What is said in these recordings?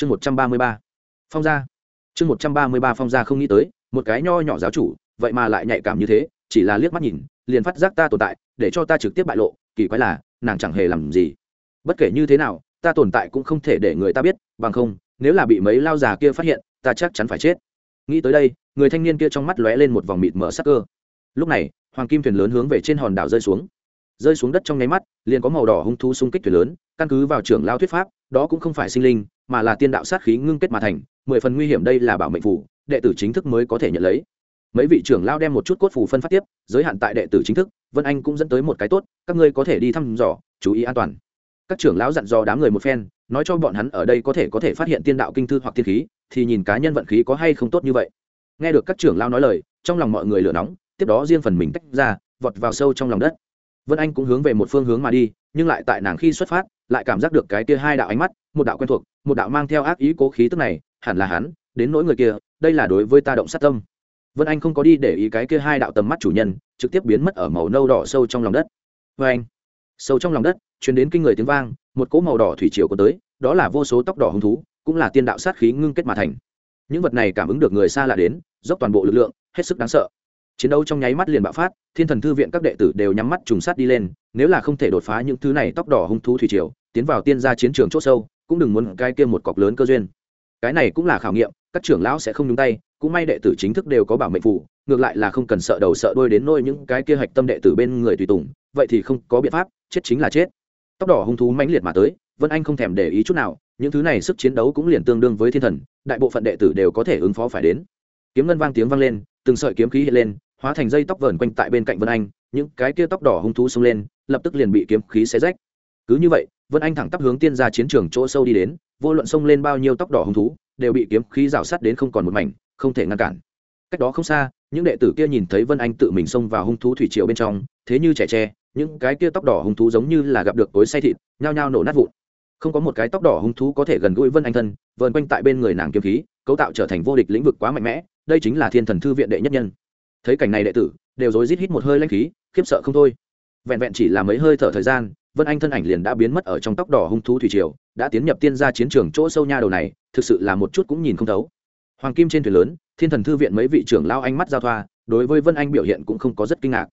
chương một trăm ba mươi ba. Phong gia. Chương một trăm ba mươi ba phong gia không nghĩ tới, một cái nho nhỏ giáo chủ, vậy mà lại nhạy cảm như thế, chỉ là liếc mắt nhìn, liền phát giác ta tồn tại, để cho ta trực tiếp bại lộ, kỳ quái là, nàng chẳng hề làm gì. Bất kể như thế nào, ta tồn tại cũng không thể để người ta biết, bằng không, nếu là bị mấy lao già kia phát hiện, ta chắc chắn phải chết. Nghĩ tới đây, người thanh niên kia trong mắt lóe lên một vòng mịt mở sắc cơ. Lúc này, hoàng kim thuyền lớn hướng về trên hòn đảo rơi xuống. Rơi xuống đất trong nháy mắt, liền có màu đỏ hung thú xung kích thuyền lớn, căn cứ vào trưởng lao thuyết pháp, đó cũng không phải sinh linh mà là tiên đạo sát khí ngưng kết mà thành, mười phần nguy hiểm đây là bảo mệnh phủ đệ tử chính thức mới có thể nhận lấy. Mấy vị trưởng lao đem một chút cốt phủ phân phát tiếp, giới hạn tại đệ tử chính thức, vân anh cũng dẫn tới một cái tốt, các ngươi có thể đi thăm dò, chú ý an toàn. Các trưởng lão dặn dò đám người một phen, nói cho bọn hắn ở đây có thể có thể phát hiện tiên đạo kinh thư hoặc tiên khí, thì nhìn cá nhân vận khí có hay không tốt như vậy. Nghe được các trưởng lao nói lời, trong lòng mọi người lửa nóng, tiếp đó riêng phần mình tách ra, vọt vào sâu trong lòng đất vân anh cũng hướng về một phương hướng mà đi, nhưng lại tại nàng khi xuất phát, lại cảm giác được cái kia hai đạo ánh mắt, một đạo quen thuộc, một đạo mang theo ác ý cố khí tức này, hẳn là hắn, đến nỗi người kia, đây là đối với ta động sát tâm. Vân anh không có đi để ý cái kia hai đạo tầm mắt chủ nhân, trực tiếp biến mất ở màu nâu đỏ sâu trong lòng đất. Vê anh. Sâu trong lòng đất chuyển đến kinh người tiếng vang, một cỗ màu đỏ thủy triều có tới, đó là vô số tóc đỏ hứng thú, cũng là tiên đạo sát khí ngưng kết mà thành. Những vật này cảm ứng được người xa lạ đến, dốc toàn bộ lực lượng, hết sức đáng sợ chiến đấu trong nháy mắt liền bạo phát, thiên thần thư viện các đệ tử đều nhắm mắt trùng sát đi lên, nếu là không thể đột phá những thứ này tóc đỏ hung thú thủy triều, tiến vào tiên gia chiến trường c h ỗ sâu, cũng đừng muốn cai kia một cọc lớn cơ duyên. Cái này cũng là khảo nghiệm, các trưởng lão sẽ không nhúng tay, cũng may đệ tử chính thức đều có bảo mệnh phụ, ngược lại là không cần sợ đầu sợ đôi đến nôi những cái kia hạch tâm đệ tử bên người tùy tùng, vậy thì không có biện pháp, chết chính là chết. Tóc đỏ hung thú mãnh liệt mà tới, vân anh không thèm để ý chút nào, những thứ này sức chiến đấu cũng liền tương đương với thiên thần, đại bộ phận đệ tử đều có thể ứng phó phải đến. Kiếm ngân vang tiếng vang lên, từng sợi kiếm khí hiện lên hóa thành dây tóc vờn quanh tại bên cạnh vân anh, những cái kia tóc đỏ hung thú xông lên, lập tức liền bị kiếm khí xé rách. Cứ như vậy, vân anh thẳng tắp hướng tiên ra chiến trường chỗ sâu đi đến, vô luận xông lên bao nhiêu tóc đỏ hung thú, đều bị kiếm khí rào sát đến không còn một mảnh, không thể ngăn cản. Cách đó không xa, những đệ tử kia nhìn thấy vân anh tự mình xông vào hung thú thủy triều bên trong, thế như trẻ tre, những cái kia tóc đỏ hung thú giống như là gặp được tối say thịt, nhao nhao nổ nát vụn. Không có một cái tóc đỏ hung thú có thể gần gũi vân anh thân, vờn quanh tại bên người nàng kiếm khí, cấu tạo trở thành vô địch lĩnh vực quá mạnh mẽ, đây chính là thiên thần thư viện đệ nhất nhân thấy cảnh này đệ tử, đều rối rít hít một hơi lanh khí, khiếp sợ không thôi. Vẹn vẹn chỉ là mấy hơi thở thời gian, vân anh thân ảnh liền đã biến mất ở trong tóc đỏ hung thú thủy triều, đã tiến nhập tiên ra chiến trường chỗ sâu nha đầu này, thực sự là một chút cũng nhìn không thấu. Hoàng kim trên thuyền lớn, thiên thần thư viện mấy vị trưởng lao ánh mắt giao thoa, đối với vân anh biểu hiện cũng không có rất kinh ngạc.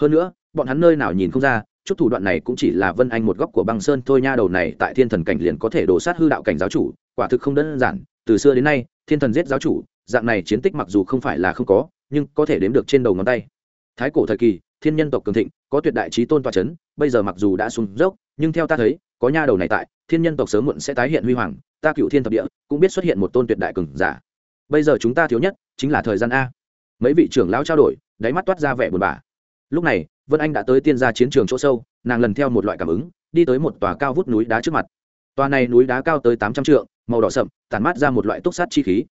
Hơn nữa, bọn hắn nơi nào nhìn không ra, chút thủ đoạn này cũng chỉ là vân anh một góc của băng sơn thôi nha đầu này tại thiên thần cảnh liền có thể đổ sát hư đạo cảnh giáo chủ, quả thực không đơn giản, từ xưa đến nay, thiên thần giết giáo chủ dạng này chiến tích mặc dù không phải là không có, nhưng có thể đếm được trên đầu ngón tay. Thái cổ thời kỳ, thiên nhân tộc cường thịnh, có tuyệt đại trí tôn toa c h ấ n bây giờ mặc dù đã xuống dốc, nhưng theo ta thấy, có nha đầu này tại, thiên nhân tộc sớm muộn sẽ tái hiện huy hoàng, ta cựu thiên thập địa cũng biết xuất hiện một tôn tuyệt đại cường giả. Bây giờ chúng ta thiếu nhất chính là thời gian a. Mấy vị trưởng lão trao đổi, đáy mắt toát ra vẻ buồn bã. Lúc này, vân anh đã tới tiên gia chiến trường chỗ sâu, nàng lần theo một loại cảm ứng, đi tới một tòa cao vút núi đá trước mặt. Tòa này núi đá cao tới tám trăm trượng, màu đỏ sậm tàn mát ra một loại túc sát chi khí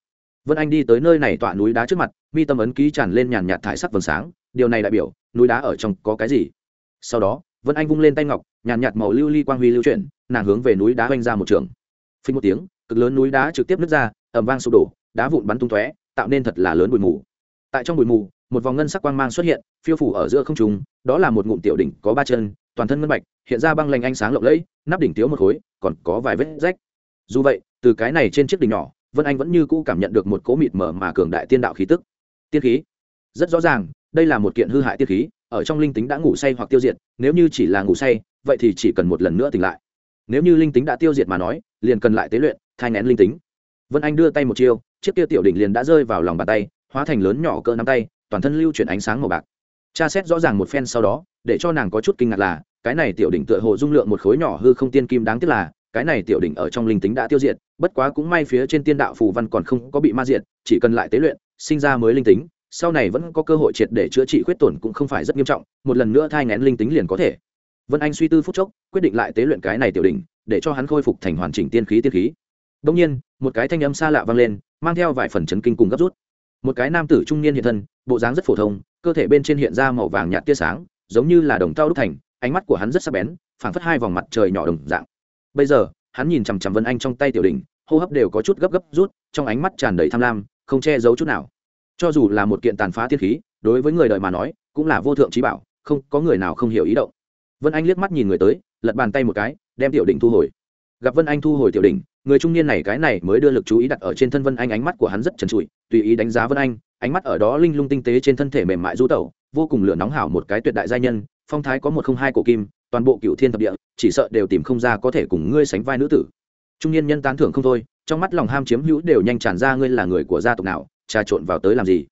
vân anh đi tới nơi này tọa núi đá trước mặt, mi tâm ấn ký tràn lên nhàn nhạt thải sắc vầng sáng, điều này đại biểu, núi đá ở trong có cái gì? Sau đó, vân anh vung lên tay ngọc, nhàn nhạt màu lưu ly quang huy lưu chuyển, nàng hướng về núi đá oanh ra một trường. Phình một tiếng, cực lớn núi đá trực tiếp nứt ra ẩm vang sụp đổ, đá vụn bắn tung tóe, tạo nên thật là lớn bụi mù. Tại trong bụi mù, một vòng ngân sắc quang mang xuất hiện, phiêu phủ ở giữa không trung, đó là một ngụm tiểu đỉnh có ba chân, toàn thân ngân bạch, hiện ra băng lanh ánh sáng lộng lẫy, nắp đỉnh tiếu một khối, còn có vài vết rách. Dù vậy, từ cái này trên chiếc đỉnh nhỏ vân anh vẫn như cũ cảm nhận được một cỗ mịt mở mà cường đại tiên đạo khí tức. Tiên khí? Rất rõ ràng, đây là một kiện hư hại tiên khí, ở trong linh tính đã ngủ say hoặc tiêu diệt, nếu như chỉ là ngủ say, vậy thì chỉ cần một lần nữa tỉnh lại. Nếu như linh tính đã tiêu diệt mà nói, liền cần lại tế luyện, thai ngén linh tính. Vân anh đưa tay một chiêu, chiếc kia tiểu đỉnh liền đã rơi vào lòng bàn tay, hóa thành lớn nhỏ cỡ nắm tay, toàn thân lưu chuyển ánh sáng màu bạc. Tra xét rõ ràng một phen sau đó, để cho nàng có chút kinh ngạc là, cái này tiểu đỉnh tựa hồ dung lượng một khối nhỏ hư không tiên kim đáng tiếc là cái này tiểu đỉnh ở trong linh tính đã tiêu diệt, bất quá cũng may phía trên tiên đạo phù văn còn không có bị ma diệt, chỉ cần lại tế luyện, sinh ra mới linh tính, sau này vẫn có cơ hội triệt để chữa trị khuyết tổn cũng không phải rất nghiêm trọng, một lần nữa thai ngén linh tính liền có thể. Vân anh suy tư phút chốc, quyết định lại tế luyện cái này tiểu đỉnh, để cho hắn khôi phục thành hoàn chỉnh tiên khí tiên khí. Đông nhiên, một cái thanh âm xa lạ vang lên, mang theo vài phần chấn kinh cùng gấp rút. Một cái nam tử trung niên hiện thân, bộ dáng rất phổ thông, cơ thể bên trên hiện ra màu vàng nhạt tia sáng, giống như là đồng tao đúc thành, ánh mắt của hắn rất sắc bén, phảng phất hai vòng mặt trời nhỏ đồng dạng bây giờ, hắn nhìn chằm chằm vân anh trong tay tiểu đình hô hấp đều có chút gấp gấp rút, trong ánh mắt tràn đầy tham lam, không che giấu chút nào. Cho dù là một kiện tàn phá thiên khí, đối với người đời mà nói, cũng là vô thượng trí bảo, không, có người nào không hiểu ý động. Vân anh liếc mắt nhìn người tới, lật bàn tay một cái, đem tiểu đình thu hồi. Gặp vân anh thu hồi tiểu đình người trung niên này cái này mới đưa lực chú ý đặt ở trên thân vân anh, ánh mắt của hắn rất trần trụi, tùy ý đánh giá vân anh, ánh mắt ở đó linh lung tinh tế trên thân thể mềm mại du tẩu, vô cùng lửa nóng hảo một cái tuyệt đại gia nhân, phong thái có một không hai cổ kim toàn bộ cựu thiên thập địa, chỉ sợ đều tìm không ra có thể cùng ngươi sánh vai nữ tử. Trung niên nhân tán thưởng không thôi, trong mắt lòng ham chiếm hữu đều nhanh tràn ra ngươi là người của gia tộc nào, trà trộn vào tới làm gì?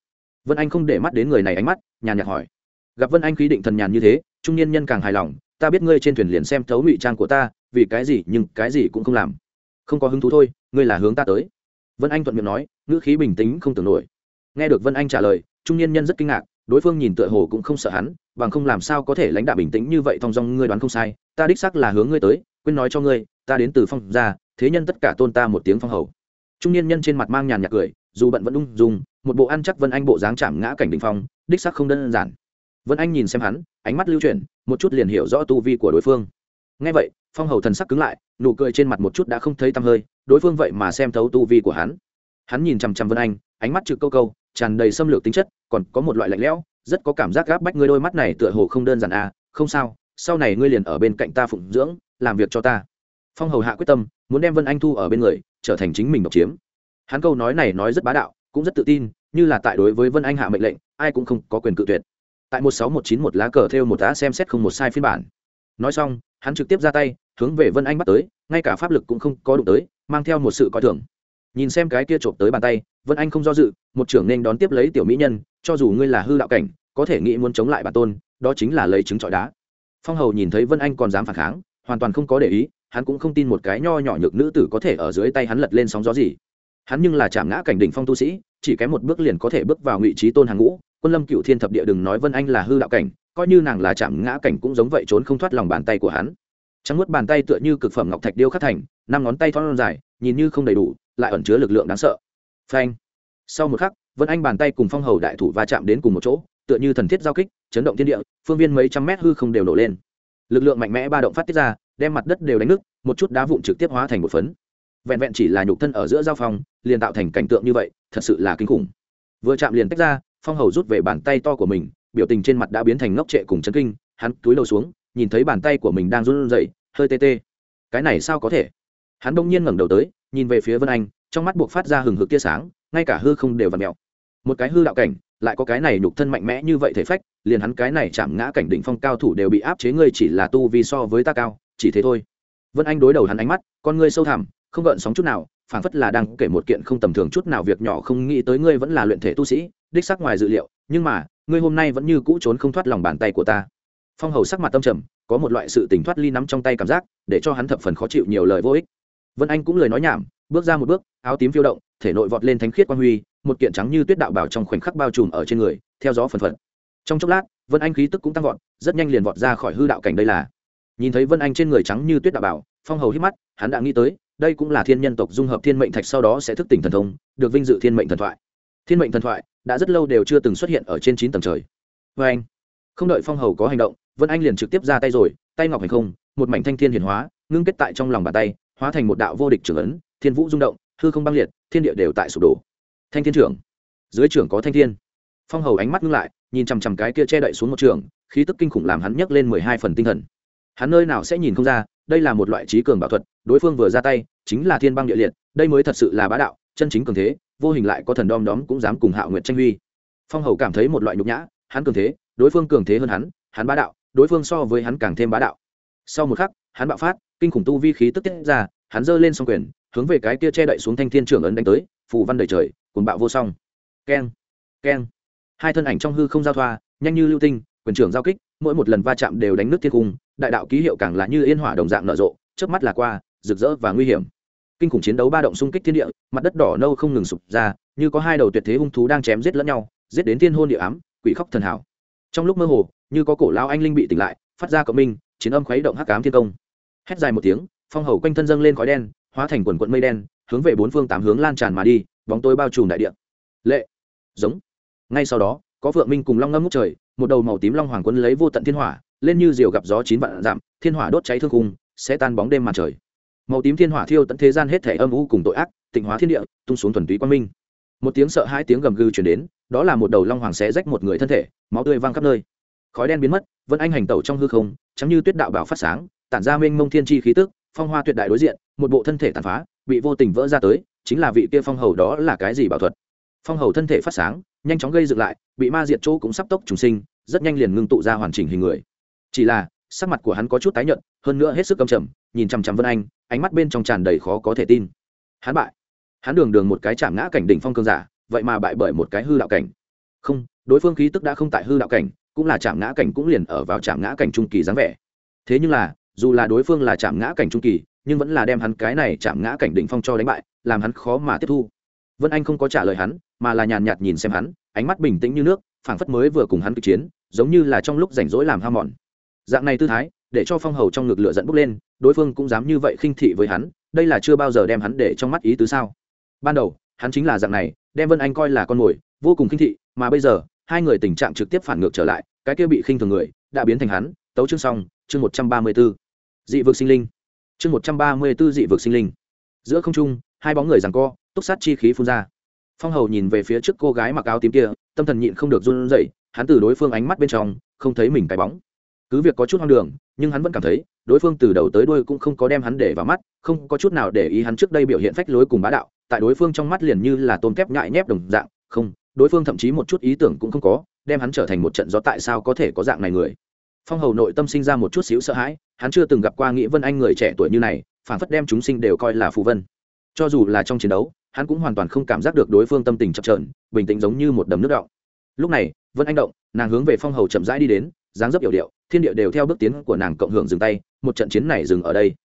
Vân anh không để mắt đến người này ánh mắt, nhàn nhạt hỏi. Gặp vân anh khí định thần nhàn như thế, trung niên nhân càng hài lòng, ta biết ngươi trên thuyền liền xem thấu ngụy trang của ta, vì cái gì nhưng cái gì cũng không làm. Không có hứng thú thôi, ngươi là hướng ta tới. Vân anh thuận miệng nói, ngữ khí bình tĩnh không tưởng nổi. Nghe được vân anh trả lời, trung niên nhân rất kinh ngạc đối phương nhìn tựa hồ cũng không sợ hắn, bằng không làm sao có thể lãnh đạo bình tĩnh như vậy, thong dong, ngươi đoán không sai, ta đích xác là hướng ngươi tới, quên nói cho ngươi, ta đến từ phong gia, thế nhân tất cả tôn ta một tiếng phong hầu. Trung niên nhân trên mặt mang nhàn nhạt cười, dù bận vẫn ung dung, một bộ ăn chắc vân anh bộ dáng chạm ngã cảnh đình phong, đích sắc không đơn giản. Vân anh nhìn xem hắn, ánh mắt lưu chuyển, một chút liền hiểu rõ tu vi của đối phương. Ngay vậy, phong hầu thần sắc cứng lại, nụ cười trên mặt một chút đã không thấy tăm hơi, đối phương vậy mà xem thấu tu vi của hắn. Hắn nhìn chằm chằm vân anh, ánh mắt trực câu câu tràn đầy xâm lược tính chất, còn có một loại lạnh lẽo, rất có cảm giác gáp bách ngươi đôi mắt này tựa hồ không đơn giản à không sao, sau này ngươi liền ở bên cạnh ta phụng dưỡng, làm việc cho ta. Phong hầu hạ quyết tâm, muốn đem vân anh thu ở bên người, trở thành chính mình độc chiếm. Hắn câu nói này nói rất bá đạo, cũng rất tự tin, như là tại đối với vân anh hạ mệnh lệnh, ai cũng không có quyền cự tuyệt. Tại một sáu một chín một lá cờ theo một tá xem xét không một sai phiên bản. Nói xong, hắn trực tiếp ra tay, hướng về vân anh bắt tới, ngay cả pháp lực cũng không có đụng tới, mang theo một sự coi thường nhìn xem cái kia trộm tới bàn tay, vân anh không do dự, một trưởng nên đón tiếp lấy tiểu mỹ nhân, cho dù ngươi là hư đạo cảnh, có thể nghĩ muốn chống lại bản tôn, đó chính là lấy trứng trọi đá. Phong hầu nhìn thấy vân anh còn dám phản kháng, hoàn toàn không có để ý, hắn cũng không tin một cái nho nhỏ nhược nữ tử có thể ở dưới tay hắn lật lên sóng gió gì. Hắn nhưng là chạm ngã cảnh đỉnh phong tu sĩ, chỉ kém một bước liền có thể bước vào vị trí tôn hàng ngũ, quân lâm cựu thiên thập địa đừng nói vân anh là hư đạo cảnh, coi như nàng là chạm ngã cảnh cũng giống vậy trốn không thoát lòng bàn tay của hắn. Trắng mất bàn tay tựa như cực phẩm ngọc thạch điêu khắc thành, năm ngón tay thon dài, nhìn như không đầy đủ lại ẩn chứa lực lượng đáng sợ. Phanh. Sau một khắc, vân anh bàn tay cùng phong hầu đại thủ va chạm đến cùng một chỗ, tựa như thần thiết giao kích, chấn động thiên địa, phương viên mấy trăm mét hư không đều nổ lên. Lực lượng mạnh mẽ ba động phát tiết ra, đem mặt đất đều đánh nứt, một chút đá vụn trực tiếp hóa thành một phấn. Vẹn vẹn chỉ là nhục thân ở giữa giao phong, liền tạo thành cảnh tượng như vậy, thật sự là kinh khủng. Vừa chạm liền tách ra, phong hầu rút về bàn tay to của mình, biểu tình trên mặt đã biến thành ngốc trệ cùng chấn kinh, hắn túi đầu xuống, nhìn thấy bàn tay của mình đang run rẩy, hơi tê tê. Cái này sao có thể? Hắn bỗng nhiên ngẩng đầu tới nhìn về phía vân anh, trong mắt buộc phát ra hừng hực tia sáng, ngay cả hư không đều v ặ mẹo một cái hư đạo cảnh, lại có cái này nhục thân mạnh mẽ như vậy thể phách, liền hắn cái này chạm ngã cảnh đỉnh phong cao thủ đều bị áp chế, ngươi chỉ là tu vì so với ta cao, chỉ thế thôi. Vân anh đối đầu hắn ánh mắt, con ngươi sâu thẳm, không gợn sóng chút nào, phảng phất là đang kể một kiện không tầm thường chút nào việc nhỏ, không nghĩ tới ngươi vẫn là luyện thể tu sĩ, đích sắc ngoài dự liệu, nhưng mà, ngươi hôm nay vẫn như cũ trốn không thoát lòng bàn tay của ta. Phong hầu sắc mặt tâm trầm, có một loại sự tình thoát ly nắm trong tay cảm giác, để cho hắn thập phần khó chịu nhiều lời vô ích vân anh cũng lời nói nhảm, bước ra một bước, áo tím phiêu động, thể nội vọt lên thánh khiết quang huy, một kiện trắng như tuyết đạo bảo trong khoảnh khắc bao trùm ở trên người, theo gió phần phật. Trong chốc lát, vân anh khí tức cũng tăng vọt, rất nhanh liền vọt ra khỏi hư đạo cảnh đây là. Nhìn thấy vân anh trên người trắng như tuyết đạo bảo, phong hầu hít mắt, hắn đã nghĩ tới, đây cũng là thiên nhân tộc dung hợp thiên mệnh thạch sau đó sẽ thức tỉnh thần thông, được vinh dự thiên mệnh thần thoại. Thiên mệnh thần thoại đã rất lâu đều chưa từng xuất hiện ở trên chín tầng trời. Vê anh. Không đợi phong hầu có hành động, vân anh liền trực tiếp ra tay rồi, tay ngọc hành không, một mảnh thanh thiên hiển hóa, ngưng kết tại trong lòng bàn tay hóa thành một đạo vô địch trưởng ấn, thiên vũ rung động, hư không băng liệt, thiên địa đều tại sụp đổ. Thanh thiên trưởng. Dưới trưởng có thanh thiên. Phong hầu ánh mắt ngưng lại, nhìn chằm chằm cái kia che đậy xuống một trường, khí tức kinh khủng làm hắn nhấc lên mười hai phần tinh thần. Hắn nơi nào sẽ nhìn không ra, đây là một loại trí cường bảo thuật, đối phương vừa ra tay, chính là thiên băng địa liệt, đây mới thật sự là bá đạo, chân chính cường thế, vô hình lại có thần đom đóm cũng dám cùng hạo nguyện tranh huy. Phong hầu cảm thấy một loại nhục nhã, hắn cường thế, đối phương cường thế hơn hắn hắn bá đạo, đối phương so với hắn càng thêm bá đạo. Sau một khắc hắn bạo phát, kinh khủng tu vi khí tức tiết ra, hắn giơ lên s quyền, hướng về cái kia che đậy xuống thanh thiên trưởng ấn đánh tới, phù văn đầy trời cùng bạo vô song. Keng keng. Hai thân ảnh trong hư không giao thoa, nhanh như lưu tinh, quyền trưởng giao kích, mỗi một lần va chạm đều đánh nước thiên cung, đại đạo ký hiệu càng là như yên hỏa đồng dạng nở rộ trước mắt là qua, rực rỡ và nguy hiểm. Kinh khủng chiến đấu ba động xung kích thiên địa, mặt đất đỏ nâu không ngừng sụp ra, như có hai đầu tuyệt thế hung thú đang chém giết lẫn nhau, giết đến thiên hôn địa ám, quỷ khóc thần hảo. Trong lúc mơ hồ, như có cổ lao anh linh bị tỉnh lại, phát ra cộng minh, chiến âm khuấy động hắc cám thiên công hét dài một tiếng phong hầu quanh thân dâng lên khói đen hóa thành quần quận mây đen hướng về bốn phương tám hướng lan tràn mà đi bóng tối bao trùm đại địa. Lệ. Giống. Ngay sau đó có vượng minh cùng long ngâm ngút trời một đầu màu tím long hoàng quân lấy vô tận thiên hỏa lên như diều gặp gió chín vạn dặm thiên hỏa đốt cháy thương khung, sẽ tan bóng đêm màn trời. Màu tím thiên hỏa thiêu tận thế gian hết thể âm u cùng tội ác tịnh hóa thiên địa tung xuống thuần túy quang minh. Một tiếng sợ hai tiếng gầm gừ chuyển đến đó là một đầu long hoàng xé rách một người thân thể máu tươi văng khắp nơi. Khói đen biến mất vân anh hành tẩu trong hư không chắm như tuyết đạo bảo phát sáng tản ra mênh mông thiên chi khí tức, phong hoa tuyệt đại đối diện, một bộ thân thể tàn phá, bị vô tình vỡ ra tới, chính là vị kia phong hầu đó là cái gì bảo thuật? Phong hầu thân thể phát sáng, nhanh chóng gây dựng lại, bị ma diệt chỗ cũng sắp tốc trùng sinh, rất nhanh liền ngưng tụ ra hoàn chỉnh hình người. Chỉ là, sắc mặt của hắn có chút tái nhợt, hơn nữa hết sức cầm trầm, nhìn chằm chằm vân anh, ánh mắt bên trong tràn đầy khó có thể tin. Hắn bại. Hắn đường đường một cái chạm ngã cảnh đỉnh phong cương giả, vậy mà bại bởi một cái hư đạo cảnh. Không, đối phương khí tức đã không tại hư đạo cảnh, cũng là chạm ngã cảnh cũng liền ở vào chạm ngã cảnh trung kỳ dáng vẻ. Thế nhưng là dù là đối phương là chạm ngã cảnh trung kỳ, nhưng vẫn là đem hắn cái này chạm ngã cảnh đỉnh phong cho đánh bại, làm hắn khó mà tiếp thu. Vân anh không có trả lời hắn, mà là nhàn nhạt nhìn xem hắn, ánh mắt bình tĩnh như nước, phảng phất mới vừa cùng hắn kịch chiến, giống như là trong lúc rảnh rỗi làm ham mòn. Dạng này tư thái, để cho phong hầu trong ngực lửa dẫn bốc lên, đối phương cũng dám như vậy khinh thị với hắn, đây là chưa bao giờ đem hắn để trong mắt ý tứ sao? Ban đầu, hắn chính là dạng này, đem vân anh coi là con mồi, vô cùng khinh thị, mà bây giờ, hai người tình trạng trực tiếp phản ngược trở lại, cái kia bị khinh thường người, đã biến thành hắn, tấu chương xong, chương một trăm ba mươi b ố dị vực sinh linh. Chương một trăm ba mươi b ố dị vực sinh linh. Giữa không trung, hai bóng người rằng co, túc sát chi khí phun ra. Phong hầu nhìn về phía trước cô gái mặc áo tím kia, tâm thần nhịn không được run rẩy, hắn từ đối phương ánh mắt bên trong, không thấy mình cái bóng. Cứ việc có chút hoang đường, nhưng hắn vẫn cảm thấy, đối phương từ đầu tới đuôi cũng không có đem hắn để vào mắt, không có chút nào để ý hắn trước đây biểu hiện phách lối cùng bá đạo, tại đối phương trong mắt liền như là tôm kép nhại nhép đồng dạng, không, đối phương thậm chí một chút ý tưởng cũng không có, đem hắn trở thành một trận gió tại sao có thể có dạng này người phong hầu nội tâm sinh ra một chút xíu sợ hãi, hắn chưa từng gặp qua nghĩa vân anh người trẻ tuổi như này phản phất đem chúng sinh đều coi là phù vân. Cho dù là trong chiến đấu, hắn cũng hoàn toàn không cảm giác được đối phương tâm tình chập trờn bình tĩnh giống như một đầm nước động. Lúc này, vân anh động, nàng hướng về phong hầu chậm rãi đi đến, dáng dấp yểu điệu, thiên địa đều theo bước tiến của nàng cộng hưởng dừng tay, một trận chiến này dừng ở đây.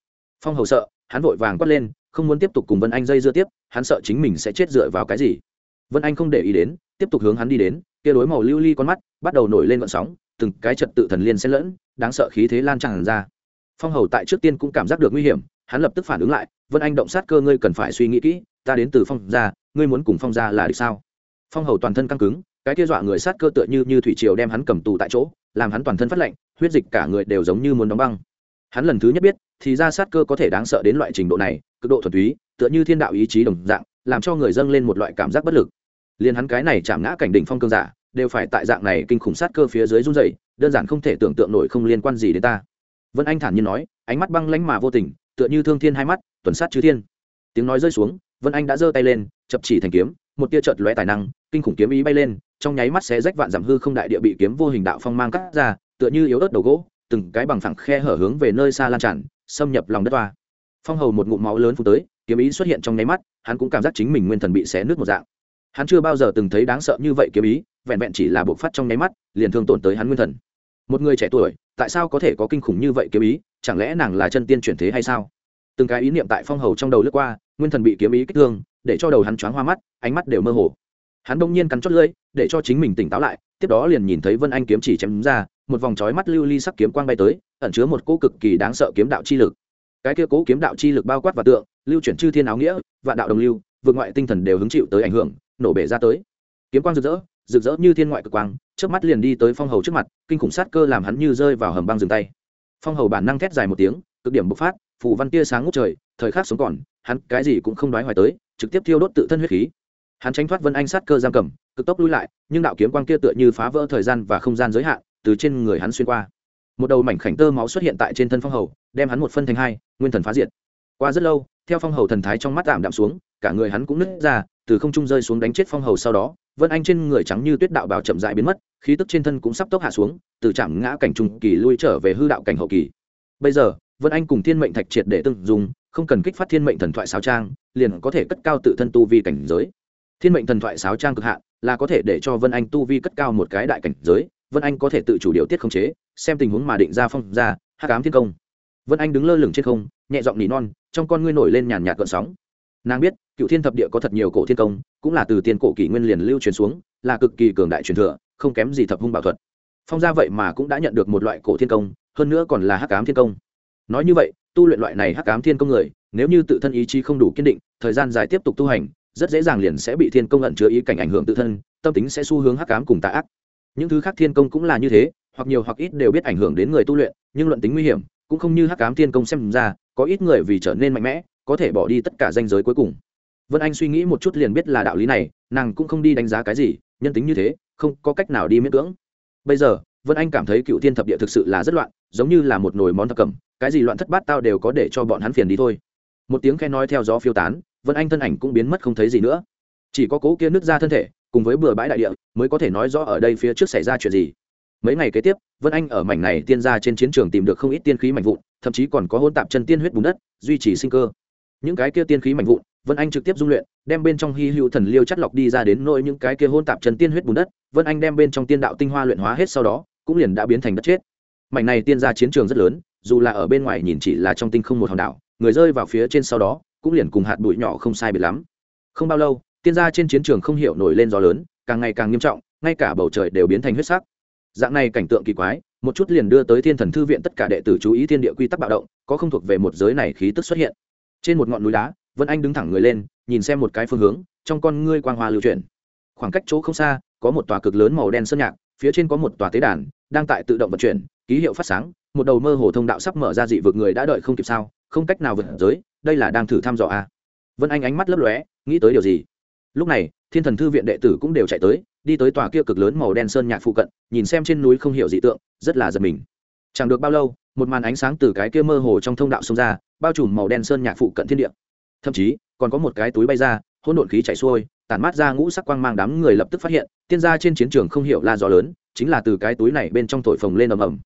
Phong hầu sợ, hắn vội vàng quát lên, không muốn tiếp tục cùng vân anh dây dưa tiếp, hắn sợ chính mình sẽ chết dựa vào cái gì. Vân anh không để ý đến, tiếp tục hướng hắn đi đến, kia đối màu lưu ly li con mắt bắt đầu nổi lên vận sóng từng cái trật tự thần liên xen lẫn, đáng sợ khí thế lan tràn ra. Phong hầu tại trước tiên cũng cảm giác được nguy hiểm, hắn lập tức phản ứng lại, vân anh động sát cơ ngươi cần phải suy nghĩ kỹ, ta đến từ phong gia, ngươi muốn cùng phong gia là địch sao? Phong hầu toàn thân căng cứng, cái kia dọa người sát cơ tựa như như thủy triều đem hắn cầm tù tại chỗ, làm hắn toàn thân phát lạnh, huyết dịch cả người đều giống như muốn đóng băng. Hắn lần thứ nhất biết, thì ra sát cơ có thể đáng sợ đến loại trình độ này, cực độ thuần túy, tựa như thiên đạo ý chí đồng dạng, làm cho người dâng lên một loại cảm giác bất lực. Liền hắn cái này chạm ngã cảnh đỉnh phong cương giả đều phải tại dạng này kinh khủng sát cơ phía dưới run rẩy, đơn giản không thể tưởng tượng nổi không liên quan gì đến ta. Vân anh thản nhiên nói, ánh mắt băng lãnh mà vô tình, tựa như thương thiên hai mắt, tuần sát chư thiên. Tiếng nói rơi xuống, vân anh đã giơ tay lên, chập chỉ thành kiếm, một tia chợt lóe tài năng, kinh khủng kiếm ý bay lên, trong nháy mắt xé rách vạn giảm hư không đại địa bị kiếm vô hình đạo phong mang cắt ra, tựa như yếu ớt đầu gỗ, từng cái bằng phẳng khe hở hướng về nơi xa lan tràn, xâm nhập lòng đất toa. Phong hầu một ngụm máu lớn phun tới, kiếm ý xuất hiện trong nháy mắt, hắn cũng cảm giác chính mình nguyên thần bị xé nứt một dạng. Hắn chưa bao giờ từng thấy đáng sợ như vậy kiếm ý vẹn vẹn chỉ là bộc phát trong nháy mắt, liền thương tổn tới hắn nguyên thần. Một người trẻ tuổi, tại sao có thể có kinh khủng như vậy kiếm ý? Chẳng lẽ nàng là chân tiên chuyển thế hay sao? Từng cái ý niệm tại phong hầu trong đầu lướt qua, nguyên thần bị kiếm ý kích thương, để cho đầu hắn choáng hoa mắt, ánh mắt đều mơ hồ. Hắn đông nhiên cắn chót lưỡi, để cho chính mình tỉnh táo lại, tiếp đó liền nhìn thấy vân anh kiếm chỉ chém ra, một vòng trói mắt lưu ly sắc kiếm quang bay tới, ẩn chứa một cỗ cực kỳ đáng sợ kiếm đạo chi lực. Cái kia cố kiếm đạo chi lực bao quát và tượng, lưu chuyển chư thiên áo nghĩa, vạn đạo đồng lưu, vượt ngoại tinh thần đều hứng chịu tới ảnh hưởng, nổ bể ra tới. Kiếm quang rực rỡ rực rỡ như thiên ngoại cực quang trước mắt liền đi tới phong hầu trước mặt, kinh khủng sát cơ làm hắn như rơi vào hầm băng dừng tay. Phong hầu bản năng thét dài một tiếng, cực điểm bộc phát phủ văn tia sáng ngút trời, thời khắc sống còn, hắn cái gì cũng không đoái hoài tới, trực tiếp thiêu đốt tự thân huyết khí. Hắn tránh thoát vân anh sát cơ giam cầm, cực tốc lui lại, nhưng đạo kiếm quang kia tựa như phá vỡ thời gian và không gian giới hạn, từ trên người hắn xuyên qua. Một đầu mảnh khảnh tơ máu xuất hiện tại trên thân phong hầu, đem hắn một phân thành hai, nguyên thần phá diệt. Qua rất lâu, theo phong hầu thần thái trong mắt tạm đạm xuống, cả người hắn cũng nứt ra, từ không trung rơi xuống đánh chết phong hầu sau đó vân anh trên người trắng như tuyết đạo bào chậm dại biến mất, khí tức trên thân cũng sắp tốc hạ xuống, từ trạm ngã cảnh trung kỳ lui trở về hư đạo cảnh hậu kỳ. Bây giờ, vân anh cùng thiên mệnh thạch triệt để từng dùng không cần kích phát thiên mệnh thần thoại sáo trang, liền có thể cất cao tự thân tu vi cảnh giới. Thiên mệnh thần thoại sáo trang cực hạn, là có thể để cho vân anh tu vi cất cao một cái đại cảnh giới, vân anh có thể tự chủ điều tiết khống chế, xem tình huống mà định ra phong ra, hắc ám thiên công. Vân anh đứng lơ lửng trên không, nhẹ giọng nỉ non, trong con ngươi nổi lên nhàn nhạt gợn sóng nàng biết, cựu thiên thập địa có thật nhiều cổ thiên công, cũng là từ tiền cổ kỷ nguyên liền lưu truyền xuống, là cực kỳ cường đại truyền thừa, không kém gì thập hung bảo thuật. Phong gia vậy mà cũng đã nhận được một loại cổ thiên công, hơn nữa còn là hắc ám thiên công. Nói như vậy, tu luyện loại này hắc ám thiên công người, nếu như tự thân ý chí không đủ kiên định, thời gian dài tiếp tục tu hành, rất dễ dàng liền sẽ bị thiên công ẩn chứa ý cảnh ảnh hưởng tự thân, tâm tính sẽ xu hướng hắc ám cùng tà ác. Những thứ khác thiên công cũng là như thế, hoặc nhiều hoặc ít đều biết ảnh hưởng đến người tu luyện, nhưng luận tính nguy hiểm, cũng không như hắc ám thiên công xem ra, có ít người vì trở nên mạnh mẽ có thể bỏ đi tất cả danh giới cuối cùng. Vân anh suy nghĩ một chút liền biết là đạo lý này, nàng cũng không đi đánh giá cái gì, nhân tính như thế, không có cách nào đi miễn cưỡng. Bây giờ, vân anh cảm thấy cựu thiên thập địa thực sự là rất loạn, giống như là một nồi món thập cẩm, cái gì loạn thất bát tao đều có để cho bọn hắn phiền đi thôi. Một tiếng khe nói theo gió phiêu tán, vân anh thân ảnh cũng biến mất không thấy gì nữa. Chỉ có cố kia nứt ra thân thể, cùng với bừa bãi đại địa, mới có thể nói rõ ở đây phía trước xảy ra chuyện gì. Mấy ngày kế tiếp, vân anh ở mảnh này tiên ra trên chiến trường tìm được không ít tiên khí mạnh vụn, thậm chí còn có hôn tạp chân tiên huyết bùn đất, duy trì sinh cơ những cái kia tiên khí mạnh vụn, vân anh trực tiếp dung luyện, đem bên trong hy hữu thần liêu chất lọc đi ra đến nỗi những cái kia hôn tạp trần tiên huyết bùn đất, vân anh đem bên trong tiên đạo tinh hoa luyện hóa hết sau đó, cũng liền đã biến thành đất chết. Mảnh này tiên ra chiến trường rất lớn, dù là ở bên ngoài nhìn chỉ là trong tinh không một hòn đảo, người rơi vào phía trên sau đó, cũng liền cùng hạt bụi nhỏ không sai biệt lắm. Không bao lâu, tiên gia trên chiến trường không hiểu nổi lên gió lớn, càng ngày càng nghiêm trọng, ngay cả bầu trời đều biến thành huyết sắc. Dạng này cảnh tượng kỳ quái, một chút liền đưa tới thiên thần thư viện tất cả đệ tử chú ý thiên địa quy tắc bạo động, có không thuộc về một giới này khí tức xuất hiện trên một ngọn núi đá, vân anh đứng thẳng người lên, nhìn xem một cái phương hướng, trong con ngươi quang hoa lưu chuyển. Khoảng cách chỗ không xa, có một tòa cực lớn màu đen sơn nhạc, phía trên có một tòa tế đàn, đang tại tự động vận chuyển, ký hiệu phát sáng, một đầu mơ hồ thông đạo sắp mở ra dị vực người đã đợi không kịp sao, không cách nào vượt giới, đây là đang thử thăm dò a. À. vân anh ánh mắt lấp lóe, nghĩ tới điều gì? Lúc này, thiên thần thư viện đệ tử cũng đều chạy tới, đi tới tòa kia cực lớn màu đen sơn nhạc phụ cận, nhìn xem trên núi không hiểu dị tượng, rất là giật mình. Chẳng được bao lâu một màn ánh sáng từ cái kia mơ hồ trong thông đạo xông ra, bao trùm màu đen sơn nhạc phụ cận thiên địa. Thậm chí, còn có một cái túi bay ra, hỗn độn khí chảy xuôi, tản mát ra ngũ sắc quang mang đám người lập tức phát hiện, tiên gia trên chiến trường không hiểu la gió lớn, chính là từ cái túi này bên trong thổi phồng lên ầm ầm.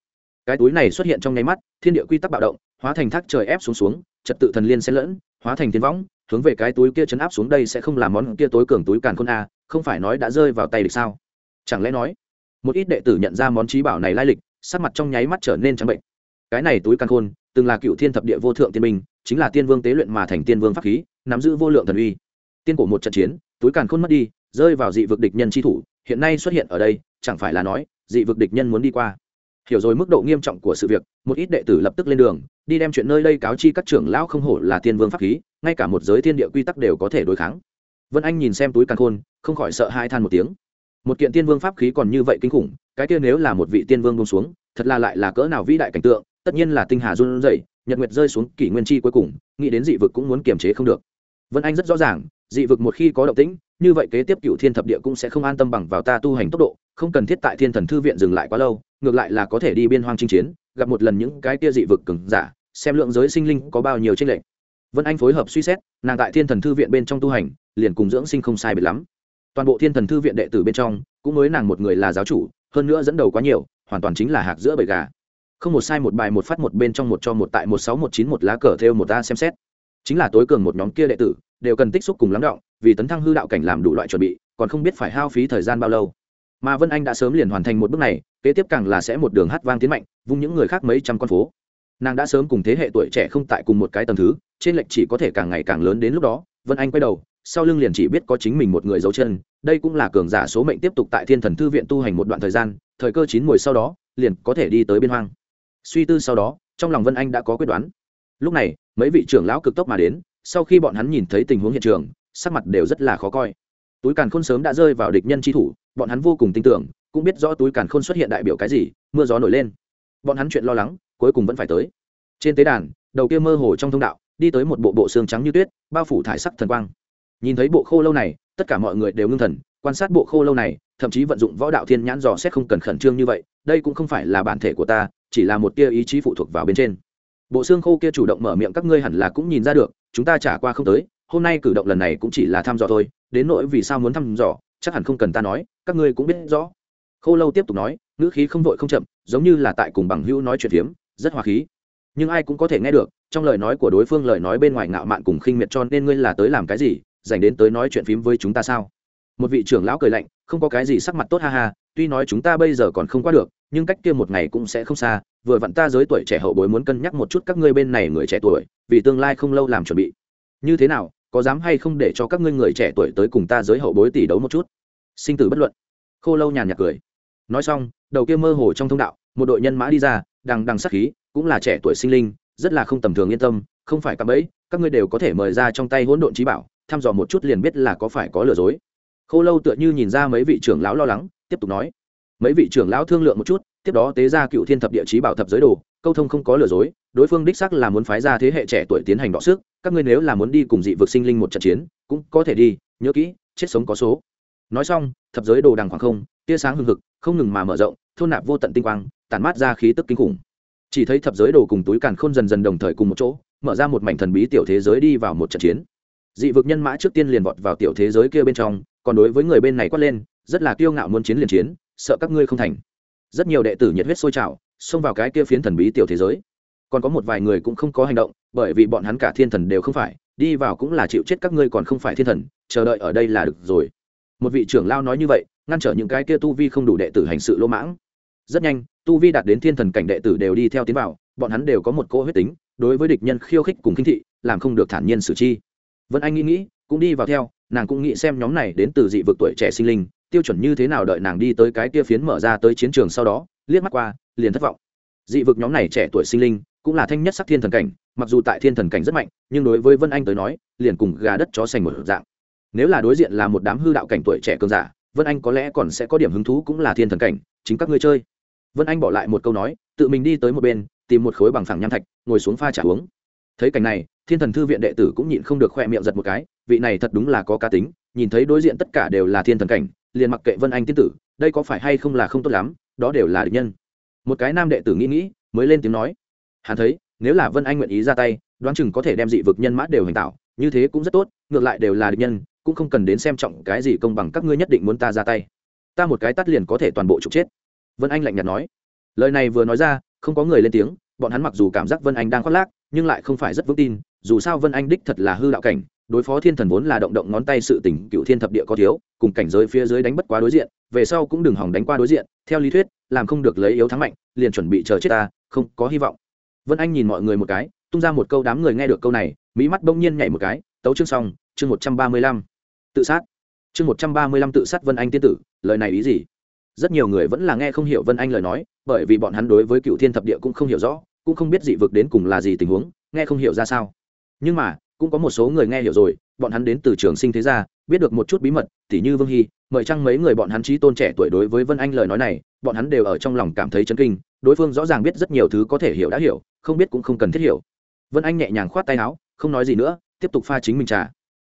Cái túi này xuất hiện trong nháy mắt, thiên địa quy tắc bạo động, hóa thành thác trời ép xuống xuống, trật tự thần liên xen lẫn, hóa thành thiên võng, hướng về cái túi kia chấn áp xuống đây sẽ không làm món kia tối cường túi càn khôn a, không phải nói đã rơi vào tay địch sao? Chẳng lẽ nói, một ít đệ tử nhận ra món trí bảo này lai lịch, sắc mặt trong nháy mắt trở nên trắng bệnh cái này túi càn khôn, từng là cựu thiên thập địa vô thượng tiên minh chính là tiên vương tế luyện mà thành tiên vương pháp khí, nắm giữ vô lượng thần uy. Tiên cổ một trận chiến, túi càn khôn mất đi, rơi vào dị vực địch nhân chi thủ, hiện nay xuất hiện ở đây, chẳng phải là nói, dị vực địch nhân muốn đi qua. Hiểu rồi mức độ nghiêm trọng của sự việc, một ít đệ tử lập tức lên đường, đi đem chuyện nơi đây cáo chi các trưởng lão không hổ là tiên vương pháp khí, ngay cả một giới thiên địa quy tắc đều có thể đối kháng. Vân anh nhìn xem túi càn khôn, không khỏi sợ hai than một tiếng. Một kiện tiên vương pháp khí còn như vậy kinh khủng, cái kia nếu là một vị tiên vương bông xuống, thật là lại là cỡ nào vĩ đại cảnh tượng tất nhiên là tinh hà run rẩy, nhật nguyệt rơi xuống kỷ nguyên chi cuối cùng, nghĩ đến dị vực cũng muốn kiềm chế không được. Vân anh rất rõ ràng, dị vực một khi có động tĩnh, như vậy kế tiếp cựu thiên thập địa cũng sẽ không an tâm bằng vào ta tu hành tốc độ, không cần thiết tại thiên thần thư viện dừng lại quá lâu, ngược lại là có thể đi biên hoang chinh chiến, gặp một lần những cái kia dị vực cứng giả, xem lượng giới sinh linh có bao nhiêu tranh lệch. Vân anh phối hợp suy xét, nàng tại thiên thần thư viện bên trong tu hành, liền cùng dưỡng sinh không sai biệt lắm. Toàn bộ thiên thần thư viện đệ tử bên trong, cũng mới nàng một người là giáo chủ, hơn nữa dẫn đầu quá nhiều, hoàn toàn chính là hạc giữa bầy gà không một sai một bài một phát một bên trong một cho một tại một sáu một chín một lá cờ theo một ta xem xét. Chính là tối cường một nhóm kia đệ tử, đều cần tích xúc cùng lắng động, vì tấn thăng hư đạo cảnh làm đủ loại chuẩn bị, còn không biết phải hao phí thời gian bao lâu. Mà vân anh đã sớm liền hoàn thành một bước này, kế tiếp càng là sẽ một đường hát vang tiến mạnh, vung những người khác mấy trăm con phố. Nàng đã sớm cùng thế hệ tuổi trẻ không tại cùng một cái tầm thứ, trên lệnh chỉ có thể càng ngày càng lớn đến lúc đó, vân anh quay đầu, sau lưng liền chỉ biết có chính mình một người dấu chân, đây cũng là cường giả số mệnh tiếp tục tại thiên thần thư viện tu hành một đoạn thời gian, thời cơ chín mùi sau đó, liền có thể đi tới biên hoang suy tư sau đó, trong lòng vân anh đã có quyết đoán. Lúc này, mấy vị trưởng lão cực tốc mà đến, sau khi bọn hắn nhìn thấy tình huống hiện trường, sắc mặt đều rất là khó coi. Túi càn khôn sớm đã rơi vào địch nhân tri thủ, bọn hắn vô cùng tin tưởng, cũng biết rõ túi càn khôn xuất hiện đại biểu cái gì, mưa gió nổi lên. Bọn hắn chuyện lo lắng, cuối cùng vẫn phải tới. Trên tế đàn, đầu kia mơ hồ trong thông đạo, đi tới một bộ bộ xương trắng như tuyết, bao phủ thải sắc thần quang. Nhìn thấy bộ khô lâu này, tất cả mọi người đều ngưng thần, quan sát bộ khô lâu này, thậm chí vận dụng võ đạo thiên nhãn dò xét không cần khẩn trương như vậy, đây cũng không phải là bản thể của ta chỉ là một tia ý chí phụ thuộc vào bên trên. Bộ xương khô kia chủ động mở miệng các ngươi hẳn là cũng nhìn ra được, chúng ta trả qua không tới, hôm nay cử động lần này cũng chỉ là thăm dò thôi, đến nỗi vì sao muốn thăm dò, chắc hẳn không cần ta nói, các ngươi cũng biết rõ. Khô lâu tiếp tục nói, ngữ khí không vội không chậm, giống như là tại cùng bằng hữu nói chuyện phiếm, rất hòa khí. Nhưng ai cũng có thể nghe được, trong lời nói của đối phương lời nói bên ngoài ngạo mạn cùng khinh miệt cho nên ngươi là tới làm cái gì, dành đến tới nói chuyện phím với chúng ta sao? Một vị trưởng lão cười lạnh, không có cái gì sắc mặt tốt ha ha, tuy nói chúng ta bây giờ còn không qua được nhưng cách kia một ngày cũng sẽ không xa, vừa vặn ta giới tuổi trẻ hậu bối muốn cân nhắc một chút các ngươi bên này người trẻ tuổi, vì tương lai không lâu làm chuẩn bị. Như thế nào, có dám hay không để cho các ngươi người trẻ tuổi tới cùng ta giới hậu bối tỷ đấu một chút? Sinh tử bất luận. Khô lâu nhàn nhạt cười. Nói xong, đầu kia mơ hồ trong thông đạo, một đội nhân mã đi ra, đằng đằng sắc khí, cũng là trẻ tuổi sinh linh, rất là không tầm thường yên tâm, không phải cạm bẫy, các ngươi đều có thể mời ra trong tay hỗn độn trí bảo, thăm dò một chút liền biết là có phải có lừa dối. Khô lâu tựa như nhìn ra mấy vị trưởng lão lo lắng, tiếp tục nói mấy vị trưởng lão thương lượng một chút, tiếp đó tế ra cựu thiên thập địa chí bảo thập giới đồ, câu thông không có lừa dối, đối phương đích sắc là muốn phái ra thế hệ trẻ tuổi tiến hành đọ sức, các ngươi nếu là muốn đi cùng dị vực sinh linh một trận chiến, cũng có thể đi, nhớ kỹ, chết sống có số. Nói xong, thập giới đồ đằng khoảng không, tia sáng hừng hực, không ngừng mà mở rộng, thôn nạp vô tận tinh quang, tản mát ra khí tức kinh khủng. Chỉ thấy thập giới đồ cùng túi càn khôn dần dần đồng thời cùng một chỗ, mở ra một mảnh thần bí tiểu thế giới đi vào một trận chiến. Dị vực nhân mã trước tiên liền vọt vào tiểu thế giới kia bên trong, còn đối với người bên này quát lên, rất là kiêu ngạo muốn chiến liền chiến sợ các ngươi không thành. Rất nhiều đệ tử nhiệt huyết sôi trào, xông vào cái kia phiến thần bí tiểu thế giới. Còn có một vài người cũng không có hành động, bởi vì bọn hắn cả thiên thần đều không phải, đi vào cũng là chịu chết các ngươi còn không phải thiên thần, chờ đợi ở đây là được rồi. Một vị trưởng lao nói như vậy, ngăn trở những cái kia tu vi không đủ đệ tử hành sự lỗ mãng. Rất nhanh, tu vi đạt đến thiên thần cảnh đệ tử đều đi theo tiến vào, bọn hắn đều có một cỗ huyết tính, đối với địch nhân khiêu khích cùng khinh thị, làm không được thản nhiên xử chi. Vân anh nghĩ nghĩ, cũng đi vào theo, nàng cũng nghĩ xem nhóm này đến từ dị vực tuổi trẻ sinh linh tiêu chuẩn như thế nào đợi nàng đi tới cái kia phiến mở ra tới chiến trường sau đó, liếc mắt qua, liền thất vọng. Dị vực nhóm này trẻ tuổi sinh linh, cũng là thanh nhất sắc thiên thần cảnh, mặc dù tại thiên thần cảnh rất mạnh, nhưng đối với vân anh tới nói, liền cùng gà đất chó sành một dạng. Nếu là đối diện là một đám hư đạo cảnh tuổi trẻ cường giả, vân anh có lẽ còn sẽ có điểm hứng thú cũng là thiên thần cảnh, chính các ngươi chơi. Vân anh bỏ lại một câu nói, tự mình đi tới một bên, tìm một khối bằng phẳng nham thạch, ngồi xuống pha trả uống. Thấy cảnh này, thiên thần thư viện đệ tử cũng nhịn không được khoe miệng giật một cái, vị này thật đúng là có cá tính nhìn thấy đối diện tất cả đều là thiên thần cảnh, liền mặc kệ vân anh tiên tử, đây có phải hay không là không tốt lắm, đó đều là địch nhân. Một cái nam đệ tử nghĩ nghĩ, mới lên tiếng nói, hắn thấy, nếu là vân anh nguyện ý ra tay, đoán chừng có thể đem dị vực nhân mã đều hành tạo, như thế cũng rất tốt, ngược lại đều là địch nhân, cũng không cần đến xem trọng cái gì công bằng các ngươi nhất định muốn ta ra tay. Ta một cái tắt liền có thể toàn bộ trục chết. Vân anh lạnh nhạt nói. Lời này vừa nói ra, không có người lên tiếng, bọn hắn mặc dù cảm giác vân anh đang khoác lác, nhưng lại không phải rất vững tin dù sao vân anh đích thật là hư đạo cảnh, đối phó thiên thần vốn là động động ngón tay sự tỉnh cựu thiên thập địa có thiếu, cùng cảnh giới phía dưới đánh bất quá đối diện, về sau cũng đừng hỏng đánh qua đối diện, theo lý thuyết, làm không được lấy yếu thắng mạnh, liền chuẩn bị chờ chết ta, không có hy vọng. Vân anh nhìn mọi người một cái, tung ra một câu đám người nghe được câu này, mỹ mắt bỗng nhiên nhảy một cái, tấu chương xong, chương một trăm ba mươi lăm. Tự sát. Chương một trăm ba mươi lăm tự sát vân anh tiên tử, lời này ý gì? Rất nhiều người vẫn là nghe không hiểu vân anh lời nói, bởi vì bọn hắn đối với cựu thiên thập địa cũng không hiểu rõ, cũng không biết dị vực đến cùng là gì tình huống, nghe không hiểu ra sao nhưng mà, cũng có một số người nghe hiểu rồi, bọn hắn đến từ trường sinh thế gia, biết được một chút bí mật, tỉ như vương hy, mời chăng mấy người bọn hắn trí tôn trẻ tuổi đối với vân anh lời nói này, bọn hắn đều ở trong lòng cảm thấy chấn kinh, đối phương rõ ràng biết rất nhiều thứ có thể hiểu đã hiểu, không biết cũng không cần thiết hiểu. Vân anh nhẹ nhàng khoát tay áo, không nói gì nữa, tiếp tục pha chính mình trà.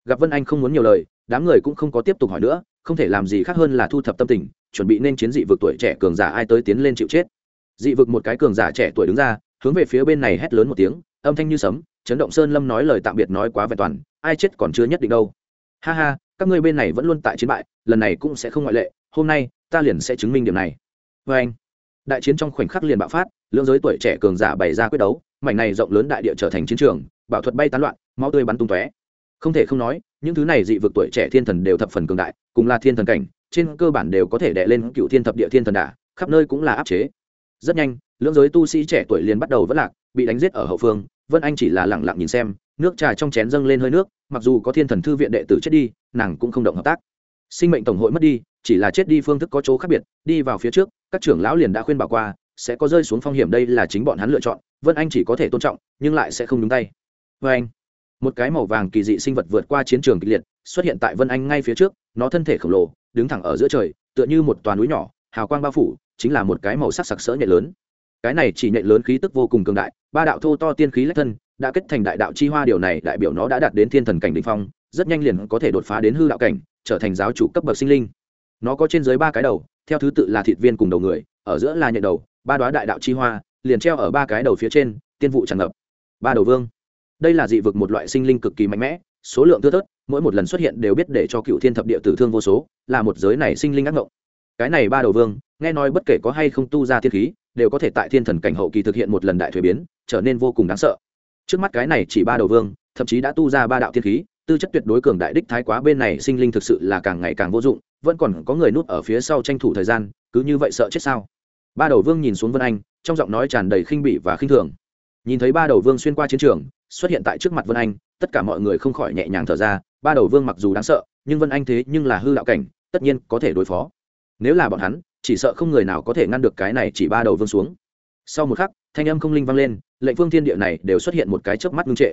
Gặp vân anh không muốn nhiều lời, đám người cũng không có tiếp tục hỏi nữa, không thể làm gì khác hơn là thu thập tâm tình, chuẩn bị nên chiến dị vực tuổi trẻ cường giả ai tới tiến lên chịu chết. Dị vực một cái cường giả trẻ tuổi đứng ra, hướng về phía bên này hét lớn một tiếng, âm thanh như sấm chấn động sơn lâm nói lời tạm biệt nói quá vẹn toàn, ai chết còn chưa nhất định đâu. Ha ha, các ngươi bên này vẫn luôn tại chiến bại, lần này cũng sẽ không ngoại lệ, hôm nay, ta liền sẽ chứng minh điểm này. Vê anh, đại chiến trong khoảnh khắc liền bạo phát, lưỡng giới tuổi trẻ cường giả bày ra quyết đấu, mảnh này rộng lớn đại địa trở thành chiến trường, bảo thuật bay tán loạn, máu tươi bắn tung tóe. Không thể không nói, những thứ này dị vực tuổi trẻ thiên thần đều thập phần cường đại, cùng là thiên thần cảnh, trên cơ bản đều có thể đè lên cựu thiên thập địa thiên thần đả, khắp nơi cũng là áp chế. Rất nhanh, lưỡng giới tu sĩ trẻ tuổi liền bắt đầu vất lạc, bị đánh giết ở hậu phương vân anh chỉ là lẳng lặng nhìn xem, nước trà trong chén dâng lên hơi nước, mặc dù có thiên thần thư viện đệ tử chết đi, nàng cũng không động hợp tác. Sinh mệnh tổng hội mất đi, chỉ là chết đi phương thức có chỗ khác biệt, đi vào phía trước, các trưởng lão liền đã khuyên bảo qua, sẽ có rơi xuống phong hiểm đây là chính bọn hắn lựa chọn, vân anh chỉ có thể tôn trọng, nhưng lại sẽ không đúng tay. Vân anh. Một cái màu vàng kỳ dị sinh vật vượt qua chiến trường kịch liệt, xuất hiện tại vân anh ngay phía trước, nó thân thể khổng lồ, đứng thẳng ở giữa trời, tựa như một toàn núi nhỏ, hào quang bao phủ, chính là một cái màu sắc sặc sỡ nhẹ lớn cái này chỉ nhện lớn khí tức vô cùng cường đại, ba đạo thô to tiên khí lách thân, đã kết thành đại đạo chi hoa, điều này đại biểu nó đã đạt đến thiên thần cảnh đ ỉ n h phong, rất nhanh liền có thể đột phá đến hư đạo cảnh, trở thành giáo chủ cấp bậc sinh linh. Nó có trên dưới ba cái đầu, theo thứ tự là thịt viên cùng đầu người, ở giữa là nhện đầu, ba đoá đại đạo chi hoa, liền treo ở ba cái đầu phía trên, tiên vụ tràn ngập. Ba đầu vương. Đây là dị vực một loại sinh linh cực kỳ mạnh mẽ, số lượng thưa thớt, mỗi một lần xuất hiện đều biết để cho cựu thiên thập địa tử thương vô số, là một giới này sinh linh ác ngộng cái này ba đầu vương, nghe nói bất kể có hay không tu ra thiên khí, đều có thể tại thiên thần cảnh hậu kỳ thực hiện một lần đại thuế biến, trở nên vô cùng đáng sợ. Trước mắt cái này chỉ ba đầu vương, thậm chí đã tu ra ba đạo thiên khí, tư chất tuyệt đối cường đại đích thái quá bên này sinh linh thực sự là càng ngày càng vô dụng, vẫn còn có người núp ở phía sau tranh thủ thời gian, cứ như vậy sợ chết sao? Ba đầu vương nhìn xuống vân anh, trong giọng nói tràn đầy khinh bỉ và khinh thường. Nhìn thấy ba đầu vương xuyên qua chiến trường, xuất hiện tại trước mặt vân anh, tất cả mọi người không khỏi nhẹ nhàng thở ra, ba đầu vương mặc dù đáng sợ, nhưng vân anh thế nhưng là hư đạo cảnh, tất nhiên có thể đối phó nếu là bọn hắn, chỉ sợ không người nào có thể ngăn được cái này chỉ ba đầu vương xuống. Sau một khắc, thanh âm không linh vang lên, lệnh phương thiên địa này đều xuất hiện một cái chớp mắt ngưng trệ.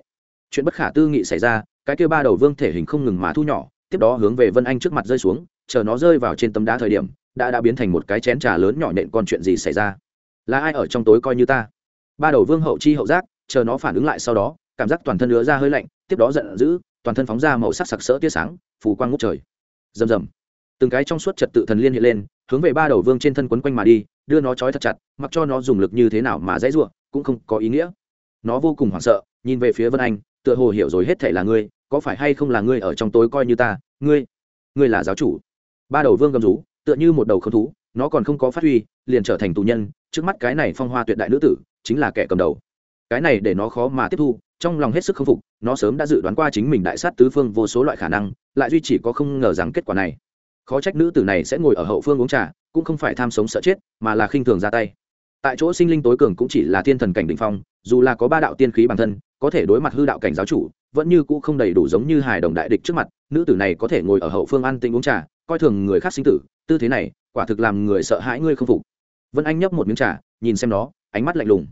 Chuyện bất khả tư nghị xảy ra, cái kia ba đầu vương thể hình không ngừng mà thu nhỏ, tiếp đó hướng về vân anh trước mặt rơi xuống, chờ nó rơi vào trên tấm đá thời điểm, đã đã biến thành một cái chén trà lớn nhỏ nện còn chuyện gì xảy ra? Là ai ở trong tối coi như ta? Ba đầu vương hậu chi hậu giác, chờ nó phản ứng lại sau đó, cảm giác toàn thân lứa ra hơi lạnh, tiếp đó giận dữ, toàn thân phóng ra màu sắc sặc sỡ tia sáng, phù quang ngút trời. Rầm rầm từng cái trong suốt trật tự thần liên hiện lên, hướng về ba đầu vương trên thân quấn quanh mà đi, đưa nó trói thật chặt, mặc cho nó dùng lực như thế nào mà dãy ruộng cũng không có ý nghĩa. Nó vô cùng hoảng sợ, nhìn về phía vân anh, tựa hồ hiểu rồi hết thể là ngươi, có phải hay không là ngươi ở trong tối coi như ta, ngươi ngươi là giáo chủ. Ba đầu vương gầm rú, tựa như một đầu không thú, nó còn không có phát huy, liền trở thành tù nhân, trước mắt cái này phong hoa tuyệt đại nữ tử, chính là kẻ cầm đầu. Cái này để nó khó mà tiếp thu, trong lòng hết sức khâm phục, nó sớm đã dự đoán qua chính mình đại sát tứ phương vô số loại khả năng, lại duy chỉ có không ngờ rằng kết quả này khó trách nữ tử này sẽ ngồi ở hậu phương uống trà, cũng không phải tham sống sợ chết, mà là khinh thường ra tay. Tại chỗ sinh linh tối cường cũng chỉ là thiên thần cảnh đ ỉ n h phong, dù là có ba đạo tiên khí bản thân, có thể đối mặt hư đạo cảnh giáo chủ, vẫn như cũ không đầy đủ giống như hài đồng đại địch trước mặt, nữ tử này có thể ngồi ở hậu phương ăn tinh uống trà, coi thường người khác sinh tử, tư thế này, quả thực làm người sợ hãi ngươi không phục. Vân anh nhấp một miếng trà, nhìn xem nó, ánh mắt lạnh lùng.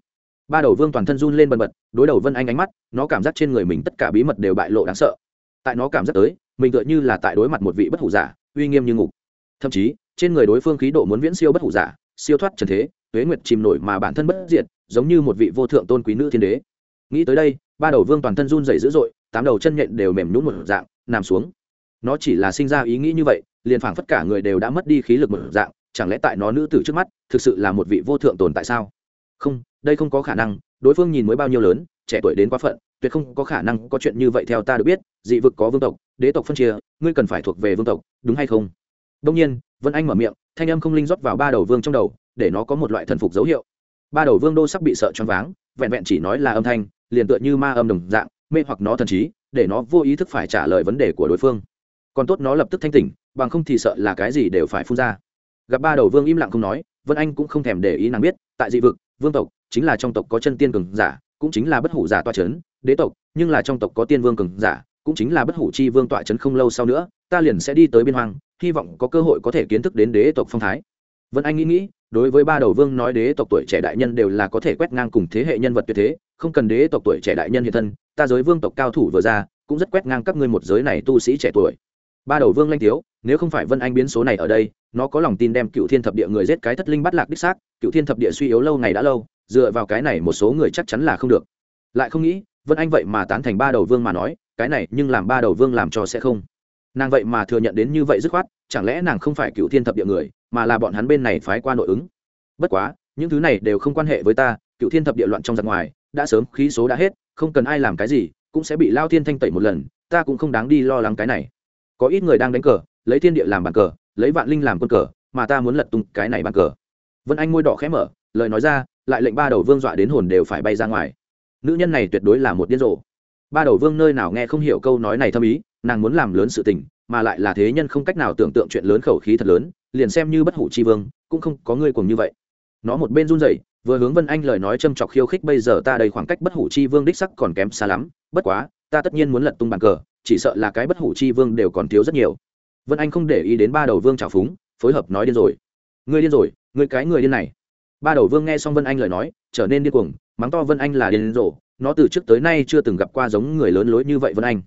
Ba đầu vương toàn thân run lên bần bật, đối đầu vân anh ánh mắt, nó cảm giác trên người mình tất cả bí mật đều bại lộ đáng sợ. Tại nó cảm giác tới mình tựa như là tại đối mặt một vị bất hủ giả, uy nghiêm như ngục. Thậm chí, trên người đối phương khí độ muốn viễn siêu bất hủ giả, siêu thoát trần thế, tuế nguyệt chìm nổi mà bản thân bất diệt, giống như một vị vô thượng tôn quý nữ thiên đế. Nghĩ tới đây, ba đầu vương toàn thân run dày dữ dội, tám đầu chân nhện đều mềm nhún một dạng, nằm xuống. Nó chỉ là sinh ra ý nghĩ như vậy, liền phảng phất cả người đều đã mất đi khí lực một dạng, chẳng lẽ tại nó nữ tử trước mắt, thực sự là một vị vô thượng tồn tại sao? Không, đây không có khả năng, đối phương nhìn mới bao nhiêu lớn, trẻ tuổi đến quá phận, tuyệt không có khả năng có chuyện như vậy theo ta được biết, dị vực có vương tộc đế tộc phân chia, ngươi cần phải thuộc về vương tộc, đúng hay không? Đông nhiên, vân anh mở miệng, thanh âm không linh rót vào ba đầu vương trong đầu, để nó có một loại thần phục dấu hiệu. Ba đầu vương đô sắp bị sợ choáng váng, vẹn vẹn chỉ nói là âm thanh, liền tựa như ma âm đồng dạng, mê hoặc nó thần trí, để nó vô ý thức phải trả lời vấn đề của đối phương. Còn tốt nó lập tức thanh tỉnh, bằng không thì sợ là cái gì đều phải phun ra. Gặp ba đầu vương im lặng không nói, vân anh cũng không thèm để ý nàng biết, tại dị vực, vương tộc chính là trong tộc có chân tiên cường giả, cũng chính là bất hủ giả toa c h ấ n đế tộc nhưng là trong tộc có tiên vương cường giả cũng chính là bất hủ chi vương tọa trấn không lâu sau nữa, ta liền sẽ đi tới biên hoang, hy vọng có cơ hội có thể kiến thức đến đế tộc phong thái. Vân anh nghĩ nghĩ, đối với ba đầu vương nói đế tộc tuổi trẻ đại nhân đều là có thể quét ngang cùng thế hệ nhân vật tuyệt thế, không cần đế tộc tuổi trẻ đại nhân hiện thân, ta giới vương tộc cao thủ vừa ra, cũng rất quét ngang các ngươi một giới này tu sĩ trẻ tuổi. Ba đầu vương lanh tiếu, nếu không phải vân anh biến số này ở đây, nó có lòng tin đem cựu thiên thập địa người giết cái thất linh bắt lạc đích xác, cựu thiên thập địa suy yếu lâu ngày đã lâu, dựa vào cái này một số người chắc chắn là không được. Lại không nghĩ, vân anh vậy mà tán thành ba đầu vương mà nói cái này nhưng làm ba đầu vương làm cho sẽ không. Nàng vậy mà thừa nhận đến như vậy dứt khoát, chẳng lẽ nàng không phải cựu thiên thập địa người, mà là bọn hắn bên này phái qua nội ứng? Bất quá, những thứ này đều không quan hệ với ta, cựu thiên thập địa loạn trong giặc ngoài, đã sớm khí số đã hết, không cần ai làm cái gì, cũng sẽ bị lao thiên thanh tẩy một lần, ta cũng không đáng đi lo lắng cái này. Có ít người đang đánh cờ, lấy thiên địa làm bàn cờ, lấy vạn linh làm quân cờ, mà ta muốn lật tung cái này bàn cờ. Vân anh môi đỏ khẽ mở, lời nói ra, lại lệnh ba đầu vương dọa đến hồn đều phải bay ra ngoài. Nữ nhân này tuyệt đối là một điên rồ ba đầu vương nơi nào nghe không hiểu câu nói này thâm ý, nàng muốn làm lớn sự tình, mà lại là thế nhân không cách nào tưởng tượng chuyện lớn khẩu khí thật lớn, liền xem như bất hủ chi vương, cũng không có người cùng như vậy. Nó một bên run rẩy, vừa hướng vân anh lời nói châm chọc khiêu khích bây giờ ta đây khoảng cách bất hủ chi vương đích sắc còn kém xa lắm, bất quá, ta tất nhiên muốn lật tung bàn cờ, chỉ sợ là cái bất hủ chi vương đều còn thiếu rất nhiều. Vân anh không để ý đến ba đầu vương trào phúng, phối hợp nói điên rồi. Ngươi điên rồi, ngươi cái người điên này. Ba đầu vương nghe xong vân anh lời nói, trở nên điên cuồng, mắng to vân anh là điên rồ nó từ trước tới nay chưa từng gặp qua giống người lớn lối như vậy vân anh.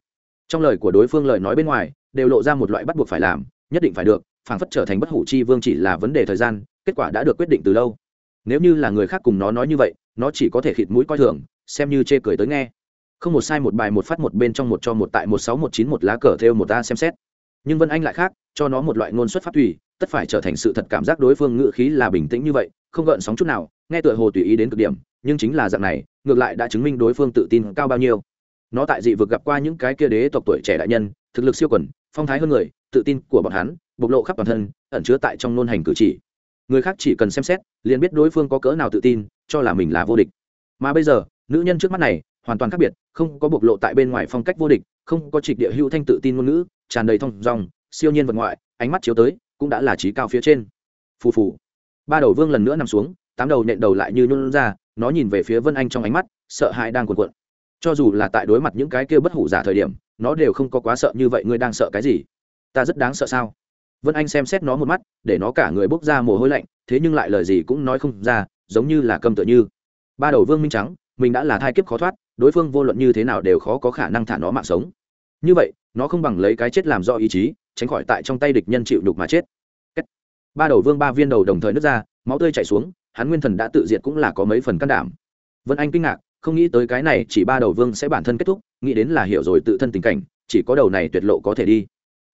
Trong lời của đối phương lời nói bên ngoài, đều lộ ra một loại bắt buộc phải làm, nhất định phải được, phảng phất trở thành bất hủ chi vương chỉ là vấn đề thời gian, kết quả đã được quyết định từ lâu. Nếu như là người khác cùng nó nói như vậy, nó chỉ có thể khịt mũi coi thường, xem như chê cười tới nghe. Không một sai một bài một phát một bên trong một cho một tại một sáu một chín một lá cờ theo một ta xem xét. Nhưng vân anh lại khác, cho nó một loại ngôn xuất phát tùy, tất phải trở thành sự thật cảm giác đối phương ngự khí là bình tĩnh như vậy, không gợn sóng chút nào, nghe tựa hồ tùy ý đến cực điểm nhưng chính là dạng này, ngược lại đã chứng minh đối phương tự tin cao bao nhiêu. Nó tại dị vực gặp qua những cái kia đế tộc tuổi trẻ đại nhân, thực lực siêu quần, phong thái hơn người, tự tin của bọn hắn, bộc lộ khắp toàn thân, ẩn chứa tại trong nôn hành cử chỉ. Người khác chỉ cần xem xét, liền biết đối phương có cỡ nào tự tin, cho là mình là vô địch. Mà bây giờ, nữ nhân trước mắt này, hoàn toàn khác biệt, không có bộc lộ tại bên ngoài phong cách vô địch, không có trịch địa hữu thanh tự tin ngôn ngữ, tràn đầy thông dòng siêu nhiên vật ngoại, ánh mắt chiếu tới, cũng đã là trí cao phía trên. Phù phù. Ba đầu vương lần nữa nằm xuống tám đầu nện đầu lại như nhún ra, nó nhìn về phía vân anh trong ánh mắt, sợ hãi đang cuộn cuộn. Cho dù là tại đối mặt những cái kia bất hủ giả thời điểm, nó đều không có quá sợ như vậy, ngươi đang sợ cái gì? Ta rất đáng sợ sao? Vân anh xem xét nó một mắt, để nó cả người bốc ra mồ hôi lạnh, thế nhưng lại lời gì cũng nói không ra, giống như là câm tựa như. Ba đầu vương minh trắng, mình đã là thai kiếp khó thoát, đối phương vô luận như thế nào đều khó có khả năng thả nó mạng sống. Như vậy, nó không bằng lấy cái chết làm do ý chí, tránh khỏi tại trong tay địch nhân chịu đục mà chết. Ba đầu vương ba viên đầu đồng thời nứt ra, máu tươi chảy xuống hắn nguyên thần đã tự diệt cũng là có mấy phần can đảm. Vân anh kinh ngạc, không nghĩ tới cái này chỉ ba đầu vương sẽ bản thân kết thúc, nghĩ đến là hiểu rồi tự thân tình cảnh, chỉ có đầu này tuyệt lộ có thể đi.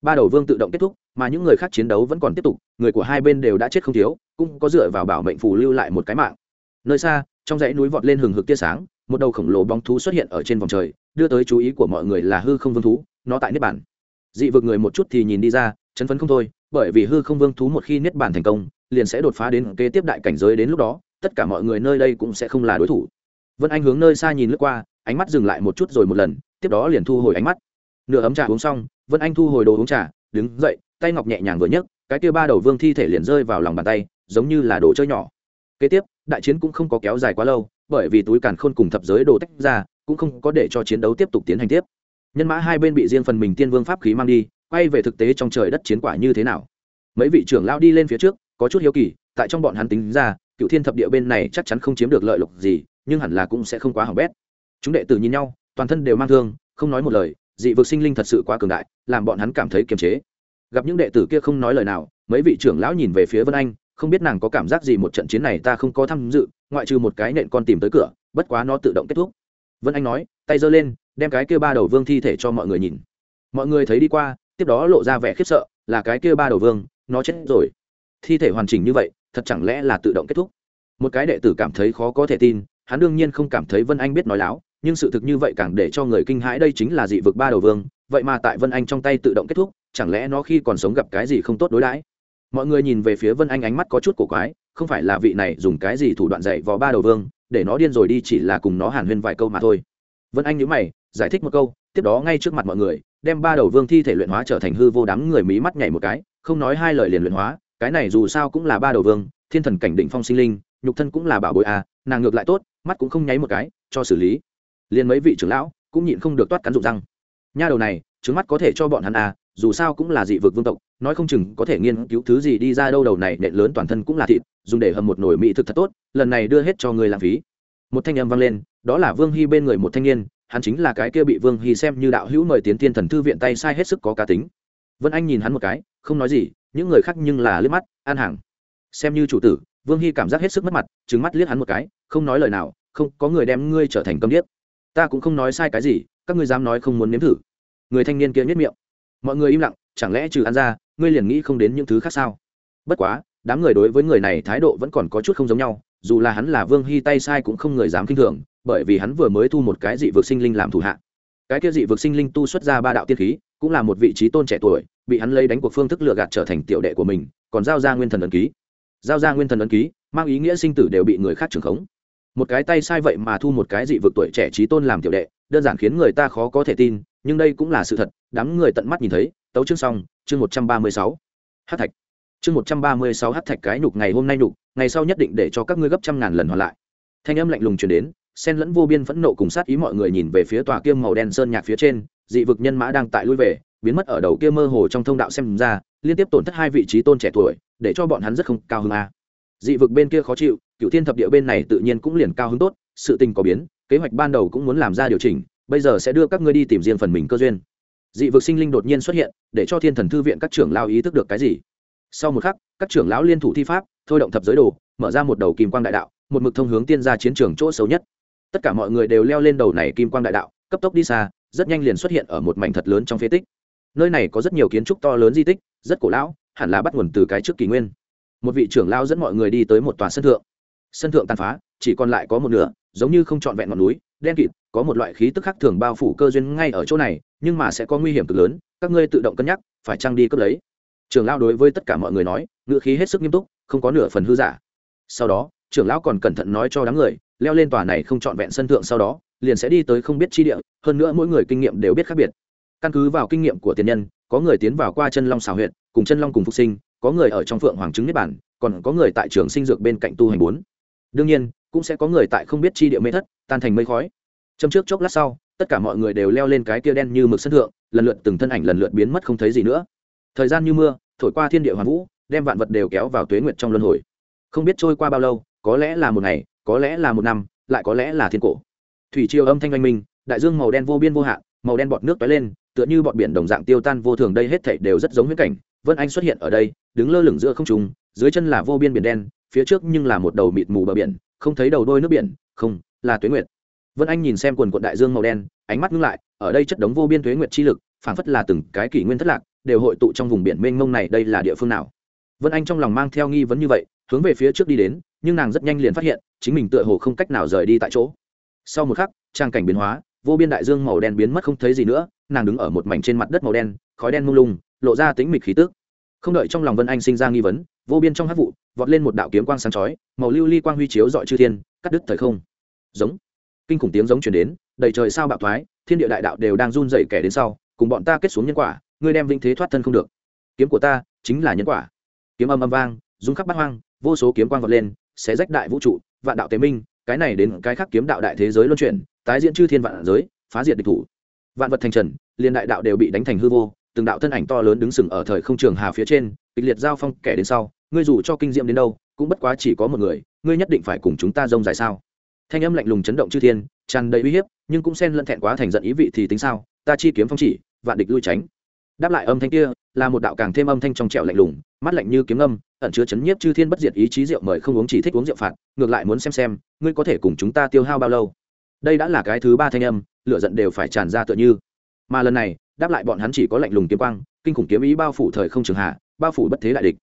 Ba đầu vương tự động kết thúc, mà những người khác chiến đấu vẫn còn tiếp tục, người của hai bên đều đã chết không thiếu, cũng có dựa vào bảo mệnh phù lưu lại một cái mạng. Nơi xa, trong dãy núi vọt lên hừng hực tia sáng, một đầu khổng lồ bóng thú xuất hiện ở trên vòng trời, đưa tới chú ý của mọi người là hư không vương thú, nó tại niết bản dị vực người một chút thì nhìn đi ra, chấn phấn không thôi, bởi vì hư không vương thú một khi niết bản thành công liền sẽ đột phá đến kế tiếp đại cảnh giới đến lúc đó, tất cả mọi người nơi đây cũng sẽ không là đối thủ. Vân anh hướng nơi xa nhìn lướt qua, ánh mắt dừng lại một chút rồi một lần, tiếp đó liền thu hồi ánh mắt. Nửa ấm trà uống xong, vân anh thu hồi đồ uống trà, đứng dậy, tay ngọc nhẹ nhàng vừa nhấc, cái kia ba đầu vương thi thể liền rơi vào lòng bàn tay, giống như là đồ chơi nhỏ. Kế tiếp, đại chiến cũng không có kéo dài quá lâu, bởi vì túi càn khôn cùng thập giới đồ tách ra, cũng không có để cho chiến đấu tiếp tục tiến hành tiếp. Nhân mã hai bên bị riêng phần mình tiên vương pháp khí mang đi, quay về thực tế trong trời đất chiến quả như thế nào? Mấy vị trưởng lao đi lên phía trước có chút hiếu kỳ, tại trong bọn hắn tính ra, cựu thiên thập địa bên này chắc chắn không chiếm được lợi lộc gì, nhưng hẳn là cũng sẽ không quá hỏng bét. Chúng đệ tử nhìn nhau, toàn thân đều mang thương, không nói một lời, dị vực sinh linh thật sự quá cường đại, làm bọn hắn cảm thấy kiềm chế. Gặp những đệ tử kia không nói lời nào, mấy vị trưởng lão nhìn về phía vân anh, không biết nàng có cảm giác gì một trận chiến này ta không có tham dự, ngoại trừ một cái nện con tìm tới cửa, bất quá nó tự động kết thúc. Vân anh nói, tay giơ lên, đem cái kia ba đầu vương thi thể cho mọi người nhìn. Mọi người thấy đi qua, tiếp đó lộ ra vẻ khiếp sợ, là cái kia ba đầu vương, nó chết rồi thi thể hoàn chỉnh như vậy, thật chẳng lẽ là tự động kết thúc? Một cái đệ tử cảm thấy khó có thể tin, hắn đương nhiên không cảm thấy vân anh biết nói láo, nhưng sự thực như vậy càng để cho người kinh hãi đây chính là dị vực ba đầu vương, vậy mà tại vân anh trong tay tự động kết thúc, chẳng lẽ nó khi còn sống gặp cái gì không tốt đối đãi? Mọi người nhìn về phía vân anh ánh mắt có chút cổ quái, không phải là vị này dùng cái gì thủ đoạn dạy vò ba đầu vương, để nó điên rồi đi chỉ là cùng nó hàn huyên vài câu mà thôi. Vân anh nhớ mày, giải thích một câu, tiếp đó ngay trước mặt mọi người, đem ba đầu vương thi thể luyện hóa trở thành hư vô đám người mí mắt nhảy một cái, không nói hai lời liền luyện hóa cái này dù sao cũng là ba đầu vương, thiên thần cảnh định phong sinh linh, nhục thân cũng là bảo bối à nàng ngược lại tốt, mắt cũng không nháy một cái, cho xử lý. Liền mấy vị trưởng lão cũng nhịn không được toát cắn rụng răng. Nha đầu này, trứng mắt có thể cho bọn hắn à dù sao cũng là dị vực vương tộc, nói không chừng có thể nghiên cứu thứ gì đi ra đâu đầu này, nện lớn toàn thân cũng là thịt, dùng để hầm một nồi mỹ thực thật tốt, lần này đưa hết cho người lãng phí. Một thanh âm vang lên, đó là vương hy bên người một thanh niên, hắn chính là cái kia bị vương hy xem như đạo hữu mời tiến thiên thần thư viện tay sai hết sức có cá tính vân anh nhìn hắn một cái, không nói gì, những người khác nhưng là liếc mắt, an hàng xem như chủ tử, vương hy cảm giác hết sức mất mặt trứng mắt liếc hắn một cái, không nói lời nào, không, có người đem ngươi trở thành câm điếc. Ta cũng không nói sai cái gì, các ngươi dám nói không muốn nếm thử. Người thanh niên kia nhất miệng. Mọi người im lặng, chẳng lẽ trừ ăn ra, ngươi liền nghĩ không đến những thứ khác sao? Bất quá, đám người đối với người này thái độ vẫn còn có chút không giống nhau, dù là hắn là vương hy tay sai cũng không người dám k i n h thường, bởi vì hắn vừa mới thu một cái dị vực sinh linh làm thủ hạ. Cái kia dị vực sinh linh tu xuất ra ba đạo tiên khí cũng là một vị trí tôn trẻ tuổi, bị hắn lấy đánh cuộc phương thức lừa gạt trở thành tiểu đệ của mình, còn giao ra nguyên thần ấn ký. Giao ra nguyên thần ấn ký, mang ý nghĩa sinh tử đều bị người khác trưởng khống. Một cái tay sai vậy mà thu một cái dị vực tuổi trẻ trí tôn làm tiểu đệ, đơn giản khiến người ta khó có thể tin, nhưng đây cũng là sự thật, đám người tận mắt nhìn thấy, tấu chương xong, chương một trăm ba mươi sáu. Hát thạch. Chương một trăm ba mươi sáu hát thạch cái nhục ngày hôm nay nhục, ngày sau nhất định để cho các ngươi gấp trăm ngàn lần hoàn lại. Thanh âm lạnh lùng chuyển đến sen lẫn vô biên phẫn nộ cùng sát ý mọi người nhìn về phía tòa kiêm màu đen sơn nhạc phía trên dị vực nhân mã đang tại lui về, biến mất ở đầu kia mơ hồ trong thông đạo xem ra, liên tiếp tổn thất hai vị trí tôn trẻ tuổi, để cho bọn hắn rất không cao hơn a. Dị vực bên kia khó chịu cựu thiên thập địa bên này tự nhiên cũng liền cao hứng tốt, sự tình có biến, kế hoạch ban đầu cũng muốn làm ra điều chỉnh, bây giờ sẽ đưa các ngươi đi tìm riêng phần mình cơ duyên. Dị vực sinh linh đột nhiên xuất hiện, để cho thiên thần thư viện các trưởng lao ý thức được cái gì? Sau một khắc, các trưởng lão liên thủ thi pháp, thôi động thập giới đồ, mở ra một đầu kim quang đại đạo, một mực thông hướng tiên ra chiến trường chỗ xấu nhất. Tất cả mọi người đều leo lên đầu này kim quang đại đạo, cấp tốc đi xa rất nhanh liền xuất hiện ở một mảnh thật lớn trong phế tích. Nơi này có rất nhiều kiến trúc to lớn di tích, rất cổ lão, hẳn là bắt nguồn từ cái trước kỷ nguyên. Một vị trưởng lao dẫn mọi người đi tới một tòa sân thượng. Sân thượng tàn phá, chỉ còn lại có một nửa, giống như không trọn vẹn ngọn núi, đen kịt, có một loại khí tức khác thường bao phủ cơ duyên ngay ở chỗ này, nhưng mà sẽ có nguy hiểm cực lớn, các ngươi tự động cân nhắc, phải trăng đi cướp lấy? Trưởng lão đối với tất cả mọi người nói, ngữ khí hết sức nghiêm túc, không có nửa phần hư giả. Sau đó, trưởng lão còn cẩn thận nói cho đám người, leo lên tòa này không trọn vẹn sân thượng sau đó, liền sẽ đi tới không biết chi địa hơn nữa mỗi người kinh nghiệm đều biết khác biệt. Căn cứ vào kinh nghiệm của tiền nhân, có người tiến vào qua chân long xào huyện cùng chân long cùng phục sinh, có người ở trong phượng hoàng trứng niết bản còn có người tại trường sinh dược bên cạnh tu hành bốn. Đương nhiên, cũng sẽ có người tại không biết chi địa mê thất, tan thành mây khói. Châm trước chốc lát sau, tất cả mọi người đều leo lên cái kia đen như mực sân thượng, lần lượt từng thân ảnh lần lượt biến mất không thấy gì nữa. Thời gian như mưa, thổi qua thiên địa hoàn vũ, đem vạn vật đều kéo vào tuế nguyệt trong luân hồi. Không biết trôi qua bao lâu, có lẽ là một ngày, có lẽ là một năm, lại có lẽ là thiên cổ. Thủy triều âm thanh oanh minh đại dương màu đen vô biên vô hạn, màu đen bọt nước tói lên, tựa như bọt biển đồng dạng tiêu tan vô thường, đây hết thảy đều rất giống huyễn cảnh. Vân anh xuất hiện ở đây, đứng lơ lửng giữa không trung, dưới chân là vô biên biển đen, phía trước nhưng là một đầu mịt mù bờ biển, không thấy đầu đôi nước biển, không, là tuế nguyệt. Vân anh nhìn xem quần quận đại dương màu đen, ánh mắt ngưng lại, ở đây chất đống vô biên tuế nguyệt chi lực, phảng phất là từng cái kỷ nguyên thất lạc, đều hội tụ trong vùng biển mênh mông này, đây là địa phương nào? Vân anh trong lòng mang theo nghi vấn như vậy, hướng về phía trước đi đến, nhưng nàng rất nhanh liền phát hiện, chính mình tựa hồ không cách nào rời đi tại chỗ. Sau một khắc, trang cảnh biến hóa vô biên đại dương màu đen biến mất không thấy gì nữa, nàng đứng ở một mảnh trên mặt đất màu đen, khói đen mông lung, lộ ra tính mịch khí tức. Không đợi trong lòng vân anh sinh ra nghi vấn, vô biên trong hát vụ, vọt lên một đạo kiếm quang sáng chói, màu lưu ly quang huy chiếu dọi chư thiên, cắt đứt thời không. Giống. Kinh khủng tiếng giống chuyển đến, đầy trời sao bạo thoái, thiên địa đại đạo đều đang run dậy kẻ đến sau, cùng bọn ta kết xuống nhân quả, ngươi đem vinh thế thoát thân không được. Kiếm của ta chính là nhân quả. Kiếm âm âm vang, rung khắp bát hoang, vô số kiếm quang vọt lên sẽ rách đại vũ trụ, vạn đạo tế minh, cái này đến cái khác kiếm đạo đại thế giới luân chuyển tái diễn chư thiên vạn giới, phá diệt địch thủ. Vạn vật thành trần, liên đại đạo đều bị đánh thành hư vô, từng đạo thân ảnh to lớn đứng sừng ở thời không trường hà phía trên, kịch liệt giao phong kẻ đến sau, ngươi dù cho kinh diệm đến đâu, cũng bất quá chỉ có một người, ngươi nhất định phải cùng chúng ta rông dài sao? Thanh âm lạnh lùng chấn động chư thiên, tràn đầy uy hiếp, nhưng cũng xen lẫn thẹn quá thành giận ý vị thì tính sao? Ta chi kiếm phong chỉ, vạn địch lui tránh. Đáp lại âm thanh kia, là một đạo càng thêm âm thanh trong trẻo lạnh lùng, mắt lạnh như kiếm âm, ẩn chứa chấn nhiếp chư thiên bất diệt ý chí rượu mời không uống chỉ thích uống rượu phạt, ngược lại muốn xem xem, ngươi có thể cùng chúng ta tiêu hao bao lâu? Đây đã là cái thứ ba thanh âm lựa giận đều phải tràn ra tựa như. Mà lần này, đáp lại bọn hắn chỉ có lạnh lùng kiếm quang, kinh khủng kiếm ý bao phủ thời không trường hạ, bao phủ bất thế đại địch.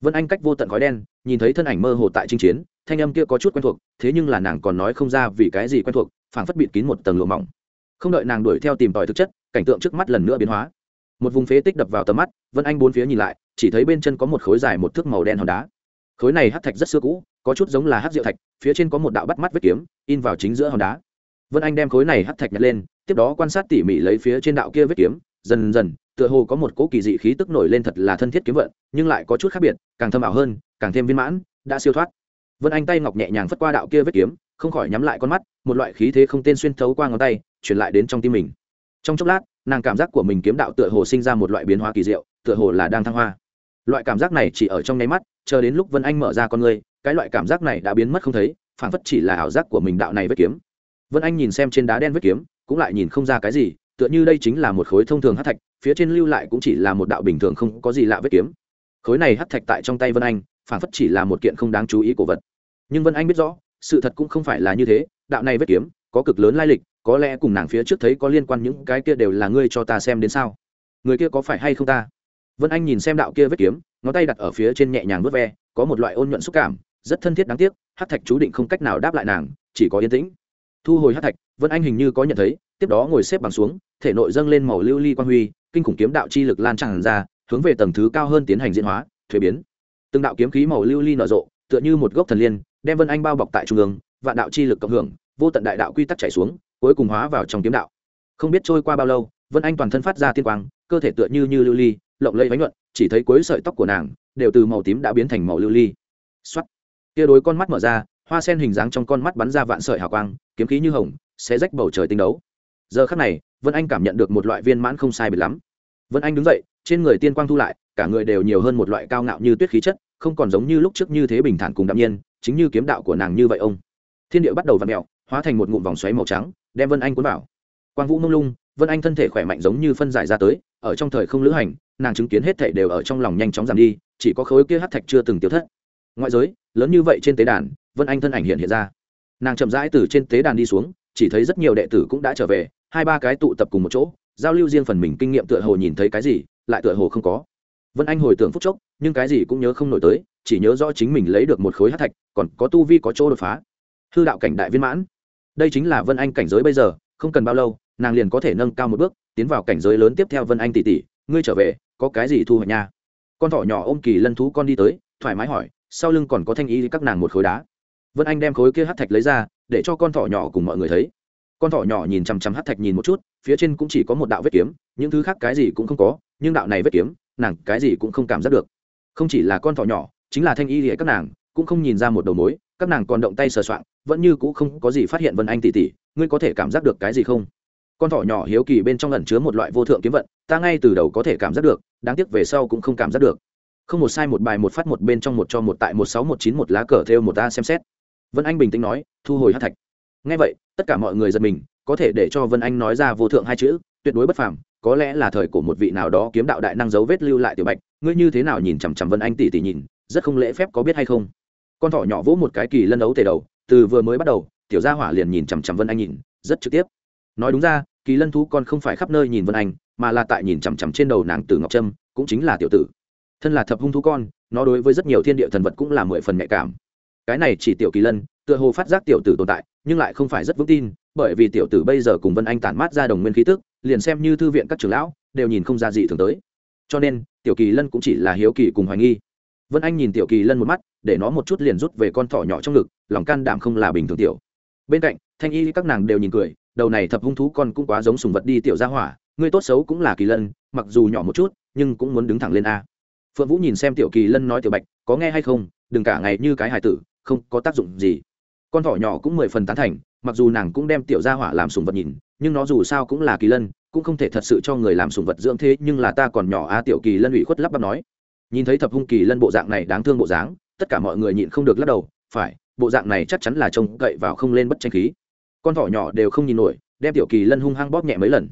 Vân anh cách vô tận khói đen, nhìn thấy thân ảnh mơ hồ tại chinh chiến, thanh âm kia có chút quen thuộc, thế nhưng là nàng còn nói không ra vì cái gì quen thuộc, phảng phất bịt kín một tầng lụa mỏng. Không đợi nàng đuổi theo tìm tòi thực chất, cảnh tượng trước mắt lần nữa biến hóa. Một vùng phế tích đập vào tầm mắt, vân anh bốn phía nhìn lại, chỉ thấy bên chân có một khối dài một thước màu đen hòn đá. Khối này hát thạch rất xưa cũ, có chút giống là hát rượu thạch, phía trên có một đạo bắt mắt vết kiếm, in vào chính giữa hòn đá vân anh đem khối này hát thạch nhặt lên, tiếp đó quan sát tỉ mỉ lấy phía trên đạo kia vết kiếm, dần dần, tựa hồ có một cỗ kỳ dị khí tức nổi lên thật là thân thiết kiếm vận, nhưng lại có chút khác biệt, càng thâm ảo hơn, càng thêm viên mãn, đã siêu thoát. Vân anh tay ngọc nhẹ nhàng phất qua đạo kia vết kiếm, không khỏi nhắm lại con mắt, một loại khí thế không tên xuyên thấu qua ngón tay, truyền lại đến trong tim mình. Trong chốc lát, nàng cảm giác của mình kiếm đạo tựa hồ sinh ra một loại biến hóa kỳ diệu, tựa hồ là đang thăng hoa. Loại cảm giác này chỉ ở trong nháy mắt, chờ đến lúc vân anh mở ra con người cái loại cảm giác này đã biến mất không thấy phản phất chỉ là ảo giác của mình đạo này vết kiếm vân anh nhìn xem trên đá đen vết kiếm, cũng lại nhìn không ra cái gì, tựa như đây chính là một khối thông thường hát thạch, phía trên lưu lại cũng chỉ là một đạo bình thường không có gì lạ vết kiếm. Khối này hát thạch tại trong tay vân anh, phản phất chỉ là một kiện không đáng chú ý của vật. Nhưng vân anh biết rõ, sự thật cũng không phải là như thế, đạo này vết kiếm có cực lớn lai lịch, có lẽ cùng nàng phía trước thấy có liên quan những cái kia đều là ngươi cho ta xem đến sao. Người kia có phải hay không ta? Vân anh nhìn xem đạo kia vết kiếm, ngón tay đặt ở phía trên nhẹ nhàng vớt ve, có một loại ôn nhuận xúc cảm, rất thân thiết đáng tiếc hát thạch chú định không cách nào đáp lại nàng, chỉ có yên tĩnh thu hồi hát thạch, vân anh hình như có nhận thấy, tiếp đó ngồi xếp bằng xuống, thể nội dâng lên màu lưu ly quang huy, kinh khủng kiếm đạo chi lực lan tràn ra, hướng về tầng thứ cao hơn tiến hành diễn hóa, thuế biến. Từng đạo kiếm khí màu lưu ly nở rộ, tựa như một gốc thần liên, đem vân anh bao bọc tại trung ương, vạn đạo chi lực cộng hưởng, vô tận đại đạo quy tắc chảy xuống, cuối cùng hóa vào trong kiếm đạo. Không biết trôi qua bao lâu, vân anh toàn thân phát ra tiên quang, cơ thể tựa như như lưu ly, lộng lẫy bánh nhuận, chỉ thấy cuối sợi tóc của nàng đều từ màu tím đã biến thành màu lưu ly. Xuất tia đối con mắt mở ra, hoa sen hình dáng trong con mắt bắn ra vạn sợi hào quang kiếm khí như hồng, sẽ rách bầu trời tinh đấu. Giờ khắc này, vân anh cảm nhận được một loại viên mãn không sai biệt lắm. Vân anh đứng dậy, trên người tiên quang thu lại, cả người đều nhiều hơn một loại cao ngạo như tuyết khí chất, không còn giống như lúc trước như thế bình thản cùng đạm nhiên, chính như kiếm đạo của nàng như vậy ông. Thiên địa bắt đầu v ặ mẹo hóa thành một ngụm vòng xoáy màu trắng, đem vân anh cuốn vào. Quang vũ mông lung, vân anh thân thể khỏe mạnh giống như phân giải ra tới, ở trong thời không lữ hành, nàng chứng kiến hết thảy đều ở trong lòng nhanh chóng giảm đi, chỉ có khối kia hát thạch chưa từng tiêu thất. Ngoại giới, lớn như vậy trên tế đàn, vân anh thân ảnh hiện hiện ra nàng chậm rãi từ trên tế đàn đi xuống, chỉ thấy rất nhiều đệ tử cũng đã trở về, hai ba cái tụ tập cùng một chỗ, giao lưu riêng phần mình kinh nghiệm tựa hồ nhìn thấy cái gì, lại tựa hồ không có. Vân anh hồi tưởng phút chốc, nhưng cái gì cũng nhớ không nổi tới, chỉ nhớ rõ chính mình lấy được một khối hát thạch, còn có tu vi có chỗ đột phá. Hư đạo cảnh đại viên mãn. Đây chính là vân anh cảnh giới bây giờ, không cần bao lâu, nàng liền có thể nâng cao một bước, tiến vào cảnh giới lớn tiếp theo vân anh tỷ tỷ, ngươi trở về, có cái gì thu hoạch nha? Con thỏ nhỏ ôm kỳ lân thú con đi tới, thoải mái hỏi, sau lưng còn có thanh ý các nàng một khối đá vân anh đem khối kia hát thạch lấy ra, để cho con thỏ nhỏ cùng mọi người thấy. Con thỏ nhỏ nhìn chằm chằm hát thạch nhìn một chút, phía trên cũng chỉ có một đạo vết kiếm, những thứ khác cái gì cũng không có, nhưng đạo này vết kiếm, nàng cái gì cũng không cảm giác được. Không chỉ là con thỏ nhỏ, chính là thanh y lìa các nàng, cũng không nhìn ra một đầu mối, các nàng còn động tay sờ soạng, vẫn như cũng không có gì phát hiện vân anh tỉ tỉ, ngươi có thể cảm giác được cái gì không? Con thỏ nhỏ hiếu kỳ bên trong lẩn chứa một loại vô thượng kiếm vận, ta ngay từ đầu có thể cảm giác được, đáng tiếc về sau cũng không cảm giác được. Không một sai một bài một phát một bên trong một cho một tại một sáu một chín một lá cờ theo một ta xem xét vân anh bình tĩnh nói, thu hồi hát thạch. Ngay vậy, tất cả mọi người giật mình, có thể để cho vân anh nói ra vô thượng hai chữ, tuyệt đối bất phàm, có lẽ là thời của một vị nào đó kiếm đạo đại năng dấu vết lưu lại tiểu bạch, ngươi như thế nào nhìn chằm chằm vân anh tỉ tỉ nhìn, rất không lễ phép có biết hay không? Con thỏ nhỏ vỗ một cái kỳ lân đấu tề đầu, từ vừa mới bắt đầu, tiểu gia hỏa liền nhìn chằm chằm vân anh nhìn, rất trực tiếp. Nói đúng ra, kỳ lân thú con không phải khắp nơi nhìn vân anh, mà là tại nhìn chằm chằm trên đầu nàng Từ ngọc trâm, cũng chính là tiểu tử. Thân là thập hung thú con, nó đối với rất nhiều thiên địa thần vật cũng là mười phần nhạy cảm cái này chỉ tiểu kỳ lân, tựa hồ phát giác tiểu tử tồn tại, nhưng lại không phải rất vững tin, bởi vì tiểu tử bây giờ cùng vân anh tản mát ra đồng nguyên khí tức, liền xem như thư viện các trưởng lão, đều nhìn không ra gì thường tới. Cho nên, tiểu kỳ lân cũng chỉ là hiếu kỳ cùng hoài nghi. Vân anh nhìn tiểu kỳ lân một mắt, để nó một chút liền rút về con thỏ nhỏ trong ngực, lòng can đảm không là bình thường tiểu. Bên cạnh, thanh y các nàng đều nhìn cười, đầu này thập hung thú con cũng quá giống sùng vật đi tiểu gia hỏa ngươi tốt xấu cũng là kỳ lân, mặc dù nhỏ một chút, nhưng cũng muốn đứng thẳng lên a. Phượng vũ nhìn xem tiểu kỳ lân nói tiểu bạch, có nghe hay không, đừng cả ngày như cái hài tử không có tác dụng gì. Con thỏ nhỏ cũng mười phần tán thành, mặc dù nàng cũng đem tiểu gia hỏa làm sùng vật nhìn, nhưng nó dù sao cũng là kỳ lân, cũng không thể thật sự cho người làm sùng vật dưỡng thế, nhưng là ta còn nhỏ a tiểu kỳ lân ủy khuất lắp bắp nói. Nhìn thấy thập hung kỳ lân bộ dạng này đáng thương bộ dáng, tất cả mọi người nhịn không được lắc đầu, phải, bộ dạng này chắc chắn là trông cậy vào không lên bất tranh khí. Con thỏ nhỏ đều không nhìn nổi, đem tiểu kỳ lân hung hăng bóp nhẹ mấy lần.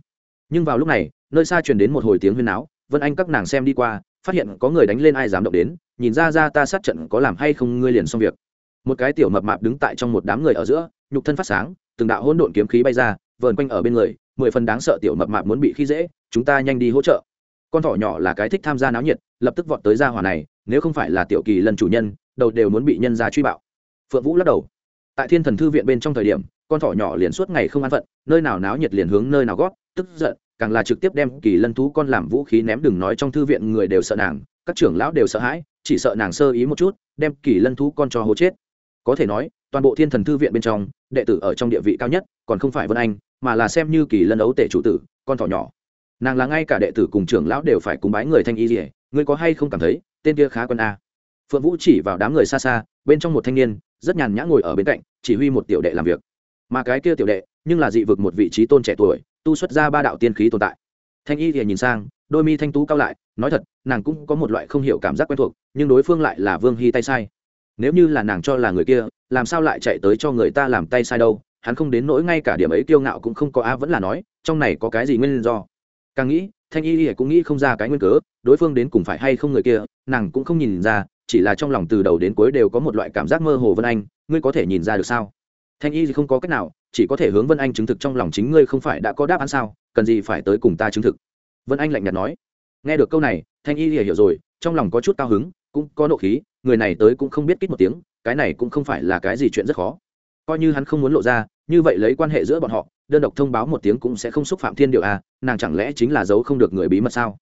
Nhưng vào lúc này, nơi xa truyền đến một hồi tiếng huyên náo, vân anh các nàng xem đi qua, phát hiện có người đánh lên ai dám động đến, nhìn ra ra ta sát trận có làm hay không, ngươi liền xong việc một cái tiểu mập mạp đứng tại trong một đám người ở giữa, nhục thân phát sáng, từng đạo hỗn độn kiếm khí bay ra, vờn quanh ở bên người, mười phần đáng sợ tiểu mập mạp muốn bị khi dễ, chúng ta nhanh đi hỗ trợ. Con thỏ nhỏ là cái thích tham gia náo nhiệt, lập tức vọt tới gia hỏa này, nếu không phải là tiểu kỳ lần chủ nhân, đầu đều muốn bị nhân ra truy bạo. Phượng vũ lắc đầu. Tại thiên thần thư viện bên trong thời điểm, con thỏ nhỏ liền suốt ngày không an phận, nơi nào náo nhiệt liền hướng nơi nào gót tức giận, càng là trực tiếp đem kỳ lân thú con làm vũ khí ném đừng nói trong thư viện người đều sợ nàng, các trưởng lão đều sợ hãi, chỉ sợ nàng sơ ý một chút, đem kỳ lân thú con cho hố chết có thể nói, toàn bộ thiên thần thư viện bên trong, đệ tử ở trong địa vị cao nhất, còn không phải vân anh, mà là xem như kỳ lân ấu tể chủ tử, con thỏ nhỏ. Nàng là ngay cả đệ tử cùng trưởng lão đều phải cúng bái người thanh y dỉa ngươi có hay không cảm thấy, tên kia khá quân a? Phượng vũ chỉ vào đám người xa xa, bên trong một thanh niên, rất nhàn nhã ngồi ở bên cạnh, chỉ huy một tiểu đệ làm việc. Mà cái kia tiểu đệ, nhưng là dị vực một vị trí tôn trẻ tuổi, tu xuất ra ba đạo tiên khí tồn tại. Thanh y thì nhìn sang, đôi mi thanh tú cao lại, nói thật, nàng cũng có một loại không hiểu cảm giác quen thuộc, nhưng đối phương lại là vương hy tay sai nếu như là nàng cho là người kia, làm sao lại chạy tới cho người ta làm tay sai đâu? Hắn không đến nỗi ngay cả điểm ấy kiêu ngạo cũng không có a vẫn là nói, trong này có cái gì nguyên do? Càng nghĩ, thanh y ỉa cũng nghĩ không ra cái nguyên cớ, đối phương đến cùng phải hay không người kia, nàng cũng không nhìn ra, chỉ là trong lòng từ đầu đến cuối đều có một loại cảm giác mơ hồ vân anh, ngươi có thể nhìn ra được sao? Thanh y thì không có cách nào, chỉ có thể hướng vân anh chứng thực trong lòng chính ngươi không phải đã có đáp án sao, cần gì phải tới cùng ta chứng thực? Vân anh lạnh nhạt nói. Nghe được câu này, thanh y thì hiểu rồi, trong lòng có chút cao hứng, cũng có nộ khí người này tới cũng không biết kít một tiếng, cái này cũng không phải là cái gì chuyện rất khó. Coi như hắn không muốn lộ ra, như vậy lấy quan hệ giữa bọn họ, đơn độc thông báo một tiếng cũng sẽ không xúc phạm thiên điệu à nàng chẳng lẽ chính là giấu không được người bí mật sao?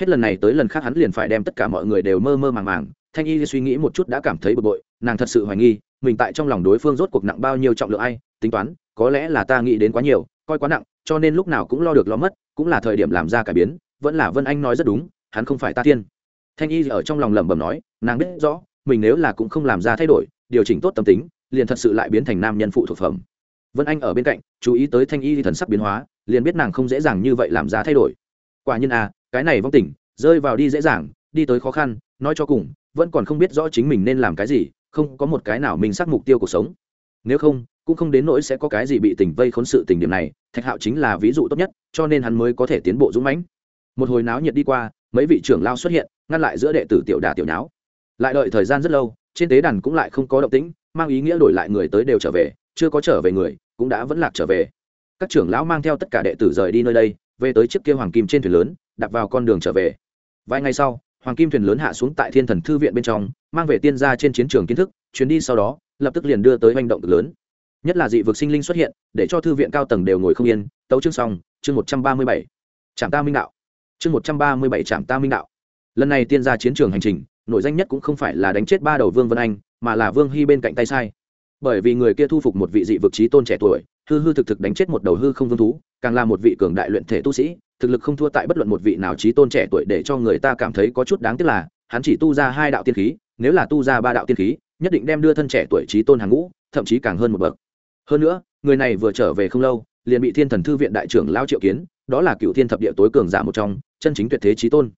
Hết lần này tới lần khác hắn liền phải đem tất cả mọi người đều mơ mơ màng màng, thanh y suy nghĩ một chút đã cảm thấy bực bội, nàng thật sự hoài nghi, mình tại trong lòng đối phương rốt cuộc nặng bao nhiêu trọng lượng ai, tính toán, có lẽ là ta nghĩ đến quá nhiều, coi quá nặng, cho nên lúc nào cũng lo được lo mất, cũng là thời điểm làm ra cải biến, vẫn là vân anh nói rất đúng, hắn không phải ta tiên. Thanh y ở trong lòng lẩm bẩm nói nàng biết rõ, mình nếu là cũng không làm ra thay đổi, điều chỉnh tốt tâm tính, liền thật sự lại biến thành nam nhân phụ thuộc phẩm. Vân anh ở bên cạnh, chú ý tới thanh y thần sắc biến hóa, liền biết nàng không dễ dàng như vậy làm ra thay đổi. Quả nhiên à cái này vong tỉnh rơi vào đi dễ dàng, đi tới khó khăn, nói cho cùng, vẫn còn không biết rõ chính mình nên làm cái gì, không có một cái nào mình xác mục tiêu cuộc sống. Nếu không, cũng không đến nỗi sẽ có cái gì bị tình vây khốn sự tình điểm này, thạch hạo chính là ví dụ tốt nhất, cho nên hắn mới có thể tiến bộ dũng mãnh. Một hồi náo nhiệt đi qua, mấy vị trưởng lao xuất hiện, ngăn lại giữa đệ tử tiểu đà tiểu nháo lại đợi thời gian rất lâu, trên tế đàn cũng lại không có động tĩnh, mang ý nghĩa đổi lại người tới đều trở về, chưa có trở về người, cũng đã vẫn lạc trở về. Các trưởng lão mang theo tất cả đệ tử rời đi nơi đây, về tới chiếc kia hoàng kim trên thuyền lớn đặt vào con đường trở về. Vài ngày sau, hoàng kim thuyền lớn hạ xuống tại thiên thần thư viện bên trong, mang về tiên gia trên chiến trường kiến thức, chuyến đi sau đó, lập tức liền đưa tới hành động lớn. Nhất là dị vực sinh linh xuất hiện, để cho thư viện cao tầng đều ngồi không yên, tấu chương xong, chương một trăm ba mươi bảy. Trạm ta minh đạo. Chương một trăm ba mươi bảy trạm ta minh đạo. Lần này tiên gia chiến trường hành trình nổi danh nhất cũng không phải là đánh chết ba đầu vương vân anh, mà là vương hy bên cạnh tay sai. Bởi vì người kia thu phục một vị dị vực trí tôn trẻ tuổi, hư hư thực thực đánh chết một đầu hư không vương thú, càng là một vị cường đại luyện thể tu sĩ, thực lực không thua tại bất luận một vị nào trí tôn trẻ tuổi để cho người ta cảm thấy có chút đáng tiếc là, hắn chỉ tu ra hai đạo tiên khí, nếu là tu ra ba đạo tiên khí, nhất định đem đưa thân trẻ tuổi trí tôn hàng ngũ, thậm chí càng hơn một bậc. Hơn nữa, người này vừa trở về không lâu, liền bị thiên thần thư viện đại trưởng lao triệu kiến, đó là cựu thiên thập địa tối cường giả một trong, chân chính tuyệt thế trí tôn.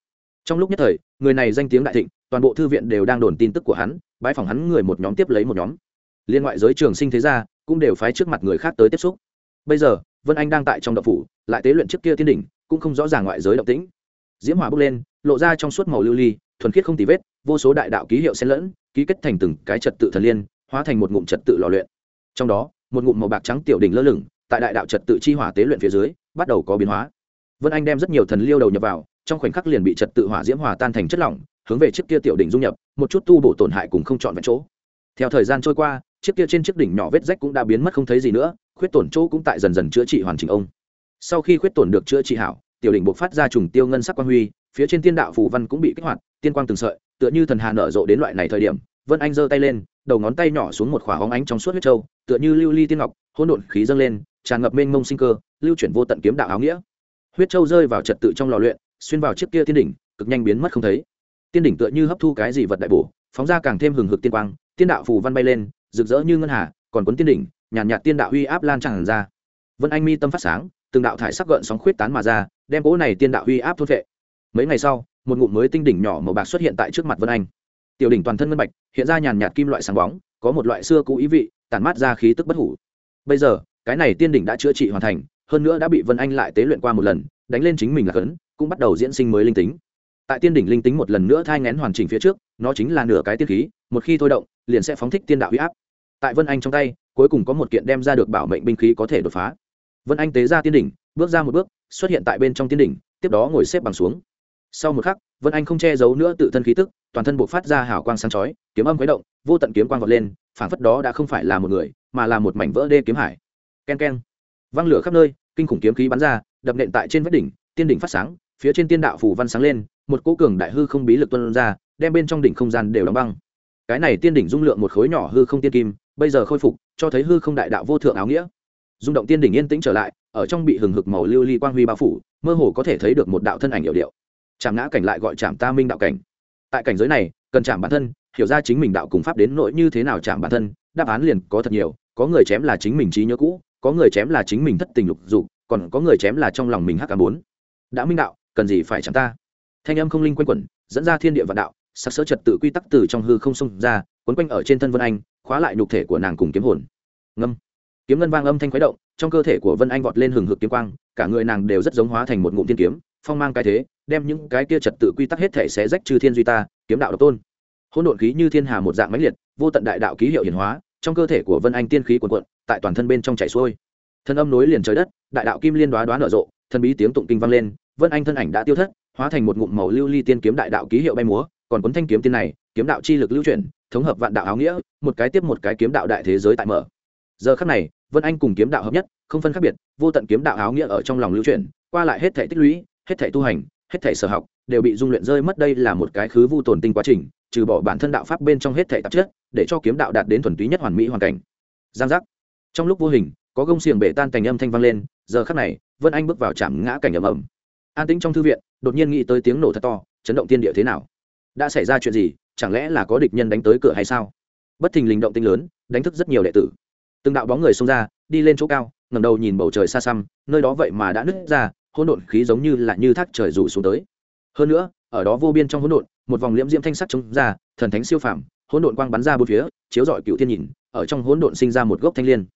Trong lúc nhất thời, người này danh tiếng đại thịnh toàn bộ thư viện đều đang đồn tin tức của hắn bãi phòng hắn người một nhóm tiếp lấy một nhóm. Liên ngoại giới trường sinh thế gia cũng đều phái trước mặt người khác tới tiếp xúc. Bây giờ, vân anh đang tại trong đậu phủ, lại tế luyện trước kia tiên đỉnh, cũng không rõ ràng ngoại giới động tĩnh. Diễm hỏa bốc lên, lộ ra trong suốt màu lưu ly, thuần khiết không tì vết, vô số đại đạo ký hiệu xen lẫn, ký kết thành từng cái trật tự thần liên, hóa thành một ngụm trật tự lò luyện. Trong đó, một ngụm màu bạc trắng tiểu đỉnh lơ lửng, tại đại đạo trật tự chi hỏa tế luyện phía dưới, bắt đầu có biến hóa. Vân anh đem rất nhiều thần liêu đầu nhập vào, trong khoảnh khắc liền bị trật tự hỏa diễm hòa tan thành chất lỏng hướng về chiếc kia tiểu đỉnh dung nhập, một chút tu bổ tổn hại cùng không chọn vẹn chỗ. Theo thời gian trôi qua, chiếc kia trên chiếc đỉnh nhỏ vết rách cũng đã biến mất không thấy gì nữa, khuyết tổn chỗ cũng tại dần dần chữa trị hoàn chỉnh ông. Sau khi khuyết tổn được chữa trị hảo, tiểu đỉnh buộc phát ra trùng tiêu ngân sắc quang huy, phía trên tiên đạo phù văn cũng bị kích hoạt, tiên quang từng sợi, tựa như thần hà nở rộ đến loại này thời điểm, vân anh giơ tay lên, đầu ngón tay nhỏ xuống một khỏa hóng ánh trong suốt huyết trâu tựa như lưu ly tiên ngọc, hỗn độn khí dâng lên, tràn ngập mênh mông sinh cơ, lưu chuyển vô tận kiếm đạo áo nghĩa. Huyết trâu rơi vào trật tự trong lò luyện, xuyên vào chiếc kia tiên đỉnh, cực nhanh biến mất không thấy tiên đỉnh tựa như hấp thu cái gì vật đại bổ phóng ra càng thêm hừng hực tiên quang tiên đạo phù văn bay lên rực rỡ như ngân hà còn cuốn tiên đỉnh nhàn nhạt, nhạt tiên đạo uy áp lan tràn ra. Vân anh mi tâm phát sáng từng đạo thải sắc gợn sóng khuyết tán mà ra đem cỗ này tiên đạo uy áp thôn vệ mấy ngày sau một ngụm mới tinh đỉnh nhỏ màu bạc xuất hiện tại trước mặt vân anh. Tiểu đỉnh toàn thân ngân bạch hiện ra nhàn nhạt kim loại sáng bóng có một loại xưa cũ ý vị tản mát ra khí tức bất hủ. Bây giờ cái này tiên đỉnh đã chữa trị hoàn thành hơn nữa đã bị vân anh lại tế luyện qua một lần đánh lên chính mình là cấn cũng bắt đầu diễn sinh mới linh tính tại tiên đỉnh linh tính một lần nữa thai ngén hoàn chỉnh phía trước nó chính là nửa cái tiên khí một khi thôi động liền sẽ phóng thích tiên đạo huy áp. Tại vân anh trong tay cuối cùng có một kiện đem ra được bảo mệnh binh khí có thể đột phá. Vân anh tế ra tiên đỉnh bước ra một bước xuất hiện tại bên trong tiên đỉnh tiếp đó ngồi xếp bằng xuống. Sau một khắc vân anh không che giấu nữa tự thân khí tức toàn thân buộc phát ra hào quang sáng chói kiếm âm khuấy động vô tận kiếm quang vọt lên phảng phất đó đã không phải là một người mà là một mảnh vỡ đê kiếm hải. Keng keng, văng lửa khắp nơi kinh khủng kiếm khí bắn ra đập nện tại trên vách đỉnh tiên đỉnh phát sáng phía trên tiên đạo phủ văn sáng lên một cỗ cường đại hư không bí lực tuân ra, đem bên trong đỉnh không gian đều đóng băng. Cái này tiên đỉnh dung lượng một khối nhỏ hư không tiên kim, bây giờ khôi phục, cho thấy hư không đại đạo vô thượng áo nghĩa. Dung động tiên đỉnh yên tĩnh trở lại, ở trong bị hừng hực màu lưu ly quang huy bao phủ, mơ hồ có thể thấy được một đạo thân ảnh hiệu điệu. Chạm ngã cảnh lại gọi chạm ta minh đạo cảnh. Tại cảnh giới này, cần chạm bản thân, hiểu ra chính mình đạo cùng pháp đến nỗi như thế nào chạm bản thân, đáp án liền có thật nhiều, có người chém là chính mình trí nhớ cũ, có người chém là chính mình thất tình lục dục, còn có người chém là trong lòng mình hắc cả bốn. Đã minh đạo, cần gì phải chạm ta? Thanh âm không linh quanh quẩn, dẫn ra thiên địa vạn đạo sắc sỡ trật tự quy tắc từ trong hư không xông ra, quấn quanh ở trên thân vân anh, khóa lại nhục thể của nàng cùng kiếm hồn. Ngâm. Kiếm ngân vang âm thanh khuấy động, trong cơ thể của vân anh vọt lên hừng hực kiếm quang, cả người nàng đều rất giống hóa thành một ngụm thiên kiếm, phong mang cái thế, đem những cái kia trật tự quy tắc hết thể xé rách trừ thiên duy ta, kiếm đạo độc tôn. Hỗn độn khí như thiên hà một dạng mãnh liệt, vô tận đại đạo ký hiệu hiển hóa, trong cơ thể của vân anh tiên khí cuồn cuộn, tại toàn thân bên trong chảy xuôi. Thân âm nối liền trời đất, đại đạo kim liên đoá đoá nở rộ thân bí tiếng tụng kinh vang lên, vân anh thân ảnh đã tiêu thất hóa thành một ngụm màu lưu ly tiên kiếm đại đạo ký hiệu bay múa, còn cuốn thanh kiếm tiên này, kiếm đạo chi lực lưu chuyển, thống hợp vạn đạo áo nghĩa, một cái tiếp một cái kiếm đạo đại thế giới tại mở. Giờ khắc này, vân anh cùng kiếm đạo hợp nhất, không phân khác biệt, vô tận kiếm đạo áo nghĩa ở trong lòng lưu chuyển, qua lại hết thể tích lũy, hết thể tu hành, hết thể sở học, đều bị dung luyện rơi mất đây là một cái khứ vu tồn tinh quá trình, trừ bỏ bản thân đạo pháp bên trong hết thể tạp chất, để cho kiếm đạo đạt đến thuần túy nhất hoàn mỹ hoàn cảnh. Giang giác. Trong lúc vô hình, có gông xiềng bể tan cành âm thanh vang lên, giờ khắc này, vân anh bước vào chạm ngã cảnh ầm ầm an tĩnh trong thư viện, đột nhiên nghĩ tới tiếng nổ thật to, chấn động tiên địa thế nào? Đã xảy ra chuyện gì? Chẳng lẽ là có địch nhân đánh tới cửa hay sao? Bất thình lình động tinh lớn, đánh thức rất nhiều đệ tử. Từng đạo bóng người xông ra, đi lên chỗ cao ngầm đầu nhìn bầu trời xa xăm, nơi đó vậy mà đã nứt ra, hỗn độn khí giống như là như thác trời rủ xuống tới. Hơn nữa, ở đó vô biên trong hỗn độn, một vòng liễm diễm thanh sắc chống ra, thần thánh siêu phàm, hỗn độn quang bắn ra bốn phía, chiếu rọi cựu thiên nhìn, ở trong hỗn độn sinh ra một gốc thanh liên.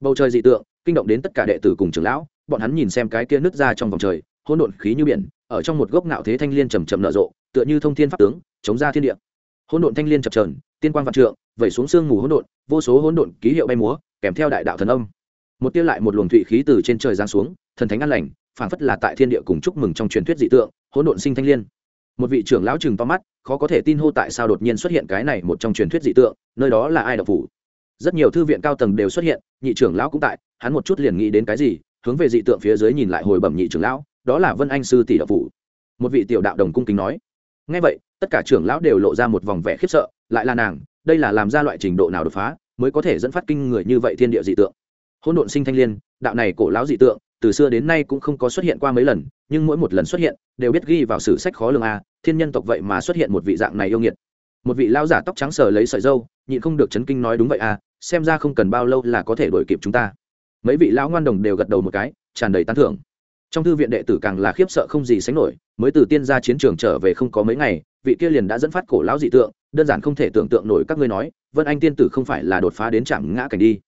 Bầu trời dị tượng, kinh động đến tất cả đệ tử cùng trưởng lão, bọn hắn nhìn xem cái kia nứt ra trong vòng trời hỗn độn khí như biển, ở trong một gốc nạo thế thanh liên trầm trầm nở rộ, tựa như thông thiên pháp tướng, chống ra thiên địa. Hỗn độn thanh liên chập trờn tiên quang vạn trượng, vẩy xuống sương mù hỗn độn, vô số hỗn độn ký hiệu bay múa, kèm theo đại đạo thần âm. Một tia lại một luồng thụy khí từ trên trời giáng xuống, thần thánh an lành, phảng phất là tại thiên địa cùng chúc mừng trong truyền thuyết dị tượng, hỗn độn sinh thanh liên. Một vị trưởng lão chừng to mắt, khó có thể tin hô tại sao đột nhiên xuất hiện cái này một trong truyền thuyết dị tượng, nơi đó là ai độc phủ rất nhiều thư viện cao tầng đều xuất hiện, nhị trưởng lão cũng tại, hắn một chút liền nghĩ đến cái gì, hướng về dị tượng phía dưới nhìn lại hồi bẩm nhị trưởng lão đó là vân anh sư tỷ đạo phủ. Một vị tiểu đạo đồng cung kính nói. Ngay vậy, tất cả trưởng lão đều lộ ra một vòng vẻ khiếp sợ, lại là nàng, đây là làm ra loại trình độ nào đột phá, mới có thể dẫn phát kinh người như vậy thiên địa dị tượng. Hỗn độn sinh thanh liên, đạo này cổ lão dị tượng, từ xưa đến nay cũng không có xuất hiện qua mấy lần, nhưng mỗi một lần xuất hiện, đều biết ghi vào sử sách khó lường a, thiên nhân tộc vậy mà xuất hiện một vị dạng này yêu nghiệt. Một vị lao giả tóc trắng sờ lấy sợi dâu, nhịn không được chấn kinh nói đúng vậy a, xem ra không cần bao lâu là có thể đổi kịp chúng ta. Mấy vị lão ngoan đồng đều gật đầu một cái, tràn đầy tán thưởng trong thư viện đệ tử càng là khiếp sợ không gì sánh nổi, mới từ tiên ra chiến trường trở về không có mấy ngày, vị kia liền đã dẫn phát cổ lão dị tượng, đơn giản không thể tưởng tượng nổi các ngươi nói, vân anh tiên tử không phải là đột phá đến chạm ngã cảnh đi.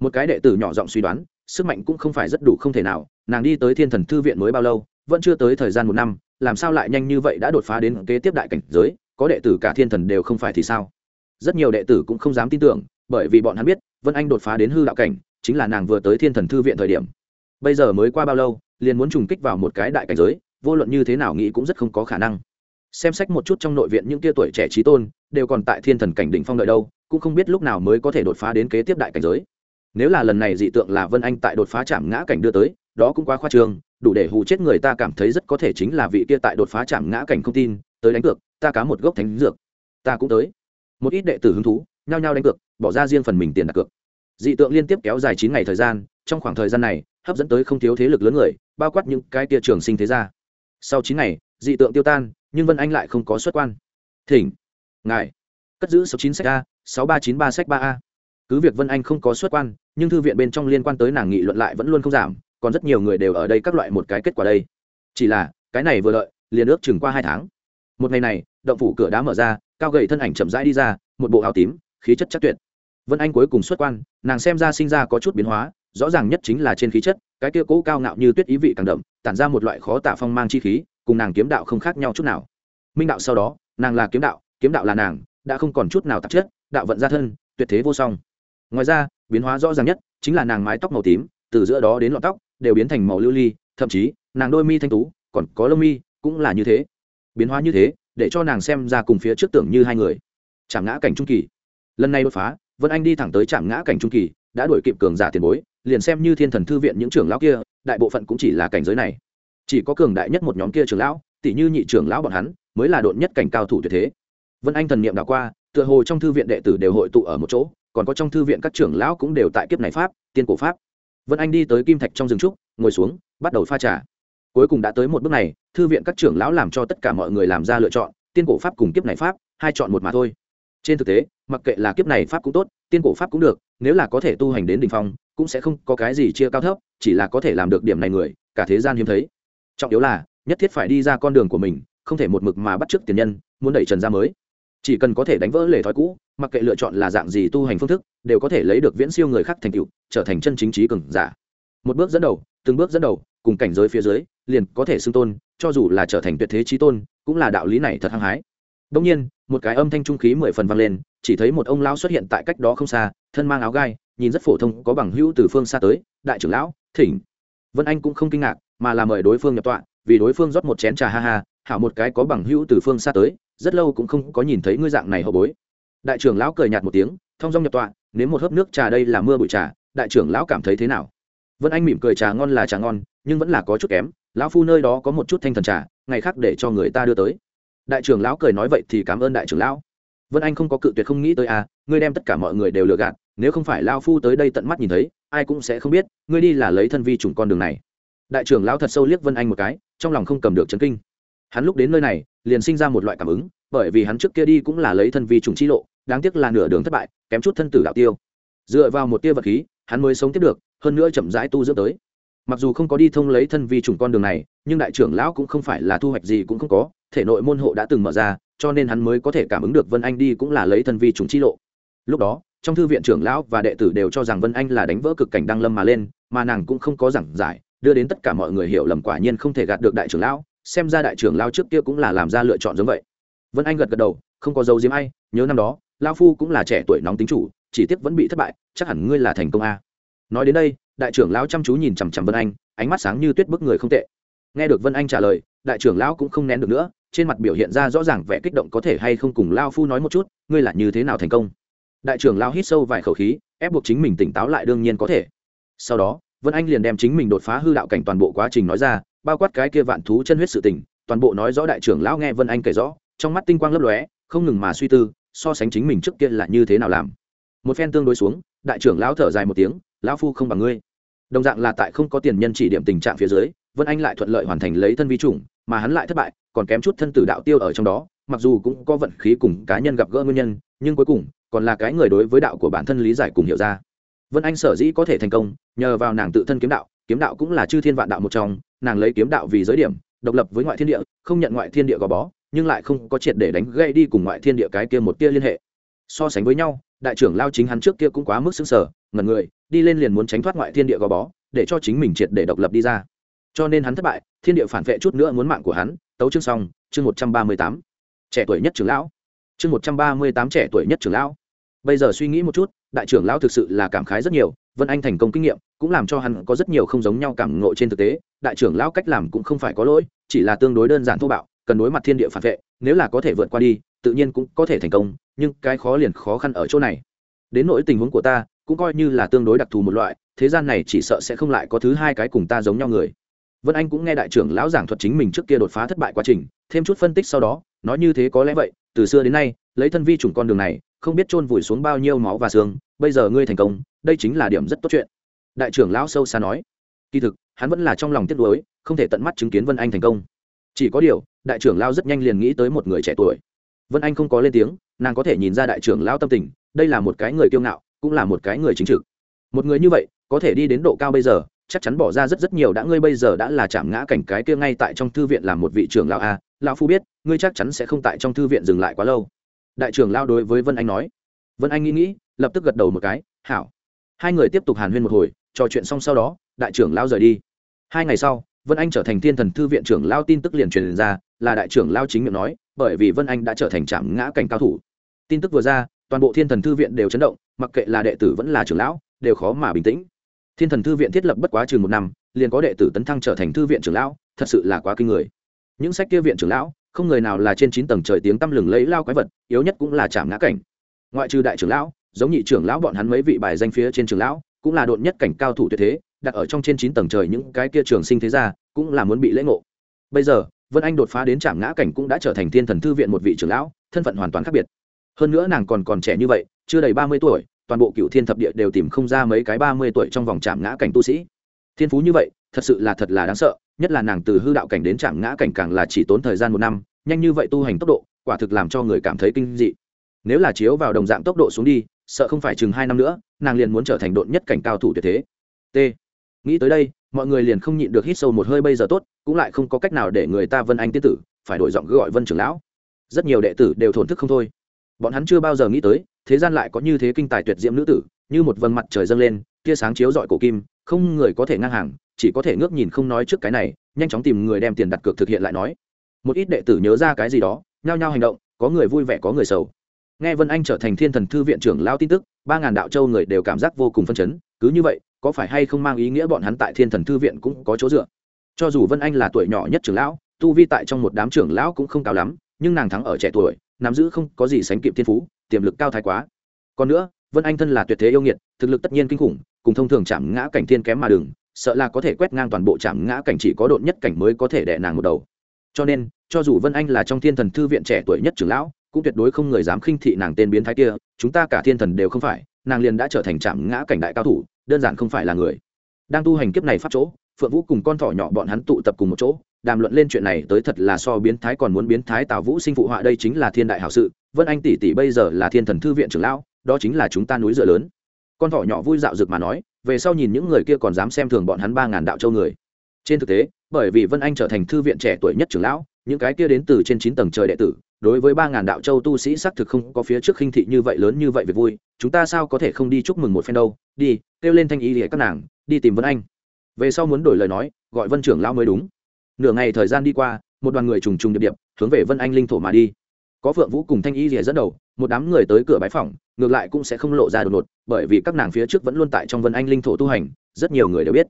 Một cái đệ tử nhỏ giọng suy đoán, sức mạnh cũng không phải rất đủ không thể nào, nàng đi tới thiên thần thư viện mới bao lâu, vẫn chưa tới thời gian một năm, làm sao lại nhanh như vậy đã đột phá đến kế tiếp đại cảnh giới, có đệ tử cả thiên thần đều không phải thì sao? Rất nhiều đệ tử cũng không dám tin tưởng, bởi vì bọn hắn biết, vân anh đột phá đến hư đạo cảnh, chính là nàng vừa tới thiên thần thư viện thời điểm bây giờ mới qua bao lâu, liền muốn trùng kích vào một cái đại cảnh giới, vô luận như thế nào nghĩ cũng rất không có khả năng. Xem sách một chút trong nội viện những tia tuổi trẻ trí tôn, đều còn tại thiên thần cảnh đỉnh phong đợi đâu, cũng không biết lúc nào mới có thể đột phá đến kế tiếp đại cảnh giới. Nếu là lần này dị tượng là vân anh tại đột phá chạm ngã cảnh đưa tới, đó cũng quá khoa trương, đủ để hù chết người ta cảm thấy rất có thể chính là vị kia tại đột phá chạm ngã cảnh không tin, tới đánh cược, ta cá một gốc thánh dược, ta cũng tới. Một ít đệ tử hứng thú, nhao nhao đánh cược, bỏ ra riêng phần mình tiền đặt cược. Dị tượng liên tiếp kéo dài chín ngày thời gian, trong khoảng thời gian này hấp dẫn tới không thiếu thế lực lớn người, bao quát những cái tia trường sinh thế gia. Sau chín ngày, dị tượng tiêu tan, nhưng vân anh lại không có xuất quan. Thỉnh, ngài, cất giữ số chín sách a, sáu ba chín ba sách ba a. Cứ việc vân anh không có xuất quan, nhưng thư viện bên trong liên quan tới nàng nghị luận lại vẫn luôn không giảm, còn rất nhiều người đều ở đây các loại một cái kết quả đây. Chỉ là, cái này vừa lợi liền ước chừng qua hai tháng. Một ngày này, động phủ cửa đá mở ra, cao gầy thân ảnh chậm rãi đi ra, một bộ áo tím, khí chất chắc tuyệt. Vân anh cuối cùng xuất quan, nàng xem ra sinh ra có chút biến hóa rõ ràng nhất chính là trên khí chất, cái kia cố cao ngạo như tuyết ý vị càng đậm, tản ra một loại khó tả phong mang chi khí, cùng nàng kiếm đạo không khác nhau chút nào. Minh đạo sau đó, nàng là kiếm đạo kiếm đạo là nàng, đã không còn chút nào tạp chất, đạo vận ra thân, tuyệt thế vô song. Ngoài ra, biến hóa rõ ràng nhất chính là nàng mái tóc màu tím, từ giữa đó đến lọn tóc, đều biến thành màu lưu ly, thậm chí, nàng đôi mi thanh tú, còn có lông mi, cũng là như thế. Biến hóa như thế, để cho nàng xem ra cùng phía trước tưởng như hai người. Chạm ngã cảnh trung kỳ. Lần này đột phá, vân anh đi thẳng tới trạm ngã cảnh trung kỳ, đã đuổi kịp cường giả tiền bối liền xem như thiên thần thư viện những trưởng lão kia, đại bộ phận cũng chỉ là cảnh giới này. Chỉ có cường đại nhất một nhóm kia trưởng lão tỷ như nhị trưởng lão bọn hắn, mới là độn nhất cảnh cao thủ tuyệt thế. Vân anh thần niệm đảo qua, tựa hồ trong thư viện đệ tử đều hội tụ ở một chỗ, còn có trong thư viện các trưởng lão cũng đều tại kiếp này pháp, tiên cổ pháp. Vân anh đi tới kim thạch trong rừng trúc, ngồi xuống, bắt đầu pha trà. Cuối cùng đã tới một bước này, thư viện các trưởng lão làm cho tất cả mọi người làm ra lựa chọn, tiên cổ pháp cùng kiếp này pháp, hai chọn một mà thôi. Trên thực tế, mặc kệ là kiếp này pháp cũng tốt, tiên cổ pháp cũng được, nếu là có thể tu hành đến đ ỉ n h phong cũng sẽ không có cái gì chia cao thấp, chỉ là có thể làm được điểm này người, cả thế gian hiếm thấy. Trọng yếu là, nhất thiết phải đi ra con đường của mình, không thể một mực mà bắt t r ư ớ c tiền nhân, muốn đẩy trần ra mới. Chỉ cần có thể đánh vỡ lề thói cũ, mặc kệ lựa chọn là dạng gì tu hành phương thức, đều có thể lấy được viễn siêu người khác thành tựu, trở thành chân chính trí cường giả. Một bước dẫn đầu, từng bước dẫn đầu, cùng cảnh giới phía dưới, liền có thể xưng tôn, cho dù là trở thành tuyệt thế trí tôn, cũng là đạo lý này thật hăng hái. Đông nhiên, một cái âm thanh trung khí mười phần vang lên, chỉ thấy một ông lão xuất hiện tại cách đó không xa, thân mang áo gai nhìn rất phổ thông, có bằng hữu từ phương xa tới, đại trưởng lão, thỉnh. Vân anh cũng không kinh ngạc, mà là mời đối phương nhập tọa, vì đối phương rót một chén trà ha ha, hảo một cái có bằng hữu từ phương xa tới, rất lâu cũng không có nhìn thấy ngươi dạng này hậu bối. Đại trưởng lão cười nhạt một tiếng thong dong nhập tọa nếu một hớp nước trà đây là mưa bụi trà, đại trưởng lão cảm thấy thế nào? Vân anh mỉm cười trà ngon là trà ngon, nhưng vẫn là có chút kém, lão phu nơi đó có một chút thanh thần trà, ngày khác để cho người ta đưa tới. Đại trưởng lão cười nói vậy thì cảm ơn đại trưởng lão. Vân anh không có cự tuyệt không nghĩ tới à ngươi đem tất cả mọi người đều lừa gạt nếu không phải lao phu tới đây tận mắt nhìn thấy, ai cũng sẽ không biết, ngươi đi là lấy thân vi trùng con đường này. Đại trưởng lão thật sâu liếc vân anh một cái, trong lòng không cầm được chấn kinh. Hắn lúc đến nơi này, liền sinh ra một loại cảm ứng, bởi vì hắn trước kia đi cũng là lấy thân vi trùng chi lộ, đáng tiếc là nửa đường thất bại, kém chút thân tử đạo tiêu. Dựa vào một tia vật khí, hắn mới sống tiếp được, hơn nữa chậm rãi tu dưỡng tới. Mặc dù không có đi thông lấy thân vi trùng con đường này, nhưng đại trưởng lão cũng không phải là thu hoạch gì cũng không có, thể nội môn hộ đã từng mở ra, cho nên hắn mới có thể cảm ứng được vân anh đi cũng là lấy thân vi trùng chi lộ. Lúc đó trong thư viện trưởng lão và đệ tử đều cho rằng vân anh là đánh vỡ cực cảnh đăng lâm mà lên, mà nàng cũng không có giảng giải, đưa đến tất cả mọi người hiểu lầm quả nhiên không thể gạt được đại trưởng lão, xem ra đại trưởng lão trước kia cũng là làm ra lựa chọn giống vậy. Vân anh gật gật đầu, không có dấu diếm ai, nhớ năm đó lao phu cũng là trẻ tuổi nóng tính chủ, chỉ tiếc vẫn bị thất bại, chắc hẳn ngươi là thành công a. Nói đến đây, đại trưởng lão chăm chú nhìn chằm chằm vân anh, ánh mắt sáng như tuyết bức người không tệ. Nghe được vân anh trả lời, đại trưởng lão cũng không nén được nữa, trên mặt biểu hiện ra rõ ràng vẻ kích động có thể hay không cùng lao phu nói một chút, ngươi là như thế nào thành công? Đại trưởng lao hít sâu vài khẩu khí, ép buộc chính mình tỉnh táo lại đương nhiên có thể. Sau đó, vân anh liền đem chính mình đột phá hư đạo cảnh toàn bộ quá trình nói ra, bao quát cái kia vạn thú chân huyết sự tình, toàn bộ nói rõ đại trưởng lão nghe vân anh kể rõ, trong mắt tinh quang lấp lóe, không ngừng mà suy tư, so sánh chính mình trước kia là như thế nào làm. Một phen tương đối xuống, đại trưởng lão thở dài một tiếng, lão phu không bằng ngươi. Đồng dạng là tại không có tiền nhân chỉ điểm tình trạng phía dưới, vân anh lại thuận lợi hoàn thành lấy thân vi chủng, mà hắn lại thất bại, còn kém chút thân tử đạo tiêu ở trong đó, mặc dù cũng có vận khí cùng cá nhân gặp gỡ nguyên nhân, nhưng cuối cùng còn là cái người đối với đạo của bản thân lý giải cùng hiểu ra. Vân anh sở dĩ có thể thành công, nhờ vào nàng tự thân kiếm đạo kiếm đạo cũng là chư thiên vạn đạo một trong, nàng lấy kiếm đạo vì giới điểm, độc lập với ngoại thiên địa, không nhận ngoại thiên địa gò bó, nhưng lại không có triệt để đánh gây đi cùng ngoại thiên địa cái kia một tia liên hệ. So sánh với nhau, đại trưởng lao chính hắn trước kia cũng quá mức xứng sở ngần người, đi lên liền muốn tránh thoát ngoại thiên địa gò bó, để cho chính mình triệt để độc lập đi ra. Cho nên hắn thất bại, thiên địa phản vệ chút nữa muốn mạng của hắn, tấu chương xong, chương một trăm ba mươi tám. Trẻ tuổi nhất trưởng lão. Chương một trăm ba mươi tám trẻ tuổi nhất trưởng lão bây giờ suy nghĩ một chút, đại trưởng lão thực sự là cảm khái rất nhiều, vân anh thành công kinh nghiệm cũng làm cho hắn có rất nhiều không giống nhau cảm ngộ trên thực tế, đại trưởng lão cách làm cũng không phải có lỗi, chỉ là tương đối đơn giản thô bạo, cần đối mặt thiên địa phản vệ, nếu là có thể vượt qua đi, tự nhiên cũng có thể thành công, nhưng cái khó liền khó khăn ở chỗ này. Đến nỗi tình huống của ta, cũng coi như là tương đối đặc thù một loại, thế gian này chỉ sợ sẽ không lại có thứ hai cái cùng ta giống nhau người. Vân anh cũng nghe đại trưởng lão giảng thuật chính mình trước kia đột phá thất bại quá trình, thêm chút phân tích sau đó, nói như thế có lẽ vậy, từ xưa đến nay, lấy thân vi chủng con đường này không biết chôn vùi xuống bao nhiêu máu và xương, bây giờ ngươi thành công, đây chính là điểm rất tốt chuyện. Đại trưởng lão sâu xa nói. Kỳ thực, hắn vẫn là trong lòng tiếc nuối, không thể tận mắt chứng kiến vân anh thành công. Chỉ có điều, đại trưởng lão rất nhanh liền nghĩ tới một người trẻ tuổi. Vân anh không có lên tiếng, nàng có thể nhìn ra đại trưởng lão tâm tình, đây là một cái người kiêu ngạo, cũng là một cái người chính trực. Một người như vậy, có thể đi đến độ cao bây giờ, chắc chắn bỏ ra rất rất nhiều đã, ngươi bây giờ đã là chạm ngã cảnh cái kia ngay tại trong thư viện làm một vị trưởng lão a. Lão phu biết, ngươi chắc chắn sẽ không tại trong thư viện dừng lại quá lâu đại trưởng lão đối với vân anh nói. Vân anh nghĩ nghĩ, lập tức gật đầu một cái, hảo. Hai người tiếp tục hàn huyên một hồi, trò chuyện xong sau đó, đại trưởng lão rời đi. Hai ngày sau, vân anh trở thành thiên thần thư viện trưởng lao tin tức liền truyền ra, là đại trưởng lao chính miệng nói, bởi vì vân anh đã trở thành trạm ngã cảnh cao thủ. Tin tức vừa ra, toàn bộ thiên thần thư viện đều chấn động, mặc kệ là đệ tử vẫn là trưởng lão, đều khó mà bình tĩnh. Thiên thần thư viện thiết lập bất quá chừng một năm, liền có đệ tử tấn thăng trở thành thư viện trưởng lão, thật sự là quá kinh người. Những sách kia viện trưởng lão không người nào là trên chín tầng trời tiếng tăm lừng lấy lao quái vật, yếu nhất cũng là chạm ngã cảnh. Ngoại trừ đại trưởng lão, giống nhị trưởng lão bọn hắn mấy vị bài danh phía trên trưởng lão, cũng là độn nhất cảnh cao thủ tuyệt thế, đặt ở trong trên chín tầng trời những cái kia trường sinh thế gia, cũng là muốn bị lễ ngộ. Bây giờ, vân anh đột phá đến trạm ngã cảnh cũng đã trở thành thiên thần thư viện một vị trưởng lão, thân phận hoàn toàn khác biệt. Hơn nữa nàng còn còn trẻ như vậy, chưa đầy ba mươi tuổi, toàn bộ cựu thiên thập địa đều tìm không ra mấy cái ba mươi tuổi trong vòng trạm ngã cảnh tu sĩ. Thiên phú như vậy, thật sự là thật là đáng sợ nhất là nàng từ hư đạo cảnh đến trạm ngã cảnh càng là chỉ tốn thời gian một năm, nhanh như vậy tu hành tốc độ, quả thực làm cho người cảm thấy kinh dị. Nếu là chiếu vào đồng dạng tốc độ xuống đi, sợ không phải chừng hai năm nữa, nàng liền muốn trở thành độn nhất cảnh cao thủ tuyệt thế. T. Nghĩ tới đây, mọi người liền không nhịn được hít sâu một hơi bây giờ tốt, cũng lại không có cách nào để người ta vân anh tiết tử, phải đổi giọng gọi vân trưởng lão. Rất nhiều đệ tử đều thổn thức không thôi. Bọn hắn chưa bao giờ nghĩ tới, thế gian lại có như thế kinh tài tuyệt diễm nữ tử, như một vầng mặt trời dâng lên, tia sáng chiếu dọi cổ kim, không người có thể ngang hàng chỉ có thể ngước nhìn không nói trước cái này, nhanh chóng tìm người đem tiền đặt cược thực hiện lại nói. Một ít đệ tử nhớ ra cái gì đó, nhao nhao hành động, có người vui vẻ, có người sầu. Nghe vân anh trở thành thiên thần thư viện trưởng lao tin tức, ba ngàn đạo châu người đều cảm giác vô cùng phân chấn, cứ như vậy, có phải hay không mang ý nghĩa bọn hắn tại thiên thần thư viện cũng có chỗ dựa? Cho dù vân anh là tuổi nhỏ nhất trưởng lão, tu vi tại trong một đám trưởng lão cũng không cao lắm, nhưng nàng thắng ở trẻ tuổi, nắm giữ không có gì sánh kịp thiên phú, tiềm lực cao thái quá. Còn nữa, vân anh thân là tuyệt thế yêu nghiệt, thực lực tất nhiên kinh khủng, cùng thông thường chạm ngã cảnh thiên kém mà đừng sợ là có thể quét ngang toàn bộ trạm ngã cảnh chỉ có độn nhất cảnh mới có thể đè nàng một đầu. Cho nên, cho dù vân anh là trong thiên thần thư viện trẻ tuổi nhất trưởng lão, cũng tuyệt đối không người dám khinh thị nàng tên biến thái kia, chúng ta cả thiên thần đều không phải, nàng liền đã trở thành trạm ngã cảnh đại cao thủ, đơn giản không phải là người. Đang tu hành kiếp này pháp chỗ, phượng vũ cùng con thỏ nhỏ bọn hắn tụ tập cùng một chỗ, đàm luận lên chuyện này tới thật là so biến thái còn muốn biến thái tào vũ sinh phụ họa đây chính là thiên đại hảo sự, vân anh tỷ tỷ bây giờ là thiên thần thư viện trưởng lão, đó chính là chúng ta núi dựa lớn. Con thỏ nhỏ vui dạo rực mà nói về sau nhìn những người kia còn dám xem thường bọn hắn ba ngàn đạo châu người. Trên thực tế, bởi vì vân anh trở thành thư viện trẻ tuổi nhất trưởng lão, những cái kia đến từ trên chín tầng trời đệ tử, đối với ba ngàn đạo châu tu sĩ xác thực không có phía trước khinh thị như vậy lớn như vậy việc vui, chúng ta sao có thể không đi chúc mừng một phen đâu? Đi, kêu lên thanh ý để các nàng, đi tìm vân anh. Về sau muốn đổi lời nói, gọi vân trưởng lão mới đúng. Nửa ngày thời gian đi qua, một đoàn người trùng trùng điệp điệp, hướng về vân anh linh thổ mà đi. Có phượng vũ cùng thanh y rỉa dẫn đầu, một đám người tới cửa bái phòng ngược lại cũng sẽ không lộ ra đột ngột, bởi vì các nàng phía trước vẫn luôn tại trong vân anh linh thổ tu hành, rất nhiều người đều biết.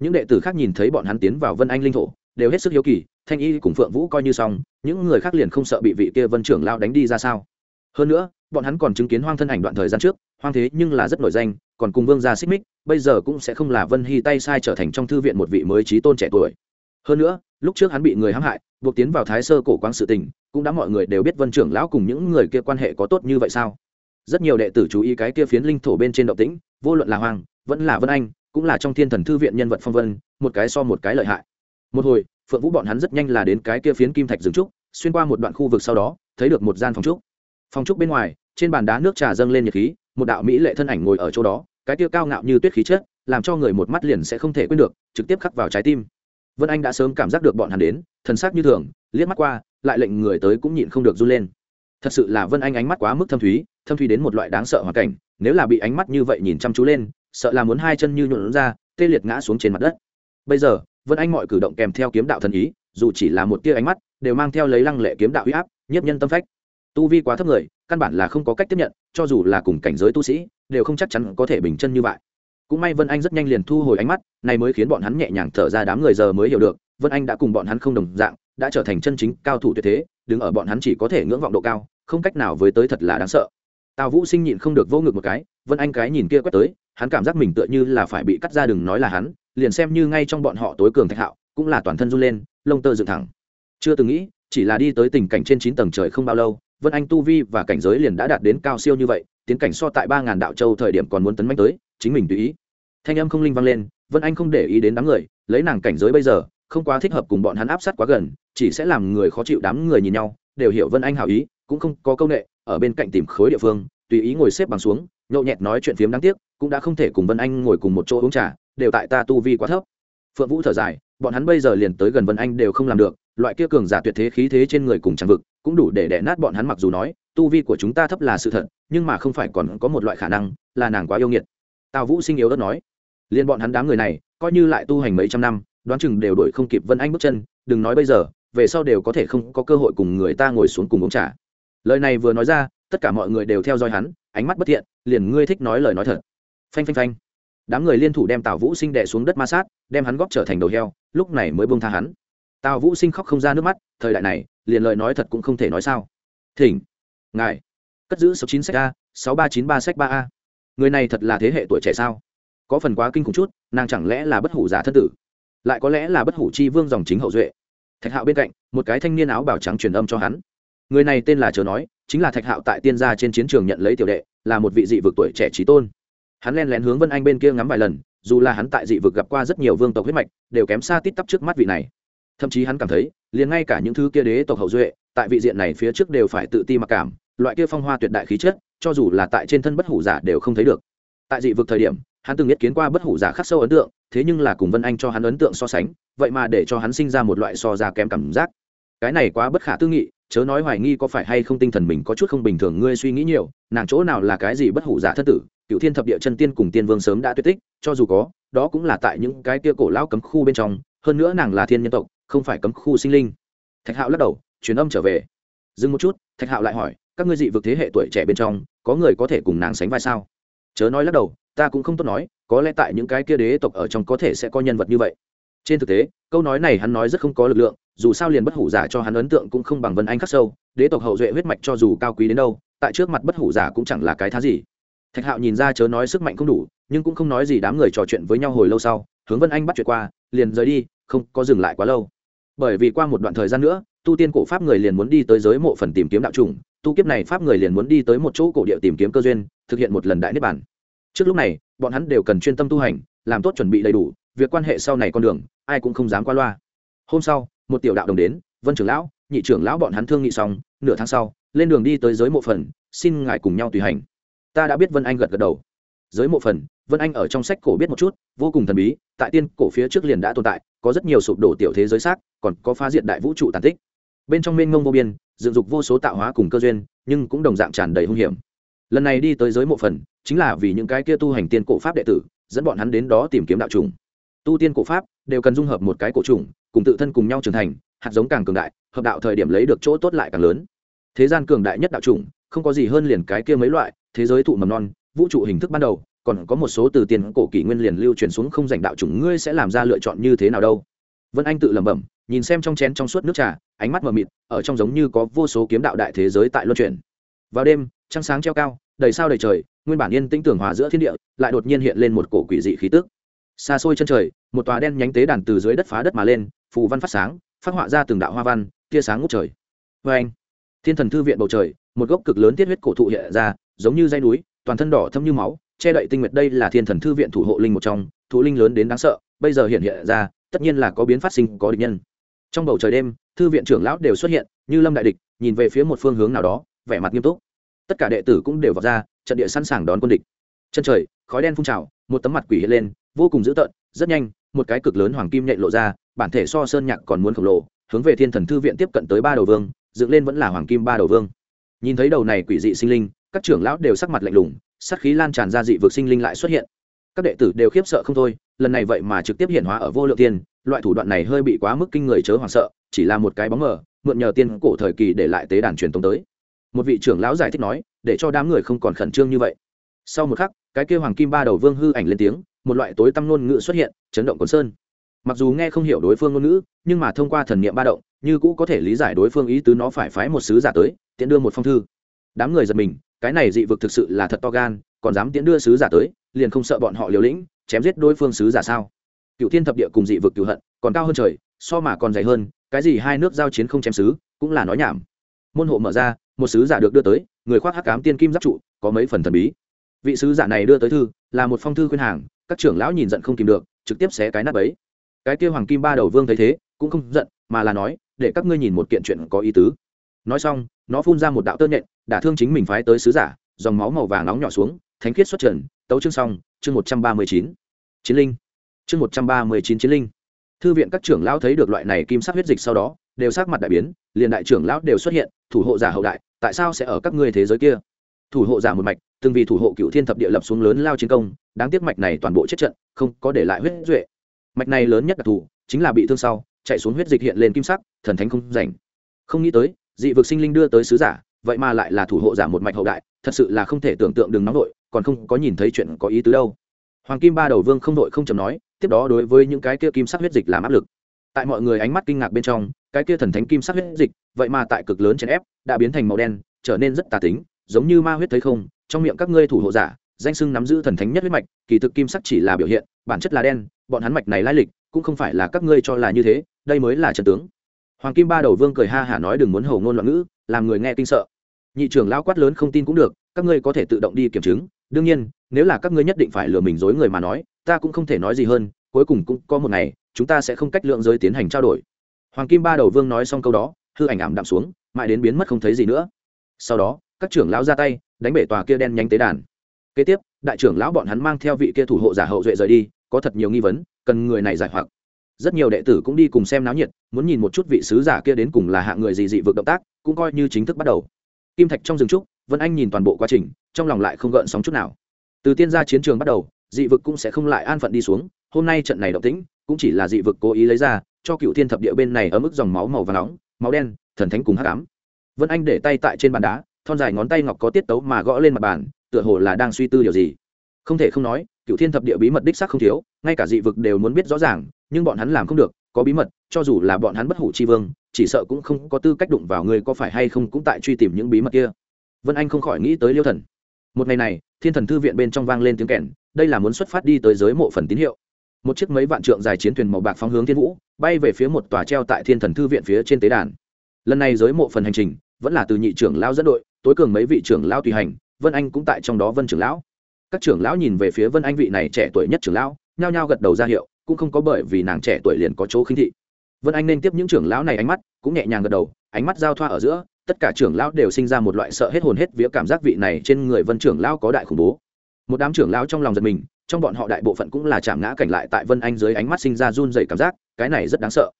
Những đệ tử khác nhìn thấy bọn hắn tiến vào vân anh linh thổ, đều hết sức hiếu kỳ, thanh y cùng phượng vũ coi như xong, những người khác liền không sợ bị vị kia vân trưởng lao đánh đi ra sao. Hơn nữa, bọn hắn còn chứng kiến hoang thân ảnh đoạn thời gian trước, hoang thế nhưng là rất nổi danh, còn cùng vương gia xích mích, bây giờ cũng sẽ không là vân hy tay sai trở thành trong thư viện một vị mới trí tôn trẻ tuổi. Hơn nữa, lúc trước hắn bị người hãm hại, buộc tiến vào thái sơ cổ quang sự tình, cũng đã mọi người đều biết vân trưởng lão cùng những người kia quan hệ có tốt như vậy sao? Rất nhiều đệ tử chú ý cái kia phiến linh thổ bên trên động tĩnh, vô luận là hoàng, vẫn là vân anh, cũng là trong thiên thần thư viện nhân vật phong vân, một cái so một cái lợi hại. Một hồi, phượng vũ bọn hắn rất nhanh là đến cái kia phiến kim thạch rừng trúc, xuyên qua một đoạn khu vực sau đó, thấy được một gian phòng trúc. Phòng trúc bên ngoài, trên bàn đá nước trà dâng lên nhiệt khí, một đạo mỹ lệ thân ảnh ngồi ở chỗ đó, cái kia cao ngạo như tuyết khí chất, làm cho người một mắt liền sẽ không thể quên được, trực tiếp khắc vào trái tim. Vân anh đã sớm cảm giác được bọn hắn đến, thần sắc như thường, liếc mắt qua, lại lệnh người tới cũng nhịn không được run lên. Thật sự là vân anh ánh mắt quá mức thâm thúy thâm thủy đến một loại đáng sợ hoàn cảnh, nếu là bị ánh mắt như vậy nhìn chăm chú lên, sợ là muốn hai chân như nhuộn ra, tê liệt ngã xuống trên mặt đất. Bây giờ, vân anh mọi cử động kèm theo kiếm đạo thần ý, dù chỉ là một tia ánh mắt, đều mang theo lấy lăng lệ kiếm đạo huy áp, nhiếp nhân tâm phách. Tu vi quá thấp người, căn bản là không có cách tiếp nhận, cho dù là cùng cảnh giới tu sĩ, đều không chắc chắn có thể bình chân như vậy. Cũng may vân anh rất nhanh liền thu hồi ánh mắt, này mới khiến bọn hắn nhẹ nhàng thở ra đám người giờ mới hiểu được, vân anh đã cùng bọn hắn không đồng dạng, đã trở thành chân chính cao thủ tuyệt thế, đứng ở bọn hắn chỉ có thể ngưỡng vọng độ cao, không cách nào với tới thật là đáng sợ tào vũ sinh nhịn không được vô ngực một cái, vân anh cái nhìn kia quét tới, hắn cảm giác mình tựa như là phải bị cắt ra đừng nói là hắn, liền xem như ngay trong bọn họ tối cường thạch hạo, cũng là toàn thân run lên, lông tơ dựng thẳng. Chưa từng nghĩ, chỉ là đi tới tình cảnh trên chín tầng trời không bao lâu, vân anh tu vi và cảnh giới liền đã đạt đến cao siêu như vậy, tiến cảnh so tại ba ngàn đạo châu thời điểm còn muốn tấn manh tới, chính mình tùy ý. Thanh âm không linh vang lên, vân anh không để ý đến đám người, lấy nàng cảnh giới bây giờ, không quá thích hợp cùng bọn hắn áp sát quá gần, chỉ sẽ làm người khó chịu đám người nhìn nhau, đều hiểu vân anh hảo ý cũng không có công nghệ ở bên cạnh tìm khối địa phương, tùy ý ngồi xếp bằng xuống, nhậu nhẹt nói chuyện phiếm đáng tiếc, cũng đã không thể cùng vân anh ngồi cùng một chỗ uống trà, đều tại ta tu vi quá thấp. Phượng vũ thở dài, bọn hắn bây giờ liền tới gần vân anh đều không làm được, loại kia cường giả tuyệt thế khí thế trên người cùng trang vực, cũng đủ để đẻ nát bọn hắn mặc dù nói, tu vi của chúng ta thấp là sự thật, nhưng mà không phải còn có một loại khả năng, là nàng quá yêu nghiệt. Tào vũ sinh yếu đất nói, liên bọn hắn đám người này, coi như lại tu hành mấy trăm năm, đoán chừng đều đổi không kịp vân anh bước chân, đừng nói bây giờ, về sau đều có thể không có cơ hội cùng người ta ngồi xuống cùng uống trà lời này vừa nói ra, tất cả mọi người đều theo dõi hắn, ánh mắt bất thiện, liền ngươi thích nói lời nói thật. Phanh phanh phanh. Đám người liên thủ đem tào vũ sinh đè xuống đất ma sát, đem hắn góp trở thành đầu heo, lúc này mới bông tha hắn. Tào vũ sinh khóc không ra nước mắt, thời đại này, liền lời nói thật cũng không thể nói sao. Thỉnh, ngài, cất giữ số chín sách a, sáu ba chín ba sách ba a. Người này thật là thế hệ tuổi trẻ sao? Có phần quá kinh khủng chút, nàng chẳng lẽ là bất hủ giả thân tử? Lại có lẽ là bất hủ chi vương dòng chính hậu duệ. Thạch hạo bên cạnh, một cái thanh niên áo bảo trắng truyền âm cho hắn người này tên là chớ nói, chính là thạch hạo tại tiên gia trên chiến trường nhận lấy tiểu đệ, là một vị dị vực tuổi trẻ trí tôn. Hắn len lén hướng vân anh bên kia ngắm vài lần, dù là hắn tại dị vực gặp qua rất nhiều vương tộc huyết mạch, đều kém xa tít tắp trước mắt vị này. Thậm chí hắn cảm thấy, liền ngay cả những thứ kia đế tộc hậu duệ, tại vị diện này phía trước đều phải tự ti mặc cảm, loại kia phong hoa tuyệt đại khí chất, cho dù là tại trên thân bất hủ giả đều không thấy được. Tại dị vực thời điểm, hắn từng biết kiến qua bất hủ giả khắc sâu ấn tượng, thế nhưng là cùng vân anh cho hắn ấn tượng so sánh, vậy mà để cho hắn sinh ra một loại so ra kém cảm giác. Cái này quá bất khả tư nghị chớ nói hoài nghi có phải hay không tinh thần mình có chút không bình thường, ngươi suy nghĩ nhiều, nàng chỗ nào là cái gì bất hủ giả thất tử cựu thiên thập địa chân tiên cùng tiên vương sớm đã tuyệt tích, cho dù có, đó cũng là tại những cái kia cổ lão cấm khu bên trong, hơn nữa nàng là thiên nhân tộc, không phải cấm khu sinh linh. Thạch hạo lắc đầu, truyền âm trở về. Dừng một chút, thạch hạo lại hỏi, các ngươi dị vực thế hệ tuổi trẻ bên trong, có người có thể cùng nàng sánh vai sao? Chớ nói lắc đầu, ta cũng không tốt nói, có lẽ tại những cái kia đế tộc ở trong có thể sẽ có nhân vật như vậy. Trên thực tế, câu nói này hắn nói rất không có lực lượng dù sao liền bất hủ giả cho hắn ấn tượng cũng không bằng vân anh khắc sâu, đế tộc hậu duệ huyết mạch cho dù cao quý đến đâu, tại trước mặt bất hủ giả cũng chẳng là cái thá gì. Thạch hạo nhìn ra chớ nói sức mạnh không đủ, nhưng cũng không nói gì đám người trò chuyện với nhau hồi lâu sau, hướng vân anh bắt chuyện qua, liền rời đi, không có dừng lại quá lâu. Bởi vì qua một đoạn thời gian nữa, tu tiên cổ pháp người liền muốn đi tới giới mộ phần tìm kiếm đạo trùng, tu kiếp này pháp người liền muốn đi tới một chỗ cổ địa tìm kiếm cơ duyên, thực hiện một lần đại niết bản trước lúc này, bọn hắn đều cần chuyên tâm tu hành, làm tốt chuẩn bị đầy đủ, việc quan hệ sau này con đường, ai cũng không dám qua loa. Hôm sau một tiểu đạo đồng đến, vân trưởng lão, nhị trưởng lão bọn hắn thương nghị xong, nửa tháng sau, lên đường đi tới giới mộ phần, xin ngài cùng nhau tùy hành. Ta đã biết vân anh gật gật đầu. Giới mộ phần, vân anh ở trong sách cổ biết một chút, vô cùng thần bí, tại tiên cổ phía trước liền đã tồn tại, có rất nhiều sụp đổ tiểu thế giới xác, còn có phá diện đại vũ trụ tàn tích. Bên trong mênh mông vô biên, dựng dục vô số tạo hóa cùng cơ duyên, nhưng cũng đồng dạng tràn đầy hung hiểm. Lần này đi tới giới mộ phần, chính là vì những cái kia tu hành tiên cổ pháp đệ tử, dẫn bọn hắn đến đó tìm kiếm đạo trùng. Tu tiên cổ pháp đều cần dung hợp một cái cổ trùng cùng tự thân cùng nhau trưởng thành, hạt giống càng cường đại, hợp đạo thời điểm lấy được chỗ tốt lại càng lớn. Thế gian cường đại nhất đạo chủng, không có gì hơn liền cái kia mấy loại, thế giới thụ mầm non, vũ trụ hình thức ban đầu, còn có một số từ tiền cổ kỷ nguyên liền lưu truyền xuống không dành đạo chủng, ngươi sẽ làm ra lựa chọn như thế nào đâu? Vân anh tự lẩm bẩm, nhìn xem trong chén trong suốt nước trà, ánh mắt mờ mịt, ở trong giống như có vô số kiếm đạo đại thế giới tại luân chuyển. Vào đêm, trăng sáng treo cao, đầy sao đầy trời, nguyên bản yên tĩnh tưởng hòa giữa thiên địa, lại đột nhiên hiện lên một cổ quỷ dị khí tức. Xa xôi chân trời, một tòa đen nhánh tế đàn từ dưới đất phá đất mà lên phù văn phát sáng, phát họa ra từng đạo hoa văn, tia sáng ngút trời. Vê anh, thiên thần thư viện bầu trời, một gốc cực lớn tiết huyết cổ thụ hiện ra, giống như dây núi, toàn thân đỏ thâm như máu, che đậy tinh nguyệt đây là thiên thần thư viện thủ hộ linh một trong, thủ linh lớn đến đáng sợ, bây giờ hiện hiện ra, tất nhiên là có biến phát sinh, có địch nhân. Trong bầu trời đêm, thư viện trưởng lão đều xuất hiện, như lâm đại địch, nhìn về phía một phương hướng nào đó, vẻ mặt nghiêm túc. Tất cả đệ tử cũng đều vào ra, trận địa sẵn sàng đón quân địch. Chân trời, khói đen phun trào, một tấm mặt quỷ hiện lên, vô cùng dữ tợn, rất nhanh một cái cực lớn hoàng kim nhện lộ ra, bản thể so sơn nhạc còn muốn khổng lồ, hướng về thiên thần thư viện tiếp cận tới ba đầu vương, dựng lên vẫn là hoàng kim ba đầu vương. Nhìn thấy đầu này quỷ dị sinh linh, các trưởng lão đều sắc mặt lạnh lùng, sát khí lan tràn ra dị vực sinh linh lại xuất hiện. Các đệ tử đều khiếp sợ không thôi, lần này vậy mà trực tiếp hiện hóa ở vô lượng tiên, loại thủ đoạn này hơi bị quá mức kinh người chớ hoảng sợ, chỉ là một cái bóng mờ, mượn nhờ tiên cổ thời kỳ để lại tế đàn truyền tống tới. Một vị trưởng lão giải thích nói, để cho đám người không còn khẩn trương như vậy. Sau một khắc, cái kêu hoàng kim ba đầu vương hư ảnh lên tiếng một loại tối tăm ngôn ngữ xuất hiện, chấn động quần sơn. Mặc dù nghe không hiểu đối phương ngôn ngữ, nhưng mà thông qua thần niệm ba động, như cũ có thể lý giải đối phương ý tứ nó phải phái một sứ giả tới tiện đưa một phong thư. Đám người giật mình, cái này dị vực thực sự là thật to gan, còn dám tiến đưa sứ giả tới, liền không sợ bọn họ liều lĩnh, chém giết đối phương sứ giả sao? Cựu thiên thập địa cùng dị vực cựu hận, còn cao hơn trời, so mà còn dày hơn, cái gì hai nước giao chiến không chém sứ, cũng là nói nhảm. Môn hộ mở ra, một sứ giả được đưa tới, người khoác hắc cám tiên kim giáp trụ, có mấy phần thần bí. Vị sứ giả này đưa tới thư là một phong thư khuyên hàng, các trưởng lão nhìn giận không kìm được, trực tiếp xé cái nắp ấy. Cái kia hoàng kim ba đầu vương thấy thế, cũng không giận, mà là nói, để các ngươi nhìn một kiện chuyện có ý tứ. Nói xong, nó phun ra một đạo tơ nhện, đả thương chính mình phái tới sứ giả, dòng máu màu vàng nóng nhỏ xuống, thánh khiết xuất trần, tấu chương xong, chương một trăm ba mươi chín. Chiến linh. Chương một trăm ba mươi chín chiến linh. Thư viện các trưởng lão thấy được loại này kim sắc huyết dịch sau đó, đều sắc mặt đại biến, liền đại trưởng lão đều xuất hiện, thủ hộ giả hậu đại, tại sao sẽ ở các ngươi thế giới kia? Thủ hộ giả một mạch, từng vì thủ hộ cựu thiên thập địa lập xuống lớn lao chiến công, đáng tiếc mạch này toàn bộ chết trận, không có để lại huyết duệ. Mạch này lớn nhất đặc thù chính là bị thương sau, chạy xuống huyết dịch hiện lên kim sắc, thần thánh không rảnh. Không nghĩ tới, dị vực sinh linh đưa tới sứ giả, vậy mà lại là thủ hộ giả một mạch hậu đại, thật sự là không thể tưởng tượng đừng nóng nội, còn không có nhìn thấy chuyện có ý tứ đâu. Hoàng kim ba đầu vương không nội không chầm nói, tiếp đó đối với những cái kia kim sắc huyết dịch làm áp lực. Tại mọi người ánh mắt kinh ngạc bên trong, cái kia thần thánh kim sắc huyết dịch, vậy mà tại cực lớn chèn ép, đã biến thành màu đen, trở nên rất tà tính giống như ma huyết thấy không, trong miệng các ngươi thủ hộ giả, danh sưng nắm giữ thần thánh nhất huyết mạch, kỳ thực kim sắc chỉ là biểu hiện, bản chất là đen, bọn hắn mạch này lai lịch, cũng không phải là các ngươi cho là như thế, đây mới là trần tướng. Hoàng kim ba đầu vương cười ha hả nói đừng muốn hầu ngôn loạn ngữ, làm người nghe kinh sợ. Nhị trưởng lao quát lớn không tin cũng được, các ngươi có thể tự động đi kiểm chứng. Đương nhiên, nếu là các ngươi nhất định phải lừa mình dối người mà nói, ta cũng không thể nói gì hơn, cuối cùng cũng có một ngày, chúng ta sẽ không cách lượng giới tiến hành trao đổi. Hoàng kim ba đầu vương nói xong câu đó, hư ảnh ảm đạm xuống, mãi đến biến mất không thấy gì nữa. Sau đó các trưởng lão ra tay, đánh bể tòa kia đen nhánh tế đàn. Kế tiếp, đại trưởng lão bọn hắn mang theo vị kia thủ hộ giả hậu duệ rời đi, có thật nhiều nghi vấn, cần người này giải hoặc. Rất nhiều đệ tử cũng đi cùng xem náo nhiệt, muốn nhìn một chút vị sứ giả kia đến cùng là hạng người gì dị vực động tác, cũng coi như chính thức bắt đầu. Kim thạch trong rừng trúc, vân anh nhìn toàn bộ quá trình, trong lòng lại không gợn sóng chút nào. Từ tiên gia chiến trường bắt đầu, dị vực cũng sẽ không lại an phận đi xuống, hôm nay trận này động tĩnh, cũng chỉ là dị vực cố ý lấy ra, cho cựu thiên thập địa bên này ở mức dòng máu màu và nóng, máu đen, thần thánh cùng hắc ám. Vân anh để tay tại trên bàn đá thon dài ngón tay ngọc có tiết tấu mà gõ lên mặt bàn, tựa hồ là đang suy tư điều gì. Không thể không nói, cựu thiên thập địa bí mật đích xác không thiếu, ngay cả dị vực đều muốn biết rõ ràng, nhưng bọn hắn làm không được, có bí mật, cho dù là bọn hắn bất hủ chi vương, chỉ sợ cũng không có tư cách đụng vào người có phải hay không cũng tại truy tìm những bí mật kia. Vân anh không khỏi nghĩ tới liêu thần. Một ngày này, thiên thần thư viện bên trong vang lên tiếng kèn, đây là muốn xuất phát đi tới giới mộ phần tín hiệu. Một chiếc mấy vạn trượng dài chiến thuyền màu bạc phóng hướng thiên vũ, bay về phía một tòa treo tại thiên thần thư viện phía trên tế đàn. Lần này giới mộ phần hành trình, vẫn là từ nhị trưởng lao dẫn đội tối cường mấy vị trưởng lão tùy hành, vân anh cũng tại trong đó vân trưởng lão. Các trưởng lão nhìn về phía vân anh vị này trẻ tuổi nhất trưởng lão, nhao nhao gật đầu ra hiệu, cũng không có bởi vì nàng trẻ tuổi liền có chỗ khinh thị. Vân anh nên tiếp những trưởng lão này ánh mắt, cũng nhẹ nhàng gật đầu, ánh mắt giao thoa ở giữa, tất cả trưởng lão đều sinh ra một loại sợ hết hồn hết vía cảm giác vị này trên người vân trưởng lão có đại khủng bố. Một đám trưởng lão trong lòng giật mình, trong bọn họ đại bộ phận cũng là chạm ngã cảnh lại tại vân anh dưới ánh mắt sinh ra run dày cảm giác, cái này rất đáng sợ.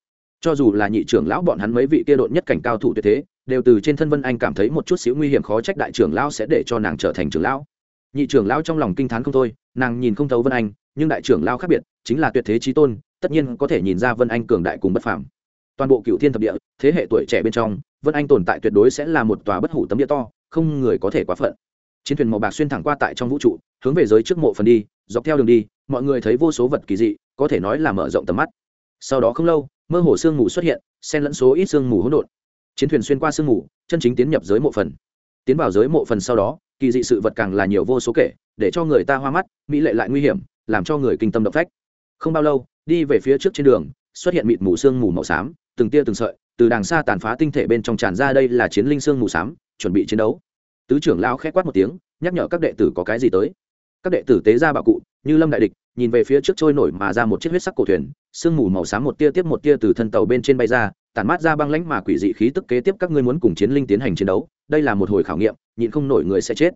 Cho dù là nhị trưởng lão bọn hắn mấy vị kia độn nhất cảnh cao thủ tuyệt thế đều từ trên thân vân anh cảm thấy một chút xíu nguy hiểm khó trách đại trưởng lão sẽ để cho nàng trở thành trưởng lão. Nhị trưởng lão trong lòng kinh t h á n không thôi, nàng nhìn không thấu vân anh, nhưng đại trưởng lão khác biệt, chính là tuyệt thế trí tôn, tất nhiên có thể nhìn ra vân anh cường đại cùng bất phàm. Toàn bộ cựu thiên thập địa, thế hệ tuổi trẻ bên trong, vân anh tồn tại tuyệt đối sẽ là một tòa bất hủ tấm địa to, không người có thể quá phận. Chiến thuyền màu bạc xuyên thẳng qua tại trong vũ trụ, hướng về giới trước mộ phần đi, dọc theo đường đi, mọi người thấy vô số vật kỳ dị, có thể nói là mở rộng tầm mắt. Sau đó không lâu, mơ hồ sương mù xuất hiện, xen lẫn số ít sương mù hỗn độn chiến thuyền xuyên qua sương mù, chân chính tiến nhập giới mộ phần. Tiến vào giới mộ phần sau đó, kỳ dị sự vật càng là nhiều vô số kể, để cho người ta hoa mắt, mỹ lệ lại nguy hiểm, làm cho người kinh tâm động phách. Không bao lâu, đi về phía trước trên đường, xuất hiện mịt mù sương mù màu xám, từng tia từng sợi, từ đàng xa tàn phá tinh thể bên trong tràn ra đây là chiến linh sương mù xám, chuẩn bị chiến đấu. Tứ trưởng lao khẽ quát một tiếng, nhắc nhở các đệ tử có cái gì tới. Các đệ tử tế ra bạo cụ, như lâm đại địch, nhìn về phía trước trôi nổi mà ra một chiếc huyết sắc cổ thuyền sương mù màu xám một tia tiếp một tia từ thân tàu bên trên bay ra, tản mát ra băng lãnh mà quỷ dị khí tức kế tiếp các ngươi muốn cùng chiến linh tiến hành chiến đấu, đây là một hồi khảo nghiệm, nhịn không nổi người sẽ chết.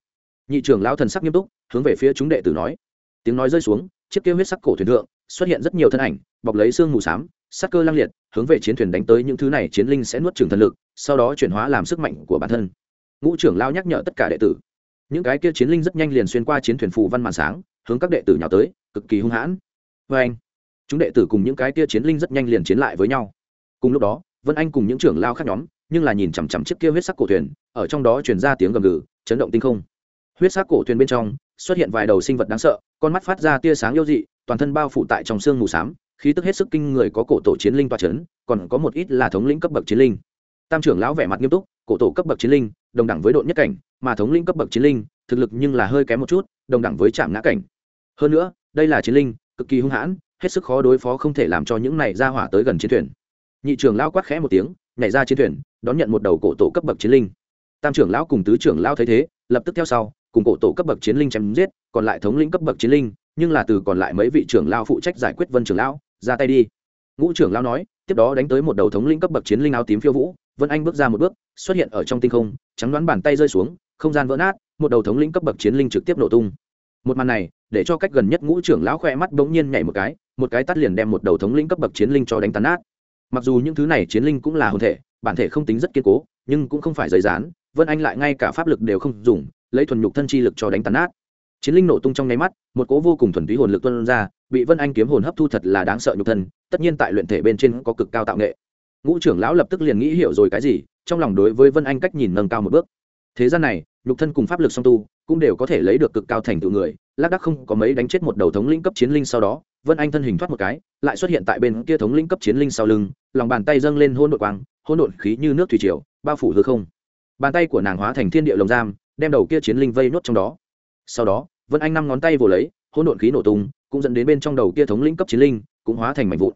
Nhị trưởng lão thần sắc nghiêm túc, hướng về phía chúng đệ tử nói. Tiếng nói rơi xuống, chiếc kia huyết sắc cổ thuyền thượng, xuất hiện rất nhiều thân ảnh, bọc lấy xương mù xám, sắc cơ lang liệt, hướng về chiến thuyền đánh tới những thứ này chiến linh sẽ nuốt trường thần lực, sau đó chuyển hóa làm sức mạnh của bản thân. Ngũ trưởng lao nhắc nhở tất cả đệ tử. Những cái kia chiến linh rất nhanh liền xuyên qua chiến thuyền phù văn màn sáng, hướng các đệ tử nhào tới, cực kỳ hung hãn. Vê anh chúng đệ tử cùng những cái kia chiến linh rất nhanh liền chiến lại với nhau. Cùng lúc đó, vân anh cùng những trưởng lao khác nhóm, nhưng là nhìn chằm chằm chiếc kia huyết sắc cổ thuyền, ở trong đó truyền ra tiếng gầm gừ, chấn động tinh không. Huyết sắc cổ thuyền bên trong, xuất hiện vài đầu sinh vật đáng sợ, con mắt phát ra tia sáng yêu dị, toàn thân bao phủ tại trong xương mù xám, khí tức hết sức kinh người có cổ tổ chiến linh toa c h ấ n còn có một ít là thống lĩnh cấp bậc chiến linh. Tam trưởng lão vẻ mặt nghiêm túc, cổ tổ cấp bậc chiến linh, đồng đẳng với đội nhất cảnh, mà thống lĩnh cấp bậc chiến linh, thực lực nhưng là hơi kém một chút, đồng đẳng với trạm ngã cảnh. Hơn nữa, đây là chiến linh, cực kỳ hung hãn hết sức khó đối phó không thể làm cho những này ra hỏa tới gần chiến thuyền. Nhị trưởng lão quát khẽ một tiếng, nhảy ra chiến thuyền, đón nhận một đầu cổ tổ cấp bậc chiến linh. Tam trưởng lão cùng tứ trưởng lão thấy thế, lập tức theo sau, cùng cổ tổ cấp bậc chiến linh chém giết, còn lại thống lĩnh cấp bậc chiến linh, nhưng là từ còn lại mấy vị trưởng lão phụ trách giải quyết vân trưởng lão, ra tay đi. Ngũ trưởng lão nói, tiếp đó đánh tới một đầu thống lĩnh cấp bậc chiến linh áo tím phiêu vũ, vân anh bước ra một bước, xuất hiện ở trong tinh không, trắng đoán bàn tay rơi xuống, không gian vỡ nát, một đầu thống lĩnh cấp bậc chiến linh trực tiếp nổ tung một màn này, để cho cách gần nhất ngũ trưởng lão khoe mắt bỗng nhiên nhảy một cái một cái tắt liền đem một đầu thống lĩnh cấp bậc chiến linh cho đánh tàn nát. Mặc dù những thứ này chiến linh cũng là hồn thể, bản thể không tính rất kiên cố, nhưng cũng không phải giấy rán vân anh lại ngay cả pháp lực đều không dùng, lấy thuần nhục thân chi lực cho đánh tàn nát. Chiến linh nổ tung trong nháy mắt, một cỗ vô cùng thuần túy hồn lực tuân ra, bị vân anh kiếm hồn hấp thu thật là đáng sợ nhục thân, tất nhiên tại luyện thể bên trên có cực cao tạo nghệ. Ngũ trưởng lão lập tức liền nghĩ hiểu rồi cái gì, trong lòng đối với vân anh cách nhìn nâng cao một bước. Thế gian này, nhục thân cùng pháp lực song tu cũng đều có thể lấy được cực cao thành tựu người, lác đắc không có mấy đánh chết một đầu thống lĩnh cấp chiến linh sau đó, vân anh thân hình thoát một cái, lại xuất hiện tại bên kia thống lĩnh cấp chiến linh sau lưng, lòng bàn tay dâng lên hôn đội quang hôn độn khí như nước thủy triều, bao phủ hư không. Bàn tay của nàng hóa thành thiên địa lồng giam, đem đầu kia chiến linh vây nuốt trong đó. Sau đó, vân anh năm ngón tay vồ lấy hôn độn khí nổ tung, cũng dẫn đến bên trong đầu kia thống lĩnh cấp chiến linh, cũng hóa thành mảnh vụn.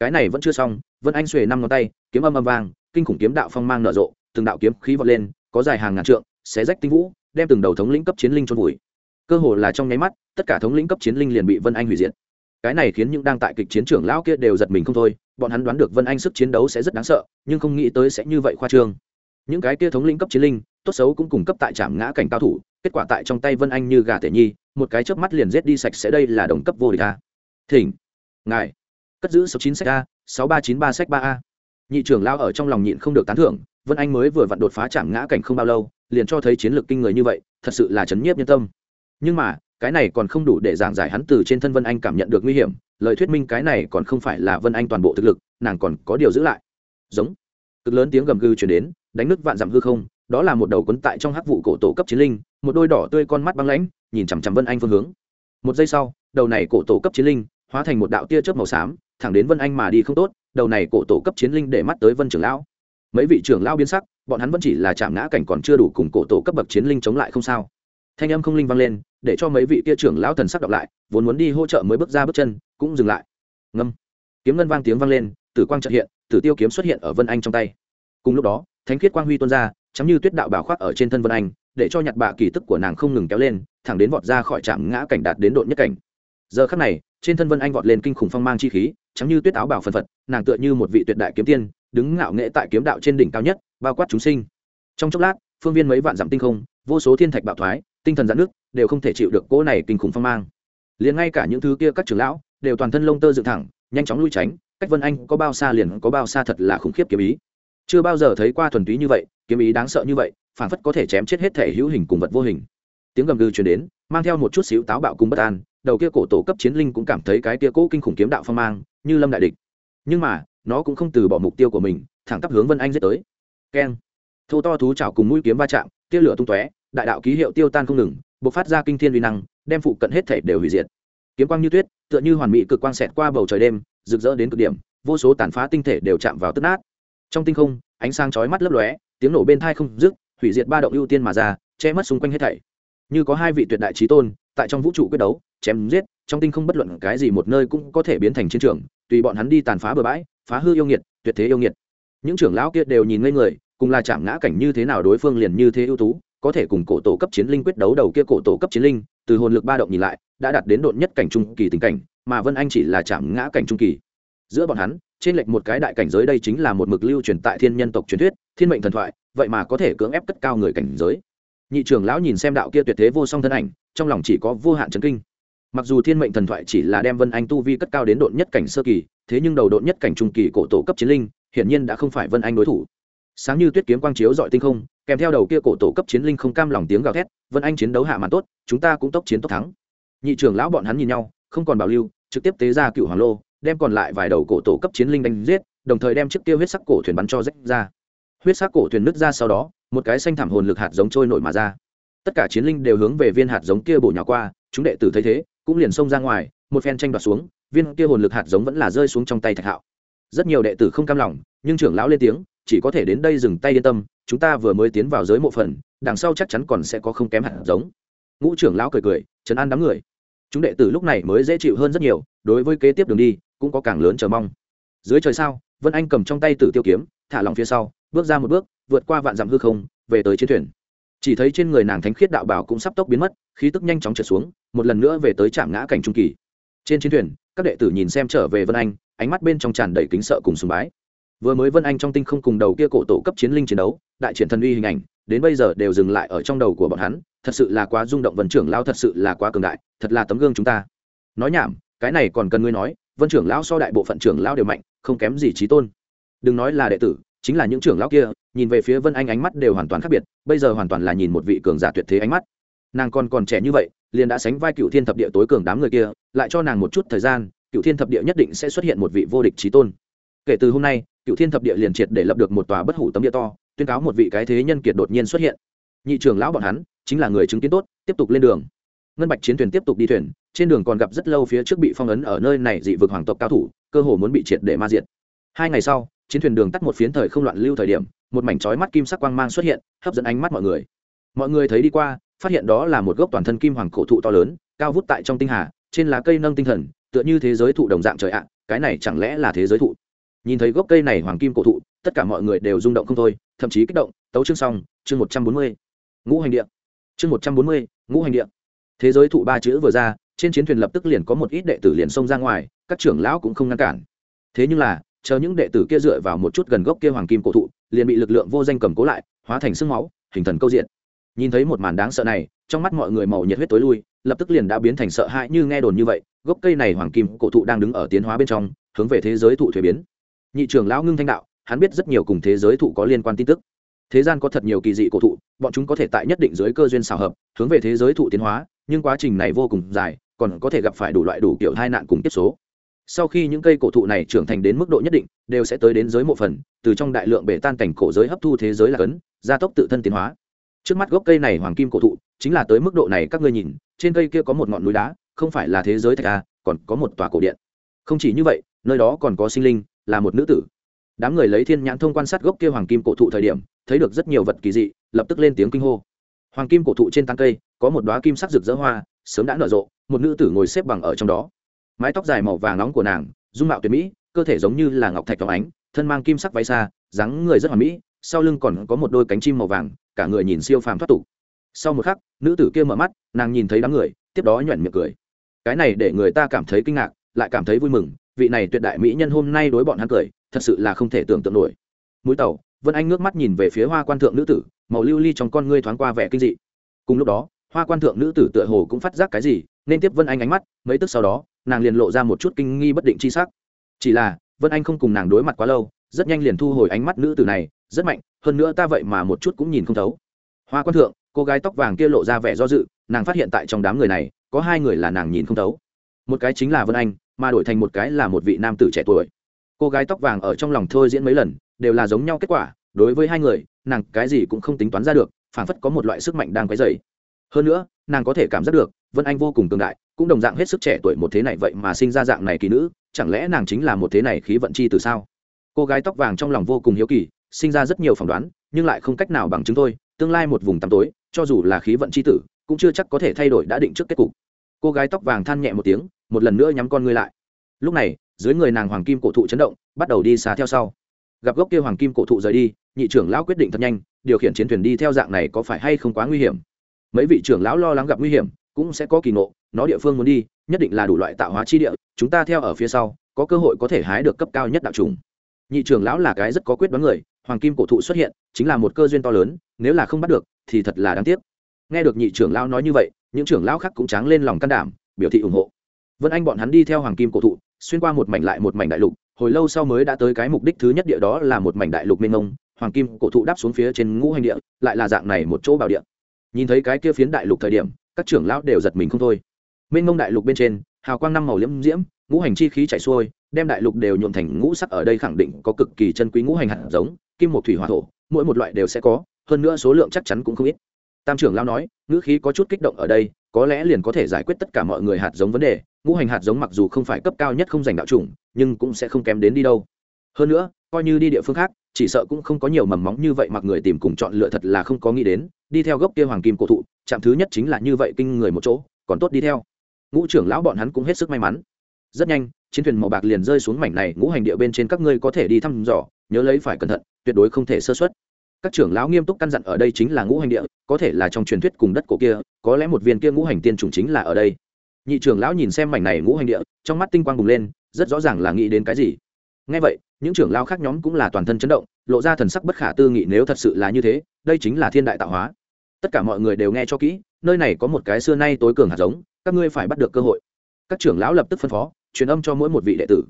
Cái này vẫn chưa xong, vân anh xuề năm ngón tay, kiếm âm âm vang, kinh khủng kiếm đạo phong mang nở rộ, từng đạo kiếm khí vọt lên, có dài hàng ngàn trượng, xé rách tinh vũ đem từng đầu thống lĩnh cấp chiến linh trôn vùi. Cơ hồ là trong nháy mắt, tất cả thống lĩnh cấp chiến linh liền bị vân anh hủy diệt. Cái này khiến những đang tại kịch chiến trưởng lão kia đều giật mình không thôi, bọn hắn đoán được vân anh sức chiến đấu sẽ rất đáng sợ, nhưng không nghĩ tới sẽ như vậy khoa trương. Những cái kia thống lĩnh cấp chiến linh, tốt xấu cũng cung cấp tại trạm ngã cảnh cao thủ, kết quả tại trong tay vân anh như gà tể nhi, một cái chớp mắt liền giết đi sạch sẽ đây là đồng cấp vô địch a. Thỉnh, ngài, cất giữ số chín sách a, sáu ba chín ba sách ba a. Nhị trưởng lao ở trong lòng nhịn không được tán thưởng vân anh mới vừa vặn đột phá chạm ngã cảnh không bao lâu, liền cho thấy chiến lược kinh người như vậy, thật sự là chấn nhiếp nhân tâm. Nhưng mà, cái này còn không đủ để giảng giải hắn từ trên thân vân anh cảm nhận được nguy hiểm, lời thuyết minh cái này còn không phải là vân anh toàn bộ thực lực, nàng còn có điều giữ lại. Giống. Cực lớn tiếng gầm gừ chuyển đến, đánh nứt vạn dặm hư không, đó là một đầu quấn tại trong hắc vụ cổ tổ cấp chiến linh, một đôi đỏ tươi con mắt băng lãnh, nhìn chằm chằm vân anh phương hướng. Một giây sau, đầu này cổ tổ cấp chiến linh, hóa thành một đạo tia chớp màu xám, thẳng đến vân anh mà đi không tốt, đầu này cổ tổ cấp chiến linh để mắt tới vân trưởng lão mấy vị trưởng lão biến sắc, bọn hắn vẫn chỉ là chạm ngã cảnh còn chưa đủ cùng cổ tổ cấp bậc chiến linh chống lại không sao. Thanh âm không linh vang lên, để cho mấy vị kia trưởng lão thần sắc đọc lại, vốn muốn đi hỗ trợ mới bước ra bước chân, cũng dừng lại. Ngâm. Kiếm ngân vang tiếng vang lên, tử quang trợ hiện, tử tiêu kiếm xuất hiện ở vân anh trong tay. Cùng lúc đó, thánh khiết quang huy tuôn ra chắm như tuyết đạo bảo khoác ở trên thân vân anh, để cho nhặt bạ kỳ tức của nàng không ngừng kéo lên, thẳng đến vọt ra khỏi trạm ngã cảnh đạt đến độ nhất cảnh. Giờ khắc này, trên thân vân anh vọt lên kinh khủng phong mang chi khí chắm như tuyết áo bảo phần phật, nàng tựa như một vị tuyệt đại kiếm tiên đứng ngạo nghệ tại kiếm đạo trên đỉnh cao nhất, bao quát chúng sinh. Trong chốc lát, phương viên mấy vạn dặm tinh không, vô số thiên thạch bạo thoái, tinh thần giãn nước đều không thể chịu được cỗ này kinh khủng phong mang. Liền ngay cả những thứ kia các trưởng lão, đều toàn thân lông tơ dựng thẳng, nhanh chóng lui tránh, cách vân anh có bao xa liền có bao xa thật là khủng khiếp kiếm ý. Chưa bao giờ thấy qua thuần túy như vậy, kiếm ý đáng sợ như vậy phản phất có thể chém chết hết thể hữu hình cùng vật vô hình. Tiếng gầm gừ truyền đến, mang theo một chút xíu táo bạo cùng bất an, đầu kia cổ tổ cấp chiến linh cũng cảm thấy cái kia cỗ kinh khủng kiếm đạo phong mang, như lâm đại địch. Nhưng mà nó cũng không từ bỏ mục tiêu của mình, thẳng tắp hướng vân anh giết tới. Keng. Thô to thú chảo cùng mũi kiếm va chạm, tia lửa tung tóe, đại đạo ký hiệu tiêu tan không ngừng, bộc phát ra kinh thiên uy năng, đem phụ cận hết thể đều hủy diệt. Kiếm quang như tuyết, tựa như hoàn mỹ cực quang xẹt qua bầu trời đêm, rực rỡ đến cực điểm, vô số tàn phá tinh thể đều chạm vào tức nát. Trong tinh không, ánh sáng chói mắt lấp lóe, tiếng nổ bên thai không dứt, hủy diệt ba động ưu tiên mà ra, che mất xung quanh hết thảy. Như có hai vị tuyệt đại trí tôn tại trong vũ trụ quyết đấu, chém giết, trong tinh không bất luận cái gì một nơi cũng có thể biến thành chiến trường, tùy bọn hắn đi tàn phá bừa bãi, phá hư yêu nghiệt, tuyệt thế yêu nghiệt. Những trưởng lão kia đều nhìn ngây người, cùng là chạm ngã cảnh như thế nào đối phương liền như thế ưu tú, có thể cùng cổ tổ cấp chiến linh quyết đấu đầu kia cổ tổ cấp chiến linh, từ hồn lực ba động nhìn lại, đã đạt đến độn nhất cảnh trung kỳ tình cảnh, mà vân anh chỉ là chạm ngã cảnh trung kỳ. Giữa bọn hắn, trên lệch một cái đại cảnh giới đây chính là một mực lưu truyền tại thiên nhân tộc truyền thuyết, thiên mệnh thần thoại, vậy mà có thể cưỡng ép cất cao người cảnh giới nhị trưởng lão nhìn xem đạo kia tuyệt thế vô song thân ảnh, trong lòng chỉ có vô hạn chấn kinh. Mặc dù thiên mệnh thần thoại chỉ là đem vân anh tu vi cất cao đến độn nhất cảnh sơ kỳ, thế nhưng đầu độn nhất cảnh trung kỳ cổ tổ cấp chiến linh, hiển nhiên đã không phải vân anh đối thủ. Sáng như tuyết kiếm quang chiếu dọi tinh không, kèm theo đầu kia cổ tổ cấp chiến linh không cam lòng tiếng gào thét, vân anh chiến đấu hạ màn tốt, chúng ta cũng tốc chiến tốc thắng. Nhị trưởng lão bọn hắn nhìn nhau, không còn bảo lưu, trực tiếp tế ra cựu hoàng lô, đem còn lại vài đầu cổ tổ cấp chiến linh đánh giết, đồng thời đem chiếc tiêu huyết sắc cổ thuyền bắn cho rách ra huyết sắc cổ thuyền nứt ra sau đó, một cái xanh thảm hồn lực hạt giống trôi nổi mà ra. Tất cả chiến linh đều hướng về viên hạt giống kia bổ nhỏ qua, chúng đệ tử thấy thế, cũng liền xông ra ngoài, một phen tranh đoạt xuống, viên kia hồn lực hạt giống vẫn là rơi xuống trong tay thạch hạo. Rất nhiều đệ tử không cam lòng, nhưng trưởng lão lên tiếng, chỉ có thể đến đây dừng tay yên tâm, chúng ta vừa mới tiến vào giới mộ phần, đằng sau chắc chắn còn sẽ có không kém hạt giống. Ngũ trưởng lão cười cười chấn an đám người. Chúng đệ tử lúc này mới dễ chịu hơn rất nhiều, đối với kế tiếp đường đi, cũng có càng lớn chờ mong. Dưới trời sao, vân anh cầm trong tay tử tiêu kiếm, thả lòng phía sau bước ra một bước, vượt qua vạn dặm hư không, về tới chiến thuyền. Chỉ thấy trên người nàng thánh khiết đạo bảo cũng sắp tốc biến mất, khí tức nhanh chóng trở xuống, một lần nữa về tới trạm ngã cảnh trung kỳ. Trên chiến thuyền, các đệ tử nhìn xem trở về vân anh, ánh mắt bên trong tràn đầy kính sợ cùng sùng bái. Vừa mới vân anh trong tinh không cùng đầu kia cổ tổ cấp chiến linh chiến đấu, đại triển thần uy hình ảnh, đến bây giờ đều dừng lại ở trong đầu của bọn hắn, thật sự là quá rung động vân trưởng lao thật sự là quá cường đại, thật là tấm gương chúng ta. Nói nhảm, cái này còn cần ngươi nói, vân trưởng lão so đại bộ phận trưởng lão đều mạnh, không kém gì trí tôn. Đừng nói là đệ tử chính là những trưởng lão kia, nhìn về phía vân anh ánh mắt đều hoàn toàn khác biệt, bây giờ hoàn toàn là nhìn một vị cường giả tuyệt thế ánh mắt. Nàng còn còn trẻ như vậy, liền đã sánh vai cựu thiên thập địa tối cường đám người kia, lại cho nàng một chút thời gian, cựu thiên thập địa nhất định sẽ xuất hiện một vị vô địch trí tôn. Kể từ hôm nay, cựu thiên thập địa liền triệt để lập được một tòa bất hủ tấm địa to, tuyên cáo một vị cái thế nhân kiệt đột nhiên xuất hiện. Nhị trưởng lão bọn hắn, chính là người chứng kiến tốt, tiếp tục lên đường. Ngân bạch chiến thuyền tiếp tục đi thuyền, trên đường còn gặp rất lâu phía trước bị phong ấn ở nơi này dị vực hoàng tộc cao thủ, cơ hồ muốn bị triệt để ma diệt. Hai ngày sau chiến thuyền đường tắt một phiến thời không loạn lưu thời điểm, một mảnh chói mắt kim sắc quang mang xuất hiện, hấp dẫn ánh mắt mọi người. Mọi người thấy đi qua, phát hiện đó là một gốc toàn thân kim hoàng cổ thụ to lớn, cao vút tại trong tinh hà, trên lá cây nâng tinh thần, tựa như thế giới thụ đồng dạng trời ạ, cái này chẳng lẽ là thế giới thụ? Nhìn thấy gốc cây này hoàng kim cổ thụ, tất cả mọi người đều rung động không thôi, thậm chí kích động, tấu chương xong, chương một trăm bốn mươi. Ngũ hành điện chương một trăm bốn mươi, ngũ hành điện thế giới thụ ba chữ vừa ra, trên chiến thuyền lập tức liền có một ít đệ tử liền xông ra ngoài, các trưởng lão cũng không ngăn cản. Thế nhưng là chờ những đệ tử kia dựa vào một chút gần gốc kia hoàng kim cổ thụ, liền bị lực lượng vô danh cầm cố lại, hóa thành sương máu, hình thần câu diện. Nhìn thấy một màn đáng sợ này, trong mắt mọi người màu nhiệt huyết tối lui, lập tức liền đã biến thành sợ hãi như nghe đồn như vậy, gốc cây này hoàng kim cổ thụ đang đứng ở tiến hóa bên trong, hướng về thế giới thụ thuế biến. Nhị trưởng lão ngưng thanh đạo, hắn biết rất nhiều cùng thế giới thụ có liên quan tin tức. Thế gian có thật nhiều kỳ dị cổ thụ, bọn chúng có thể tại nhất định dưới cơ duyên xào hợp, hướng về thế giới thụ tiến hóa, nhưng quá trình này vô cùng dài, còn có thể gặp phải đủ loại đủ kiểu tai nạn cùng tiếp số sau khi những cây cổ thụ này trưởng thành đến mức độ nhất định, đều sẽ tới đến giới mộ phần, từ trong đại lượng bể tan cảnh cổ giới hấp thu thế giới là cấn, gia tốc tự thân tiến hóa. Trước mắt gốc cây này hoàng kim cổ thụ, chính là tới mức độ này các ngươi nhìn, trên cây kia có một ngọn núi đá, không phải là thế giới thạch a, còn có một tòa cổ điện. Không chỉ như vậy, nơi đó còn có sinh linh, là một nữ tử. Đám người lấy thiên nhãn thông quan sát gốc kia hoàng kim cổ thụ thời điểm, thấy được rất nhiều vật kỳ dị, lập tức lên tiếng kinh hô. Hoàng kim cổ thụ trên tán cây, có một đoá kim sắc rực rỡ hoa, sớm đã nở rộ, một nữ tử ngồi xếp bằng ở trong đó mái tóc dài màu vàng nóng của nàng, dung mạo tuyệt mỹ, cơ thể giống như là ngọc thạch phóng ánh, thân mang kim sắc váy xa, dáng người rất hoàn mỹ, sau lưng còn có một đôi cánh chim màu vàng, cả người nhìn siêu phàm thoát tục. Sau một khắc, nữ tử kia mở mắt, nàng nhìn thấy đám người, tiếp đó nhoẻn miệng cười. Cái này để người ta cảm thấy kinh ngạc, lại cảm thấy vui mừng, vị này tuyệt đại mỹ nhân hôm nay đối bọn hắn cười, thật sự là không thể tưởng tượng nổi. Mũi tàu, vân anh ngước mắt nhìn về phía hoa quan thượng nữ tử, màu lưu ly trong con ngươi thoáng qua vẻ kinh dị. Cùng lúc đó, hoa quan thượng nữ tử tựa hồ cũng phát giác cái gì, nên tiếp vân anh ánh mắt, mấy tức sau đó nàng liền lộ ra một chút kinh nghi bất định chi sắc. Chỉ là, vân anh không cùng nàng đối mặt quá lâu, rất nhanh liền thu hồi ánh mắt nữ tử này, rất mạnh, hơn nữa ta vậy mà một chút cũng nhìn không thấu. Hoa quan thượng, cô gái tóc vàng kia lộ ra vẻ do dự, nàng phát hiện tại trong đám người này, có hai người là nàng nhìn không thấu. Một cái chính là vân anh, mà đổi thành một cái là một vị nam tử trẻ tuổi. Cô gái tóc vàng ở trong lòng thôi diễn mấy lần, đều là giống nhau kết quả, đối với hai người, nàng cái gì cũng không tính toán ra được, phảng phất có một loại sức mạnh đang quấy dày hơn nữa, nàng có thể cảm giác được vân anh vô cùng tương đại, cũng đồng dạng hết sức trẻ tuổi một thế này vậy mà sinh ra dạng này kỳ nữ, chẳng lẽ nàng chính là một thế này khí vận chi từ sao? Cô gái tóc vàng trong lòng vô cùng hiếu kỳ, sinh ra rất nhiều phỏng đoán, nhưng lại không cách nào bằng chứng thôi, tương lai một vùng tăm tối, cho dù là khí vận chi tử, cũng chưa chắc có thể thay đổi đã định trước kết cục. Cô gái tóc vàng than nhẹ một tiếng, một lần nữa nhắm con ngươi lại. Lúc này, dưới người nàng hoàng kim cổ thụ chấn động, bắt đầu đi xa theo sau. Gặp gốc kia hoàng kim cổ thụ rời đi, nhị trưởng lão quyết định thật nhanh, điều khiển chiến thuyền đi theo dạng này có phải hay không quá nguy hiểm? Mấy vị trưởng lão lo lắng gặp nguy hiểm cũng sẽ có kỳ ngộ, nó địa phương muốn đi, nhất định là đủ loại tạo hóa chi địa, chúng ta theo ở phía sau, có cơ hội có thể hái được cấp cao nhất đạo trùng. Nhị trưởng lão là cái rất có quyết đoán người, hoàng kim cổ thụ xuất hiện, chính là một cơ duyên to lớn, nếu là không bắt được, thì thật là đáng tiếc. Nghe được nhị trưởng lão nói như vậy, những trưởng lão khác cũng tráng lên lòng can đảm, biểu thị ủng hộ. Vân anh bọn hắn đi theo hoàng kim cổ thụ, xuyên qua một mảnh lại một mảnh đại lục, hồi lâu sau mới đã tới cái mục đích thứ nhất địa đó là một mảnh đại lục mênh mông, hoàng kim cổ thụ đáp xuống phía trên ngũ hành địa, lại là dạng này một chỗ bảo địa. Nhìn thấy cái kia phiến đại lục thời điểm các trưởng lão đều giật mình không thôi. Mênh mông đại lục bên trên, hào quang năm màu liễm diễm, ngũ hành chi khí chảy xuôi, đem đại lục đều nhuộm thành ngũ sắc ở đây khẳng định có cực kỳ chân quý ngũ hành hạt giống, kim một thủy hỏa thổ, mỗi một loại đều sẽ có, hơn nữa số lượng chắc chắn cũng không ít. Tam trưởng lão nói, ngữ khí có chút kích động ở đây, có lẽ liền có thể giải quyết tất cả mọi người hạt giống vấn đề, ngũ hành hạt giống mặc dù không phải cấp cao nhất không giành đạo chủng, nhưng cũng sẽ không kém đến đi đâu. Hơn nữa, coi như đi địa phương khác, chỉ sợ cũng không có nhiều mầm móng như vậy, mặc người tìm cùng chọn lựa thật là không có nghĩ đến đi theo gốc kia hoàng kim cổ thụ, chạm thứ nhất chính là như vậy kinh người một chỗ, còn tốt đi theo. Ngũ trưởng lão bọn hắn cũng hết sức may mắn. Rất nhanh, chiến thuyền màu bạc liền rơi xuống mảnh này ngũ hành địa bên trên các ngươi có thể đi thăm dò, nhớ lấy phải cẩn thận, tuyệt đối không thể sơ xuất các trưởng lão nghiêm túc căn dặn ở đây chính là ngũ hành địa, có thể là trong truyền thuyết cùng đất cổ kia, có lẽ một viên kia ngũ hành tiên trùng chính là ở đây. Nhị trưởng lão nhìn xem mảnh này ngũ hành địa, trong mắt tinh quang bùng lên, rất rõ ràng là nghĩ đến cái gì. Ngay vậy, những trưởng lão khác nhóm cũng là toàn thân chấn động lộ ra thần sắc bất khả tư nghị nếu thật sự là như thế, đây chính là thiên đại tạo hóa. Tất cả mọi người đều nghe cho kỹ, nơi này có một cái xưa nay tối cường hạt giống, các ngươi phải bắt được cơ hội. Các trưởng lão lập tức phân phó, truyền âm cho mỗi một vị đệ tử.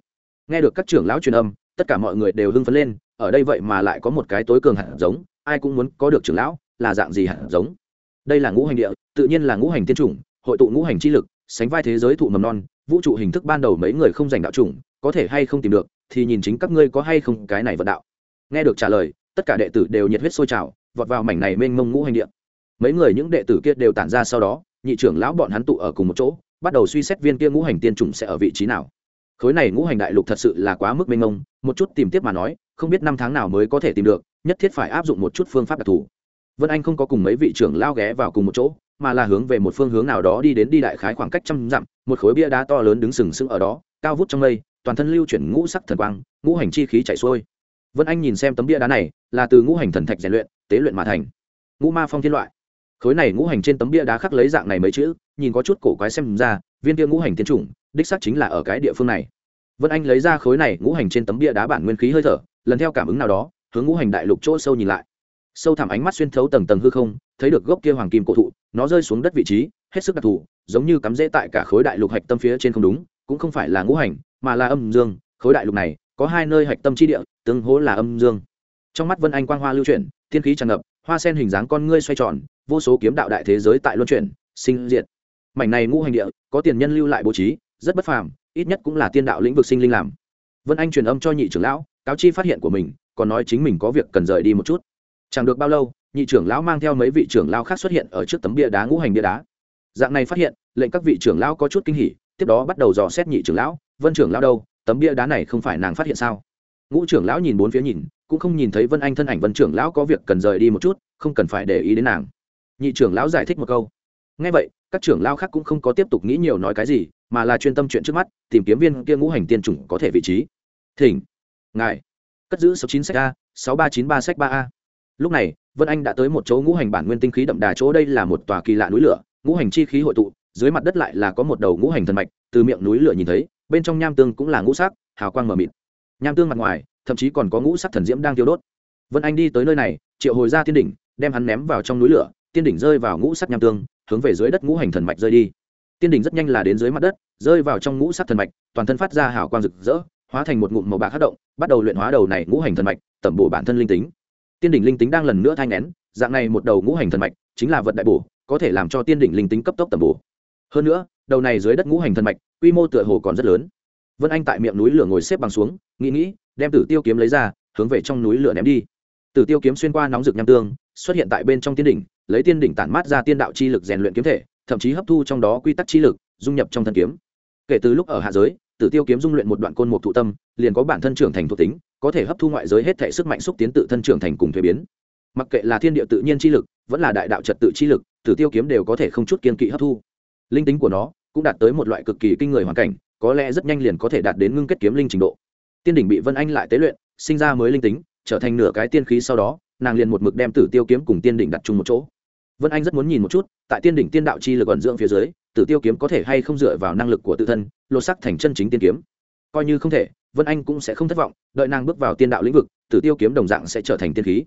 Nghe được các trưởng lão truyền âm, tất cả mọi người đều hưng phấn lên, ở đây vậy mà lại có một cái tối cường hạt giống, ai cũng muốn có được trưởng lão, là dạng gì hạt giống? Đây là ngũ hành địa, tự nhiên là ngũ hành tiên chủng, hội tụ ngũ hành chi lực, sánh vai thế giới thụ mầm non, vũ trụ hình thức ban đầu mấy người không giành đạo chủng, có thể hay không tìm được, thì nhìn chính các ngươi có hay không cái này vận đạo nghe được trả lời, tất cả đệ tử đều nhiệt huyết sôi trào, vọt vào mảnh này mênh mông ngũ hành địa. Mấy người những đệ tử kia đều tản ra sau đó, nhị trưởng lão bọn hắn tụ ở cùng một chỗ, bắt đầu suy xét viên kia ngũ hành tiên trùng sẽ ở vị trí nào. Khối này ngũ hành đại lục thật sự là quá mức mênh mông, một chút tìm tiếp mà nói, không biết năm tháng nào mới có thể tìm được, nhất thiết phải áp dụng một chút phương pháp đặc thù. Vân anh không có cùng mấy vị trưởng lao ghé vào cùng một chỗ, mà là hướng về một phương hướng nào đó đi đến đi đại khái khoảng cách trăm dặm, một khối bia đá to lớn đứng sừng sững ở đó, cao vút trong mây, toàn thân lưu chuyển ngũ sắc thần quang, ngũ hành chi khí chảy xuôi vân anh nhìn xem tấm bia đá này, là từ ngũ hành thần thạch rèn luyện, tế luyện mà thành. Ngũ ma phong thiên loại. Khối này ngũ hành trên tấm bia đá khắc lấy dạng này mấy chữ, nhìn có chút cổ quái xem ra, viên kia ngũ hành tiên chủng, đích xác chính là ở cái địa phương này. Vân anh lấy ra khối này ngũ hành trên tấm bia đá bản nguyên khí hơi thở, lần theo cảm ứng nào đó, hướng ngũ hành đại lục chỗ sâu nhìn lại. Sâu thẳm ánh mắt xuyên thấu tầng tầng hư không, thấy được gốc kia hoàng kim cổ thụ, nó rơi xuống đất vị trí, hết sức đặc thù, giống như cắm rễ tại cả khối đại lục hạch tâm phía trên không đúng, cũng không phải là ngũ hành, mà là âm dương, khối đại lục này có hai nơi hạch tâm chi địa, tương hố là âm dương. Trong mắt vân anh quang hoa lưu chuyển, thiên khí tràn ngập, hoa sen hình dáng con ngươi xoay tròn, vô số kiếm đạo đại thế giới tại luân chuyển, sinh diệt. Mảnh này ngũ hành địa, có tiền nhân lưu lại bố trí, rất bất phàm, ít nhất cũng là tiên đạo lĩnh vực sinh linh làm. Vân anh truyền âm cho nhị trưởng lão, cáo chi phát hiện của mình, còn nói chính mình có việc cần rời đi một chút. Chẳng được bao lâu, nhị trưởng lão mang theo mấy vị trưởng lão khác xuất hiện ở trước tấm bia đá ngũ hành bia đá. Dạng này phát hiện, lệnh các vị trưởng lão có chút kinh hỉ, tiếp đó bắt đầu dò xét nhị trưởng lão, vân trưởng lão đâu? Tấm bia đá này không phải nàng phát hiện sao? Ngũ trưởng lão nhìn bốn phía nhìn, cũng không nhìn thấy vân anh thân ảnh, vân trưởng lão có việc cần rời đi một chút, không cần phải để ý đến nàng. Nhị trưởng lão giải thích một câu. Ngay vậy, các trưởng lão khác cũng không có tiếp tục nghĩ nhiều nói cái gì, mà là chuyên tâm chuyện trước mắt, tìm kiếm viên kia ngũ hành tiên chủng có thể vị trí. Thỉnh. Ngài. Cất giữ sáu chín sách a, sáu ba chín ba sách ba a. Lúc này, vân anh đã tới một chỗ ngũ hành bản nguyên tinh khí đậm đà chỗ, đây là một tòa kỳ lạ núi lửa, ngũ hành chi khí hội tụ, dưới mặt đất lại là có một đầu ngũ hành thần mạch, từ miệng núi lửa nhìn thấy bên trong nham tương cũng là ngũ sắc, hào quang mờ mịt. Nham tương mặt ngoài, thậm chí còn có ngũ sắc thần diễm đang tiêu đốt. Vân anh đi tới nơi này, triệu hồi ra tiên đỉnh, đem hắn ném vào trong núi lửa, tiên đỉnh rơi vào ngũ sắc nham tương, hướng về dưới đất ngũ hành thần mạch rơi đi. Tiên đỉnh rất nhanh là đến dưới mặt đất, rơi vào trong ngũ sắc thần mạch, toàn thân phát ra hào quang rực rỡ, hóa thành một ngụm màu bạc hát động, bắt đầu luyện hóa đầu này ngũ hành thần mạch, tẩm bổ bản thân linh tính. Tiên đỉnh linh tính đang lần nữa thanh nén, dạng này một đầu ngũ hành thần mạch chính là vật đại bổ, có thể làm cho tiên đỉnh linh tính cấp tốc tẩm bổ. Hơn nữa đầu này dưới đất ngũ hành thần mạch, quy mô tựa hồ còn rất lớn. Vân anh tại miệng núi lửa ngồi xếp bằng xuống, nghĩ nghĩ, đem tử tiêu kiếm lấy ra, hướng về trong núi lửa ném đi. Tử tiêu kiếm xuyên qua nóng rực nham tương, xuất hiện tại bên trong tiên đỉnh, lấy tiên đỉnh tản mát ra tiên đạo chi lực rèn luyện kiếm thể, thậm chí hấp thu trong đó quy tắc chi lực, dung nhập trong thân kiếm. Kể từ lúc ở hạ giới, tử tiêu kiếm dung luyện một đoạn côn một thụ tâm, liền có bản thân trưởng thành thuộc tính, có thể hấp thu ngoại giới hết thể sức mạnh xúc tiến tự thân trưởng thành cùng thuế biến. Mặc kệ là thiên địa tự nhiên chi lực, vẫn là đại đạo trật tự chi lực, tử tiêu kiếm đều có thể không chút kiên kỵ hấp thu linh tính của nó cũng đạt tới một loại cực kỳ kinh người hoàn cảnh, có lẽ rất nhanh liền có thể đạt đến ngưng kết kiếm linh trình độ. Tiên đỉnh bị vân anh lại tế luyện, sinh ra mới linh tính, trở thành nửa cái tiên khí sau đó, nàng liền một mực đem tử tiêu kiếm cùng tiên đỉnh đặt chung một chỗ. Vân anh rất muốn nhìn một chút, tại tiên đỉnh tiên đạo chi lực ẩn dưỡng phía dưới, tử tiêu kiếm có thể hay không dựa vào năng lực của tự thân, lột sắc thành chân chính tiên kiếm. Coi như không thể, vân anh cũng sẽ không thất vọng, đợi nàng bước vào tiên đạo lĩnh vực, tử tiêu kiếm đồng dạng sẽ trở thành tiên khí.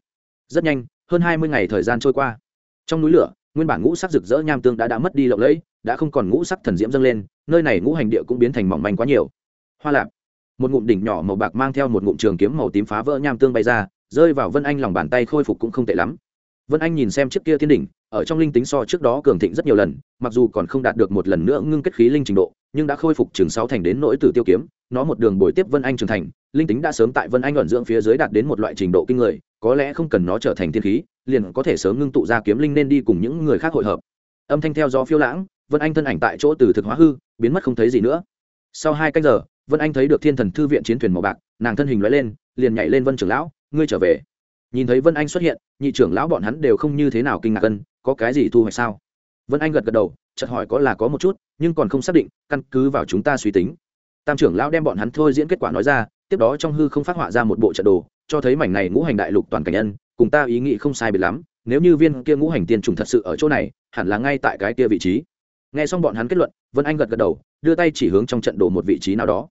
Rất nhanh, hơn hai mươi ngày thời gian trôi qua. Trong núi lửa nguyên bản ngũ sắc rực rỡ nham tương đã đã mất đi lộng lẫy, đã không còn ngũ sắc thần diễm dâng lên, nơi này ngũ hành địa cũng biến thành mỏng manh quá nhiều. Hoa lạp, một ngụm đỉnh nhỏ màu bạc mang theo một ngụm trường kiếm màu tím phá vỡ nham tương bay ra, rơi vào vân anh lòng bàn tay khôi phục cũng không tệ lắm. Vân anh nhìn xem chiếc kia thiên đỉnh, ở trong linh tính so trước đó cường thịnh rất nhiều lần, mặc dù còn không đạt được một lần nữa ngưng kết khí linh trình độ, nhưng đã khôi phục trường sáu thành đến nỗi tử tiêu kiếm, nó một đường bồi tiếp vân anh trưởng thành, linh tính đã sớm tại vân anh ẩn dưỡng phía dưới đạt đến một loại trình độ kinh người, có lẽ không cần nó trở thành thiên khí liền có thể sớm ngưng tụ ra kiếm linh nên đi cùng những người khác hội hợp. Âm thanh theo gió phiêu lãng, vân anh thân ảnh tại chỗ từ thực hóa hư, biến mất không thấy gì nữa. Sau hai canh giờ, vân anh thấy được thiên thần thư viện chiến thuyền màu bạc, nàng thân hình loại lên, liền nhảy lên vân trưởng lão, ngươi trở về. Nhìn thấy vân anh xuất hiện, nhị trưởng lão bọn hắn đều không như thế nào kinh ngạc cân có cái gì thu hoạch sao? Vân anh gật gật đầu, chợt hỏi có là có một chút, nhưng còn không xác định, căn cứ vào chúng ta suy tính. Tam trưởng lão đem bọn hắn thôi diễn kết quả nói ra, tiếp đó trong hư không phát họa ra một bộ trận đồ, cho thấy mảnh này ngũ hành đại lục toàn cảnh nhân cùng ta ý nghĩ không sai biệt lắm, nếu như viên kia ngũ hành tiên trùng thật sự ở chỗ này, hẳn là ngay tại cái kia vị trí. Nghe xong bọn hắn kết luận, vân anh gật gật đầu, đưa tay chỉ hướng trong trận đồ một vị trí nào đó.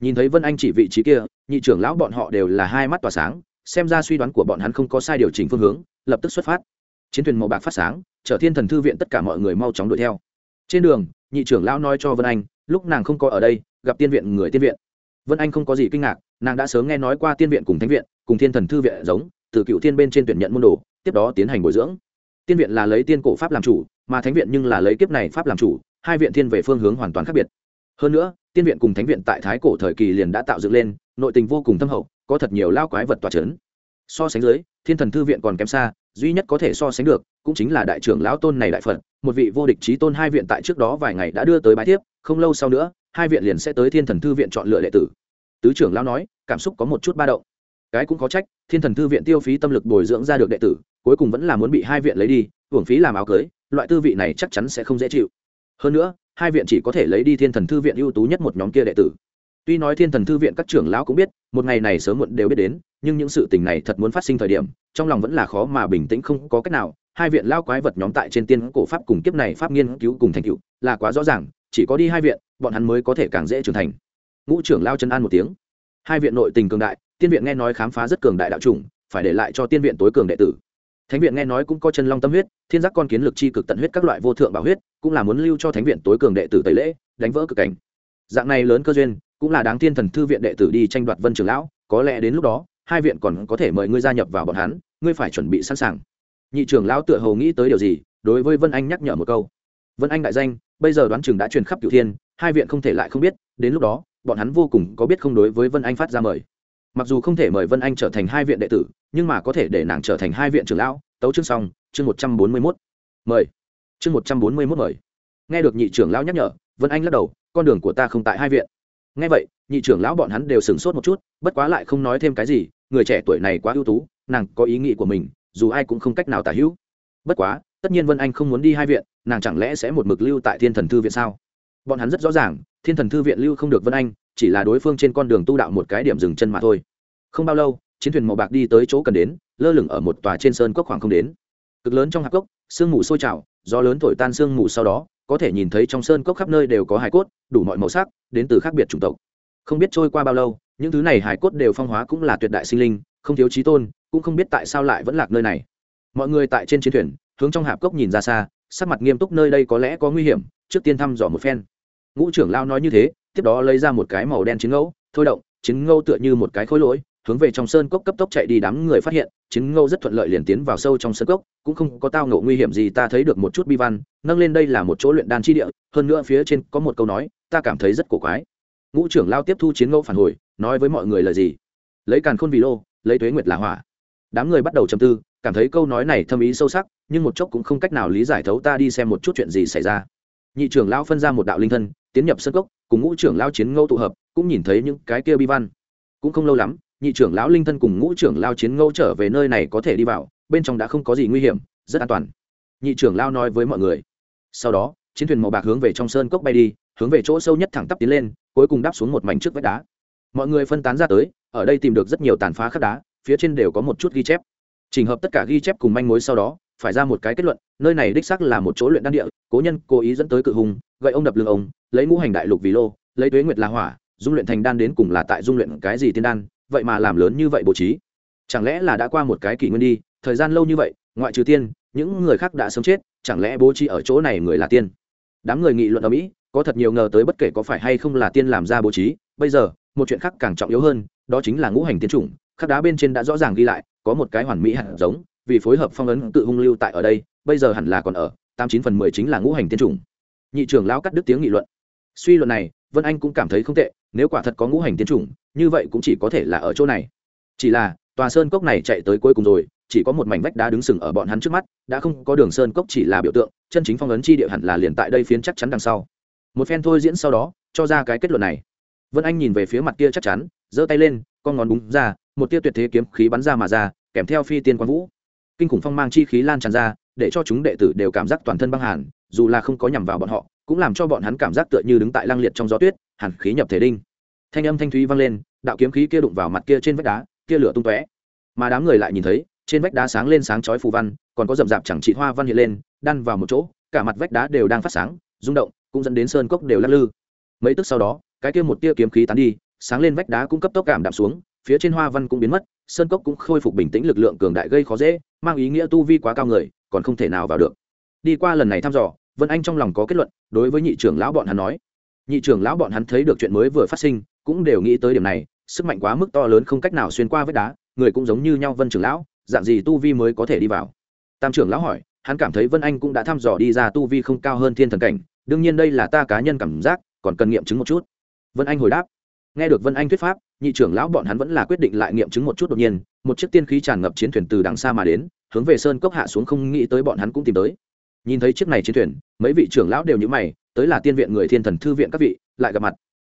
Nhìn thấy vân anh chỉ vị trí kia, nhị trưởng lão bọn họ đều là hai mắt tỏa sáng, xem ra suy đoán của bọn hắn không có sai điều chỉnh phương hướng, lập tức xuất phát. Chiến thuyền màu bạc phát sáng, chở thiên thần thư viện tất cả mọi người mau chóng đuổi theo. Trên đường, nhị trưởng lão nói cho vân anh, lúc nàng không có ở đây, gặp tiên viện người tiên viện. Vân anh không có gì kinh ngạc, nàng đã sớm nghe nói qua tiên viện cùng thánh viện, cùng thiên thần thư viện giống từ cựu tiên bên trên tuyển nhận môn đồ, tiếp đó tiến hành bồi dưỡng. Tiên viện là lấy tiên cổ pháp làm chủ, mà thánh viện nhưng là lấy kiếp này pháp làm chủ, hai viện thiên về phương hướng hoàn toàn khác biệt. Hơn nữa, tiên viện cùng thánh viện tại thái cổ thời kỳ liền đã tạo dựng lên, nội tình vô cùng thâm hậu, có thật nhiều lao quái vật tòa c h ấ n so sánh dưới, thiên thần thư viện còn kém xa, duy nhất có thể so sánh được, cũng chính là đại trưởng lão tôn này đại phật, một vị vô địch trí tôn hai viện tại trước đó vài ngày đã đưa tới bái tiếp không lâu sau nữa, hai viện liền sẽ tới thiên thần thư viện chọn lựa đệ tử. Tứ trưởng lão nói, cảm xúc có một chút ba động cái cũng có trách, thiên thần thư viện tiêu phí tâm lực bồi dưỡng ra được đệ tử, cuối cùng vẫn là muốn bị hai viện lấy đi, hưởng phí làm áo cưới, loại tư vị này chắc chắn sẽ không dễ chịu. Hơn nữa, hai viện chỉ có thể lấy đi thiên thần thư viện ưu tú nhất một nhóm kia đệ tử. Tuy nói thiên thần thư viện các trưởng lão cũng biết, một ngày này sớm muộn đều biết đến, nhưng những sự tình này thật muốn phát sinh thời điểm, trong lòng vẫn là khó mà bình tĩnh không có cách nào. Hai viện lao quái vật nhóm tại trên tiên cổ pháp cùng kiếp này pháp nghiên cứu cùng thành tựu là quá rõ ràng, chỉ có đi hai viện, bọn hắn mới có thể càng dễ trưởng thành. Ngũ trưởng lao chân an một tiếng. Hai viện nội tình cường đại tiên viện nghe nói khám phá rất cường đại đạo chủng, phải để lại cho tiên viện tối cường đệ tử. Thánh viện nghe nói cũng có chân long tâm huyết, thiên giác con kiến lực chi cực tận huyết các loại vô thượng bảo huyết, cũng là muốn lưu cho thánh viện tối cường đệ tử tẩy lễ, đánh vỡ cực cảnh. Dạng này lớn cơ duyên, cũng là đáng Tiên thần thư viện đệ tử đi tranh đoạt vân trường lão, có lẽ đến lúc đó, hai viện còn có thể mời ngươi gia nhập vào bọn hắn, ngươi phải chuẩn bị sẵn sàng. Nhị trưởng lão tựa hồ nghĩ tới điều gì, đối với vân anh nhắc nhở một câu. Vân anh đại danh, bây giờ đoán chừng đã truyền khắp cửu thiên, hai viện không thể lại không biết, đến lúc đó, bọn hắn vô cùng có biết không đối với vân anh phát ra mời mặc dù không thể mời vân anh trở thành hai viện đệ tử, nhưng mà có thể để nàng trở thành hai viện trưởng lão. Tấu chương xong, chương một trăm bốn mươi mốt. Mời. Chương một trăm bốn mươi mốt mời. Nghe được nhị trưởng lão nhắc nhở, vân anh lắc đầu, con đường của ta không tại hai viện. Nghe vậy, nhị trưởng lão bọn hắn đều sửng sốt một chút, bất quá lại không nói thêm cái gì, người trẻ tuổi này quá ưu tú, nàng có ý nghĩ của mình, dù ai cũng không cách nào tả hữu. Bất quá, tất nhiên vân anh không muốn đi hai viện, nàng chẳng lẽ sẽ một mực lưu tại thiên thần thư viện sao? Bọn hắn rất rõ ràng, thiên thần thư viện lưu không được vân anh chỉ là đối phương trên con đường tu đạo một cái điểm dừng chân mà thôi. Không bao lâu, chiến thuyền màu bạc đi tới chỗ cần đến, lơ lửng ở một tòa trên sơn cốc khoảng không đến. Cực lớn trong hạp cốc, sương mù sôi trào, gió lớn thổi tan sương mù sau đó, có thể nhìn thấy trong sơn cốc khắp nơi đều có hải cốt, đủ mọi màu sắc, đến từ khác biệt chủng tộc. Không biết trôi qua bao lâu, những thứ này hải cốt đều phong hóa cũng là tuyệt đại sinh linh, không thiếu trí tôn, cũng không biết tại sao lại vẫn lạc nơi này. Mọi người tại trên chiến thuyền, hướng trong hạp cốc nhìn ra xa, sắc mặt nghiêm túc nơi đây có lẽ có nguy hiểm, trước tiên thăm dò một phen. Ngũ trưởng lao nói như thế tiếp đó lấy ra một cái màu đen chiến ngẫu, thôi động, chiến ngẫu tựa như một cái khối lỗi, hướng về trong sơn cốc cấp tốc chạy đi đám người phát hiện, chiến ngâu rất thuận lợi liền tiến vào sâu trong sơn cốc, cũng không có tao ngộ nguy hiểm gì, ta thấy được một chút bi văn, nâng lên đây là một chỗ luyện đan chi địa, hơn nữa phía trên có một câu nói, ta cảm thấy rất cổ quái. Ngũ trưởng lao tiếp thu chiến ngẫu phản hồi, nói với mọi người là gì? Lấy càn khôn vì lô, lấy thuế nguyệt là hỏa. Đám người bắt đầu trầm tư, cảm thấy câu nói này thâm ý sâu sắc, nhưng một chốc cũng không cách nào lý giải thấu ta đi xem một chút chuyện gì xảy ra. Nhị trưởng lao phân ra một đạo linh thân, tiến nhập sân cốc cùng ngũ trưởng lao chiến ngẫu tụ hợp, cũng nhìn thấy những cái kia bi văn. Cũng không lâu lắm, nhị trưởng lão linh thân cùng ngũ trưởng lao chiến ngẫu trở về nơi này có thể đi vào, bên trong đã không có gì nguy hiểm, rất an toàn. Nhị trưởng lao nói với mọi người. Sau đó, chiến thuyền màu bạc hướng về trong sơn cốc bay đi, hướng về chỗ sâu nhất thẳng tắp tiến lên, cuối cùng đáp xuống một mảnh trước vách đá. Mọi người phân tán ra tới, ở đây tìm được rất nhiều tàn phá khắc đá, phía trên đều có một chút ghi chép. Trình hợp tất cả ghi chép cùng manh mối sau đó, phải ra một cái kết luận, nơi này đích xác là một chỗ luyện đan địa, cố nhân cố ý dẫn tới cự hùng gậy ông đập lưng ông, lấy ngũ hành đại lục vì lô, lấy tuế nguyệt là hỏa, dung luyện thành đan đến cùng là tại dung luyện cái gì tiên đan, vậy mà làm lớn như vậy bố trí. Chẳng lẽ là đã qua một cái kỷ nguyên đi, thời gian lâu như vậy, ngoại trừ tiên, những người khác đã sớm chết, chẳng lẽ bố trí ở chỗ này người là tiên? Đám người nghị luận ở mỹ, có thật nhiều ngờ tới bất kể có phải hay không là tiên làm ra bố trí, bây giờ, một chuyện khác càng trọng yếu hơn, đó chính là ngũ hành tiên chủng, khắc đá bên trên đã rõ ràng ghi lại, có một cái hoàn mỹ hạt giống, vì phối hợp phong ấn tự hung lưu tại ở đây, bây giờ hẳn là còn ở, tám chín phần mười chính là ngũ hành tiên chủng nhị trưởng lão cắt đứt tiếng nghị luận. Suy luận này, vân anh cũng cảm thấy không tệ, nếu quả thật có ngũ hành tiến chủng, như vậy cũng chỉ có thể là ở chỗ này. Chỉ là, tòa sơn cốc này chạy tới cuối cùng rồi, chỉ có một mảnh vách đá đứng sừng ở bọn hắn trước mắt, đã không có đường sơn cốc chỉ là biểu tượng, chân chính phong ấn chi địa hẳn là liền tại đây phiến chắc chắn đằng sau. Một phen thôi diễn sau đó, cho ra cái kết luận này. Vân anh nhìn về phía mặt kia chắc chắn, giơ tay lên, con ngón búng ra, một tia tuyệt thế kiếm khí bắn ra mà ra, kèm theo phi tiên quang vũ. Kinh khủng phong mang chi khí lan tràn ra, để cho chúng đệ tử đều cảm giác toàn thân băng hàn dù là không có nhằm vào bọn họ, cũng làm cho bọn hắn cảm giác tựa như đứng tại lăng liệt trong gió tuyết, hàn khí nhập thể đinh. Thanh âm thanh thúy vang lên, đạo kiếm khí kia đụng vào mặt kia trên vách đá, kia lửa tung tóe. Mà đám người lại nhìn thấy, trên vách đá sáng lên sáng chói phù văn, còn có rậm rạp chẳng trị hoa văn hiện lên, đan vào một chỗ, cả mặt vách đá đều đang phát sáng, rung động, cũng dẫn đến sơn cốc đều lắc lư. Mấy tức sau đó, cái kia một tia kiếm khí tán đi, sáng lên vách đá cũng cấp tốc cảm đạm xuống, phía trên hoa văn cũng biến mất, sơn cốc cũng khôi phục bình tĩnh lực lượng cường đại gây khó dễ, mang ý nghĩa tu vi quá cao người, còn không thể nào vào được. Đi qua lần này thăm dò vân anh trong lòng có kết luận, đối với nhị trưởng lão bọn hắn nói. Nhị trưởng lão bọn hắn thấy được chuyện mới vừa phát sinh, cũng đều nghĩ tới điểm này, sức mạnh quá mức to lớn không cách nào xuyên qua vết đá, người cũng giống như nhau vân trưởng lão, dạng gì tu vi mới có thể đi vào. Tam trưởng lão hỏi, hắn cảm thấy vân anh cũng đã thăm dò đi ra tu vi không cao hơn thiên thần cảnh, đương nhiên đây là ta cá nhân cảm giác, còn cần nghiệm chứng một chút. Vân anh hồi đáp. Nghe được vân anh thuyết pháp, nhị trưởng lão bọn hắn vẫn là quyết định lại nghiệm chứng một chút đột nhiên, một chiếc tiên khí tràn ngập chiến thuyền từ đằng xa mà đến, hướng về sơn cốc hạ xuống không nghĩ tới bọn hắn cũng tìm tới nhìn thấy chiếc này chiến thuyền, mấy vị trưởng lão đều nhữ mày, tới là tiên viện người thiên thần thư viện các vị, lại gặp mặt.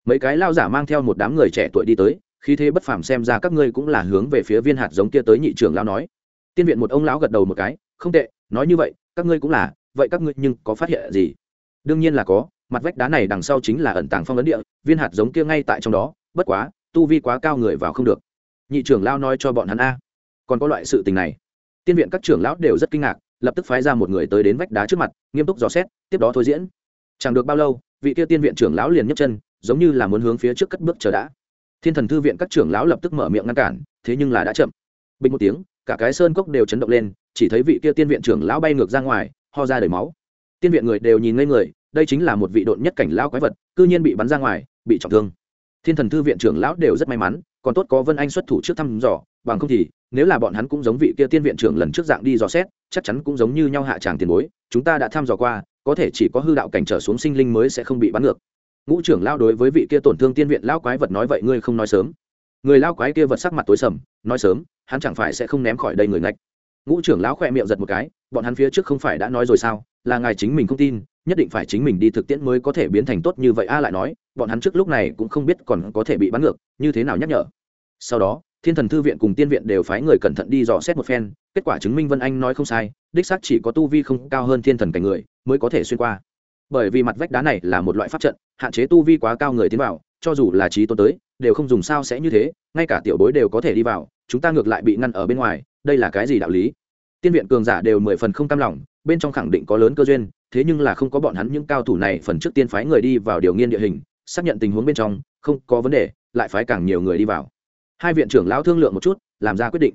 Mấy cái lao giả mang theo một đám người trẻ tuổi đi tới khi thế bất phàm xem ra các ngươi cũng là hướng về phía viên hạt giống kia tới nhị trưởng lão nói. Tiên viện một ông lão gật đầu một cái, không tệ, nói như vậy, các ngươi cũng là, vậy các ngươi nhưng có phát hiện gì? Đương nhiên là có, mặt vách đá này đằng sau chính là ẩn tàng phong ấn địa, viên hạt giống kia ngay tại trong đó, bất quá, tu vi quá cao người vào không được. Nhị trưởng lão nói cho bọn hắn a. Còn có loại sự tình này. Tiên viện các trưởng lão đều rất kinh ngạc lập tức phái ra một người tới đến vách đá trước mặt, nghiêm túc dò xét, tiếp đó thôi diễn. Chẳng được bao lâu, vị kia tiên viện trưởng lão liền nhấc chân, giống như là muốn hướng phía trước cất bước chờ đã. Thiên thần thư viện các trưởng lão lập tức mở miệng ngăn cản, thế nhưng là đã chậm. Bình một tiếng, cả cái sơn cốc đều chấn động lên, chỉ thấy vị kia tiên viện trưởng lão bay ngược ra ngoài, ho ra đầy máu. Tiên viện người đều nhìn ngây người, đây chính là một vị độn nhất cảnh lão quái vật, cư nhiên bị bắn ra ngoài, bị trọng thương. Thiên thần thư viện trưởng lão đều rất may mắn, còn tốt có vân anh xuất thủ trước thăm dò, bằng không thì nếu là bọn hắn cũng giống vị kia tiên viện trưởng lần trước dạng đi dò xét, chắc chắn cũng giống như nhau hạ tràng tiền bối, chúng ta đã thăm dò qua, có thể chỉ có hư đạo cảnh trở xuống sinh linh mới sẽ không bị bắn ngược. Ngũ trưởng lao đối với vị kia tổn thương tiên viện lao quái vật nói vậy ngươi không nói sớm. Người lao quái kia vật sắc mặt tối sầm, nói sớm, hắn chẳng phải sẽ không ném khỏi đây người ngạch. Ngũ trưởng lão khoe miệng giật một cái, bọn hắn phía trước không phải đã nói rồi sao, là ngài chính mình không tin, nhất định phải chính mình đi thực tiễn mới có thể biến thành tốt như vậy a lại nói, bọn hắn trước lúc này cũng không biết còn có thể bị bắn ngược, như thế nào nhắc nhở. Sau đó thiên thần thư viện cùng tiên viện đều phái người cẩn thận đi dò xét một phen, kết quả chứng minh vân anh nói không sai, đích xác chỉ có tu vi không cao hơn thiên thần cảnh người mới có thể xuyên qua. Bởi vì mặt vách đá này là một loại pháp trận, hạn chế tu vi quá cao người tiến vào, cho dù là trí tôn tới, đều không dùng sao sẽ như thế, ngay cả tiểu bối đều có thể đi vào, chúng ta ngược lại bị ngăn ở bên ngoài, đây là cái gì đạo lý? Tiên viện cường giả đều mười phần không cam lòng, bên trong khẳng định có lớn cơ duyên, thế nhưng là không có bọn hắn những cao thủ này phần trước tiên phái người đi vào điều nghiên địa hình, xác nhận tình huống bên trong, không có vấn đề, lại phái càng nhiều người đi vào hai viện trưởng lão thương lượng một chút, làm ra quyết định.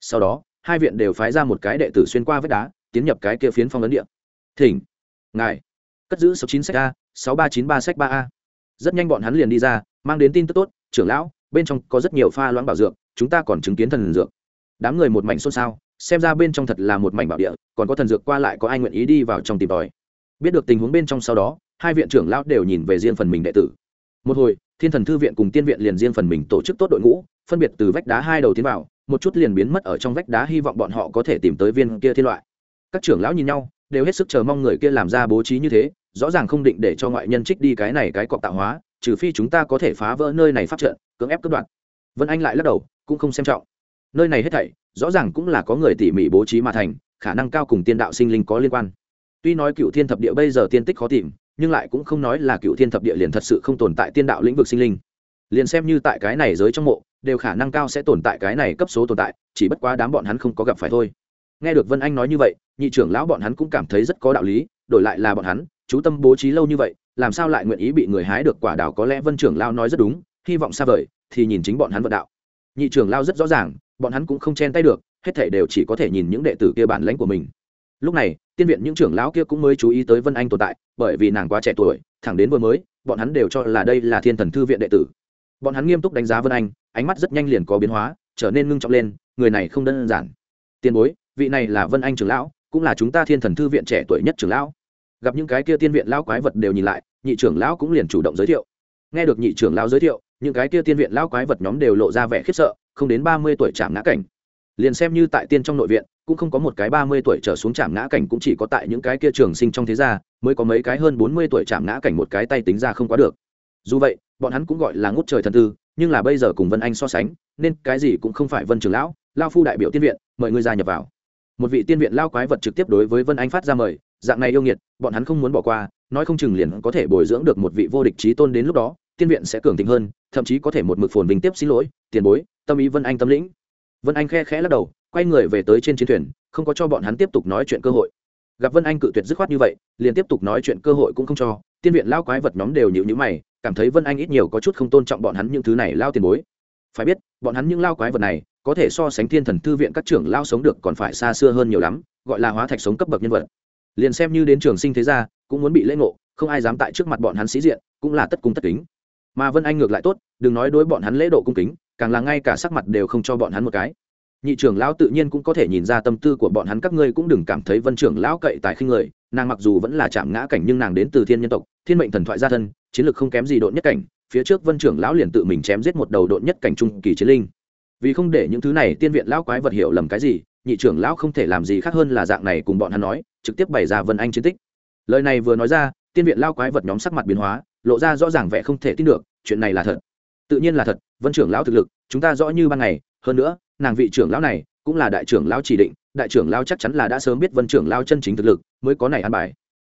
Sau đó, hai viện đều phái ra một cái đệ tử xuyên qua vách đá, tiến nhập cái kia phiến phong ấn địa. Thỉnh, ngài, cất giữ sáu chín sách a, sáu ba chín ba sách ba a. Rất nhanh bọn hắn liền đi ra, mang đến tin tức tốt, trưởng lão, bên trong có rất nhiều pha loãng bảo dược, chúng ta còn chứng kiến thần dược. Đám người một mảnh xôn xao, xem ra bên trong thật là một mảnh bảo địa, còn có thần dược qua lại có ai nguyện ý đi vào trong tìm tòi. Biết được tình huống bên trong sau đó, hai viện trưởng lão đều nhìn về riêng phần mình đệ tử. Một hồi, thiên thần thư viện cùng tiên viện liền riêng phần mình tổ chức tốt đội ngũ phân biệt từ vách đá hai đầu tiến vào, một chút liền biến mất ở trong vách đá, hy vọng bọn họ có thể tìm tới viên kia thiên loại. Các trưởng lão nhìn nhau, đều hết sức chờ mong người kia làm ra bố trí như thế, rõ ràng không định để cho ngoại nhân trích đi cái này cái cọc tạo hóa, trừ phi chúng ta có thể phá vỡ nơi này phát trận, cưỡng ép cướp đoạt. Vân anh lại lắc đầu, cũng không xem trọng. Nơi này hết thảy, rõ ràng cũng là có người tỉ mỉ bố trí mà thành, khả năng cao cùng tiên đạo sinh linh có liên quan. Tuy nói cựu thiên thập địa bây giờ tiên tích khó tìm, nhưng lại cũng không nói là cựu thiên thập địa liền thật sự không tồn tại tiên đạo lĩnh vực sinh linh. Liền xem như tại cái này giới trong mộ đều khả năng cao sẽ tồn tại cái này cấp số tồn tại, chỉ bất quá đám bọn hắn không có gặp phải thôi. Nghe được vân anh nói như vậy, nhị trưởng lão bọn hắn cũng cảm thấy rất có đạo lý, đổi lại là bọn hắn, chú tâm bố trí lâu như vậy, làm sao lại nguyện ý bị người hái được quả đào có lẽ vân trưởng lao nói rất đúng, hy vọng xa vời, thì nhìn chính bọn hắn vận đạo. Nhị trưởng lao rất rõ ràng, bọn hắn cũng không chen tay được, hết thể đều chỉ có thể nhìn những đệ tử kia bản lãnh của mình. Lúc này, tiên viện những trưởng lão kia cũng mới chú ý tới vân anh tồn tại, bởi vì nàng quá trẻ tuổi, thẳng đến vừa mới, bọn hắn đều cho là đây là thiên thần thư viện đệ tử bọn hắn nghiêm túc đánh giá vân anh, ánh mắt rất nhanh liền có biến hóa, trở nên ngưng trọng lên, người này không đơn giản. Tiền bối, vị này là vân anh trưởng lão, cũng là chúng ta thiên thần thư viện trẻ tuổi nhất trưởng lão. Gặp những cái kia tiên viện lão quái vật đều nhìn lại, nhị trưởng lão cũng liền chủ động giới thiệu. Nghe được nhị trưởng lão giới thiệu, những cái kia tiên viện lão quái vật nhóm đều lộ ra vẻ khiếp sợ, không đến ba mươi tuổi chạm ngã cảnh. Liền xem như tại tiên trong nội viện, cũng không có một cái ba mươi tuổi trở xuống chạm ngã cảnh cũng chỉ có tại những cái kia trường sinh trong thế gia, mới có mấy cái hơn bốn mươi tuổi chạm ngã cảnh một cái tay tính ra không quá được dù vậy, bọn hắn cũng gọi là ngút trời thần tư, nhưng là bây giờ cùng vân anh so sánh, nên cái gì cũng không phải vân trường lão, lao phu đại biểu tiên viện, mời ngươi gia nhập vào. Một vị tiên viện lao quái vật trực tiếp đối với vân anh phát ra mời, dạng này yêu nghiệt, bọn hắn không muốn bỏ qua, nói không chừng liền có thể bồi dưỡng được một vị vô địch trí tôn đến lúc đó, tiên viện sẽ cường thịnh hơn, thậm chí có thể một mực phồn vinh tiếp xin lỗi, tiền bối, tâm ý vân anh tâm lĩnh. Vân anh khe khẽ lắc đầu, quay người về tới trên chiến thuyền, không có cho bọn hắn tiếp tục nói chuyện cơ hội. Gặp vân anh cự tuyệt dứt khoát như vậy, liền tiếp tục nói chuyện cơ hội cũng không cho, tiên viện lao quái vật nhóm đều nhịu nhữ mày cảm thấy vân anh ít nhiều có chút không tôn trọng bọn hắn những thứ này lao tiền bối. Phải biết, bọn hắn những lao quái vật này, có thể so sánh thiên thần thư viện các trưởng lao sống được còn phải xa xưa hơn nhiều lắm, gọi là hóa thạch sống cấp bậc nhân vật. Liền xem như đến trường sinh thế gia, cũng muốn bị lễ ngộ, không ai dám tại trước mặt bọn hắn sĩ diện, cũng là tất cung tất kính. Mà vân anh ngược lại tốt, đừng nói đối bọn hắn lễ độ cung kính, càng là ngay cả sắc mặt đều không cho bọn hắn một cái. Nhị trưởng lão tự nhiên cũng có thể nhìn ra tâm tư của bọn hắn, các ngươi cũng đừng cảm thấy vân trưởng lão cậy tài khinh người, nàng mặc dù vẫn là chạm ngã cảnh nhưng nàng đến từ thiên nhân tộc thiên mệnh thần thoại gia thân, chiến lược không kém gì độn nhất cảnh, phía trước vân trưởng lão liền tự mình chém giết một đầu độn nhất cảnh trung kỳ chiến linh. Vì không để những thứ này tiên viện lão quái vật hiểu lầm cái gì, nhị trưởng lão không thể làm gì khác hơn là dạng này cùng bọn hắn nói, trực tiếp bày ra vân anh chiến tích. Lời này vừa nói ra, tiên viện lao quái vật nhóm sắc mặt biến hóa, lộ ra rõ ràng vẻ không thể tin được, chuyện này là thật. Tự nhiên là thật, vân trưởng lão thực lực, chúng ta rõ như ban ngày, hơn nữa, nàng vị trưởng lão này, cũng là đại trưởng lão chỉ định, đại trưởng lão chắc chắn là đã sớm biết vân trưởng lão chân chính thực lực, mới có này ăn bài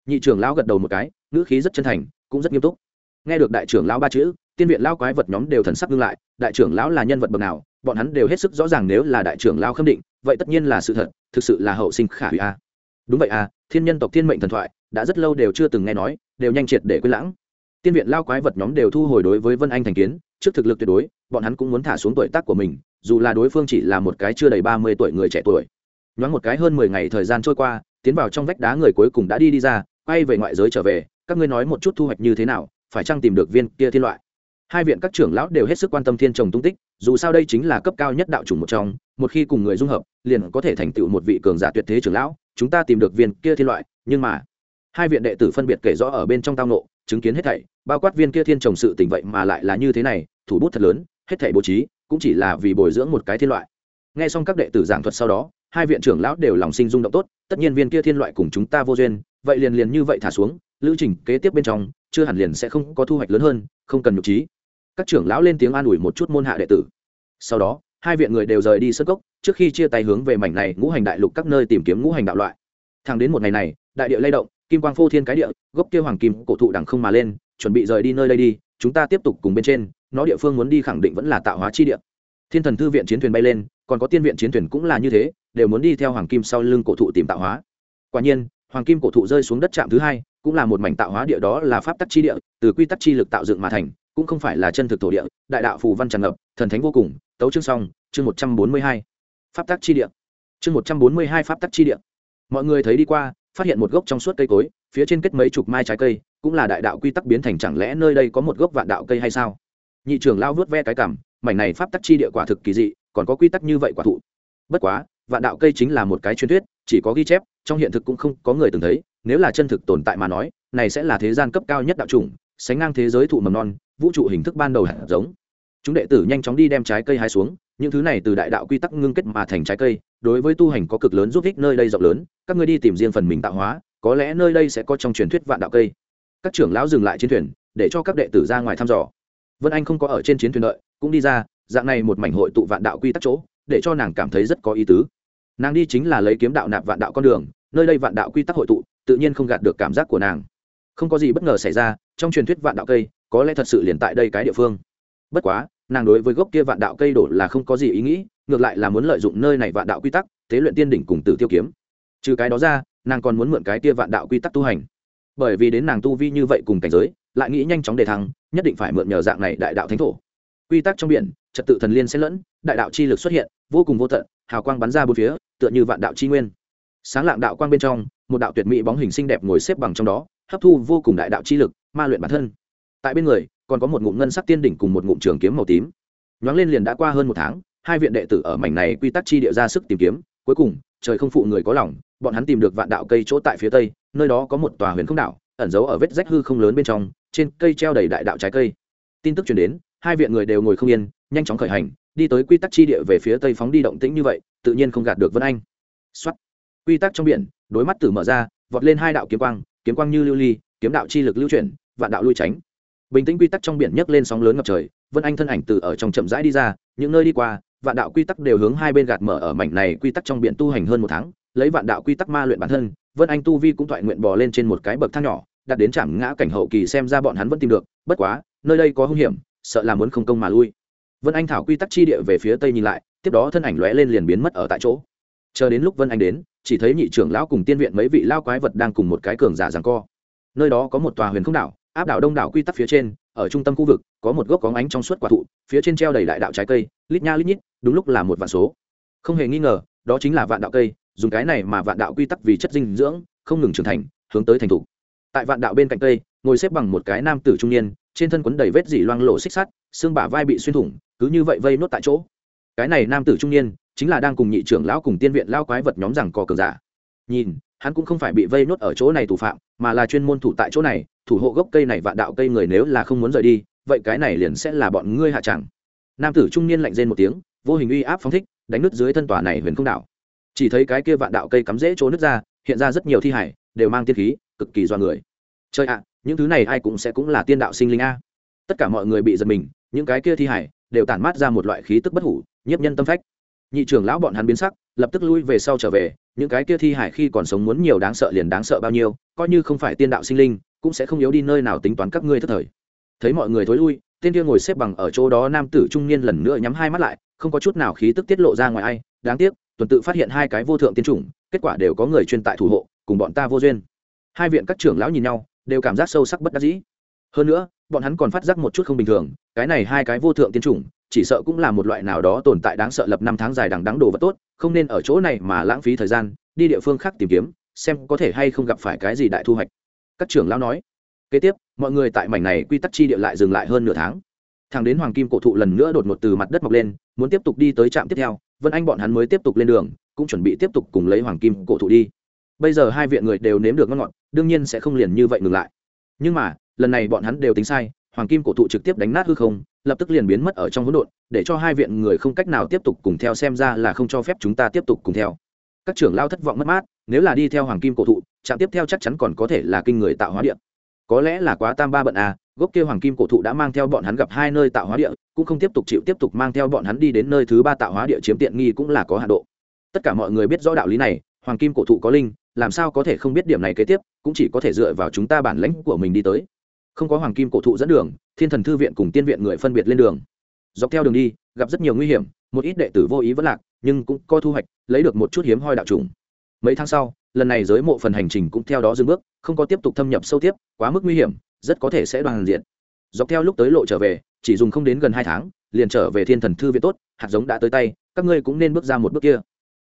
nhị trưởng lão gật đầu một cái, ngữ khí rất chân thành, cũng rất nghiêm túc. Nghe được đại trưởng lão ba chữ, tiên viện lao quái vật nhóm đều thần sắc ngưng lại, đại trưởng lão là nhân vật bậc nào, bọn hắn đều hết sức rõ ràng nếu là đại trưởng lao khâm định, vậy tất nhiên là sự thật, thực sự là hậu sinh khả hủy a. Đúng vậy à thiên nhân tộc thiên mệnh thần thoại, đã rất lâu đều chưa từng nghe nói, đều nhanh triệt để quên lãng. Tiên viện lao quái vật nhóm đều thu hồi đối với vân anh thành kiến, trước thực lực tuyệt đối, bọn hắn cũng muốn thả xuống tuổi tác của mình, dù là đối phương chỉ là một cái chưa đầy ba mươi tuổi người trẻ tuổi. Nhoáng một cái hơn mười ngày thời gian trôi qua, tiến vào trong vách đá người cuối cùng đã đi đi ra quay về ngoại giới trở về, các ngươi nói một chút thu hoạch như thế nào, phải chăng tìm được viên kia thiên loại? Hai viện các trưởng lão đều hết sức quan tâm thiên trồng tung tích, dù sao đây chính là cấp cao nhất đạo chủng một trong, một khi cùng người dung hợp, liền có thể thành tựu một vị cường giả tuyệt thế trưởng lão, chúng ta tìm được viên kia thiên loại, nhưng mà, hai viện đệ tử phân biệt kể rõ ở bên trong tao nộ chứng kiến hết thảy, bao quát viên kia thiên trồng sự tình vậy mà lại là như thế này, thủ bút thật lớn, hết thảy bố trí, cũng chỉ là vì bồi dưỡng một cái thiên loại. Nghe xong các đệ tử giảng thuật sau đó, hai viện trưởng lão đều lòng sinh rung động tốt tất nhiên viên kia thiên loại cùng chúng ta vô duyên, vậy liền liền như vậy thả xuống, lữ trình kế tiếp bên trong, chưa hẳn liền sẽ không có thu hoạch lớn hơn, không cần nhục trí. Các trưởng lão lên tiếng an ủi một chút môn hạ đệ tử. Sau đó, hai viện người đều rời đi sơ cốc, trước khi chia tay hướng về mảnh này ngũ hành đại lục các nơi tìm kiếm ngũ hành đạo loại. Thẳng đến một ngày này, đại địa lay động, kim quang phô thiên cái địa, gốc kia hoàng kim cổ thụ đằng không mà lên, chuẩn bị rời đi nơi đây đi, chúng ta tiếp tục cùng bên trên, nó địa phương muốn đi khẳng định vẫn là tạo hóa chi địa thiên thần thư viện chiến thuyền bay lên còn có tiên viện chiến thuyền cũng là như thế đều muốn đi theo hoàng kim sau lưng cổ thụ tìm tạo hóa. Quả nhiên hoàng kim cổ thụ rơi xuống đất trạm thứ hai cũng là một mảnh tạo hóa địa đó là pháp tắc chi địa từ quy tắc chi lực tạo dựng mà thành cũng không phải là chân thực thổ địa. Đại đạo phù văn tràn ngập thần thánh vô cùng. Tấu chương song, chương một trăm bốn mươi hai. Pháp tắc chi địa. Chương một trăm bốn mươi hai pháp tắc chi địa. Mọi người thấy đi qua phát hiện một gốc trong suốt cây cối phía trên kết mấy chục mai trái cây cũng là đại đạo quy tắc biến thành chẳng lẽ nơi đây có một gốc vạn đạo cây hay sao? Nhị trưởng lao vớt ve cái cảm mảnh này pháp tắc chi địa quả thực kỳ dị, còn có quy tắc như vậy quả thụ. Bất quá, vạn đạo cây chính là một cái truyền thuyết, chỉ có ghi chép, trong hiện thực cũng không có người từng thấy, nếu là chân thực tồn tại mà nói, này sẽ là thế gian cấp cao nhất đạo chủng, sánh ngang thế giới thụ mầm non, vũ trụ hình thức ban đầu hạt giống. Chúng đệ tử nhanh chóng đi đem trái cây hái xuống, những thứ này từ đại đạo quy tắc ngưng kết mà thành trái cây, đối với tu hành có cực lớn giúp ích nơi đây rộng lớn, các ngươi đi tìm riêng phần mình tạo hóa, có lẽ nơi đây sẽ có trong truyền thuyết vạn đạo cây. Các trưởng lão dừng lại chiến thuyền, để cho các đệ tử ra ngoài thăm dò. Vân anh không có ở trên chiến thuyền đợi cũng đi ra, dạng này một mảnh hội tụ vạn đạo quy tắc chỗ, để cho nàng cảm thấy rất có ý tứ. Nàng đi chính là lấy kiếm đạo nạp vạn đạo con đường, nơi đây vạn đạo quy tắc hội tụ, tự nhiên không gạt được cảm giác của nàng. Không có gì bất ngờ xảy ra, trong truyền thuyết vạn đạo cây, có lẽ thật sự liền tại đây cái địa phương. Bất quá, nàng đối với gốc kia vạn đạo cây đổ là không có gì ý nghĩ, ngược lại là muốn lợi dụng nơi này vạn đạo quy tắc, tế luyện tiên đỉnh cùng tử tiêu kiếm. Trừ cái đó ra, nàng còn muốn mượn cái kia vạn đạo quy tắc tu hành. Bởi vì đến nàng tu vi như vậy cùng cảnh giới, lại nghĩ nhanh chóng đề thăng, nhất định phải mượn nhờ dạng này đại đạo thánh thổ quy tắc trong biển, trật tự thần liên xen lẫn, đại đạo chi lực xuất hiện, vô cùng vô tận, hào quang bắn ra bốn phía, tựa như vạn đạo chi nguyên. Sáng lạng đạo quang bên trong, một đạo tuyệt mỹ bóng hình xinh đẹp ngồi xếp bằng trong đó, hấp thu vô cùng đại đạo chi lực, ma luyện bản thân. Tại bên người, còn có một ngụm ngân sắc tiên đỉnh cùng một ngụm trường kiếm màu tím. Nhoáng lên liền đã qua hơn một tháng, hai viện đệ tử ở mảnh này quy tắc chi địa ra sức tìm kiếm, cuối cùng, trời không phụ người có lòng, bọn hắn tìm được vạn đạo cây chỗ tại phía tây, nơi đó có một tòa huyền không đạo ẩn giấu ở vết rách hư không lớn bên trong, trên cây treo đầy đại đạo trái cây. Tin tức truyền đến hai viện người đều ngồi không yên, nhanh chóng khởi hành, đi tới quy tắc chi địa về phía tây phóng đi động tĩnh như vậy, tự nhiên không gạt được vân anh. Xuất quy tắc trong biển, đối mắt tử mở ra, vọt lên hai đạo kiếm quang kiếm quang như lưu ly, kiếm đạo chi lực lưu chuyển, vạn đạo lui tránh. Bình tĩnh quy tắc trong biển nhấc lên sóng lớn ngập trời, vân anh thân ảnh từ ở trong chậm rãi đi ra, những nơi đi qua, vạn đạo quy tắc đều hướng hai bên gạt mở ở mảnh này quy tắc trong biển tu hành hơn một tháng, lấy vạn đạo quy tắc ma luyện bản thân, vân anh tu vi cũng thoại nguyện bò lên trên một cái bậc thang nhỏ đặt đến trạm ngã cảnh hậu kỳ xem ra bọn hắn vẫn tìm được, bất quá, nơi đây có hung hiểm sợ là muốn không công mà lui. Vân anh thảo quy tắc chi địa về phía tây nhìn lại, tiếp đó thân ảnh lóe lên liền biến mất ở tại chỗ. Chờ đến lúc vân anh đến, chỉ thấy nhị trưởng lão cùng tiên viện mấy vị lao quái vật đang cùng một cái cường giả giằng co. Nơi đó có một tòa huyền không đảo, áp đảo đông đảo quy tắc phía trên, ở trung tâm khu vực, có một gốc có ánh trong suốt quả thụ, phía trên treo đầy đại đạo trái cây, lít nha lít nhít, đúng lúc là một vạn số. Không hề nghi ngờ, đó chính là vạn đạo cây, dùng cái này mà vạn đạo quy tắc vì chất dinh dưỡng, không ngừng trưởng thành, hướng tới thành thủ. Tại vạn đạo bên cạnh cây ngồi xếp bằng một cái nam tử trung niên, trên thân quấn đầy vết dỉ loang lộ xích sắt, xương bả vai bị xuyên thủng, cứ như vậy vây nốt tại chỗ. Cái này nam tử trung niên, chính là đang cùng nhị trưởng lão cùng tiên viện lao quái vật nhóm rằng cò cường giả. Nhìn, hắn cũng không phải bị vây nốt ở chỗ này thủ phạm, mà là chuyên môn thủ tại chỗ này, thủ hộ gốc cây này vạn đạo cây người nếu là không muốn rời đi, vậy cái này liền sẽ là bọn ngươi hạ chẳng. Nam tử trung niên lạnh rên một tiếng, vô hình uy áp phóng thích, đánh nứt dưới thân tòa này huyền không đảo. Chỉ thấy cái kia vạn đạo cây cắm rễ chỗ nứt ra, hiện ra rất nhiều thi hải, đều mang tiên khí, cực kỳ do người. Chơi ạ những thứ này ai cũng sẽ cũng là tiên đạo sinh linh a. Tất cả mọi người bị giật mình, những cái kia thi hải đều tản mát ra một loại khí tức bất hủ, nhiếp nhân tâm phách. Nhị trưởng lão bọn hắn biến sắc, lập tức lui về sau trở về, những cái kia thi hải khi còn sống muốn nhiều đáng sợ liền đáng sợ bao nhiêu, coi như không phải tiên đạo sinh linh, cũng sẽ không yếu đi nơi nào tính toán các ngươi thất thời. Thấy mọi người thối lui, tên kia ngồi xếp bằng ở chỗ đó nam tử trung niên lần nữa nhắm hai mắt lại, không có chút nào khí tức tiết lộ ra ngoài ai, đáng tiếc, tuần tự phát hiện hai cái vô thượng tiên chủng, kết quả đều có người chuyên tại thủ hộ, cùng bọn ta vô duyên. Hai viện các trưởng lão nhìn nhau đều cảm giác sâu sắc bất đắc dĩ. Hơn nữa, bọn hắn còn phát giác một chút không bình thường, cái này hai cái vô thượng tiên chủng, chỉ sợ cũng là một loại nào đó tồn tại đáng sợ lập năm tháng dài đằng đắng đồ vật tốt, không nên ở chỗ này mà lãng phí thời gian, đi địa phương khác tìm kiếm, xem có thể hay không gặp phải cái gì đại thu hoạch. Các trưởng lão nói. Kế tiếp, mọi người tại mảnh này quy tắc chi địa lại dừng lại hơn nửa tháng. Thằng đến hoàng kim cổ thụ lần nữa đột ngột từ mặt đất mọc lên, muốn tiếp tục đi tới trạm tiếp theo, vân anh bọn hắn mới tiếp tục lên đường, cũng chuẩn bị tiếp tục cùng lấy hoàng kim cổ thụ đi bây giờ hai viện người đều nếm được ngon ngọt, đương nhiên sẽ không liền như vậy ngừng lại. Nhưng mà, lần này bọn hắn đều tính sai, hoàng kim cổ thụ trực tiếp đánh nát hư không, lập tức liền biến mất ở trong hỗn độn, để cho hai viện người không cách nào tiếp tục cùng theo xem ra là không cho phép chúng ta tiếp tục cùng theo. Các trưởng lao thất vọng mất mát, nếu là đi theo hoàng kim cổ thụ, trạm tiếp theo chắc chắn còn có thể là kinh người tạo hóa điện có lẽ là quá tam ba bận à gốc kia hoàng kim cổ thụ đã mang theo bọn hắn gặp hai nơi tạo hóa địa, cũng không tiếp tục chịu tiếp tục mang theo bọn hắn đi đến nơi thứ ba tạo hóa địa chiếm tiện nghi cũng là có hạ độ. Tất cả mọi người biết rõ đạo lý này hoàng kim cổ thụ có linh, làm sao có thể không biết điểm này kế tiếp, cũng chỉ có thể dựa vào chúng ta bản lãnh của mình đi tới. Không có hoàng kim cổ thụ dẫn đường, thiên thần thư viện cùng tiên viện người phân biệt lên đường. Dọc theo đường đi, gặp rất nhiều nguy hiểm, một ít đệ tử vô ý vẫn lạc, nhưng cũng có thu hoạch, lấy được một chút hiếm hoi đạo trùng. Mấy tháng sau, lần này giới mộ phần hành trình cũng theo đó dừng bước, không có tiếp tục thâm nhập sâu tiếp, quá mức nguy hiểm, rất có thể sẽ đoàn diện. Dọc theo lúc tới lộ trở về, chỉ dùng không đến gần hai tháng, liền trở về thiên thần thư viện tốt, hạt giống đã tới tay, các ngươi cũng nên bước ra một bước kia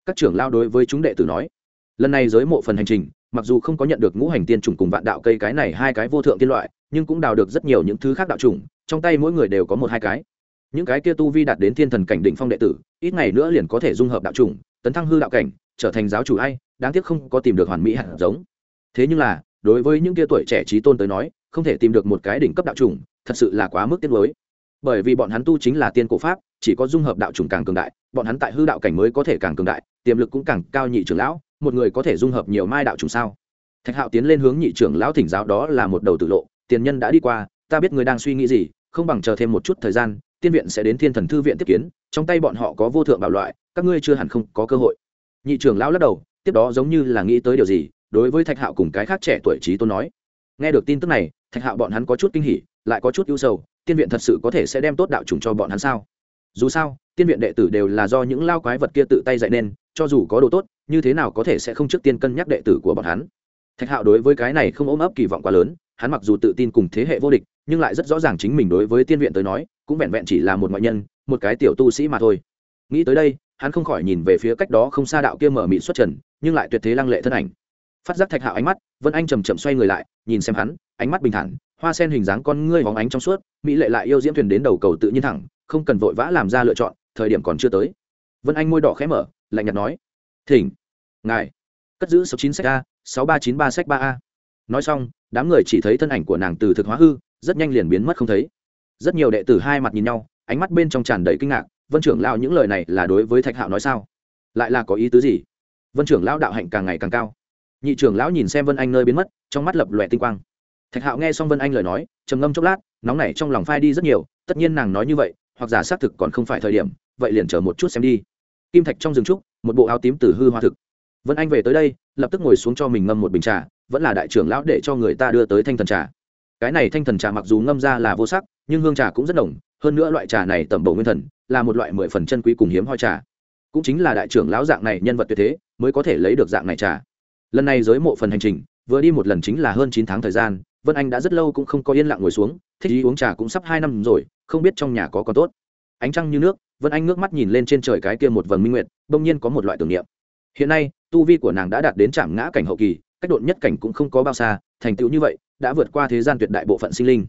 các trưởng lao đối với chúng đệ tử nói, lần này giới mộ phần hành trình, mặc dù không có nhận được ngũ hành tiên trùng cùng vạn đạo cây cái này hai cái vô thượng tiên loại, nhưng cũng đào được rất nhiều những thứ khác đạo trùng trong tay mỗi người đều có một hai cái. Những cái kia tu vi đạt đến thiên thần cảnh định phong đệ tử, ít ngày nữa liền có thể dung hợp đạo trùng tấn thăng hư đạo cảnh, trở thành giáo chủ ai, đáng tiếc không có tìm được hoàn mỹ hạt giống. Thế nhưng là, đối với những kia tuổi trẻ trí tôn tới nói, không thể tìm được một cái đỉnh cấp đạo trùng thật sự là quá mức tiết mới bởi vì bọn hắn tu chính là tiên cổ pháp chỉ có dung hợp đạo trùng càng cường đại, bọn hắn tại hư đạo cảnh mới có thể càng cường đại, tiềm lực cũng càng cao nhị trưởng lão, một người có thể dung hợp nhiều mai đạo trùng sao? Thạch hạo tiến lên hướng nhị trưởng lão thỉnh giáo đó là một đầu tử lộ, tiền nhân đã đi qua, ta biết người đang suy nghĩ gì, không bằng chờ thêm một chút thời gian, tiên viện sẽ đến thiên thần thư viện tiếp kiến, trong tay bọn họ có vô thượng bảo loại, các ngươi chưa hẳn không có cơ hội. Nhị trưởng lão lắc đầu, tiếp đó giống như là nghĩ tới điều gì, đối với thạch hạo cùng cái khác trẻ tuổi trí tôn nói. Nghe được tin tức này, thạch hạo bọn hắn có chút kinh hỉ, lại có chút ưu sầu, tiên viện thật sự có thể sẽ đem tốt đạo trùng cho bọn hắn sao? Dù sao, tiên viện đệ tử đều là do những lao quái vật kia tự tay dạy nên, cho dù có đồ tốt, như thế nào có thể sẽ không trước tiên cân nhắc đệ tử của bọn hắn. Thạch hạo đối với cái này không ôm ấp kỳ vọng quá lớn, hắn mặc dù tự tin cùng thế hệ vô địch, nhưng lại rất rõ ràng chính mình đối với tiên viện tới nói, cũng vẹn vẹn chỉ là một ngoại nhân, một cái tiểu tu sĩ mà thôi. Nghĩ tới đây, hắn không khỏi nhìn về phía cách đó không xa đạo kia mở mị xuất trần, nhưng lại tuyệt thế lăng lệ thân ảnh. Phát giác thạch hạo ánh mắt, vân anh chầm chậm xoay người lại, nhìn xem hắn, ánh mắt bình thản, hoa sen hình dáng con ngươi hóng ánh trong suốt, mỹ lệ lại yêu diễm thuyền đến đầu cầu tự nhiên thẳng không cần vội vã làm ra lựa chọn, thời điểm còn chưa tới. Vân anh môi đỏ khẽ mở, lạnh nhạt nói, thỉnh, ngài, cất giữ sáu chín sách a, sáu ba chín ba sách ba a. Nói xong, đám người chỉ thấy thân ảnh của nàng từ thực hóa hư, rất nhanh liền biến mất không thấy. Rất nhiều đệ tử hai mặt nhìn nhau, ánh mắt bên trong tràn đầy kinh ngạc, vân trưởng lao những lời này là đối với thạch hạo nói sao? Lại là có ý tứ gì? Vân trưởng lão đạo hạnh càng ngày càng cao. Nhị trưởng lão nhìn xem vân anh nơi biến mất, trong mắt lập lòe tinh quang. Thạch hạo nghe xong vân anh lời nói, trầm ngâm chốc lát, nóng này trong lòng phai đi rất nhiều, tất nhiên nàng nói như vậy hoặc giả xác thực còn không phải thời điểm, vậy liền chờ một chút xem đi. Kim thạch trong rừng trúc, một bộ áo tím từ hư hoa thực. Vân anh về tới đây, lập tức ngồi xuống cho mình ngâm một bình trà, vẫn là đại trưởng lão để cho người ta đưa tới thanh thần trà. Cái này thanh thần trà mặc dù ngâm ra là vô sắc, nhưng hương trà cũng rất đồng hơn nữa loại trà này tẩm bổ nguyên thần, là một loại mười phần chân quý cùng hiếm hoi trà. Cũng chính là đại trưởng lão dạng này nhân vật tuyệt thế, mới có thể lấy được dạng này trà. Lần này giới mộ phần hành trình, vừa đi một lần chính là hơn chín tháng thời gian vân anh đã rất lâu cũng không có yên lặng ngồi xuống, thích ý uống trà cũng sắp hai năm rồi, không biết trong nhà có còn tốt. Ánh trăng như nước, vân anh ngước mắt nhìn lên trên trời cái kia một vầng minh nguyệt, bỗng nhiên có một loại tưởng niệm. Hiện nay, tu vi của nàng đã đạt đến trạm ngã cảnh hậu kỳ, cách độn nhất cảnh cũng không có bao xa, thành tựu như vậy, đã vượt qua thế gian tuyệt đại bộ phận sinh linh.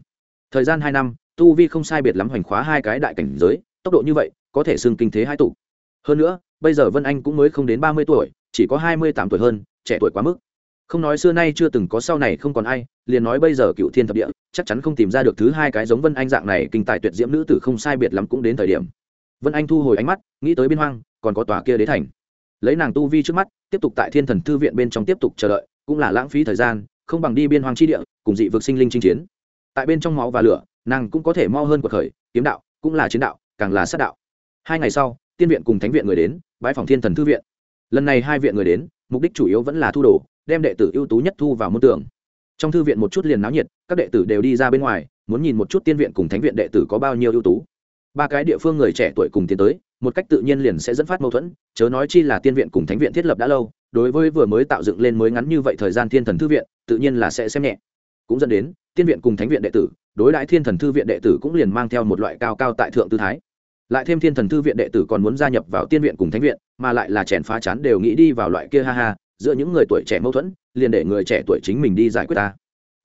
Thời gian hai năm, tu vi không sai biệt lắm hoành khóa hai cái đại cảnh giới, tốc độ như vậy, có thể xưng kinh thế hai tụ. Hơn nữa, bây giờ vân anh cũng mới không đến ba mươi tuổi, chỉ có hai mươi tám tuổi hơn, trẻ tuổi quá mức không nói xưa nay chưa từng có sau này không còn ai, liền nói bây giờ cựu thiên thập địa, chắc chắn không tìm ra được thứ hai cái giống vân anh dạng này kinh tài tuyệt diễm nữ tử không sai biệt lắm cũng đến thời điểm. Vân anh thu hồi ánh mắt, nghĩ tới biên hoang, còn có tòa kia đế thành. Lấy nàng tu vi trước mắt, tiếp tục tại thiên thần thư viện bên trong tiếp tục chờ đợi, cũng là lãng phí thời gian, không bằng đi biên hoang chi địa, cùng dị vực sinh linh chinh chiến. Tại bên trong máu và lửa, nàng cũng có thể mo hơn cuộc khởi, kiếm đạo cũng là chiến đạo, càng là sát đạo. Hai ngày sau, tiên viện cùng thánh viện người đến bãi phòng thiên thần thư viện. Lần này hai viện người đến, mục đích chủ yếu vẫn là thu đồ đem đệ tử ưu tú nhất thu vào môn tưởng trong thư viện một chút liền náo nhiệt, các đệ tử đều đi ra bên ngoài, muốn nhìn một chút tiên viện cùng thánh viện đệ tử có bao nhiêu ưu tú. Ba cái địa phương người trẻ tuổi cùng tiến tới, một cách tự nhiên liền sẽ dẫn phát mâu thuẫn, chớ nói chi là tiên viện cùng thánh viện thiết lập đã lâu, đối với vừa mới tạo dựng lên mới ngắn như vậy thời gian thiên thần thư viện, tự nhiên là sẽ xem nhẹ. Cũng dẫn đến, tiên viện cùng thánh viện đệ tử, đối đãi thiên thần thư viện đệ tử cũng liền mang theo một loại cao cao tại thượng tư thái. Lại thêm thiên thần thư viện đệ tử còn muốn gia nhập vào tiên viện cùng thánh viện, mà lại là chèn phá chán đều nghĩ đi vào loại kia ha ha giữa những người tuổi trẻ mâu thuẫn, liền để người trẻ tuổi chính mình đi giải quyết ta.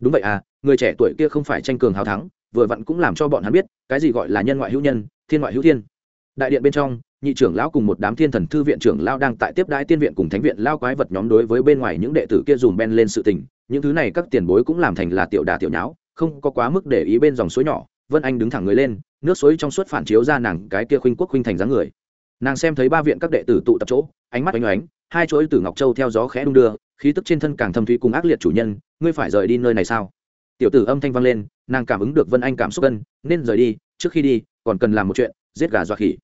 Đúng vậy à người trẻ tuổi kia không phải tranh cường hào thắng, vừa vặn cũng làm cho bọn hắn biết, cái gì gọi là nhân ngoại hữu nhân, thiên ngoại hữu thiên. Đại điện bên trong, nhị trưởng lão cùng một đám thiên thần thư viện trưởng lão đang tại tiếp đái tiên viện cùng thánh viện lao quái vật nhóm đối với bên ngoài những đệ tử kia dùm ben lên sự tình. Những thứ này các tiền bối cũng làm thành là tiểu đà tiểu nháo, không có quá mức để ý bên dòng suối nhỏ. Vân anh đứng thẳng người lên, nước suối trong suốt phản chiếu ra nàng cái kia khuynh quốc khuynh thành dáng người. Nàng xem thấy ba viện các đệ tử tụ tập chỗ, ánh mắt oanh oánh hai chuỗi tử ngọc châu theo gió khẽ đung đưa, khí tức trên thân càng thâm thúy cùng ác liệt chủ nhân, ngươi phải rời đi nơi này sao? Tiểu tử âm thanh vang lên, nàng cảm ứng được vân anh cảm xúc cân nên rời đi, trước khi đi, còn cần làm một chuyện, giết gà dọa khỉ.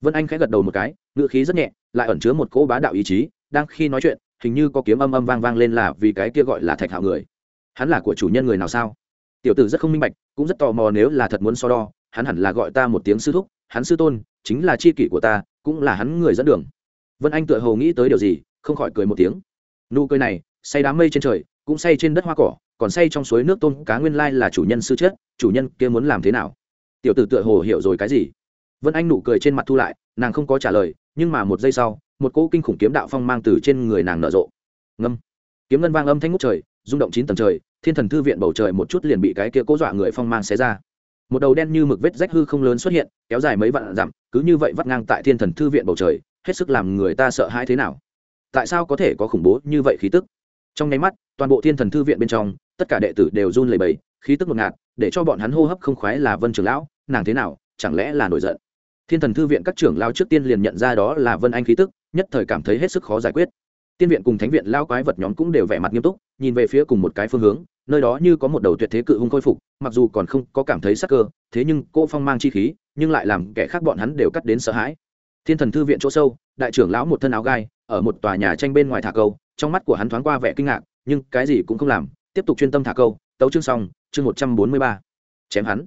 Vân anh khẽ gật đầu một cái ngự khí rất nhẹ, lại ẩn chứa một cỗ bá đạo ý chí, đang khi nói chuyện, hình như có kiếm âm âm vang vang lên là vì cái kia gọi là thạch hạo người. Hắn là của chủ nhân người nào sao? Tiểu tử rất không minh bạch, cũng rất tò mò nếu là thật muốn so đo, hắn hẳn là gọi ta một tiếng sư thúc, hắn sư tôn, chính là c h i kỷ của ta, cũng là hắn người dẫn đường vân anh tựa hồ nghĩ tới điều gì, không khỏi cười một tiếng. Nụ cười này, say đám mây trên trời, cũng say trên đất hoa cỏ, còn say trong suối nước tôm cá nguyên lai là chủ nhân sư chết, chủ nhân kia muốn làm thế nào? Tiểu tử tựa hồ hiểu rồi cái gì? Vân anh nụ cười trên mặt thu lại, nàng không có trả lời, nhưng mà một giây sau, một cỗ kinh khủng kiếm đạo phong mang từ trên người nàng nở rộ. Ngâm. Kiếm ngân vang âm thanh ngút trời, rung động chín tầng trời, thiên thần thư viện bầu trời một chút liền bị cái kia cố dọa người phong mang xé ra. Một đầu đen như mực vết rách hư không lớn xuất hiện, kéo dài mấy vạn dặm, cứ như vậy vắt ngang tại thiên thần thư viện bầu trời hết sức làm người ta sợ hãi thế nào? Tại sao có thể có khủng bố như vậy khí tức? Trong nháy mắt, toàn bộ thiên thần thư viện bên trong, tất cả đệ tử đều run lẩy bẩy, khí tức ngột ngạt, để cho bọn hắn hô hấp không khoái là vân trưởng lão, nàng thế nào, chẳng lẽ là nổi giận? Thiên thần thư viện các trưởng lao trước tiên liền nhận ra đó là vân anh khí tức, nhất thời cảm thấy hết sức khó giải quyết. Tiên viện cùng thánh viện lao quái vật nhóm cũng đều vẻ mặt nghiêm túc, nhìn về phía cùng một cái phương hướng, nơi đó như có một đầu tuyệt thế cự hung khôi phục, mặc dù còn không có cảm thấy sắc cơ, thế nhưng cô phong mang chi khí, nhưng lại làm kẻ khác bọn hắn đều cắt đến sợ hãi thiên thần thư viện chỗ sâu, đại trưởng lão một thân áo gai, ở một tòa nhà tranh bên ngoài thả câu, trong mắt của hắn thoáng qua vẻ kinh ngạc, nhưng cái gì cũng không làm, tiếp tục chuyên tâm thả câu, tấu chương xong, chương một trăm bốn mươi ba. Chém hắn.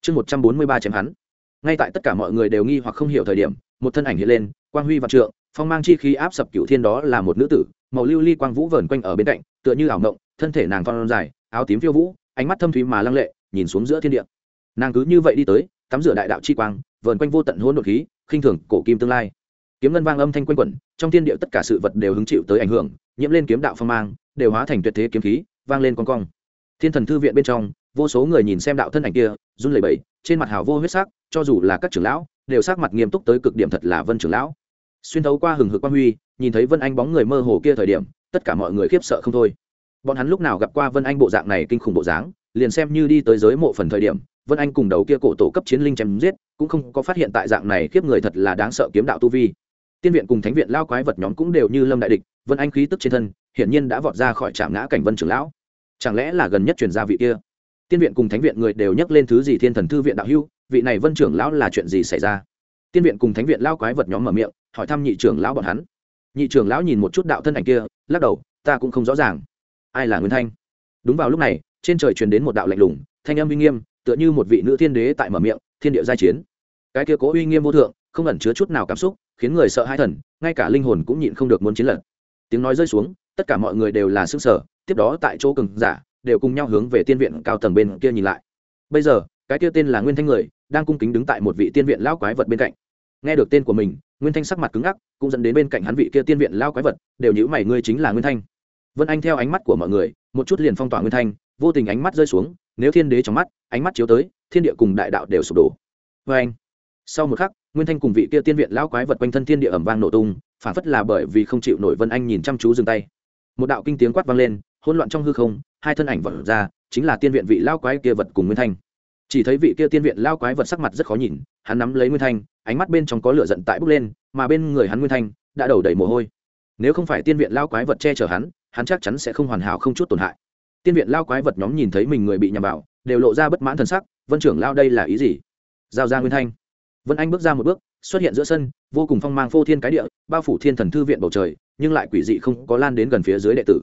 Chương một trăm bốn mươi ba chém hắn. Ngay tại tất cả mọi người đều nghi hoặc không hiểu thời điểm, một thân ảnh hiện lên, quang huy vạn trượng, phong mang chi khí áp sập cửu thiên đó là một nữ tử, màu lưu ly quang vũ vờn quanh ở bên cạnh, tựa như ảo ngộng thân thể nàng con dài, áo tím phiêu vũ, ánh mắt thâm thúy mà lăng lệ, nhìn xuống giữa thiên địa. Nàng cứ như vậy đi tới, tắm rửa đại đạo chi quang, vờn quanh vô tận hỗn độn khí khinh thường cổ kim tương lai. Kiếm ngân vang âm thanh quanh quẩn, trong thiên địa tất cả sự vật đều hứng chịu tới ảnh hưởng, nhiễm lên kiếm đạo phong mang, đều hóa thành tuyệt thế kiếm khí, vang lên con cong. Thiên thần thư viện bên trong, vô số người nhìn xem đạo thân ảnh kia, run lẩy bẩy, trên mặt hào vô huyết sắc, cho dù là các trưởng lão, đều sắc mặt nghiêm túc tới cực điểm thật là vân trưởng lão. Xuyên thấu qua hừng hực quan huy, nhìn thấy vân anh bóng người mơ hồ kia thời điểm, tất cả mọi người khiếp sợ không thôi. Bọn hắn lúc nào gặp qua vân anh bộ dạng này kinh khủng bộ dáng, liền xem như đi tới giới mộ phần thời điểm vân anh cùng đầu kia cổ tổ cấp chiến linh chém giết, cũng không có phát hiện tại dạng này khiếp người thật là đáng sợ kiếm đạo tu vi. Tiên viện cùng thánh viện lao quái vật nhóm cũng đều như lâm đại địch, vân anh khí tức trên thân, hiển nhiên đã vọt ra khỏi trạm ngã cảnh vân trưởng lão. Chẳng lẽ là gần nhất truyền gia vị kia? Tiên viện cùng thánh viện người đều nhắc lên thứ gì thiên thần thư viện đạo hưu vị này vân trưởng lão là chuyện gì xảy ra? Tiên viện cùng thánh viện lao quái vật nhóm mở miệng, hỏi thăm nhị trưởng lão bọn hắn. Nhị trưởng lão nhìn một chút đạo thân ảnh kia, lắc đầu, ta cũng không rõ ràng. Ai là nguyên thanh? Đúng vào lúc này, trên trời truyền đến một đạo lạnh lùng, thanh âm uy nghiêm tựa như một vị nữ thiên đế tại mở miệng, thiên địa giai chiến. Cái kia cố uy nghiêm vô thượng, không ẩn chứa chút nào cảm xúc, khiến người sợ hai thần, ngay cả linh hồn cũng nhịn không được muốn chiến lật. Tiếng nói rơi xuống, tất cả mọi người đều là xương sở tiếp đó tại chỗ cường giả đều cùng nhau hướng về tiên viện cao tầng bên kia nhìn lại. Bây giờ, cái kia tên là nguyên thanh người, đang cung kính đứng tại một vị tiên viện lao quái vật bên cạnh. Nghe được tên của mình, nguyên thanh sắc mặt cứng ngắc, cũng dẫn đến bên cạnh hắn vị kia tiên viện lao quái vật, đều nhữ mày, ngươi chính là nguyên thanh? Vân anh theo ánh mắt của mọi người, một chút liền phong tỏa nguyên thanh, vô tình ánh mắt rơi xuống nếu thiên đế trong mắt, ánh mắt chiếu tới, thiên địa cùng đại đạo đều sụp đổ. Vê anh, sau một khắc, nguyên thanh cùng vị kia tiên viện lao quái vật quanh thân thiên địa ẩm vang nổ tung, phản phất là bởi vì không chịu nổi vân anh nhìn chăm chú dừng tay. Một đạo kinh tiếng quát vang lên, hỗn loạn trong hư không, hai thân ảnh vật ra, chính là tiên viện vị lao quái kia vật cùng nguyên thanh. Chỉ thấy vị kia tiên viện lao quái vật sắc mặt rất khó nhìn, hắn nắm lấy nguyên thanh, ánh mắt bên trong có lửa giận tại bốc lên, mà bên người hắn nguyên thanh đã đầu đầy mồ hôi. Nếu không phải tiên viện lao quái vật che chở hắn hắn chắc chắn sẽ không hoàn hảo không chút tổn hại tiên viện lao quái vật nhóm nhìn thấy mình người bị nhằm vào, đều lộ ra bất mãn thần sắc, vân trưởng lao, đây là ý gì? Giao ra nguyên thanh. Vân anh bước ra một bước, xuất hiện giữa sân, vô cùng phong mang phô thiên cái địa, bao phủ thiên thần thư viện bầu trời, nhưng lại quỷ dị không có lan đến gần phía dưới đệ tử.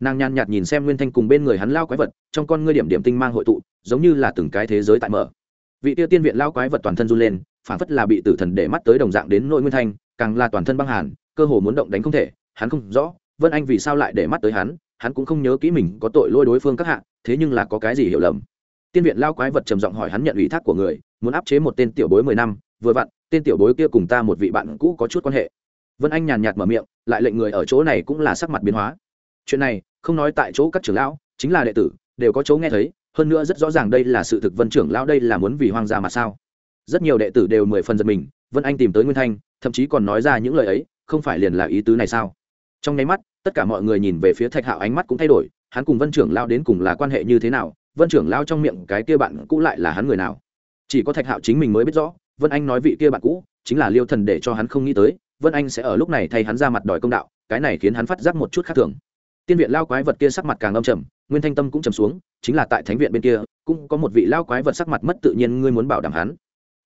Nàng nhàn nhạt nhìn xem nguyên thanh cùng bên người hắn lao quái vật, trong con ngươi điểm điểm tinh mang hội tụ, giống như là từng cái thế giới tại mở. Vị tiêu tiên viện lao quái vật toàn thân run lên, phản phất là bị tử thần để mắt tới đồng dạng đến nội nguyên thanh, càng là toàn thân băng hàn, cơ hồ muốn động đánh không thể, hắn không rõ, vân anh vì sao lại để mắt tới hắn hắn cũng không nhớ kỹ mình có tội lôi đối phương các hạ, thế nhưng là có cái gì hiểu lầm. Tiên viện lao quái vật trầm giọng hỏi hắn nhận ủy thác của người, muốn áp chế một tên tiểu bối mười năm, vừa vặn, tên tiểu bối kia cùng ta một vị bạn cũ có chút quan hệ. Vân anh nhàn nhạt mở miệng, lại lệnh người ở chỗ này cũng là sắc mặt biến hóa. Chuyện này, không nói tại chỗ các trưởng lão, chính là đệ tử, đều có chỗ nghe thấy, hơn nữa rất rõ ràng đây là sự thực vân trưởng lão đây là muốn vì hoang gia mà sao. Rất nhiều đệ tử đều mười phần giật mình, vân anh tìm tới nguyên thanh, thậm chí còn nói ra những lời ấy, không phải liền là ý tứ này sao? Trong nháy mắt tất cả mọi người nhìn về phía thạch hạo ánh mắt cũng thay đổi, hắn cùng vân trưởng lao đến cùng là quan hệ như thế nào, vân trưởng lao trong miệng cái kia bạn cũ lại là hắn người nào? Chỉ có thạch hạo chính mình mới biết rõ, vân anh nói vị kia bạn cũ chính là liêu thần để cho hắn không nghĩ tới, vân anh sẽ ở lúc này thay hắn ra mặt đòi công đạo, cái này khiến hắn phát giác một chút khác thường. Tiên viện lao quái vật kia sắc mặt càng âm trầm, nguyên thanh tâm cũng trầm xuống, chính là tại thánh viện bên kia, cũng có một vị lao quái vật sắc mặt mất tự nhiên ngươi muốn bảo đảm hắn.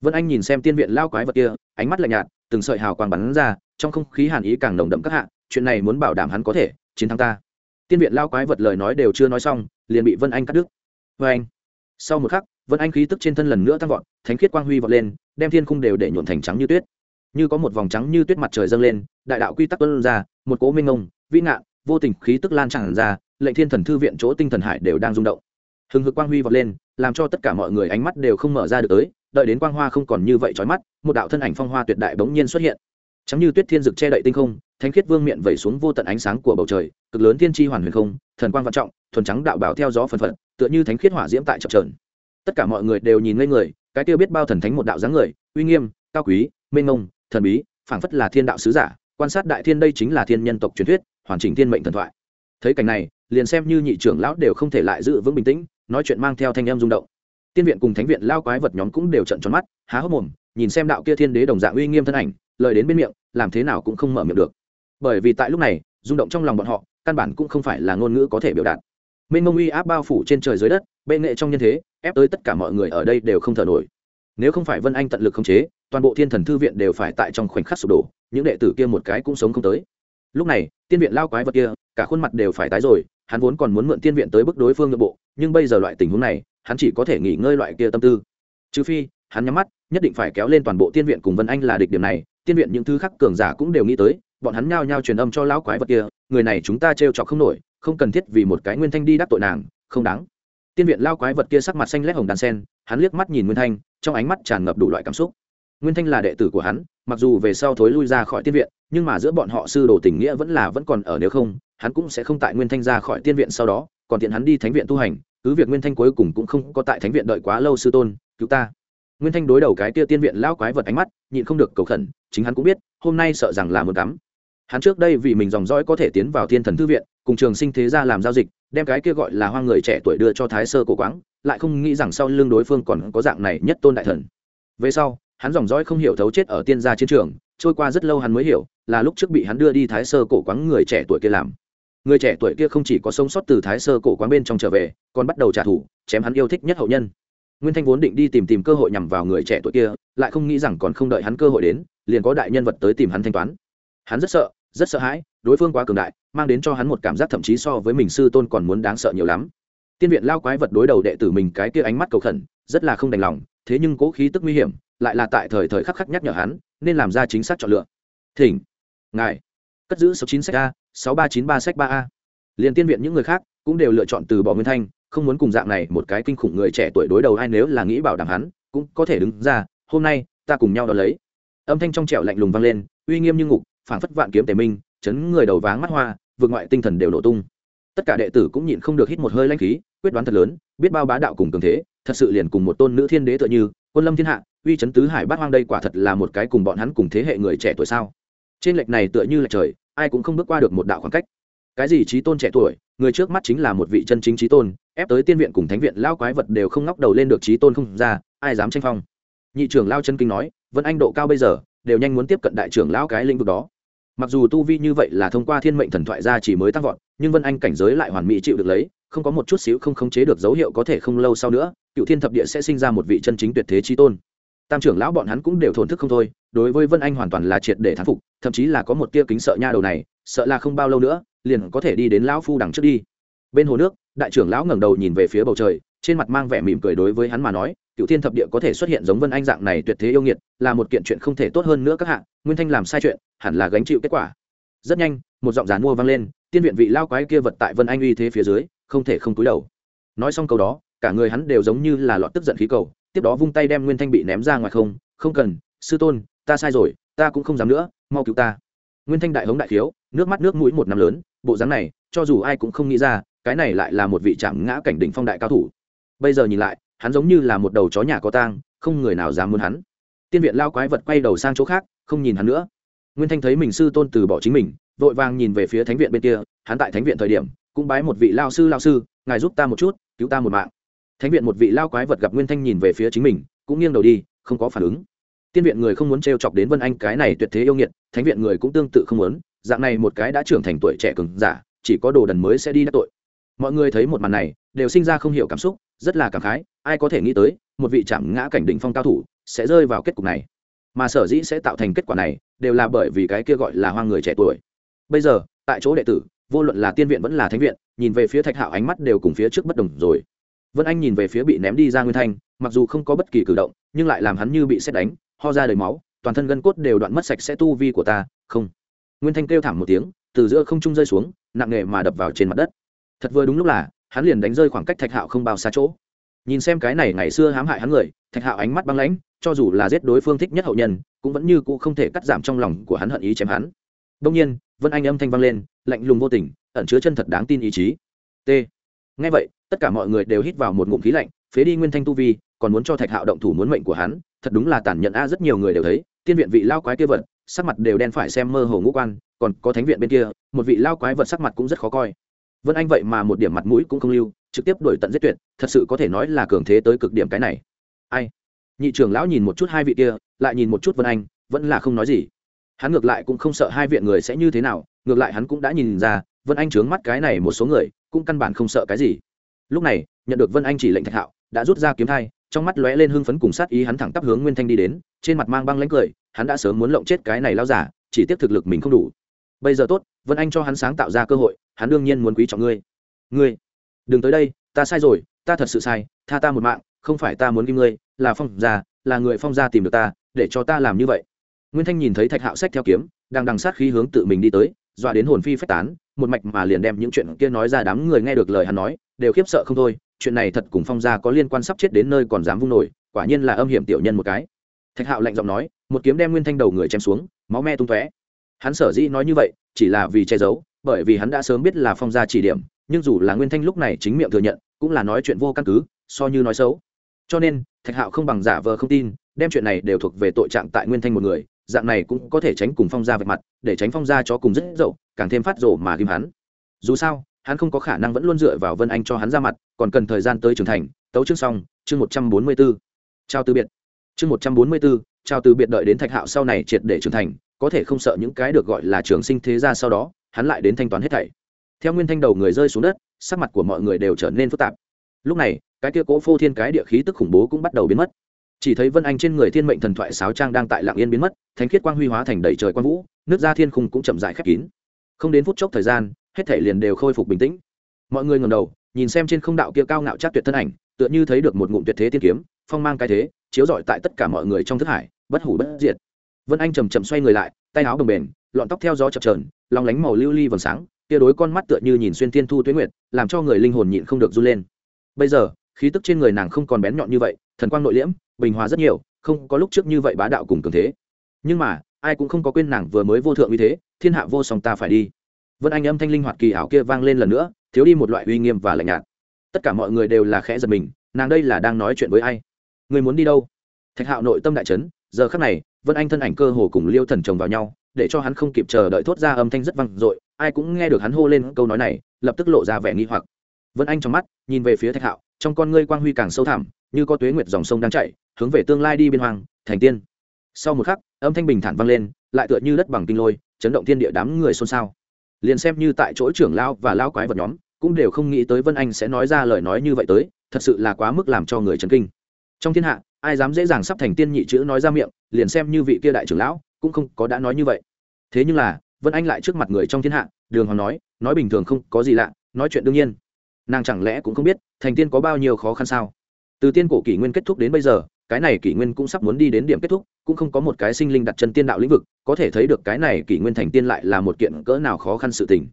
Vân anh nhìn xem tiên viện lao quái vật kia, ánh mắt lạnh nhạt, từng sợi hào quang bắn ra, trong không khí hàn ý càng nồng đậm các hạ chuyện này muốn bảo đảm hắn có thể chiến thắng ta. Tiên viện lao quái vật lời nói đều chưa nói xong, liền bị vân anh cắt đứt. Vê anh. Sau một khắc, vân anh khí tức trên thân lần nữa tăng vọt, thánh khiết quang huy vọt lên, đem thiên khung đều để nhuộn thành trắng như tuyết. Như có một vòng trắng như tuyết mặt trời dâng lên, đại đạo quy tắc tuân ra, một cố minh ngông vĩ ngạn, vô tình khí tức lan tràn ra, lệnh thiên thần thư viện chỗ tinh thần hải đều đang rung động. Hừng hực quang huy vọt lên, làm cho tất cả mọi người ánh mắt đều không mở ra được tới, đợi đến quang hoa không còn như vậy trói mắt, một đạo thân ảnh phong hoa tuyệt đại bỗng nhiên xuất hiện trắng như tuyết thiên dực che đậy tinh không thánh khiết vương miệng vẩy xuống vô tận ánh sáng của bầu trời cực lớn thiên tri hoàn huyền không thần quang vạn trọng thuần trắng đạo bảo theo gió phần phận tựa như thánh khiết hỏa diễm tại chập trờn tất cả mọi người đều nhìn ngây người cái tiêu biết bao thần thánh một đạo dáng người uy nghiêm cao quý mênh mông, thần bí phảng phất là thiên đạo sứ giả quan sát đại thiên đây chính là thiên nhân tộc truyền thuyết hoàn chỉnh thiên mệnh thần thoại. Thấy cảnh này liền xem như nhị trưởng lão đều không thể lại giữ vững bình tĩnh nói chuyện mang theo thanh em rung động. Tiên viện cùng thánh viện lao quái vật nhóm cũng đều trận tròn mắt há hốc mồm nhìn xem đạo kia thiên đế đồng dạng uy nghiêm thân ảnh lời đến bên miệng, làm thế nào cũng không mở miệng được. Bởi vì tại lúc này, rung động trong lòng bọn họ, căn bản cũng không phải là ngôn ngữ có thể biểu đạt. Mênh mông uy áp bao phủ trên trời dưới đất, bệ nghệ trong nhân thế, ép tới tất cả mọi người ở đây đều không thở nổi. Nếu không phải vân anh tận lực khống chế, toàn bộ thiên thần thư viện đều phải tại trong khoảnh khắc sụp đổ, những đệ tử kia một cái cũng sống không tới. Lúc này, tiên viện lao quái vật kia, cả khuôn mặt đều phải tái rồi, hắn vốn còn muốn mượn tiên viện tới bức đối phương nội bộ, nhưng bây giờ loại tình huống này, hắn chỉ có thể nghỉ ngơi loại kia tâm tư. Trừ phi, hắn nhắm mắt, nhất định phải kéo lên toàn bộ tiên viện cùng vân anh là địch điểm này tiên viện những thứ khác cường giả cũng đều nghĩ tới, bọn hắn nhao nhao truyền âm cho lão quái vật kia, người này chúng ta trêu trọc không nổi, không cần thiết vì một cái nguyên thanh đi đắc tội nàng, không đáng. Tiên viện lao quái vật kia sắc mặt xanh lét hồng đàn sen, hắn liếc mắt nhìn nguyên thanh, trong ánh mắt tràn ngập đủ loại cảm xúc. Nguyên thanh là đệ tử của hắn, mặc dù về sau thối lui ra khỏi tiên viện, nhưng mà giữa bọn họ sư đồ tình nghĩa vẫn là vẫn còn ở nếu không, hắn cũng sẽ không tại nguyên thanh ra khỏi tiên viện sau đó, còn tiện hắn đi thánh viện tu hành, cứ việc nguyên thanh cuối cùng cũng không có tại thánh viện đợi quá lâu sư tôn, cứu ta nguyên thanh đối đầu cái tia tiên viện lao quái vật ánh mắt, nhịn không được cầu khẩn, chính hắn cũng biết, hôm nay sợ rằng là một cắm. Hắn trước đây vì mình dòng dõi có thể tiến vào thiên thần thư viện, cùng trường sinh thế gia làm giao dịch, đem cái kia gọi là hoang người trẻ tuổi đưa cho thái sơ cổ quáng, lại không nghĩ rằng sau lưng đối phương còn có dạng này nhất tôn đại thần. Về sau, hắn dòng dõi không hiểu thấu chết ở tiên gia chiến trường, trôi qua rất lâu hắn mới hiểu, là lúc trước bị hắn đưa đi thái sơ cổ quáng người trẻ tuổi kia làm. Người trẻ tuổi kia không chỉ có sống sót từ thái sơ cổ quán bên trong trở về, còn bắt đầu trả thù, chém hắn yêu thích nhất hậu nhân nguyên thanh vốn định đi tìm tìm cơ hội nhằm vào người trẻ tuổi kia, lại không nghĩ rằng còn không đợi hắn cơ hội đến, liền có đại nhân vật tới tìm hắn thanh toán. Hắn rất sợ rất sợ hãi, đối phương quá cường đại, mang đến cho hắn một cảm giác thậm chí so với mình sư tôn còn muốn đáng sợ nhiều lắm. Tiên viện lao quái vật đối đầu đệ tử mình cái kia ánh mắt cầu khẩn, rất là không đành lòng, thế nhưng cố khí tức nguy hiểm, lại là tại thời thời khắc khắc nhắc nhở hắn, nên làm ra chính xác chọn lựa. Thỉnh, ngài, cất giữ số chín sách a, sáu ba chín ba sách ba a. Liền tiên viện những người khác cũng đều lựa chọn từ bỏ nguyên thanh, không muốn cùng dạng này một cái kinh khủng người trẻ tuổi đối đầu ai nếu là nghĩ bảo đảm hắn, cũng có thể đứng ra, hôm nay, ta cùng nhau đ ó lấy. Âm thanh trong trẻo lạnh lùng vang lên, uy nghiêm như ngục, phảng phất vạn kiếm tề minh, chấn người đầu váng mắt hoa, vượt ngoại tinh thần đều nổ tung. Tất cả đệ tử cũng nhịn không được hít một hơi lanh khí, quyết đoán thật lớn, biết bao bá đạo cùng cường thế, thật sự liền cùng một tôn nữ thiên đế tựa như, quân lâm thiên hạ, uy chấn tứ hải bát hoang đây quả thật là một cái cùng bọn hắn cùng thế hệ người trẻ tuổi sao? Trên lệch này tựa như là trời, ai cũng không bước qua được một đạo khoảng cách cái gì trí tôn trẻ tuổi, người trước mắt chính là một vị chân chính trí tôn, ép tới tiên viện cùng thánh viện lao quái vật đều không ngóc đầu lên được trí tôn không ra, ai dám tranh phong? Nhị trưởng lao chân kinh nói, vẫn anh độ cao bây giờ, đều nhanh muốn tiếp cận đại trưởng lao cái lĩnh vực đó. Mặc dù tu vi như vậy là thông qua thiên mệnh thần thoại ra chỉ mới tăng vọt, nhưng vân anh cảnh giới lại hoàn mỹ chịu được lấy, không có một chút xíu không khống chế được dấu hiệu có thể không lâu sau nữa, cựu thiên thập địa sẽ sinh ra một vị chân chính tuyệt thế trí tôn. Tam trưởng lão bọn hắn cũng đều thổn thức không thôi, đối với vân anh hoàn toàn là triệt để thán phục, thậm chí là có một tia kính sợ nha đầu này sợ là không bao lâu nữa, liền có thể đi đến lão phu đằng trước đi. Bên hồ nước, đại trưởng lão ngẩng đầu nhìn về phía bầu trời, trên mặt mang vẻ mỉm cười đối với hắn mà nói cựu thiên thập địa có thể xuất hiện giống vân anh dạng này tuyệt thế yêu nghiệt, là một kiện chuyện không thể tốt hơn nữa các hạng nguyên thanh làm sai chuyện, hẳn là gánh chịu kết quả. Rất nhanh, một giọng dán mua vang lên, tiên viện vị lao quái kia vật tại vân anh uy thế phía dưới, không thể không túi đầu. Nói xong câu đó, cả người hắn đều giống như là lọt tức giận khí cầu, tiếp đó vung tay đem nguyên thanh bị ném ra ngoài không không cần, sư tôn, ta sai rồi, ta cũng không dám nữa, mau cứu ta. Nguyên thanh đại hống đại khiếu nước mắt nước mũi một năm lớn, bộ dáng này, cho dù ai cũng không nghĩ ra, cái này lại là một vị chạm ngã cảnh đỉnh phong đại cao thủ. Bây giờ nhìn lại, hắn giống như là một đầu chó nhà có tang, không người nào dám muốn hắn. Tiên viện lao quái vật quay đầu sang chỗ khác, không nhìn hắn nữa. Nguyên thanh thấy mình sư tôn từ bỏ chính mình, vội vàng nhìn về phía thánh viện bên kia, hắn tại thánh viện thời điểm, cũng bái một vị lao sư lao sư, ngài giúp ta một chút, cứu ta một mạng. Thánh viện một vị lao quái vật gặp nguyên thanh nhìn về phía chính mình, cũng nghiêng đầu đi, không có phản ứng. Tiên viện người không muốn t chọc đến vân anh cái này tuyệt thế yêu nghiệt, thánh viện người cũng tương tự không muốn dạng này một cái đã trưởng thành tuổi trẻ cường giả, chỉ có đồ đần mới sẽ đi đắc tội. Mọi người thấy một màn này, đều sinh ra không hiểu cảm xúc, rất là cảm khái, ai có thể nghĩ tới, một vị chạm ngã cảnh đỉnh phong cao thủ sẽ rơi vào kết cục này. Mà sở dĩ sẽ tạo thành kết quả này, đều là bởi vì cái kia gọi là hoang người trẻ tuổi. Bây giờ, tại chỗ đệ tử, vô luận là tiên viện vẫn là thánh viện, nhìn về phía thạch hạo ánh mắt đều cùng phía trước bất đồng rồi. Vân anh nhìn về phía bị ném đi ra nguyên thanh, mặc dù không có bất kỳ cử động, nhưng lại làm hắn như bị xét đánh, ho ra đầy máu, toàn thân gân cốt đều đoạn mất sạch sẽ tu vi của ta, không nguyên thanh kêu thảm một tiếng, từ giữa không trung rơi xuống, nặng nề mà đập vào trên mặt đất. Thật vừa đúng lúc là, hắn liền đánh rơi khoảng cách thạch hạo không bao xa chỗ. Nhìn xem cái này ngày xưa hãm hại hắn người, thạch hạo ánh mắt băng lãnh, cho dù là giết đối phương thích nhất hậu nhân, cũng vẫn như cũ không thể cắt giảm trong lòng của hắn hận ý chém hắn. Đông nhiên vân anh âm thanh vang lên, lạnh lùng vô tình, ẩn chứa chân thật đáng tin ý chí. T. Ngay vậy, tất cả mọi người đều hít vào một ngụm khí lạnh, phế đi nguyên thanh tu vi, còn muốn cho thạch hạo động thủ muốn mệnh của hắn, thật đúng là tàn nhẫn a, rất nhiều người đều thấy, tiên viện vị lao quái kia vật sắc mặt đều đen phải xem mơ hồ ngũ quan, còn có thánh viện bên kia, một vị lao quái vật sắc mặt cũng rất khó coi. Vân anh vậy mà một điểm mặt mũi cũng không lưu, trực tiếp đổi tận giết tuyệt, thật sự có thể nói là cường thế tới cực điểm cái này. Ai? Nhị trưởng lão nhìn một chút hai vị kia, lại nhìn một chút vân anh, vẫn là không nói gì. Hắn ngược lại cũng không sợ hai viện người sẽ như thế nào, ngược lại hắn cũng đã nhìn ra, vân anh trướng mắt cái này một số người, cũng căn bản không sợ cái gì. Lúc này, nhận được vân anh chỉ lệnh thạch hạo, đã rút ra kiếm thai trong mắt lóe lên hưng phấn cùng sát ý hắn thẳng tắp hướng nguyên thanh đi đến, trên mặt mang băng lãnh cười, hắn đã sớm muốn lộng chết cái này lao giả, chỉ tiếc thực lực mình không đủ. Bây giờ tốt, vân anh cho hắn sáng tạo ra cơ hội, hắn đương nhiên muốn quý trọng ngươi. Ngươi, đừng tới đây, ta sai rồi, ta thật sự sai, tha ta một mạng, không phải ta muốn kim ngươi, là phong gia, là người phong gia tìm được ta, để cho ta làm như vậy. Nguyên thanh nhìn thấy thạch hạo sách theo kiếm, đang đằng sát khí hướng tự mình đi tới, dọa đến hồn phi phách tán, một mạch mà liền đem những chuyện kia nói ra đám người nghe được lời hắn nói, đều khiếp sợ không thôi chuyện này thật cùng phong gia có liên quan sắp chết đến nơi còn dám vung nổi, quả nhiên là âm hiểm tiểu nhân một cái. Thạch hạo lạnh giọng nói, một kiếm đem nguyên thanh đầu người chém xuống, máu me tung tóe. Hắn sở dĩ nói như vậy, chỉ là vì che giấu, bởi vì hắn đã sớm biết là phong gia chỉ điểm, nhưng dù là nguyên thanh lúc này chính miệng thừa nhận, cũng là nói chuyện vô căn cứ, so như nói xấu. Cho nên, thạch hạo không bằng giả vờ không tin, đem chuyện này đều thuộc về tội trạng tại nguyên thanh một người, dạng này cũng có thể tránh cùng phong gia vạch mặt, để tránh phong gia cho cùng rất dậu, càng thêm phát rổ mà ghim hắn. Dù sao hắn không có khả năng vẫn luôn dựa vào vân anh cho hắn ra mặt, còn cần thời gian tới trưởng thành. Tấu chương xong, chương một trăm bốn mươi b ố trao từ biệt. Chương một trăm bốn mươi b ố trao từ biệt đợi đến thạch hạo sau này triệt để trưởng thành, có thể không sợ những cái được gọi là trường sinh thế ra sau đó, hắn lại đến thanh toán hết thảy. Theo nguyên thanh đầu người rơi xuống đất, sắc mặt của mọi người đều trở nên phức tạp. Lúc này, cái kia cố phô thiên cái địa khí tức khủng bố cũng bắt đầu biến mất. Chỉ thấy vân anh trên người thiên mệnh thần thoại sáo trang đang tại lạng yên biến mất, thánh khiết quang huy hóa thành đầy trời quang vũ, nước ra thiên khung cũng chậm dại khép kín. Không đến phút chốc thời gian hết thể liền đều khôi phục bình tĩnh. Mọi người ngầm đầu, nhìn xem trên không đạo kia cao ngạo chắc tuyệt thân ảnh, tựa như thấy được một ngụm tuyệt thế tiên kiếm, phong mang cái thế, chiếu rọi tại tất cả mọi người trong thức hải, bất hủ bất diệt. Vân anh chầm chậm xoay người lại, tay áo đồng bền lọn tóc theo gió chập trờn lòng lánh màu lưu ly li vầng sáng tia đối con mắt tựa như nhìn xuyên thiên thu tuyết nguyệt, làm cho người linh hồn nhịn không được run lên. Bây giờ, khí tức trên người nàng không còn bén nhọn như vậy, thần quang nội liễm, bình hòa rất nhiều, không có lúc trước như vậy bá đạo cùng cường thế. Nhưng mà, ai cũng không có quên nàng vừa mới vô thượng uy thế, thiên hạ vô song ta phải đi vân anh âm thanh linh hoạt kỳ ảo kia vang lên lần nữa, thiếu đi một loại uy nghiêm và lạnh nhạt. Tất cả mọi người đều là khẽ giật mình, nàng đây là đang nói chuyện với ai? Người muốn đi đâu? Thạch hạo nội tâm đại trấn giờ khắc này, vân anh thân ảnh cơ hồ cùng liêu thần chồng vào nhau, để cho hắn không kịp chờ đợi thốt ra âm thanh rất vang dội, ai cũng nghe được hắn hô lên câu nói này, lập tức lộ ra vẻ nghi hoặc. Vân anh trong mắt, nhìn về phía thạch hạo, trong con ngươi quang huy càng sâu thẳm, như có tuế nguyệt dòng sông đang chảy hướng về tương lai đi biên hoàng thành tiên. Sau một khắc, âm thanh bình thản vang lên, lại tựa như đất bằng kinh lôi, chấn động thiên địa đám người xôn xao liền xem như tại chỗ trưởng lao và lao quái vật nhóm, cũng đều không nghĩ tới vân anh sẽ nói ra lời nói như vậy tới, thật sự là quá mức làm cho người chấn kinh. Trong thiên hạ, ai dám dễ dàng sắp thành tiên nhị chữ nói ra miệng, liền xem như vị kia đại trưởng lão, cũng không có đã nói như vậy. Thế nhưng là, vân anh lại trước mặt người trong thiên hạ, đường hoàng nói nói bình thường không có gì lạ, nói chuyện đương nhiên. Nàng chẳng lẽ cũng không biết, thành tiên có bao nhiêu khó khăn sao? Từ tiên cổ kỷ nguyên kết thúc đến bây giờ cái này kỷ nguyên cũng sắp muốn đi đến điểm kết thúc, cũng không có một cái sinh linh đặt chân tiên đạo lĩnh vực, có thể thấy được cái này kỷ nguyên thành tiên lại là một kiện cỡ nào khó khăn sự tình.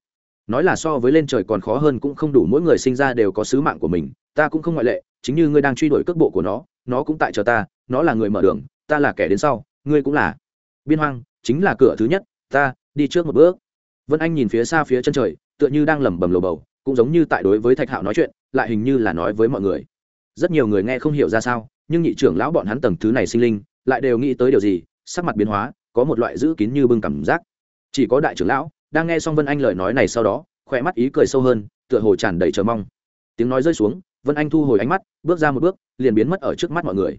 Nói là so với lên trời còn khó hơn cũng không đủ mỗi người sinh ra đều có sứ mạng của mình, ta cũng không ngoại lệ, chính như ngươi đang truy đuổi cước bộ của nó nó cũng tại chờ ta, nó là người mở đường, ta là kẻ đến sau, ngươi cũng là. Biên hoang, chính là cửa thứ nhất, ta, đi trước một bước. Vân anh nhìn phía xa phía chân trời, tựa như đang lẩm bẩm lồ bầu, cũng giống như tại đối với thạch hạo nói chuyện, lại hình như là nói với mọi người. Rất nhiều người nghe không hiểu ra sao nhưng nhị trưởng lão bọn hắn tầng thứ này sinh linh lại đều nghĩ tới điều gì, sắc mặt biến hóa, có một loại giữ kín như bưng cảm giác. Chỉ có đại trưởng lão đang nghe xong vân anh lời nói này sau đó, khỏe mắt ý cười sâu hơn, tựa hồ tràn đầy chờ mong. Tiếng nói rơi xuống, vân anh thu hồi ánh mắt, bước ra một bước, liền biến mất ở trước mắt mọi người.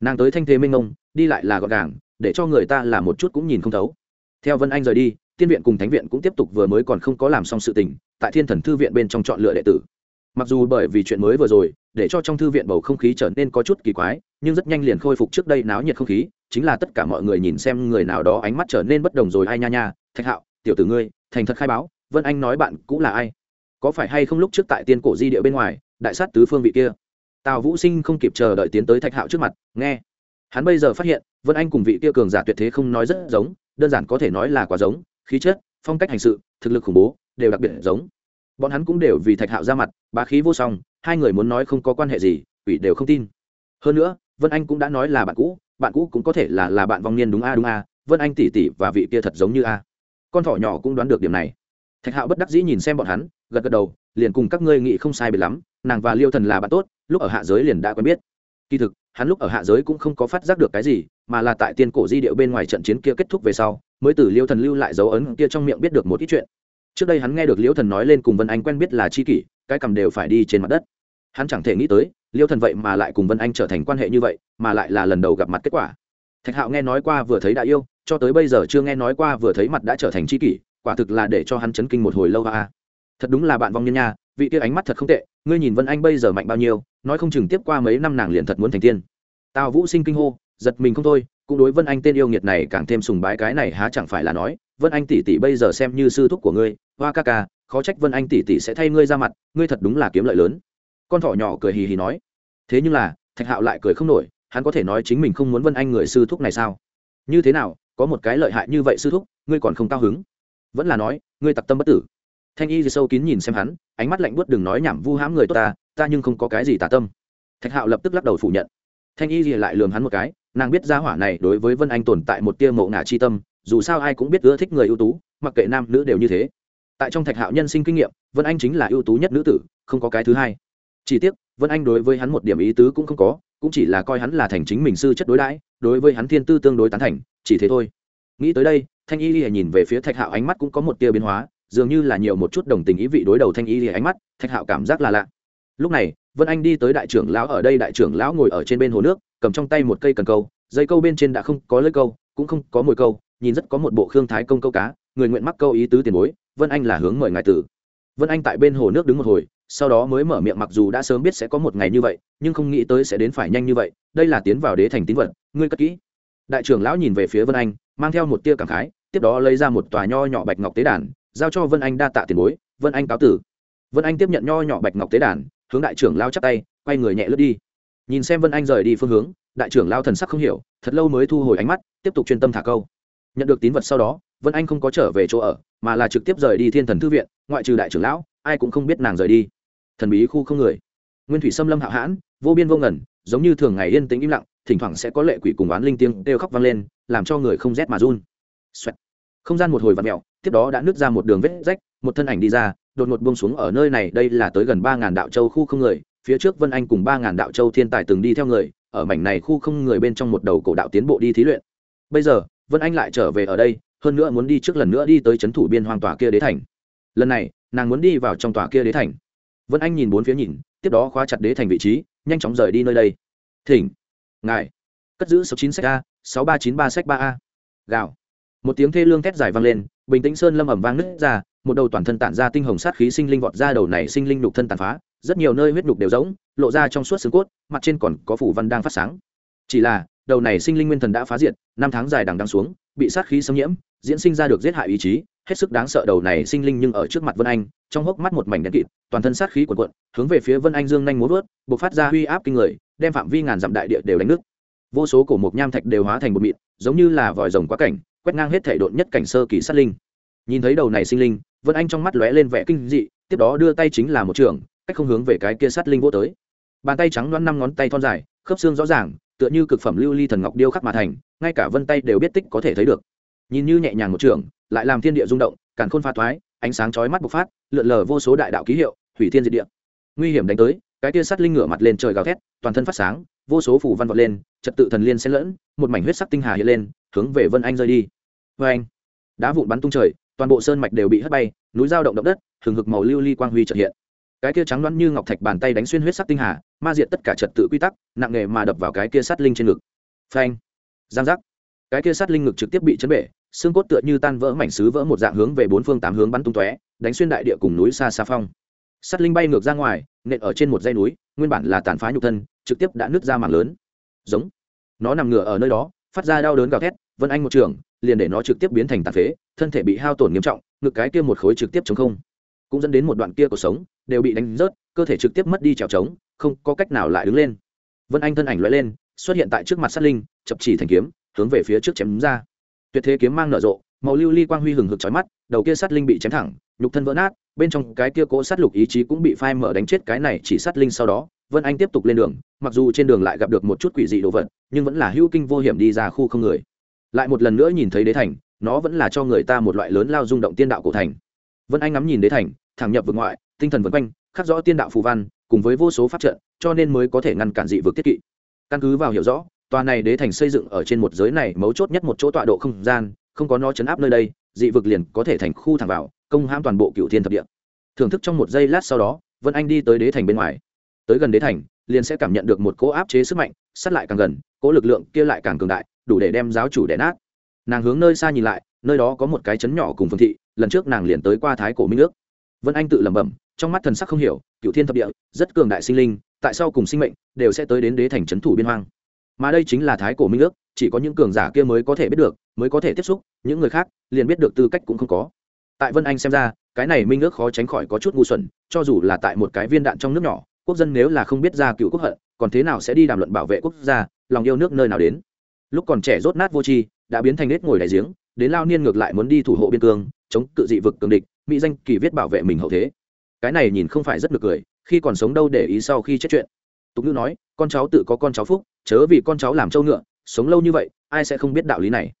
Nàng tới thanh thế minh ông, đi lại là gọn gàng, để cho người ta là một chút cũng nhìn không thấu. Theo vân anh rời đi, tiên viện cùng thánh viện cũng tiếp tục vừa mới còn không có làm xong sự tình, tại thiên thần thư viện bên trong chọn lựa đệ tử mặc dù bởi vì chuyện mới vừa rồi, để cho trong thư viện bầu không khí trở nên có chút kỳ quái, nhưng rất nhanh liền khôi phục trước đây náo nhiệt không khí, chính là tất cả mọi người nhìn xem người nào đó ánh mắt trở nên bất đồng rồi. Ai nha nha, thạch hạo, tiểu tử ngươi, thành thật khai báo, vân anh nói bạn cũng là ai? Có phải hay không lúc trước tại tiên cổ di địa bên ngoài, đại sát tứ phương vị kia? Tào vũ sinh không kịp chờ đợi tiến tới thạch hạo trước mặt, nghe. Hắn bây giờ phát hiện, vân anh cùng vị kia cường giả tuyệt thế không nói rất giống, đơn giản có thể nói là quá giống, khí chất, phong cách hành sự, thực lực khủng bố, đều đặc biệt giống bọn hắn cũng đều vì thạch hạo ra mặt, bá khí vô song, hai người muốn nói không có quan hệ gì ủy đều không tin. Hơn nữa, vân anh cũng đã nói là bạn cũ bạn cũ cũng có thể là là bạn vong niên đúng a đúng a, vân anh tỷ tỷ và vị kia thật giống như a. Con thỏ nhỏ cũng đoán được điểm này. Thạch hạo bất đắc dĩ nhìn xem bọn hắn, gật gật đầu, liền cùng các ngươi nghĩ không sai biệt lắm, nàng và liêu thần là bạn tốt, lúc ở hạ giới liền đã quen biết. Kỳ thực, hắn lúc ở hạ giới cũng không có phát giác được cái gì, mà là tại tiên cổ di điệu bên ngoài trận chiến kia kết thúc về sau, mới từ liêu thần lưu lại dấu ấn kia trong miệng biết được một ít chuyện trước đây hắn nghe được liễu thần nói lên cùng vân anh quen biết là chi kỷ, cái cầm đều phải đi trên mặt đất. Hắn chẳng thể nghĩ tới, liễu thần vậy mà lại cùng vân anh trở thành quan hệ như vậy, mà lại là lần đầu gặp mặt kết quả. Thạch hạo nghe nói qua vừa thấy đã yêu, cho tới bây giờ chưa nghe nói qua vừa thấy mặt đã trở thành chi kỷ, quả thực là để cho hắn chấn kinh một hồi lâu à. thật đúng là bạn vong nhân nha, vị kia ánh mắt thật không tệ, ngươi nhìn vân anh bây giờ mạnh bao nhiêu, nói không chừng tiếp qua mấy năm nàng liền thật muốn thành tiên. Tào vũ sinh kinh hô, giật mình không thôi, cũng đối vân anh tên yêu nghiệt này càng thêm sùng bái cái này há chẳng phải là nói vân anh tỷ tỷ bây giờ xem như sư thúc của ngươi, hoa ca ca, khó trách vân anh tỷ tỷ sẽ thay ngươi ra mặt, ngươi thật đúng là kiếm lợi lớn. Con thỏ nhỏ cười hì hì nói. Thế nhưng là, thạch hạo lại cười không nổi, hắn có thể nói chính mình không muốn vân anh người sư thúc này sao? Như thế nào, có một cái lợi hại như vậy sư thúc, ngươi còn không cao hứng? Vẫn là nói, ngươi tặc tâm bất tử. Thanh y thì sâu kín nhìn xem hắn, ánh mắt lạnh buốt đừng nói nhảm vu hãm người tốt ta ta nhưng không có cái gì tà tâm. Thạch hạo lập tức lắc đầu phủ nhận. Thanh y thì lại lường hắn một cái, nàng biết gia hỏa này đối với vân anh tồn tại một tia mộ ngả chi tâm dù sao ai cũng biết ưa thích người ưu tú, mặc kệ nam nữ đều như thế. Tại trong thạch hạo nhân sinh kinh nghiệm, vân anh chính là ưu tú nhất nữ tử, không có cái thứ hai. Chỉ tiếc, vân anh đối với hắn một điểm ý tứ cũng không có, cũng chỉ là coi hắn là thành chính mình sư chất đối đãi, đối với hắn thiên tư tương đối tán thành, chỉ thế thôi. Nghĩ tới đây, thanh y lìa nhìn về phía thạch hạo ánh mắt cũng có một tia biến hóa, dường như là nhiều một chút đồng tình ý vị đối đầu thanh y lìa ánh mắt, thạch hạo cảm giác là lạ. Lúc này, vân anh đi tới đại trưởng lão ở đây, đại trưởng lão ngồi ở trên bên hồ nước, cầm trong tay một cây cần câu, dây câu bên trên đã không có lưỡi câu, cũng không có mồi câu nhìn rất có một bộ khương thái công câu cá, người nguyện mắc câu ý tứ tiền bối, vân anh là hướng mời ngài tử. Vân anh tại bên hồ nước đứng một hồi, sau đó mới mở miệng mặc dù đã sớm biết sẽ có một ngày như vậy, nhưng không nghĩ tới sẽ đến phải nhanh như vậy, đây là tiến vào đế thành tín vật, ngươi cất kỹ. Đại trưởng lão nhìn về phía vân anh, mang theo một tia cảm khái, tiếp đó lấy ra một tòa nho nhỏ bạch ngọc tế đàn, giao cho vân anh đa tạ tiền bối, vân anh cáo tử. Vân anh tiếp nhận nho nhỏ bạch ngọc tế đàn, hướng đại trưởng lao chắp tay, quay người nhẹ lướt đi. Nhìn xem vân anh rời đi phương hướng, đại trưởng lao thần sắc không hiểu, thật lâu mới thu hồi ánh mắt, tiếp tục chuyên tâm thả câu nhận được tín vật sau đó, vân anh không có trở về chỗ ở, mà là trực tiếp rời đi thiên thần thư viện, ngoại trừ đại trưởng lão, ai cũng không biết nàng rời đi. Thần bí khu không người. Nguyên thủy xâm lâm hạo hãn, vô biên vô ngẩn giống như thường ngày yên tĩnh im lặng, thỉnh thoảng sẽ có lệ quỷ cùng oán linh tiếng đều khóc vang lên, làm cho người không rét mà run. Xoẹt. không gian một hồi vặn mẹo tiếp đó đã nứt ra một đường vết rách, một thân ảnh đi ra, đột ngột buông xuống ở nơi này, đây là tới gần ba ngàn đạo châu khu không người, phía trước vân anh cùng ba ngàn đạo châu thiên tài từng đi theo người, ở mảnh này khu không người bên trong một đầu cổ đạo tiến bộ đi thí luyện. Bây giờ vân anh lại trở về ở đây, hơn nữa muốn đi trước lần nữa đi tới c h ấ n thủ biên hoàng tòa kia đế thành. Lần này, nàng muốn đi vào trong tòa kia đế thành. Vân anh nhìn bốn phía nhìn, tiếp đó khóa chặt đế thành vị trí, nhanh chóng rời đi nơi đây. Thỉnh, ngài, cất giữ sáu chín sách a, sáu ba chín ba sách ba a. Gạo một tiếng thê lương thét dài vang lên, bình tĩnh sơn lâm ẩm vang nứt ra, một đầu toàn thân tản ra tinh hồng sát khí sinh linh vọt ra đầu này sinh linh nhục thân tàn phá, rất nhiều nơi huyết nhục đều rỗng, lộ ra trong suốt xương cốt, mặt trên còn có phủ văn đang phát sáng. Chỉ là đầu này sinh linh nguyên thần đã phá diệt, năm tháng dài đằng đằng xuống, bị sát khí xâm nhiễm, diễn sinh ra được giết hại ý chí, hết sức đáng sợ đầu này sinh linh nhưng ở trước mặt vân anh, trong hốc mắt một mảnh đen kịt, toàn thân sát khí cuộn cuộn, hướng về phía vân anh dương nhanh muốn vớt buộc phát ra huy áp kinh người, đem phạm vi ngàn dặm đại địa đều đánh nước vô số cổ mục nham thạch đều hóa thành bột mịn, giống như là vòi rồng quá cảnh, quét ngang hết thể độn nhất cảnh sơ kỳ sát linh. Nhìn thấy đầu này sinh linh, vân anh trong mắt lóe lên vẻ kinh dị, tiếp đó đưa tay chính là một trường, cách không hướng về cái kia sát linh vô tới. Bàn tay trắng loăn năm ngón tay thon dài, khớp xương rõ ràng tựa như cực phẩm lưu ly thần ngọc điêu khắc mà thành, ngay cả vân tay đều biết tích có thể thấy được. Nhìn như nhẹ nhàng một trường, lại làm thiên địa rung động, càn khôn pha thoái, ánh sáng chói mắt bộc phát, lượn lờ vô số đại đạo ký hiệu, hủy thiên diệt địa. Nguy hiểm đánh tới, cái tia sắt linh ngửa mặt lên trời gào thét, toàn thân phát sáng, vô số phủ văn vọt lên, trật tự thần liên xen lẫn, một mảnh huyết sắc tinh hà hiện lên, hướng về vân anh rơi đi. Vân anh. Đá vụn bắn tung trời, toàn bộ sơn mạch đều bị hất bay, núi dao động động đất thường hực màu lưu ly quang huy trợ hiện cái kia trắng loăn như ngọc thạch bàn tay đánh xuyên huyết sắc tinh hà, ma diệt tất cả trật tự quy tắc, nặng nề mà đập vào cái kia sát linh trên ngực. Phanh! Giang giác! Cái kia sát linh ngực trực tiếp bị chấn bể, xương cốt tựa như tan vỡ mảnh xứ vỡ một dạng hướng về bốn phương tám hướng bắn tung tóe, đánh xuyên đại địa cùng núi xa xa phong. Sát linh bay ngược ra ngoài, nện ở trên một dây núi, nguyên bản là tàn phá nhục thân, trực tiếp đã nứt ra mảng lớn. Giống! Nó nằm ngửa ở nơi đó, phát ra đau đớn gào thét, vân anh một trường, liền để nó trực tiếp biến thành tàn phế, thân thể bị hao tổn nghiêm trọng, ngực cái kia một khối trực tiếp chống không cũng dẫn đến một đoạn kia cuộc sống đều bị đánh rớt, cơ thể trực tiếp mất đi trèo trống, không có cách nào lại đứng lên. Vân anh thân ảnh loại lên, xuất hiện tại trước mặt sát linh, chập chỉ thành kiếm, hướng về phía trước chém ra. Tuyệt thế kiếm mang nở rộ, màu lưu ly quang huy hừng hực chói mắt, đầu kia sát linh bị chém thẳng, nhục thân vỡ nát, bên trong cái kia cỗ sát lục ý chí cũng bị phai mở đánh chết cái này chỉ sát linh sau đó, vân anh tiếp tục lên đường, mặc dù trên đường lại gặp được một chút quỷ dị đồ vật, nhưng vẫn là hữu kinh vô hiểm đi ra khu không người. Lại một lần nữa nhìn thấy đế thành, nó vẫn là cho người ta một loại lớn lao rung động tiên đạo cổ thành. Vân anh ngắm nhìn đế thành thẳng nhập vực ngoại, tinh thần vân quanh, khắc rõ tiên đạo phù văn, cùng với vô số pháp trận, cho nên mới có thể ngăn cản dị vực tiết kỵ. Căn cứ vào hiểu rõ, tòa này đế thành xây dựng ở trên một giới này mấu chốt nhất một chỗ tọa độ không gian, không có nó chấn áp nơi đây, dị vực liền có thể thành khu thẳng vào, công hãm toàn bộ cựu thiên thập địa. Thưởng thức trong một giây lát sau đó, vân anh đi tới đế thành bên ngoài. Tới gần đế thành, liền sẽ cảm nhận được một cỗ áp chế sức mạnh, sát lại càng gần, cỗ lực lượng kia lại càng cường đại, đủ để đem giáo chủ đẻ nát. Nàng hướng nơi xa nhìn lại, nơi đó có một cái chấn nhỏ cùng phương thị, lần trước nàng liền tới qua thái cổ minh ước vân anh tự lẩm bẩm, trong mắt thần sắc không hiểu cựu thiên thập địa, rất cường đại sinh linh, tại sao cùng sinh mệnh, đều sẽ tới đến đế thành trấn thủ biên hoang. Mà đây chính là thái cổ minh ước, chỉ có những cường giả kia mới có thể biết được, mới có thể tiếp xúc, những người khác, liền biết được tư cách cũng không có. Tại vân anh xem ra, cái này minh ước khó tránh khỏi có chút ngu xuẩn, cho dù là tại một cái viên đạn trong nước nhỏ, quốc dân nếu là không biết ra cựu quốc hận, còn thế nào sẽ đi đàm luận bảo vệ quốc gia, lòng yêu nước nơi nào đến. Lúc còn trẻ rốt nát vô tri, đã biến thành nết ngồi đại giếng, đến lao niên ngược lại muốn đi thủ hộ biên cương, chống cự dị vực cường địch mỹ danh kỳ viết bảo vệ mình hậu thế. Cái này nhìn không phải rất được cười, khi còn sống đâu để ý sau khi chết chuyện. Tục ngữ nói, con cháu tự có con cháu phúc, chớ vì con cháu làm trâu ngựa, sống lâu như vậy, ai sẽ không biết đạo lý này?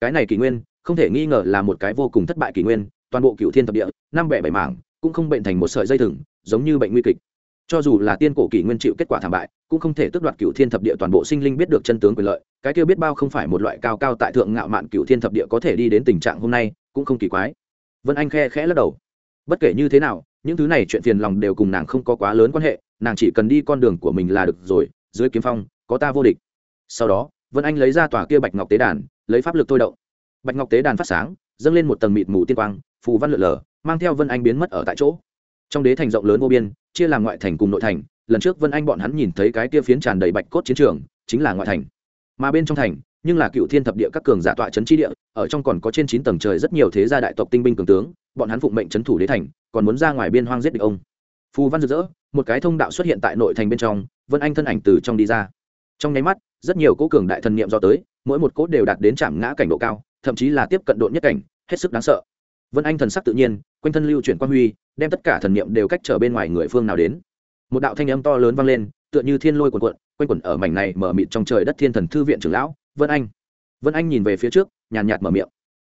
Cái này kỷ nguyên, không thể nghi ngờ là một cái vô cùng thất bại kỷ nguyên, toàn bộ cựu thiên thập địa, năm bẻ bảy mảng, cũng không bệnh thành một sợi dây thừng, giống như bệnh nguy kịch. Cho dù là tiên cổ kỷ nguyên chịu kết quả thảm bại, cũng không thể tước đoạt cựu thiên thập địa toàn bộ sinh linh biết được chân tướng quyền lợi. Cái kia biết bao không phải một loại cao cao tại thượng ngạo mạn cựu thiên thập địa có thể đi đến tình trạng hôm nay, cũng không kỳ quái vân anh khe khẽ lắc đầu. Bất kể như thế nào, những thứ này chuyện phiền lòng đều cùng nàng không có quá lớn quan hệ, nàng chỉ cần đi con đường của mình là được rồi, dưới kiếm phong, có ta vô địch. Sau đó, vân anh lấy ra tòa kia bạch ngọc tế đàn, lấy pháp lực thôi động. Bạch ngọc tế đàn phát sáng, dâng lên một tầng mịt mù tiên quang, phù văn lượn lờ, mang theo vân anh biến mất ở tại chỗ. Trong đế thành rộng lớn vô biên, chia làm ngoại thành cùng nội thành, lần trước vân anh bọn hắn nhìn thấy cái kia phiến tràn đầy bạch cốt chiến trường, chính là ngoại thành. Mà bên trong thành nhưng là cựu thiên thập địa các cường giả tọa trấn tri địa, ở trong còn có trên chín tầng trời rất nhiều thế gia đại tộc tinh binh cường tướng, bọn hắn phụng mệnh trấn thủ đế thành, còn muốn ra ngoài biên hoang giết địch ông. Phù văn rực rỡ, một cái thông đạo xuất hiện tại nội thành bên trong, vân anh thân ảnh từ trong đi ra. Trong nháy mắt, rất nhiều cố cường đại thần niệm do tới, mỗi một cốt đều đạt đến trạm ngã cảnh độ cao, thậm chí là tiếp cận độ nhất cảnh, hết sức đáng sợ. Vân anh thần sắc tự nhiên, quanh thân lưu chuyển quan huy, đem tất cả thần niệm đều cách trở bên ngoài người phương nào đến. Một đạo thanh âm to lớn vang lên, tựa như thiên lôi quần quận quanh quẩn ở mảnh này mở mịt trong trời đất thiên thần thư viện trưởng lão vân anh. Vân anh nhìn về phía trước, nhàn nhạt mở miệng.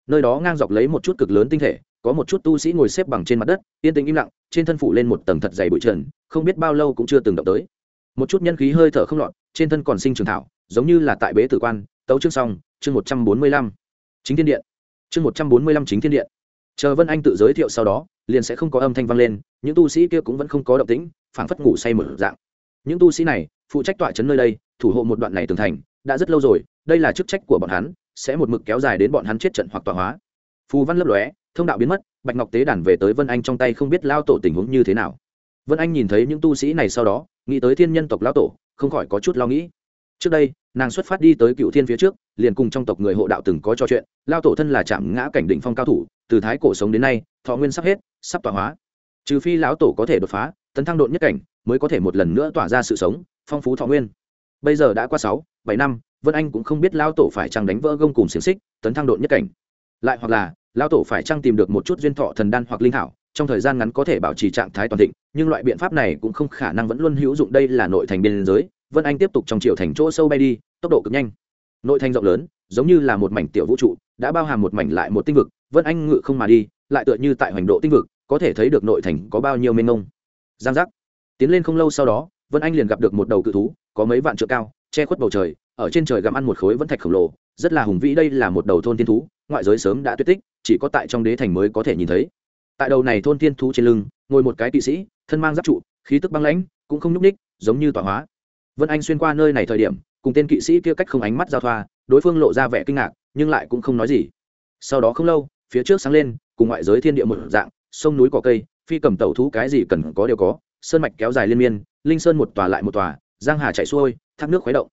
Nơi đó ngang dọc lấy một chút cực lớn tinh thể, có một chút tu sĩ ngồi xếp bằng trên mặt đất, yên tĩnh im lặng, trên thân phủ lên một tầng thật dày bụi trần, không biết bao lâu cũng chưa từng động tới. Một chút nhân khí hơi thở không lọt, trên thân còn sinh trường thảo, giống như là tại bế tử quan, tấu chương xong, chương một trăm bốn mươi lăm. Chính thiên điện. Chương một trăm bốn mươi lăm chính thiên điện. Chờ vân anh tự giới thiệu sau đó, liền sẽ không có âm thanh vang lên, những tu sĩ kia cũng vẫn không có động tĩnh, phảng phất ngủ say mở dạng. Những tu sĩ này, phụ trách tọa trấn nơi đây, thủ hộ một đoạn này tường thành đã rất lâu rồi, đây là chức trách của bọn hắn, sẽ một mực kéo dài đến bọn hắn chết trận hoặc tọa hóa. Phù văn lấp lóe, thông đạo biến mất, bạch ngọc tế đàn về tới vân anh trong tay không biết lao tổ tình huống như thế nào. Vân anh nhìn thấy những tu sĩ này sau đó, nghĩ tới thiên nhân tộc lao tổ, không khỏi có chút lo nghĩ. Trước đây, nàng xuất phát đi tới cựu thiên phía trước, liền cùng trong tộc người hộ đạo từng có trò chuyện, lao tổ thân là chạm ngã cảnh định phong cao thủ, từ thái cổ sống đến nay, thọ nguyên sắp hết, sắp tọa hóa. Trừ phi lão tổ có thể đột phá, tấn thăng độn nhất cảnh, mới có thể một lần nữa tỏa ra sự sống, phong phú thọ nguyên. Bây giờ đã qua sáu bảy năm, vân anh cũng không biết lao tổ phải chăng đánh vỡ gông cùng xiềng xích, tấn thăng độn nhất cảnh. Lại hoặc là lao tổ phải chăng tìm được một chút duyên thọ thần đan hoặc linh thảo, trong thời gian ngắn có thể bảo trì trạng thái toàn thịnh, nhưng loại biện pháp này cũng không khả năng vẫn luôn hữu dụng đây là nội thành biên giới. Vân anh tiếp tục trong chiều thành chỗ sâu bay đi, tốc độ cực nhanh. Nội thành rộng lớn, giống như là một mảnh tiểu vũ trụ, đã bao hàm một mảnh lại một tinh vực. Vân anh ngự không mà đi, lại tựa như tại hoành độ tinh vực, có thể thấy được nội thành có bao nhiêu mênh mông. Giang giác. Tiến lên không lâu sau đó, vân anh liền gặp được một đầu cự thú, có mấy vạn trượng cao che khuất bầu trời, ở trên trời gặm ăn một khối vẫn thạch khổng lồ, rất là hùng vĩ, đây là một đầu thôn tiên thú, ngoại giới sớm đã tuyệt tích, chỉ có tại trong đế thành mới có thể nhìn thấy. Tại đầu này thôn tiên thú trên lưng, ngồi một cái kỵ sĩ, thân mang giáp trụ, khí tức băng lãnh, cũng không nhúc ních giống như tỏa hóa. Vân anh xuyên qua nơi này thời điểm, cùng tên kỵ sĩ kia cách không ánh mắt giao thoa, đối phương lộ ra vẻ kinh ngạc, nhưng lại cũng không nói gì. Sau đó không lâu, phía trước sáng lên, cùng ngoại giới thiên địa một dạng, sông núi cỏ cây, phi cầm tẩu thú cái gì cần có đều có, sơn mạch kéo dài liên miên, linh sơn một tòa lại một tòa giang hà chạy xuôi, thác nước khuấy động.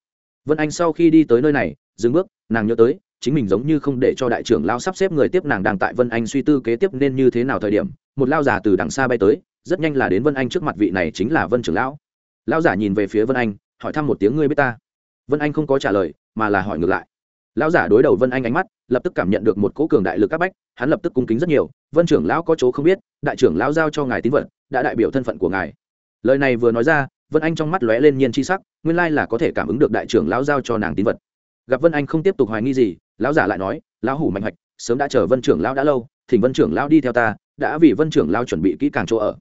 Vân anh sau khi đi tới nơi này, dừng bước, nàng nhớ tới, chính mình giống như không để cho đại trưởng lao sắp xếp người tiếp nàng đang tại vân anh suy tư kế tiếp nên như thế nào thời điểm, một lao giả từ đằng xa bay tới, rất nhanh là đến vân anh trước mặt vị này chính là vân trưởng lão. Lão giả nhìn về phía vân anh, hỏi thăm một tiếng ngươi biết ta. Vân anh không có trả lời, mà là hỏi ngược lại. Lão giả đối đầu vân anh ánh mắt, lập tức cảm nhận được một cỗ cường đại lực các bách, hắn lập tức cung kính rất nhiều, vân trưởng lão có chỗ không biết, đại trưởng lão giao cho ngài tín vật, đã đại biểu thân phận của ngài. Lời này vừa nói ra vân anh trong mắt lóe lên nhiên chi sắc, nguyên lai là có thể cảm ứng được đại trưởng lão giao cho nàng tín vật. Gặp vân anh không tiếp tục hoài nghi gì, lão giả lại nói, lão hủ mạnh hoạch, sớm đã chờ vân trưởng lão đã lâu, thỉnh vân trưởng lão đi theo ta, đã vì vân trưởng lão chuẩn bị kỹ càng chỗ ở.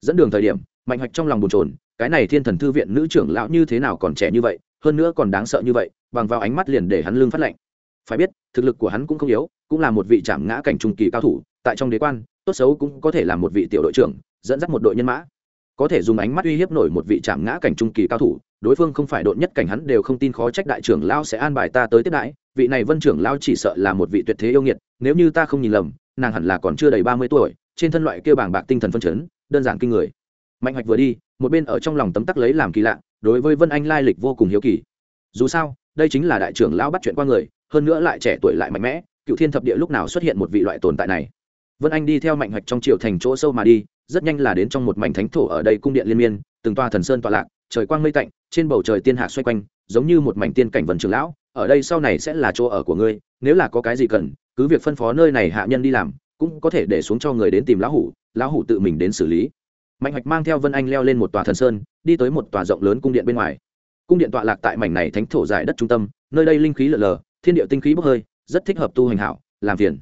Dẫn đường thời điểm, mạnh hoạch trong lòng bồn trồn cái này thiên thần thư viện nữ trưởng lão như thế nào còn trẻ như vậy, hơn nữa còn đáng sợ như vậy, bằng vào ánh mắt liền để hắn lương phát lệnh phải biết, thực lực của hắn cũng không yếu, cũng là một vị trảm ngã cảnh trung kỳ cao thủ, tại trong đế quan, tốt xấu cũng có thể là một vị tiểu đội trưởng, dẫn dắt một đội nhân mã có thể dùng ánh mắt uy hiếp nổi một vị trảm ngã cảnh trung kỳ cao thủ, đối phương không phải đội nhất cảnh hắn đều không tin khó trách đại trưởng lao sẽ an bài ta tới tiếp đãi, vị này vân trưởng lao chỉ sợ là một vị tuyệt thế yêu nghiệt, nếu như ta không nhìn lầm, nàng hẳn là còn chưa đầy ba mươi tuổi, trên thân loại kêu bảng bạc tinh thần phân chấn, đơn giản kinh người. Mạnh hoạch vừa đi, một bên ở trong lòng tấm tắc lấy làm kỳ lạ, đối với vân anh lai lịch vô cùng hiếu kỳ. Dù sao, đây chính là đại trưởng lão bắt chuyện qua người, hơn nữa lại trẻ tuổi lại mạnh mẽ, cựu thiên thập địa lúc nào xuất hiện một vị loại tồn tại này? Vân anh đi theo mạnh hoạch trong triều thành chỗ sâu mà đi, rất nhanh là đến trong một mảnh thánh thổ ở đây cung điện liên miên, từng toa thần sơn tọa lạc, trời quang mây tạnh, trên bầu trời tiên hạ xoay quanh, giống như một mảnh tiên cảnh vần trường lão, ở đây sau này sẽ là chỗ ở của ngươi, nếu là có cái gì cần, cứ việc phân phó nơi này hạ nhân đi làm, cũng có thể để xuống cho người đến tìm lão hủ lão hủ tự mình đến xử lý. Mạnh hoạch mang theo vân anh leo lên một tòa thần sơn, đi tới một tòa rộng lớn cung điện bên ngoài. Cung điện tọa lạc tại mảnh này thánh thổ giải đất trung tâm, nơi đây linh khí lở lờ, thiên địa tinh khí bốc hơi, rất thích hợp tu hành hảo, làm phiền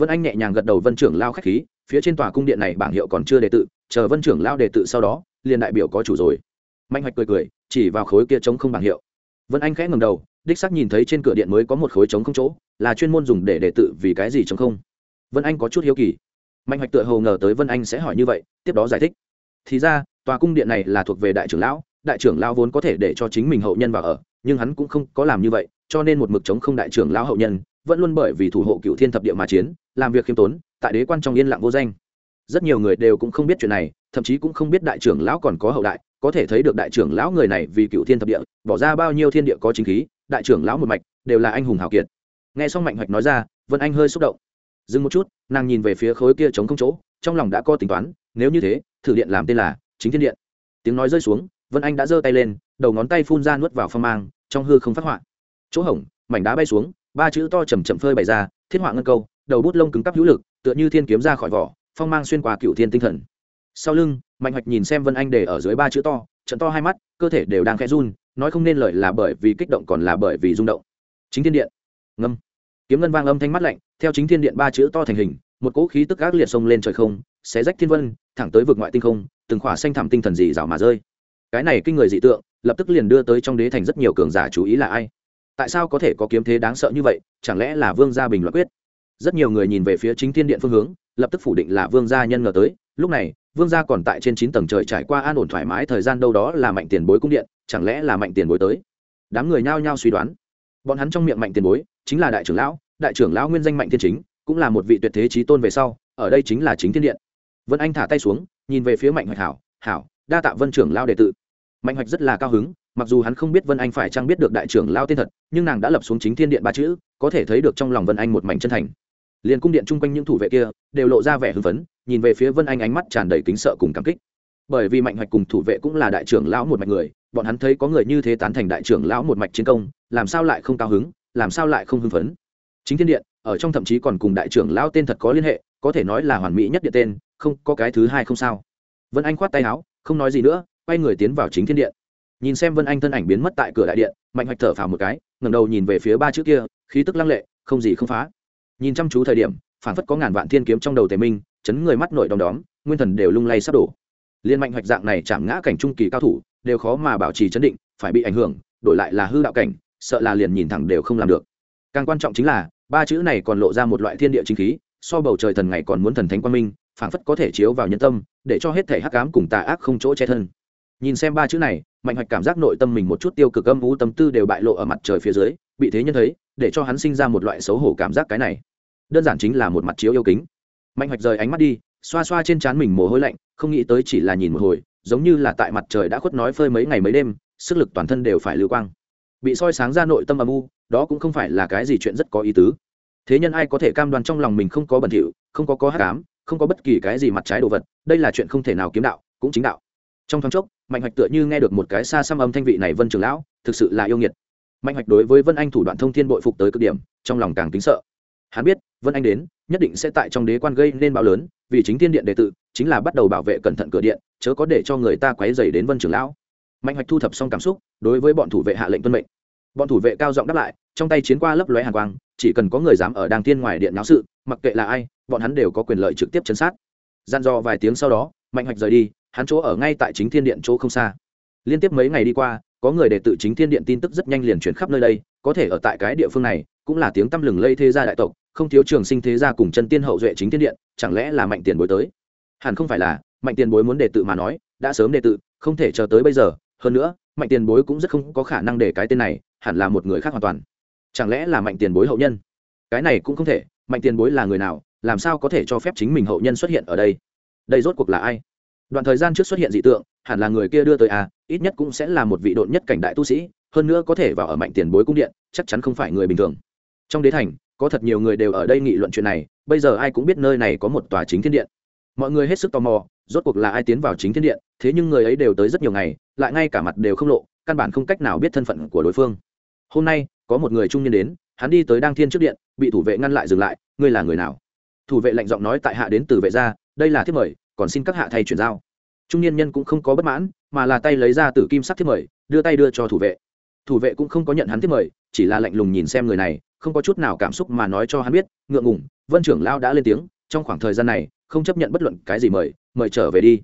vân anh nhẹ nhàng gật đầu vân trưởng lao khách khí, phía trên tòa cung điện này bảng hiệu còn chưa đề tự, chờ vân trưởng lao đề tự sau đó, liền đại biểu có chủ rồi. Mạnh hoạch cười cười, chỉ vào khối kia trống không bảng hiệu. Vân anh khẽ ngầm đầu, đích xác nhìn thấy trên cửa điện mới có một khối trống không chỗ, là chuyên môn dùng để đề tự vì cái gì trống không. Vân anh có chút hiếu kỳ. Mạnh hoạch tựa hồ ngờ tới vân anh sẽ hỏi như vậy, tiếp đó giải thích. Thì ra, tòa cung điện này là thuộc về đại trưởng lão đại trưởng lão vốn có thể để cho chính mình hậu nhân vào ở, nhưng hắn cũng không có làm như vậy, cho nên một mực chống không đại trưởng lão hậu nhân, vẫn luôn bởi vì thủ hộ cựu thiên thập địa mà chiến, làm việc khiêm tốn, tại đế quan trong yên lặng vô danh. Rất nhiều người đều cũng không biết chuyện này, thậm chí cũng không biết đại trưởng lão còn có hậu đại, có thể thấy được đại trưởng lão người này vì cựu thiên thập địa, bỏ ra bao nhiêu thiên địa có chính khí, đại trưởng lão một mạch, đều là anh hùng hào kiệt. Nghe xong mạnh hoạch nói ra, vân anh hơi xúc động. Dừng một chút, nàng nhìn về phía khối kia chống không chỗ, trong lòng đã có tính toán, nếu như thế, thử điện làm tên là chính thiên điện. Tiếng nói rơi xuống vân anh đã giơ tay lên đầu ngón tay phun ra nuốt vào phong mang trong hư không phát họa chỗ hổng mảnh đá bay xuống ba chữ to chầm chậm phơi bày ra thiết họa ngân câu đầu bút lông cứng cắp hữu lực tựa như thiên kiếm ra khỏi vỏ phong mang xuyên qua cựu thiên tinh thần sau lưng mạnh hoạch nhìn xem vân anh để ở dưới ba chữ to trận to hai mắt cơ thể đều đang khẽ run nói không nên lời là bởi vì kích động còn là bởi vì rung động chính thiên điện ngâm kiếm ngân vang âm thanh mắt lạnh theo chính thiên điện ba chữ to thành hình một cỗ khí tức ác liệt sông lên trời không xé rách thiên vân thẳng tới vực ngoại tinh không từng khỏa xanh thẳm tinh thần dị rào mà rơi cái này kinh người dị tượng, lập tức liền đưa tới trong đế thành rất nhiều cường giả chú ý là ai. Tại sao có thể có kiếm thế đáng sợ như vậy, chẳng lẽ là vương gia bình luận quyết? Rất nhiều người nhìn về phía chính thiên điện phương hướng, lập tức phủ định là vương gia nhân ngờ tới. Lúc này, vương gia còn tại trên chín tầng trời trải qua an ổn thoải mái thời gian đâu đó là mạnh tiền bối cung điện, chẳng lẽ là mạnh tiền bối tới? Đám người nhao nhao suy đoán. Bọn hắn trong miệng mạnh tiền bối chính là đại trưởng lão, đại trưởng lão nguyên danh mạnh thiên chính, cũng là một vị tuyệt thế trí tôn về sau, ở đây chính là chính thiên điện. Vân anh thả tay xuống, nhìn về phía mạnh hoạch hảo hảo đa tạ vân trưởng lao đệ tự mạnh hoạch rất là cao hứng, mặc dù hắn không biết vân anh phải chăng biết được đại trưởng lao tên thật, nhưng nàng đã lập xuống chính thiên điện ba chữ, có thể thấy được trong lòng vân anh một mảnh chân thành. Liền cung điện chung quanh những thủ vệ kia, đều lộ ra vẻ hưng phấn, nhìn về phía vân anh ánh mắt tràn đầy kính sợ cùng cảm kích. Bởi vì mạnh hoạch cùng thủ vệ cũng là đại trưởng lão một mạch người, bọn hắn thấy có người như thế tán thành đại trưởng lão một mạch chiến công, làm sao lại không cao hứng, làm sao lại không hưng phấn? Chính thiên điện, ở trong thậm chí còn cùng đại trưởng lão tên thật có liên hệ, có thể nói là hoàn mỹ nhất điện tên, không có cái thứ hai không sao. Vân anh khoát tay áo không nói gì nữa, quay người tiến vào chính thiên điện. Nhìn xem vân anh thân ảnh biến mất tại cửa đại điện, mạnh hoạch thở phào một cái, ngẩng đầu nhìn về phía ba chữ kia, khí tức lăng lệ, không gì không phá. Nhìn chăm chú thời điểm, phản phất có ngàn vạn thiên kiếm trong đầu tề minh, chấn người mắt nội đom đóm, nguyên thần đều lung lay sắp đổ. Liên mạnh hoạch dạng này chạm ngã cảnh trung kỳ cao thủ, đều khó mà bảo trì chấn định, phải bị ảnh hưởng, đổi lại là hư đạo cảnh, sợ là liền nhìn thẳng đều không làm được. Càng quan trọng chính là, ba chữ này còn lộ ra một loại thiên địa chính khí, so bầu trời thần ngày còn muốn thần thánh quan minh phảng phất có thể chiếu vào nhân tâm, để cho hết thể hắc ám cùng tà ác không chỗ che thân. Nhìn xem ba chữ này, mạnh hoạch cảm giác nội tâm mình một chút tiêu cực âm u tâm tư đều bại lộ ở mặt trời phía dưới, bị thế nhân thấy, để cho hắn sinh ra một loại xấu hổ cảm giác cái này. Đơn giản chính là một mặt chiếu yêu kính. Mạnh hoạch rời ánh mắt đi, xoa xoa trên trán mình mồ hôi lạnh, không nghĩ tới chỉ là nhìn một hồi, giống như là tại mặt trời đã khuất nói phơi mấy ngày mấy đêm, sức lực toàn thân đều phải lưu quang. Bị soi sáng ra nội tâm âm u, đó cũng không phải là cái gì chuyện rất có ý tứ. Thế nhân ai có thể cam đoan trong lòng mình không có bẩn thỉu, không có có hát cám không có bất kỳ cái gì mặt trái đồ vật, đây là chuyện không thể nào kiếm đạo, cũng chính đạo. Trong thoáng chốc, mạnh hoạch tựa như nghe được một cái xa xăm âm thanh vị này vân trường lão, thực sự là yêu nghiệt. Mạnh hoạch đối với vân anh thủ đoạn thông thiên bội phục tới cực điểm, trong lòng càng kính sợ. Hắn biết, vân anh đến, nhất định sẽ tại trong đế quan gây nên bão lớn, vì chính thiên điện đệ tự chính là bắt đầu bảo vệ cẩn thận cửa điện, chớ có để cho người ta quấy dày đến vân trường lão. Mạnh hoạch thu thập xong cảm xúc, đối với bọn thủ vệ hạ lệnh tuân mệnh. Bọn thủ vệ cao giọng đáp lại trong tay chiến qua lấp lóe hàn quang, chỉ cần có người dám ở đàng tiên ngoài điện náo sự, mặc kệ là ai, bọn hắn đều có quyền lợi trực tiếp chấn sát. Gian do vài tiếng sau đó, mạnh hoạch rời đi, hắn chỗ ở ngay tại chính thiên điện chỗ không xa. Liên tiếp mấy ngày đi qua, có người để tự chính thiên điện tin tức rất nhanh liền chuyển khắp nơi đây, có thể ở tại cái địa phương này, cũng là tiếng tăm lừng lây thế gia đại tộc, không thiếu trường sinh thế gia cùng chân tiên hậu duệ chính thiên điện, chẳng lẽ là mạnh tiền bối tới? Hẳn không phải là, mạnh tiền bối muốn đề tự mà nói, đã sớm đề tự, không thể chờ tới bây giờ, hơn nữa, mạnh tiền bối cũng rất không có khả năng để cái tên này, hẳn là một người khác hoàn toàn chẳng lẽ là mạnh tiền bối hậu nhân? Cái này cũng không thể, mạnh tiền bối là người nào, làm sao có thể cho phép chính mình hậu nhân xuất hiện ở đây? Đây rốt cuộc là ai? Đoạn thời gian trước xuất hiện dị tượng, hẳn là người kia đưa tới à ít nhất cũng sẽ là một vị độn nhất cảnh đại tu sĩ, hơn nữa có thể vào ở mạnh tiền bối cung điện, chắc chắn không phải người bình thường. Trong đế thành, có thật nhiều người đều ở đây nghị luận chuyện này, bây giờ ai cũng biết nơi này có một tòa chính thiên điện. Mọi người hết sức tò mò, rốt cuộc là ai tiến vào chính thiên điện, thế nhưng người ấy đều tới rất nhiều ngày, lại ngay cả mặt đều không lộ, căn bản không cách nào biết thân phận của đối phương. Hôm nay có một người trung niên đến, hắn đi tới đăng thiên trước điện, bị thủ vệ ngăn lại dừng lại, ngươi là người nào? Thủ vệ lạnh giọng nói tại hạ đến từ vệ gia, đây là thiết mời, còn xin các hạ thay chuyển giao. Trung niên nhân cũng không có bất mãn, mà là tay lấy ra từ kim sắc thiết mời, đưa tay đưa cho thủ vệ. Thủ vệ cũng không có nhận hắn thiết mời, chỉ là lạnh lùng nhìn xem người này, không có chút nào cảm xúc mà nói cho hắn biết, ngượng ngủng vân trưởng lao đã lên tiếng, trong khoảng thời gian này, không chấp nhận bất luận cái gì mời mời trở về đi.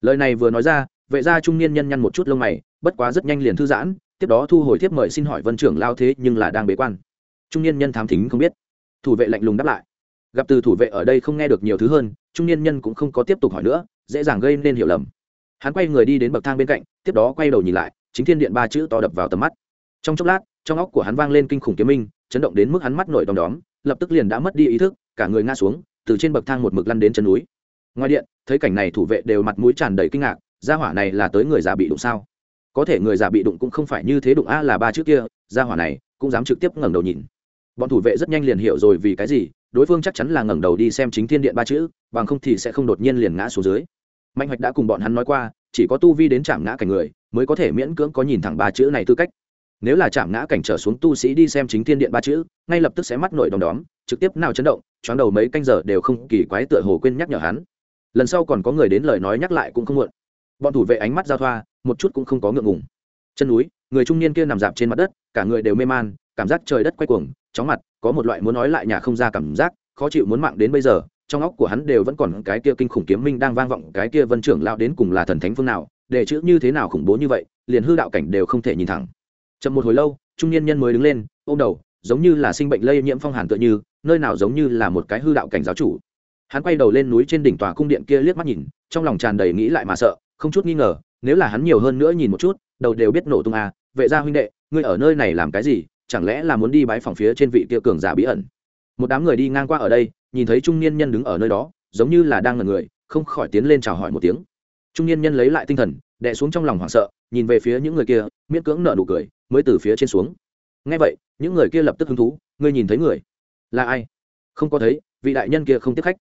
Lời này vừa nói ra, vệ gia trung niên nhân nhăn một chút lông mày, bất quá rất nhanh liền thư giãn tiếp đó thu hồi thiếp mời xin hỏi vân trưởng lao thế nhưng là đang bế quan. Trung niên nhân thám thính không biết. Thủ vệ lạnh lùng đáp lại. Gặp từ thủ vệ ở đây không nghe được nhiều thứ hơn, trung niên nhân cũng không có tiếp tục hỏi nữa, dễ dàng gây nên hiểu lầm. Hắn quay người đi đến bậc thang bên cạnh, tiếp đó quay đầu nhìn lại, chính thiên điện ba chữ to đập vào tầm mắt. Trong chốc lát, trong óc của hắn vang lên kinh khủng kiếm minh, chấn động đến mức hắn mắt nổi đom đóm, lập tức liền đã mất đi ý thức, cả người ngã xuống, từ trên bậc thang một mực lăn đến chân núi. Ngoài điện, thấy cảnh này thủ vệ đều mặt mũi tràn đầy kinh ngạc, gia hỏa này là tới người già bị đụng sao? Có thể người già bị đụng cũng không phải như thế đụng a là ba chữ kia, gia hỏa này cũng dám trực tiếp ngẩng đầu nhìn. Bọn thủ vệ rất nhanh liền hiểu rồi vì cái gì, đối phương chắc chắn là ngẩng đầu đi xem chính thiên điện ba chữ, bằng không thì sẽ không đột nhiên liền ngã xuống dưới. Mạnh hoạch đã cùng bọn hắn nói qua, chỉ có tu vi đến chạm ngã cảnh người mới có thể miễn cưỡng có nhìn thẳng ba chữ này tư cách. Nếu là chạm ngã cảnh trở xuống tu sĩ đi xem chính thiên điện ba chữ, ngay lập tức sẽ mắt nổi đom đóm, trực tiếp nào chấn động, choáng đầu mấy canh giờ đều không kỳ quái tựa hồ quên nhắc nhở hắn. Lần sau còn có người đến lời nói nhắc lại cũng không muộn. Bọn thủ vệ ánh mắt giao thoa một chút cũng không có ngượng ngùng. Chân núi, người trung niên kia nằm dạp trên mặt đất, cả người đều mê man, cảm giác trời đất quay cuồng, chóng mặt, có một loại muốn nói lại nhà không ra cảm giác, khó chịu muốn mạng đến bây giờ, trong óc của hắn đều vẫn còn cái kia kinh khủng kiếm minh đang vang vọng, cái kia vân trưởng lao đến cùng là thần thánh phương nào, để chữ như thế nào khủng bố như vậy, liền hư đạo cảnh đều không thể nhìn thẳng. Chậm một hồi lâu, trung niên nhân mới đứng lên, ôm đầu, giống như là sinh bệnh lây nhiễm phong hàn tựa như, nơi nào giống như là một cái hư đạo cảnh giáo chủ. Hắn quay đầu lên núi trên đỉnh tòa cung điện kia liếc mắt nhìn, trong lòng tràn đầy nghĩ lại mà sợ, không chút nghi ngờ nếu là hắn nhiều hơn nữa nhìn một chút, đầu đều biết nổ tung à vệ gia huynh đệ, ngươi ở nơi này làm cái gì, chẳng lẽ là muốn đi bái phòng phía trên vị kia cường giả bí ẩn? Một đám người đi ngang qua ở đây, nhìn thấy trung niên nhân đứng ở nơi đó, giống như là đang ngần người, không khỏi tiến lên chào hỏi một tiếng. Trung niên nhân lấy lại tinh thần, đè xuống trong lòng hoảng sợ, nhìn về phía những người kia, miễn cưỡng nợ nụ cười, mới từ phía trên xuống. Ngay vậy, những người kia lập tức hứng thú, ngươi nhìn thấy người là ai? Không có thấy, vị đại nhân kia không tiếp khách.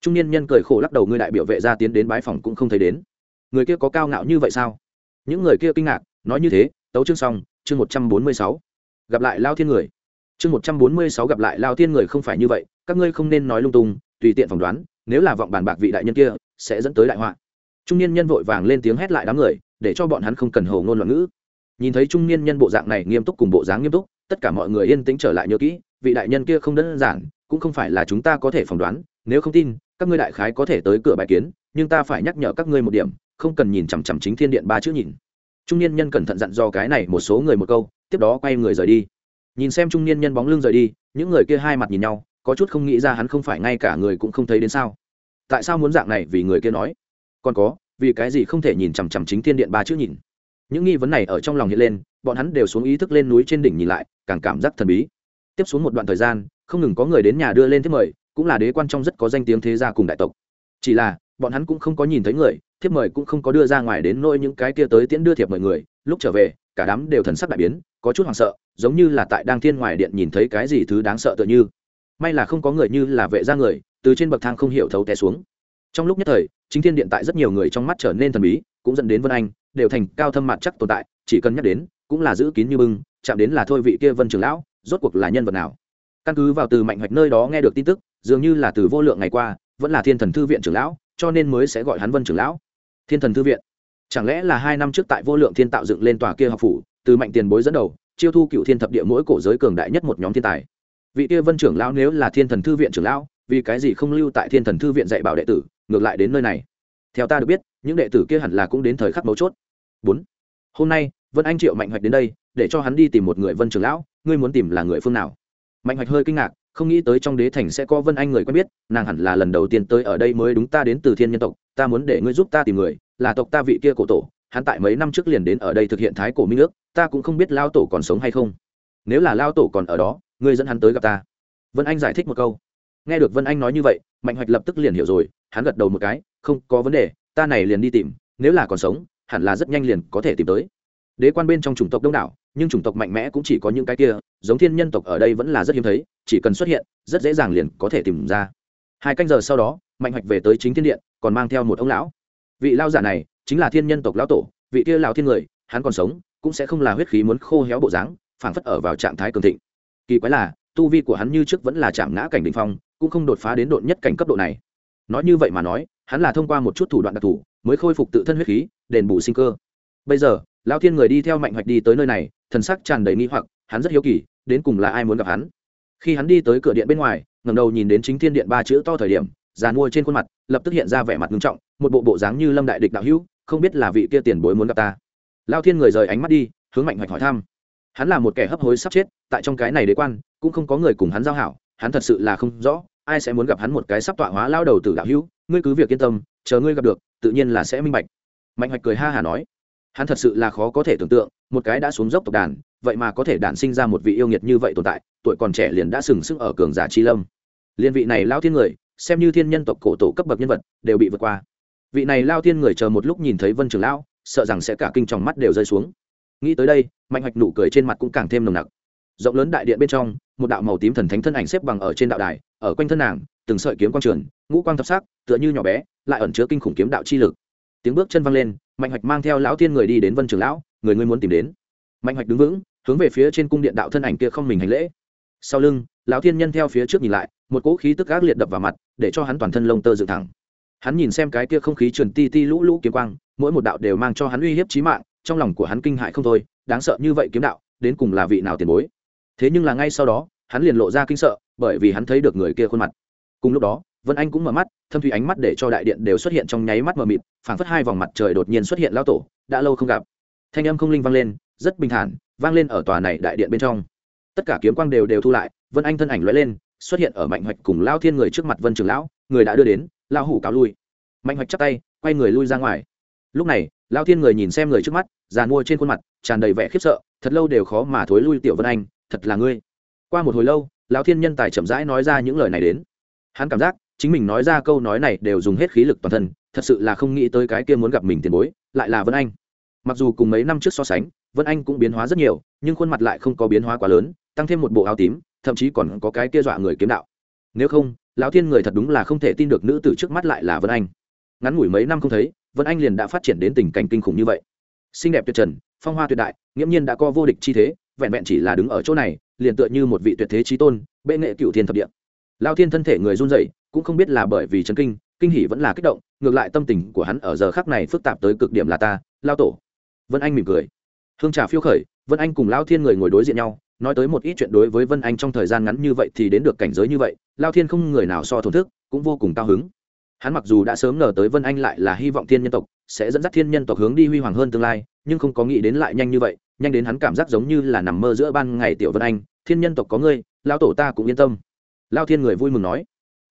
Trung niên nhân cười khổ lắc đầu, ngươi đại biểu vệ ra tiến đến bái phòng cũng không thấy đến người kia có cao ngạo như vậy sao? Những người kia kinh ngạc, nói như thế, tấu chương xong, chương một trăm bốn mươi sáu. Gặp lại lao thiên người. Chương một trăm bốn mươi sáu gặp lại lao thiên người không phải như vậy, các ngươi không nên nói lung tung, tùy tiện phỏng đoán, nếu là vọng bàn bạc vị đại nhân kia, sẽ dẫn tới đại họa. Trung niên nhân vội vàng lên tiếng hét lại đám người, để cho bọn hắn không cần hầu ngôn loạn ngữ. Nhìn thấy trung niên nhân bộ dạng này nghiêm túc cùng bộ dáng nghiêm túc, tất cả mọi người yên tĩnh trở lại nhớ kỹ, vị đại nhân kia không đơn giản, cũng không phải là chúng ta có thể phỏng đoán, nếu không tin, các ngươi đại khái có thể tới cửa bài kiến, nhưng ta phải nhắc nhở các ngươi một điểm không cần nhìn chằm chằm chính thiên điện ba chữ nhìn. Trung niên nhân cẩn thận dặn do cái này một số người một câu, tiếp đó quay người rời đi. Nhìn xem trung niên nhân bóng lưng rời đi, những người kia hai mặt nhìn nhau, có chút không nghĩ ra hắn không phải ngay cả người cũng không thấy đến sao. Tại sao muốn dạng này vì người kia nói? Còn có, vì cái gì không thể nhìn chằm chằm chính thiên điện ba chữ nhìn? Những nghi vấn này ở trong lòng hiện lên, bọn hắn đều xuống ý thức lên núi trên đỉnh nhìn lại, càng cảm giác thần bí. Tiếp xuống một đoạn thời gian, không ngừng có người đến nhà đưa lên thế mời, cũng là đế quan trong rất có danh tiếng thế gia cùng đại tộc. Chỉ là, bọn hắn cũng không có nhìn thấy người thiếp mời cũng không có đưa ra ngoài đến nỗi những cái kia tới tiễn đưa thiệp mời người, lúc trở về, cả đám đều thần sắc đại biến, có chút hoảng sợ, giống như là tại đang thiên ngoài điện nhìn thấy cái gì thứ đáng sợ tựa như. May là không có người như là vệ ra người, từ trên bậc thang không hiểu thấu té xuống. Trong lúc nhất thời, chính thiên điện tại rất nhiều người trong mắt trở nên thần bí, cũng dẫn đến vân anh, đều thành cao thâm mặt chắc tồn tại, chỉ cần nhắc đến, cũng là giữ kín như bưng, chạm đến là thôi vị kia vân trường lão, rốt cuộc là nhân vật nào? Căn cứ vào từ mạnh hoạch nơi đó nghe được tin tức, dường như là từ vô lượng ngày qua, vẫn là thiên thần thư viện trưởng lão, cho nên mới sẽ gọi hắn vân trưởng lão thiên thần thư viện. Chẳng lẽ là hai năm trước tại vô lượng thiên tạo dựng lên tòa kia học phủ, từ mạnh tiền bối dẫn đầu, chiêu thu cựu thiên thập địa mỗi cổ giới cường đại nhất một nhóm thiên tài. Vị kia vân trưởng lão nếu là thiên thần thư viện trưởng lão, vì cái gì không lưu tại thiên thần thư viện dạy bảo đệ tử, ngược lại đến nơi này? Theo ta được biết, những đệ tử kia hẳn là cũng đến thời khắc mấu chốt. Bốn. Hôm nay, vân anh triệu mạnh hoạch đến đây, để cho hắn đi tìm một người vân trưởng lão, ngươi muốn tìm là người phương nào? Mạnh hoạch hơi kinh ngạc không nghĩ tới trong đế thành sẽ có vân anh người quen biết, nàng hẳn là lần đầu tiên tới ở đây mới đúng ta đến từ thiên nhân tộc, ta muốn để ngươi giúp ta tìm người, là tộc ta vị kia cổ tổ, hắn tại mấy năm trước liền đến ở đây thực hiện thái cổ minh ước, ta cũng không biết lao tổ còn sống hay không. Nếu là lao tổ còn ở đó, ngươi dẫn hắn tới gặp ta. Vân anh giải thích một câu. Nghe được vân anh nói như vậy, mạnh hoạch lập tức liền hiểu rồi, hắn gật đầu một cái, không có vấn đề, ta này liền đi tìm, nếu là còn sống, hẳn là rất nhanh liền có thể tìm tới đế quan bên trong chủng tộc đông đảo, nhưng chủng tộc mạnh mẽ cũng chỉ có những cái kia, giống thiên nhân tộc ở đây vẫn là rất hiếm thấy, chỉ cần xuất hiện, rất dễ dàng liền có thể tìm ra. Hai canh giờ sau đó, mạnh hoạch về tới chính thiên điện, còn mang theo một ông lão. Vị lao giả này chính là thiên nhân tộc lão tổ, vị kia lão thiên người, hắn còn sống, cũng sẽ không là huyết khí muốn khô héo bộ dáng, phảng phất ở vào trạng thái cường thịnh. Kỳ quái là, tu vi của hắn như trước vẫn là chạm ngã cảnh đ ỉ n h phong, cũng không đột phá đến độn nhất cảnh cấp độ này. Nói như vậy mà nói, hắn là thông qua một chút thủ đoạn đặc thù, mới khôi phục tự thân huyết khí, đền bù sinh cơ. Bây giờ lao thiên người đi theo mạnh hoạch đi tới nơi này, thần sắc tràn đầy nghi hoặc, hắn rất hiếu kỳ, đến cùng là ai muốn gặp hắn. Khi hắn đi tới cửa điện bên ngoài ngầm đầu nhìn đến chính thiên điện ba chữ to thời điểm dàn mua trên khuôn mặt, lập tức hiện ra vẻ mặt nghiêm trọng, một bộ bộ dáng như lâm đại địch đạo hữu, không biết là vị kia tiền bối muốn gặp ta. Lao thiên người rời ánh mắt đi, hướng mạnh hoạch hỏi thăm. Hắn là một kẻ hấp hối sắp chết, tại trong cái này đế quan, cũng không có người cùng hắn giao hảo, hắn thật sự là không rõ, ai sẽ muốn gặp hắn một cái sắp tọa hóa lao đầu từ đạo hữu, ngươi cứ việc yên tâm, chờ ngươi gặp được, tự nhiên là sẽ minh bạch. Mạnh hoạch cười ha hả nói hắn thật sự là khó có thể tưởng tượng, một cái đã xuống dốc tộc đàn, vậy mà có thể đản sinh ra một vị yêu nghiệt như vậy tồn tại, tuổi còn trẻ liền đã sừng sững ở cường giả chi lâm. Liên vị này lao thiên người, xem như thiên nhân tộc cổ tổ cấp bậc nhân vật, đều bị vượt qua. Vị này lao thiên người chờ một lúc nhìn thấy vân trường lão, sợ rằng sẽ cả kinh tròng mắt đều rơi xuống. Nghĩ tới đây, mạnh hoạch nụ cười trên mặt cũng càng thêm nồng nặc. Rộng lớn đại điện bên trong, một đạo màu tím thần thánh thân ảnh xếp bằng ở trên đạo đài, ở quanh thân nàng, từng sợi kiếm quang trường, ngũ quang thập sắc, tựa như nhỏ bé, lại ẩn chứa kinh khủng kiếm đạo chi lực tiếng bước chân văng lên, mạnh hoạch mang theo lão thiên người đi đến vân trường lão, người ngươi muốn tìm đến. Mạnh hoạch đứng vững, hướng về phía trên cung điện đạo thân ảnh kia không mình hành lễ. Sau lưng, lão thiên nhân theo phía trước nhìn lại, một cỗ khí tức ác liệt đập vào mặt, để cho hắn toàn thân lông tơ dựng thẳng. Hắn nhìn xem cái kia không khí truyền ti ti lũ lũ kiếm quang, mỗi một đạo đều mang cho hắn uy hiếp chí mạng, trong lòng của hắn kinh hại không thôi, đáng sợ như vậy kiếm đạo, đến cùng là vị nào tiền bối? Thế nhưng là ngay sau đó, hắn liền lộ ra kinh sợ, bởi vì hắn thấy được người kia khuôn mặt. Cùng lúc đó, vân anh cũng mở mắt thâm thủy ánh mắt để cho đại điện đều xuất hiện trong nháy mắt mờ mịt, phảng phất hai vòng mặt trời đột nhiên xuất hiện lao tổ, đã lâu không gặp. Thanh âm không linh vang lên, rất bình thản, vang lên ở tòa này đại điện bên trong. Tất cả kiếm quang đều đều thu lại, vân anh thân ảnh lóe lên, xuất hiện ở mạnh hoạch cùng lao thiên người trước mặt vân trường lão, người đã đưa đến lao hủ cáo lui. Mạnh hoạch chắp tay, quay người lui ra ngoài. Lúc này, lao thiên người nhìn xem người trước mắt giàn mua trên khuôn mặt, tràn đầy vẻ khiếp sợ, thật lâu đều khó mà thối lui tiểu vân anh, thật là ngươi. Qua một hồi lâu lão thiên nhân tài chậm rãi nói ra những lời này đến. Hắn cảm giác chính mình nói ra câu nói này đều dùng hết khí lực toàn thân, thật sự là không nghĩ tới cái kia muốn gặp mình tiền bối, lại là vân anh. Mặc dù cùng mấy năm trước so sánh, vân anh cũng biến hóa rất nhiều, nhưng khuôn mặt lại không có biến hóa quá lớn, tăng thêm một bộ áo tím, thậm chí còn có cái kia dọa người kiếm đạo. Nếu không, lão thiên người thật đúng là không thể tin được nữ tử trước mắt lại là vân anh. Ngắn ngủi mấy năm không thấy, vân anh liền đã phát triển đến tình cảnh kinh khủng như vậy. Xinh đẹp tuyệt trần, phong hoa tuyệt đại, nghiễm nhiên đã có vô địch chi thế, vẹn vẹn chỉ là đứng ở chỗ này, liền tựa như một vị tuyệt thế trí tôn, bệ nghệ cựu thiên thập địa. Lao thiên thân thể người run rẩy cũng không biết là bởi vì chấn kinh kinh hỉ vẫn là kích động, ngược lại tâm tình của hắn ở giờ khác này phức tạp tới cực điểm là ta, lao tổ. Vân anh mỉm cười. Hương trà phiêu khởi, vân anh cùng lao thiên người ngồi đối diện nhau, nói tới một ít chuyện đối với vân anh trong thời gian ngắn như vậy thì đến được cảnh giới như vậy, lao thiên không người nào so thổn thức, cũng vô cùng cao hứng. Hắn mặc dù đã sớm ngờ tới vân anh lại là hy vọng thiên nhân tộc, sẽ dẫn dắt thiên nhân tộc hướng đi huy hoàng hơn tương lai, nhưng không có nghĩ đến lại nhanh như vậy, nhanh đến hắn cảm giác giống như là nằm mơ giữa ban ngày tiểu vân anh, thiên nhân tộc có ngươi, lao tổ ta cũng yên tâm. Lao thiên người vui mừng nói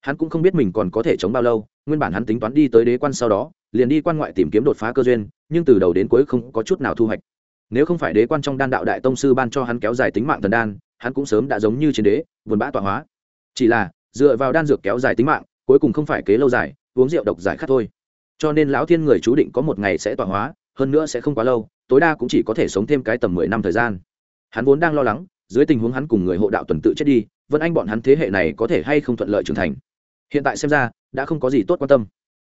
hắn cũng không biết mình còn có thể chống bao lâu, nguyên bản hắn tính toán đi tới đế quan sau đó, liền đi quan ngoại tìm kiếm đột phá cơ duyên, nhưng từ đầu đến cuối không có chút nào thu hoạch. Nếu không phải đế quan trong đan đạo đại tông sư ban cho hắn kéo dài tính mạng thần đan, hắn cũng sớm đã giống như trên đế, buồn bã tọa hóa. Chỉ là, dựa vào đan dược kéo dài tính mạng, cuối cùng không phải kế lâu dài, uống rượu độc giải khát thôi. Cho nên lão thiên người chú định có một ngày sẽ tọa hóa, hơn nữa sẽ không quá lâu, tối đa cũng chỉ có thể sống thêm cái tầm mười năm thời gian. Hắn vốn đang lo lắng, dưới tình huống hắn cùng người hộ đạo tuần tự chết đi vân anh bọn hắn thế hệ này có thể hay không thuận lợi trưởng thành hiện tại xem ra, đã không có gì tốt quan tâm.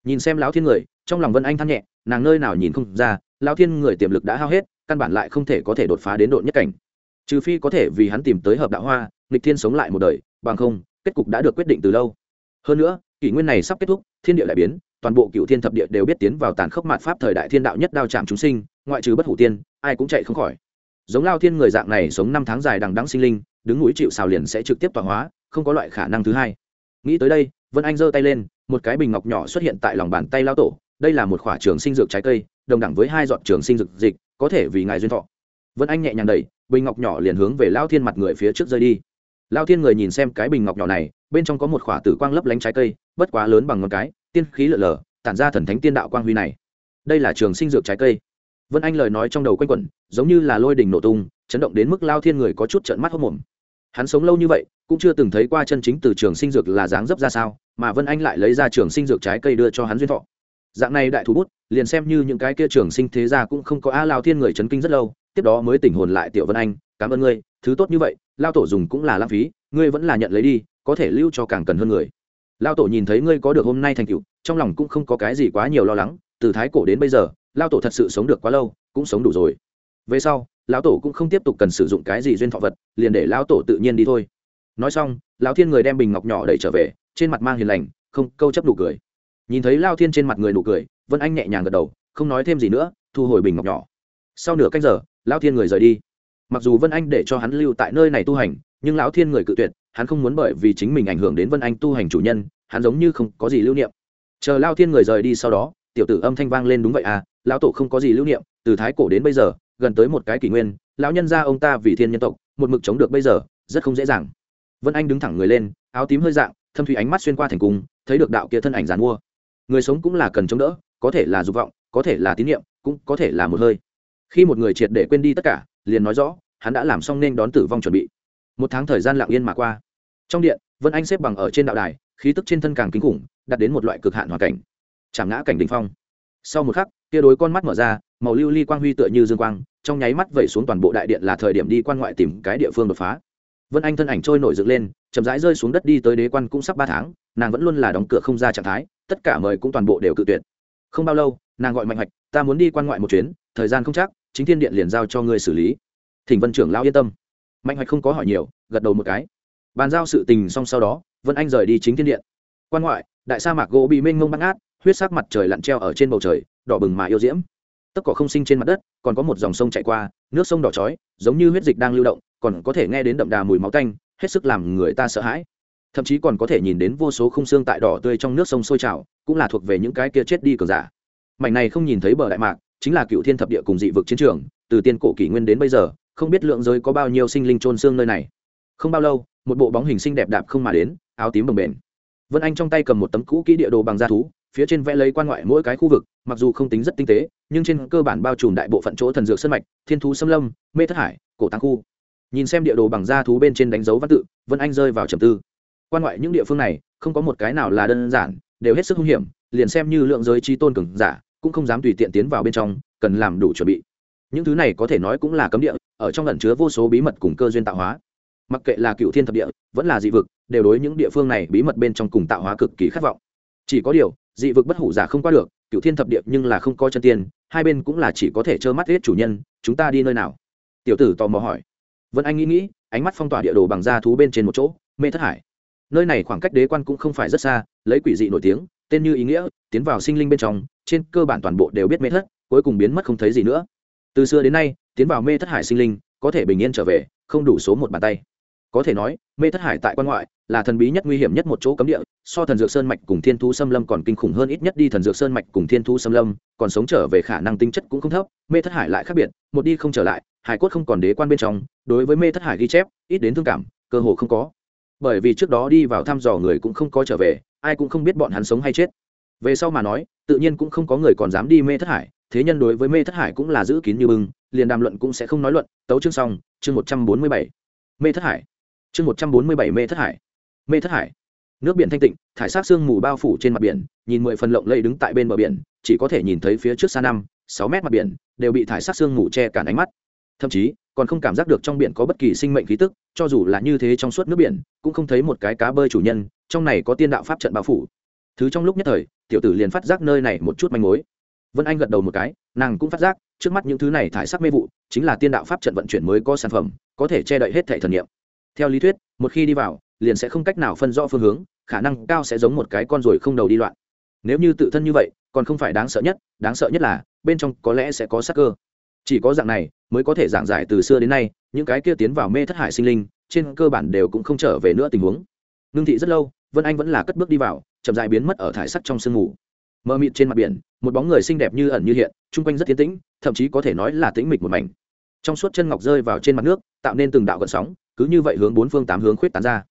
Nhìn xem lão thiên người, trong lòng vân anh than nhẹ, nàng nơi nào nhìn không ra, lão thiên người tiềm lực đã hao hết, căn bản lại không thể có thể đột phá đến độ nhất cảnh. Trừ phi có thể vì hắn tìm tới hợp đạo hoa, nghịch thiên sống lại một đời, bằng không, kết cục đã được quyết định từ lâu. Hơn nữa, kỷ nguyên này sắp kết thúc, thiên địa lại biến, toàn bộ cựu thiên thập địa đều biết tiến vào tàn khốc mạt pháp thời đại thiên đạo nhất đao chạm chúng sinh, ngoại trừ bất hủ tiên, ai cũng chạy không khỏi. Giống lao thiên người dạng này sống năm tháng dài đằng đắng sinh linh, đứng núi chịu xào liền sẽ trực tiếp tọa hóa, không có loại khả năng thứ hai. Nghĩ tới đây vân anh giơ tay lên, một cái bình ngọc nhỏ xuất hiện tại lòng bàn tay lao tổ. Đây là một khỏa trường sinh dược trái cây, đồng đẳng với hai dọn trường sinh dược dịch, có thể vì ngài duyên thọ. Vân anh nhẹ nhàng đẩy, bình ngọc nhỏ liền hướng về lao thiên mặt người phía trước rơi đi. Lao thiên người nhìn xem cái bình ngọc nhỏ này, bên trong có một khỏa tử quang lấp lánh trái cây, bất quá lớn bằng ngón cái, tiên khí lở lở, tản ra thần thánh tiên đạo quang huy này. Đây là trường sinh dược trái cây. Vân anh lời nói trong đầu quanh quẩn, giống như là lôi đình nổ tung, chấn động đến mức lao thiên người có chút trợn mắt hốc mồm hắn sống lâu như vậy, cũng chưa từng thấy qua chân chính từ trường sinh dược là dáng dấp ra sao, mà vân anh lại lấy ra trường sinh dược trái cây đưa cho hắn duyên thọ. Dạng này đại thú bút, liền xem như những cái kia trường sinh thế ra cũng không có a lao thiên người chấn kinh rất lâu, tiếp đó mới tỉnh hồn lại tiểu vân anh, cảm ơn ngươi, thứ tốt như vậy, lao tổ dùng cũng là lãng phí, ngươi vẫn là nhận lấy đi, có thể lưu cho càng cần hơn người. Lao tổ nhìn thấy ngươi có được hôm nay thành tựu, trong lòng cũng không có cái gì quá nhiều lo lắng, từ thái cổ đến bây giờ, lao tổ thật sự sống được quá lâu, cũng sống đủ rồi. Về sau lão tổ cũng không tiếp tục cần sử dụng cái gì duyên thọ vật, liền để lão tổ tự nhiên đi thôi. Nói xong, lão thiên người đem bình ngọc nhỏ đẩy trở về, trên mặt mang hiền lành, không câu chấp đủ cười. Nhìn thấy lao thiên trên mặt người nụ cười, vân anh nhẹ nhàng gật đầu, không nói thêm gì nữa, thu hồi bình ngọc nhỏ. Sau nửa cách giờ, lão thiên người rời đi. Mặc dù vân anh để cho hắn lưu tại nơi này tu hành, nhưng lão thiên người cự tuyệt, hắn không muốn bởi vì chính mình ảnh hưởng đến vân anh tu hành chủ nhân, hắn giống như không có gì lưu niệm. Chờ lao thiên người rời đi sau đó, tiểu tử âm thanh vang lên đúng vậy à lão tổ không có gì lưu niệm, từ thái cổ đến bây giờ gần tới một cái kỷ nguyên, lão nhân ra ông ta vì thiên nhân tộc, một mực chống được bây giờ, rất không dễ dàng. Vân anh đứng thẳng người lên, áo tím hơi dạng, thâm thủy ánh mắt xuyên qua thành cung, thấy được đạo kia thân ảnh giàn mua. Người sống cũng là cần chống đỡ, có thể là dục vọng, có thể là tín nhiệm, cũng có thể là một hơi. Khi một người triệt để quên đi tất cả, liền nói rõ, hắn đã làm xong nên đón tử vong chuẩn bị. Một tháng thời gian lặng yên mà qua. Trong điện, vân anh xếp bằng ở trên đạo đài, khí tức trên thân càng kinh khủng, đạt đến một loại cực hạn hoàn cảnh. Chạm ngã cảnh đình phong. Sau một khắc, tia đối con mắt mở ra, màu lưu ly quang huy tựa như dương quang trong nháy mắt vẩy xuống toàn bộ đại điện là thời điểm đi quan ngoại tìm cái địa phương đột phá. Vân anh thân ảnh trôi nổi dựng lên, chậm rãi rơi xuống đất đi tới đế quan cũng sắp ba tháng, nàng vẫn luôn là đóng cửa không ra trạng thái, tất cả mời cũng toàn bộ đều cự tuyệt. Không bao lâu, nàng gọi mạnh hoạch, ta muốn đi quan ngoại một chuyến, thời gian không chắc, chính thiên điện liền giao cho ngươi xử lý. Thỉnh vân trưởng lao yên tâm. Mạnh hoạch không có hỏi nhiều, gật đầu một cái. Bàn giao sự tình xong sau đó, vân anh rời đi chính thiên điện. Quan ngoại, đại sa mạc gỗ bị mênh mông bắt ngát huyết sắc mặt trời lặn treo ở trên bầu trời, đỏ bừng mà yêu diễm tất cỏ không sinh trên mặt đất, còn có một dòng sông chạy qua, nước sông đỏ chói, giống như huyết dịch đang lưu động, còn có thể nghe đến đậm đà mùi máu tanh, hết sức làm người ta sợ hãi. Thậm chí còn có thể nhìn đến vô số khung xương tại đỏ tươi trong nước sông sôi trào, cũng là thuộc về những cái kia chết đi cờ giả. Mảnh này không nhìn thấy bờ đại mạc, chính là cựu thiên thập địa cùng dị vực chiến trường, từ tiên cổ kỷ nguyên đến bây giờ, không biết lượng giới có bao nhiêu sinh linh trôn xương nơi này. Không bao lâu, một bộ bóng hình xinh đẹp đạp không mà đến, áo tím bồng bềnh. Vân anh trong tay cầm một tấm cũ kỹ địa đồ bằng da thú phía trên vẽ lấy quan ngoại mỗi cái khu vực, mặc dù không tính rất tinh tế, nhưng trên cơ bản bao trùm đại bộ phận chỗ thần dược sân mạch, thiên thú xâm lâm, mê thất hải, cổ tăng khu. Nhìn xem địa đồ bằng da thú bên trên đánh dấu văn tự, vân anh rơi vào trầm tư. Quan ngoại những địa phương này, không có một cái nào là đơn giản, đều hết sức hung hiểm, liền xem như lượng giới trí tôn cường giả, cũng không dám tùy tiện tiến vào bên trong, cần làm đủ chuẩn bị. Những thứ này có thể nói cũng là cấm địa, ở trong lẩn chứa vô số bí mật cùng cơ duyên tạo hóa. Mặc kệ là cựu thiên thập địa, vẫn là dị vực, đều đối những địa phương này bí mật bên trong cùng tạo hóa cực kỳ khát vọng. Chỉ có điều dị vực bất hủ giả không qua được cựu thiên thập địa nhưng là không có chân tiên, hai bên cũng là chỉ có thể trơ mắt hết chủ nhân, chúng ta đi nơi nào? Tiểu tử tò mò hỏi. Vân anh nghĩ nghĩ, ánh mắt phong tỏa địa đồ bằng da thú bên trên một chỗ, mê thất hải. Nơi này khoảng cách đế quan cũng không phải rất xa, lấy quỷ dị nổi tiếng, tên như ý nghĩa, tiến vào sinh linh bên trong, trên cơ bản toàn bộ đều biết mê thất, cuối cùng biến mất không thấy gì nữa. Từ xưa đến nay, tiến vào mê thất hải sinh linh, có thể bình yên trở về, không đủ số một bàn tay có thể nói, mê thất hải tại quan ngoại là thần bí nhất nguy hiểm nhất một chỗ cấm địa, so thần dược sơn mạch cùng thiên thú xâm lâm còn kinh khủng hơn ít nhất đi thần dược sơn mạch cùng thiên thú xâm lâm, còn sống trở về khả năng tinh chất cũng không thấp, mê thất hải lại khác biệt, một đi không trở lại, hải cốt không còn đế quan bên trong, đối với mê thất hải ghi chép, ít đến thương cảm, cơ hồ không có. Bởi vì trước đó đi vào thăm dò người cũng không có trở về, ai cũng không biết bọn hắn sống hay chết. Về sau mà nói, tự nhiên cũng không có người còn dám đi mê thất hải, thế nhân đối với mê thất hải cũng là giữ kín như bưng, liền đàm luận cũng sẽ không nói luận. Tấu chương xong, chương một trăm bốn mươi bảy. Mê thất hải chương một trăm bốn mươi bảy mê thất hải mê thất hải nước biển thanh tịnh thải sát sương mù bao phủ trên mặt biển nhìn mười phần lộng lây đứng tại bên bờ biển chỉ có thể nhìn thấy phía trước xa năm sáu mét mặt biển đều bị thải sát sương mù che cản ánh mắt thậm chí còn không cảm giác được trong biển có bất kỳ sinh mệnh khí tức cho dù là như thế trong suốt nước biển cũng không thấy một cái cá bơi chủ nhân trong này có tiên đạo pháp trận bao phủ thứ trong lúc nhất thời tiểu tử liền phát giác nơi này một chút manh mối vân anh gật đầu một cái nàng cũng phát giác trước mắt những thứ này thải sắc mê vụ chính là tiên đạo pháp trận vận chuyển mới có sản phẩm có thể che đậy hết thẻ thần nghiệm theo lý thuyết, một khi đi vào, liền sẽ không cách nào phân rõ phương hướng, khả năng cao sẽ giống một cái con ruồi không đầu đi loạn. Nếu như tự thân như vậy, còn không phải đáng sợ nhất, đáng sợ nhất là, bên trong có lẽ sẽ có sắc cơ. Chỉ có dạng này, mới có thể giảng giải từ xưa đến nay, những cái kia tiến vào mê thất hải sinh linh, trên cơ bản đều cũng không trở về nữa tình huống. Ngưng thị rất lâu, vân anh vẫn là cất bước đi vào, chậm dại biến mất ở thải sắc trong sương mù. Mờ mịt trên mặt biển, một bóng người xinh đẹp như ẩn như hiện, chung quanh rất tiến tĩnh, thậm chí có thể nói là tĩnh mịch một mảnh. Trong suốt chân ngọc rơi vào trên mặt nước, tạo nên từng đạo gợn sóng cứ như vậy hướng bốn phương tám hướng khuyết tán ra.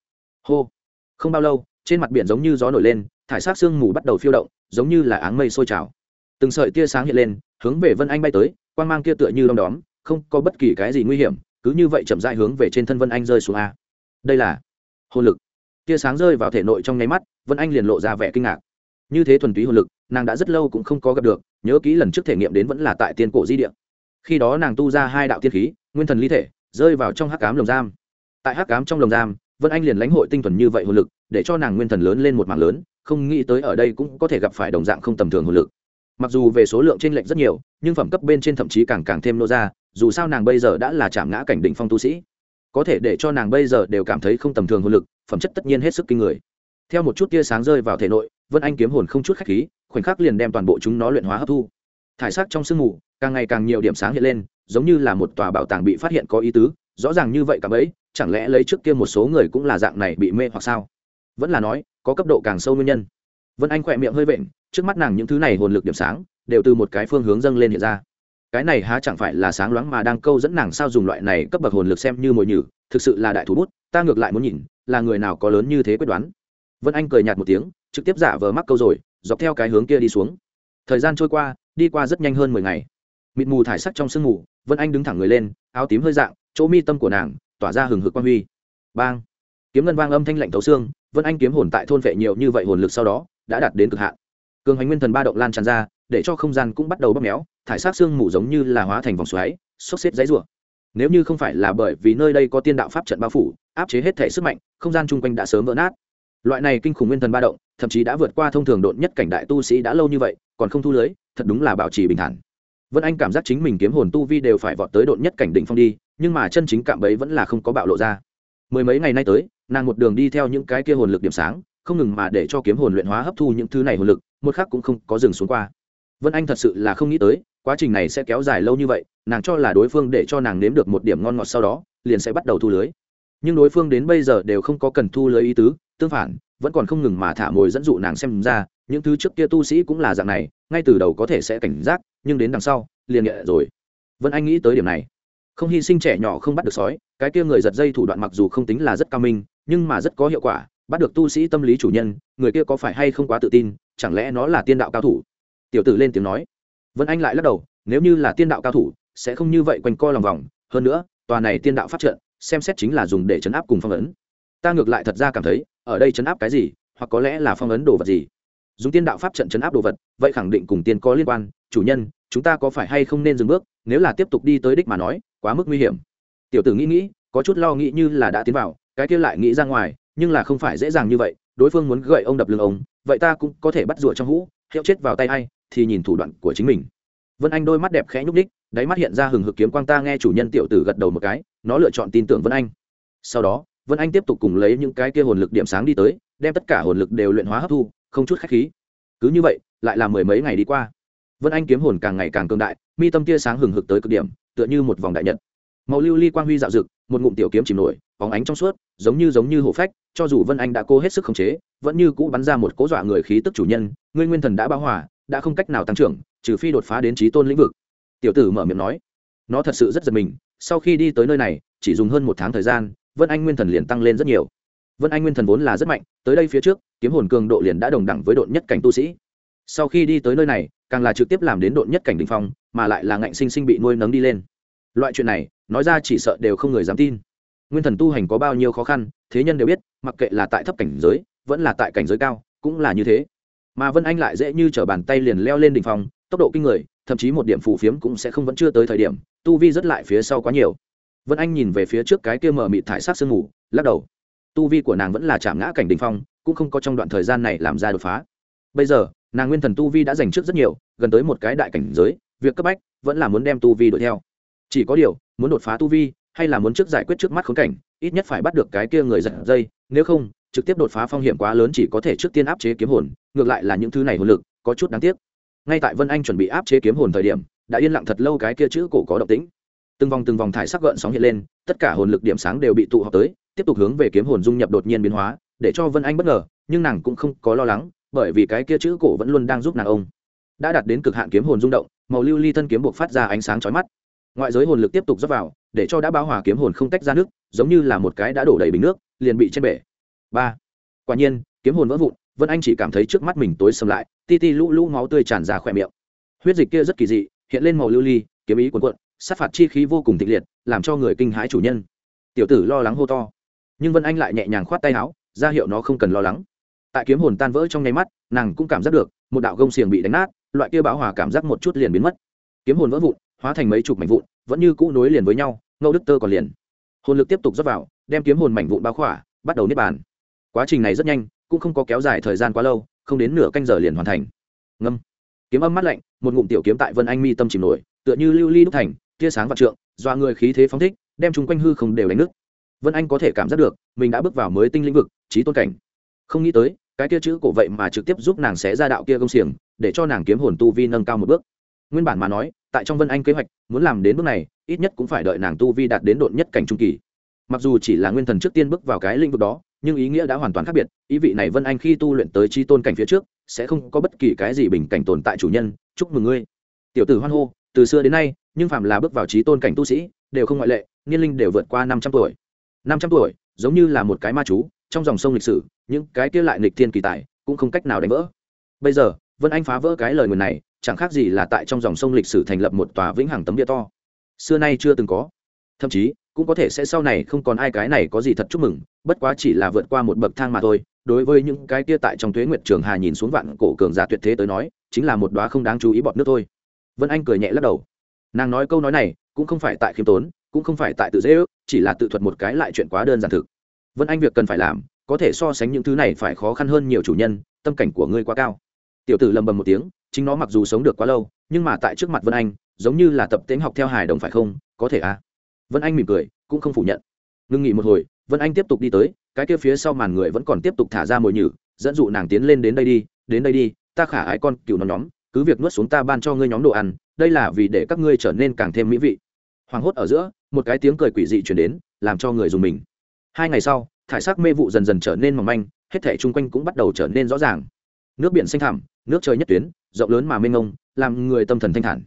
Hô. Không bao lâu, trên mặt biển giống như gió nổi lên, thải sát sương mù bắt đầu phiêu động, giống như là áng mây sôi trào. Từng sợi tia sáng hiện lên, hướng về vân anh bay tới quan g mang kia tựa như đom đóm, không có bất kỳ cái gì nguy hiểm, cứ như vậy chậm dại hướng về trên thân vân anh rơi xuống a. Đây là hồn lực. Tia sáng rơi vào thể nội trong nháy mắt, vân anh liền lộ ra vẻ kinh ngạc. Như thế thuần túy hồn lực, nàng đã rất lâu cũng không có gặp được, nhớ kỹ lần trước thể nghiệm đến vẫn là tại tiên cổ di địa. Khi đó nàng tu ra hai đạo tiên khí, nguyên thần ly thể, rơi vào trong hắc cám lồng giam tại hắc cám trong lồng giam, vân anh liền lãnh hội tinh thuần như vậy hồn lực, để cho nàng nguyên thần lớn lên một mạng lớn, không nghĩ tới ở đây cũng có thể gặp phải đồng dạng không tầm thường hồn lực. Mặc dù về số lượng t r ê n lệch rất nhiều, nhưng phẩm cấp bên trên thậm chí càng càng thêm nô ra, dù sao nàng bây giờ đã là chạm ngã cảnh đỉnh phong tu sĩ. Có thể để cho nàng bây giờ đều cảm thấy không tầm thường hồn lực, phẩm chất tất nhiên hết sức kinh người. Theo một chút tia sáng rơi vào thể nội, vân anh kiếm hồn không chút khách khí, khoảnh khắc liền đem toàn bộ chúng nó luyện hóa hấp thu. Thải sắc trong sương mù, càng ngày càng nhiều điểm sáng hiện lên, giống như là một tòa bảo tàng bị phát hiện có ý tứ, rõ ràng như vậy cả bấy chẳng lẽ lấy trước kia một số người cũng là dạng này bị mê hoặc sao? Vẫn là nói, có cấp độ càng sâu nguyên nhân. Vân anh khỏe miệng hơi vện, trước mắt nàng những thứ này hồn lực điểm sáng, đều từ một cái phương hướng dâng lên hiện ra. Cái này há chẳng phải là sáng loáng mà đang câu dẫn nàng sao dùng loại này cấp bậc hồn lực xem như mồi nhử, thực sự là đại thủ bút, ta ngược lại muốn nhìn, là người nào có lớn như thế quyết đoán. Vân anh cười nhạt một tiếng, trực tiếp giả vờ mắc câu rồi, dọc theo cái hướng kia đi xuống. Thời gian trôi qua, đi qua rất nhanh hơn mười ngày. Mịt mù thải sắc trong sương mù, vân anh đứng thẳng người lên, áo tím hơi dạng, chỗ mi tâm của nàng tỏa ra hừng hực quang huy. Bang! Kiếm ngân vang âm thanh lạnh thấu xương, vân anh kiếm hồn tại thôn vệ nhiều như vậy hồn lực sau đó, đã đạt đến cực hạn. Cường hành nguyên thần ba động lan tràn ra, để cho không gian cũng bắt đầu bóp méo, thải sát xương mù giống như là hóa thành vòng xoáy xốc xếp giấy rủa. Nếu như không phải là bởi vì nơi đây có tiên đạo pháp trận bao phủ, áp chế hết thể sức mạnh, không gian chung quanh đã sớm vỡ nát. Loại này kinh khủng nguyên thần ba động, thậm chí đã vượt qua thông thường độn nhất cảnh đại tu sĩ đã lâu như vậy, còn không thu lưới, thật đúng là bảo trì bình thản. Vân anh cảm giác chính mình kiếm hồn tu vi đều phải vọt tới độn nhất cảnh đỉnh phong đi nhưng mà chân chính cạm bẫy vẫn là không có bạo lộ ra. Mười mấy ngày nay tới, nàng một đường đi theo những cái kia hồn lực điểm sáng, không ngừng mà để cho kiếm hồn luyện hóa hấp thu những thứ này hồn lực, một khắc cũng không có dừng xuống qua. Vân anh thật sự là không nghĩ tới, quá trình này sẽ kéo dài lâu như vậy, nàng cho là đối phương để cho nàng nếm được một điểm ngon ngọt sau đó, liền sẽ bắt đầu thu lưới. Nhưng đối phương đến bây giờ đều không có cần thu lưới ý tứ, tương phản, vẫn còn không ngừng mà thả mồi dẫn dụ nàng xem ra, những thứ trước kia tu sĩ cũng là dạng này, ngay từ đầu có thể sẽ cảnh giác, nhưng đến đằng sau, liền nhẹ rồi. Vân anh nghĩ tới điểm này không hy sinh trẻ nhỏ không bắt được sói, cái kia người giật dây thủ đoạn mặc dù không tính là rất cao minh, nhưng mà rất có hiệu quả, bắt được tu sĩ tâm lý chủ nhân, người kia có phải hay không quá tự tin, chẳng lẽ nó là tiên đạo cao thủ? Tiểu tử lên tiếng nói. Vân anh lại lắc đầu, nếu như là tiên đạo cao thủ, sẽ không như vậy quanh co lòng vòng. Hơn nữa, tòa này tiên đạo phát trận, xem xét chính là dùng để chấn áp cùng phong ấn. Ta ngược lại thật ra cảm thấy, ở đây chấn áp cái gì, hoặc có lẽ là phong ấn đồ vật gì? Dùng tiên đạo pháp trận chấn áp đồ vật, vậy khẳng định cùng tiên có liên quan. Chủ nhân, chúng ta có phải hay không nên dừng bước? Nếu là tiếp tục đi tới đích mà nói quá mức nguy hiểm. Tiểu tử nghĩ nghĩ, có chút lo nghĩ như là đã tiến vào, cái kia lại nghĩ ra ngoài, nhưng là không phải dễ dàng như vậy, đối phương muốn gậy ông đập lưng ông, vậy ta cũng có thể bắt rùa trong hũ, hiệu chết vào tay a i thì nhìn thủ đoạn của chính mình. Vân anh đôi mắt đẹp khẽ nhúc ních đáy mắt hiện ra hừng hực kiếm quang ta nghe chủ nhân tiểu tử gật đầu một cái, nó lựa chọn tin tưởng vân anh. Sau đó, vân anh tiếp tục cùng lấy những cái kia hồn lực điểm sáng đi tới, đem tất cả hồn lực đều luyện hóa hấp thu, không chút khách khí. Cứ như vậy, lại là mười mấy ngày đi qua. Vân anh kiếm hồn càng ngày càng cường đại, mi tâm tia sáng hừng hực tới cực điểm tựa như một vòng đại nhật. Màu lưu ly quang huy dạo rực, một ngụm tiểu kiếm chìm nổi, bóng ánh trong suốt, giống như giống như hổ phách, cho dù vân anh đã cố hết sức khống chế, vẫn như cũ bắn ra một cố dọa người khí tức chủ nhân, ngươi nguyên thần đã bao hòa, đã không cách nào tăng trưởng, trừ phi đột phá đến trí tôn lĩnh vực. Tiểu tử mở miệng nói. Nó thật sự rất giật mình, sau khi đi tới nơi này, chỉ dùng hơn một tháng thời gian, vân anh nguyên thần liền tăng lên rất nhiều. Vân anh nguyên thần vốn là rất mạnh, tới đây phía trước, kiếm hồn cường độ liền đã đồng đẳng với độn nhất cảnh tu sĩ. Sau khi đi tới nơi này càng là trực tiếp làm đến độn nhất cảnh đỉnh phong, mà lại là ngạnh sinh sinh bị nuôi nấng đi lên. Loại chuyện này, nói ra chỉ sợ đều không người dám tin. Nguyên thần tu hành có bao nhiêu khó khăn, thế nhân đều biết, mặc kệ là tại thấp cảnh giới, vẫn là tại cảnh giới cao, cũng là như thế. Mà vân anh lại dễ như t bàn tay liền leo lên đ ỉ n h phong, tốc độ kinh người, thậm chí một điểm phù phiếm cũng sẽ không vẫn chưa tới thời điểm, tu vi rất lại phía sau quá nhiều. Vân anh nhìn về phía trước cái kia mờ mịt thải sát sương ngủ lắc đầu. Tu vi của nàng vẫn là chạm ngã cảnh đình phong, cũng không có trong đoạn thời gian này làm ra đột phá. Bây giờ nàng nguyên thần tu vi đã dành trước rất nhiều, gần tới một cái đại cảnh giới, việc cấp bách vẫn là muốn đem tu vi đuổi theo. Chỉ có điều, muốn đột phá tu vi, hay là muốn trước giải quyết trước mắt khốn cảnh, ít nhất phải bắt được cái kia người giật dây, nếu không, trực tiếp đột phá phong hiểm quá lớn chỉ có thể trước tiên áp chế kiếm hồn, ngược lại là những thứ này hồn lực, có chút đáng tiếc. Ngay tại vân anh chuẩn bị áp chế kiếm hồn thời điểm, đã yên lặng thật lâu cái kia chữ cổ có động tĩnh. Từng vòng từng vòng thải sắc gợn sóng hiện lên, tất cả hồn lực điểm sáng đều bị tụ họp tới, tiếp tục hướng về kiếm hồn dung nhập đột nhiên biến hóa, để cho vân anh bất ngờ, nhưng nàng cũng không có lo lắng bởi vì cái kia chữ cổ vẫn luôn đang giúp nàng ông. Đã đạt đến cực hạn kiếm hồn rung động, màu lưu ly thân kiếm buộc phát ra ánh sáng chói mắt. Ngoại giới hồn lực tiếp tục dốc vào, để cho đã báo hòa kiếm hồn không tách ra nước, giống như là một cái đã đổ đầy bình nước, liền bị trên bể. Ba. Quả nhiên, kiếm hồn vỡ vụn, vân anh chỉ cảm thấy trước mắt mình tối sầm lại, ti ti lũ lũ máu tươi tràn ra khỏe miệng. Huyết dịch kia rất kỳ dị, hiện lên màu lưu ly, kiếm ý cuồn cuộn, sát phạt chi khí vô cùng thịnh liệt, làm cho người kinh hãi chủ nhân. Tiểu tử lo lắng hô to. Nhưng vân anh lại nhẹ nhàng khoát tay áo, ra hiệu nó không cần lo lắng tại kiếm hồn tan vỡ trong nháy mắt, nàng cũng cảm giác được, một đạo gông xiềng bị đánh nát, loại kia báo hòa cảm giác một chút liền biến mất. Kiếm hồn vỡ vụn, hóa thành mấy chục mảnh vụn, vẫn như cũ nối liền với nhau ngẫu đức tơ còn liền. Hồn lực tiếp tục dốc vào, đem kiếm hồn mảnh vụn bao khỏa, bắt đầu niết bàn. Quá trình này rất nhanh, cũng không có kéo dài thời gian quá lâu, không đến nửa canh giờ liền hoàn thành. Ngâm. Kiếm âm mắt lạnh, một ngụm tiểu kiếm tại vân anh mi tâm chìm nổi, tựa như lưu ly đúc thành, tia sáng và trượng doa người khí thế phóng thích, đem chúng quanh hư không đều đánh nước vân anh có thể cảm giác được, mình đã bước vào mới tinh lĩnh vực trí tôn cảnh không nghĩ tới, cái kia chữ cổ vậy mà trực tiếp giúp nàng xé ra đạo kia công xiềng, để cho nàng kiếm hồn tu vi nâng cao một bước. Nguyên bản mà nói, tại trong vân anh kế hoạch, muốn làm đến bước này, ít nhất cũng phải đợi nàng tu vi đạt đến độn nhất cảnh trung kỳ. Mặc dù chỉ là nguyên thần trước tiên bước vào cái lĩnh vực đó, nhưng ý nghĩa đã hoàn toàn khác biệt, ý vị này vân anh khi tu luyện tới chi tôn cảnh phía trước, sẽ không có bất kỳ cái gì bình cảnh tồn tại chủ nhân, chúc mừng ngươi. Tiểu tử hoan hô, từ xưa đến nay, nhưng phạm là bước vào trí tôn cảnh tu sĩ, đều không ngoại lệ, niên linh đều vượt qua năm trăm tuổi. Năm trăm tuổi, giống như là một cái ma chú trong dòng sông lịch sử, những cái kia lại nghịch thiên kỳ tài cũng không cách nào đánh vỡ. Bây giờ, vân anh phá vỡ cái lời nguyền này, chẳng khác gì là tại trong dòng sông lịch sử thành lập một tòa vĩnh hằng tấm địa to. Xưa nay chưa từng có. Thậm chí, cũng có thể sẽ sau này không còn ai cái này có gì thật chúc mừng, bất quá chỉ là vượt qua một bậc thang mà thôi. Đối với những cái kia tại trong thuế nguyệt trường hà nhìn xuống vạn cổ cường giả tuyệt thế tới nói, chính là một đoá không đáng chú ý bọt nước thôi. Vân anh cười nhẹ lắc đầu. Nàng nói câu nói này, cũng không phải tại khiêm tốn, cũng không phải tại tự dễ ước, chỉ là tự thuật một cái lại chuyện quá đơn giản thực vân anh việc cần phải làm, có thể so sánh những thứ này phải khó khăn hơn nhiều chủ nhân, tâm cảnh của ngươi quá cao. Tiểu tử lầm bầm một tiếng, chính nó mặc dù sống được quá lâu, nhưng mà tại trước mặt vân anh, giống như là tập tính học theo hài đồng phải không? Có thể à? Vân anh mỉm cười, cũng không phủ nhận. Ngưng nghỉ một hồi, vân anh tiếp tục đi tới, cái kia phía sau màn người vẫn còn tiếp tục thả ra mồi nhử, dẫn dụ nàng tiến lên đến đây đi, đến đây đi, ta khả ái con cựu nó nhóm, cứ việc nuốt xuống ta ban cho ngươi nhóm đồ ăn, đây là vì để các ngươi trở nên càng thêm mỹ vị. Hoảng hốt ở giữa, một cái tiếng cười quỷ dị chuyển đến, làm cho người dùng mình hai ngày sau, thải sắc mê vụ dần dần trở nên mỏng manh, hết thể chung quanh cũng bắt đầu trở nên rõ ràng. Nước biển xanh thẳm, nước trời nhất tuyến, rộng lớn mà mênh mông, làm người tâm thần thanh thản.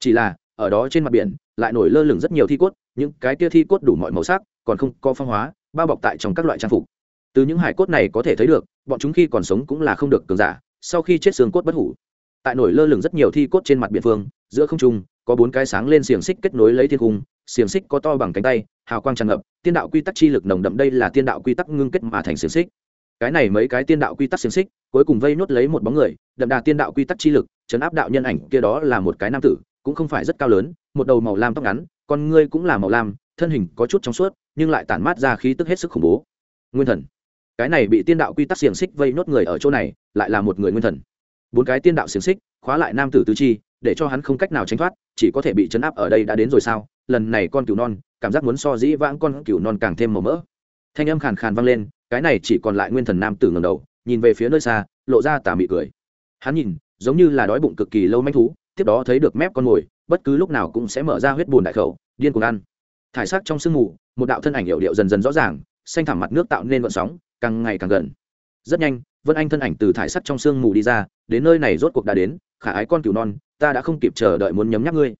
Chỉ là, ở đó trên mặt biển, lại nổi lơ lửng rất nhiều thi cốt, những cái tia thi cốt đủ mọi màu sắc, còn không có phong hóa, bao bọc tại trong các loại trang phục. Từ những hải cốt này có thể thấy được, bọn chúng khi còn sống cũng là không được cường giả, sau khi chết xương cốt bất hủ. Tại nổi lơ lửng rất nhiều thi cốt trên mặt biển phương, giữa không trung có bốn cái sáng lên xiềng xích kết nối lấy thiên cung, xiềng xích có to bằng cánh tay, hào quang tràn ngập, tiên đạo quy tắc chi lực nồng đậm đây là tiên đạo quy tắc ngưng kết mà thành xiềng xích. Cái này mấy cái tiên đạo quy tắc xiềng xích, cuối cùng vây nốt lấy một bóng người, đậm đà tiên đạo quy tắc chi lực, chấn áp đạo nhân ảnh kia đó là một cái nam tử, cũng không phải rất cao lớn, một đầu màu lam tóc ngắn, con ngươi cũng là màu lam, thân hình có chút trong suốt, nhưng lại tản mát ra khí tức hết sức khủng bố. Nguyên thần. Cái này bị tiên đạo quy tắc xiềng xích vây nốt người ở chỗ này, lại là một người nguyên thần. Bốn cái tiên đạo xiềng xích, khóa lại nam tử tứ chi, để cho hắn không cách nào tránh thoát chỉ có thể bị chấn áp ở đây đã đến rồi sao? Lần này con cừu non, cảm giác muốn so dĩ vãng con cừu non càng thêm màu mỡ. Thanh âm khàn khàn vang lên, cái này chỉ còn lại nguyên thần nam tử ngầm đầu, nhìn về phía nơi xa, lộ ra tà mị cười. Hắn nhìn, giống như là đói bụng cực kỳ lâu manh thú, tiếp đó thấy được mép con mồi, bất cứ lúc nào cũng sẽ mở ra huyết bùn đại khẩu, điên cuồng ăn. Thải sắc trong sương mù, một đạo thân ảnh hiệu điệu dần dần rõ ràng, xanh thẳm mặt nước tạo nên vận sóng, càng ngày càng gần. Rất nhanh, vân anh thân ảnh từ thải sắc trong sương mù đi ra, đến nơi này rốt cuộc đã đến, khả ái con cừu non ta đã không kịp chờ đợi muốn nhấm nhắc ngươi.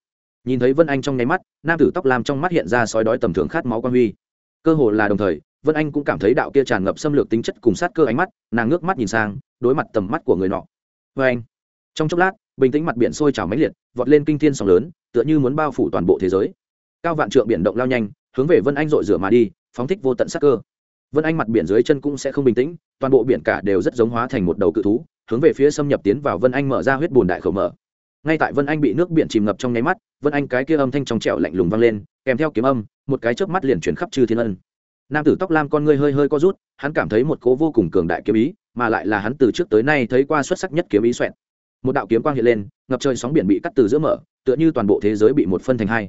Nhìn thấy vân anh trong nháy mắt, nam tử tóc lam trong mắt hiện ra sói đói tầm thường khát máu quan huy. Cơ hồ là đồng thời, vân anh cũng cảm thấy đạo kia tràn ngập xâm lược tính chất cùng sát cơ ánh mắt, nàng ngước mắt nhìn sang, đối mặt tầm mắt của người nọ. Vê anh. Trong chốc lát, bình tĩnh mặt biển sôi trào mãnh liệt, vọt lên kinh thiên sóng lớn, tựa như muốn bao phủ toàn bộ thế giới. Cao vạn trượng biển động lao nhanh, hướng về vân anh dội rửa mà đi, phóng thích vô tận sát cơ. Vân anh mặt biển dưới chân cũng sẽ không bình tĩnh, toàn bộ biển cả đều rất giống hóa thành một đầu cự thú, hướng về phía xâm nhập tiến vào vân anh mở ra huyết bùn đại khẩu mở ngay tại vân anh bị nước biển chìm ngập trong nháy mắt, vân anh cái kia âm thanh trong trẻo lạnh lùng vang lên, kèm theo kiếm âm, một cái chớp mắt liền chuyển khắp chư thiên ân. Nam tử tóc lam con ngươi hơi hơi co rút, hắn cảm thấy một cố vô cùng cường đại kiếm ý, mà lại là hắn từ trước tới nay thấy qua xuất sắc nhất kiếm ý xoẹn một đạo kiếm quang hiện lên, ngập trời sóng biển bị cắt từ giữa mở, tựa như toàn bộ thế giới bị một phân thành hai.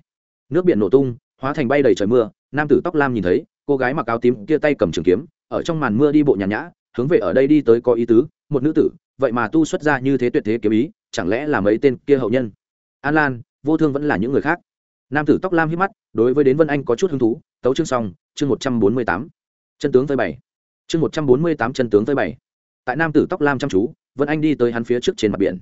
Nước biển nổ tung, hóa thành bay đầy trời mưa, nam tử tóc lam nhìn thấy, cô gái mặc áo tím kia tay cầm trường kiếm, ở trong màn mưa đi bộ nhàn nhã, hướng về ở đây đi tới có ý tứ, một nữ tử, vậy mà tu xuất ra như thế tuyệt thế kiếm ý chẳng lẽ là mấy tên kia hậu nhân? An lan, vô thương vẫn là những người khác. Nam tử tóc lam hít mắt, đối với đến vân anh có chút hứng thú, tấu chương xong, chương một trăm bốn mươi tám. Chân tướng với bảy chương một trăm bốn mươi tám chân tướng với bảy tại nam tử tóc lam chăm chú, vân anh đi tới hắn phía trước trên mặt biển.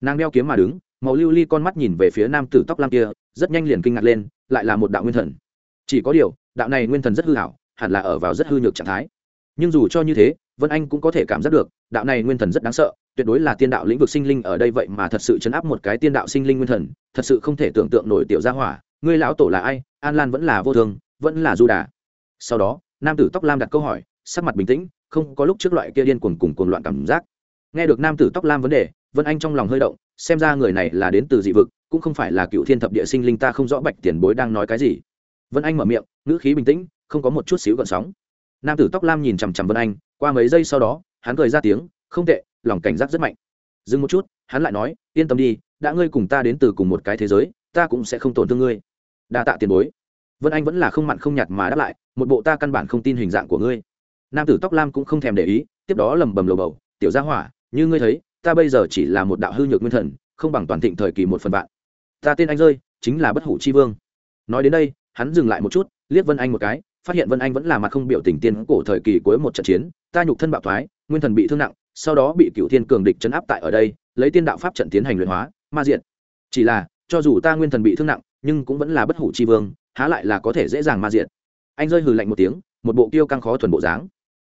Nàng đeo kiếm mà đứng, màu lưu ly con mắt nhìn về phía nam tử tóc lam kia, rất nhanh liền kinh ngạc lên, lại là một đạo nguyên thần. Chỉ có điều, đạo này nguyên thần rất hư hảo hẳn là ở vào rất hư nhược trạng thái. Nhưng dù cho như thế vân anh cũng có thể cảm giác được, đạo này nguyên thần rất đáng sợ, tuyệt đối là tiên đạo lĩnh vực sinh linh ở đây vậy mà thật sự chấn áp một cái tiên đạo sinh linh nguyên thần, thật sự không thể tưởng tượng nổi tiểu gia hỏa, ngươi lão tổ là ai, an lan vẫn là vô thương vẫn là du đà. Sau đó, nam tử tóc lam đặt câu hỏi, sắc mặt bình tĩnh, không có lúc trước loại kia điên cuồng cùng cuồng loạn cảm giác. Nghe được nam tử tóc lam vấn đề, vân anh trong lòng hơi động, xem ra người này là đến từ dị vực, cũng không phải là cựu thiên thập địa sinh linh ta không rõ bạch tiền bối đang nói cái gì. Vân anh mở miệng, ngữ khí bình tĩnh, không có một chút xíu gợn sóng. Nam tử tóc lam nhìn chằm chằm vân anh qua mấy giây sau đó, hắn cười ra tiếng, không tệ, lòng cảnh giác rất mạnh. Dừng một chút, hắn lại nói, yên tâm đi, đã ngươi cùng ta đến từ cùng một cái thế giới, ta cũng sẽ không tổn thương ngươi. Đa tạ tiền bối. Vân anh vẫn là không mặn không nhạt mà đáp lại, một bộ ta căn bản không tin hình dạng của ngươi. Nam tử tóc lam cũng không thèm để ý, tiếp đó lầm bầm lầu bầu, tiểu gia hỏa, như ngươi thấy, ta bây giờ chỉ là một đạo hư nhược nguyên thần, không bằng toàn thịnh thời kỳ một phần vạn. Ta tên anh rơi, chính là bất hủ chi vương. Nói đến đây, hắn dừng lại một chút, liếc vân anh một cái phát hiện vân anh vẫn là mặt không biểu tình tiên cổ thời kỳ cuối một trận chiến, ta nhục thân bạo thoái, nguyên thần bị thương nặng, sau đó bị cựu thiên cường địch chấn áp tại ở đây, lấy tiên đạo pháp trận tiến hành luyện hóa, ma diện chỉ là, cho dù ta nguyên thần bị thương nặng, nhưng cũng vẫn là bất hủ chi vương, há lại là có thể dễ dàng ma diện anh rơi hừ lạnh một tiếng, một bộ kiêu căng khó thuần bộ dáng.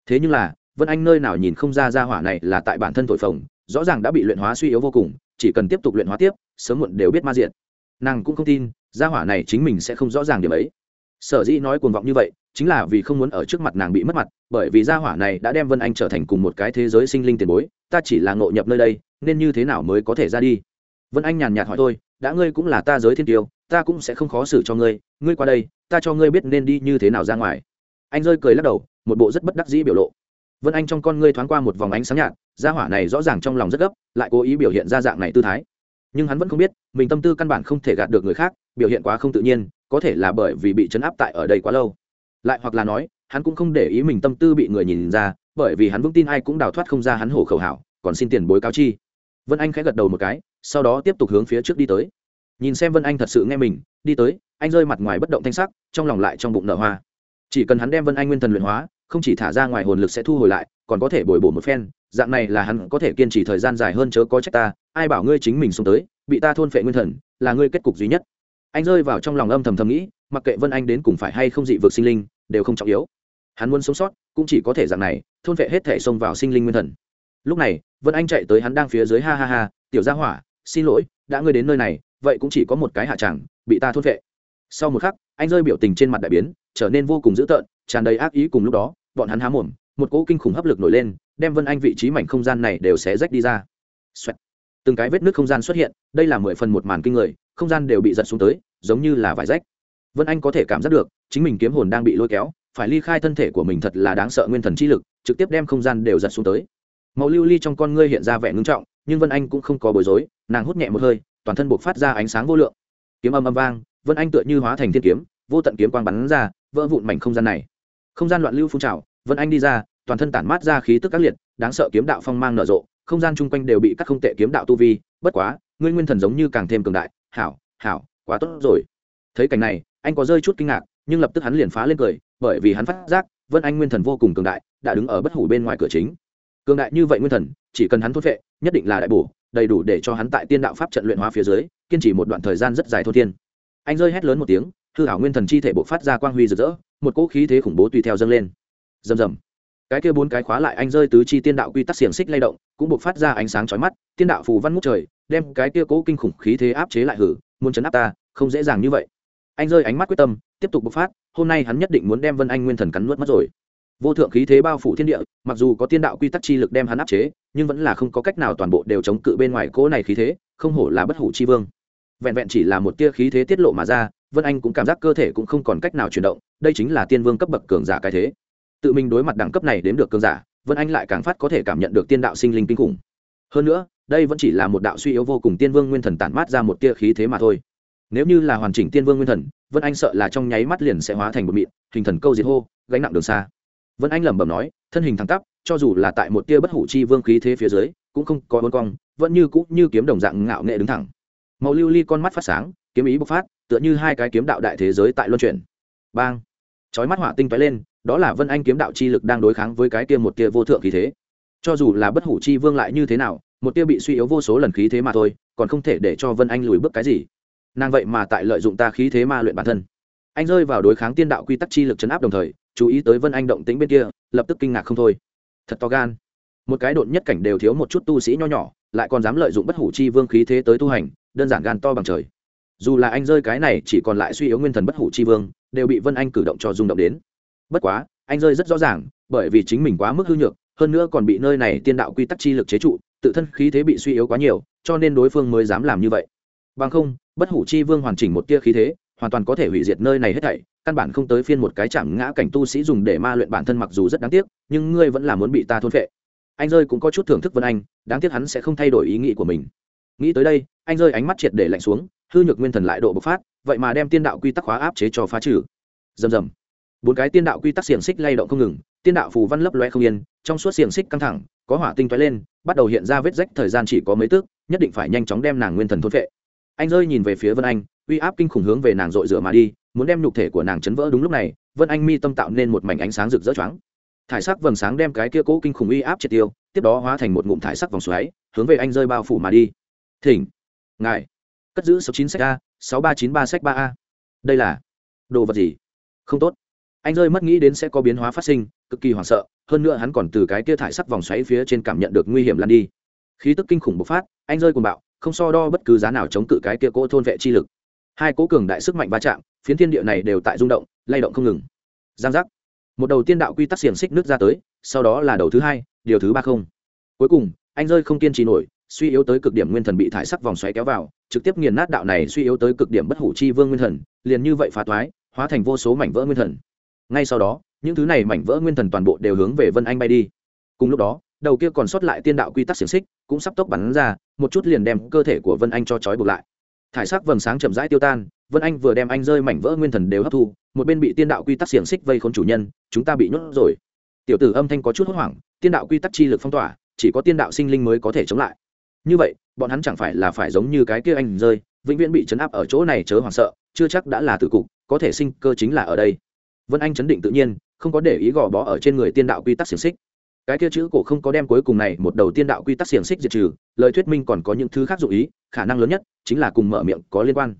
Thế nhưng là, vân anh nơi nào nhìn không ra ra hỏa này là tại bản thân thổi phồng, rõ ràng đã bị luyện hóa suy yếu vô cùng, chỉ cần tiếp tục luyện hóa tiếp, sớm muộn đều biết ma diện nàng cũng không tin gia hỏa này chính mình sẽ không rõ ràng điểm ấy. Sở dĩ nói cuồng vọng như vậy chính là vì không muốn ở trước mặt nàng bị mất mặt, bởi vì gia hỏa này đã đem vân anh trở thành cùng một cái thế giới sinh linh tiền bối, ta chỉ là ngộ nhập nơi đây, nên như thế nào mới có thể ra đi? Vân anh nhàn nhạt hỏi tôi, đã ngươi cũng là ta giới thiên tiêu, ta cũng sẽ không khó xử cho ngươi ngươi qua đây, ta cho ngươi biết nên đi như thế nào ra ngoài. Anh rơi cười lắc đầu, một bộ rất bất đắc dĩ biểu lộ. Vân anh trong con ngươi thoáng qua một vòng ánh sáng nhạt, gia hỏa này rõ ràng trong lòng rất gấp, lại cố ý biểu hiện ra dạng này tư thái. Nhưng hắn vẫn không biết, mình tâm tư căn bản không thể gạt được người khác, biểu hiện quá không tự nhiên, có thể là bởi vì bị chấn áp tại ở đây quá lâu lại hoặc là nói, hắn cũng không để ý mình tâm tư bị người nhìn ra, bởi vì hắn vững tin ai cũng đào thoát không ra hắn hổ khẩu hảo, còn xin tiền bối cáo chi. Vân anh khẽ gật đầu một cái, sau đó tiếp tục hướng phía trước đi tới. Nhìn xem vân anh thật sự nghe mình, đi tới, anh rơi mặt ngoài bất động thanh sắc, trong lòng lại trong bụng nở hoa. Chỉ cần hắn đem vân anh nguyên thần luyện hóa, không chỉ thả ra ngoài hồn lực sẽ thu hồi lại, còn có thể bồi bổ một phen, dạng này là hắn có thể kiên trì thời gian dài hơn chớ có trách ta, ai bảo ngươi chính mình xuống tới, bị ta thôn phệ nguyên thần, là ngươi kết cục duy nhất anh rơi vào trong lòng âm thầm thầm nghĩ, mặc kệ vân anh đến cùng phải hay không dị vực sinh linh, đều không trọng yếu hắn muốn sống sót, cũng chỉ có thể dạng này, thôn vệ hết thể xông vào sinh linh nguyên thần lúc này, vân anh chạy tới hắn đang phía dưới, ha ha ha, tiểu gia hỏa, xin lỗi, đã ngươi đến nơi này, vậy cũng chỉ có một cái hạ chẳng, bị ta thôn vệ. sau một khắc, anh rơi biểu tình trên mặt đại biến, trở nên vô cùng dữ tợn, tràn đầy ác ý cùng lúc đó, bọn hắn há mồm, một cỗ kinh khủng hấp lực nổi lên, đem vân anh vị trí mảnh không gian này đều sẽ rách đi ra Xoẹt. từng cái vết nước không gian xuất hiện, đây là mười phần một màn kinh người không gian đều bị giật xuống tới, giống như là vải rách. Vân anh có thể cảm giác được, chính mình kiếm hồn đang bị lôi kéo, phải ly khai thân thể của mình thật là đáng sợ nguyên thần chi lực, trực tiếp đem không gian đều giật xuống tới. Màu lưu ly trong con ngươi hiện ra vẻ ngưng trọng, nhưng vân anh cũng không có bối rối, nàng hút nhẹ một hơi, toàn thân buộc phát ra ánh sáng vô lượng. Kiếm âm âm vang, vân anh tựa như hóa thành thiên kiếm, vô tận kiếm quang bắn ra, vỡ vụn mảnh không gian này. Không gian loạn lưu phun trào, vân anh đi ra, toàn thân tản mát ra khí tức các liệt, đáng sợ kiếm đạo phong mang nở rộ, không gian chung quanh đều bị các không tệ kiếm đạo tu vi, bất quá, ngươi nguyên thần giống như càng thêm cường đại hảo hảo, quá tốt rồi. Thấy cảnh này, anh có rơi chút kinh ngạc, nhưng lập tức hắn liền phá lên cười, bởi vì hắn phát giác, vân anh nguyên thần vô cùng cường đại, đã đứng ở bất hủ bên ngoài cửa chính. Cường đại như vậy nguyên thần, chỉ cần hắn thốt vệ nhất định là đại bổ, đầy đủ để cho hắn tại tiên đạo pháp trận luyện hóa phía dưới, kiên trì một đoạn thời gian rất dài thô thiên. Anh rơi hét lớn một tiếng, hư hảo nguyên thần chi thể bộc phát ra quang huy rực rỡ, một cỗ khí thế khủng bố tùy theo dâng lên. Rầm rầm. Cái kia bốn cái khóa lại anh rơi tứ chi tiên đạo quy tắc xiềng xích lay động, cũng bộc phát ra ánh sáng chói mắt, tiên đạo phù văn ngút trời đem cái kia cố kinh khủng khí thế áp chế lại hử, muốn chấn áp ta, không dễ dàng như vậy. Anh rơi ánh mắt quyết tâm, tiếp tục bộc phát, hôm nay hắn nhất định muốn đem vân anh nguyên thần cắn nuốt mất rồi. Vô thượng khí thế bao phủ thiên địa, mặc dù có tiên đạo quy tắc chi lực đem hắn áp chế, nhưng vẫn là không có cách nào toàn bộ đều chống cự bên ngoài cỗ này khí thế, không hổ là bất hủ chi vương. Vẹn vẹn chỉ là một tia khí thế tiết lộ mà ra, vân anh cũng cảm giác cơ thể cũng không còn cách nào chuyển động, đây chính là tiên vương cấp bậc cường giả cái thế. Tự mình đối mặt đẳng cấp này đến được cường giả, vân anh lại càng phát có thể cảm nhận được tiên đạo sinh linh kinh khủng. Hơn nữa đây vẫn chỉ là một đạo suy yếu vô cùng tiên vương nguyên thần tản mát ra một tia khí thế mà thôi. Nếu như là hoàn chỉnh tiên vương nguyên thần, vân anh sợ là trong nháy mắt liền sẽ hóa thành một mịn, hình thần câu diệt hô, gánh nặng đường xa. Vân anh lẩm bẩm nói, thân hình thẳng tắp, cho dù là tại một tia bất hủ chi vương khí thế phía dưới, cũng không có bốn cong, vẫn như cũng như kiếm đồng dạng ngạo nghệ đứng thẳng. Màu lưu ly con mắt phát sáng, kiếm ý bộc phát, tựa như hai cái kiếm đạo đại thế giới tại luân chuyển. Bang! Chói mắt hỏa tinh tóe lên, đó là vân anh kiếm đạo chi lực đang đối kháng với cái kia một tia vô thượng khí thế. Cho dù là bất hủ chi vương lại như thế nào một tia bị suy yếu vô số lần khí thế mà thôi, còn không thể để cho vân anh lùi bước cái gì. Nàng vậy mà tại lợi dụng ta khí thế ma luyện bản thân. Anh rơi vào đối kháng tiên đạo quy tắc chi lực chấn áp đồng thời, chú ý tới vân anh động tính bên kia, lập tức kinh ngạc không thôi. Thật to gan. Một cái độn nhất cảnh đều thiếu một chút tu sĩ nho nhỏ, lại còn dám lợi dụng bất hủ chi vương khí thế tới tu hành, đơn giản gan to bằng trời. Dù là anh rơi cái này chỉ còn lại suy yếu nguyên thần bất hủ chi vương, đều bị vân anh cử động cho rung động đến. Bất quá, anh rơi rất rõ ràng, bởi vì chính mình quá mức hư nhược, hơn nữa còn bị nơi này tiên đạo quy tắc chi lực chế trụ tự thân khí thế bị suy yếu quá nhiều, cho nên đối phương mới dám làm như vậy. Bằng không, bất hủ chi vương hoàn chỉnh một tia khí thế, hoàn toàn có thể hủy diệt nơi này hết thảy, căn bản không tới phiên một cái chạm ngã cảnh tu sĩ dùng để ma luyện bản thân mặc dù rất đáng tiếc, nhưng ngươi vẫn là muốn bị ta thôn phệ. Anh rơi cũng có chút thưởng thức vân anh, đáng tiếc hắn sẽ không thay đổi ý nghĩ của mình. Nghĩ tới đây, anh rơi ánh mắt triệt để lạnh xuống, hư nhược nguyên thần lại độ bộc phát, vậy mà đem tiên đạo quy tắc hóa áp chế cho phá trừ. Rầm rầm. Bốn cái tiên đạo quy tắc xiềng xích lay động không ngừng, tiên đạo phù văn lấp loe không yên trong suốt xiềng xích căng thẳng, có hỏa tinh toái lên, bắt đầu hiện ra vết rách thời gian chỉ có mấy tước, nhất định phải nhanh chóng đem nàng nguyên thần thôn vệ anh rơi nhìn về phía vân anh, uy áp kinh khủng hướng về nàng dội rửa mà đi, muốn đem nhục thể của nàng chấn vỡ đúng lúc này, vân anh mi tâm tạo nên một mảnh ánh sáng rực rỡ choáng. Thải sắc vầng sáng đem cái kia cố kinh khủng uy áp triệt tiêu, tiếp đó hóa thành một ngụm thải sắc vòng xoáy, hướng về anh rơi bao phủ mà đi. Thỉnh, ngài, cất giữ sáu chín sách a, sáu ba chín ba sách ba a. Đây là đồ vật gì? Không tốt anh rơi mất nghĩ đến sẽ có biến hóa phát sinh, cực kỳ hoảng sợ, hơn nữa hắn còn từ cái kia thải sắc vòng xoáy phía trên cảm nhận được nguy hiểm lan đi. Khí tức kinh khủng bộc phát, anh rơi cùng bạo, không so đo bất cứ giá nào chống cự cái kia cỗ thôn vệ chi lực. Hai cố cường đại sức mạnh va chạm, phiến thiên địa này đều tại rung động, lay động không ngừng. Giang giác. Một đầu tiên đạo quy tắc xiềng xích nước ra tới, sau đó là đầu thứ hai, điều thứ ba không. Cuối cùng, anh rơi không kiên trì nổi, suy yếu tới cực điểm nguyên thần bị thải sắc vòng xoáy kéo vào, trực tiếp nghiền nát đạo này suy yếu tới cực điểm bất hủ chi vương nguyên thần, liền như vậy phá toái, hóa thành vô số mảnh vỡ nguyên thần ngay sau đó, những thứ này mảnh vỡ nguyên thần toàn bộ đều hướng về vân anh bay đi. Cùng lúc đó, đầu kia còn sót lại tiên đạo quy tắc xiềng xích cũng sắp tốc bắn ra, một chút liền đem cơ thể của vân anh cho trói buộc lại. Thải sắc vầng sáng chậm rãi tiêu tan, vân anh vừa đem anh rơi mảnh vỡ nguyên thần đều hấp thu, một bên bị tiên đạo quy tắc xiềng xích vây khốn chủ nhân, chúng ta bị nhốt rồi. Tiểu tử âm thanh có chút hốt hoảng, tiên đạo quy tắc chi lực phong tỏa, chỉ có tiên đạo sinh linh mới có thể chống lại. Như vậy, bọn hắn chẳng phải là phải giống như cái kia anh rơi, vĩnh viễn bị chấn áp ở chỗ này chớ hoảng sợ, chưa chắc đã là tử cục, có thể sinh cơ chính là ở đây vân anh chấn định tự nhiên, không có để ý gò bó ở trên người tiên đạo quy tắc xiềng xích. Cái kia chữ cổ không có đem cuối cùng này một đầu tiên đạo quy tắc xiềng xích diệt trừ, lời thuyết minh còn có những thứ khác dụ ý, khả năng lớn nhất chính là cùng mở miệng có liên quan.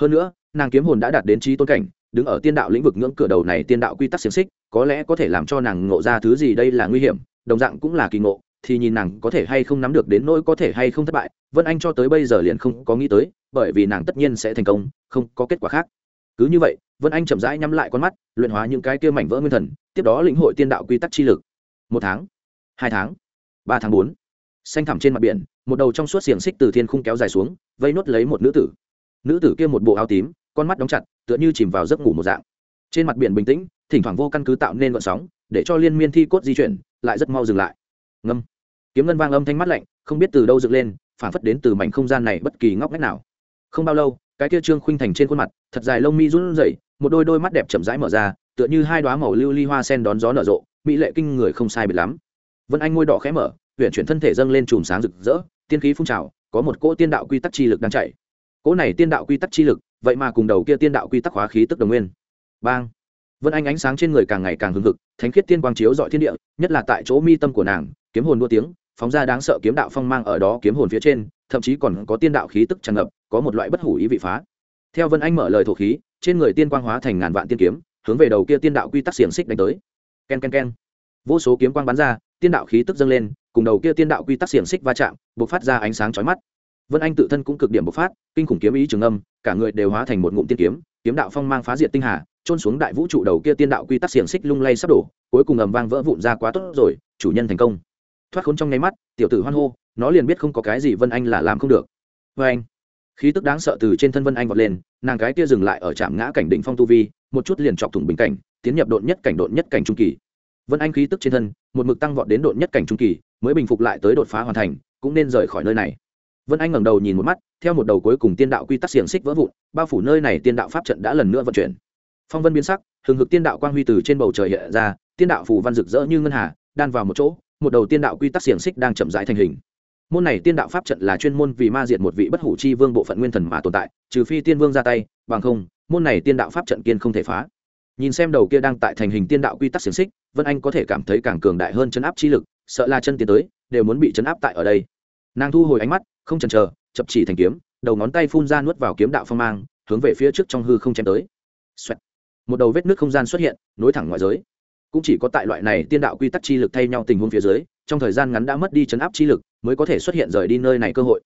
Hơn nữa, nàng kiếm hồn đã đạt đến trí tôn cảnh, đứng ở tiên đạo lĩnh vực ngưỡng cửa đầu này tiên đạo quy tắc xiềng xích, có lẽ có thể làm cho nàng ngộ ra thứ gì đây là nguy hiểm, đồng dạng cũng là kỳ ngộ, thì nhìn nàng có thể hay không nắm được đến nỗi có thể hay không thất bại, vân anh cho tới bây giờ liền không có nghĩ tới, bởi vì nàng tất nhiên sẽ thành công, không có kết quả khác. Cứ như vậy vân anh chậm rãi nhắm lại con mắt, luyện hóa những cái kia mảnh vỡ nguyên thần, tiếp đó lĩnh hội tiên đạo quy tắc chi lực. Một tháng, hai tháng, ba tháng bốn. Xanh thẳm trên mặt biển, một đầu trong suốt xiềng xích từ thiên khung kéo dài xuống, vây nốt lấy một nữ tử. Nữ tử kia một bộ áo tím, con mắt đóng chặt, tựa như chìm vào giấc ngủ một dạng. Trên mặt biển bình tĩnh, thỉnh thoảng vô căn cứ tạo nên gợn sóng, để cho liên miên thi cốt di chuyển, lại rất mau dừng lại. Ngâm. Kiếm ngân vang âm thanh mắt lạnh, không biết từ đâu dựng lên phản phất đến từ mảnh không gian này bất kỳ ngóc ngách nào. Không bao lâu, cái kia trương khuynh thành trên khuôn mặt, thật dài lông mi run rẩy một đôi đôi mắt đẹp chậm rãi mở ra, tựa như hai đoá màu lưu ly hoa sen đón gió nở rộ, mỹ lệ kinh người không sai biệt lắm. Vân anh ngôi đỏ khẽ mở huyện chuyển thân thể dâng lên chùm sáng rực rỡ, tiên khí phun trào, có một cỗ tiên đạo quy tắc chi lực đang chạy. Cỗ này tiên đạo quy tắc chi lực, vậy mà cùng đầu kia tiên đạo quy tắc hóa khí tức đồng nguyên. Bang! Vân anh ánh sáng trên người càng ngày càng hừng hực, thánh khiết tiên quang chiếu dọi thiên địa, nhất là tại chỗ mi tâm của nàng, kiếm hồn đua tiếng, phóng ra đáng sợ kiếm đạo phong mang ở đó kiếm hồn phía trên, thậm chí còn có tiên đạo khí tức tràn ngập, có một loại bất hủ ý vị phá. Theo vân anh mở lời thổ khí trên người tiên quang hóa thành ngàn vạn tiên kiếm, hướng về đầu kia tiên đạo quy tắc xiềng xích đánh tới. K e n k e n k e n vô số kiếm quang bắn ra, tiên đạo khí tức dâng lên, cùng đầu kia tiên đạo quy tắc xiềng xích va chạm b ộ c phát ra ánh sáng chói mắt. Vân anh tự thân cũng cực điểm bộc phát, kinh khủng kiếm ý trường âm, cả người đều hóa thành một ngụm tiên kiếm kiếm đạo phong mang phá diệt tinh hà trôn xuống đại vũ trụ đầu kia tiên đạo quy tắc xiềng xích lung lay sắp đổ, cuối cùng ầm vang vỡ vụn ra quá tốt rồi, chủ nhân thành công. Thoát khốn trong nháy mắt, tiểu tử hoan hô, nó liền biết không có cái gì vân anh là làm không được. Vân anh khí tức đáng sợ từ trên thân vân anh vọt lên, nàng cái kia dừng lại ở trạm ngã cảnh đỉnh phong tu vi, một chút liền chọc thủng bình cảnh, tiến nhập độn nhất cảnh độn nhất cảnh trung kỳ. Vân anh khí tức trên thân, một mực tăng vọt đến độn nhất cảnh trung kỳ, mới bình phục lại tới đột phá hoàn thành, cũng nên rời khỏi nơi này. Vân anh ngẩng đầu nhìn một mắt, theo một đầu cuối cùng tiên đạo quy tắc xiềng xích vỡ vụn, bao phủ nơi này tiên đạo pháp trận đã lần nữa vận chuyển. Phong vân biến sắc, hừng hực tiên đạo quang huy từ trên bầu trời hiện ra, tiên đạo phù văn rực rỡ như ngân hà, đan vào một chỗ, một đầu tiên đạo quy tắc xiềng xích đang chậm rãi thành hình môn này tiên đạo pháp trận là chuyên môn vì ma diệt một vị bất hủ chi vương bộ phận nguyên thần mà tồn tại, trừ phi tiên vương ra tay, bằng không, môn này tiên đạo pháp trận kiên không thể phá. Nhìn xem đầu kia đang tại thành hình tiên đạo quy tắc xiềng xích, vân anh có thể cảm thấy càng cường đại hơn chấn áp chi lực, sợ là chân tiến tới, đều muốn bị chấn áp tại ở đây. Nàng thu hồi ánh mắt, không chần chờ, chập chỉ thành kiếm, đầu ngón tay phun ra nuốt vào kiếm đạo phong mang, hướng về phía trước trong hư không chém tới、Xoẹt. Một đầu vết nước không gian xuất hiện, nối thẳng ngoại giới. Cũng chỉ có tại loại này tiên đạo quy tắc chi lực thay nhau tình huống phía dưới, trong thời gian ngắn đã mất đi chấn áp chi lực mới có thể xuất hiện rời đi nơi này cơ hội.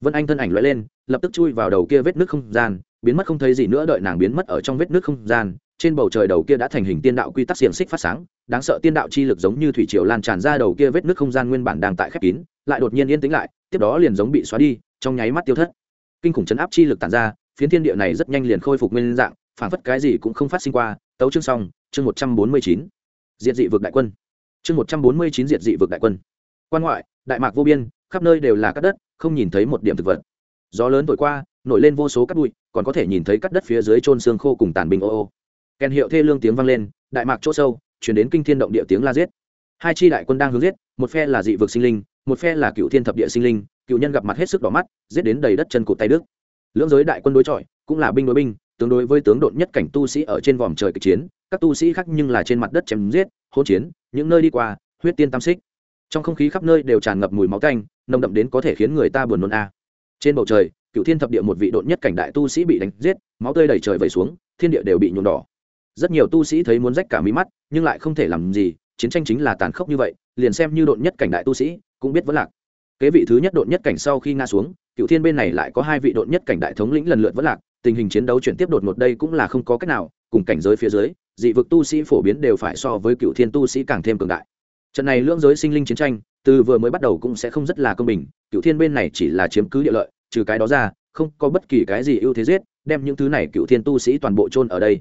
Vân anh thân ảnh lóe lên, lập tức chui vào đầu kia vết nước không gian, biến mất không thấy gì nữa, đợi nàng biến mất ở trong vết nước không gian, trên bầu trời đầu kia đã thành hình tiên đạo quy tắc xiềng xích phát sáng, đáng sợ tiên đạo chi lực giống như thủy triều lan tràn ra đầu kia vết nước không gian nguyên bản đang tại khép kín, lại đột nhiên yên tĩnh lại, tiếp đó liền giống bị xóa đi, trong nháy mắt tiêu thất. Kinh khủng chấn áp chi lực tàn ra, phiến thiên địa này rất nhanh liền khôi phục nguyên dạng, phản phất cái gì cũng không phát sinh qua, tấu chương xong, chương một trăm bốn mươi chín. Diệt dị vực đại quân. Chương một trăm bốn mươi chín diệt dị vực đại quân quan ngoại, đại mạc vô biên, khắp nơi đều là cắt đất, không nhìn thấy một điểm thực vật. Gió lớn thổi qua, nổi lên vô số cắt bụi, còn có thể nhìn thấy cắt đất phía dưới trôn xương khô cùng tàn bình ô ô. Kèn hiệu thê lương tiếng vang lên, đại mạc chỗ sâu chuyển đến kinh thiên động địa tiếng la giết. Hai chi đại quân đang hướng giết, một phe là dị vực sinh linh, một phe là cựu thiên thập địa sinh linh, cựu nhân gặp mặt hết sức đỏ mắt, giết đến đầy đất chân cụt tay đức lưỡng giới đại quân đối chọi, cũng là binh đối binh, tương đối với tướng độn nhất cảnh tu sĩ ở trên vòm trời kịch chiến, các tu sĩ khác nhưng là trên mặt đất chém giết, hỗn chiến, những nơi đi qua, huyết tiên tam xích trong không khí khắp nơi đều tràn ngập mùi máu canh, nồng đậm đến có thể khiến người ta buồn nôn a. Trên bầu trời, cựu thiên thập địa một vị độn nhất cảnh đại tu sĩ bị đánh giết, máu tươi đầy trời vẩy xuống, thiên địa đều bị nhuộm đỏ. Rất nhiều tu sĩ thấy muốn rách cả mí mắt, nhưng lại không thể làm gì, chiến tranh chính là tàn khốc như vậy, liền xem như độn nhất cảnh đại tu sĩ, cũng biết vẫn lạc. Kế vị thứ nhất độn nhất cảnh sau khi nga xuống, cựu thiên bên này lại có hai vị độn nhất cảnh đại thống lĩnh lần lượt vẫn lạc, tình hình chiến đấu chuyển tiếp đột ngột đây cũng là không có cách nào, cùng cảnh giới phía dưới, dị vực tu sĩ phổ biến đều phải so với cựu thiên tu sĩ càng thêm cường đại trận này lưỡng giới sinh linh chiến tranh, từ vừa mới bắt đầu cũng sẽ không rất là công bình cựu thiên bên này chỉ là chiếm cứ địa lợi, trừ cái đó ra, không có bất kỳ cái gì ưu thế giết, đem những thứ này cựu thiên tu sĩ toàn bộ chôn ở đây.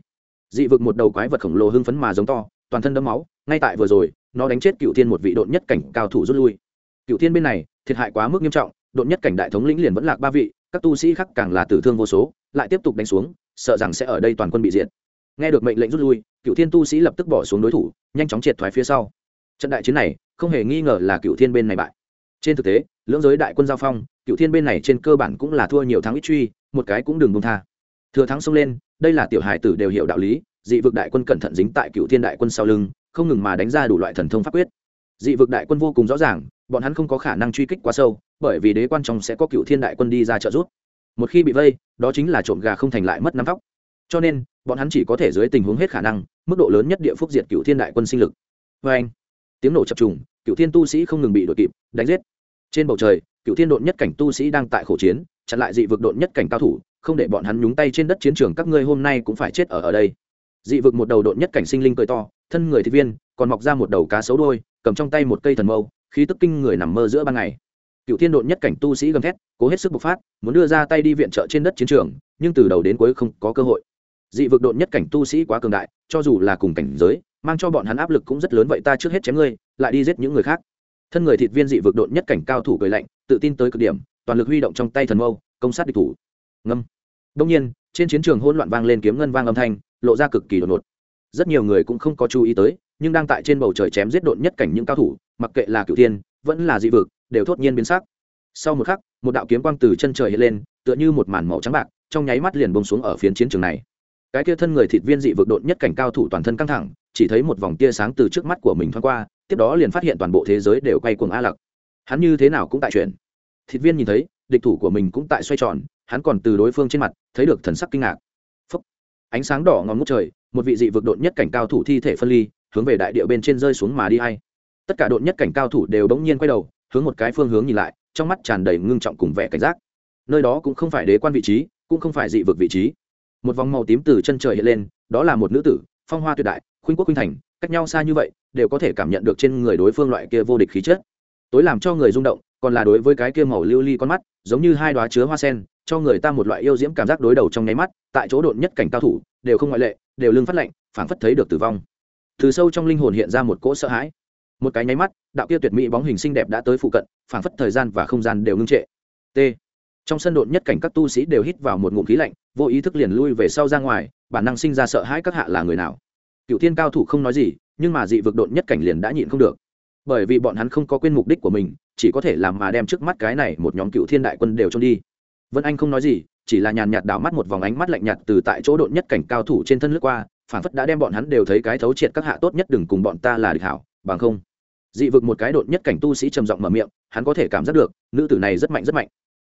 Dị vực một đầu quái vật khổng lồ hưng phấn mà giống to, toàn thân đẫm máu, ngay tại vừa rồi, nó đánh chết cựu thiên một vị độn nhất cảnh cao thủ rút lui. Cựu thiên bên này, thiệt hại quá mức nghiêm trọng, độn nhất cảnh đại thống lĩnh liền vẫn lạc ba vị, các tu sĩ khác càng là tử thương vô số, lại tiếp tục đánh xuống, sợ rằng sẽ ở đây toàn quân bị diệt. Nghe được mệnh lệnh rút lui cựu thiên tu sĩ lập tức bỏ xuống đối thủ, nhanh chóng triệt thoái phía sau trận đại chiến này không hề nghi ngờ là cựu thiên bên này bại. Trên thực tế, lưỡng giới đại quân giao phong cựu thiên bên này trên cơ bản cũng là thua nhiều thắng ít truy, một cái cũng đừng bông tha. Thừa thắng xông lên, đây là tiểu hải tử đều hiểu đạo lý, dị vực đại quân cẩn thận dính tại cựu thiên đại quân sau lưng, không ngừng mà đánh ra đủ loại thần thông pháp quyết. Dị vực đại quân vô cùng rõ ràng, bọn hắn không có khả năng truy kích quá sâu, bởi vì đế quan trọng sẽ có cựu thiên đại quân đi ra trợ giúp. Một khi bị vây, đó chính là trộm gà không thành lại mất năm tóc. Cho nên, bọn hắn chỉ có thể dưới tình huống hết khả năng, mức độ lớn nhất địa phúc diệt cựu thiên đại quân sinh lực. Vê anh tiếng nổ chập trùng, cựu thiên tu sĩ không ngừng bị đội kịp, đánh giết. Trên bầu trời, cựu thiên độn nhất cảnh tu sĩ đang tại khổ chiến, chặn lại dị vực độn nhất cảnh cao thủ, không để bọn hắn nhúng tay trên đất chiến trường, các ngươi hôm nay cũng phải chết ở ở đây. Dị vực một đầu độn nhất cảnh sinh linh cười to, thân người thị viên, còn mọc ra một đầu cá sấu đôi cầm trong tay một cây thần mâu, khí tức kinh người nằm mơ giữa ban ngày. Cựu thiên độn nhất cảnh tu sĩ gầm thét, cố hết sức bộc phát, muốn đưa ra tay đi viện trợ trên đất chiến trường, nhưng từ đầu đến cuối không có cơ hội. Dị vực độn nhất cảnh tu sĩ quá cường đại, cho dù là cùng cảnh giới mang cho bọn hắn áp lực cũng rất lớn vậy ta trước hết chém ngươi, lại đi giết những người khác. Thân người thịt viên dị vực độn nhất cảnh cao thủ cười lạnh, tự tin tới cực điểm, toàn lực huy động trong tay thần mâu, công sát địch thủ. Ngâm. Đông nhiên, trên chiến trường hỗn loạn vang lên kiếm ngân vang âm thanh, lộ ra cực kỳ đột ngột. Rất nhiều người cũng không có chú ý tới, nhưng đang tại trên bầu trời chém giết độn nhất cảnh những cao thủ, mặc kệ là cựu tiên vẫn là dị vực, đều thốt nhiên biến sắc. Sau một khắc, một đạo kiếm quang từ chân trời hiện lên, tựa như một màn màu trắng bạc, trong nháy mắt liền bông xuống ở phiến chiến trường này. Cái kia thân người thịt viên dị vực độn nhất cảnh cao thủ toàn thân căng thẳng chỉ thấy một vòng tia sáng từ trước mắt của mình thoáng qua, tiếp đó liền phát hiện toàn bộ thế giới đều quay cuồng a lặc. Hắn như thế nào cũng tại chuyện thịt viên nhìn thấy, địch thủ của mình cũng tại xoay tròn, hắn còn từ đối phương trên mặt, thấy được thần sắc kinh ngạc. Phúc. ánh sáng đỏ ngón ngút trời, một vị dị vực độn nhất cảnh cao thủ thi thể phân ly, hướng về đại địa bên trên rơi xuống mà đi hay tất cả độn nhất cảnh cao thủ đều bỗng nhiên quay đầu, hướng một cái phương hướng nhìn lại, trong mắt tràn đầy ngưng trọng cùng vẻ cảnh giác. Nơi đó cũng không phải đế quan vị trí, cũng không phải dị vực vị trí. Một vòng màu tím từ chân trời hiện lên, đó là một nữ tử, phong hoa tuyệt đại khuynh quốc khuynh thành, cách nhau xa như vậy, đều có thể cảm nhận được trên người đối phương loại kia vô địch khí chất. Tối làm cho người rung động, còn là đối với cái kia màu lưu ly li con mắt, giống như hai đoá chứa hoa sen, cho người ta một loại yêu diễm cảm giác đối đầu trong nháy mắt, tại chỗ độn nhất cảnh cao thủ, đều không ngoại lệ, đều lưng phát lạnh, phảng phất thấy được tử vong. Từ sâu trong linh hồn hiện ra một cỗ sợ hãi. Một cái nháy mắt, đạo kia tuyệt mỹ bóng hình xinh đẹp đã tới phụ cận, phảng phất thời gian và không gian đều ngưng trệ. T. Trong sân độn nhất cảnh các tu sĩ đều hít vào một ngụm khí lạnh, vô ý thức liền lui về sau ra ngoài, bản năng sinh ra sợ hãi các hạ là người nào? Cựu thiên cao thủ không nói gì, nhưng mà dị vực độn nhất cảnh liền đã nhịn không được. Bởi vì bọn hắn không có quên mục đích của mình, chỉ có thể làm mà đem trước mắt cái này một nhóm cựu thiên đại quân đều trôn đi. Vân anh không nói gì, chỉ là nhàn nhạt đảo mắt một vòng ánh mắt lạnh nhạt từ tại chỗ độn nhất cảnh cao thủ trên thân lướt qua, phản phất đã đem bọn hắn đều thấy cái thấu triệt các hạ tốt nhất đừng cùng bọn ta là địch hảo, bằng không. Dị vực một cái độn nhất cảnh tu sĩ trầm giọng mở miệng, hắn có thể cảm giác được, nữ tử này rất mạnh rất mạnh.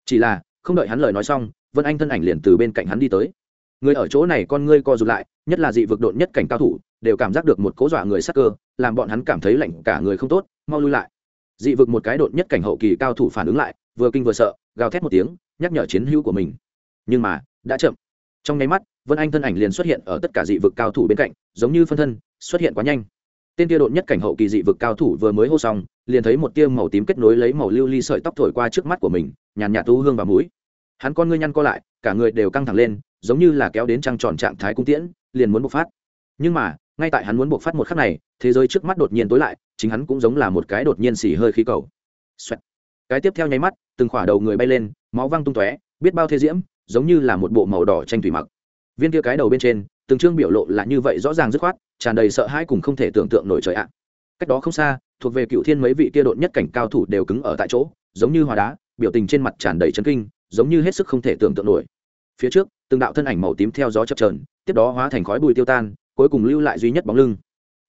Chỉ là, không đợi hắn lời nói xong, vân anh thân ảnh liền từ bên cạnh hắn đi tới người ở chỗ này con ngươi co rụt lại, nhất là dị vực độn nhất cảnh cao thủ, đều cảm giác được một cố dọa người sắc cơ, làm bọn hắn cảm thấy lạnh cả người không tốt, mau lui lại. Dị vực một cái độn nhất cảnh hậu kỳ cao thủ phản ứng lại, vừa kinh vừa sợ, gào thét một tiếng, nhắc nhở chiến hữu của mình. Nhưng mà, đã chậm. Trong nháy mắt, vân anh thân ảnh liền xuất hiện ở tất cả dị vực cao thủ bên cạnh, giống như phân thân, xuất hiện quá nhanh. Tên tia độn nhất cảnh hậu kỳ dị vực cao thủ vừa mới hô xong, liền thấy một tia màu tím kết nối lấy màu lưu ly sợi tóc thổi qua trước mắt của mình, nhàn nhạt tu hương và mũi. Hắn con ngươi nhăn co lại, cả người đều căng thẳng lên giống như là kéo đến trăng tròn trạng thái cung tiễn, liền muốn bộc phát. Nhưng mà, ngay tại hắn muốn bộc phát một khắc này, thế giới trước mắt đột nhiên tối lại, chính hắn cũng giống là một cái đột nhiên xì hơi khí cầu、Xoẹt. Cái tiếp theo nháy mắt, từng khỏa đầu người bay lên, máu văng tung tóe, biết bao thế diễm, giống như là một bộ màu đỏ tranh thủy mặc. Viên kia cái đầu bên trên, từng chương biểu lộ là như vậy rõ ràng dứt khoát, tràn đầy sợ hãi cùng không thể tưởng tượng nổi trời ạ. Cách đó không xa, thuộc về cựu thiên mấy vị kia đột nhất cảnh cao thủ đều cứng ở tại chỗ, giống như hòa đá, biểu tình trên mặt tràn đầy chấn kinh, giống như hết sức không thể tưởng tượng nổi phía trước, từng đạo thân ảnh màu tím theo gió chập trờn tiếp đó hóa thành khói bụi tiêu tan, cuối cùng lưu lại duy nhất bóng lưng.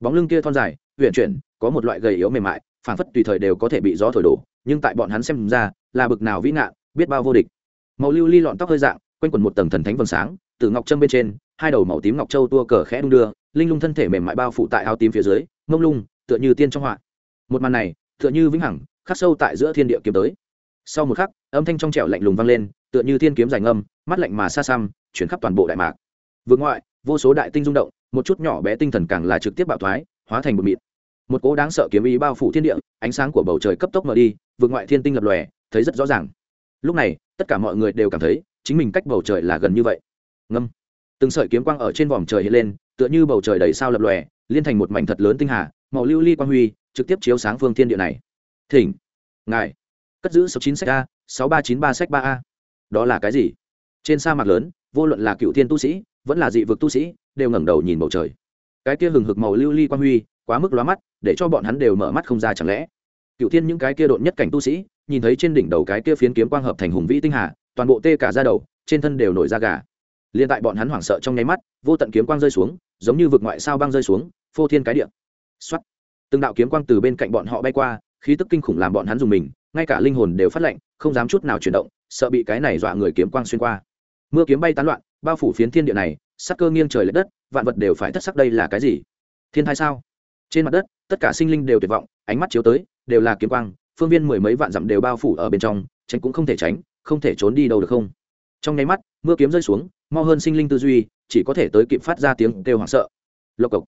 Bóng lưng kia thon dài huyện chuyển, có một loại gầy yếu mềm mại, phảng phất tùy thời đều có thể bị gió thổi đổ, nhưng tại bọn hắn xem ra, là bực nào vĩ ngạn, biết bao vô địch. Màu lưu ly lọn tóc hơi dạng, quanh quẩn một tầng thần thánh vầng sáng, từ ngọc trâm bên trên, hai đầu màu tím ngọc châu tua cờ khẽ đung đưa, linh lung thân thể mềm mại bao phủ tại áo tím phía dưới, mông lung, tựa như tiên trong họa. Một màn này, tựa như vĩnh hằng, khắc sâu tại giữa thiên địa kiếm tới. Sau một khắc, âm thanh trong trẻo lạnh lùng vang lên tựa như thiên kiếm dài ngâm, mắt lạnh mà xa xăm, chuyển khắp toàn bộ đại mạc. Vương ngoại, vô số đại tinh rung động, một chút nhỏ bé tinh thần càng là trực tiếp bạo thoái, hóa thành một mịt. Một cỗ đáng sợ kiếm ý bao phủ thiên địa, ánh sáng của bầu trời cấp tốc mở đi vượt ngoại thiên tinh lập lòe, thấy rất rõ ràng. Lúc này, tất cả mọi người đều cảm thấy, chính mình cách bầu trời là gần như vậy. Ngâm. Từng sợi kiếm quang ở trên vòm trời hiện lên, tựa như bầu trời đầy sao lập lòe, liên thành một mảnh thật lớn tinh hà, màu lưu ly quang huy, trực tiếp chiếu sáng phương thiên địa này. Thỉnh. Ngài. Cất giữ số chín sách a, sáu ba chín ba sách ba a đó là cái gì? Trên sa mạc lớn, vô luận là cựu thiên tu sĩ, vẫn là dị vực tu sĩ, đều ngẩng đầu nhìn bầu trời. Cái kia hừng hực màu lưu ly quang huy, quá mức lóa mắt, để cho bọn hắn đều mở mắt không ra chẳng lẽ. Cựu thiên những cái kia độn nhất cảnh tu sĩ, nhìn thấy trên đỉnh đầu cái kia phiến kiếm quang hợp thành hùng vĩ tinh hà, toàn bộ tê cả ra đầu, trên thân đều nổi da gà. Liên tại bọn hắn hoảng sợ trong nháy mắt, vô tận kiếm quang rơi xuống, giống như vực ngoại sao băng rơi xuống, phô thiên cái địa. Xuất từng đạo kiếm quang từ bên cạnh bọn họ bay qua, khí tức kinh khủng làm bọn hắn dùng mình, ngay cả linh hồn đều phát lạnh, không dám chút nào chuyển động sợ bị cái này dọa người kiếm quang xuyên qua. Mưa kiếm bay tán loạn, bao phủ phiến thiên địa này, sắc cơ nghiêng trời l ệ đất, vạn vật đều phải thất sắc đây là cái gì? Thiên thai sao? Trên mặt đất, tất cả sinh linh đều tuyệt vọng, ánh mắt chiếu tới, đều là kiếm quang, phương viên mười mấy vạn dặm đều bao phủ ở bên trong, tránh cũng không thể tránh, không thể trốn đi đâu được không? Trong nháy mắt, mưa kiếm rơi xuống mo hơn sinh linh tư duy, chỉ có thể tới kịp phát ra tiếng kêu hoảng sợ. Lộc cộc.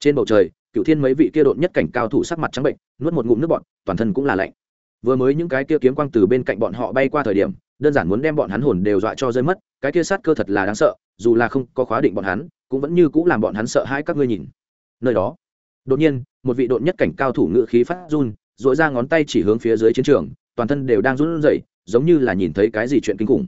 Trên bầu trời, cựu thiên mấy vị kia đột nhất cảnh cao thủ sắc mặt trắng bệnh, nuốt một ngụm nước bọt, toàn thân cũng là lạnh vừa mới những cái kia kiếm quang từ bên cạnh bọn họ bay qua thời điểm, đơn giản muốn đem bọn hắn hồn đều dọa cho rơi mất, cái kia sát cơ thật là đáng sợ, dù là không có khóa định bọn hắn, cũng vẫn như cũng làm bọn hắn sợ hãi các ngươi nhìn. Nơi đó, đột nhiên, một vị đội nhất cảnh cao thủ ngự khí phát run dội ra ngón tay chỉ hướng phía dưới chiến trường, toàn thân đều đang run rẩy, giống như là nhìn thấy cái gì chuyện kinh khủng.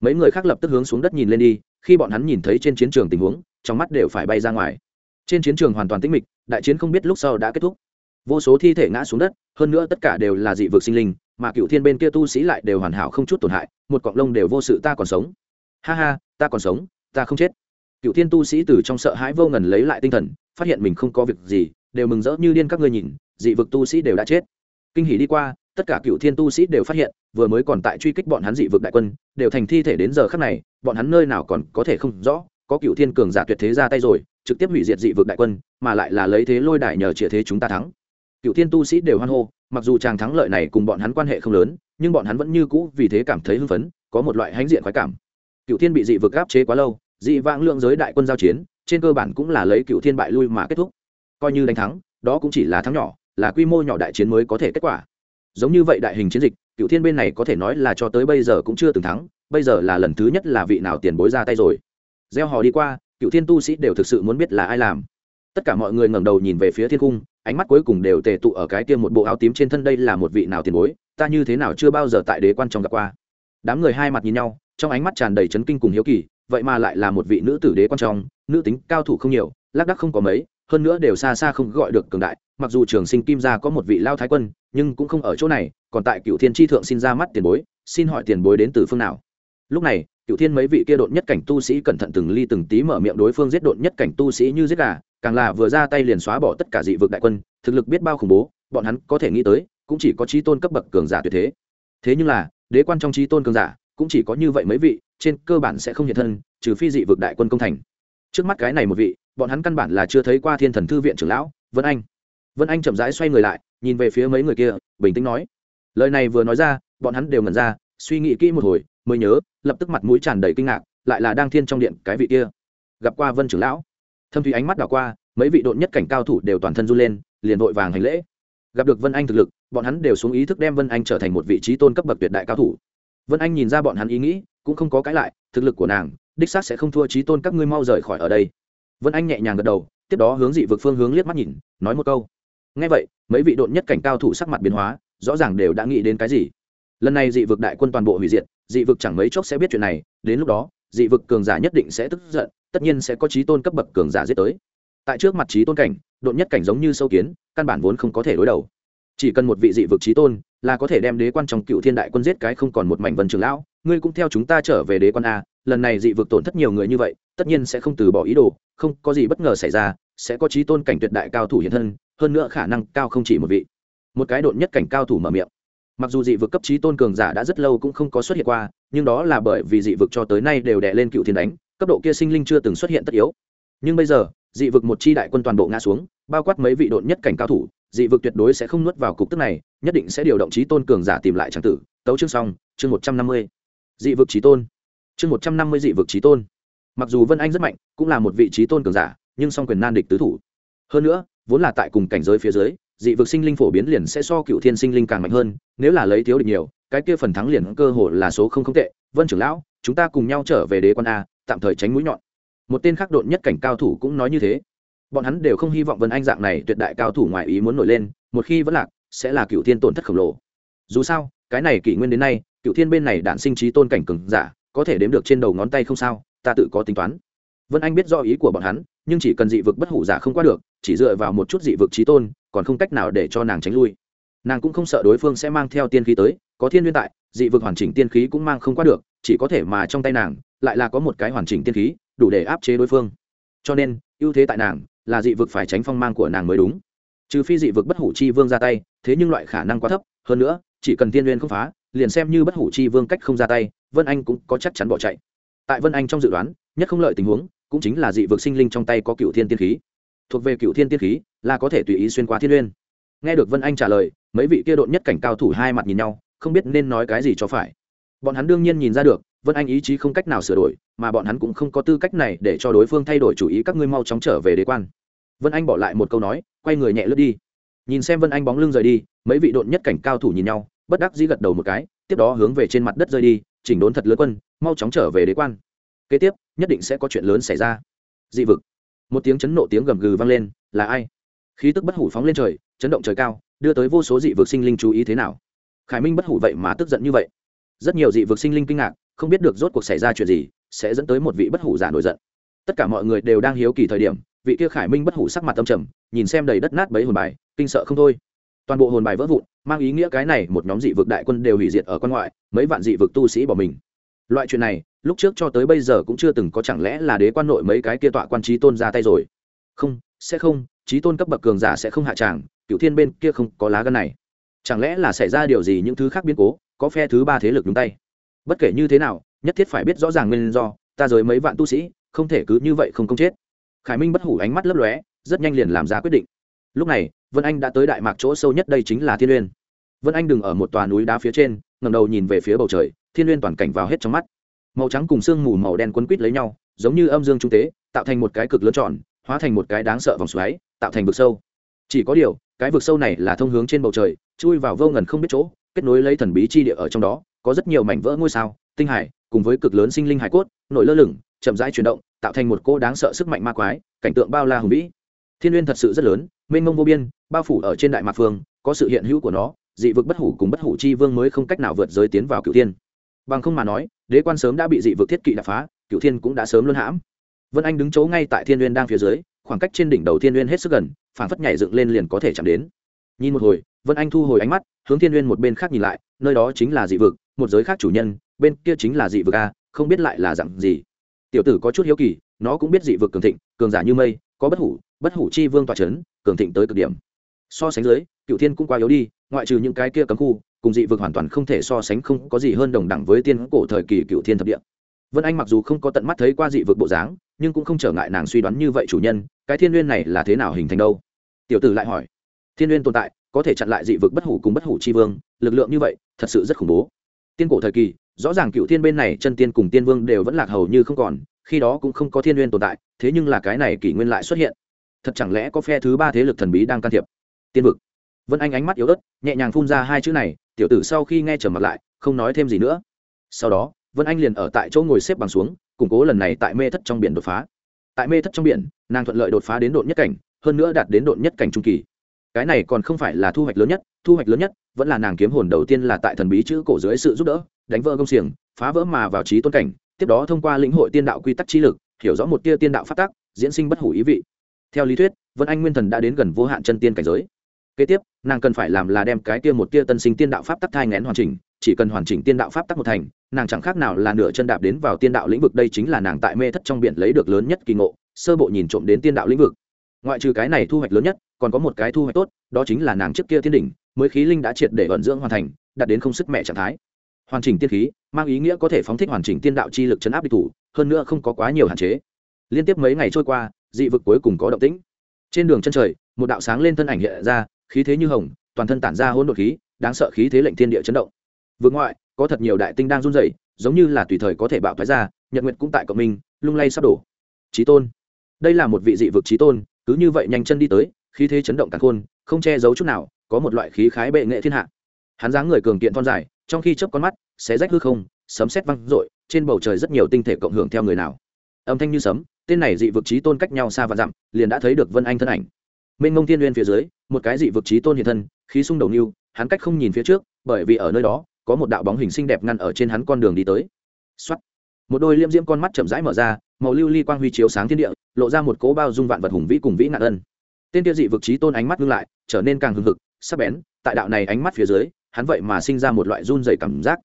Mấy người khác lập tức hướng xuống đất nhìn lên đi, khi bọn hắn nhìn thấy trên chiến trường tình huống, trong mắt đều phải bay ra ngoài. Trên chiến trường hoàn toàn tĩnh mịch, đại chiến không biết lúc sau đã kết thúc vô số thi thể ngã xuống đất, hơn nữa tất cả đều là dị vực sinh linh, mà cựu thiên bên kia tu sĩ lại đều hoàn hảo không chút tổn hại, một cọng lông đều vô sự ta còn sống. Ha ha, ta còn sống, ta không chết. Cựu thiên tu sĩ từ trong sợ hãi vô ngần lấy lại tinh thần, phát hiện mình không có việc gì, đều mừng rỡ như điên các ngươi nhìn, dị vực tu sĩ đều đã chết. Kinh hỉ đi qua, tất cả cựu thiên tu sĩ đều phát hiện, vừa mới còn tại truy kích bọn hắn dị vực đại quân, đều thành thi thể đến giờ khắc này, bọn hắn nơi nào còn có thể không rõ, có cựu thiên cường giả tuyệt thế ra tay rồi, trực tiếp hủy diệt dị vực đại quân, mà lại là lấy thế lôi đài nhờ chĩa thế chúng ta thắng cựu thiên tu sĩ đều hoan hô, mặc dù chàng thắng lợi này cùng bọn hắn quan hệ không lớn, nhưng bọn hắn vẫn như cũ vì thế cảm thấy hưng phấn, có một loại hãnh diện khoái cảm. Cựu thiên bị dị vực áp chế quá lâu, dị vãng lượng giới đại quân giao chiến, trên cơ bản cũng là lấy cựu thiên bại lui mà kết thúc. Coi như đánh thắng, đó cũng chỉ là thắng nhỏ, là quy mô nhỏ đại chiến mới có thể kết quả. Giống như vậy đại hình chiến dịch, cựu thiên bên này có thể nói là cho tới bây giờ cũng chưa từng thắng, bây giờ là lần thứ nhất là vị nào tiền bối ra tay rồi. Gieo hò đi qua, cựu thiên tu sĩ đều thực sự muốn biết là ai làm. Tất cả mọi người ngẩng đầu nhìn về phía thiên cung ánh mắt cuối cùng đều tề tụ ở cái kia một bộ áo tím trên thân đây là một vị nào tiền bối, ta như thế nào chưa bao giờ tại đế quan trong gặp qua. Đám người hai mặt nhìn nhau, trong ánh mắt tràn đầy chấn kinh cùng hiếu kỳ, vậy mà lại là một vị nữ tử đế quan trong, nữ tính cao thủ không nhiều, lác đắc không có mấy, hơn nữa đều xa xa không gọi được cường đại, mặc dù trường sinh kim gia có một vị lao thái quân, nhưng cũng không ở chỗ này, còn tại cựu thiên tri thượng xin ra mắt tiền bối, xin hỏi tiền bối đến từ phương nào? Lúc này cựu thiên mấy vị kia đột nhất cảnh tu sĩ cẩn thận từng ly từng tí mở miệng đối phương giết đột nhất cảnh tu sĩ như giết gà càng là vừa ra tay liền xóa bỏ tất cả dị vực đại quân, thực lực biết bao khủng bố, bọn hắn có thể nghĩ tới, cũng chỉ có trí tôn cấp bậc cường giả tuyệt thế. Thế nhưng là, đế quan trong trí tôn cường giả, cũng chỉ có như vậy mấy vị, trên cơ bản sẽ không hiện thân, trừ phi dị vực đại quân công thành. Trước mắt cái này một vị, bọn hắn căn bản là chưa thấy qua thiên thần thư viện trưởng lão, vân anh. Vân anh chậm rãi xoay người lại, nhìn về phía mấy người kia, bình tĩnh nói. Lời này vừa nói ra, bọn hắn đều ngẩn ra, suy nghĩ kỹ một hồi, mới nhớ, lập tức mặt mũi tràn đầy kinh ngạc, lại là đang thiên trong điện cái vị kia. Gặp qua vân trưởng lão thâm thủy ánh mắt đảo qua, mấy vị đội nhất cảnh cao thủ đều toàn thân run lên, liền vội vàng hành lễ. Gặp được vân anh thực lực, bọn hắn đều xuống ý thức đem vân anh trở thành một vị trí tôn cấp bậc tuyệt đại cao thủ. Vân anh nhìn ra bọn hắn ý nghĩ, cũng không có cãi lại, thực lực của nàng, đích xác sẽ không thua trí tôn các ngươi mau rời khỏi ở đây. Vân anh nhẹ nhàng gật đầu, tiếp đó hướng dị vực phương hướng liếc mắt nhìn, nói một câu. Ngay vậy, mấy vị đội nhất cảnh cao thủ sắc mặt biến hóa, rõ ràng đều đã nghĩ đến cái gì. Lần này dị vực đại quân toàn bộ hủy diệt, dị vực chẳng mấy chốc sẽ biết chuyện này, đến lúc đó, dị vực cường giả nhất định sẽ tức giận tất nhiên sẽ có trí tôn cấp bậc cường giả giết tới. Tại trước mặt trí tôn cảnh, độn nhất cảnh giống như sâu kiến, căn bản vốn không có thể đối đầu. Chỉ cần một vị dị vực trí tôn, là có thể đem đế quan trong cựu thiên đại quân giết cái không còn một mảnh vân trường lão, ngươi cũng theo chúng ta trở về đế quan a, lần này dị vực tổn thất nhiều người như vậy, tất nhiên sẽ không từ bỏ ý đồ, không có gì bất ngờ xảy ra, sẽ có trí tôn cảnh tuyệt đại cao thủ hiện thân, hơn nữa khả năng cao không chỉ một vị. Một cái độn nhất cảnh cao thủ mở miệng. Mặc dù dị vực cấp trí tôn cường giả đã rất lâu cũng không có xuất hiện qua, nhưng đó là bởi vì dị vực cho tới nay đều đè lên cựu thiên đánh cấp độ kia sinh linh chưa từng xuất hiện tất yếu. Nhưng bây giờ, dị vực một chi đại quân toàn bộ ngã xuống, bao quát mấy vị độn nhất cảnh cao thủ, dị vực tuyệt đối sẽ không nuốt vào cục tức này, nhất định sẽ điều động trí tôn cường giả tìm lại tràng tử. Tấu chương xong, chương một trăm năm mươi. Dị vực trí tôn. Chương một trăm năm mươi dị vực trí tôn. Mặc dù vân anh rất mạnh, cũng là một vị trí tôn cường giả, nhưng song quyền nan địch tứ thủ. Hơn nữa, vốn là tại cùng cảnh giới phía dưới, dị vực sinh linh phổ biến liền sẽ so cựu thiên sinh linh càng mạnh hơn, nếu là lấy thiếu địch nhiều, cái kia phần thắng liền cơ hội là số không không tệ. Vân trưởng lão, chúng ta cùng nhau trở về đế quan a tạm thời tránh mũi nhọn. Một tên khác độn nhất cảnh cao thủ cũng nói như thế. Bọn hắn đều không hy vọng vân anh dạng này tuyệt đại cao thủ ngoài ý muốn nổi lên, một khi vẫn lạc, sẽ là cựu thiên tổn thất khổng lồ. Dù sao, cái này kỷ nguyên đến nay, cựu thiên bên này đạn sinh trí tôn cảnh cường giả, có thể đếm được trên đầu ngón tay không sao, ta tự có tính toán. Vân anh biết do ý của bọn hắn, nhưng chỉ cần dị vực bất hủ giả không qua được, chỉ dựa vào một chút dị vực trí tôn, còn không cách nào để cho nàng tránh lui. Nàng cũng không sợ đối phương sẽ mang theo tiên khí tới, có thiên nguyên tại, dị vực hoàn chỉnh tiên khí cũng mang không qua được chỉ có thể mà trong tay nàng, lại là có một cái hoàn chỉnh tiên khí, đủ để áp chế đối phương. Cho nên, ưu thế tại nàng là dị vực phải tránh phong mang của nàng mới đúng. Trừ phi dị vực bất hủ chi vương ra tay, thế nhưng loại khả năng quá thấp, hơn nữa, chỉ cần tiên nguyên không phá, liền xem như bất hủ chi vương cách không ra tay, vân anh cũng có chắc chắn bỏ chạy. Tại vân anh trong dự đoán, nhất không lợi tình huống, cũng chính là dị vực sinh linh trong tay có cựu thiên tiên khí. Thuộc về cựu thiên tiên khí là có thể tùy ý xuyên qua thiên liên nghe được vân anh trả lời, mấy vị kia độn nhất cảnh cao thủ hai mặt nhìn nhau, không biết nên nói cái gì cho phải bọn hắn đương nhiên nhìn ra được, vân anh ý chí không cách nào sửa đổi, mà bọn hắn cũng không có tư cách này để cho đối phương thay đổi chủ ý, các ngươi mau chóng trở về đế quan. Vân anh bỏ lại một câu nói, quay người nhẹ lướt đi. Nhìn xem vân anh bóng lưng rời đi, mấy vị độn nhất cảnh cao thủ nhìn nhau, bất đắc dĩ gật đầu một cái, tiếp đó hướng về trên mặt đất rơi đi, chỉnh đốn thật lớn quân, mau chóng trở về đế quan. Kế tiếp, nhất định sẽ có chuyện lớn xảy ra. Dị vực. Một tiếng chấn nộ tiếng gầm gừ vang lên, là ai? Khí tức bất hủ phóng lên trời, chấn động trời cao, đưa tới vô số dị vực sinh linh chú ý thế nào? Khải minh bất hủ vậy mà tức giận như vậy rất nhiều dị vực sinh linh kinh ngạc, không biết được rốt cuộc xảy ra chuyện gì, sẽ dẫn tới một vị bất hủ giả nổi giận. Tất cả mọi người đều đang hiếu kỳ thời điểm, vị kia khải minh bất hủ sắc mặt tâm trầm, nhìn xem đầy đất nát bấy hồn bài, kinh sợ không thôi. Toàn bộ hồn bài vỡ vụn, mang ý nghĩa cái này một nhóm dị vực đại quân đều hủy diệt ở quan ngoại, mấy vạn dị vực tu sĩ bỏ mình. Loại chuyện này, lúc trước cho tới bây giờ cũng chưa từng có chẳng lẽ là đế quan nội mấy cái kia tọa quan trí tôn ra tay rồi. Không, sẽ không, trí tôn cấp bậc cường giả sẽ không hạ tràng cựu thiên bên kia không có lá gân này chẳng lẽ là xảy ra điều gì những thứ khác biến cố, có phe thứ ba thế lực đúng tay? Bất kể như thế nào, nhất thiết phải biết rõ ràng nguyên do, ta rời mấy vạn tu sĩ, không thể cứ như vậy không công chết. Khải minh bất hủ ánh mắt lấp lóe, rất nhanh liền làm ra quyết định. Lúc này, vân anh đã tới đại mạc chỗ sâu nhất đây chính là thiên uyên vân anh đừng ở một tòa núi đá phía trên ngầm đầu nhìn về phía bầu trời, thiên uyên toàn cảnh vào hết trong mắt. Màu trắng cùng sương mù màu đen quấn quít lấy nhau, giống như âm dương trung tế, tạo thành một cái cực lớn tròn, hóa thành một cái đáng sợ vòng xoáy, tạo thành vực sâu chỉ có điều, cái vực sâu này là thông hướng trên bầu trời, chui vào vô ngần không biết chỗ, kết nối lấy thần bí chi địa ở trong đó, có rất nhiều mảnh vỡ ngôi sao, tinh hải, cùng với cực lớn sinh linh hải cốt, nổi lơ lửng, chậm rãi chuyển động, tạo thành một cô đáng sợ sức mạnh ma quái, cảnh tượng bao la hùng vĩ. Thiên uyên thật sự rất lớn, mênh mông vô biên, bao phủ ở trên đại mạc phương, có sự hiện hữu của nó, dị vực bất hủ cùng bất hủ chi vương mới không cách nào vượt giới tiến vào cựu thiên. Bằng không mà nói, đế quan sớm đã bị dị vực thiết kỵ đập phá cựu thiên cũng đã sớm luân hãm. Vân anh đứng chỗ ngay tại thiên uyên đang phía dưới, khoảng cách trên đỉnh đầu thiên uyên hết sức gần phảng phất nhảy dựng lên liền có thể chạm đến. Nhìn một hồi, vân anh thu hồi ánh mắt, hướng thiên Nguyên một bên khác nhìn lại, nơi đó chính là dị vực, một giới khác chủ nhân, bên kia chính là dị vực a, không biết lại là dặn gì. Tiểu tử có chút hiếu kỳ, nó cũng biết dị vực cường thịnh, cường giả như mây, có bất hủ bất hủ chi vương tọa c h ấ n cường thịnh tới cực điểm. So sánh dưới cựu thiên cũng quá yếu đi, ngoại trừ những cái kia cấm khu, cùng dị vực hoàn toàn không thể so sánh không có gì hơn đồng đẳng với tiên cổ thời kỳ cựu thiên thập địa vân anh mặc dù không có tận mắt thấy qua dị vực bộ dáng, nhưng cũng không trở ngại nàng suy đoán như vậy chủ nhân, cái thiên n này là thế nào hình thành đâu? Tiểu tử lại hỏi. Thiên n tồn tại, có thể chặn lại dị vực bất hủ cùng bất hủ chi vương, lực lượng như vậy, thật sự rất khủng bố. Tiên cổ thời kỳ, rõ ràng cựu thiên bên này chân tiên cùng tiên vương đều vẫn lạc hầu như không còn, khi đó cũng không có thiên n tồn tại, thế nhưng là cái này kỷ nguyên lại xuất hiện. Thật chẳng lẽ có phe thứ ba thế lực thần bí đang can thiệp? Tiên vực. Vân anh ánh mắt yếu ớt, nhẹ nhàng phun ra hai chữ này, tiểu tử sau khi nghe trở mặt lại, không nói thêm gì nữa. Sau đó vân anh liền ở tại chỗ ngồi xếp bằng xuống, củng cố lần này tại mê thất trong biển đột phá. Tại mê thất trong biển, nàng thuận lợi đột phá đến độn nhất cảnh, hơn nữa đạt đến độn nhất cảnh trung kỳ. Cái này còn không phải là thu hoạch lớn nhất, thu hoạch lớn nhất, vẫn là nàng kiếm hồn đầu tiên là tại thần bí chữ cổ dưới sự giúp đỡ, đánh vỡ công xiềng, phá vỡ mà vào trí tôn cảnh, tiếp đó thông qua lĩnh hội tiên đạo quy tắc trí lực, hiểu rõ một tia tiên đạo phát tác diễn sinh bất hủ ý vị. Theo lý thuyết, vân anh nguyên thần đã đến gần vô hạn chân tiên cảnh giới. Kế tiếp, nàng cần phải làm là đem cái tia một tia tân sinh tiên đạo pháp tắc thai ngén hoàn chỉnh, chỉ cần hoàn chỉnh tiên đạo pháp tắc một thành nàng chẳng khác nào là nửa chân đạp đến vào tiên đạo lĩnh vực, đây chính là nàng tại mê thất trong biển lấy được lớn nhất kỳ ngộ, sơ bộ nhìn trộm đến tiên đạo lĩnh vực. Ngoại trừ cái này thu hoạch lớn nhất, còn có một cái thu hoạch tốt, đó chính là nàng trước kia thiên đỉnh, mới khí linh đã triệt để vận dưỡng hoàn thành, đạt đến không sức mẹ trạng thái. Hoàn chỉnh tiên khí, mang ý nghĩa có thể phóng thích hoàn chỉnh tiên đạo chi lực chấn áp địch thủ, hơn nữa không có quá nhiều hạn chế. Liên tiếp mấy ngày trôi qua, dị vực cuối cùng có động tĩnh. Trên đường chân trời, một đạo sáng lên thân ảnh hiện ra, khí thế như hồng, toàn thân tản ra hỗn độn khí, đáng sợ khí thế lệnh thiên địa chấn động. Vương ngoại có thật nhiều đại tinh đang run rẩy, giống như là tùy thời có thể bạo thoái ra, nhật nguyệt cũng tại cộng minh, lung lay sắp đổ. Trí tôn. Đây là một vị dị vực trí tôn, cứ như vậy nhanh chân đi tới, khí thế chấn động cả khôn, không che giấu chút nào, có một loại khí khái bệ nghệ thiên hạ. Hắn dáng người cường kiện thon dài, trong khi chớp con mắt sẽ rách hư không, sấm sét văng rội trên bầu trời rất nhiều tinh thể cộng hưởng theo người nào. Âm thanh như sấm, tên này dị vực trí tôn cách nhau xa và dặm, liền đã thấy được vân anh thân ảnh. Mênh mông thiên n phía dưới, một cái dị vực trí tôn hiện thân, khí sung đầu niu hắn cách không nhìn phía trước, bởi vì ở nơi đó có một đạo bóng hình xinh đẹp ngăn ở trên hắn con đường đi tới. Xuất một đôi liêm diễm con mắt chậm rãi mở ra, màu lưu ly quang huy chiếu sáng thiên địa, lộ ra một cố bao dung vạn vật hùng vĩ cùng vĩ nạn ân. Tên tiêu dị vực trí tôn ánh mắt ngưng lại, trở nên càng hưng hực, sắc bén, tại đạo này ánh mắt phía dưới, hắn vậy mà sinh ra một loại run dày cảm giác.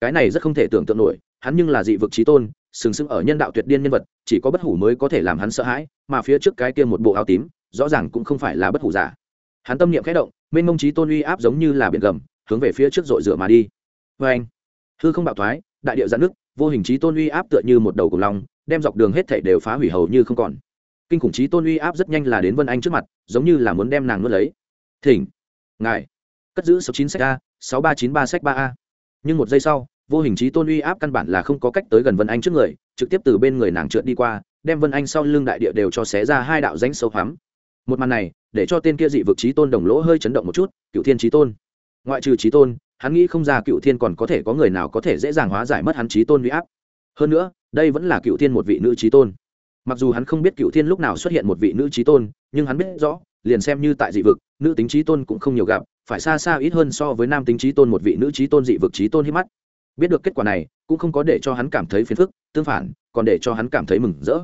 Cái này rất không thể tưởng tượng nổi, hắn nhưng là dị vực trí tôn, sừng sững ở nhân đạo tuyệt điên nhân vật, chỉ có bất hủ mới có thể làm hắn sợ hãi, mà phía trước cái kia một bộ áo tím, rõ ràng cũng không phải là bất hủ giả. Hắn tâm niệm khẽ động, mênh mông trí tôn uy áp giống như là biển gầm, hướng về phía trước dội rửa mà đi vê anh, hư không bạo thoái, đại điệu giãn nước vô hình trí tôn uy áp tựa như một đầu cùng long, đem dọc đường hết thảy đều phá hủy hầu như không còn. Kinh khủng trí tôn uy áp rất nhanh là đến vân anh trước mặt, giống như là muốn đem nàng nuốt lấy. Thỉnh, ngài, cất giữ sáu chín sách a, sáu ba chín ba sách ba a. Nhưng một giây sau, vô hình trí tôn uy áp căn bản là không có cách tới gần vân anh trước người, trực tiếp từ bên người nàng trượt đi qua, đem vân anh sau lưng đại địa đều cho xé ra hai đạo danh sâu hoắm. Một màn này, để cho tên kia dị vực trí tôn đồng lỗ hơi chấn động một chút, cựu thiên trí tôn. Ngoại trừ trí tôn hắn nghĩ không ra cựu thiên còn có thể có người nào có thể dễ dàng hóa giải mất hắn trí tôn uy áp. Hơn nữa, đây vẫn là cựu thiên một vị nữ trí tôn. Mặc dù hắn không biết cựu thiên lúc nào xuất hiện một vị nữ trí tôn, nhưng hắn biết rõ, liền xem như tại dị vực, nữ tính trí tôn cũng không nhiều gặp, phải xa xa ít hơn so với nam tính trí tôn một vị nữ trí tôn dị vực trí tôn hít mắt. Biết được kết quả này, cũng không có để cho hắn cảm thấy phiền phức, tương phản, còn để cho hắn cảm thấy mừng rỡ.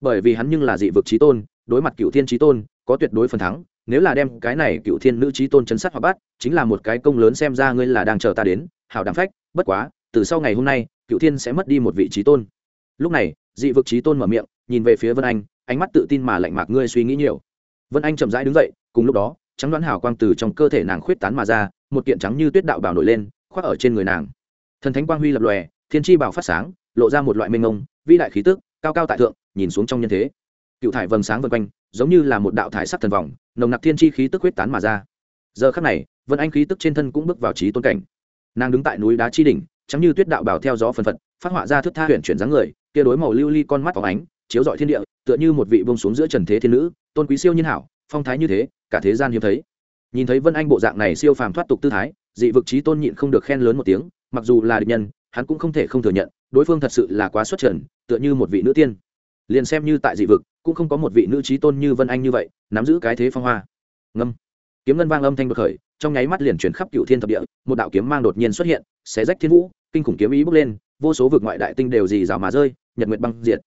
Bởi vì hắn nhưng là dị vực trí tôn, đối mặt cựu thiên trí tôn, có tuyệt đối phần thắng nếu là đem cái này cựu thiên nữ trí tôn chấn sát hoặc bắt, chính là một cái công lớn xem ra ngươi là đang chờ ta đến, hảo đáng phách, bất quá, từ sau ngày hôm nay, cựu thiên sẽ mất đi một vị trí tôn. Lúc này, dị vực trí tôn mở miệng, nhìn về phía vân anh, ánh mắt tự tin mà lạnh mạc ngươi suy nghĩ nhiều. Vân anh chậm rãi đứng dậy, cùng lúc đó, trắng đoán hào quang từ trong cơ thể nàng khuyết tán mà ra, một kiện trắng như tuyết đạo bảo nổi lên, khoác ở trên người nàng. Thần thánh quang huy lập lòe, thiên tri bảo phát sáng, lộ ra một loại mênh ngông vĩ đại khí tức, cao cao tại thượng, nhìn xuống trong nhân thế. Cựu thải vầng sáng vân quanh, giống như là một đạo thải sắc thần vòng nồng nặc thiên chi khí tức huyết tán mà ra. Giờ khắc này, vân anh khí tức trên thân cũng bước vào trí tôn cảnh. Nàng đứng tại núi đá chi đỉnh, trắng như tuyết đạo bảo theo gió phần phật, phát họa ra thước tha huyện chuyển dáng người, kia đối màu lưu ly con mắt phóng ánh, chiếu rọi thiên địa, tựa như một vị bông xuống giữa trần thế thiên nữ, tôn quý siêu nhiên hảo, phong thái như thế, cả thế gian hiếm thấy. Nhìn thấy vân anh bộ dạng này siêu phàm thoát tục tư thái, dị vực trí tôn nhịn không được khen lớn một tiếng, mặc dù là địch nhân, hắn cũng không thể không thừa nhận, đối phương thật sự là quá xuất trần, tựa như một vị nữ tiên liền xem như tại dị vực, cũng không có một vị nữ trí tôn như vân anh như vậy, nắm giữ cái thế phong hoa. Ngâm. Kiếm ngân vang âm thanh bậc khởi, trong nháy mắt liền chuyển khắp cựu thiên thập địa, một đạo kiếm mang đột nhiên xuất hiện, xé rách thiên vũ, kinh khủng kiếm ý bước lên, vô số vực ngoại đại tinh đều dì rào mà rơi, nhật nguyệt băng diệt.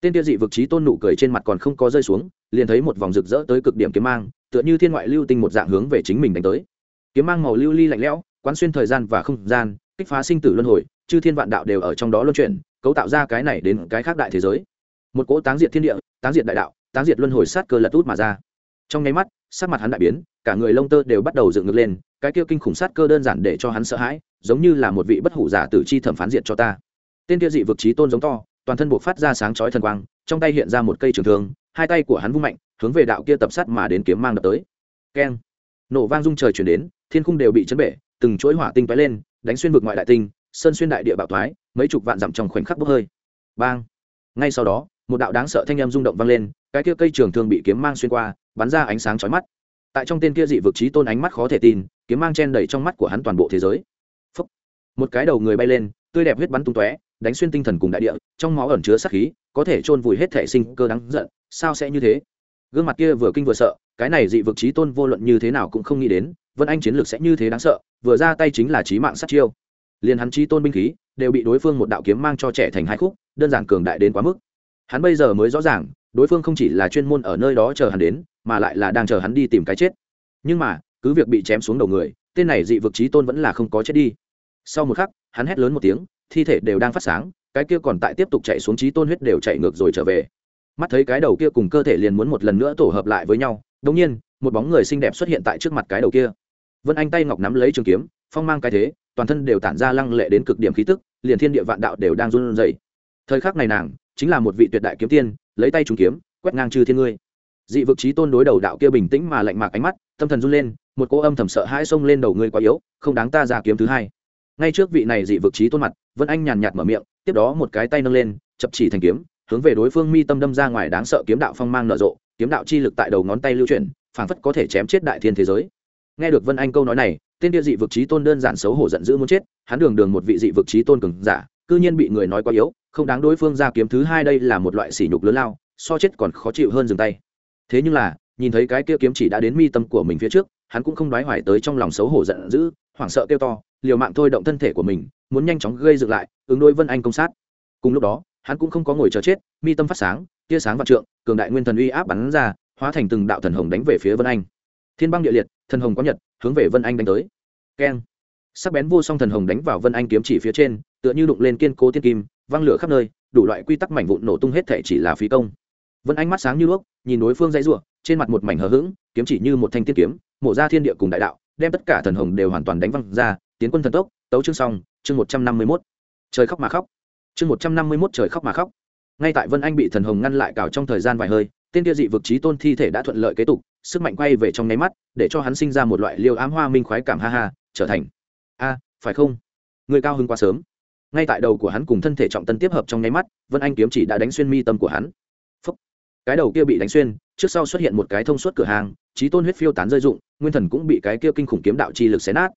Tên tiêu dị vực trí tôn nụ cười trên mặt còn không có rơi xuống, liền thấy một vòng rực rỡ tới cực điểm kiếm mang, tựa như thiên ngoại lưu tinh một dạng hướng về chính mình đánh tới. Kiếm mang màu lưu ly lạnh lẽo, quán xuyên thời gian và không gian, kích phá sinh tử luân hồi, chư thiên vạn đạo đều ở trong đó luân chuyển, cấu tạo ra cái này đến cái khác đại thế giới một cỗ táng diệt thiên địa, táng diệt đại đạo, táng diệt luân hồi sát cơ lật út mà ra. Trong nháy mắt, sắc mặt hắn đại biến, cả người lông tơ đều bắt đầu dựng ngược lên, cái kia kinh khủng sát cơ đơn giản để cho hắn sợ hãi, giống như là một vị bất hủ giả tử chi thẩm phán diệt cho ta. Tên kia dị vực trí tôn giống to, toàn thân buộc phát ra sáng chói thần quang, trong tay hiện ra một cây trường thương, hai tay của hắn vung mạnh, hướng về đạo kia tập sát mà đến kiếm mang đập tới. Keng. Nổ vang rung trời chuyển đến, thiên khung đều bị chấn bể, từng chuỗi hỏa tinh bay lên, đánh xuyên vực ngoại đại tinh, sơn xuyên đại địa bạo thoái, mấy chục vạn dặm trong khoảnh khắc bốc hơi. Bang. Ngay sau đó một đạo đáng sợ thanh âm rung động vang lên, cái kia cây trường thương bị kiếm mang xuyên qua, bắn ra ánh sáng chói mắt. Tại trong tên kia dị vực trí tôn ánh mắt khó thể tin, kiếm mang chen đầy trong mắt của hắn toàn bộ thế giới. Phúc. một cái đầu người bay lên, tươi đẹp huyết bắn tung tóe, đánh xuyên tinh thần cùng đại địa, trong máu ẩn chứa sát khí, có thể chôn vùi hết thể sinh cơ đáng giận, sao sẽ như thế? Gương mặt kia vừa kinh vừa sợ, cái này dị vực trí tôn vô luận như thế nào cũng không nghĩ đến, vân anh chiến lược sẽ như thế đáng sợ, vừa ra tay chính là trí mạng sát chiêu. Liền hắn trí tôn binh khí, đều bị đối phương một đạo kiếm mang cho trẻ thành hai khúc, đơn giản cường đại đến quá mức hắn bây giờ mới rõ ràng, đối phương không chỉ là chuyên môn ở nơi đó chờ hắn đến, mà lại là đang chờ hắn đi tìm cái chết. Nhưng mà, cứ việc bị chém xuống đầu người, tên này dị vực trí tôn vẫn là không có chết đi. Sau một khắc, hắn hét lớn một tiếng, thi thể đều đang phát sáng, cái kia còn tại tiếp tục chạy xuống trí tôn huyết đều chạy ngược rồi trở về. Mắt thấy cái đầu kia cùng cơ thể liền muốn một lần nữa tổ hợp lại với nhau đ ỗ n g nhiên, một bóng người xinh đẹp xuất hiện tại trước mặt cái đầu kia. Vân anh tay ngọc nắm lấy trường kiếm, phong mang cái thế, toàn thân đều tản ra lăng lệ đến cực điểm khí tức, liền thiên địa vạn đạo đều đang run rẩy. Thời khắc này nàng chính là một vị tuyệt đại kiếm tiên, lấy tay trúng kiếm, quét ngang trừ thiên ngươi. Dị vực trí tôn đối đầu đạo kia bình tĩnh mà lạnh mạc ánh mắt, tâm thần run lên, một cô âm thầm sợ hãi xông lên đầu ngươi quá yếu, không đáng ta ra kiếm thứ hai. Ngay trước vị này dị vực trí tôn mặt, vân anh nhàn nhạt mở miệng, tiếp đó một cái tay nâng lên, chập chỉ thành kiếm, hướng về đối phương mi tâm đâm ra ngoài đáng sợ kiếm đạo phong mang nở rộ, kiếm đạo chi lực tại đầu ngón tay lưu chuyển, phảng phất có thể chém chết đại thiên thế giới. Nghe được vân anh câu nói này, tên địa dị vực trí tôn đơn giản xấu hổ giận dữ muốn chết, hắn đường đường một vị dị vực trí tôn cường giả, cư nhiên bị người nói quá yếu không đáng đối phương ra kiếm thứ hai đây là một loại sỉ nhục lớn lao, so chết còn khó chịu hơn dừng tay. Thế nhưng là, nhìn thấy cái kia kiếm chỉ đã đến mi tâm của mình phía trước, hắn cũng không đoái hoài tới trong lòng xấu hổ giận dữ, hoảng sợ kêu to, liều mạng thôi động thân thể của mình, muốn nhanh chóng gây dựng lại, ứng đối vân anh công sát. Cùng lúc đó, hắn cũng không có ngồi chờ chết, mi tâm phát sáng, tia sáng vạn trượng, cường đại nguyên thần uy áp bắn ra, hóa thành từng đạo thần hồng đánh về phía vân anh. Thiên băng địa liệt, thần hồng có nhật, hướng về vân anh đánh tới. Keng. Sắc bén vô song thần hồng đánh vào vân anh kiếm chỉ phía trên, tựa như đụng lên kiên cố tiên kim văng lửa khắp nơi, đủ loại quy tắc mảnh vụn nổ tung hết thể chỉ là phí công. Vân anh mắt sáng như đuốc, nhìn đối phương dãy ruộng trên mặt một mảnh hờ hững, kiếm chỉ như một thanh tiên kiếm, mổ ra thiên địa cùng đại đạo, đem tất cả thần hồng đều hoàn toàn đánh văng ra, tiến quân thần tốc, tấu chương xong, chương một trăm năm mươi mốt. Trời khóc mà khóc. Chương một trăm năm mươi mốt trời khóc mà khóc. Ngay tại vân anh bị thần hồng ngăn lại cào trong thời gian vài hơi tên kia dị vực trí tôn thi thể đã thuận lợi kế tục, sức mạnh quay về trong nháy mắt, để cho hắn sinh ra một loại liêu ám hoa minh khoái cảm ha ha, trở thành. A, phải không? Người cao hơn quá sớm ngay tại đầu của hắn cùng thân thể trọng tân tiếp hợp trong nháy mắt, vân anh kiếm chỉ đã đánh xuyên mi tâm của hắn. Phúc. cái đầu kia bị đánh xuyên, trước sau xuất hiện một cái thông suốt cửa hàng trí tôn huyết phiêu tán rơi dụng nguyên thần cũng bị cái kia kinh khủng kiếm đạo chi lực xé nát.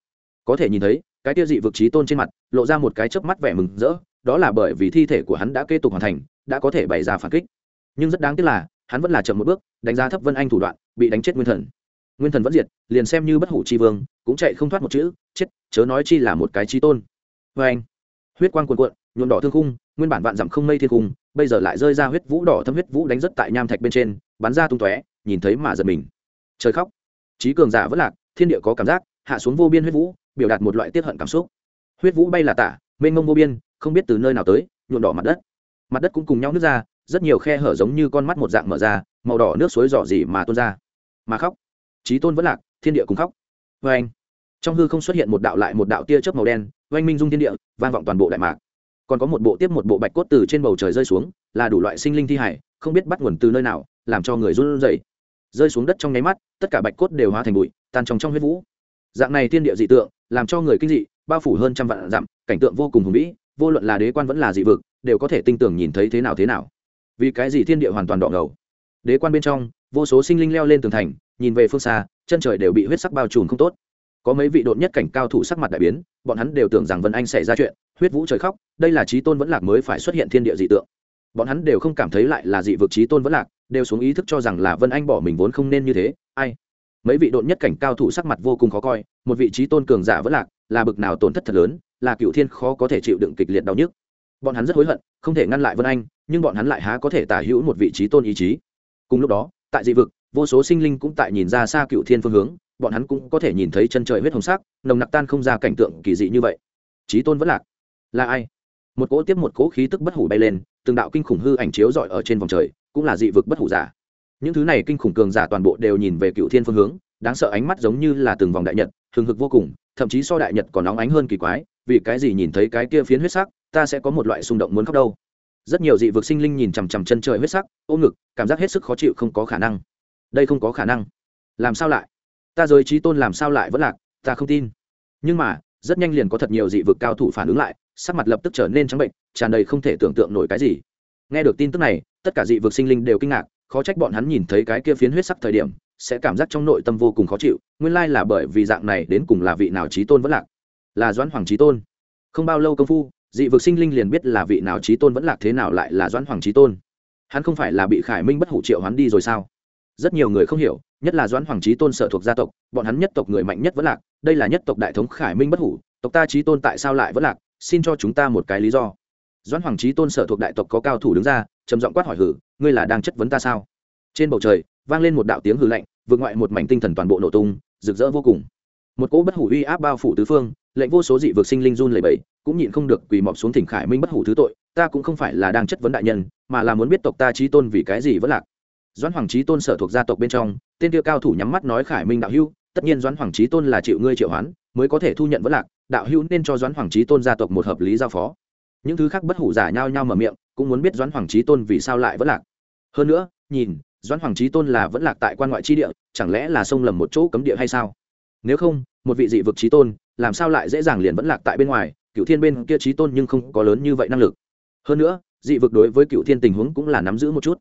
Có thể nhìn thấy, cái kia dị vực trí tôn trên mặt, lộ ra một cái chớp mắt vẻ mừng rỡ, đó là bởi vì thi thể của hắn đã kế tục hoàn thành, đã có thể bày ra phản kích. Nhưng rất đáng tiếc là, hắn vẫn là chậm một bước, đánh giá thấp vân anh thủ đoạn, bị đánh chết nguyên thần. Nguyên thần vẫn diệt, liền xem như bất hủ chi vương, cũng chạy không thoát một chữ, chết, chớ nói chi là một cái trí tôn. Vê anh huyết quang cuồn cuộn, nhuộm đỏ thương khung, nguyên bản vạn dặm không mây thiên khung, bây giờ lại rơi ra huyết vũ đỏ thâm huyết vũ đánh rất tại nham thạch bên trên, bắn ra tung tóe, nhìn thấy mà giật mình. Trời khóc. Trí cường giả vất lạc, thiên địa có cảm giác, hạ xuống vô biên huyết vũ, biểu đạt một loại tiết hận cảm xúc. Huyết vũ bay là tả, mênh mông vô biên, không biết từ nơi nào tới, nhuộm đỏ mặt đất. Mặt đất cũng cùng nhau nước ra, rất nhiều khe hở giống như con mắt một dạng mở ra, màu đỏ nước suối dò dỉ mà tuôn ra. Mà khóc. Trí tôn vẫn lạc, thiên địa cùng khóc. Vê anh trong hư không xuất hiện một đạo lại một đạo tia chớp màu đen, oanh minh dung thiên địa, vang vọng toàn bộ đại mạc. Còn có một bộ tiếp một bộ bạch cốt từ trên bầu trời rơi xuống, là đủ loại sinh linh thi hải, không biết bắt nguồn từ nơi nào, làm cho người run rẩy. Rơi xuống đất trong nháy mắt, tất cả bạch cốt đều hóa thành bụi, tan trong trong huyết vũ. Dạng này thiên địa dị tượng, làm cho người kinh dị, bao phủ hơn trăm vạn dặm, cảnh tượng vô cùng hùng vĩ, vô luận là đế quan vẫn là dị vực, đều có thể tinh tưởng nhìn thấy thế nào thế nào. Vì cái gì thiên địa hoàn toàn đỏ ngầu? Đế quan bên trong, vô số sinh linh leo lên tường thành, nhìn về phương xa, chân trời đều bị huyết sắc bao trùm không tốt có mấy vị đột nhất cảnh cao thủ sắc mặt đại biến, bọn hắn đều tưởng rằng vân anh xảy ra chuyện, huyết vũ trời khóc, đây là trí tôn vẫn lạc mới phải xuất hiện thiên địa dị tượng. Bọn hắn đều không cảm thấy lại là dị vực trí tôn vẫn lạc, đều xuống ý thức cho rằng là vân anh bỏ mình vốn không nên như thế, ai? Mấy vị đột nhất cảnh cao thủ sắc mặt vô cùng khó coi, một vị trí tôn cường giả vẫn lạc, là bực nào tổn thất thật lớn, là cựu thiên khó có thể chịu đựng kịch liệt đau nhức. Bọn hắn rất hối hận, không thể ngăn lại vân anh, nhưng bọn hắn lại há có thể tả hữu một vị trí tôn ý chí. Cùng lúc đó, tại dị vực, vô số sinh linh cũng tại nhìn ra xa cựu thiên phương hướng bọn hắn cũng có thể nhìn thấy chân trời huyết hồng sắc, nồng nặc tan không ra cảnh tượng kỳ dị như vậy. Trí tôn vẫn lạc. Là ai? Một cỗ tiếp một cỗ khí tức bất hủ bay lên, từng đạo kinh khủng hư ảnh chiếu rọi ở trên vòng trời, cũng là dị vực bất hủ giả. Những thứ này kinh khủng cường giả toàn bộ đều nhìn về cựu thiên phương hướng, đáng sợ ánh mắt giống như là từng vòng đại nhật thường hực vô cùng, thậm chí so đại nhật còn nóng ánh hơn kỳ quái, vì cái gì nhìn thấy cái kia phiến huyết sắc, ta sẽ có một loại xung động muốn khóc đâu. Rất nhiều dị vực sinh linh nhìn chằm chằm chân trời huyết sắc, ôm ngực, cảm giác hết sức khó chịu không có khả năng. Đây không có khả năng. Làm sao lại? Ta giới trí tôn làm sao lại vẫn lạc, ta không tin. Nhưng mà, rất nhanh liền có thật nhiều dị vực cao thủ phản ứng lại, sắc mặt lập tức trở nên trắng bệnh, tràn đầy không thể tưởng tượng nổi cái gì. Nghe được tin tức này, tất cả dị vực sinh linh đều kinh ngạc, khó trách bọn hắn nhìn thấy cái kia phiến huyết sắc thời điểm, sẽ cảm giác trong nội tâm vô cùng khó chịu, nguyên lai là bởi vì dạng này đến cùng là vị nào trí tôn vẫn lạc? Là doãn hoàng trí tôn. Không bao lâu công phu, dị vực sinh linh liền biết là vị nào trí tôn vẫn lạc thế nào lại là doãn hoàng trí tôn. Hắn không phải là bị khải minh bất hủ triệu hắn đi rồi sao? Rất nhiều người không hiểu, nhất là doãn hoàng trí tôn sở thuộc gia tộc, bọn hắn nhất tộc người mạnh nhất vẫn lạc, đây là nhất tộc đại thống khải minh bất hủ, tộc ta trí tôn tại sao lại vẫn lạc, xin cho chúng ta một cái lý do. Doãn hoàng trí tôn sở thuộc đại tộc có cao thủ đứng ra, trầm giọng quát hỏi hử, ngươi là đang chất vấn ta sao? Trên bầu trời, vang lên một đạo tiếng hư lạnh, vượt ngoại một mảnh tinh thần toàn bộ nổ tung, rực rỡ vô cùng. Một cỗ bất hủ uy áp bao phủ tứ phương, lệnh vô số dị vực sinh linh run lẩy bẩy, cũng nhịn không được quỳ mọp xuống thỉnh khải minh bất hủ thứ tội, ta cũng không phải là đang chất vấn đại nhân, mà là muốn biết tộc ta trí tôn vì cái gì vẫn lạc doãn hoàng trí tôn sở thuộc gia tộc bên trong, tên tiêu cao thủ nhắm mắt nói khải minh đạo hưu tất nhiên doãn hoàng trí tôn là chịu ngươi triệu hoán, mới có thể thu nhận vẫn lạc, đạo hưu nên cho doãn hoàng trí tôn gia tộc một hợp lý giao phó. Những thứ khác bất hủ giả nhau nhau mở miệng, cũng muốn biết doãn hoàng trí tôn vì sao lại vẫn lạc. Hơn nữa, nhìn, doãn hoàng trí tôn là vẫn lạc tại quan ngoại tri địa, chẳng lẽ là sông lầm một chỗ cấm địa hay sao? Nếu không, một vị dị vực trí tôn, làm sao lại dễ dàng liền vẫn lạc tại bên ngoài cựu thiên bên kia trí tôn nhưng không có lớn như vậy năng lực. Hơn nữa, dị vực đối với cựu thiên tình huống cũng là nắm giữ một chút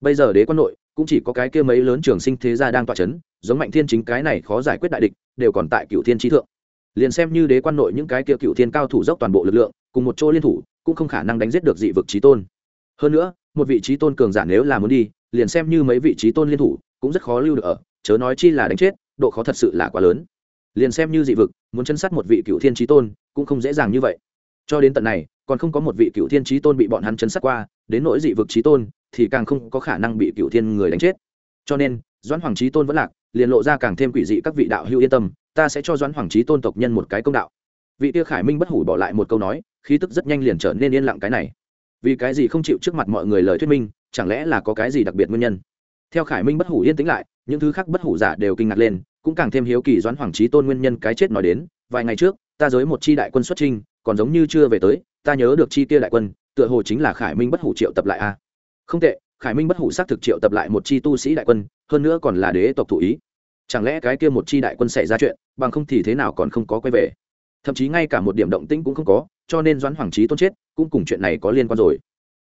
bây giờ đế quan nội, cũng chỉ có cái kia mấy lớn trường sinh thế gia đang tọa c h ấ n giống mạnh thiên chính cái này khó giải quyết đại địch, đều còn tại cựu thiên trí thượng. Liền xem như đế quan nội những cái kia cựu thiên cao thủ dốc toàn bộ lực lượng, cùng một chỗ liên thủ, cũng không khả năng đánh giết được dị vực trí tôn. Hơn nữa, một vị trí tôn cường giả nếu là muốn đi, liền xem như mấy vị trí tôn liên thủ, cũng rất khó lưu được ở, chớ nói chi là đánh chết, độ khó thật sự là quá lớn. Liền xem như dị vực, muốn chân sát một vị cựu thiên trí tôn, cũng không dễ dàng như vậy. Cho đến tận này, còn không có một vị cựu thiên trí tôn bị bọn hắn chấn sát qua, đến nỗi dị vực trí tôn thì càng không có khả năng bị cựu thiên người đánh chết. Cho nên, doãn hoàng trí tôn vẫn lạc, liền lộ ra càng thêm quỷ dị các vị đạo hữu yên tâm, ta sẽ cho doãn hoàng trí tôn tộc nhân một cái công đạo. Vị tia khải minh bất hủ bỏ lại một câu nói, khí tức rất nhanh liền trở nên yên lặng cái này. Vì cái gì không chịu trước mặt mọi người lời thuyết minh, chẳng lẽ là có cái gì đặc biệt nguyên nhân? Theo khải minh bất hủ yên tĩnh lại, những thứ khác bất hủ giả đều kinh ngạc lên, cũng càng thêm hiếu kỳ doãn hoàng trí tôn nguyên nhân cái chết nói đến, vài ngày trước, ta giới một chi đại quân xuất trinh còn giống như chưa về tới, ta nhớ được chi kia đại quân, tựa hồ chính là khải minh bất hủ triệu tập lại a không tệ, khải minh bất hủ xác thực triệu tập lại một chi tu sĩ đại quân, hơn nữa còn là đế tộc thủ ý. Chẳng lẽ cái kia một chi đại quân xảy ra chuyện, bằng không thì thế nào còn không có quay về? Thậm chí ngay cả một điểm động tĩnh cũng không có, cho nên doãn hoàng trí tôn chết, cũng cùng chuyện này có liên quan rồi.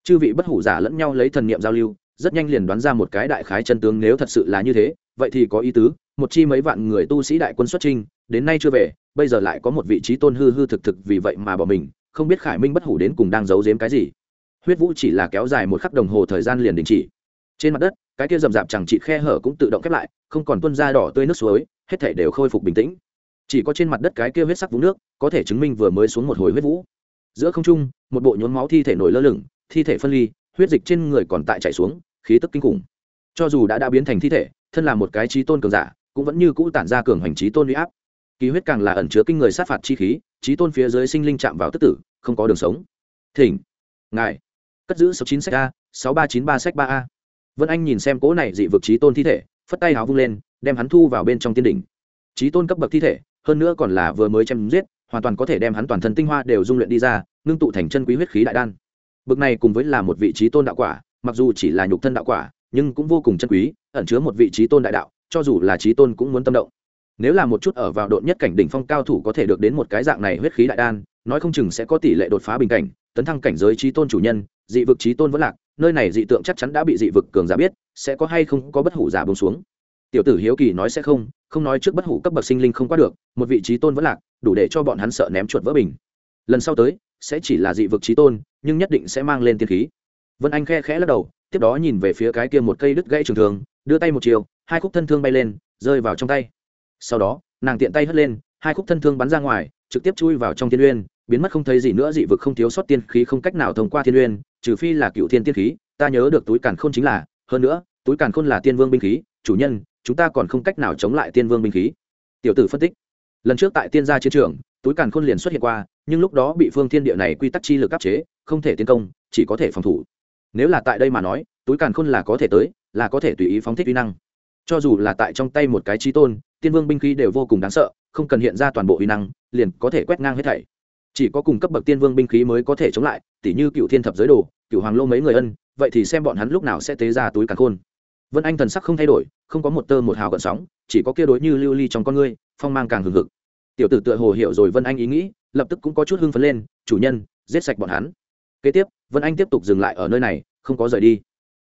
Chư vị bất hủ giả lẫn nhau lấy thần niệm giao lưu, rất nhanh liền đoán ra một cái đại khái chân tướng nếu thật sự là như thế, vậy thì có ý tứ, một chi mấy vạn người tu sĩ đại quân xuất trinh đến nay chưa về, bây giờ lại có một vị trí tôn hư hư thực thực vì vậy mà bỏ mình, không biết khải minh bất hủ đến cùng đang giấu giếm cái gì huyết vũ chỉ là kéo dài một khắc đồng hồ thời gian liền đình chỉ. Trên mặt đất, cái kia rậm rạp chẳng trị khe hở cũng tự động khép lại, không còn tuân ra đỏ tươi nước suối, hết thể đều khôi phục bình tĩnh. Chỉ có trên mặt đất cái kia huyết sắc vũng nước, có thể chứng minh vừa mới xuống một hồi huyết vũ. Giữa không trung, một bộ nhốn máu thi thể nổi lơ lửng, thi thể phân ly, huyết dịch trên người còn tại chảy xuống, khí tức kinh khủng. Cho dù đã đã biến thành thi thể, thân là một cái trí tôn cường giả, cũng vẫn như cũ tản ra cường hành trí tôn uy áp. Kỳ huyết càng là ẩn chứa kinh người sát phạt chi khí, trí tôn phía dưới sinh linh chạm vào tức tử, không có đường sống. Thỉnh, ngài cất giữ sáu chín sách a, sáu ba chín ba sách ba a. Vân anh nhìn xem cỗ này dị vực trí tôn thi thể, phất tay háo vung lên, đem hắn thu vào bên trong tiên đỉnh. Trí tôn cấp bậc thi thể, hơn nữa còn là vừa mới chém giết, hoàn toàn có thể đem hắn toàn thân tinh hoa đều dung luyện đi ra, ngưng tụ thành chân quý huyết khí đại đan. Bậc này cùng với là một vị trí tôn đạo quả, mặc dù chỉ là nhục thân đạo quả, nhưng cũng vô cùng chân quý, ẩn chứa một vị trí tôn đại đạo, cho dù là trí tôn cũng muốn tâm động. Nếu là một chút ở vào độn nhất cảnh đỉnh phong cao thủ có thể được đến một cái dạng này huyết khí đại đan, nói không chừng sẽ có tỷ lệ đột phá bình cảnh, tấn thăng cảnh giới trí tôn chủ nhân dị vực trí tôn vẫn lạc, nơi này dị tượng chắc chắn đã bị dị vực cường giả biết, sẽ có hay không có bất hủ giả bông xuống. Tiểu tử hiếu kỳ nói sẽ không không nói trước bất hủ cấp bậc sinh linh không qua được, một vị trí tôn vẫn lạc, đủ để cho bọn hắn sợ ném chuột vỡ bình. Lần sau tới, sẽ chỉ là dị vực trí tôn, nhưng nhất định sẽ mang lên tiên khí. Vân anh khe khẽ lắc đầu, tiếp đó nhìn về phía cái kia một cây đứt gãy trường thường đưa tay một chiều, hai khúc thân thương bay lên, rơi vào trong tay. Sau đó, nàng tiện tay hất lên, hai khúc thân thương bắn ra ngoài, trực tiếp chui vào trong thiên uyên, biến mất không thấy gì nữa, dị vực không thiếu sót tiên khí không cách nào thông qua thiên uyên trừ phi là cựu thiên tiên khí, ta nhớ được túi càn khôn chính là, hơn nữa, túi càn khôn là tiên vương binh khí, chủ nhân, chúng ta còn không cách nào chống lại tiên vương binh khí. Tiểu tử phân tích. Lần trước tại tiên gia chiến trường, túi càn khôn liền xuất hiện qua, nhưng lúc đó bị phương thiên địa này quy tắc chi lực áp chế, không thể tiến công, chỉ có thể phòng thủ. Nếu là tại đây mà nói, túi càn khôn là có thể tới, là có thể tùy ý phóng thích uy năng. Cho dù là tại trong tay một cái trí tôn, tiên vương binh khí đều vô cùng đáng sợ, không cần hiện ra toàn bộ uy năng, liền có thể quét ngang hết thảy. Chỉ có cùng cấp bậc tiên vương binh khí mới có thể chống lại tỉ như cựu thiên thập giới đồ, cựu hoàng lô mấy người ân, vậy thì xem bọn hắn lúc nào sẽ tế ra túi càn khôn. Vân anh thần sắc không thay đổi, không có một tơ một hào gợn sóng, chỉ có kia đối như lưu ly trong con ngươi, phong mang càng hừng hực. Tiểu tử tựa hồ hiểu rồi vân anh ý nghĩ, lập tức cũng có chút hưng phấn lên, chủ nhân, giết sạch bọn hắn. Kế tiếp, vân anh tiếp tục dừng lại ở nơi này, không có rời đi.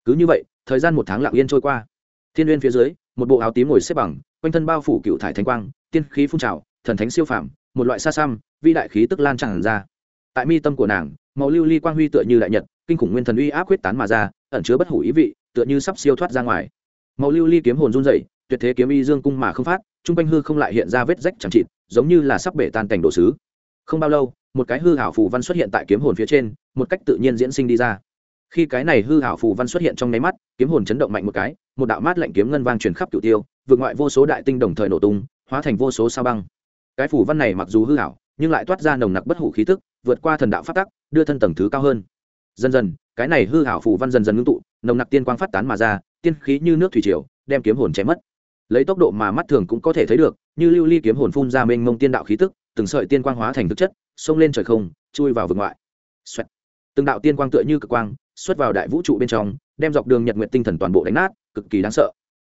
Cứ như vậy, thời gian một tháng lặng yên trôi qua. Thiên liên phía dưới, một bộ áo tím ngồi xếp bằng, quanh thân bao phủ cựu thải thánh quang, tiên khí phun trào, thần thánh siêu phàm, một loại xa xăm vi đại khí tức lan tràn ra tại mi tâm của nàng, màu lưu ly quang huy tựa như đại nhật, kinh khủng nguyên thần uy áp quyết tán mà ra, ẩn chứa bất hủ ý vị, tựa như sắp siêu thoát ra ngoài. Màu lưu ly kiếm hồn run rẩy, tuyệt thế kiếm y dương cung mà không phát, trung quanh hư không lại hiện ra vết rách chẳng chịt, giống như là sắp bể tan cảnh đồ sứ. Không bao lâu, một cái hư hảo phù văn xuất hiện tại kiếm hồn phía trên, một cách tự nhiên diễn sinh đi ra. Khi cái này hư hảo phù văn xuất hiện trong nháy mắt, kiếm hồn chấn động mạnh một cái, một đạo mát lạnh kiếm ngân vang truyền khắp cửu tiêu, vượt ngoại vô số đại tinh đồng thời nổ tung, hóa thành vô số sao băng. Cái phù văn này mặc dù hư hảo, nhưng lại toát ra nồng nặc bất hủ khí tức vượt qua thần đạo phát tắc, đưa thân tầng thứ cao hơn. Dần dần, cái này hư hảo phù văn dần dần ngưng tụ, nồng nặc tiên quang phát tán mà ra, tiên khí như nước thủy triều, đem kiếm hồn chém mất. Lấy tốc độ mà mắt thường cũng có thể thấy được, như lưu ly kiếm hồn phun ra mênh mông tiên đạo khí tức, từng sợi tiên quang hóa thành thực chất, xông lên trời không, chui vào vực ngoại. Xoẹt. từng đạo tiên quang tựa như cực quang, xuất vào đại vũ trụ bên trong, đem dọc đường nhật nguyện tinh thần toàn bộ đánh nát, cực kỳ đáng sợ.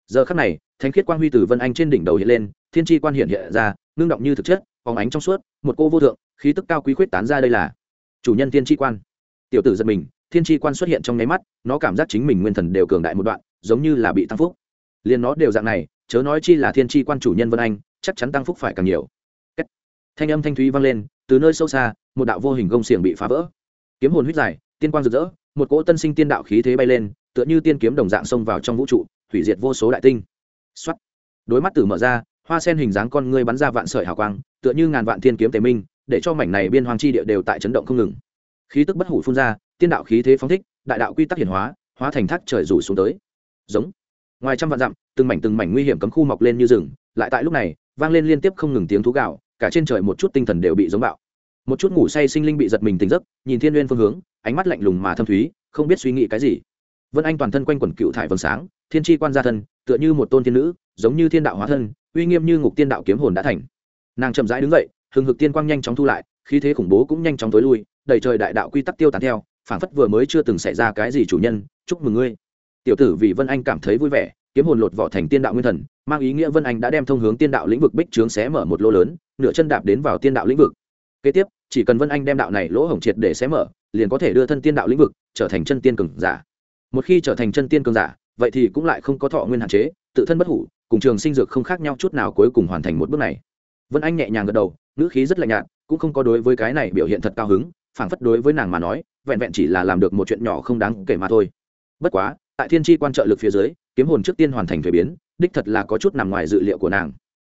Giờ khắc này, thánh khiết quang huy từ vân anh trên đỉnh đầu hiện lên, thiên tri quan hiện hiện ra, ngưng động như thực chất phóng ánh trong suốt, một cô vô thượng, khí tức cao quý khuyết tán ra đây là chủ nhân thiên tri quan. Tiểu tử giật mình, thiên tri quan xuất hiện trong nháy mắt, nó cảm giác chính mình nguyên thần đều cường đại một đoạn, giống như là bị tăng phúc. Liền nó đều dạng này, chớ nói chi là thiên tri quan chủ nhân vân anh, chắc chắn tăng phúc phải càng nhiều. Kết. thanh âm thanh thúy vang lên, từ nơi sâu xa, một đạo vô hình gông xiềng bị phá vỡ. Kiếm hồn huyết dài tiên quang rực rỡ, một cỗ tân sinh tiên đạo khí thế bay lên, tựa như tiên kiếm đồng dạng xông vào trong vũ trụ, hủy diệt vô số đại tinh. Xuất đối mắt tử mở ra, hoa sen hình dáng con ngươi bắn ra vạn sợi hào quang tựa như ngàn vạn thiên kiếm tề minh, để cho mảnh này biên hoàng chi địa đều tại chấn động không ngừng. Khí tức bất hủ phun ra, tiên đạo khí thế phóng thích, đại đạo quy tắc hiển hóa hóa thành thác trời rủ xuống tới. Giống. Ngoài trăm vạn dặm, từng mảnh từng mảnh nguy hiểm cấm khu mọc lên như rừng, lại tại lúc này, vang lên liên tiếp không ngừng tiếng thú gạo cả trên trời một chút tinh thần đều bị giống bạo. Một chút ngủ say sinh linh bị giật mình tỉnh giấc, nhìn thiên n phương hướng, ánh mắt lạnh lùng mà thâm thúy, không biết suy nghĩ cái gì. Vân anh toàn thân quanh quẩn cựu thải vầng sáng, thiên tri quan gia thân, tựa như một tôn thiên nữ, giống như thiên đạo hóa thân, uy nghiêm như ngục tiên đạo kiếm hồn đã thành nàng chậm rãi đứng dậy, hừng hực tiên quang nhanh chóng thu lại, khí thế khủng bố cũng nhanh chóng tối lui đầy trời đại đạo quy tắc tiêu tán theo, phảng phất vừa mới chưa từng xảy ra cái gì chủ nhân, chúc mừng ngươi. Tiểu tử vì vân anh cảm thấy vui vẻ, kiếm hồn lột vỏ thành tiên đạo nguyên thần, mang ý nghĩa vân anh đã đem thông hướng tiên đạo lĩnh vực bích trướng xé mở một lỗ lớn, nửa chân đạp đến vào tiên đạo lĩnh vực. Kế tiếp, chỉ cần vân anh đem đạo này lỗ hổng triệt để xé mở, liền có thể đưa thân tiên đạo lĩnh vực trở thành chân tiên cường giả. Một khi trở thành chân tiên cường giả, vậy thì cũng lại không có thọ nguyên hạn chế, tự thân bất hủ, cùng trường sinh dược không khác nhau chút nào cuối cùng hoàn thành một bước này vân anh nhẹ nhàng gật đầu, ngữ khí rất lạnh nhạt, cũng không có đối với cái này biểu hiện thật cao hứng, phảng phất đối với nàng mà nói, vẹn vẹn chỉ là làm được một chuyện nhỏ không đáng kể mà thôi. Bất quá, tại thiên tri quan trợ lực phía dưới, kiếm hồn trước tiên hoàn thành thuế biến, đích thật là có chút nằm ngoài dự liệu của nàng.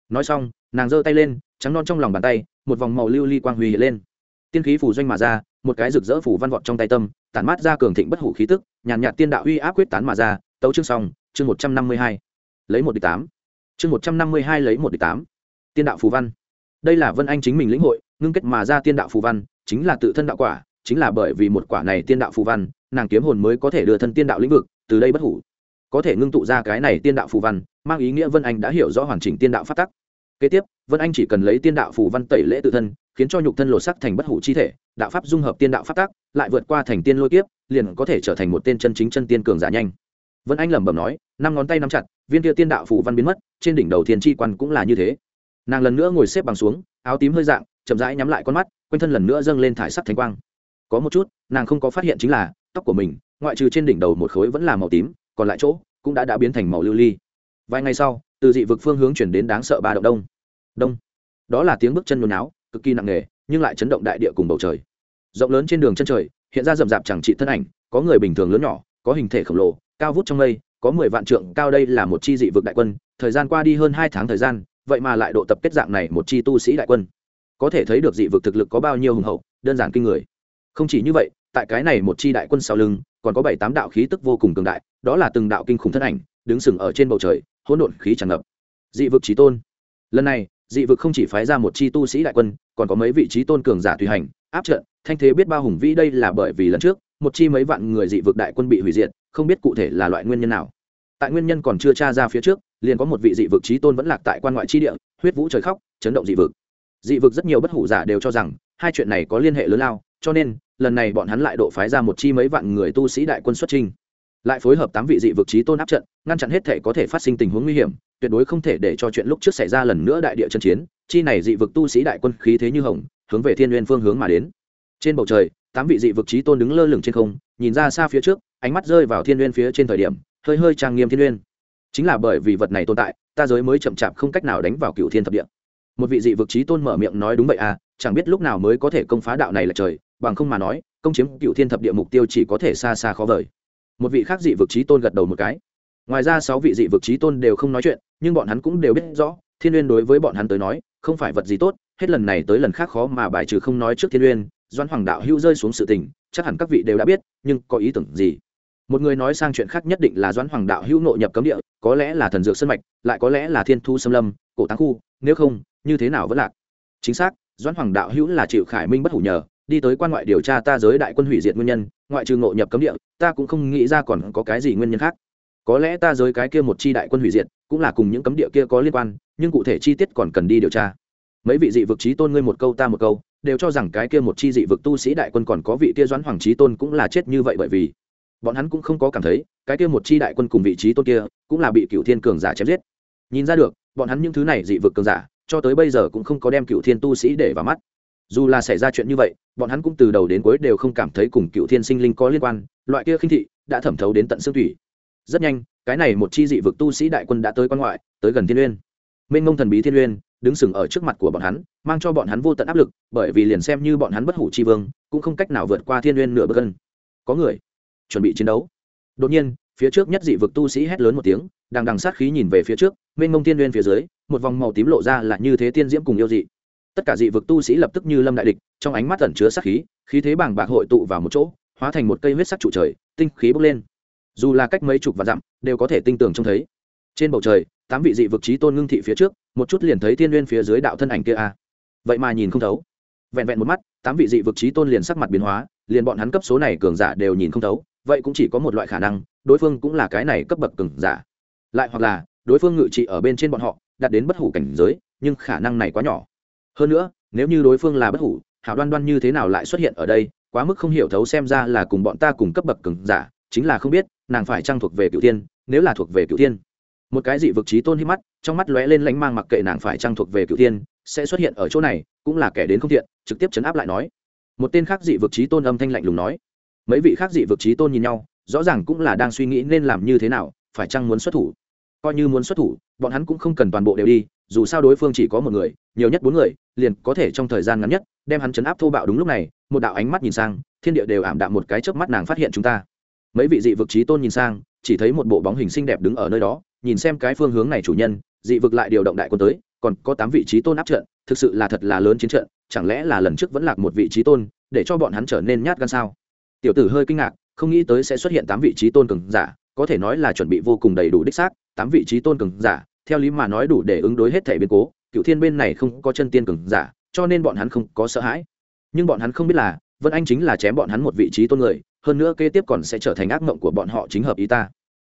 Nói xong, nàng giơ tay lên, trắng non trong lòng bàn tay, một vòng màu lưu ly quang huy hiện lên. Tiên khí phủ doanh mà ra, một cái rực rỡ phủ văn vọt trong tay tâm, tản mát ra cường thịnh bất hủ khí tức, nhàn nhạt tiên đạo uy áp quyết tán mà ra, tấu chương xong, chương một trăm năm mươi hai. Lấy một địch tám. Chương một trăm năm mươi hai lấy một địch tám tiên đạo phù văn. Đây là vân anh chính mình lĩnh hội, ngưng kết mà ra tiên đạo phù văn, chính là tự thân đạo quả, chính là bởi vì một quả này tiên đạo phù văn, nàng kiếm hồn mới có thể đưa thân tiên đạo lĩnh vực, từ đây bất hủ. Có thể ngưng tụ ra cái này tiên đạo phù văn, mang ý nghĩa vân anh đã hiểu rõ hoàn chỉnh tiên đạo phát tắc. Kế tiếp, vân anh chỉ cần lấy tiên đạo phù văn tẩy lễ tự thân, khiến cho nhục thân lột sắc thành bất hủ chi thể, đạo pháp dung hợp tiên đạo phát tắc, lại vượt qua thành tiên lôi kiếp, liền có thể trở thành một tên chân chính chân tiên cường giả nhanh. Vân anh lẩm bẩm nói, năm ngón tay nắm chặt, viên kia tiên đạo phù văn biến mất, trên đỉnh đầu thiên tri quan cũng là như thế nàng lần nữa ngồi xếp bằng xuống, áo tím hơi dạng, chậm rãi nhắm lại con mắt, quanh thân lần nữa dâng lên thải sắc thánh quang. Có một chút, nàng không có phát hiện chính là, tóc của mình, ngoại trừ trên đỉnh đầu một khối vẫn là màu tím, còn lại chỗ cũng đã đã biến thành màu lưu ly. Vài ngày sau, từ dị vực phương hướng chuyển đến đáng sợ ba động đông. Đông. Đó là tiếng bước chân nhốn náo, cực kỳ nặng nề, nhưng lại chấn động đại địa cùng bầu trời. Rộng lớn trên đường chân trời, hiện ra rậm rạp chẳng trị thân ảnh, có người bình thường lớn nhỏ, có hình thể khổng lồ, cao vút trong mây, có mười vạn trượng, cao đây là một chi dị vực đại quân, thời gian qua đi hơn hai tháng thời gian vậy mà lại độ tập kết dạng này một chi tu sĩ đại quân. Có thể thấy được dị vực thực lực có bao nhiêu hùng hậu, đơn giản kinh người. Không chỉ như vậy, tại cái này một chi đại quân sau lưng, còn có bảy tám đạo khí tức vô cùng cường đại, đó là từng đạo kinh khủng thân ảnh, đứng sừng ở trên bầu trời, hỗn độn khí tràn ngập. Dị vực trí tôn. Lần này, dị vực không chỉ phái ra một chi tu sĩ đại quân, còn có mấy vị trí tôn cường giả tùy hành, áp trận, thanh thế biết bao hùng vĩ đây là bởi vì lần trước, một chi mấy vạn người dị vực đại quân bị hủy diệt, không biết cụ thể là loại nguyên nhân nào tại nguyên nhân còn chưa tra ra phía trước liền có một vị dị vực trí tôn vẫn lạc tại quan ngoại chi địa huyết vũ trời khóc chấn động dị vực. Dị vực rất nhiều bất hủ giả đều cho rằng hai chuyện này có liên hệ lớn lao cho nên lần này bọn hắn lại độ phái ra một chi mấy vạn người tu sĩ đại quân xuất trình, lại phối hợp tám vị dị vực trí tôn áp trận ngăn chặn hết thể có thể phát sinh tình huống nguy hiểm tuyệt đối không thể để cho chuyện lúc trước xảy ra lần nữa đại địa chân chiến chi này dị vực tu sĩ đại quân khí thế như hồng hướng về thiên n phương hướng mà đến. Trên bầu trời tám vị dị vực trí tôn đứng lơ lửng trên không nhìn ra xa phía trước ánh mắt rơi vào thiên n phía trên thời điểm hơi hơi trang nghiêm thiên n chính là bởi vì vật này tồn tại, ta giới mới chậm chạp không cách nào đánh vào cựu thiên thập địa. Một vị dị vực trí tôn mở miệng nói đúng vậy à chẳng biết lúc nào mới có thể công phá đạo này là trời, bằng không mà nói, công chiếm cựu thiên thập địa mục tiêu chỉ có thể xa xa khó vời. Một vị khác dị vực trí tôn gật đầu một cái. Ngoài ra sáu vị dị vực trí tôn đều không nói chuyện, nhưng bọn hắn cũng đều biết rõ, thiên uyên đối với bọn hắn tới nói, không phải vật gì tốt, hết lần này tới lần khác khó mà bài trừ không nói trước thiên uyên doan hoàng đạo hữu rơi xuống sự tình, chắc hẳn các vị đều đã biết, nhưng có ý tưởng gì? Một người nói sang chuyện khác nhất định là doãn hoàng đạo hữu nội nhập cấm địa, có lẽ là thần dược sân mạch, lại có lẽ là thiên thu xâm lâm, cổ táng khu, nếu không, như thế nào vẫn lạc. Chính xác, doãn hoàng đạo hữu là chịu khải minh bất hủ nhờ, đi tới quan ngoại điều tra ta giới đại quân hủy diệt nguyên nhân, ngoại trừ nội nhập cấm địa, ta cũng không nghĩ ra còn có cái gì nguyên nhân khác. Có lẽ ta giới cái kia một chi đại quân hủy diệt, cũng là cùng những cấm địa kia có liên quan, nhưng cụ thể chi tiết còn cần đi điều tra. Mấy vị dị vực trí tôn ngươi một câu ta một câu, đều cho rằng cái kia một chi dị vực tu sĩ đại quân còn có vị kia doãn hoàng trí tôn cũng là chết như vậy bởi vì bọn hắn cũng không có cảm thấy, cái kia một chi đại quân cùng vị trí tôn kia, cũng là bị cựu thiên cường giả chém giết. Nhìn ra được, bọn hắn những thứ này dị vực cường giả, cho tới bây giờ cũng không có đem cựu thiên tu sĩ để vào mắt. Dù là xảy ra chuyện như vậy, bọn hắn cũng từ đầu đến cuối đều không cảm thấy cùng cựu thiên sinh linh có liên quan, loại kia khinh thị đã thẩm thấu đến tận xương thủy. Rất nhanh, cái này một chi dị vực tu sĩ đại quân đã tới quan ngoại, tới gần thiên uyên minh ngông thần bí thiên uyên đứng sừng ở trước mặt của bọn hắn, mang cho bọn hắn vô tận áp lực, bởi vì liền xem như bọn hắn bất hủ chi vương, cũng không cách nào vượt qua thiên uyên nửa bước cân có người chuẩn bị chiến đấu. Đột nhiên, phía trước nhất dị vực tu sĩ hét lớn một tiếng, đang đằng sát khí nhìn về phía trước, mênh mông tiên nguyên phía dưới, một vòng màu tím lộ ra là như thế tiên diễm cùng yêu dị. Tất cả dị vực tu sĩ lập tức như lâm đại địch, trong ánh mắt ẩn chứa sát khí khí thế bàng bạc hội tụ vào một chỗ, hóa thành một cây huyết sắc trụ trời, tinh khí bốc lên. Dù là cách mấy chục và dặm, đều có thể tinh tường trông thấy. Trên bầu trời, tám vị dị vực trí tôn ngưng thị phía trước, một chút liền thấy thiên n g u y ê n phía dưới đạo thân ảnh kia a. Vậy mà nhìn không thấu. Vẹn vẹn một mắt, tám vị dị vực trí tôn liền sắc mặt biến hóa, liền bọn hắn cấp số này cường giả đều nhìn không thấu vậy cũng chỉ có một loại khả năng, đối phương cũng là cái này cấp bậc cường giả. Lại hoặc là, đối phương ngự trị ở bên trên bọn họ, đạt đến bất hủ cảnh giới, nhưng khả năng này quá nhỏ. Hơn nữa, nếu như đối phương là bất hủ hảo đoan đoan như thế nào lại xuất hiện ở đây, quá mức không hiểu thấu xem ra là cùng bọn ta cùng cấp bậc cường giả, chính là không biết, nàng phải trang thuộc về cựu tiên nếu là thuộc về cựu tiên một cái dị vực trí tôn hít mắt, trong mắt lóe lên lánh mang mặc kệ nàng phải trang thuộc về cựu tiên sẽ xuất hiện ở chỗ này, cũng là kẻ đến không thiện, trực tiếp chấn áp lại nói. Một tên khác dị vực trí tôn âm thanh lạnh lùng nói mấy vị khác dị vực trí tôn nhìn nhau, rõ ràng cũng là đang suy nghĩ nên làm như thế nào, phải chăng muốn xuất thủ? Coi như muốn xuất thủ, bọn hắn cũng không cần toàn bộ đều đi, dù sao đối phương chỉ có một người, nhiều nhất bốn người, liền có thể trong thời gian ngắn nhất, đem hắn chấn áp thô bạo đúng lúc này, một đạo ánh mắt nhìn sang, thiên địa đều ảm đạm một cái chớp mắt nàng phát hiện chúng ta. Mấy vị dị vực trí tôn nhìn sang, chỉ thấy một bộ bóng hình xinh đẹp đứng ở nơi đó, nhìn xem cái phương hướng này chủ nhân, dị vực lại điều động đại quân tới, còn có tám vị trí tôn áp trận, thực sự là thật là lớn chiến trận, chẳng lẽ là lần trước vẫn lạc một vị trí tôn, để cho bọn hắn trở nên nhát gan sao? Tiểu tử hơi kinh ngạc, không nghĩ tới sẽ xuất hiện tám vị trí tôn cường giả, có thể nói là chuẩn bị vô cùng đầy đủ đích xác, tám vị trí tôn cường giả, theo lý mà nói đủ để ứng đối hết thể biến cố cựu thiên bên này không có chân tiên cường giả, cho nên bọn hắn không có sợ hãi. Nhưng bọn hắn không biết là, vân anh chính là chém bọn hắn một vị trí tôn người, hơn nữa kế tiếp còn sẽ trở thành ác mộng của bọn họ chính hợp ý ta.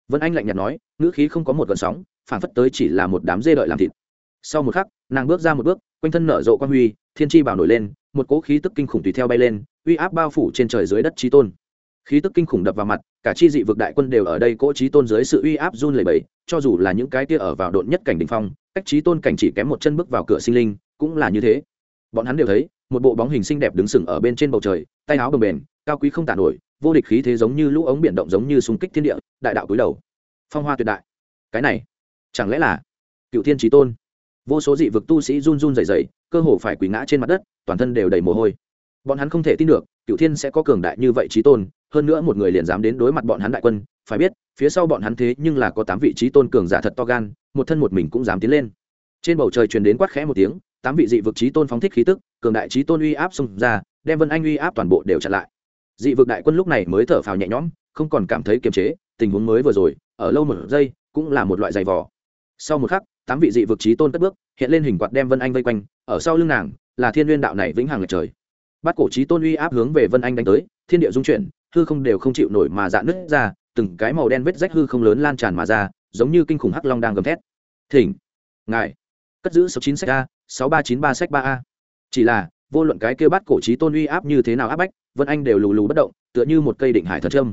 Vân anh lạnh nhạt nói, ngữ khí không có một gần sóng phản phất tới chỉ là một đám dê đợi làm thịt. Sau một khắc, nàng bước ra một bước, quanh thân nở rộ quan huy, thiên tri bảo nổi lên một cỗ khí tức kinh khủng tùy theo bay lên, uy áp bao phủ trên trời dưới đất trí tôn. Khí tức kinh khủng đập vào mặt, cả chi dị vực đại quân đều ở đây cỗ trí tôn dưới sự uy áp run lẩy bẩy, cho dù là những cái kia ở vào độn nhất cảnh đỉnh phong, cách trí tôn cảnh chỉ kém một chân bước vào cửa sinh linh, cũng là như thế. Bọn hắn đều thấy, một bộ bóng hình xinh đẹp đứng sừng ở bên trên bầu trời, tay áo bồng bềnh, cao quý không tàn nổi, vô địch khí thế giống như lũ ống biển động giống như xung kích thiên địa, đại đạo cúi đầu. Phong hoa tuyệt đại. Cái này, chẳng lẽ là cựu thiên trí tôn? Vô số dị vực tu sĩ run run rẩy rẩy cơ hồ phải quỳ ngã trên mặt đất, toàn thân đều đầy mồ hôi. Bọn hắn không thể tin được cựu thiên sẽ có cường đại như vậy trí tôn, hơn nữa một người liền dám đến đối mặt bọn hắn đại quân, phải biết, phía sau bọn hắn thế nhưng là có tám vị trí tôn cường giả thật to gan, một thân một mình cũng dám tiến lên. Trên bầu trời truyền đến quát khẽ một tiếng, tám vị dị vực trí tôn phóng thích khí tức, cường đại trí tôn uy áp xông ra, đem vân anh uy áp toàn bộ đều chặn lại. Dị vực đại quân lúc này mới thở phào nhẹ nhõm, không còn cảm thấy kiềm chế, tình huống mới vừa rồi, ở lâu một giây, cũng là một loại giày vò. Sau một khắc tám vị dị vực trí tôn cất bước, hiện lên hình quạt đem vân anh vây quanh, ở sau lưng nàng là thiên n đạo này vĩnh hằng lệch trời. Bắt cổ trí tôn uy áp hướng về vân anh đánh tới, thiên địa dung chuyển, hư không đều không chịu nổi mà dạn nứt ra, từng cái màu đen vết rách hư không lớn lan tràn mà ra, giống như kinh khủng hắc long đang gầm thét. Thỉnh, ngài, cất giữ sáu chín sách a, sáu ba chín ba sách ba a. Chỉ là, vô luận cái kêu bắt cổ trí tôn uy áp như thế nào áp bách, vân anh đều lù lù bất động, tựa như một cây định hải thần trâm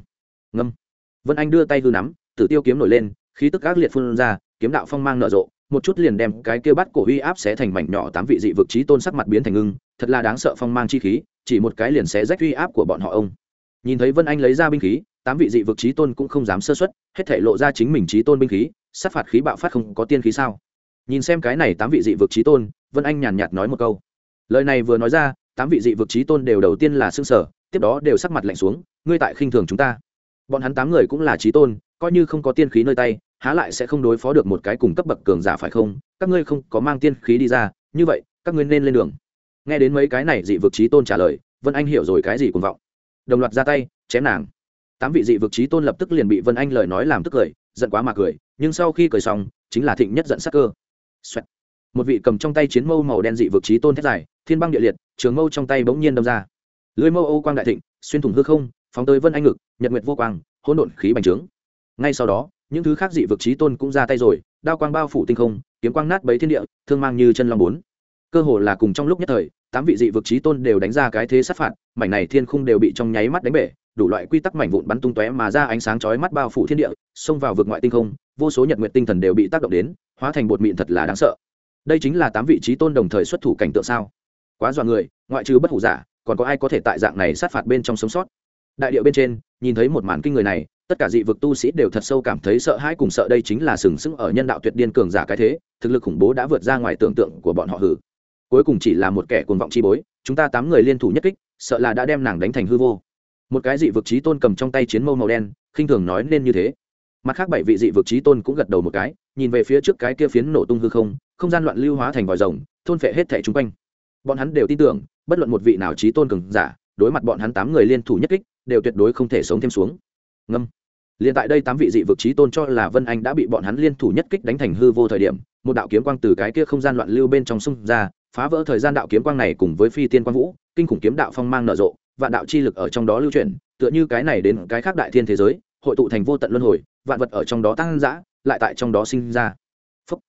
ngâm. Vân anh đưa tay hư nắm, tử tiêu kiếm nổi lên, khí tức ác liệt phun ra, kiếm đạo phong mang nở rộ một chút liền đem cái kia bắt cổ uy áp sẽ thành mảnh nhỏ tám vị dị vực trí tôn sắc mặt biến thành ngưng, thật là đáng sợ phong mang chi khí, chỉ một cái liền xé rách uy áp của bọn họ ông. Nhìn thấy vân anh lấy ra binh khí, tám vị dị vực trí tôn cũng không dám sơ xuất hết thể lộ ra chính mình trí tôn binh khí, sát phạt khí bạo phát không có tiên khí sao? Nhìn xem cái này tám vị dị vực trí tôn, vân anh nhàn nhạt nói một câu. Lời này vừa nói ra, tám vị dị vực trí tôn đều đầu tiên là xương sở tiếp đó đều sắc mặt lạnh xuống, ngươi tại khinh thường chúng ta. Bọn hắn tám người cũng là trí tôn, coi như không có tiên khí nơi tay há lại sẽ không đối phó được một cái cùng cấp bậc cường giả phải không? Các ngươi không có mang tiên khí đi ra, như vậy, các ngươi nên lên đường. Nghe đến mấy cái này dị vực trí tôn trả lời, vân anh hiểu rồi cái gì cuồng vọng. Đồng loạt ra tay, chém nàng. Tám vị dị vực trí tôn lập tức liền bị vân anh lời nói làm tức cười, giận quá mà cười, nhưng sau khi cười xong, chính là thịnh nhất giận sắc cơ、Xoẹt. một vị cầm trong tay chiến mâu màu đen dị vực trí tôn thét dài, thiên băng địa liệt, trường mâu trong tay bỗng nhiên đâm ra. Lưới mâu ô quang đại thịnh, xuyên thủng hư không, phóng tới vân anh ngực, nhật nguyệt vô quang, hỗn độn khí bành trướng. Ngay sau đó những thứ khác dị vực trí tôn cũng ra tay rồi, đao quang bao phủ tinh không, kiếm quang nát bấy thiên địa, thương mang như chân long bốn. Cơ hồ là cùng trong lúc nhất thời, tám vị dị vực trí tôn đều đánh ra cái thế sát phạt, mảnh này thiên khung đều bị trong nháy mắt đánh bể, đủ loại quy tắc mảnh vụn bắn tung tóe mà ra ánh sáng chói mắt bao phủ thiên địa, xông vào vực ngoại tinh không, vô số nhật nguyện tinh thần đều bị tác động đến, hóa thành bột mịn thật là đáng sợ. Đây chính là tám vị trí tôn đồng thời xuất thủ cảnh tượng sao? Quá dọa người, ngoại trừ bất hủ giả, còn có ai có thể tại dạng này sát phạt bên trong sống sót? Đại điệu bên trên, nhìn thấy một màn kinh người này tất cả dị vực tu sĩ đều thật sâu cảm thấy sợ hãi cùng sợ đây chính là sừng sững ở nhân đạo tuyệt điên cường giả cái thế, thực lực khủng bố đã vượt ra ngoài tưởng tượng của bọn họ hử. Cuối cùng chỉ là một kẻ cuồng vọng chi bối, chúng ta tám người liên thủ nhất kích, sợ là đã đem nàng đánh thành hư vô. Một cái dị vực trí tôn cầm trong tay chiến mâu màu đen, khinh thường nói nên như thế. Mặt khác bảy vị dị vực trí tôn cũng gật đầu một cái, nhìn về phía trước cái kia phiến nổ tung hư không không gian loạn lưu hóa thành vòi rồng, thôn phệ hết thẻ chung quanh. Bọn hắn đều tin tưởng, bất luận một vị nào trí tôn cường giả, đối mặt bọn hắn tám người liên thủ nhất kích, đều tuyệt đối không thể sống thêm xuống. Ngâm liền tại đây tám vị dị vực trí tôn cho là vân anh đã bị bọn hắn liên thủ nhất kích đánh thành hư vô thời điểm, một đạo kiếm quang từ cái kia không gian loạn lưu bên trong xung ra, phá vỡ thời gian đạo kiếm quang này cùng với phi tiên quang vũ, kinh khủng kiếm đạo phong mang nở rộ, vạn đạo chi lực ở trong đó lưu chuyển, tựa như cái này đến cái khác đại thiên thế giới, hội tụ thành vô tận luân hồi, vạn vật ở trong đó tăng dã, lại tại trong đó sinh ra Phúc.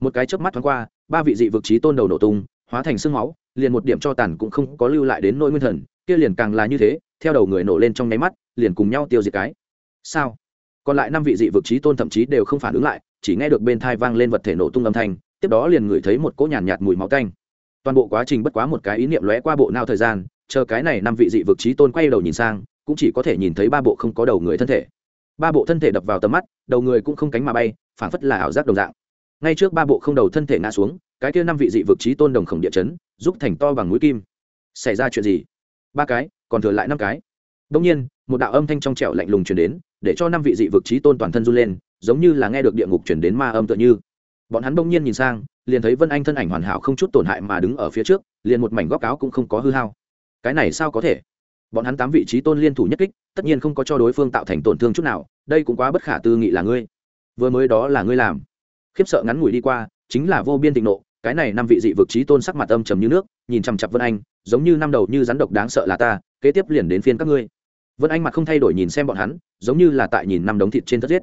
một cái chớp mắt thoáng qua, ba vị dị vực trí tôn đầu nổ tung, hóa thành xương máu, liền một điểm cho tàn cũng không có lưu lại đến nỗi nguyên thần, kia liền càng là như thế, theo đầu người nổ lên trong nháy mắt, liền cùng nhau tiêu diệt cái sao? Còn lại năm vị dị vực trí tôn thậm chí đều không phản ứng lại chỉ nghe được bên thai vang lên vật thể nổ tung âm thanh tiếp đó liền ngửi thấy một cỗ nhàn nhạt, nhạt mùi máu tanh. Toàn bộ quá trình bất quá một cái ý niệm lóe qua bộ nao thời gian chờ cái này năm vị dị vực trí tôn quay đầu nhìn sang cũng chỉ có thể nhìn thấy ba bộ không có đầu người thân thể. Ba bộ thân thể đập vào tầm mắt đầu người cũng không cánh mà bay phảng phất là ảo giác đồng dạng. Ngay trước ba bộ không đầu thân thể ngã xuống cái kia năm vị dị vực trí tôn đồng khổng địa chấn giúp thành to bằng mũi kim. Xảy ra chuyện gì? Ba cái còn thừa lại năm cái. Đông nhiên một đạo âm thanh trong trẻo lạnh lùng truyền đến để cho năm vị dị vực trí tôn toàn thân run lên, giống như là nghe được địa ngục truyền đến ma âm tựa như. Bọn hắn bỗng nhiên nhìn sang, liền thấy vân anh thân ảnh hoàn hảo không chút tổn hại mà đứng ở phía trước, liền một mảnh góc áo cũng không có hư hao. Cái này sao có thể? Bọn hắn tám vị trí tôn liên thủ nhất kích, tất nhiên không có cho đối phương tạo thành tổn thương chút nào, đây cũng quá bất khả tư nghị là ngươi. Vừa mới đó là ngươi làm. Khiếp sợ ngắn ngủi đi qua, chính là vô biên thịnh nộ, cái này năm vị dị vực trí tôn sắc mặt âm trầm như nước, nhìn chằm chặp vân anh, giống như năm đầu như rắn độc đáng sợ là ta, kế tiếp liền đến phiên các ngươi vân anh mặt không thay đổi nhìn xem bọn hắn, giống như là tại nhìn năm đống thịt trên tất giết.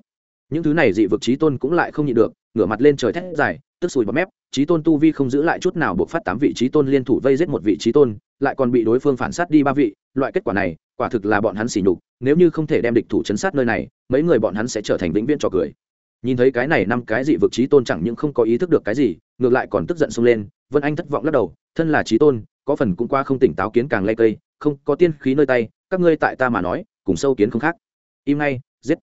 Những thứ này dị vực trí tôn cũng lại không nhịn được, ngửa mặt lên trời thét dài, tức sùi bọt mép, trí tôn tu vi không giữ lại chút nào buộc phát tám vị trí tôn liên thủ vây giết một vị trí tôn, lại còn bị đối phương phản sát đi ba vị, loại kết quả này, quả thực là bọn hắn xỉ nhục, nếu như không thể đem địch thủ chấn sát nơi này, mấy người bọn hắn sẽ trở thành vĩnh viễn trò cười. Nhìn thấy cái này năm cái dị vực trí tôn chẳng những không có ý thức được cái gì, ngược lại còn tức giận xông lên, vân anh thất vọng lắc đầu, thân là trí tôn, có phần cũng qua không tỉnh táo kiến càng lây cây, không có tiên khí nơi tay các ngươi tại ta mà nói, cùng sâu kiến không khác. Im ngay, giết.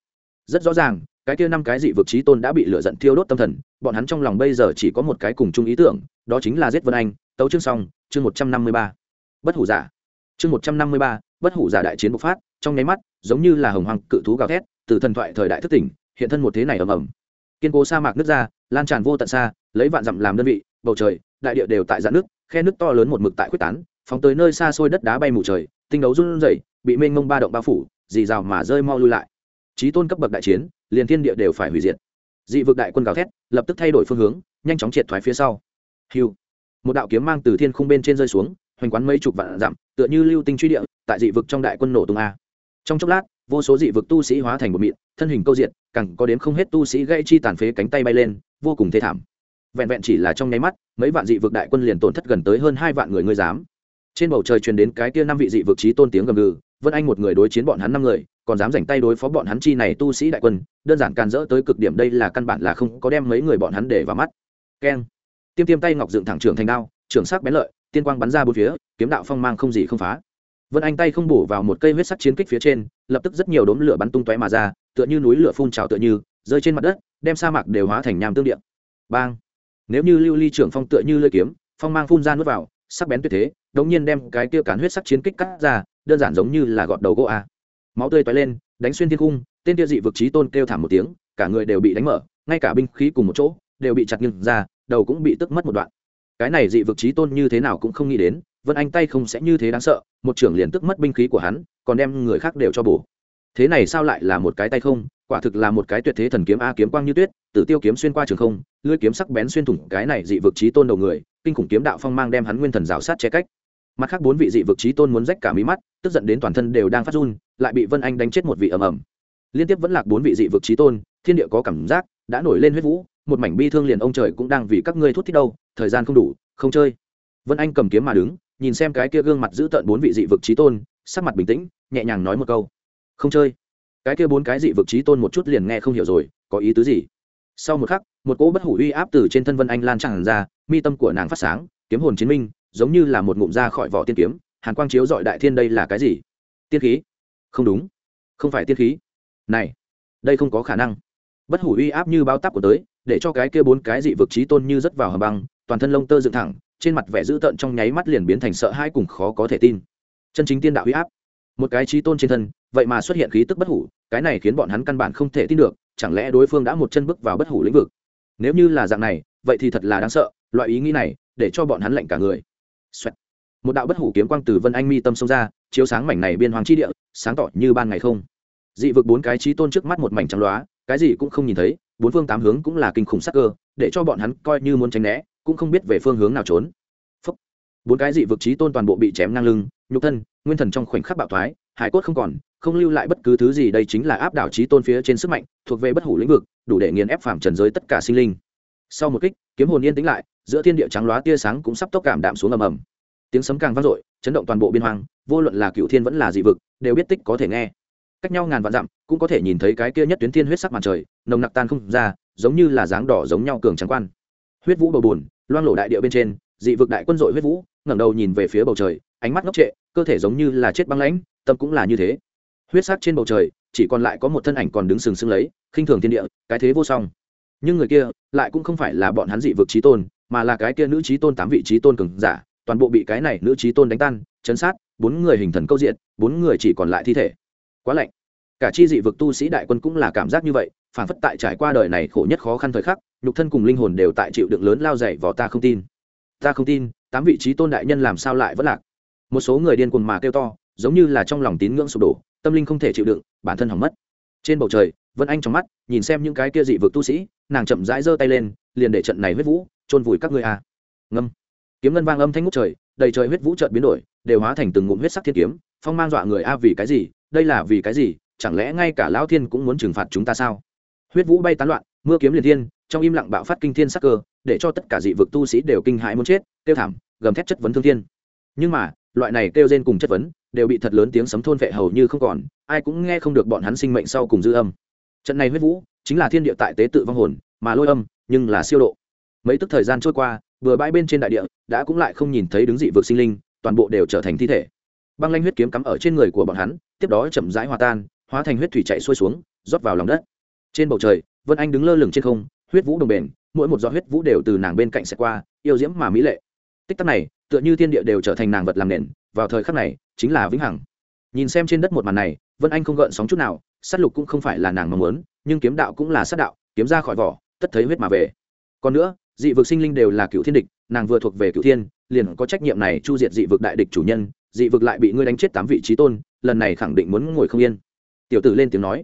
Rất rõ ràng, cái kia năm cái dị vực trí tôn đã bị lửa giận thiêu đốt tâm thần, bọn hắn trong lòng bây giờ chỉ có một cái cùng chung ý tưởng, đó chính là giết vân anh. Tấu chương xong, chương một trăm năm mươi ba. Bất hủ giả. Chương một trăm năm mươi ba, bất hủ giả đại chiến bộc phát, trong nháy mắt, giống như là hồng hoàng cự thú gào thét, từ thần thoại thời đại thất tỉnh, hiện thân một thế này ầm ầm. Kiên cố sa mạc nước ra, lan tràn vô tận xa, lấy vạn dặm làm đơn vị, bầu trời, đại địa đều tại dạng nước, khe nước to lớn một mực tại quyết tán, phóng tới nơi xa xôi đất đá bay mù trời, tinh đấu run rẩy bị mênh mông ba động bao phủ, dì rào mà rơi mau lui lại. Trí tôn cấp bậc đại chiến, liền thiên địa đều phải hủy diệt. Dị vực đại quân gào thét, lập tức thay đổi phương hướng, nhanh chóng triệt thoái phía sau. Hiu một đạo kiếm mang từ thiên khung bên trên rơi xuống, hoành quán mấy chục vạn dặm, tựa như lưu tinh truy địa, tại dị vực trong đại quân nổ tung a. Trong chốc lát, vô số dị vực tu sĩ hóa thành một mịn, thân hình câu diện cẳng có đến không hết tu sĩ gây chi tàn phế cánh tay bay lên, vô cùng thê thảm. Vẹn vẹn chỉ là trong nháy mắt, mấy vạn dị vực đại quân liền tổn thất gần tới hơn hai vạn người ngươi dám. Trên bầu trời truyền đến cái kia năm vị dị vực trí tôn tiếng gầm gừ vân anh một người đối chiến bọn hắn năm người, còn dám dành tay đối phó bọn hắn chi này tu sĩ đại quân, đơn giản can dỡ tới cực điểm đây là căn bản là không có đem mấy người bọn hắn để vào mắt. Keng. Tiêm tiêm tay ngọc dựng thẳng trưởng thành đao, trưởng sắc bén lợi, tiên quang bắn ra bốn phía, kiếm đạo phong mang không gì không phá. Vân anh tay không bổ vào một cây huyết sắc chiến kích phía trên, lập tức rất nhiều đốm lửa bắn tung tóe mà ra, tựa như núi lửa phun trào tựa như, rơi trên mặt đất, đem sa mạc đều hóa thành nham tương điện bang. Nếu như lưu ly trưởng phong tựa như lưỡi kiếm, phong mang phun ra nuốt vào, sắc bén tuyệt thế, đống nhiên đem cái kia cán huyết sắc chiến kích cắt ra đơn giản giống như là gọt đầu gỗ a. Máu tươi toái lên, đánh xuyên thiên cung tên tiêu dị vực trí tôn kêu thảm một tiếng, cả người đều bị đánh mở, ngay cả binh khí cùng một chỗ đều bị chặt nghiêng ra, đầu cũng bị tức mất một đoạn. Cái này dị vực trí tôn như thế nào cũng không nghĩ đến, vân anh tay không sẽ như thế đáng sợ, một trưởng liền tức mất binh khí của hắn, còn đem người khác đều cho bổ. Thế này sao lại là một cái tay không? Quả thực là một cái tuyệt thế thần kiếm a kiếm quang như tuyết, tử tiêu kiếm xuyên qua trường không, lưỡi kiếm sắc bén xuyên thủng cái này dị vực trí tôn đầu người, kinh khủng kiếm đạo phong mang đem hắn nguyên thần rào sát che cách mặt khác bốn vị dị vực trí tôn muốn rách cả mí mắt, tức giận đến toàn thân đều đang phát run, lại bị vân anh đánh chết một vị ầm ầm. Liên tiếp vẫn lạc bốn vị dị vực trí tôn, thiên địa có cảm giác, đã nổi lên huyết vũ, một mảnh bi thương liền ông trời cũng đang vì các ngươi thút thích đâu, thời gian không đủ, không chơi. Vân anh cầm kiếm mà đứng, nhìn xem cái kia gương mặt giữ tợn bốn vị dị vực trí tôn, sắc mặt bình tĩnh, nhẹ nhàng nói một câu. Không chơi. Cái kia bốn cái dị vực trí tôn một chút liền nghe không hiểu rồi, có ý tứ gì? Sau một khắc, một cỗ bất hủ uy áp từ trên thân vân anh lan tràn ra, mi tâm của nàng phát sáng, kiếm hồn chiến minh giống như là một ngụm ra khỏi vỏ tiên kiếm, hàn quang chiếu dọi đại thiên đây là cái gì? Tiên khí? Không đúng. Không phải tiên khí. Này, đây không có khả năng. Bất hủ uy áp như bao tắp của tới, để cho cái kia bốn cái dị vực trí tôn như rất vào hầm băng, toàn thân lông tơ dựng thẳng, trên mặt vẻ dữ tợn trong nháy mắt liền biến thành sợ hãi cùng khó có thể tin. Chân chính tiên đạo uy áp. Một cái trí tôn trên thân, vậy mà xuất hiện khí tức bất hủ, cái này khiến bọn hắn căn bản không thể tin được, chẳng lẽ đối phương đã một chân bước vào bất hủ lĩnh vực? Nếu như là dạng này, vậy thì thật là đáng sợ, loại ý nghĩ này, để cho bọn hắn lạnh cả người、Xoẹt. một đạo bất hủ kiếm quang từ vân anh mi tâm xông ra, chiếu sáng mảnh này biên hoàng chi địa, sáng tỏ như ban ngày không dị vực bốn cái trí tôn trước mắt một mảnh trắng loá, cái gì cũng không nhìn thấy, bốn phương tám hướng cũng là kinh khủng sắc cơ, để cho bọn hắn coi như muốn tránh né, cũng không biết về phương hướng nào trốn Phốc. bốn cái dị vực trí tôn toàn bộ bị chém ngang lưng, nhục thân, nguyên thần trong khoảnh khắc bạo thoái, hải cốt không còn, không lưu lại bất cứ thứ gì, đây chính là áp đảo trí tôn phía trên sức mạnh, thuộc về bất hủ lĩnh vực, đủ để nghiền ép phàm trần giới tất cả sinh linh sau một kích, kiếm hồn yên tĩnh lại giữa thiên địa trắng loá tia sáng cũng sắp tốc cảm đạm xuống ầm ầm. Tiếng sấm càng vang dội, chấn động toàn bộ biên hoang, vô luận là cựu thiên vẫn là dị vực, đều biết tích có thể nghe. Cách nhau ngàn vạn dặm, cũng có thể nhìn thấy cái kia nhất tuyến thiên huyết sắc màn trời, nồng nặc tan không ra, giống như là dáng đỏ giống nhau cường trắng quan. Huyết vũ bầu bùn loang lổ đại địa bên trên, dị vực đại quân dội huyết vũ, ngẩng đầu nhìn về phía bầu trời, ánh mắt ngốc trệ, cơ thể giống như là chết băng lãnh, tâm cũng là như thế. Huyết sắc trên bầu trời, chỉ còn lại có một thân ảnh còn đứng sừng sững lấy, khinh thường thiên địa, cái thế vô song. Nhưng người kia, lại cũng không phải là bọn hắn dị vực trí tôn mà là cái kia nữ trí tôn tám vị trí tôn cường giả, toàn bộ bị cái này nữ trí tôn đánh tan, chấn sát, bốn người hình thần câu diện, bốn người chỉ còn lại thi thể. Quá lạnh. Cả chi dị vực tu sĩ đại quân cũng là cảm giác như vậy, phản phất tại trải qua đời này khổ nhất khó khăn thời khắc, nhục thân cùng linh hồn đều tại chịu đựng lớn lao dày vào ta không tin. Ta không tin, tám vị trí tôn đại nhân làm sao lại vẫn lạc. Một số người điên cuồng mà kêu to, giống như là trong lòng tín ngưỡng sụp đổ, tâm linh không thể chịu đựng, bản thân hỏng mất. Trên bầu trời, vân anh trong mắt, nhìn xem những cái kia dị vực tu sĩ, nàng chậm rãi giơ tay lên, liền để trận này huyết vũ chôn vùi các ngươi a à. ngâm. Kiếm ngân vang âm thanh ngút trời, đầy trời huyết vũ chợt biến đổi, đều hóa thành từng ngụm huyết sắc thiên kiếm, phong mang dọa người a vì cái gì, đây là vì cái gì, chẳng lẽ ngay cả lão thiên cũng muốn trừng phạt chúng ta sao? Huyết vũ bay tán loạn, mưa kiếm liền thiên, trong im lặng bạo phát kinh thiên sắc cơ, để cho tất cả dị vực tu sĩ đều kinh hãi muốn chết tiêu thảm, gầm thét chất vấn thương thiên. Nhưng mà, loại này kêu rên cùng chất vấn, đều bị thật lớn tiếng sấm thôn vệ hầu như không còn, ai cũng nghe không được bọn hắn sinh mệnh sau cùng dư âm. Trận này huyết vũ, chính là thiên địa tại tế tự vong hồn, mà lôi âm, nhưng là siêu độ mấy tức thời gian trôi qua vừa bãi bên trên đại địa đã cũng lại không nhìn thấy đứng dị vực sinh linh, toàn bộ đều trở thành thi thể. Băng lanh huyết kiếm cắm ở trên người của bọn hắn, tiếp đó chậm rãi hòa tan, hóa thành huyết thủy chạy xuôi xuống, rót vào lòng đất. Trên bầu trời, vân anh đứng lơ lửng trên không, huyết vũ đồng bền, mỗi một giọt huyết vũ đều từ nàng bên cạnh xẹt qua, yêu diễm mà mỹ lệ. Tích tắc này, tựa như thiên địa đều trở thành nàng vật làm nền, vào thời khắc này, chính là vĩnh hằng. Nhìn xem trên đất một màn này, vân anh không gợn sóng chút nào, sát lục cũng không phải là nàng mong muốn, nhưng kiếm đạo cũng là sát đạo, kiếm ra khỏi vỏ, tất thấy huyết mà về. Còn nữa dị vực sinh linh đều là cựu thiên địch, nàng vừa thuộc về cựu thiên, liền có trách nhiệm này chu diệt dị vực đại địch chủ nhân, dị vực lại bị ngươi đánh chết tám vị trí tôn, lần này khẳng định muốn ngồi không yên. Tiểu tử lên tiếng nói.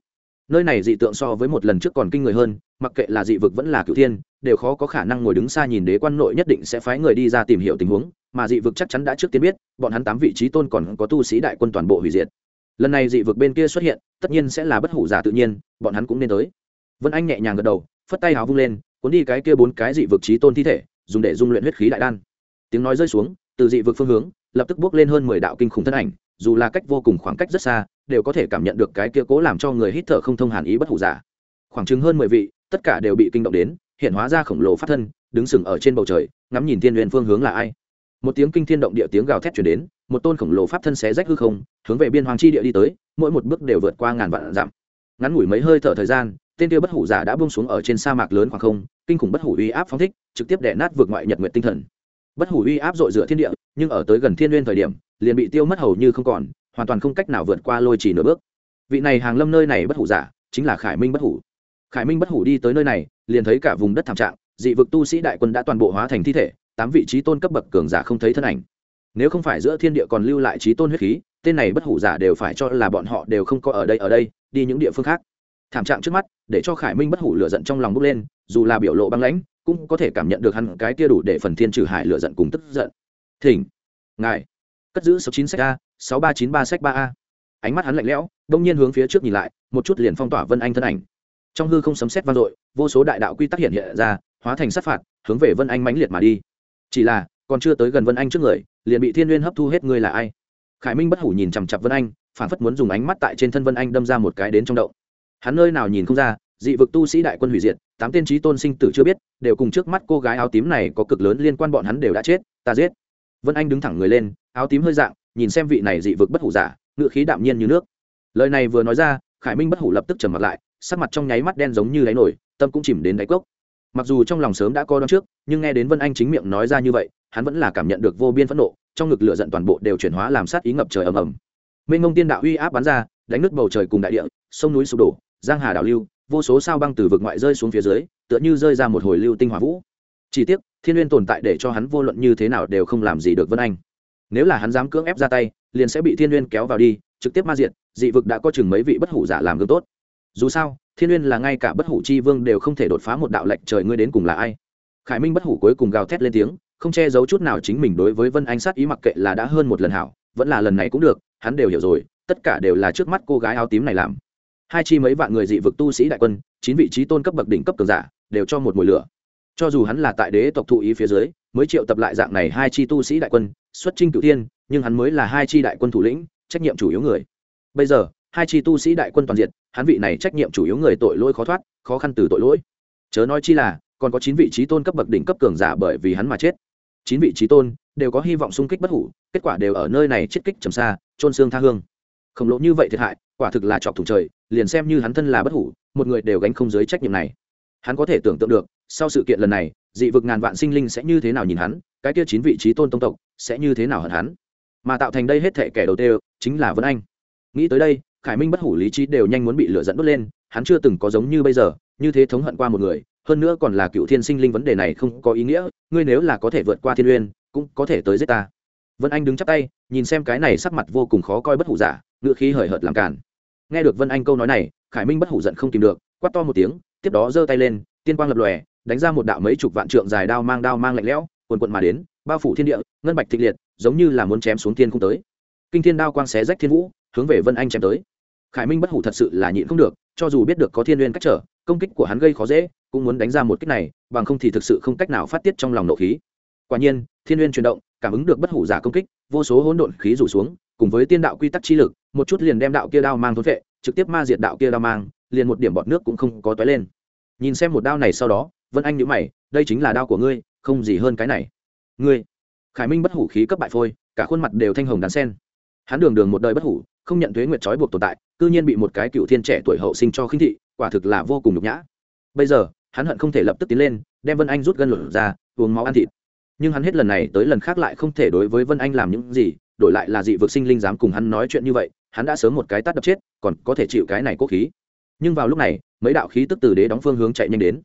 Nơi này dị tượng so với một lần trước còn kinh người hơn, mặc kệ là dị vực vẫn là cựu thiên, đều khó có khả năng ngồi đứng xa nhìn đế quan nội nhất định sẽ phái người đi ra tìm hiểu tình huống, mà dị vực chắc chắn đã trước tiên biết, bọn hắn tám vị trí tôn còn có tu sĩ đại quân toàn bộ hủy diệt. Lần này dị vực bên kia xuất hiện, tất nhiên sẽ là bất hủ giả tự nhiên, bọn hắn cũng nên tới. Vân anh nhẹ nhàng gật đầu phất tay hào vung lên, cuốn đi cái kia bốn cái dị vực trí tôn thi thể, dùng để dung luyện huyết khí đại đan. Tiếng nói rơi xuống, từ dị vực phương hướng, lập tức bước lên hơn mười đạo kinh khủng thân ảnh, dù là cách vô cùng khoảng cách rất xa, đều có thể cảm nhận được cái kia cố làm cho người hít thở không thông hàn ý bất hủ giả. Khoảng chừng hơn mười vị, tất cả đều bị kinh động đến, hiện hóa ra khổng lồ phát thân, đứng sừng ở trên bầu trời, ngắm nhìn thiên huyền phương hướng là ai. Một tiếng kinh thiên động địa tiếng gào thét chuyển đến, một tôn khổng lồ pháp thân xé rách hư không, hướng về biên hoàng chi địa đi tới, mỗi một bước đều vượt qua ngàn vạn dặm. Ngắn ngủi mấy hơi thở thời gian tên kia bất hủ giả đã buông xuống ở trên sa mạc lớn khoảng không, kinh khủng bất hủ uy áp phóng thích, trực tiếp đè nát vượt ngoại nhật nguyện tinh thần. Bất hủ uy áp dội dựa thiên địa, nhưng ở tới gần thiên nguyên thời điểm, liền bị tiêu mất hầu như không còn, hoàn toàn không cách nào vượt qua lôi chỉ nửa bước. Vị này hàng lâm nơi này bất hủ giả, chính là khải minh bất hủ. Khải minh bất hủ đi tới nơi này, liền thấy cả vùng đất thảm trạng, dị vực tu sĩ đại quân đã toàn bộ hóa thành thi thể, tám vị trí tôn cấp bậc cường giả không thấy thân ảnh. Nếu không phải giữa thiên địa còn lưu lại trí tôn huyết khí, tên này bất hủ giả đều phải cho là bọn họ đều không có ở đây ở đây, đi những địa phương khác thảm trạng trước mắt, để cho khải minh bất hủ lửa giận trong lòng bốc lên, dù là biểu lộ băng lãnh, cũng có thể cảm nhận được hắn cái kia đủ để phần thiên trừ hải lửa giận cùng tức giận. Thỉnh, ngài, cất giữ sáu chín sách a, sáu ba chín ba sách ba a. Ánh mắt hắn lạnh lẽo, đông nhiên hướng phía trước nhìn lại, một chút liền phong tỏa vân anh thân ảnh. Trong hư không sấm xét vang dội, vô số đại đạo quy tắc hiện hiện ra, hóa thành sát phạt, hướng về vân anh mãnh liệt mà đi. Chỉ là, còn chưa tới gần vân anh trước người, liền bị thiên n hấp thu hết ngươi là ai? Khải minh bất hủ nhìn chằm chặp vân anh phản phất muốn dùng ánh mắt tại trên thân vân anh đâm ra một cái đến trong động hắn nơi nào nhìn không ra, dị vực tu sĩ đại quân hủy diệt, tám tên trí tôn sinh tử chưa biết, đều cùng trước mắt cô gái áo tím này có cực lớn liên quan bọn hắn đều đã chết, ta giết. Vân anh đứng thẳng người lên, áo tím hơi dạng, nhìn xem vị này dị vực bất hủ giả ngự khí đạm nhiên như nước. Lời này vừa nói ra, khải minh bất hủ lập tức trầm mặt lại, sắc mặt trong nháy mắt đen giống như đáy nổi, tâm cũng chìm đến đáy cốc. Mặc dù trong lòng sớm đã co đón trước, nhưng nghe đến vân anh chính miệng nói ra như vậy, hắn vẫn là cảm nhận được vô biên phẫn nộ, trong ngực lửa giận toàn bộ đều chuyển hóa làm sát ý ngập trời ầm ầm. Mênh ngông tiên đạo uy áp bắn ra, đánh nứt bầu trời cùng đại địa, sông núi sụp đổ giang hà đảo lưu, vô số sao băng từ vực ngoại rơi xuống phía dưới, tựa như rơi ra một hồi lưu tinh hỏa vũ. Chỉ tiếc, thiên n tồn tại để cho hắn vô luận như thế nào đều không làm gì được vân anh. Nếu là hắn dám cưỡng ép ra tay, liền sẽ bị thiên n kéo vào đi, trực tiếp ma diện dị vực đã có chừng mấy vị bất hủ giả làm gương tốt. Dù sao, thiên n là ngay cả bất hủ chi vương đều không thể đột phá một đạo lệnh trời ngươi đến cùng là ai. Khải minh bất hủ cuối cùng gào thét lên tiếng, không che giấu chút nào chính mình đối với vân anh sát ý mặc kệ là đã hơn một lần hảo, vẫn là lần này cũng được, hắn đều hiểu rồi, tất cả đều là trước mắt cô gái áo tím này làm hai chi mấy vạn người dị vực tu sĩ đại quân, chín vị trí tôn cấp bậc đỉnh cấp cường giả, đều cho một mùi lửa. Cho dù hắn là tại đế tộc thụ ý phía dưới, mới triệu tập lại dạng này hai chi tu sĩ đại quân, xuất trinh cửu thiên, nhưng hắn mới là hai chi đại quân thủ lĩnh, trách nhiệm chủ yếu người. Bây giờ, hai chi tu sĩ đại quân toàn diện hắn vị này trách nhiệm chủ yếu người tội lỗi khó thoát, khó khăn từ tội lỗi. Chớ nói chi là, còn có chín vị trí tôn cấp bậc đỉnh cấp cường giả bởi vì hắn mà chết. Chín vị trí tôn đều có hy vọng xung kích bất hủ, kết quả đều ở nơi này chết kích trầm xa trôn xương tha hương khổng lồ như vậy thiệt hại, quả thực là chọc thủng trời, liền xem như hắn thân là bất hủ, một người đều gánh không dưới trách nhiệm này. Hắn có thể tưởng tượng được, sau sự kiện lần này, dị vực ngàn vạn sinh linh sẽ như thế nào nhìn hắn, cái kia chín vị trí tôn tông tộc sẽ như thế nào hận hắn. Mà tạo thành đây hết thể kẻ đầu tiên chính là vân anh. Nghĩ tới đây, khải minh bất hủ lý trí đều nhanh muốn bị lửa dẫn đốt lên, hắn chưa từng có giống như bây giờ, như thế thống hận qua một người, hơn nữa còn là cựu thiên sinh linh vấn đề này không có ý nghĩa, ngươi nếu là có thể vượt qua thiên uyên cũng có thể tới giết ta. Vân anh đứng chắp tay, nhìn xem cái này sắc mặt vô cùng khó coi bất hủ giả ngựa khí hời hợt làm cản nghe được vân anh câu nói này, khải minh bất hủ giận không tìm được, quát to một tiếng, tiếp đó giơ tay lên, tiên quang lập lòe, đánh ra một đạo mấy chục vạn trượng dài đao mang đao mang lạnh lẽo, quần quận mà đến, bao phủ thiên địa, ngân bạch thịnh liệt, giống như là muốn chém xuống thiên không tới. Kinh thiên đao quang xé rách thiên vũ, hướng về vân anh chém tới. Khải minh bất hủ thật sự là nhịn không được, cho dù biết được có thiên n cách trở, công kích của hắn gây khó dễ, cũng muốn đánh ra một kích này, bằng không thì thực sự không cách nào phát tiết trong lòng nộ khí. Quả nhiên, thiên n chuyển động, cảm ứng được bất hủ giả công kích, vô số hỗn độn khí rủ xuống cùng với tiên đạo quy tắc chi lực, một chút liền đem đạo kia đao mang thốn vệ trực tiếp ma diệt đạo kia đao mang, liền một điểm bọt nước cũng không có toái lên. Nhìn xem một đao này sau đó, vân anh nhíu mày, đây chính là đao của ngươi, không gì hơn cái này. Ngươi, khải minh bất hủ khí cấp bại phôi, cả khuôn mặt đều thanh hồng đàn sen. Hắn đường đường một đời bất hủ, không nhận thuế nguyệt trói buộc tồn tại, cư nhiên bị một cái cựu thiên trẻ tuổi hậu sinh cho khinh thị, quả thực là vô cùng nhục nhã. Bây giờ, hắn hận không thể lập tức tiến lên, đem vân anh rút gân lột ra, uống máu ăn thịt. Nhưng hắn hết lần này tới lần khác lại không thể đối với vân anh làm những gì đổi lại là dị vực sinh linh dám cùng hắn nói chuyện như vậy, hắn đã sớm một cái tát đập chết, còn có thể chịu cái này cố khí. Nhưng vào lúc này, mấy đạo khí tức từ đế đóng phương hướng chạy nhanh đến.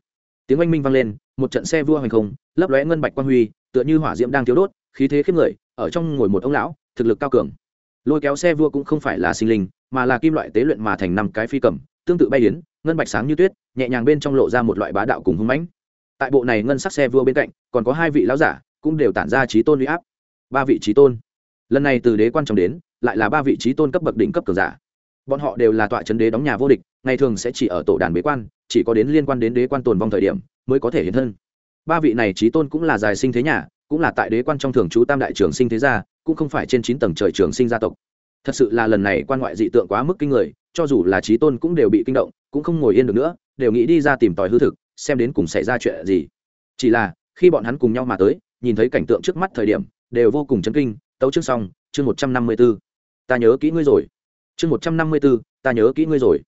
Tiếng oanh minh vang lên, một trận xe vua hành không, lấp lóe ngân bạch quang huy, tựa như hỏa diễm đang thiếu đốt, khí thế khiếp người, ở trong ngồi một ông lão, thực lực cao cường. Lôi kéo xe vua cũng không phải là sinh linh, mà là kim loại tế luyện mà thành năm cái phi cầm, tương tự bay yến ngân bạch sáng như tuyết, nhẹ nhàng bên trong lộ ra một loại bá đạo cùng hung mãnh. Tại bộ này ngân sắc xe vua bên cạnh, còn có hai vị lão giả, cũng đều tản ra trí tôn uy áp. Ba vị trí tôn lần này từ đế quan trọng đến, lại là ba vị trí tôn cấp bậc đỉnh cấp cường giả. Bọn họ đều là tọa chấn đế đóng nhà vô địch, ngày thường sẽ chỉ ở tổ đàn bế quan, chỉ có đến liên quan đến đế quan tồn vong thời điểm mới có thể hiện thân. Ba vị này trí tôn cũng là dài sinh thế nhà, cũng là tại đế quan trong thường trú tam đại trường sinh thế gia, cũng không phải trên chín tầng trời trường sinh gia tộc. Thật sự là lần này quan ngoại dị tượng quá mức kinh người, cho dù là trí tôn cũng đều bị kinh động, cũng không ngồi yên được nữa, đều nghĩ đi ra tìm tòi hư thực, xem đến cùng xảy ra chuyện gì. Chỉ là, khi bọn hắn cùng nhau mà tới, nhìn thấy cảnh tượng trước mắt thời điểm, đều vô cùng chấn kinh tấu chương xong, chương một trăm năm mươi b ố ta nhớ kỹ ngươi rồi. Chương một trăm năm mươi b ố ta nhớ kỹ ngươi rồi.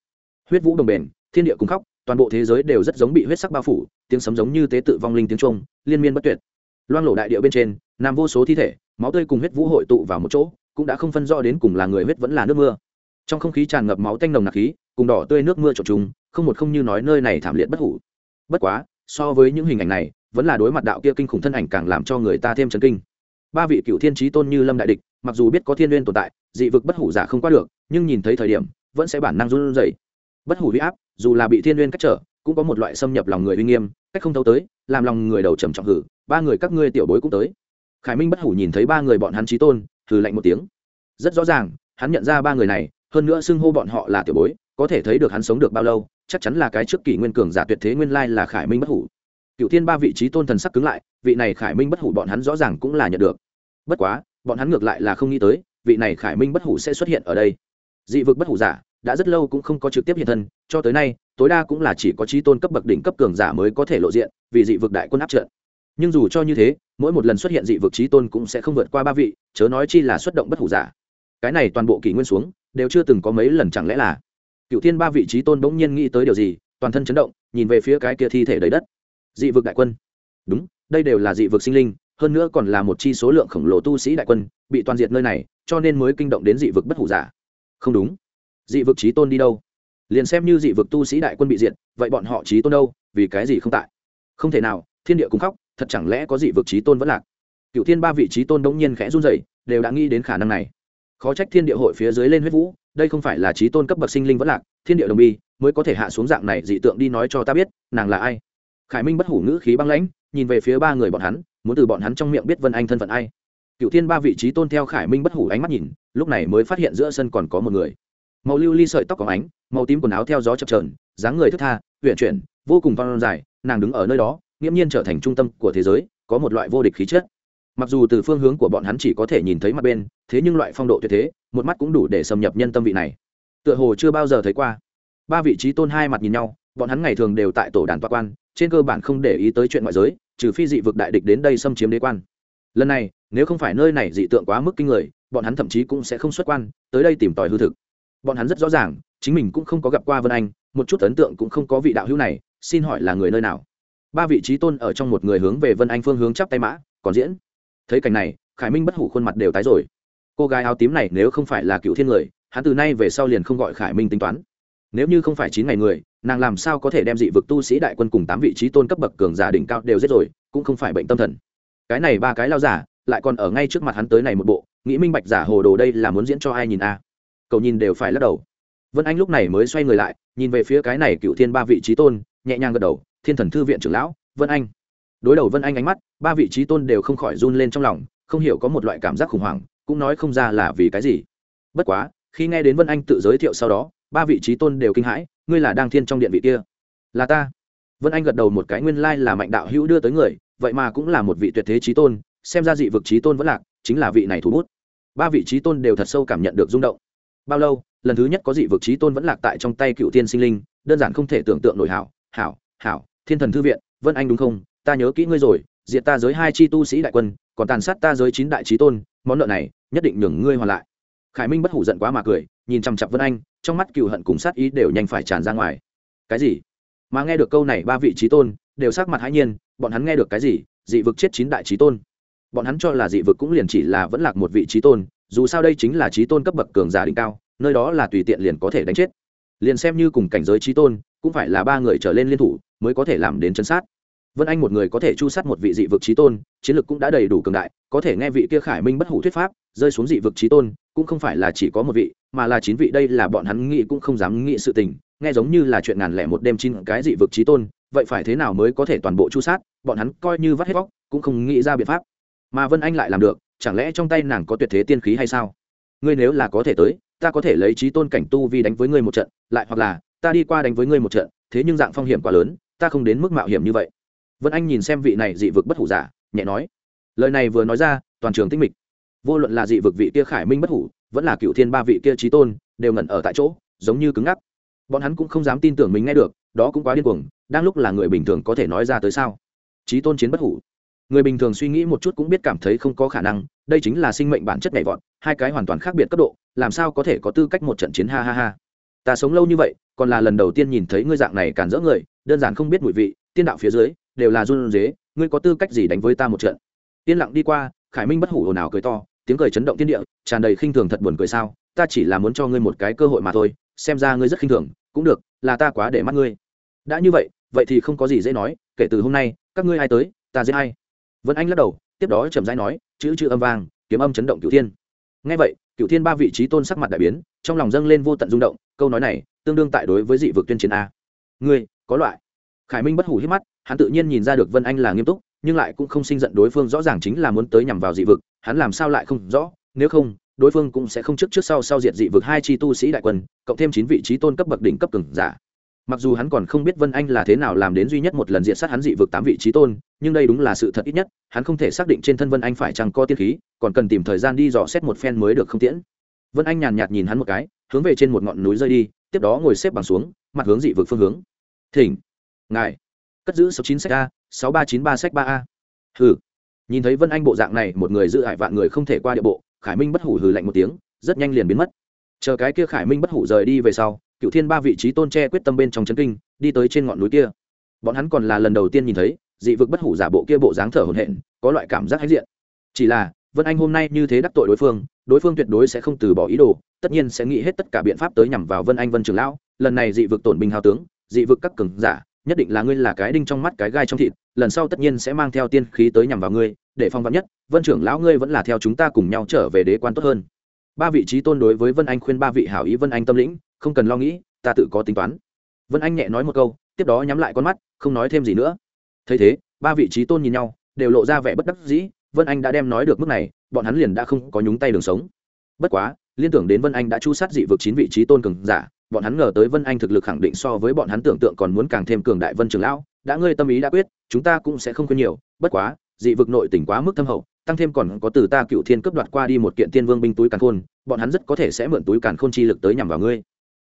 Huyết vũ đồng bền, thiên địa cùng khóc, toàn bộ thế giới đều rất giống bị huyết sắc bao phủ, tiếng sấm giống như tế tự vong linh tiếng trung liên miên bất tuyệt. Loang lộ đại địa bên trên, nằm vô số thi thể, máu tươi cùng huyết vũ hội tụ vào một chỗ, cũng đã không phân rõ đến cùng là người huyết vẫn là nước mưa. Trong không khí tràn ngập máu tanh nồng nặc khí, cùng đỏ tươi nước mưa trộn trùng, không một không như nói nơi này thảm liệt bất hủ. Bất quá, so với những hình ảnh này, vẫn là đối mặt đạo kia kinh khủng thân ảnh càng làm cho người ta thêm chấn kinh ba vị cựu thiên trí tôn như lâm đại địch, mặc dù biết có thiên liên tồn tại, dị vực bất hủ giả không qua được, nhưng nhìn thấy thời điểm, vẫn sẽ bản năng run rẩy. Bất hủ huy áp, dù là bị thiên liên cách trở, cũng có một loại xâm nhập lòng người uy nghiêm, cách không thấu tới, làm lòng người đầu trầm trọng hử, ba người các ngươi tiểu bối cũng tới. Khải minh bất hủ nhìn thấy ba người bọn hắn trí tôn thử lạnh một tiếng. Rất rõ ràng, hắn nhận ra ba người này, hơn nữa xưng hô bọn họ là tiểu bối, có thể thấy được hắn sống được bao lâu, chắc chắn là cái trước kỷ nguyên cường giả tuyệt thế nguyên lai là khải minh bất hủ cựu thiên ba vị trí tôn thần sắc cứng lại, vị này khải minh bất hủ bọn hắn rõ ràng cũng là nhận được. Bất quá, bọn hắn ngược lại là không nghĩ tới, vị này khải minh bất hủ sẽ xuất hiện ở đây. Dị vực bất hủ giả, đã rất lâu cũng không có trực tiếp hiện thân, cho tới nay, tối đa cũng là chỉ có trí tôn cấp bậc đỉnh cấp cường giả mới có thể lộ diện, vì dị vực đại quân áp trận. Nhưng dù cho như thế, mỗi một lần xuất hiện dị vực trí tôn cũng sẽ không vượt qua ba vị, chớ nói chi là xuất động bất hủ giả. Cái này toàn bộ kỷ nguyên xuống, đều chưa từng có mấy lần chẳng lẽ là cựu thiên ba vị trí tôn bỗng nhiên nghĩ tới điều gì, toàn thân chấn động, nhìn về phía cái kia thi thể đầy đất dị vực đại quân. Đúng, đây đều là dị vực sinh linh, hơn nữa còn là một chi số lượng khổng lồ tu sĩ đại quân, bị toàn diệt nơi này, cho nên mới kinh động đến dị vực bất hủ giả. Không đúng. Dị vực trí tôn đi đâu? Liền xem như dị vực tu sĩ đại quân bị diệt, vậy bọn họ trí tôn đâu? Vì cái gì không tại? Không thể nào, thiên địa cũng khóc, thật chẳng lẽ có dị vực trí tôn vẫn lạc? Cựu thiên ba vị trí tôn đống nhiên khẽ run rẩy, đều đã nghĩ đến khả năng này. Khó trách thiên địa hội phía dưới lên huyết vũ, đây không phải là trí tôn cấp bậc sinh linh vẫn lạc, thiên địa đồng bi, mới có thể hạ xuống dạng này dị tượng đi nói cho ta biết, nàng là ai? Khải minh bất hủ ngữ khí băng lãnh, nhìn về phía ba người bọn hắn, muốn từ bọn hắn trong miệng biết vân anh thân phận ai. Cựu thiên ba vị trí tôn theo khải minh bất hủ ánh mắt nhìn, lúc này mới phát hiện giữa sân còn có một người. Màu lưu ly sợi tóc có ánh, màu tím quần áo theo gió chập trờn dáng người thức tha huyện chuyển, vô cùng văn dài, nàng đứng ở nơi đó, nghiễm nhiên trở thành trung tâm của thế giới, có một loại vô địch khí chất. Mặc dù từ phương hướng của bọn hắn chỉ có thể nhìn thấy mặt bên, thế nhưng loại phong độ tuyệt thế, một mắt cũng đủ để xâm nhập nhân tâm vị này. Tựa hồ chưa bao giờ thấy qua. Ba vị trí tôn hai mặt nhìn nhau, bọn hắn ngày thường đều tại tổ đàn toa quan trên cơ bản không để ý tới chuyện ngoại giới, trừ phi dị vực đại địch đến đây xâm chiếm đế quan. Lần này, nếu không phải nơi này dị tượng quá mức kinh người, bọn hắn thậm chí cũng sẽ không xuất quan, tới đây tìm tòi hư thực. Bọn hắn rất rõ ràng, chính mình cũng không có gặp qua vân anh, một chút ấn tượng cũng không có vị đạo hữu này, xin hỏi là người nơi nào? Ba vị trí tôn ở trong một người hướng về vân anh phương hướng chắp tay mã, còn diễn. Thấy cảnh này, khải minh bất hủ khuôn mặt đều tái rồi. Cô gái áo tím này nếu không phải là cựu thiên người, hắn từ nay về sau liền không gọi khải minh tính toán nếu như không phải chín ngày người, nàng làm sao có thể đem dị vực tu sĩ đại quân cùng tám vị trí tôn cấp bậc cường giả đỉnh cao đều giết rồi, cũng không phải bệnh tâm thần. Cái này ba cái lao giả, lại còn ở ngay trước mặt hắn tới này một bộ, nghĩ minh bạch giả hồ đồ đây là muốn diễn cho ai nhìn a. Cậu nhìn đều phải lắc đầu. Vân anh lúc này mới xoay người lại, nhìn về phía cái này cựu thiên ba vị trí tôn, nhẹ nhàng gật đầu, thiên thần thư viện trưởng lão, vân anh. Đối đầu vân anh ánh mắt, ba vị trí tôn đều không khỏi run lên trong lòng, không hiểu có một loại cảm giác khủng hoảng, cũng nói không ra là vì cái gì. Bất quá, khi nghe đến vân anh tự giới thiệu sau đó ba vị trí tôn đều kinh hãi, ngươi là đang thiên trong điện vị kia. Là ta. Vân anh gật đầu một cái, nguyên lai là mạnh đạo hữu đưa tới người, vậy mà cũng là một vị tuyệt thế trí tôn, xem ra dị vực trí tôn vẫn lạc, chính là vị này thủ bút. Ba vị trí tôn đều thật sâu cảm nhận được rung động. Bao lâu, lần thứ nhất có dị vực trí tôn vẫn lạc tại trong tay cựu tiên sinh linh, đơn giản không thể tưởng tượng nổi hảo hảo hảo, thiên thần thư viện, vân anh đúng không? Ta nhớ kỹ ngươi rồi diện ta giới hai chi tu sĩ đại quân, còn tàn sát ta giới chín đại trí tôn, món nợ này, nhất định nhường ngươi hoàn lại khải minh bất hủ giận quá mà cười, nhìn chằm chặp vân anh, trong mắt cựu hận cùng sát ý đều nhanh phải tràn ra ngoài. Cái gì? Mà nghe được câu này, ba vị trí tôn đều sắc mặt hãi nhiên, bọn hắn nghe được cái gì? Dị vực chết chín đại trí tôn. Bọn hắn cho là dị vực cũng liền chỉ là vẫn lạc một vị trí tôn, dù sao đây chính là trí tôn cấp bậc cường giả đỉnh cao, nơi đó là tùy tiện liền có thể đánh chết. Liền xem như cùng cảnh giới trí tôn, cũng phải là ba người trở lên liên thủ mới có thể làm đến chân sát vân anh một người có thể chu sát một vị dị vực trí tôn, chiến lược cũng đã đầy đủ cường đại, có thể nghe vị kia khải minh bất hủ thuyết pháp, rơi xuống dị vực trí tôn, cũng không phải là chỉ có một vị, mà là chín vị, đây là bọn hắn nghĩ cũng không dám nghĩ sự tình, nghe giống như là chuyện ngàn lẻ một đêm chín cái dị vực trí tôn, vậy phải thế nào mới có thể toàn bộ chu sát, bọn hắn coi như vắt hết vóc cũng không nghĩ ra biện pháp. Mà vân anh lại làm được, chẳng lẽ trong tay nàng có tuyệt thế tiên khí hay sao? Ngươi nếu là có thể tới, ta có thể lấy trí tôn cảnh tu vi đánh với ngươi một trận, lại hoặc là, ta đi qua đánh với ngươi một trận, thế nhưng dạng phong hiểm quá lớn, ta không đến mức mạo hiểm như vậy vân anh nhìn xem vị này dị vực bất hủ giả, nhẹ nói, lời này vừa nói ra, toàn trường tinh mịch. Vô luận là dị vực vị kia khải minh bất hủ, vẫn là cựu thiên ba vị kia trí tôn, đều ngẩn ở tại chỗ, giống như cứng ngắc. Bọn hắn cũng không dám tin tưởng mình nghe được, đó cũng quá điên cuồng, đang lúc là người bình thường có thể nói ra tới sao? Trí tôn chiến bất hủ. Người bình thường suy nghĩ một chút cũng biết cảm thấy không có khả năng, đây chính là sinh mệnh bản chất nhảy vọt, hai cái hoàn toàn khác biệt cấp độ, làm sao có thể có tư cách một trận chiến ha ha ha. Ta sống lâu như vậy, còn là lần đầu tiên nhìn thấy ngươi dạng này cản rỡ người, đơn giản không biết mùi vị, tiên đạo phía dưới đều là run rế, ngươi có tư cách gì đánh với ta một trận? Yên lặng đi qua, khải minh bất hủ ồn ào cười to, tiếng cười chấn động thiên địa, tràn đầy khinh thường thật buồn cười sao? Ta chỉ là muốn cho ngươi một cái cơ hội mà thôi, xem ra ngươi rất khinh thường, cũng được, là ta quá để mắt ngươi. Đã như vậy vậy thì không có gì dễ nói, kể từ hôm nay, các ngươi ai tới, ta giết ai? Vân anh lắc đầu, tiếp đó trầm rãi nói, chữ chữ âm vang, kiếm âm chấn động cửu thiên. Ngay vậy, cửu thiên ba vị trí tôn sắc mặt đại biến, trong lòng dâng lên vô tận rung động, câu nói này, tương đương tại đối với dị vực tuyên chiến a. Ngươi, có loại. Khải minh bất hủ hít mắt hắn tự nhiên nhìn ra được vân anh là nghiêm túc, nhưng lại cũng không sinh giận đối phương rõ ràng chính là muốn tới nhằm vào dị vực, hắn làm sao lại không rõ, nếu không, đối phương cũng sẽ không trước trước sau sau diệt dị vực hai chi tu sĩ đại quân, cộng thêm chín vị trí tôn cấp bậc đỉnh cấp cường giả. Mặc dù hắn còn không biết vân anh là thế nào làm đến duy nhất một lần diện sát hắn dị vực tám vị trí tôn, nhưng đây đúng là sự thật ít nhất, hắn không thể xác định trên thân vân anh phải chăng có tiên khí, còn cần tìm thời gian đi dò xét một phen mới được không tiễn. Vân anh nhàn nhạt nhìn hắn một cái, hướng về trên một ngọn núi rơi đi, tiếp đó ngồi xếp bằng xuống, mặt hướng dị vực phương hướng. Thỉnh, ngài cất giữ sáu chín sách a, sáu ba chín ba sách ba a. Hừ. Nhìn thấy vân anh bộ dạng này, một người giữ hại vạn người không thể qua địa bộ, khải minh bất hủ hừ lạnh một tiếng, rất nhanh liền biến mất. Chờ cái kia khải minh bất hủ rời đi về sau, cựu thiên ba vị trí tôn tre quyết tâm bên trong chân kinh, đi tới trên ngọn núi kia. Bọn hắn còn là lần đầu tiên nhìn thấy, dị vực bất hủ giả bộ kia bộ dáng thở hổn hển, có loại cảm giác hãnh diện. Chỉ là, vân anh hôm nay như thế đắc tội đối phương đối phương tuyệt đối sẽ không từ bỏ ý đồ, tất nhiên sẽ nghĩ hết tất cả biện pháp tới nhằm vào vân anh vân trường lão, lần này dị vực tổn binh hào tướng, dị vực các cường giả nhất định là ngươi là cái đinh trong mắt cái gai trong thịt, lần sau tất nhiên sẽ mang theo tiên khí tới nhằm vào ngươi, để phong vắn nhất, vân trưởng lão ngươi vẫn là theo chúng ta cùng nhau trở về đế quan tốt hơn. Ba vị trí tôn đối với vân anh khuyên ba vị hảo ý vân anh tâm lĩnh, không cần lo nghĩ, ta tự có tính toán. Vân anh nhẹ nói một câu, tiếp đó nhắm lại con mắt, không nói thêm gì nữa. Thấy thế, ba vị trí tôn nhìn nhau, đều lộ ra vẻ bất đắc dĩ, vân anh đã đem nói được mức này, bọn hắn liền đã không có nhúng tay đường sống. Bất quá liên tưởng đến vân anh đã chu sát dị vực chín vị trí tôn cường giả, bọn hắn ngờ tới vân anh thực lực khẳng định so với bọn hắn tưởng tượng còn muốn càng thêm cường đại vân trường lão. Đã ngươi tâm ý đã quyết, chúng ta cũng sẽ không khuyên nhiều. Bất quá, dị vực nội tỉnh quá mức thâm hậu, tăng thêm còn có từ ta cựu thiên cấp đoạt qua đi một kiện tiên vương binh túi càn khôn, bọn hắn rất có thể sẽ mượn túi càn khôn chi lực tới nhằm vào ngươi.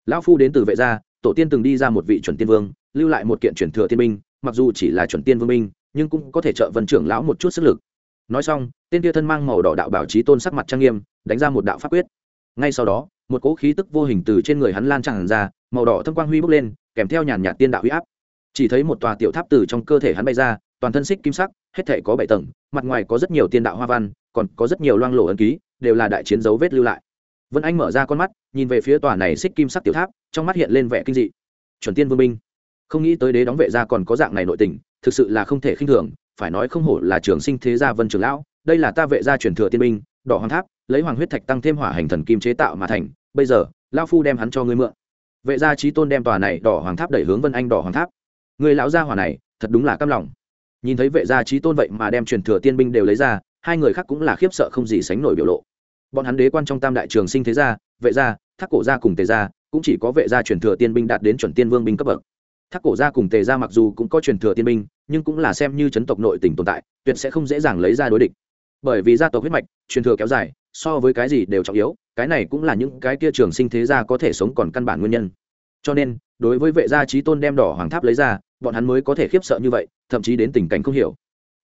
Lão phu đến từ vệ gia, tổ tiên từng đi ra một vị chuẩn tiên vương, lưu lại một kiện chuyển thừa tiên binh, mặc dù chỉ là chuẩn tiên vương binh, nhưng cũng có thể trợ vân trưởng lão một chút sức lực. Nói xong, tên tia thân mang màu đỏ đạo bảo trí tôn sắc mặt trang nghiêm, đánh ra một đạo pháp quyết ngay sau đó, một cỗ khí tức vô hình từ trên người hắn lan tràn ra, màu đỏ thâm quang huy bốc lên, kèm theo nhàn nhạt tiên đạo huy áp. Chỉ thấy một tòa tiểu tháp từ trong cơ thể hắn bay ra, toàn thân xích kim sắc, hết thể có bảy tầng, mặt ngoài có rất nhiều tiên đạo hoa văn, còn có rất nhiều loang lổ ấn ký, đều là đại chiến dấu vết lưu lại. Vân anh mở ra con mắt, nhìn về phía tòa này xích kim sắc tiểu tháp, trong mắt hiện lên vẻ kinh dị. Chuẩn tiên vương minh, không nghĩ tới đế đóng vệ ra còn có dạng này nội tình, thực sự là không thể khinh thường, phải nói không hổ là trường sinh thế gia vân trường lão, đây là ta vệ gia truyền thừa tiên binh, đỏ hoàng tháp lấy hoàng huyết thạch tăng thêm hỏa hành thần kim chế tạo mà thành, bây giờ lao phu đem hắn cho ngươi mượn. Vệ gia trí tôn đem tòa này đỏ hoàng tháp đẩy hướng vân anh đỏ hoàng tháp. Người lão gia hỏa này, thật đúng là căm lòng. Nhìn thấy vệ gia trí tôn vậy mà đem truyền thừa tiên binh đều lấy ra, hai người khác cũng là khiếp sợ không gì sánh nổi biểu lộ. Bọn hắn đế quan trong tam đại trường sinh thế gia, vệ gia, thác cổ gia cùng tề gia, cũng chỉ có vệ gia truyền thừa tiên binh đạt đến chuẩn tiên vương binh cấp bậc. Thác cổ gia cùng tề gia mặc dù cũng có truyền thừa tiên binh, nhưng cũng là xem như chấn tộc nội tỉnh tồn tại, tuyệt sẽ không dễ dàng lấy ra đối địch. Bởi vì gia tộc huyết mạch, truyền thừa kéo dài so với cái gì đều trọng yếu, cái này cũng là những cái kia trường sinh thế gia có thể sống còn căn bản nguyên nhân. Cho nên, đối với vệ gia trí tôn đem đỏ hoàng tháp lấy ra, bọn hắn mới có thể khiếp sợ như vậy, thậm chí đến tình cảnh không hiểu.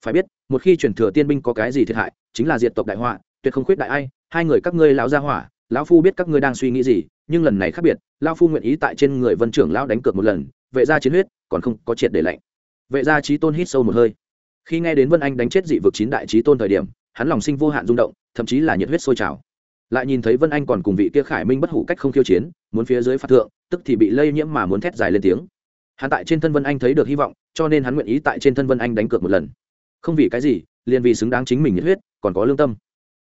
Phải biết, một khi truyền thừa tiên binh có cái gì thiệt hại, chính là diệt tộc đại họa, tuyệt không khuyết đại ai, hai người các ngươi lão gia hỏa, lão phu biết các ngươi đang suy nghĩ gì, nhưng lần này khác biệt, lão phu nguyện ý tại trên người vân trưởng lão đánh cược một lần, vệ gia chiến huyết còn không có triệt để lạnh. Vệ gia trí tôn hít sâu một hơi. Khi nghe đến vân anh đánh chết dị vực chín đại trí tôn thời điểm hắn lòng sinh vô hạn rung động, thậm chí là nhiệt huyết sôi trào. Lại nhìn thấy vân anh còn cùng vị kia khải minh bất hủ cách không khiêu chiến, muốn phía dưới phạt thượng, tức thì bị lây nhiễm mà muốn thét dài lên tiếng. Hắn tại trên thân vân anh thấy được hy vọng, cho nên hắn nguyện ý tại trên thân vân anh đánh cược một lần. Không vì cái gì, liền vì xứng đáng chính mình nhiệt huyết, còn có lương tâm.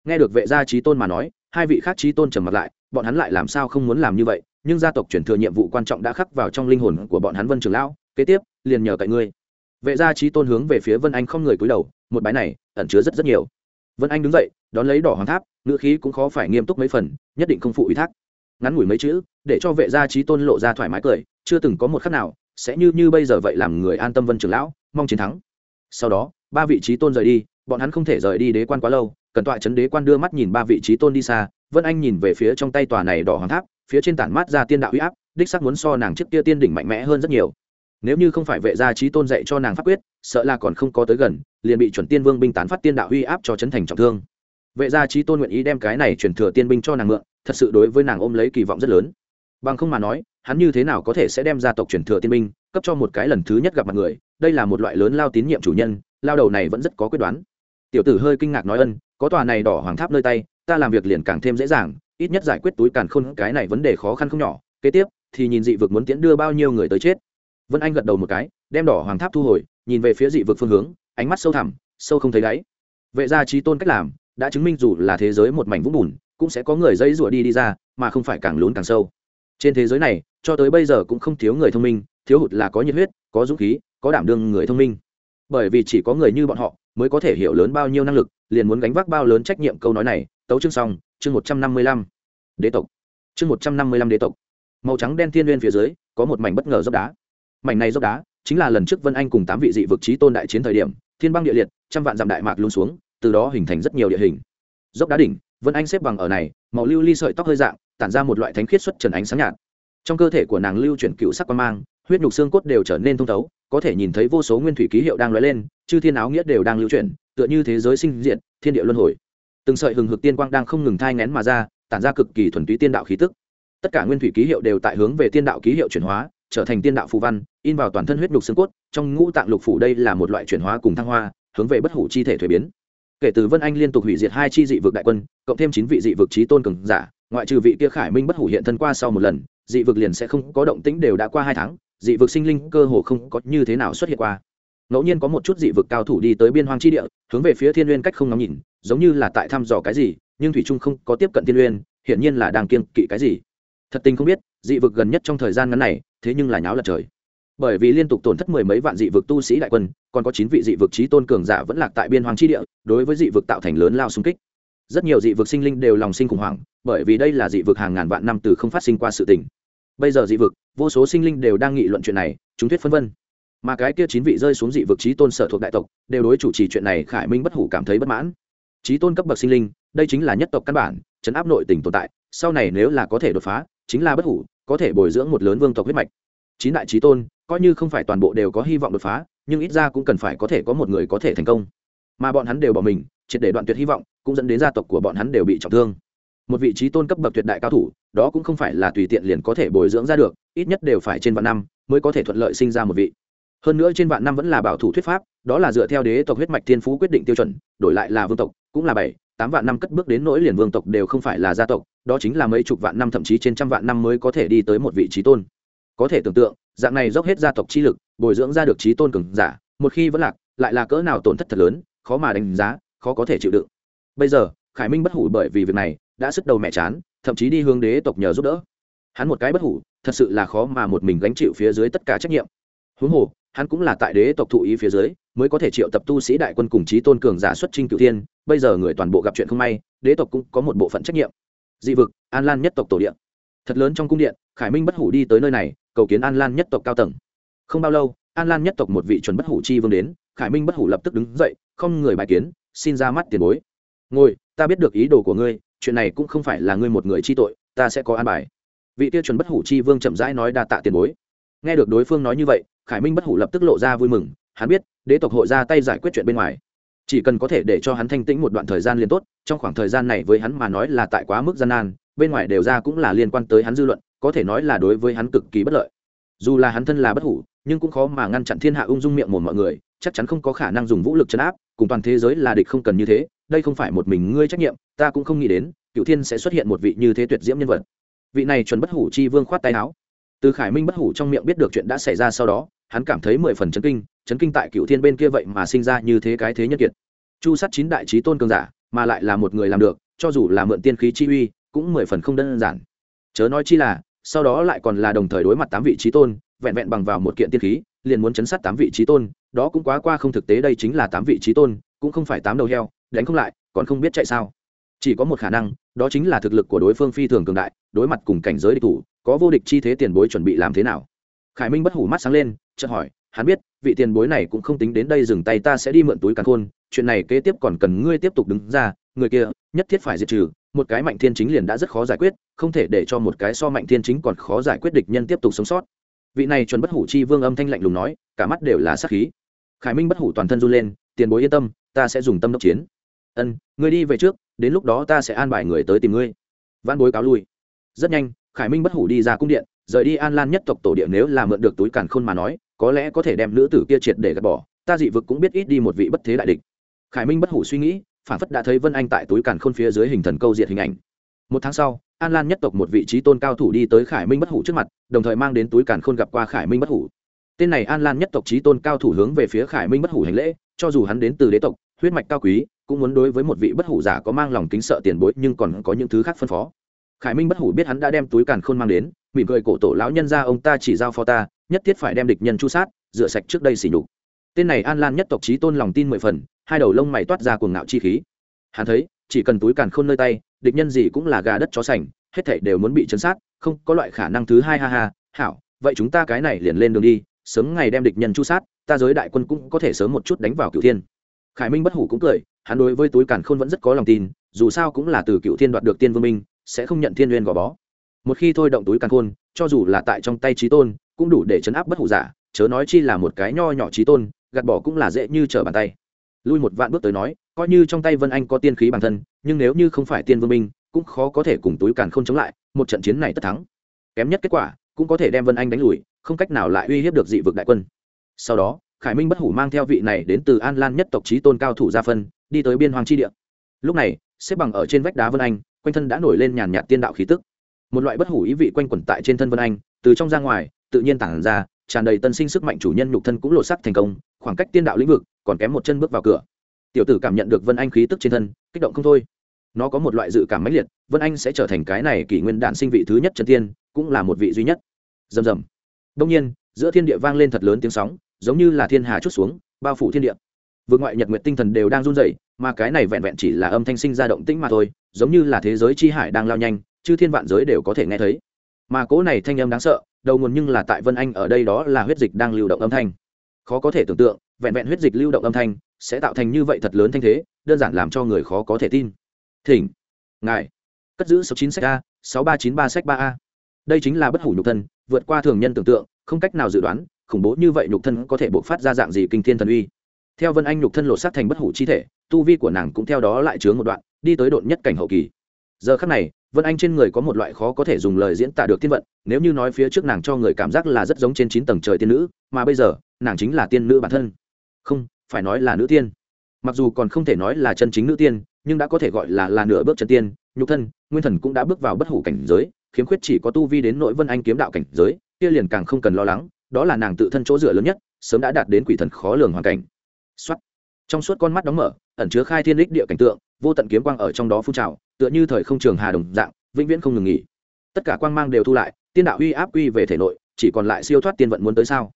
Nghe được vệ gia trí tôn mà nói, hai vị khác trí tôn trầm mặt lại, bọn hắn lại làm sao không muốn làm như vậy, nhưng gia tộc chuyển thừa nhiệm vụ quan trọng đã khắc vào trong linh hồn của bọn hắn vân trường lão, kế tiếp, liền nhờ cậy ngươi. Vệ gia trí tôn hướng về phía vân anh không người cúi đầu, một bái này, ẩn chứa rất rất nhiều vân anh đứng dậy, đón lấy đỏ hoàng tháp, ngữ khí cũng khó phải nghiêm túc mấy phần, nhất định không phụ ủy thác. Ngắn ngủi mấy chữ, để cho vệ gia trí tôn lộ ra thoải mái cười, chưa từng có một khắc nào, sẽ như như bây giờ vậy làm người an tâm vân trường lão, mong chiến thắng. Sau đó, ba vị trí tôn rời đi, bọn hắn không thể rời đi đế quan quá lâu, cần tọa chấn đế quan đưa mắt nhìn ba vị trí tôn đi xa, vân anh nhìn về phía trong tay tòa này đỏ hoàng tháp, phía trên tản mát ra tiên đạo huy áp, đích sắc muốn so nàng trước kia tiên đỉnh mạnh mẽ hơn rất nhiều nếu như không phải vệ gia trí tôn dạy cho nàng pháp quyết, sợ là còn không có tới gần, liền bị chuẩn tiên vương binh tán phát tiên đạo huy áp cho chấn thành trọng thương. Vệ gia trí tôn nguyện ý đem cái này chuyển thừa tiên binh cho nàng mượn, thật sự đối với nàng ôm lấy kỳ vọng rất lớn. Bằng không mà nói, hắn như thế nào có thể sẽ đem gia tộc chuyển thừa tiên binh, cấp cho một cái lần thứ nhất gặp mặt người, đây là một loại lớn lao tín nhiệm chủ nhân, lao đầu này vẫn rất có quyết đoán. Tiểu tử hơi kinh ngạc nói ân, có tòa này đỏ hoàng tháp nơi tay, ta làm việc liền càng thêm dễ dàng, ít nhất giải quyết túi càn khôn, cái này vấn đề khó khăn không nhỏ. Kế tiếp, thì nhìn dị vực muốn tiễn đưa bao nhiêu người tới chết vân anh gật đầu một cái, đem đỏ hoàng tháp thu hồi, nhìn về phía dị vực phương hướng, ánh mắt sâu thẳm, sâu không thấy đáy. Vệ gia trí tôn cách làm, đã chứng minh dù là thế giới một mảnh vũng bùn, cũng sẽ có người dây rủa đi đi ra, mà không phải càng lún càng sâu. Trên thế giới này, cho tới bây giờ cũng không thiếu người thông minh, thiếu hụt là có nhiệt huyết, có dũng khí, có đảm đương người thông minh. Bởi vì chỉ có người như bọn họ, mới có thể hiểu lớn bao nhiêu năng lực, liền muốn gánh vác bao lớn trách nhiệm câu nói này. Tấu chương xong, chương một trăm năm mươi lăm. Đế tộc. Chương một trăm năm mươi lăm đế tộc. Màu trắng đen thiên n phía dưới, có một mảnh bất ngờ dốc đá mảnh này dốc đá chính là lần trước vân anh cùng tám vị dị vực trí tôn đại chiến thời điểm, thiên băng địa liệt, trăm vạn dặm đại mạc luôn xuống, từ đó hình thành rất nhiều địa hình. Dốc đá đỉnh, vân anh xếp bằng ở này, màu lưu ly sợi tóc hơi dạng, tản ra một loại thánh khiết xuất trần ánh sáng nhạt. Trong cơ thể của nàng lưu chuyển cựu sắc quan mang, huyết nhục xương cốt đều trở nên thông thấu, có thể nhìn thấy vô số nguyên thủy ký hiệu đang lóe lên, chư thiên áo nghĩa đều đang lưu chuyển, tựa như thế giới sinh diện thiên địa luân hồi. Từng sợi hừng hực tiên quang đang không ngừng thai ngén mà ra, tản ra cực kỳ thuần túy tiên đạo khí tức. Tất cả nguyên thủy ký hiệu đều tại hướng về tiên đạo ký hiệu chuyển hóa trở thành tiên đạo phù văn, in vào toàn thân huyết nhục xương cốt, trong ngũ tạng lục phủ đây là một loại chuyển hóa cùng thăng hoa, hướng về bất hủ chi thể thuế biến. Kể từ vân anh liên tục hủy diệt hai chi dị vực đại quân, cộng thêm chín vị dị vực trí tôn cường giả, ngoại trừ vị kia khải minh bất hủ hiện thân qua sau một lần, dị vực liền sẽ không có động tĩnh đều đã qua hai tháng, dị vực sinh linh cơ hồ không có như thế nào xuất hiện qua. Ngẫu nhiên có một chút dị vực cao thủ đi tới biên hoang chi địa, hướng về phía thiên n cách không ngắm nhìn, giống như là tại thăm dò cái gì, nhưng thủy trung không có tiếp cận thiên n hiển nhiên là đang kiên kỵ cái gì. Thật tình không biết, dị vực gần nhất trong thời gian ngắn này thế nhưng là nháo lật trời. Bởi vì liên tục tổn thất mười mấy vạn dị vực tu sĩ đại quân, còn có chín vị dị vực trí tôn cường giả vẫn lạc tại biên hoàng chi địa, đối với dị vực tạo thành lớn lao xung kích. Rất nhiều dị vực sinh linh đều lòng sinh khủng hoảng, bởi vì đây là dị vực hàng ngàn vạn năm từ không phát sinh qua sự tình. Bây giờ dị vực, vô số sinh linh đều đang nghị luận chuyện này, chúng thuyết phân vân. Mà cái kia chín vị rơi xuống dị vực trí tôn sở thuộc đại tộc, đều đối chủ trì chuyện này khải minh bất hủ cảm thấy bất mãn. Trí tôn cấp bậc sinh linh, đây chính là nhất tộc căn bản, chấn áp nội tình tồn tại, sau này nếu là có thể đột phá, chính là bất hủ có thể bồi dưỡng một lớn vương tộc huyết mạch. Chín đại trí tôn, coi như không phải toàn bộ đều có hy vọng đột phá, nhưng ít ra cũng cần phải có thể có một người có thể thành công. Mà bọn hắn đều bỏ mình, triệt để đoạn tuyệt hy vọng, cũng dẫn đến gia tộc của bọn hắn đều bị trọng thương. Một vị trí tôn cấp bậc tuyệt đại cao thủ, đó cũng không phải là tùy tiện liền có thể bồi dưỡng ra được, ít nhất đều phải trên vạn năm mới có thể thuận lợi sinh ra một vị. Hơn nữa trên vạn năm vẫn là bảo thủ thuyết pháp, đó là dựa theo đế tộc huyết mạch thiên phú quyết định tiêu chuẩn, đổi lại là vương tộc, cũng là bảy tám vạn năm cất bước đến nỗi liền vương tộc đều không phải là gia tộc, đó chính là mấy chục vạn năm thậm chí trên trăm vạn năm mới có thể đi tới một vị trí tôn. Có thể tưởng tượng, dạng này dốc hết gia tộc chi lực, bồi dưỡng ra được trí tôn cường giả, một khi vẫn lạc, lại là cỡ nào tổn thất thật lớn, khó mà đánh giá, khó có thể chịu đựng. Bây giờ, khải minh bất hủ bởi vì việc này, đã sức đầu mẹ chán, thậm chí đi hướng đế tộc nhờ giúp đỡ. Hắn một cái bất hủ, thật sự là khó mà một mình gánh chịu phía dưới tất cả trách nhiệm. Huống hồ, hắn cũng là tại đế tộc thụ ý phía dưới mới có thể triệu tập tu sĩ đại quân cùng chí tôn cường giả xuất trinh cửu thiên, bây giờ người toàn bộ gặp chuyện không may, đế tộc cũng có một bộ phận trách nhiệm. Dị vực, an lan nhất tộc tổ điện thật lớn trong cung điện, khải minh bất hủ đi tới nơi này, cầu kiến an lan nhất tộc cao tầng. Không bao lâu, an lan nhất tộc một vị chuẩn bất hủ chi vương đến, khải minh bất hủ lập tức đứng dậy, không người bài kiến, xin ra mắt tiền bối. Ngồi, ta biết được ý đồ của ngươi, chuyện này cũng không phải là ngươi một người chi tội, ta sẽ có an bài. Vị tiêu chuẩn bất hủ chi vương chậm rãi nói đa tạ tiền bối. Nghe được đối phương nói như vậy, khải minh bất hủ lập tức lộ ra vui mừng hắn biết, đế tộc hội ra tay giải quyết chuyện bên ngoài. Chỉ cần có thể để cho hắn thanh tĩnh một đoạn thời gian liền tốt, trong khoảng thời gian này với hắn mà nói là tại quá mức gian nan, bên ngoài đều ra cũng là liên quan tới hắn dư luận, có thể nói là đối với hắn cực kỳ bất lợi. Dù là hắn thân là bất hủ, nhưng cũng khó mà ngăn chặn thiên hạ ung dung miệng một mọi người, chắc chắn không có khả năng dùng vũ lực chấn áp, cùng toàn thế giới là địch không cần như thế, đây không phải một mình ngươi trách nhiệm, ta cũng không nghĩ đến, cựu thiên sẽ xuất hiện một vị như thế tuyệt diễm nhân vật. Vị này chuẩn bất hủ chi vương khoát tay áo. Từ khải minh bất hủ trong miệng biết được chuyện đã xảy ra sau đó hắn cảm thấy mười phần chấn kinh chấn kinh tại cựu thiên bên kia vậy mà sinh ra như thế cái thế nhân kiệt. Chu sát chín đại trí tôn cường giả, mà lại là một người làm được, cho dù là mượn tiên khí chi uy, cũng mười phần không đơn giản. Chớ nói chi là, sau đó lại còn là đồng thời đối mặt tám vị trí tôn, vẹn vẹn bằng vào một kiện tiên khí, liền muốn chấn sát tám vị trí tôn, đó cũng quá qua không thực tế đây chính là tám vị trí tôn, cũng không phải tám đầu heo, đánh không lại, còn không biết chạy sao. Chỉ có một khả năng, đó chính là thực lực của đối phương phi thường cường đại, đối mặt cùng cảnh giới địch thủ, có vô địch chi thế tiền bối chuẩn bị làm thế nào? Khải minh bất hủ mắt sáng lên, chợt hỏi, hắn biết, vị tiền bối này cũng không tính đến đây dừng tay ta sẽ đi mượn túi càn khôn, chuyện này kế tiếp còn cần ngươi tiếp tục đứng ra, người kia, nhất thiết phải diệt trừ, một cái mạnh thiên chính liền đã rất khó giải quyết, không thể để cho một cái so mạnh thiên chính còn khó giải quyết địch nhân tiếp tục sống sót. Vị này chuẩn bất hủ chi vương âm thanh lạnh lùng nói, cả mắt đều là sát khí. Khải minh bất hủ toàn thân run lên, tiền bối yên tâm, ta sẽ dùng tâm đốc chiến. Ân, ngươi đi về trước, đến lúc đó ta sẽ an bài người tới tìm ngươi. Văn bối cáo lui. Rất nhanh, khải minh bất hủ đi ra cung điện rời đi an lan nhất tộc tổ địa nếu là mượn được túi càn khôn mà nói, có lẽ có thể đem nữ tử kia triệt để gạt bỏ, ta dị vực cũng biết ít đi một vị bất thế đại địch. Khải minh bất hủ suy nghĩ, phản phất đã thấy vân anh tại túi càn khôn phía dưới hình thần câu diệt hình ảnh. Một tháng sau, an lan nhất tộc một vị trí tôn cao thủ đi tới khải minh bất hủ trước mặt, đồng thời mang đến túi càn khôn gặp qua khải minh bất hủ. Tên này an lan nhất tộc trí tôn cao thủ hướng về phía khải minh bất hủ hành lễ, cho dù hắn đến từ đế tộc, huyết mạch cao quý, cũng muốn đối với một vị bất hủ giả có mang lòng kính sợ tiền bối nhưng còn có những thứ khác phân phó khải minh bất hủ biết hắn đã đem túi càn khôn mang đến, mỉm cười cổ tổ lão nhân ra, ông ta chỉ giao phó ta, nhất thiết phải đem địch nhân chu sát, rửa sạch trước đây xỉ nhục. Tên này an lan nhất tộc trí tôn lòng tin mười phần, hai đầu lông mày toát ra cuồng ngạo chi khí. Hắn thấy, chỉ cần túi càn khôn nơi tay, địch nhân gì cũng là gà đất chó sành, hết thảy đều muốn bị chấn sát, không có loại khả năng thứ hai, ha ha, hảo, vậy chúng ta cái này liền lên đường đi, sớm ngày đem địch nhân chu sát, ta giới đại quân cũng có thể sớm một chút đánh vào cựu thiên. Khải minh bất hủ cũng cười, hắn đối với túi càn khôn vẫn rất có lòng tin, dù sao cũng là từ cựu thiên đoạt được tiên vương minh sẽ không nhận thiên n gò bó. Một khi thôi động túi càn khôn, cho dù là tại trong tay trí tôn, cũng đủ để chấn áp bất hủ giả, chớ nói chi là một cái nho nhỏ trí tôn, gạt bỏ cũng là dễ như trở bàn tay. Lui một vạn bước tới nói, coi như trong tay vân anh có tiên khí bản thân, nhưng nếu như không phải tiên vương minh cũng khó có thể cùng túi càn không chống lại, một trận chiến này tất thắng. Kém nhất kết quả, cũng có thể đem vân anh đánh lùi, không cách nào lại uy hiếp được dị vực đại quân. Sau đó, khải minh bất hủ mang theo vị này đến từ an lan nhất tộc trí tôn cao thủ gia phân, đi tới biên hoàng tri địa. Lúc này, xếp bằng ở trên vách đá vân anh quanh thân đã nổi lên nhàn nhạt tiên đạo khí tức. Một loại bất hủ ý vị quanh quẩn tại trên thân vân anh, từ trong ra ngoài, tự nhiên tản ra, tràn đầy tân sinh sức mạnh chủ nhân nhục thân cũng lột sắc thành công, khoảng cách tiên đạo lĩnh vực còn kém một chân bước vào cửa. Tiểu tử cảm nhận được vân anh khí tức trên thân, kích động không thôi. Nó có một loại dự cảm mãnh liệt, vân anh sẽ trở thành cái này kỷ nguyên đản sinh vị thứ nhất chân tiên, cũng là một vị duy nhất. Rầm rầm. Đông nhiên, giữa thiên địa vang lên thật lớn tiếng sóng, giống như là thiên hà chút xuống, bao phủ thiên địa vượt ngoại nhật nguyệt tinh thần đều đang run rẩy, mà cái này vẹn vẹn chỉ là âm thanh sinh ra động tĩnh mà thôi, giống như là thế giới chi hải đang lao nhanh, chư thiên vạn giới đều có thể nghe thấy. Mà cỗ này thanh âm đáng sợ, đầu nguồn nhưng là tại vân anh ở đây đó là huyết dịch đang lưu động âm thanh. Khó có thể tưởng tượng, vẹn vẹn huyết dịch lưu động âm thanh sẽ tạo thành như vậy thật lớn thanh thế, đơn giản làm cho người khó có thể tin. Thỉnh, ngài, cất giữ sáu chín sách a, sáu ba chín ba sách ba a. Đây chính là bất hủ nhục thân, vượt qua thường nhân tưởng tượng, không cách nào dự đoán, khủng bố như vậy nhục thân có thể bộc phát ra dạng gì kinh thiên thần uy theo vân anh nhục thân lột xác thành bất hủ chi thể, tu vi của nàng cũng theo đó lại chướng một đoạn, đi tới độn nhất cảnh hậu kỳ. Giờ khắc này, vân anh trên người có một loại khó có thể dùng lời diễn tả được thiên vận, nếu như nói phía trước nàng cho người cảm giác là rất giống trên chín tầng trời tiên nữ, mà bây giờ, nàng chính là tiên nữ bản thân. Không, phải nói là nữ tiên. Mặc dù còn không thể nói là chân chính nữ tiên, nhưng đã có thể gọi là là nửa bước chân tiên, nhục thân, nguyên thần cũng đã bước vào bất hủ cảnh giới, khiếm khuyết chỉ có tu vi đến nội vân anh kiếm đạo cảnh giới, kia liền càng không cần lo lắng, đó là nàng tự thân chỗ dựa lớn nhất, sớm đã đạt đến quỷ thần khó lường hoàn cảnh xuất trong suốt con mắt đóng mở, ẩn chứa khai thiên đích địa cảnh tượng, vô tận kiếm quang ở trong đó phun trào, tựa như thời không trường hà đồng dạng, vĩnh viễn không ngừng nghỉ. Tất cả quang mang đều thu lại, tiên đạo uy áp uy về thể nội, chỉ còn lại siêu thoát tiên vận muốn tới sao?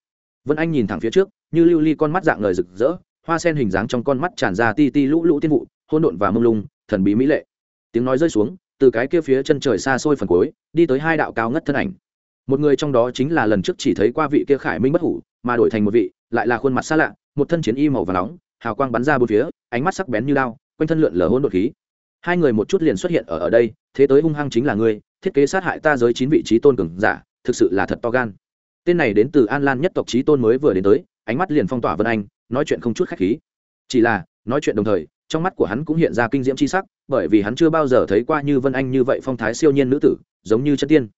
Vân anh nhìn thẳng phía trước, như lưu ly con mắt dạng ngời rực rỡ, hoa sen hình dáng trong con mắt tràn ra ti ti lũ lũ tiên vụ hôn độn và mông lung, thần bí mỹ lệ. Tiếng nói rơi xuống, từ cái kia phía chân trời xa xôi phần cuối, đi tới hai đạo cao ngất thân ảnh. Một người trong đó chính là lần trước chỉ thấy qua vị kia khải minh bất hủ, mà đổi thành một vị, lại là khuôn mặt xa lạ một thân chiến y màu và nóng, hào quang bắn ra bốn phía, ánh mắt sắc bén như lao quanh thân lượn lờ hôn đột khí. Hai người một chút liền xuất hiện ở ở đây, thế tới hung hăng chính là ngươi, thiết kế sát hại ta giới chín vị trí tôn cường giả, thực sự là thật to gan. Tên này đến từ an lan nhất tộc trí tôn mới vừa đến tới, ánh mắt liền phong tỏa vân anh, nói chuyện không chút khách khí. Chỉ là, nói chuyện đồng thời, trong mắt của hắn cũng hiện ra kinh diễm c h i sắc, bởi vì hắn chưa bao giờ thấy qua như vân anh như vậy phong thái siêu nhiên nữ tử, giống như chất tiên.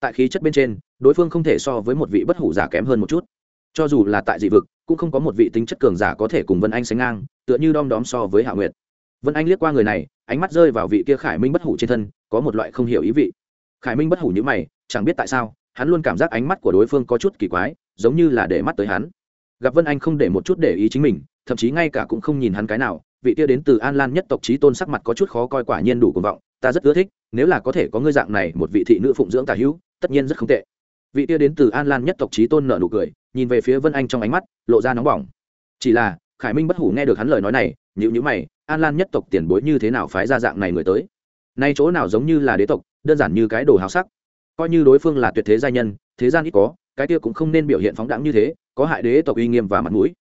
Tại khí chất bên trên, đối phương không thể so với một vị bất hủ giả kém hơn một chút. Cho dù là tại dị vực cũng không có một vị tính chất cường giả có thể cùng vân anh sánh ngang, tựa như đom đóm so với hạ nguyệt. Vân anh liếc qua người này, ánh mắt rơi vào vị kia khải minh bất hủ trên thân, có một loại không hiểu ý vị. Khải minh bất hủ như mày, chẳng biết tại sao, hắn luôn cảm giác ánh mắt của đối phương có chút kỳ quái, giống như là để mắt tới hắn. Gặp vân anh không để một chút để ý chính mình, thậm chí ngay cả cũng không nhìn hắn cái nào, vị kia đến từ an lan nhất tộc trí tôn sắc mặt có chút khó coi quả nhiên đủ cuồng vọng, ta rất ưa thích, nếu là có thể có ngươi dạng này một vị thị nữ phụng dưỡng tả hữu, tất nhiên rất không tệ vị kia đến từ an lan nhất tộc trí tôn nợ nụ cười, nhìn về phía vân anh trong ánh mắt, lộ ra nóng bỏng. Chỉ là, khải minh bất hủ nghe được hắn lời nói này nhữ nhữ mày, an lan nhất tộc tiền bối như thế nào phái ra dạng này người tới? Nay chỗ nào giống như là đế tộc, đơn giản như cái đồ hào sắc. Coi như đối phương là tuyệt thế gia nhân, thế gian ít có, cái kia cũng không nên biểu hiện phóng đẳng như thế, có hại đế tộc uy nghiêm và mặt mũi.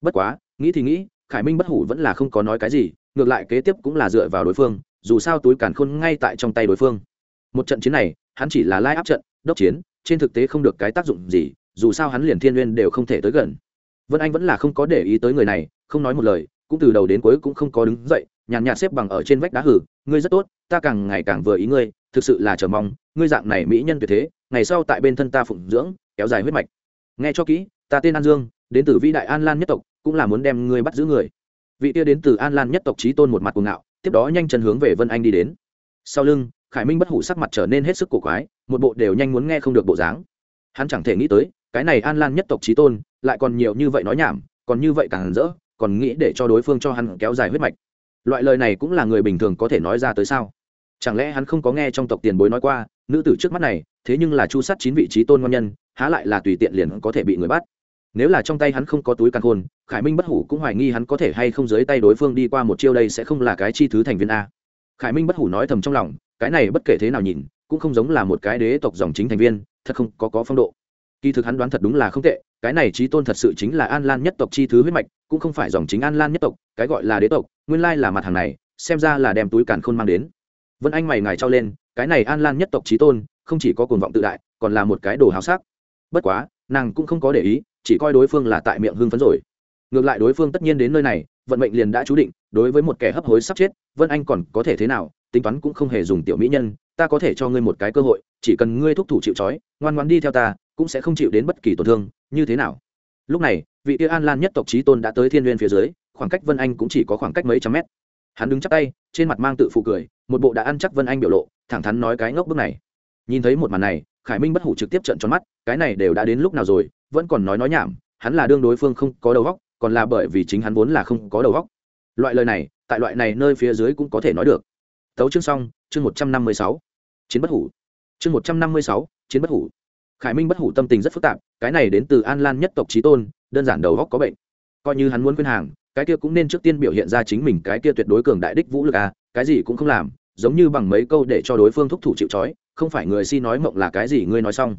Bất quá, nghĩ thì nghĩ, khải minh bất hủ vẫn là không có nói cái gì, ngược lại kế tiếp cũng là dựa vào đối phương, dù sao túi càn khôn ngay tại trong tay đối phương. Một trận chiến này, hắn chỉ là lai áp trận, đốc chiến trên thực tế không được cái tác dụng gì, dù sao hắn liền thiên n đều không thể tới gần. Vân anh vẫn là không có để ý tới người này, không nói một lời, cũng từ đầu đến cuối cũng không có đứng dậy, nhàn nhạt xếp bằng ở trên vách đá hử, ngươi rất tốt, ta càng ngày càng vừa ý ngươi, thực sự là chờ mong, ngươi dạng này mỹ nhân tuyệt thế, ngày sau tại bên thân ta phụng dưỡng, kéo dài huyết mạch. Nghe cho kỹ, ta tên an dương, đến từ vĩ đại an lan nhất tộc, cũng là muốn đem ngươi bắt giữ người. Vị tia đến từ an lan nhất tộc trí tôn một mặt cuồng ngạo, tiếp đó nhanh chân hướng về vân anh đi đến. Sau lưng, khải minh bất hủ sắc mặt trở nên hết sức cổ quái một bộ đều nhanh muốn nghe không được bộ dáng. Hắn chẳng thể nghĩ tới, cái này an lan nhất tộc trí tôn, lại còn nhiều như vậy nói nhảm, còn như vậy càng rỡ, còn nghĩ để cho đối phương cho hắn kéo dài huyết mạch. Loại lời này cũng là người bình thường có thể nói ra tới sao? Chẳng lẽ hắn không có nghe trong tộc tiền bối nói qua, nữ tử trước mắt này, thế nhưng là chu sát chín vị trí tôn ngon nhân, há lại là tùy tiện liền có thể bị người bắt? Nếu là trong tay hắn không có túi căn khôn, khải minh bất hủ cũng hoài nghi hắn có thể hay không dưới tay đối phương đi qua một chiêu đây sẽ không là cái chi thứ thành viên a. Khải minh bất hủ nói thầm trong lòng, cái này bất kể thế nào nhìn cũng không giống là một cái đế tộc dòng chính thành viên, thật không có có phong độ. Kỳ thực hắn đoán thật đúng là không tệ, cái này trí tôn thật sự chính là an lan nhất tộc chi thứ huyết mạch, cũng không phải dòng chính an lan nhất tộc, cái gọi là đế tộc, nguyên lai là mặt hàng này, xem ra là đem túi càn khôn mang đến. Vân anh mày ngài trao lên, cái này an lan nhất tộc trí tôn, không chỉ có cuồng vọng tự đại, còn là một cái đồ háo sắc. Bất quá, nàng cũng không có để ý, chỉ coi đối phương là tại miệng hưng phấn rồi. Ngược lại đối phương tất nhiên đến nơi này, vận mệnh liền đã chú định, đối với một kẻ hấp hối sắp chết, vân anh còn có thể thế nào, tính toán cũng không hề dùng tiểu mỹ nhân ta có thể cho ngươi một cái cơ hội, chỉ cần ngươi thúc thủ chịu trói, ngoan ngoan đi theo ta, cũng sẽ không chịu đến bất kỳ tổn thương, như thế nào? Lúc này, vị kia an lan nhất tộc trí tôn đã tới thiên n phía dưới, khoảng cách vân anh cũng chỉ có khoảng cách mấy trăm mét. Hắn đứng chắc tay, trên mặt mang tự phụ cười, một bộ đã ăn chắc vân anh biểu lộ, thẳng thắn nói cái ngốc bước này. Nhìn thấy một màn này, khải minh bất hủ trực tiếp trận tròn mắt, cái này đều đã đến lúc nào rồi, vẫn còn nói nói nhảm, hắn là đương đối phương không có đầu góc còn là bởi vì chính hắn vốn là không có đầu góc loại lời này, tại loại này nơi phía dưới cũng có thể nói được. Tấu chương xong, chương một trăm năm mươi sáu chiến bất hủ. Chương một trăm năm mươi sáu, chiến bất hủ. Khải minh bất hủ tâm tình rất phức tạp, cái này đến từ an lan nhất tộc trí tôn, đơn giản đầu góc có bệnh. Coi như hắn muốn khuyên hàng, cái kia cũng nên trước tiên biểu hiện ra chính mình cái kia tuyệt đối cường đại đích vũ lực à cái gì cũng không làm, giống như bằng mấy câu để cho đối phương thúc thủ chịu trói, không phải người si nói mộng là cái gì ngươi nói xong.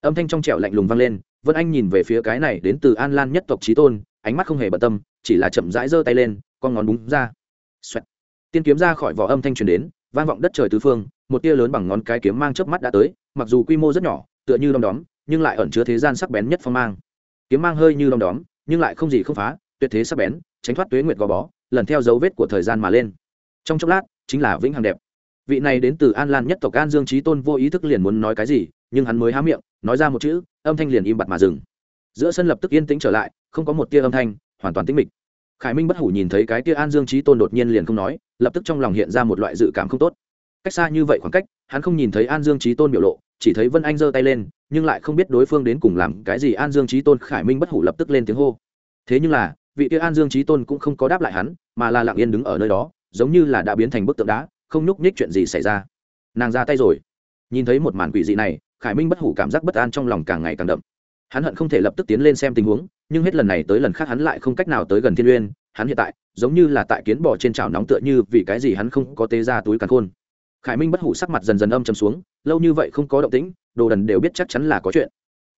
Âm thanh trong trẻo lạnh lùng vang lên, vân anh nhìn về phía cái này đến từ an lan nhất tộc trí tôn, ánh mắt không hề bận tâm, chỉ là chậm rãi giơ tay lên, con ngón búng ra. Xoẹt. tiên kiếm ra khỏi vỏ âm thanh truyền đến, vang vọng đất trời tứ phương một tia lớn bằng ngón cái kiếm mang chớp mắt đã tới, mặc dù quy mô rất nhỏ, tựa như đom đóm, nhưng lại ẩn chứa thế gian sắc bén nhất phong mang. Kiếm mang hơi như đom đóm, nhưng lại không gì không phá, tuyệt thế sắc bén, tránh thoát tuế nguyệt gò bó, lần theo dấu vết của thời gian mà lên. Trong chốc lát, chính là vĩnh hằng đẹp. Vị này đến từ an lan nhất tộc an dương trí tôn vô ý thức liền muốn nói cái gì, nhưng hắn mới há miệng, nói ra một chữ, âm thanh liền im bặt mà dừng. Giữa sân lập tức yên tĩnh trở lại, không có một tia âm thanh, hoàn toàn tĩnh mịch. Khải minh bất hủ nhìn thấy cái tia an dương trí tôn đột nhiên liền không nói, lập tức trong lòng hiện ra một loại dự cảm không tốt cách xa như vậy khoảng cách, hắn không nhìn thấy an dương trí tôn biểu lộ, chỉ thấy vân anh giơ tay lên, nhưng lại không biết đối phương đến cùng làm cái gì. An dương trí tôn khải minh bất hủ lập tức lên tiếng hô. Thế nhưng là, vị tia an dương trí tôn cũng không có đáp lại hắn, mà là lặng yên đứng ở nơi đó, giống như là đã biến thành bức tượng đá, không nhúc nhích chuyện gì xảy ra. Nàng ra tay rồi. Nhìn thấy một màn quỷ dị này, khải minh bất hủ cảm giác bất an trong lòng càng ngày càng đậm. Hắn hận không thể lập tức tiến lên xem tình huống, nhưng hết lần này tới lần khác hắn lại không cách nào tới gần thiên uyên. Hắn hiện tại, giống như là tại kiến bò trên chảo nóng tựa như vì cái gì hắn không có tế ra túi càn khôn khải minh bất hủ sắc mặt dần dần âm chầm xuống, lâu như vậy không có động tĩnh, đồ đần đều biết chắc chắn là có chuyện.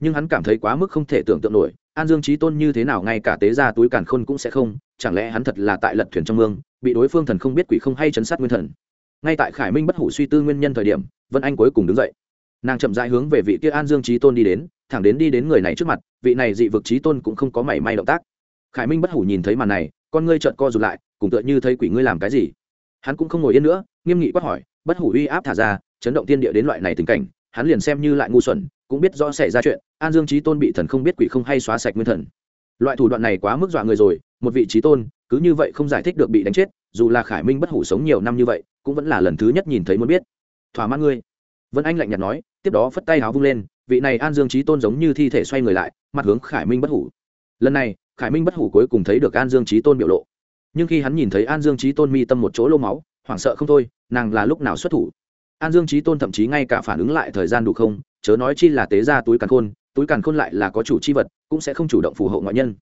Nhưng hắn cảm thấy quá mức không thể tưởng tượng nổi, an dương trí tôn như thế nào ngay cả tế ra túi càn khôn cũng sẽ không, chẳng lẽ hắn thật là tại lật thuyền trong mương, bị đối phương thần không biết quỷ không hay chấn sát nguyên thần. Ngay tại khải minh bất hủ suy tư nguyên nhân thời điểm, vân anh cuối cùng đứng dậy. Nàng chậm dãi hướng về vị kia an dương trí tôn đi đến, thẳng đến đi đến người này trước mặt, vị này dị vực trí tôn cũng không có mảy may động tác. Khải minh bất hủ nhìn thấy màn này, con ngươi trợn co rụt lại, cùng tựa như thấy quỷ ngươi làm cái gì. Hắn cũng không ngồi yên nữa, nghiêm nghị quát hỏi bất hủ uy áp thả ra, chấn động tiên địa đến loại này tình cảnh, hắn liền xem như lại ngu xuẩn, cũng biết rõ xảy ra chuyện, an dương trí tôn bị thần không biết quỷ không hay xóa sạch nguyên thần. Loại thủ đoạn này quá mức dọa người rồi, một vị trí tôn, cứ như vậy không giải thích được bị đánh chết, dù là khải minh bất hủ sống nhiều năm như vậy, cũng vẫn là lần thứ nhất nhìn thấy muốn biết. Thỏa mãn ngươi. Vân anh lạnh nhạt nói, tiếp đó phất tay háo vung lên, vị này an dương trí tôn giống như thi thể xoay người lại, mặt hướng khải minh bất hủ. Lần này, khải minh bất hủ cuối cùng thấy được an dương trí tôn biểu lộ. Nhưng khi hắn nhìn thấy an dương trí tôn mi tâm một chỗ lô máu hoảng sợ không thôi, nàng là lúc nào xuất thủ? An dương trí tôn thậm chí ngay cả phản ứng lại thời gian đủ không, chớ nói chi là tế ra túi càn khôn, túi càn khôn lại là có chủ chi vật, cũng sẽ không chủ động phù hộ ngoại nhân.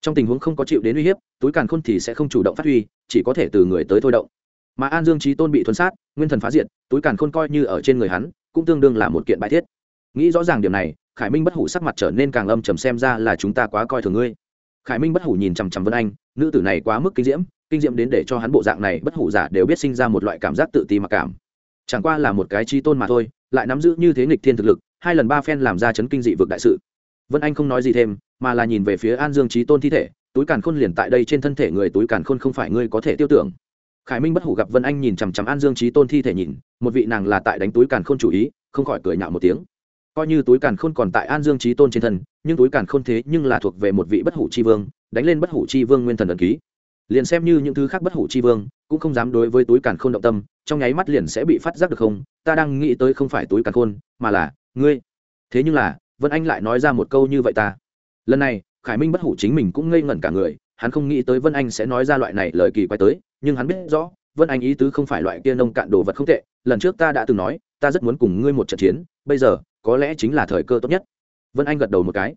Trong tình huống không có chịu đến uy hiếp, túi càn khôn thì sẽ không chủ động phát huy, chỉ có thể từ người tới thôi động. Mà an dương trí tôn bị thuấn sát, nguyên thần phá diệt, túi càn khôn coi như ở trên người hắn, cũng tương đương là một kiện bài thiết. Nghĩ rõ ràng điểm này, khải minh bất hủ sắc mặt trở nên càng âm trầm xem ra là chúng ta quá coi thường ngươi. Khải minh bất hủ nhìn chằm chằm vân anh, nữ tử này quá mức kinh diễm kinh diệm đến để cho hắn bộ dạng này bất hủ giả đều biết sinh ra một loại cảm giác tự ti mặc cảm. Chẳng qua là một cái chi tôn mà thôi, lại nắm giữ như thế nghịch thiên thực lực, hai lần ba phen làm ra chấn kinh dị vực đại sự. Vân anh không nói gì thêm, mà là nhìn về phía an dương trí tôn thi thể, túi càn khôn liền tại đây trên thân thể người túi càn khôn không phải ngươi có thể tiêu tưởng. Khải minh bất hủ gặp vân anh nhìn chằm chằm an dương trí tôn thi thể nhìn, một vị nàng là tại đánh túi càn khôn chủ ý, không khỏi cười nhạo một tiếng. Coi như túi càn khôn còn tại an dương trí tôn trên thân, nhưng túi càn khôn thế nhưng là thuộc về một vị bất hủ c vương, đánh lên bất hủ c vương nguyên thần ẩn ký liền xem như những thứ khác bất hủ chi vương, cũng không dám đối với túi càn khôn động tâm, trong nháy mắt liền sẽ bị phát giác được không? Ta đang nghĩ tới không phải túi càn khôn, mà là, ngươi. Thế nhưng là, vân anh lại nói ra một câu như vậy ta. Lần này, khải minh bất hủ chính mình cũng ngây ngẩn cả người, hắn không nghĩ tới vân anh sẽ nói ra loại này lời kỳ quay tới, nhưng hắn biết rõ, vân anh ý tứ không phải loại kia nông cạn đồ vật không tệ, lần trước ta đã từng nói, ta rất muốn cùng ngươi một trận chiến, bây giờ, có lẽ chính là thời cơ tốt nhất. Vân anh gật đầu một cái.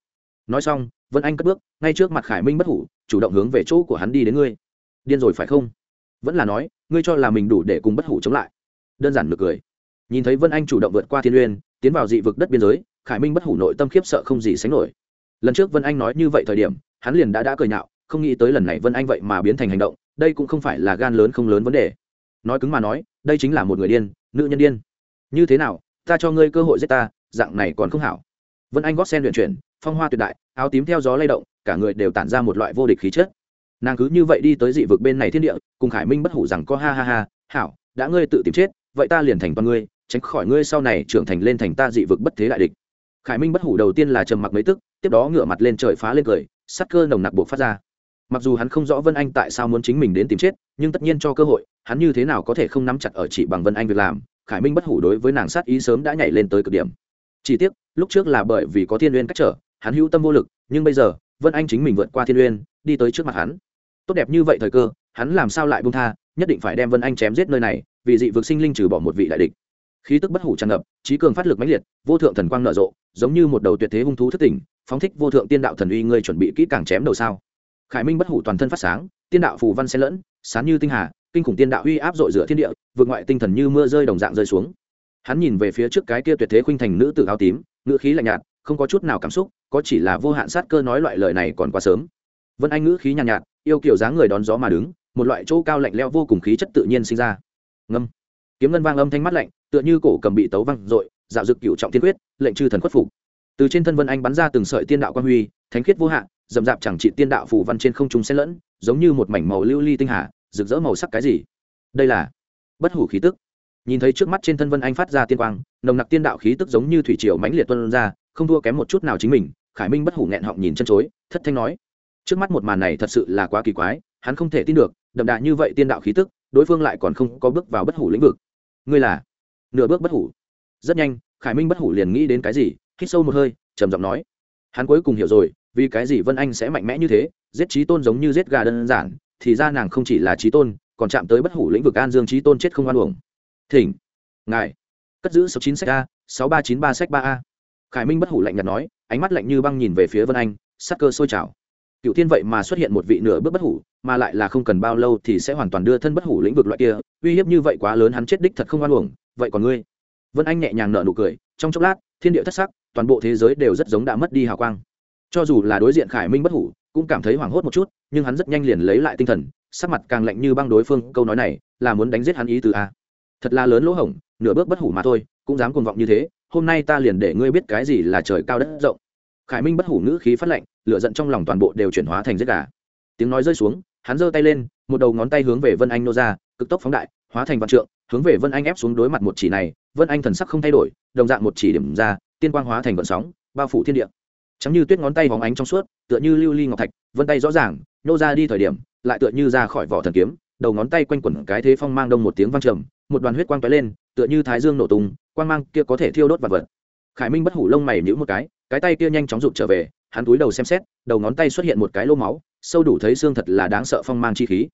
Nói xong, vân anh cất bước, ngay trước mặt khải minh bất hủ, chủ động hướng về chỗ của hắn đi đến ngươi điên rồi phải không? Vẫn là nói, ngươi cho là mình đủ để cùng bất hủ chống lại. Đơn giản nực cười. Nhìn thấy vân anh chủ động vượt qua thiên uyên, tiến vào dị vực đất biên giới, khải minh bất hủ nội tâm khiếp sợ không gì sánh nổi. Lần trước vân anh nói như vậy thời điểm, hắn liền đã đã cười nhạo, không nghĩ tới lần này vân anh vậy mà biến thành hành động, đây cũng không phải là gan lớn không lớn vấn đề. Nói cứng mà nói, đây chính là một người điên, nữ nhân điên. Như thế nào, ta cho ngươi cơ hội giết ta, dạng này còn không hảo. Vân anh gót sen luyện chuyển, phong hoa tuyệt đại, áo tím theo gió lay động, cả người đều tản ra một loại vô địch khí chất nàng cứ như vậy đi tới dị vực bên này thiên địa, cùng khải minh bất hủ rằng có ha ha ha, hảo, đã ngươi tự tìm chết, vậy ta liền thành toàn ngươi, tránh khỏi ngươi sau này trưởng thành lên thành ta dị vực bất thế đại địch. Khải minh bất hủ đầu tiên là trầm mặc mấy tức, tiếp đó ngửa mặt lên trời phá lên cười, sắc cơ nồng nặc buộc phát ra. Mặc dù hắn không rõ vân anh tại sao muốn chính mình đến tìm chết, nhưng tất nhiên cho cơ hội, hắn như thế nào có thể không nắm chặt ở chị bằng vân anh việc làm, khải minh bất hủ đối với nàng sát ý sớm đã nhảy lên tới cực điểm. Chỉ tiếc, lúc trước là bởi vì có thiên uyên cách trở, hắn hữu tâm vô lực, nhưng bây giờ, vân anh chính mình vượt qua thiên uyên, đi tới trước mặt hắn tốt đẹp như vậy thời cơ hắn làm sao lại bung tha nhất định phải đem vân anh chém giết nơi này vì dị vực sinh linh trừ bỏ một vị đại địch. Khí tức bất hủ tràn ngập trí cường phát lực mãnh liệt vô thượng thần quang nở rộ giống như một đầu tuyệt thế hung thú thất tỉnh phóng thích vô thượng tiên đạo thần uy ngươi chuẩn bị kỹ càng chém đầu sao? Khải minh bất hủ toàn thân phát sáng tiên đạo phù văn xen lẫn sán như tinh hà kinh khủng tiên đạo uy áp dội giữa thiên địa vượt ngoại tinh thần như mưa rơi đồng dạng rơi xuống. Hắn nhìn về phía trước cái kia tuyệt thế khuynh thành nữ tử áo tím ngữ khí lạnh nhạt không có chút nào cảm xúc có chỉ là vô hạn sát cơ nói loại lời này còn quá sớm. Vân anh ngữ khí nhàn nhạt, nhạt yêu kiểu dáng người đón gió mà đứng, một loại chỗ cao lạnh leo vô cùng khí chất tự nhiên sinh ra. Ngâm. Kiếm ngân vang âm thanh mắt lạnh, tựa như cổ cầm bị tấu văng dội, dạo dực cựu trọng tiên quyết, lệnh chư thần khuất phục. Từ trên thân vân anh bắn ra từng sợi tiên đạo quan huy, thánh khiết vô hạn dầm dạp chẳng trị tiên đạo phủ văn trên không trung xen lẫn, giống như một mảnh màu lưu ly tinh hà, rực rỡ màu sắc cái gì? Đây là bất hủ khí tức. Nhìn thấy trước mắt trên thân vân anh phát ra tiên quang, nồng nặc tiên đạo khí tức giống như thủy triều mãnh liệt tuân ra, không thua kém một chút nào chính mình, khải minh bất hủ nghẹn họng nhìn chân chối, thất thanh nói trước mắt một màn này thật sự là quá kỳ quái, hắn không thể tin được, đậm đà như vậy tiên đạo khí tức, đối phương lại còn không có bước vào bất hủ lĩnh vực. Ngươi là? Nửa bước bất hủ. Rất nhanh, khải minh bất hủ liền nghĩ đến cái gì, hít sâu một hơi, trầm giọng nói. Hắn cuối cùng hiểu rồi, vì cái gì vân anh sẽ mạnh mẽ như thế, giết trí tôn giống như giết gà đơn giản, thì ra nàng không chỉ là trí tôn, còn chạm tới bất hủ lĩnh vực an dương trí tôn chết không oan uổng. Thỉnh, ngài, cất giữ sáu chín sách a, sáu ba chín ba sách ba a. Khải minh bất hủ lạnh nhạt nói, ánh mắt lạnh như băng nhìn về phía vân anh, sắc cơ sôi trào cựu thiên vậy mà xuất hiện một vị nửa bước bất hủ, mà lại là không cần bao lâu thì sẽ hoàn toàn đưa thân bất hủ lĩnh vực loại kia. Uy hiếp như vậy quá lớn hắn chết đích thật không oan uổng. Vậy còn ngươi? Vân anh nhẹ nhàng nở nụ cười. Trong chốc lát, thiên địa thất sắc, toàn bộ thế giới đều rất giống đã mất đi hào quang. Cho dù là đối diện khải minh bất hủ, cũng cảm thấy hoảng hốt một chút, nhưng hắn rất nhanh liền lấy lại tinh thần, sắc mặt càng lạnh như băng đối phương. Câu nói này là muốn đánh giết hắn ý từ a. Thật là lớn lỗ hổng, nửa bước bất hủ mà thôi, cũng dám cuồng vọng như thế, hôm nay ta liền để ngươi biết cái gì là trời cao đất rộng. Khải minh bất hủ ngữ khí phát lạnh lửa giận trong lòng toàn bộ đều chuyển hóa thành giết gà. Tiếng nói rơi xuống, hắn giơ tay lên, một đầu ngón tay hướng về vân anh nô ra, cực tốc phóng đại, hóa thành vạn trượng, hướng về vân anh ép xuống đối mặt một chỉ này, vân anh thần sắc không thay đổi, đồng dạng một chỉ điểm ra, tiên quang hóa thành vận sóng, bao phủ thiên địa. Chẳng như tuyết ngón tay vóng ánh trong suốt, tựa như lưu ly ngọc thạch, vân tay rõ ràng, nô ra đi thời điểm, lại tựa như ra khỏi vỏ thần kiếm, đầu ngón tay quanh quẩn cái thế phong mang đông một tiếng vang trầm, một đoàn huyết quang tóe lên, tựa như thái dương nổ tung, quang mang kia có thể thiêu đốt vật vật. Khải minh bất hủ lông mày nhíu một cái cái tay kia nhanh chóng rụt trở về, hắn túi đầu xem xét, đầu ngón tay xuất hiện một cái lô máu, sâu đủ thấy xương thật là đáng sợ phong mang chi khí.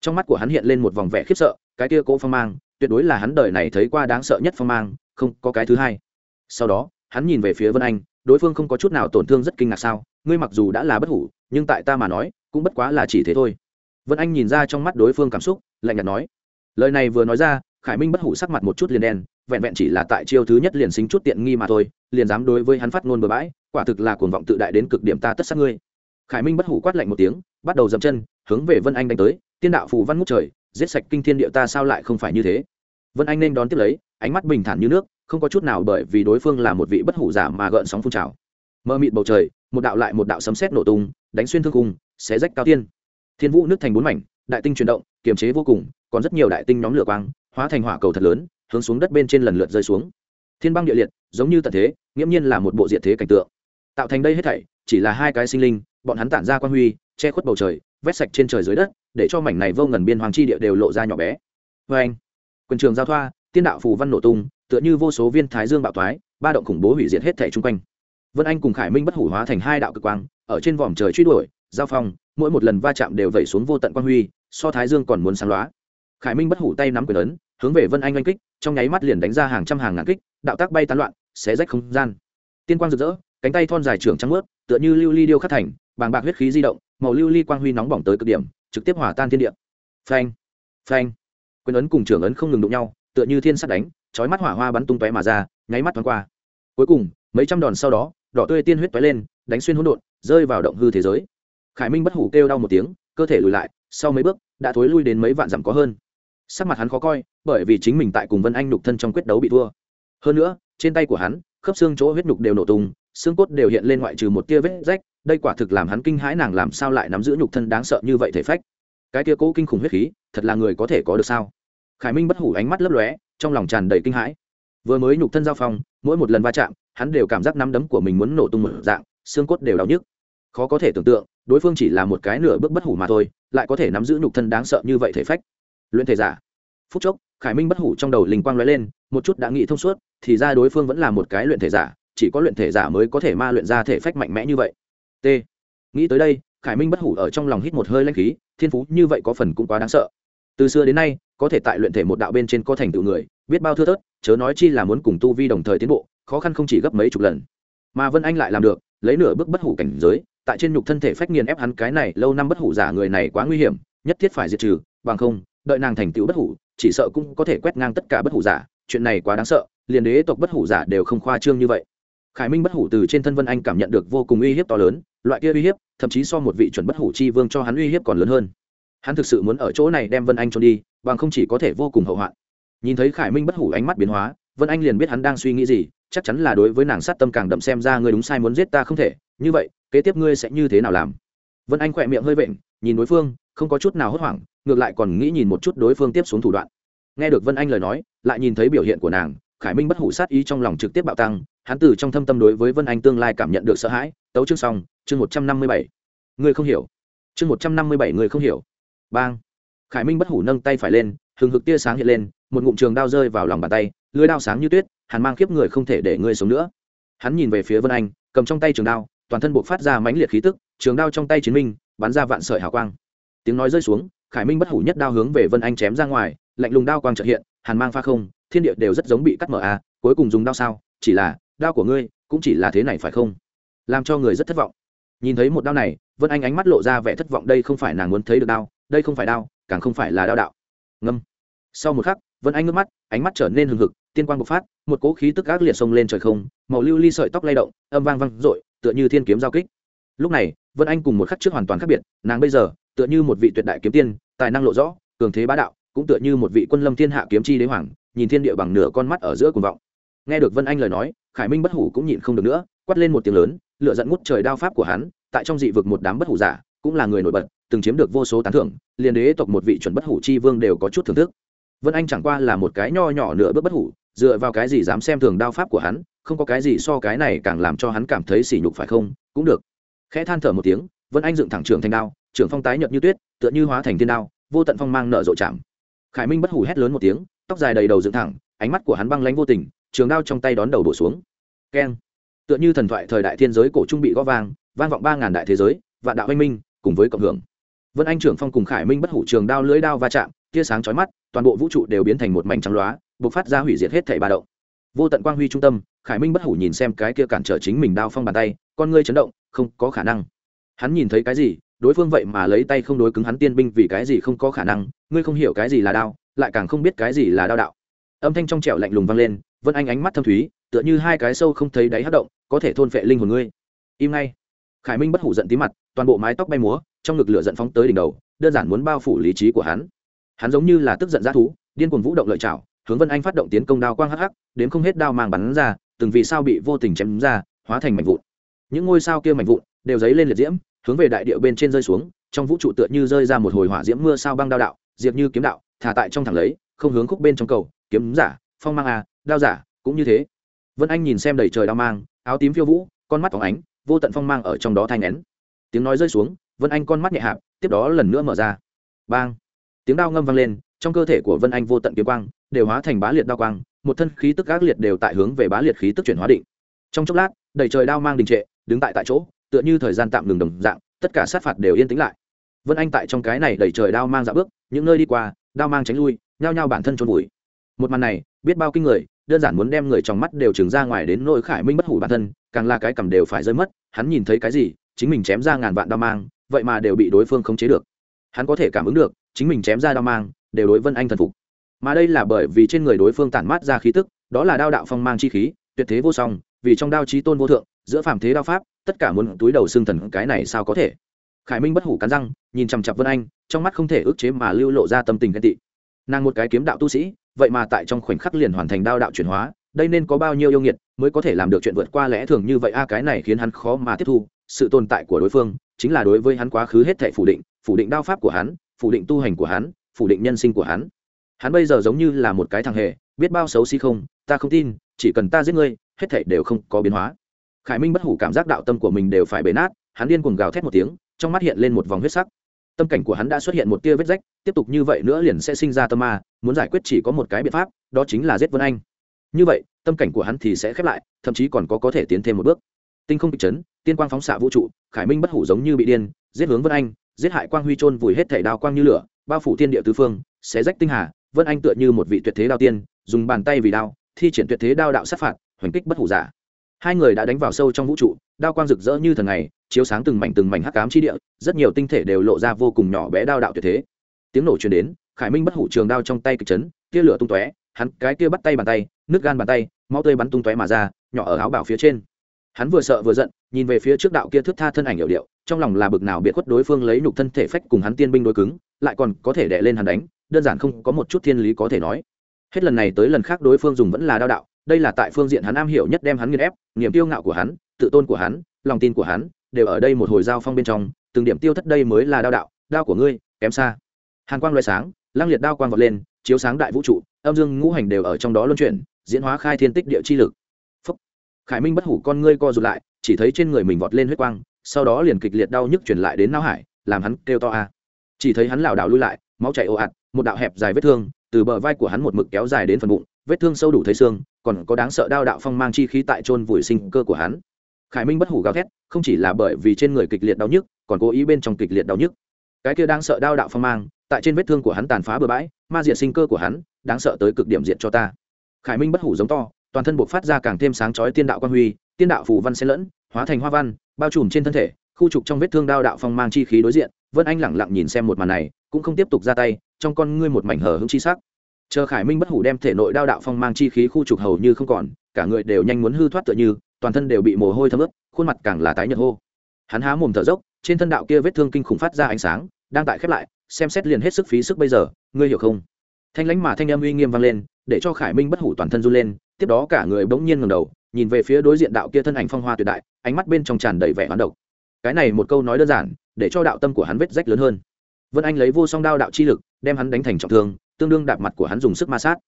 Trong mắt của hắn hiện lên một vòng vẻ khiếp sợ, cái kia cỗ phong mang, tuyệt đối là hắn đời này thấy qua đáng sợ nhất phong mang, không có cái thứ hai. Sau đó, hắn nhìn về phía vân anh, đối phương không có chút nào tổn thương rất kinh ngạc sao, ngươi mặc dù đã là bất hủ, nhưng tại ta mà nói, cũng bất quá là chỉ thế thôi. Vân anh nhìn ra trong mắt đối phương cảm xúc, lạnh nhạt nói. Lời này vừa nói ra, khải minh bất hủ sắc mặt một chút liền đen vẹn vẹn chỉ là tại chiêu thứ nhất liền xính chút tiện nghi mà thôi, liền dám đối với hắn phát ngôn bừa bãi, quả thực là cuồng vọng tự đại đến cực điểm ta tất sát ngươi. Khải minh bất hủ quát lạnh một tiếng, bắt đầu dậm chân, hướng về vân anh đánh tới, tiên đạo phù văn ngút trời, giết sạch kinh thiên địa ta sao lại không phải như thế? Vân anh nên đón tiếp lấy, ánh mắt bình thản như nước, không có chút nào bởi vì đối phương là một vị bất hủ giả mà gợn sóng phun trào. Mơ mịt bầu trời, một đạo lại một đạo sấm sét nổ tung, đánh xuyên thương cung, xé rách cao tiên. Thiên vũ nước thành bốn mảnh, đại tinh chuyển động, kiềm chế vô cùng, còn rất nhiều đại tinh nhóm lửa quang, hóa thành hỏa cầu thật lớn hướng xuống đất bên trên lần lượt rơi xuống. Thiên băng địa liệt, giống như tận thế, nghiễm nhiên là một bộ diện thế cảnh tượng. Tạo thành đây hết thảy, chỉ là hai cái sinh linh, bọn hắn tản ra quan huy, che khuất bầu trời, vét sạch trên trời dưới đất, để cho mảnh này vô ngần biên hoàng chi địa đều lộ ra nhỏ bé. Vê anh quần trường giao thoa, tiên đạo phù văn nổ tung, tựa như vô số viên thái dương bạo thoái, ba động khủng bố hủy diệt hết thảy chung quanh. Vân anh cùng khải minh bất hủ hóa thành hai đạo cực quang, ở trên vòm trời truy đuổi, giao phong, mỗi một lần va chạm đều vẩy xuống vô tận quan huy, so thái dương còn muốn sáng loá khải minh bất hủ tay nắm quyền ấn hướng về vân anh oanh kích, trong nháy mắt liền đánh ra hàng trăm hàng ngàn kích, đạo tác bay tán loạn, xé rách không gian. Tiên quang rực rỡ, cánh tay thon dài trưởng trắng ướt tựa như lưu ly điêu khắc thành, bàng bạc huyết khí di động, màu lưu ly quang huy nóng bỏng tới cực điểm, trực tiếp hỏa tan thiên địa. Phanh phanh. Quyền ấn cùng trưởng ấn không ngừng đụng nhau, tựa như thiên sắt đánh, chói mắt hỏa hoa bắn tung tóe mà ra, nháy mắt thoáng qua. Cuối cùng, mấy trăm đòn sau đó, đỏ tươi tiên huyết tóe lên, đánh xuyên hỗn độn, rơi vào động hư thế giới. Khải minh bất hủ kêu đau một tiếng, cơ thể lùi lại, sau mấy bước, đã thối lui đến mấy vạn dặm có hơn sắc mặt hắn khó coi, bởi vì chính mình tại cùng vân anh nhục thân trong quyết đấu bị thua. Hơn nữa, trên tay của hắn, khớp xương chỗ huyết nhục đều nổ tung, xương cốt đều hiện lên ngoại trừ một tia vết rách, đây quả thực làm hắn kinh hãi nàng làm sao lại nắm giữ nhục thân đáng sợ như vậy thể phách. Cái tia cố kinh khủng huyết khí, thật là người có thể có được sao? Khải minh bất hủ ánh mắt lấp lóe, trong lòng tràn đầy kinh hãi. Vừa mới nhục thân giao phong, mỗi một lần va chạm, hắn đều cảm giác nắm đấm của mình muốn nổ tung một dạng, xương cốt đều đau nhức. Khó có thể tưởng tượng, đối phương chỉ là một cái nửa bước bất hủ mà thôi, lại có thể nắm giữ nhục thân đáng sợ như vậy thể phách luyện thể giả. Phúc chốc, khải minh bất hủ trong đầu linh quang lóe lên, một chút đã nghĩ thông suốt, thì ra đối phương vẫn là một cái luyện thể giả, chỉ có luyện thể giả mới có thể ma luyện ra thể phách mạnh mẽ như vậy. T. Nghĩ tới đây, khải minh bất hủ ở trong lòng hít một hơi lanh khí, thiên phú như vậy có phần cũng quá đáng sợ. Từ xưa đến nay, có thể tại luyện thể một đạo bên trên có thành tựu người, biết bao thưa thớt, chớ nói chi là muốn cùng tu vi đồng thời tiến bộ, khó khăn không chỉ gấp mấy chục lần. Mà vân anh lại làm được, lấy nửa bước bất hủ cảnh giới, tại trên nhục thân thể phách nghiền ép hắn cái này, lâu năm bất hủ giả người này quá nguy hiểm, nhất thiết phải diệt trừ, bằng không đợi nàng thành tựu bất hủ, chỉ sợ cũng có thể quét ngang tất cả bất hủ giả, chuyện này quá đáng sợ, liền đế tộc bất hủ giả đều không khoa trương như vậy. Khải minh bất hủ từ trên thân vân anh cảm nhận được vô cùng uy hiếp to lớn, loại kia uy hiếp, thậm chí so một vị chuẩn bất hủ chi vương cho hắn uy hiếp còn lớn hơn. Hắn thực sự muốn ở chỗ này đem vân anh trốn đi, bằng không chỉ có thể vô cùng hậu hoạn. Nhìn thấy khải minh bất hủ ánh mắt biến hóa, vân anh liền biết hắn đang suy nghĩ gì, chắc chắn là đối với nàng sát tâm càng đậm xem ra ngươi đúng sai muốn giết ta không thể, như vậy, kế tiếp ngươi sẽ như thế nào làm? Vân anh khỏe miệng hơi vện, nhìn đối phương, không có chút nào hốt hoảng ngược lại còn nghĩ nhìn một chút đối phương tiếp xuống thủ đoạn. Nghe được vân anh lời nói, lại nhìn thấy biểu hiện của nàng, khải minh bất hủ sát ý trong lòng trực tiếp bạo tăng, hắn từ trong thâm tâm đối với vân anh tương lai cảm nhận được sợ hãi, tấu chương xong, chương một trăm năm mươi bảy. Người không hiểu. Chương một trăm năm mươi bảy, người không hiểu. Bang. Khải minh bất hủ nâng tay phải lên, hừng hực tia sáng hiện lên, một ngụm trường đao rơi vào lòng bàn tay, lưới đao sáng như tuyết hắn mang khiếp người không thể để ngươi sống nữa. Hắn nhìn về phía vân anh, cầm trong tay trường đao, toàn thân buộc phát ra mãnh liệt khí tức, trường đao trong tay chiến minh, bắn ra vạn sợi hào quang. Tiếng nói rơi xuống khải minh bất hủ nhất đao hướng về vân anh chém ra ngoài, lạnh lùng đao quang trợ hiện, hàn mang pha không, thiên địa đều rất giống bị cắt mở a cuối cùng dùng đao sao, chỉ là, đao của ngươi, cũng chỉ là thế này phải không? Làm cho người rất thất vọng. Nhìn thấy một đao này, vân anh ánh mắt lộ ra vẻ thất vọng, đây không phải nàng muốn thấy được đao, đây không phải đao, càng không phải là đao đạo. Ngâm. Sau một khắc, vân anh ngước mắt, ánh mắt trở nên hừng hực, tiên quang bộc phát, một cỗ khí tức ác liệt xông lên trời không, màu lưu ly sợi tóc lay động, âm vang vang dội, tựa như thiên kiếm giao kích. Lúc này, vân anh cùng một khắc trước hoàn toàn khác biệt, nàng bây giờ, tựa như một vị tuyệt đại kiếm tiên tài năng lộ rõ, cường thế bá đạo, cũng tựa như một vị quân lâm thiên hạ kiếm chi đế hoàng, nhìn thiên địa bằng nửa con mắt ở giữa cuồng vọng. Nghe được vân anh lời nói, khải minh bất hủ cũng nhịn không được nữa, quát lên một tiếng lớn lựa dẫn ngút trời đao pháp của hắn, tại trong dị vực một đám bất hủ giả, cũng là người nổi bật, từng chiếm được vô số tán thưởng, liền đế tộc một vị chuẩn bất hủ chi vương đều có chút thưởng thức. Vân anh chẳng qua là một cái nho nhỏ nửa bước bất hủ, dựa vào cái gì dám xem thường đao pháp của hắn, không có cái gì so cái này càng làm cho hắn cảm thấy sỉ nhục phải không? Cũng được. Khẽ than thở một tiếng vân anh dựng thẳng trường thành đao, trường phong tái nhợt như tuyết, tựa như hóa thành thiên đao, vô tận phong mang nở rộ chạm. Khải minh bất hủ hét lớn một tiếng, tóc dài đầy đầu dựng thẳng, ánh mắt của hắn băng lánh vô tình, trường đao trong tay đón đầu đổ xuống. Keng. Tựa như thần thoại thời đại thiên giới cổ trung bị gõ vang vang vọng ba ngàn đại thế giới, vạn đạo anh minh, cùng với cộng hưởng. Vân anh trưởng phong cùng khải minh bất hủ trường đao lưỡi đao va chạm, tia sáng chói mắt, toàn bộ vũ trụ đều biến thành một mảnh trắng loá, bộc phát ra hủy diệt hết thảy ba động. Vô tận quang huy trung tâm, khải minh bất hủ nhìn xem cái kia cản trở chính mình đao phong bàn tay, con ngươi chấn động, không có khả năng hắn nhìn thấy cái gì, đối phương vậy mà lấy tay không đối cứng hắn tiên binh vì cái gì không có khả năng, ngươi không hiểu cái gì là đao, lại càng không biết cái gì là đao đạo. Âm thanh trong trẻo lạnh lùng vang lên, vân anh ánh mắt thâm thúy, tựa như hai cái sâu không thấy đáy hát động, có thể thôn phệ linh hồn ngươi. Im ngay. Khải minh bất hủ giận tí mặt, toàn bộ mái tóc bay múa, trong ngực lửa giận phóng tới đỉnh đầu, đơn giản muốn bao phủ lý trí của hắn. Hắn giống như là tức giận g thú, điên cuồng vũ động lợi chảo hướng vân anh phát động tiến công đao quang hắc hắc, đến không hết đao mang bắn ra, từng vì sao bị vô tình chém ra, hóa thành mảnh vụn. Những ngôi sao kia mảnh vụn đều dấy lên liệt diễm, hướng về đại địa bên trên rơi xuống, trong vũ trụ tựa như rơi ra một hồi hỏa diễm mưa sao băng đao đạo, diệp như kiếm đạo, thả tại trong thẳng lấy, không hướng khúc bên trong cầu, kiếm giả, phong mang à đao giả, cũng như thế. Vân anh nhìn xem đầy trời đao mang, áo tím phiêu vũ, con mắt phóng ánh, vô tận phong mang ở trong đó thanh nén. Tiếng nói rơi xuống, vân anh con mắt nhẹ hạp, tiếp đó lần nữa mở ra. Bang! Tiếng đao ngâm vang lên, trong cơ thể của vân anh vô tận kiếm quang, đều hóa thành bá liệt đao quang, một thân khí tức ác liệt đều tại hướng về bá liệt khí tức chuyển hóa định. Trong chốc lát, đầy trời đao mang đình trệ, đứng tại tại chỗ tựa như thời gian tạm ngừng đồng dạng, tất cả sát phạt đều yên tĩnh lại. Vân anh tại trong cái này đầy trời đao mang dạ bước, những nơi đi qua, đao mang tránh lui, nhao nhao bản thân trôn vùi. Một màn này, biết bao kinh người, đơn giản muốn đem người trong mắt đều trừng ra ngoài đến nỗi khải minh bất hủ bản thân, càng là cái cầm đều phải rơi mất, hắn nhìn thấy cái gì, chính mình chém ra ngàn vạn đao mang, vậy mà đều bị đối phương khống chế được. Hắn có thể cảm ứng được, chính mình chém ra đao mang, đều đối vân anh thần phục. Mà đây là bởi vì trên người đối phương tản mát ra khí tức, đó là đao đạo phong mang chi khí, tuyệt thế vô song, vì trong đao trí tôn vô thượng giữa phàm thế đao pháp, tất cả muốn túi đầu xương thần cái này sao có thể? Khải minh bất hủ cắn răng, nhìn chằm chặp vân anh, trong mắt không thể ức chế mà lưu lộ ra tâm tình ghen tị. Nàng một cái kiếm đạo tu sĩ, vậy mà tại trong khoảnh khắc liền hoàn thành đao đạo chuyển hóa, đây nên có bao nhiêu yêu nghiệt mới có thể làm được chuyện vượt qua lẽ thường như vậy? A, cái này khiến hắn khó mà tiếp thu, sự tồn tại của đối phương chính là đối với hắn quá khứ hết thể phủ định phủ định đao pháp của hắn, phủ định tu hành của hắn, phủ định nhân sinh của hắn. Hắn bây giờ giống như là một cái thằng hề, biết bao xấu xí không, ta không tin, chỉ cần ta giết ngươi, hết thảy đều không có biến hóa khải minh bất hủ cảm giác đạo tâm của mình đều phải bể nát, hắn điên cuồng gào thét một tiếng, trong mắt hiện lên một vòng huyết sắc. Tâm cảnh của hắn đã xuất hiện một tia vết rách, tiếp tục như vậy nữa liền sẽ sinh ra tâm ma, muốn giải quyết chỉ có một cái biện pháp, đó chính là giết vân anh. Như vậy, tâm cảnh của hắn thì sẽ khép lại, thậm chí còn có có thể tiến thêm một bước. Tinh không bị chấn, tiên quang phóng xạ vũ trụ, khải minh bất hủ giống như bị điên, giết hướng vân anh, giết hại quang huy trôn vùi hết thảy đao quang như lửa, bao phủ thiên địa tứ phương, xé rách tinh hà, vân anh tựa như một vị tuyệt thế đao tiên, dùng bàn tay vì đao, thi triển tuyệt thế đao đạo sát phạt, hoành kích bất hủ giả hai người đã đánh vào sâu trong vũ trụ, đao quang rực rỡ như thần ngày, chiếu sáng từng mảnh từng mảnh hắc ám chi địa, rất nhiều tinh thể đều lộ ra vô cùng nhỏ bé đao đạo tuyệt thế. Tiếng nổ truyền đến, khải minh bất hủ trường đao trong tay kịch chấn, tia lửa tung tóe, hắn cái kia bắt tay bàn tay nước gan bàn tay, máu tươi bắn tung tóe mà ra, nhỏ ở áo bảo phía trên. Hắn vừa sợ vừa giận, nhìn về phía trước đạo kia thước tha thân ảnh hiệu điệu, trong lòng là bực nào biệt khuất đối phương lấy nhục thân thể phách cùng hắn tiên binh đối cứng, lại còn có thể đè lên hắn đánh, đơn giản không có một chút thiên lý có thể nói. Hết lần này tới lần khác đối phương dùng vẫn là đao đạo đây là tại phương diện hắn am hiểu nhất đem hắn nghiên ép, niềm tiêu ngạo của hắn, tự tôn của hắn, lòng tin của hắn, đều ở đây một hồi giao phong bên trong, từng điểm tiêu thất đây mới là đao đạo, đao của ngươi, kém xa. Hàn quang loại sáng, lăng liệt đao quang vọt lên, chiếu sáng đại vũ trụ, âm dương ngũ hành đều ở trong đó luân chuyển, diễn hóa khai thiên tích địa chi lực. Phúc. khải minh bất hủ con ngươi co rụt lại, chỉ thấy trên người mình vọt lên huyết quang, sau đó liền kịch liệt đau nhức chuyển lại đến não hải, làm hắn kêu to a. Chỉ thấy hắn lảo đảo lui lại, máu chảy ồ ạt, một đạo hẹp dài vết thương, từ bờ vai của hắn một mực kéo dài đến phần bụng, vết thương sâu đủ thấy xương còn có đáng sợ đao đạo phong mang chi khí tại chôn vùi sinh cơ của hắn. Khải minh bất hủ gào thét, không chỉ là bởi vì trên người kịch liệt đau nhức, còn cố ý bên trong kịch liệt đau nhức. Cái kia đáng sợ đao đạo phong mang, tại trên vết thương của hắn tàn phá bừa bãi, ma diệt sinh cơ của hắn, đáng sợ tới cực điểm diệt cho ta. Khải minh bất hủ giống to, toàn thân buộc phát ra càng thêm sáng chói tiên đạo quan huy, tiên đạo phù văn xen lẫn, hóa thành hoa văn, bao trùm trên thân thể, khu trục trong vết thương đao đạo phong mang chi khí đối diện, vân anh lẳng lặng nhìn xem một màn này, cũng không tiếp tục ra tay, trong con ngươi một mảnh hờ hững chi sắc chờ khải minh bất hủ đem thể nội đao đạo phong mang chi khí khu trục hầu như không còn, cả người đều nhanh muốn hư thoát tựa như, toàn thân đều bị mồ hôi thấm ướt, khuôn mặt càng là tái nhợt hô. Hắn há mồm thở dốc, trên thân đạo kia vết thương kinh khủng phát ra ánh sáng, đang tại khép lại, xem xét liền hết sức phí sức bây giờ, ngươi hiểu không? Thanh lãnh mà thanh âm uy nghiêm vang lên, để cho khải minh bất hủ toàn thân run lên, tiếp đó cả người bỗng nhiên ngầm đầu, nhìn về phía đối diện đạo kia thân ảnh phong hoa tuyệt đại, ánh mắt bên trong tràn đầy vẻ hoán độc. Cái này một câu nói đơn giản, để cho đạo tâm của hắn vết rách lớn hơn. Vân anh lấy vô song đao đạo chi lực, đem hắn đánh thành trọng thương tương đương đạp mặt của hắn dùng sức ma sát.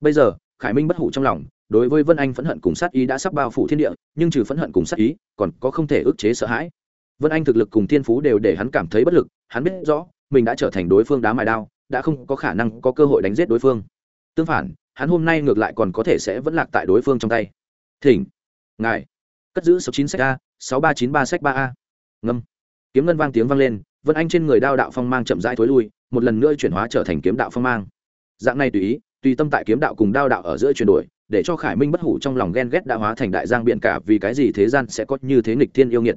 Bây giờ, khải minh bất hủ trong lòng, đối với vân anh phẫn hận cùng sát ý đã sắp bao phủ thiên địa, nhưng trừ phẫn hận cùng sát ý, còn có không thể ức chế sợ hãi. Vân anh thực lực cùng thiên phú đều để hắn cảm thấy bất lực, hắn biết rõ, mình đã trở thành đối phương đá mài đao, đã không có khả năng có cơ hội đánh giết đối phương. Tương phản, hắn hôm nay ngược lại còn có thể sẽ vẫn lạc tại đối phương trong tay. Thỉnh, ngài, cất giữ số chín sách a, sáu ba chín ba sách ba a. Ngâm. Kiếm ngân vang tiếng vang lên, vân anh trên người đao đạo phong mang chậm rãi thối lui, một lần nữa chuyển hóa trở thành kiếm đạo phong mang dạng này tùy ý, tùy tâm tại kiếm đạo cùng đao đạo ở giữa chuyển đổi, để cho khải minh bất hủ trong lòng ghen ghét đã hóa thành đại giang biện cả vì cái gì thế gian sẽ có như thế nghịch thiên yêu nghiệt.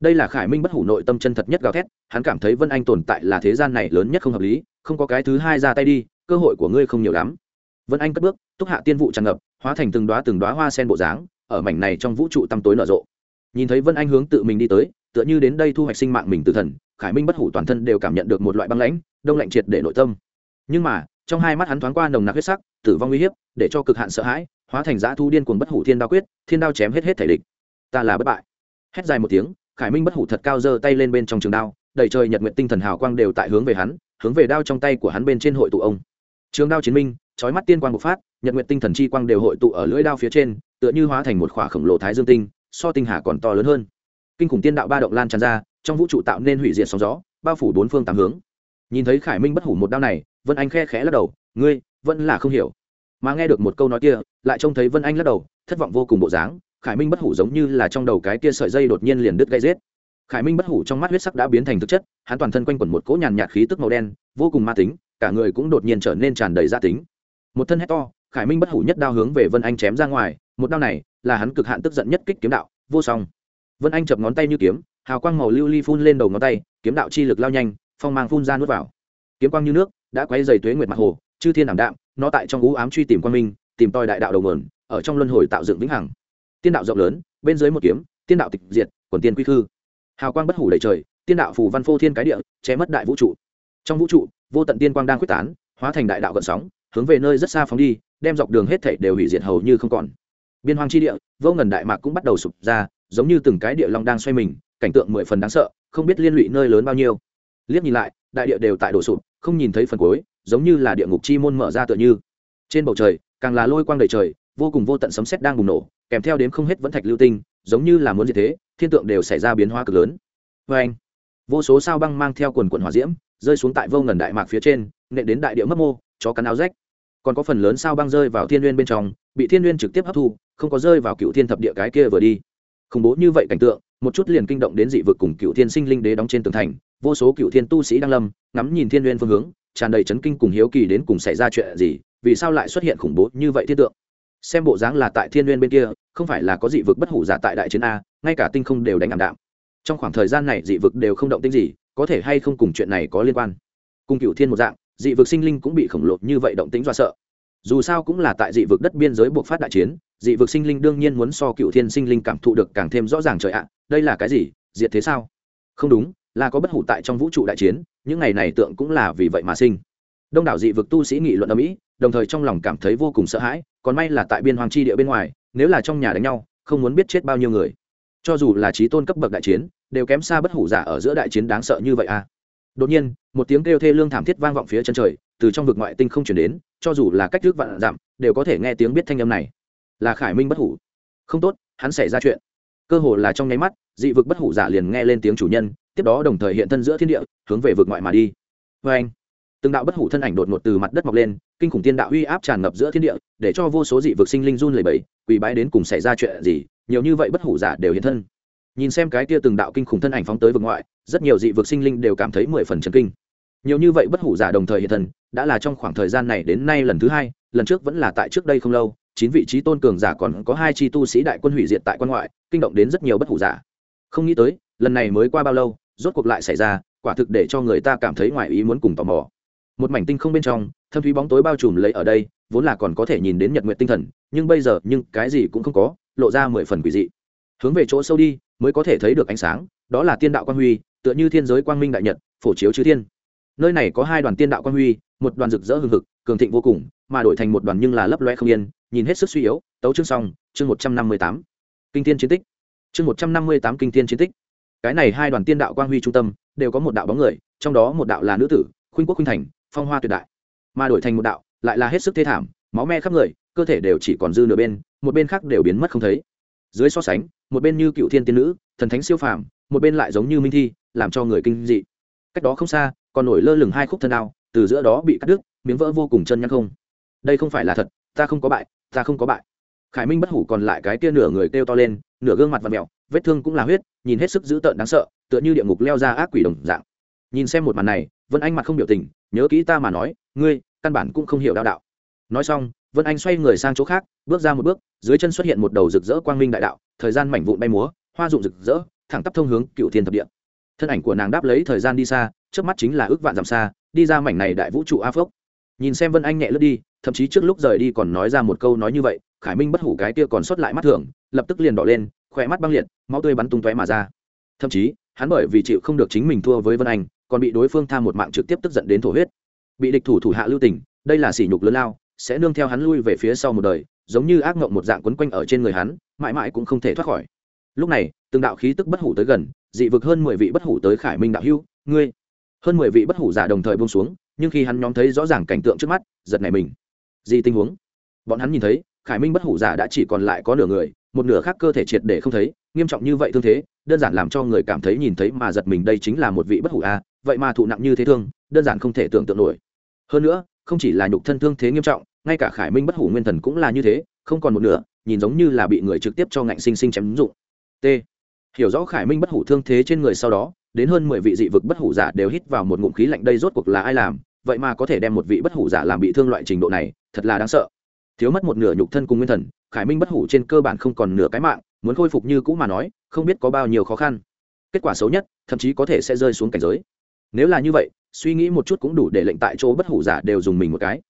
Đây là khải minh bất hủ nội tâm chân thật nhất gào thét, hắn cảm thấy vân anh tồn tại là thế gian này lớn nhất không hợp lý, không có cái thứ hai ra tay đi, cơ hội của ngươi không nhiều lắm. Vân anh cất bước, túc hạ tiên vụ tràn ngập, hóa thành từng đoá từng đoá hoa sen bộ dáng, ở mảnh này trong vũ trụ tăm tối nở rộ. Nhìn thấy vân anh hướng tự mình đi tới, tựa như đến đây thu hoạch sinh mạng mình từ thần, khải minh bất hủ toàn thân đều cảm nhận được một loại băng lãnh, đông lạnh triệt để nội tâm. Nhưng mà trong hai mắt hắn thoáng qua nồng nặc huyết sắc, tử vong uy hiếp, để cho cực hạn sợ hãi, hóa thành dã thu điên cuồng bất hủ thiên đao quyết, thiên đao chém hết hết thể địch. Ta là bất bại. Hét dài một tiếng, khải minh bất hủ thật cao giơ tay lên bên trong trường đao, đầy trời nhật nguyện tinh thần hào quang đều tại hướng về hắn, hướng về đao trong tay của hắn bên trên hội tụ ông. Trường đao chiến minh, chói mắt tiên quang bộc phát, nhật nguyện tinh thần chi quang đều hội tụ ở lưỡi đao phía trên, tựa như hóa thành một khỏa khổng lồ thái dương tinh, so tinh hà còn to lớn hơn. Kinh khủng tiên đạo ba động lan tràn ra, trong vũ trụ tạo nên hủy diệt sóng gió, bao phủ bốn phương tám hướng nhìn thấy khải minh bất hủ một đao này, vân anh khe khẽ lắc đầu, ngươi, vẫn là không hiểu. Mà nghe được một câu nói kia, lại trông thấy vân anh lắc đầu, thất vọng vô cùng bộ dáng, khải minh bất hủ giống như là trong đầu cái kia sợi dây đột nhiên liền đứt gây rết. Khải minh bất hủ trong mắt huyết sắc đã biến thành thực chất, hắn toàn thân quanh quẩn một cỗ nhàn nhạt khí tức màu đen, vô cùng ma tính, cả người cũng đột nhiên trở nên tràn đầy gia tính. Một thân hét to, khải minh bất hủ nhất đao hướng về vân anh chém ra ngoài, một đao này là hắn cực hạn tức giận nhất kích kiếm đạo, vô song. Vân anh chập ngón tay như kiếm, hào quang màu lưu ly phun lên đầu ngón tay, kiếm đạo chi lực lao nhanh phong mang phun ra nuốt vào. Kiếm quang như nước, đã quay dày tuế nguyệt mặt hồ, chư thiên ảm đạm, nó tại trong ú ám truy tìm quang minh, tìm toi đại đạo đầu nguồn, ở trong luân hồi tạo dựng vĩnh hằng. Tiên đạo rộng lớn, bên dưới một kiếm, tiên đạo tịch diệt, quần tiên quy khư. Hào quang bất hủ đầy trời, tiên đạo phù văn phô thiên cái địa, che mất đại vũ trụ. Trong vũ trụ, vô tận tiên quang đang quyết tán, hóa thành đại đạo gợn sóng, hướng về nơi rất xa phóng đi, đem dọc đường hết thảy đều hủy diệt hầu như không còn. Biên hoang chi địa, vô ngần đại mạc cũng bắt đầu sụp ra, giống như từng cái địa long đang xoay mình, cảnh tượng mười phần đáng sợ, không biết liên lụy nơi lớn bao nhiêu liếc nhìn lại, đại địa đều tại đổ sụp, không nhìn thấy phần cuối, giống như là địa ngục chi môn mở ra tựa như. Trên bầu trời, càng là lôi quang đầy trời, vô cùng vô tận sấm sét đang bùng nổ, kèm theo đến không hết vẫn thạch lưu tinh, giống như là muốn gì thế, thiên tượng đều xảy ra biến hóa cực lớn. Vê anh, vô số sao băng mang theo quần quần hỏa diễm, rơi xuống tại vô ngần đại mạc phía trên, nện đến đại địa mất mô, chó cắn áo rách. Còn có phần lớn sao băng rơi vào thiên nguyên bên trong, bị thiên nguyên trực tiếp hấp thu, không có rơi vào cựu thiên thập địa cái kia vừa đi. Khủng bố như vậy cảnh tượng, một chút liền kinh động đến dị vực cùng cựu thiên sinh linh đế đóng trên tường thành vô số cựu thiên tu sĩ đang lâm, ngắm nhìn thiên nguyên phương hướng, tràn đầy chấn kinh cùng hiếu kỳ đến cùng xảy ra chuyện gì, vì sao lại xuất hiện khủng bố như vậy thiết tượng? Xem bộ dáng là tại thiên nguyên bên kia, không phải là có dị vực bất hủ giả tại đại chiến a, ngay cả tinh không đều đánh ảm đạm. Trong khoảng thời gian này dị vực đều không động tinh gì, có thể hay không cùng chuyện này có liên quan? Cùng cựu thiên một dạng, dị vực sinh linh cũng bị khổng lồ như vậy động tính do sợ. Dù sao cũng là tại dị vực đất biên giới buộc phát đại chiến, dị vực sinh linh đương nhiên muốn so cựu thiên sinh linh cảm thụ được càng thêm rõ ràng trời ạ, đây là cái gì, diệt thế sao? Không đúng là có bất hủ tại trong vũ trụ đại chiến, những ngày này tượng cũng là vì vậy mà sinh. Đông đảo dị vực tu sĩ nghị luận ở mỹ, đồng thời trong lòng cảm thấy vô cùng sợ hãi, còn may là tại biên hoàng chi địa bên ngoài, nếu là trong nhà đánh nhau, không muốn biết chết bao nhiêu người. Cho dù là trí tôn cấp bậc đại chiến, đều kém xa bất hủ giả ở giữa đại chiến đáng sợ như vậy à. Đột nhiên, một tiếng kêu thê lương thảm thiết vang vọng phía chân trời, từ trong vực ngoại tinh không chuyển đến, cho dù là cách thức vạn dặm đều có thể nghe tiếng biết thanh âm này. Là khải minh bất hủ. Không tốt, hắn xảy ra chuyện. Cơ hồ là trong nháy mắt, dị vực bất hủ giả liền nghe lên tiếng chủ nhân tiếp đó đồng thời hiện thân giữa thiên địa, hướng về vực ngoại mà đi. Vê anh, từng đạo bất hủ thân ảnh đột ngột từ mặt đất mọc lên, kinh khủng tiên đạo uy áp tràn ngập giữa thiên địa, để cho vô số dị vực sinh linh run lẩy bẩy, quỳ bái đến cùng xảy ra chuyện gì, nhiều như vậy bất hủ giả đều hiện thân. Nhìn xem cái kia từng đạo kinh khủng thân ảnh phóng tới vực ngoại, rất nhiều dị vực sinh linh đều cảm thấy mười phần chấn kinh. Nhiều như vậy bất hủ giả đồng thời hiện thân, đã là trong khoảng thời gian này đến nay lần thứ hai, lần trước vẫn là tại trước đây không lâu, chín vị trí tôn cường giả còn có hai chi tu sĩ đại quân hủy diệt tại quan ngoại, kinh động đến rất nhiều bất hủ giả. Không nghĩ tới, lần này mới qua bao lâu rốt cuộc lại xảy ra, quả thực để cho người ta cảm thấy ngoài ý muốn cùng tò mò. Một mảnh tinh không bên trong, thâm thúy bóng tối bao trùm lấy ở đây, vốn là còn có thể nhìn đến nhật nguyện tinh thần, nhưng bây giờ, nhưng cái gì cũng không có, lộ ra mười phần quỷ dị. Hướng về chỗ sâu đi, mới có thể thấy được ánh sáng, đó là tiên đạo quang huy, tựa như thiên giới quang minh đại nhật, phổ chiếu chư thiên. Nơi này có hai đoàn tiên đạo quang huy, một đoàn rực rỡ hừng hực, cường thịnh vô cùng, mà đổi thành một đoàn nhưng là lấp loe không yên, nhìn hết sức suy yếu, tấu chương xong, chương một trăm năm mươi tám. Kinh thiên chiến tích. Chương một trăm năm mươi tám kinh thiên chiến tích cái này hai đoàn tiên đạo quang huy trung tâm, đều có một đạo bóng người, trong đó một đạo là nữ tử, khuynh quốc khuynh thành, phong hoa tuyệt đại. Mà đổi thành một đạo, lại là hết sức thê thảm, máu me khắp người, cơ thể đều chỉ còn dư nửa bên, một bên khác đều biến mất không thấy. Dưới so sánh, một bên như cựu thiên tiên nữ, thần thánh siêu phàm, một bên lại giống như minh thi, làm cho người kinh dị. Cách đó không xa, còn nổi lơ lửng hai khúc thân đao, từ giữa đó bị cắt đứt, miếng vỡ vô cùng chân nhăn không. Đây không phải là thật, ta không có bại, ta không có bại. Khải minh bất hủ còn lại cái kia nửa người kêu to lên, nửa gương mặt và mẹo vết thương cũng là huyết, nhìn hết sức dữ tợn đáng sợ, tựa như địa ngục leo ra ác quỷ đồng dạng. Nhìn xem một màn này, vân anh mặt không biểu tình, nhớ kỹ ta mà nói, ngươi, căn bản cũng không hiểu đạo đạo. Nói xong, vân anh xoay người sang chỗ khác, bước ra một bước, dưới chân xuất hiện một đầu rực rỡ quang minh đại đạo, thời gian mảnh vụn bay múa, hoa dụng rực rỡ, thẳng tắp thông hướng cựu thiên thập địa. Thân ảnh của nàng đáp lấy thời gian đi xa, trước mắt chính là ước vạn dặm xa, đi ra mảnh này đại vũ trụ a phốc. Nhìn xem vân anh nhẹ lướt đi, thậm chí trước lúc rời đi còn nói ra một câu nói như vậy, khải minh bất hủ cái kia còn sót lại mắt thường, lập tức liền đỏ lên khỏe mắt băng liệt, máu tươi bắn tung tóe mà ra. Thậm chí, hắn bởi vì chịu không được chính mình thua với vân anh, còn bị đối phương tha một mạng trực tiếp tức giận đến thổ huyết. Bị địch thủ thủ hạ lưu tình, đây là sỉ nhục lớn lao, sẽ nương theo hắn lui về phía sau một đời, giống như ác mộng một dạng quấn quanh ở trên người hắn, mãi mãi cũng không thể thoát khỏi. Lúc này, từng đạo khí tức bất hủ tới gần, dị vực hơn mười vị bất hủ tới khải minh đạo hưu ngươi. Hơn mười vị bất hủ giả đồng thời buông xuống, nhưng khi hắn nhóm thấy rõ ràng cảnh tượng trước mắt, giật này mình. Gì tình huống? Bọn hắn nhìn thấy, khải minh bất hủ giả đã chỉ còn lại có nửa người một nửa khác cơ thể triệt để không thấy, nghiêm trọng như vậy thương thế, đơn giản làm cho người cảm thấy nhìn thấy mà giật mình đây chính là một vị bất hủ a, vậy mà thụ nặng như thế thương, đơn giản không thể tưởng tượng nổi. Hơn nữa, không chỉ là nhục thân thương thế nghiêm trọng, ngay cả khải minh bất hủ nguyên thần cũng là như thế, không còn một nửa, nhìn giống như là bị người trực tiếp cho ngạnh sinh sinh chém dụng. T. Hiểu rõ khải minh bất hủ thương thế trên người sau đó, đến hơn mười vị dị vực bất hủ giả đều hít vào một ngụm khí lạnh đây rốt cuộc là ai làm, vậy mà có thể đem một vị bất hủ giả làm bị thương loại trình độ này, thật là đáng sợ. Thiếu mất một nửa nhục thân cùng nguyên thần khải minh bất hủ trên cơ bản không còn nửa cái mạng, muốn khôi phục như cũ mà nói, không biết có bao nhiêu khó khăn. Kết quả xấu nhất, thậm chí có thể sẽ rơi xuống cảnh giới. Nếu là như vậy, suy nghĩ một chút cũng đủ để lệnh tại chỗ bất hủ giả đều dùng mình một cái.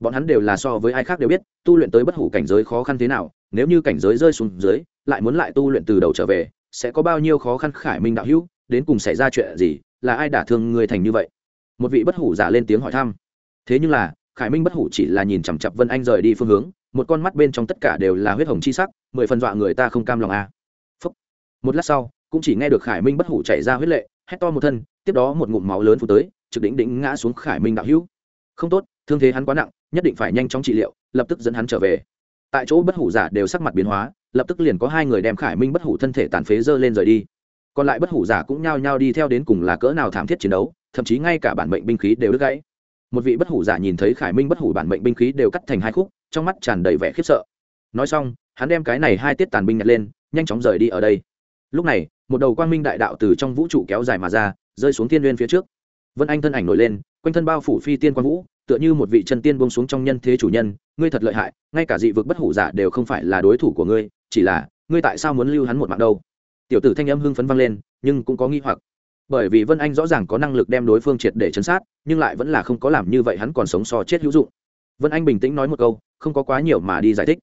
Bọn hắn đều là so với ai khác đều biết, tu luyện tới bất hủ cảnh giới khó khăn thế nào, nếu như cảnh giới rơi xuống dưới, lại muốn lại tu luyện từ đầu trở về, sẽ có bao nhiêu khó khăn khải minh đạo hữu, đến cùng xảy ra chuyện gì, là ai đả thương người thành như vậy? Một vị bất hủ giả lên tiếng hỏi thăm. Thế nhưng là, khải minh bất hủ chỉ là nhìn chằm chặp vân anh rời đi phương hướng một con mắt bên trong tất cả đều là huyết hồng chi sắc, mười phần dọa người ta không cam lòng a à. Phúc. một lát sau, cũng chỉ nghe được khải minh bất hủ chảy ra huyết lệ, hét to một thân, tiếp đó một ngụm máu lớn phụ tới, trực đỉnh đỉnh ngã xuống khải minh đạo hữu không tốt, thương thế hắn quá nặng, nhất định phải nhanh chóng trị liệu, lập tức dẫn hắn trở về tại chỗ bất hủ giả đều sắc mặt biến hóa, lập tức liền có hai người đem khải minh bất hủ thân thể tàn phế dơ lên rời đi còn lại bất hủ giả cũng nhao nhao đi theo đến cùng là cỡ nào thảm thiết chiến đấu, thậm chí ngay cả bản mệnh binh khí đều đứt gãy một vị bất hủ giả nhìn thấy khải minh bất hủ bản mệnh binh khí đều cắt thành hai khúc, trong mắt tràn đầy vẻ khiếp sợ. Nói xong, hắn đem cái này hai tiết tàn binh nhặt lên, nhanh chóng rời đi ở đây. Lúc này, một đầu quang minh đại đạo từ trong vũ trụ kéo dài mà ra, rơi xuống thiên n phía trước. Vân anh thân ảnh nổi lên, quanh thân bao phủ phi tiên quang vũ, tựa như một vị chân tiên buông xuống trong nhân thế chủ nhân, ngươi thật lợi hại, ngay cả dị vực bất hủ giả đều không phải là đối thủ của ngươi, chỉ là, ngươi tại sao muốn lưu hắn một mạng đâu? Tiểu tử thanh âm hưng phấn vang lên, nhưng cũng có nghi hoặc bởi vì vân anh rõ ràng có năng lực đem đối phương triệt để chấn sát, nhưng lại vẫn là không có làm như vậy hắn còn sống so chết hữu dụng. Vân anh bình tĩnh nói một câu, không có quá nhiều mà đi giải thích.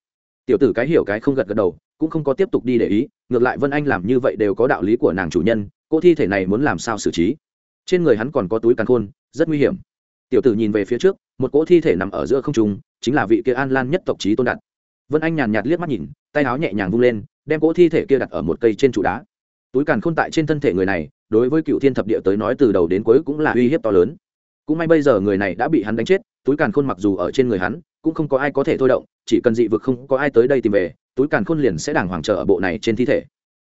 Tiểu tử cái hiểu cái không gật gật đầu, cũng không có tiếp tục đi để ý, ngược lại vân anh làm như vậy đều có đạo lý của nàng chủ nhân, cô thi thể này muốn làm sao xử trí? Trên người hắn còn có túi càn khôn, rất nguy hiểm. Tiểu tử nhìn về phía trước, một cỗ thi thể nằm ở giữa không trung, chính là vị kia an lan nhất tộc trí tôn đặt. Vân anh nhàn nhạt liếc mắt nhìn, tay áo nhẹ nhàng vung lên, đem cỗ thi thể kia đặt ở một cây trên trụ đá. Túi càn khôn tại trên thân thể người này đối với cựu thiên thập địa tới nói từ đầu đến cuối cũng là uy hiếp to lớn. Cũng may bây giờ người này đã bị hắn đánh chết, túi càn khôn mặc dù ở trên người hắn, cũng không có ai có thể thôi động, chỉ cần dị vực không có ai tới đây tìm về, túi càn khôn liền sẽ đàng hoàng trở ở bộ này trên thi thể.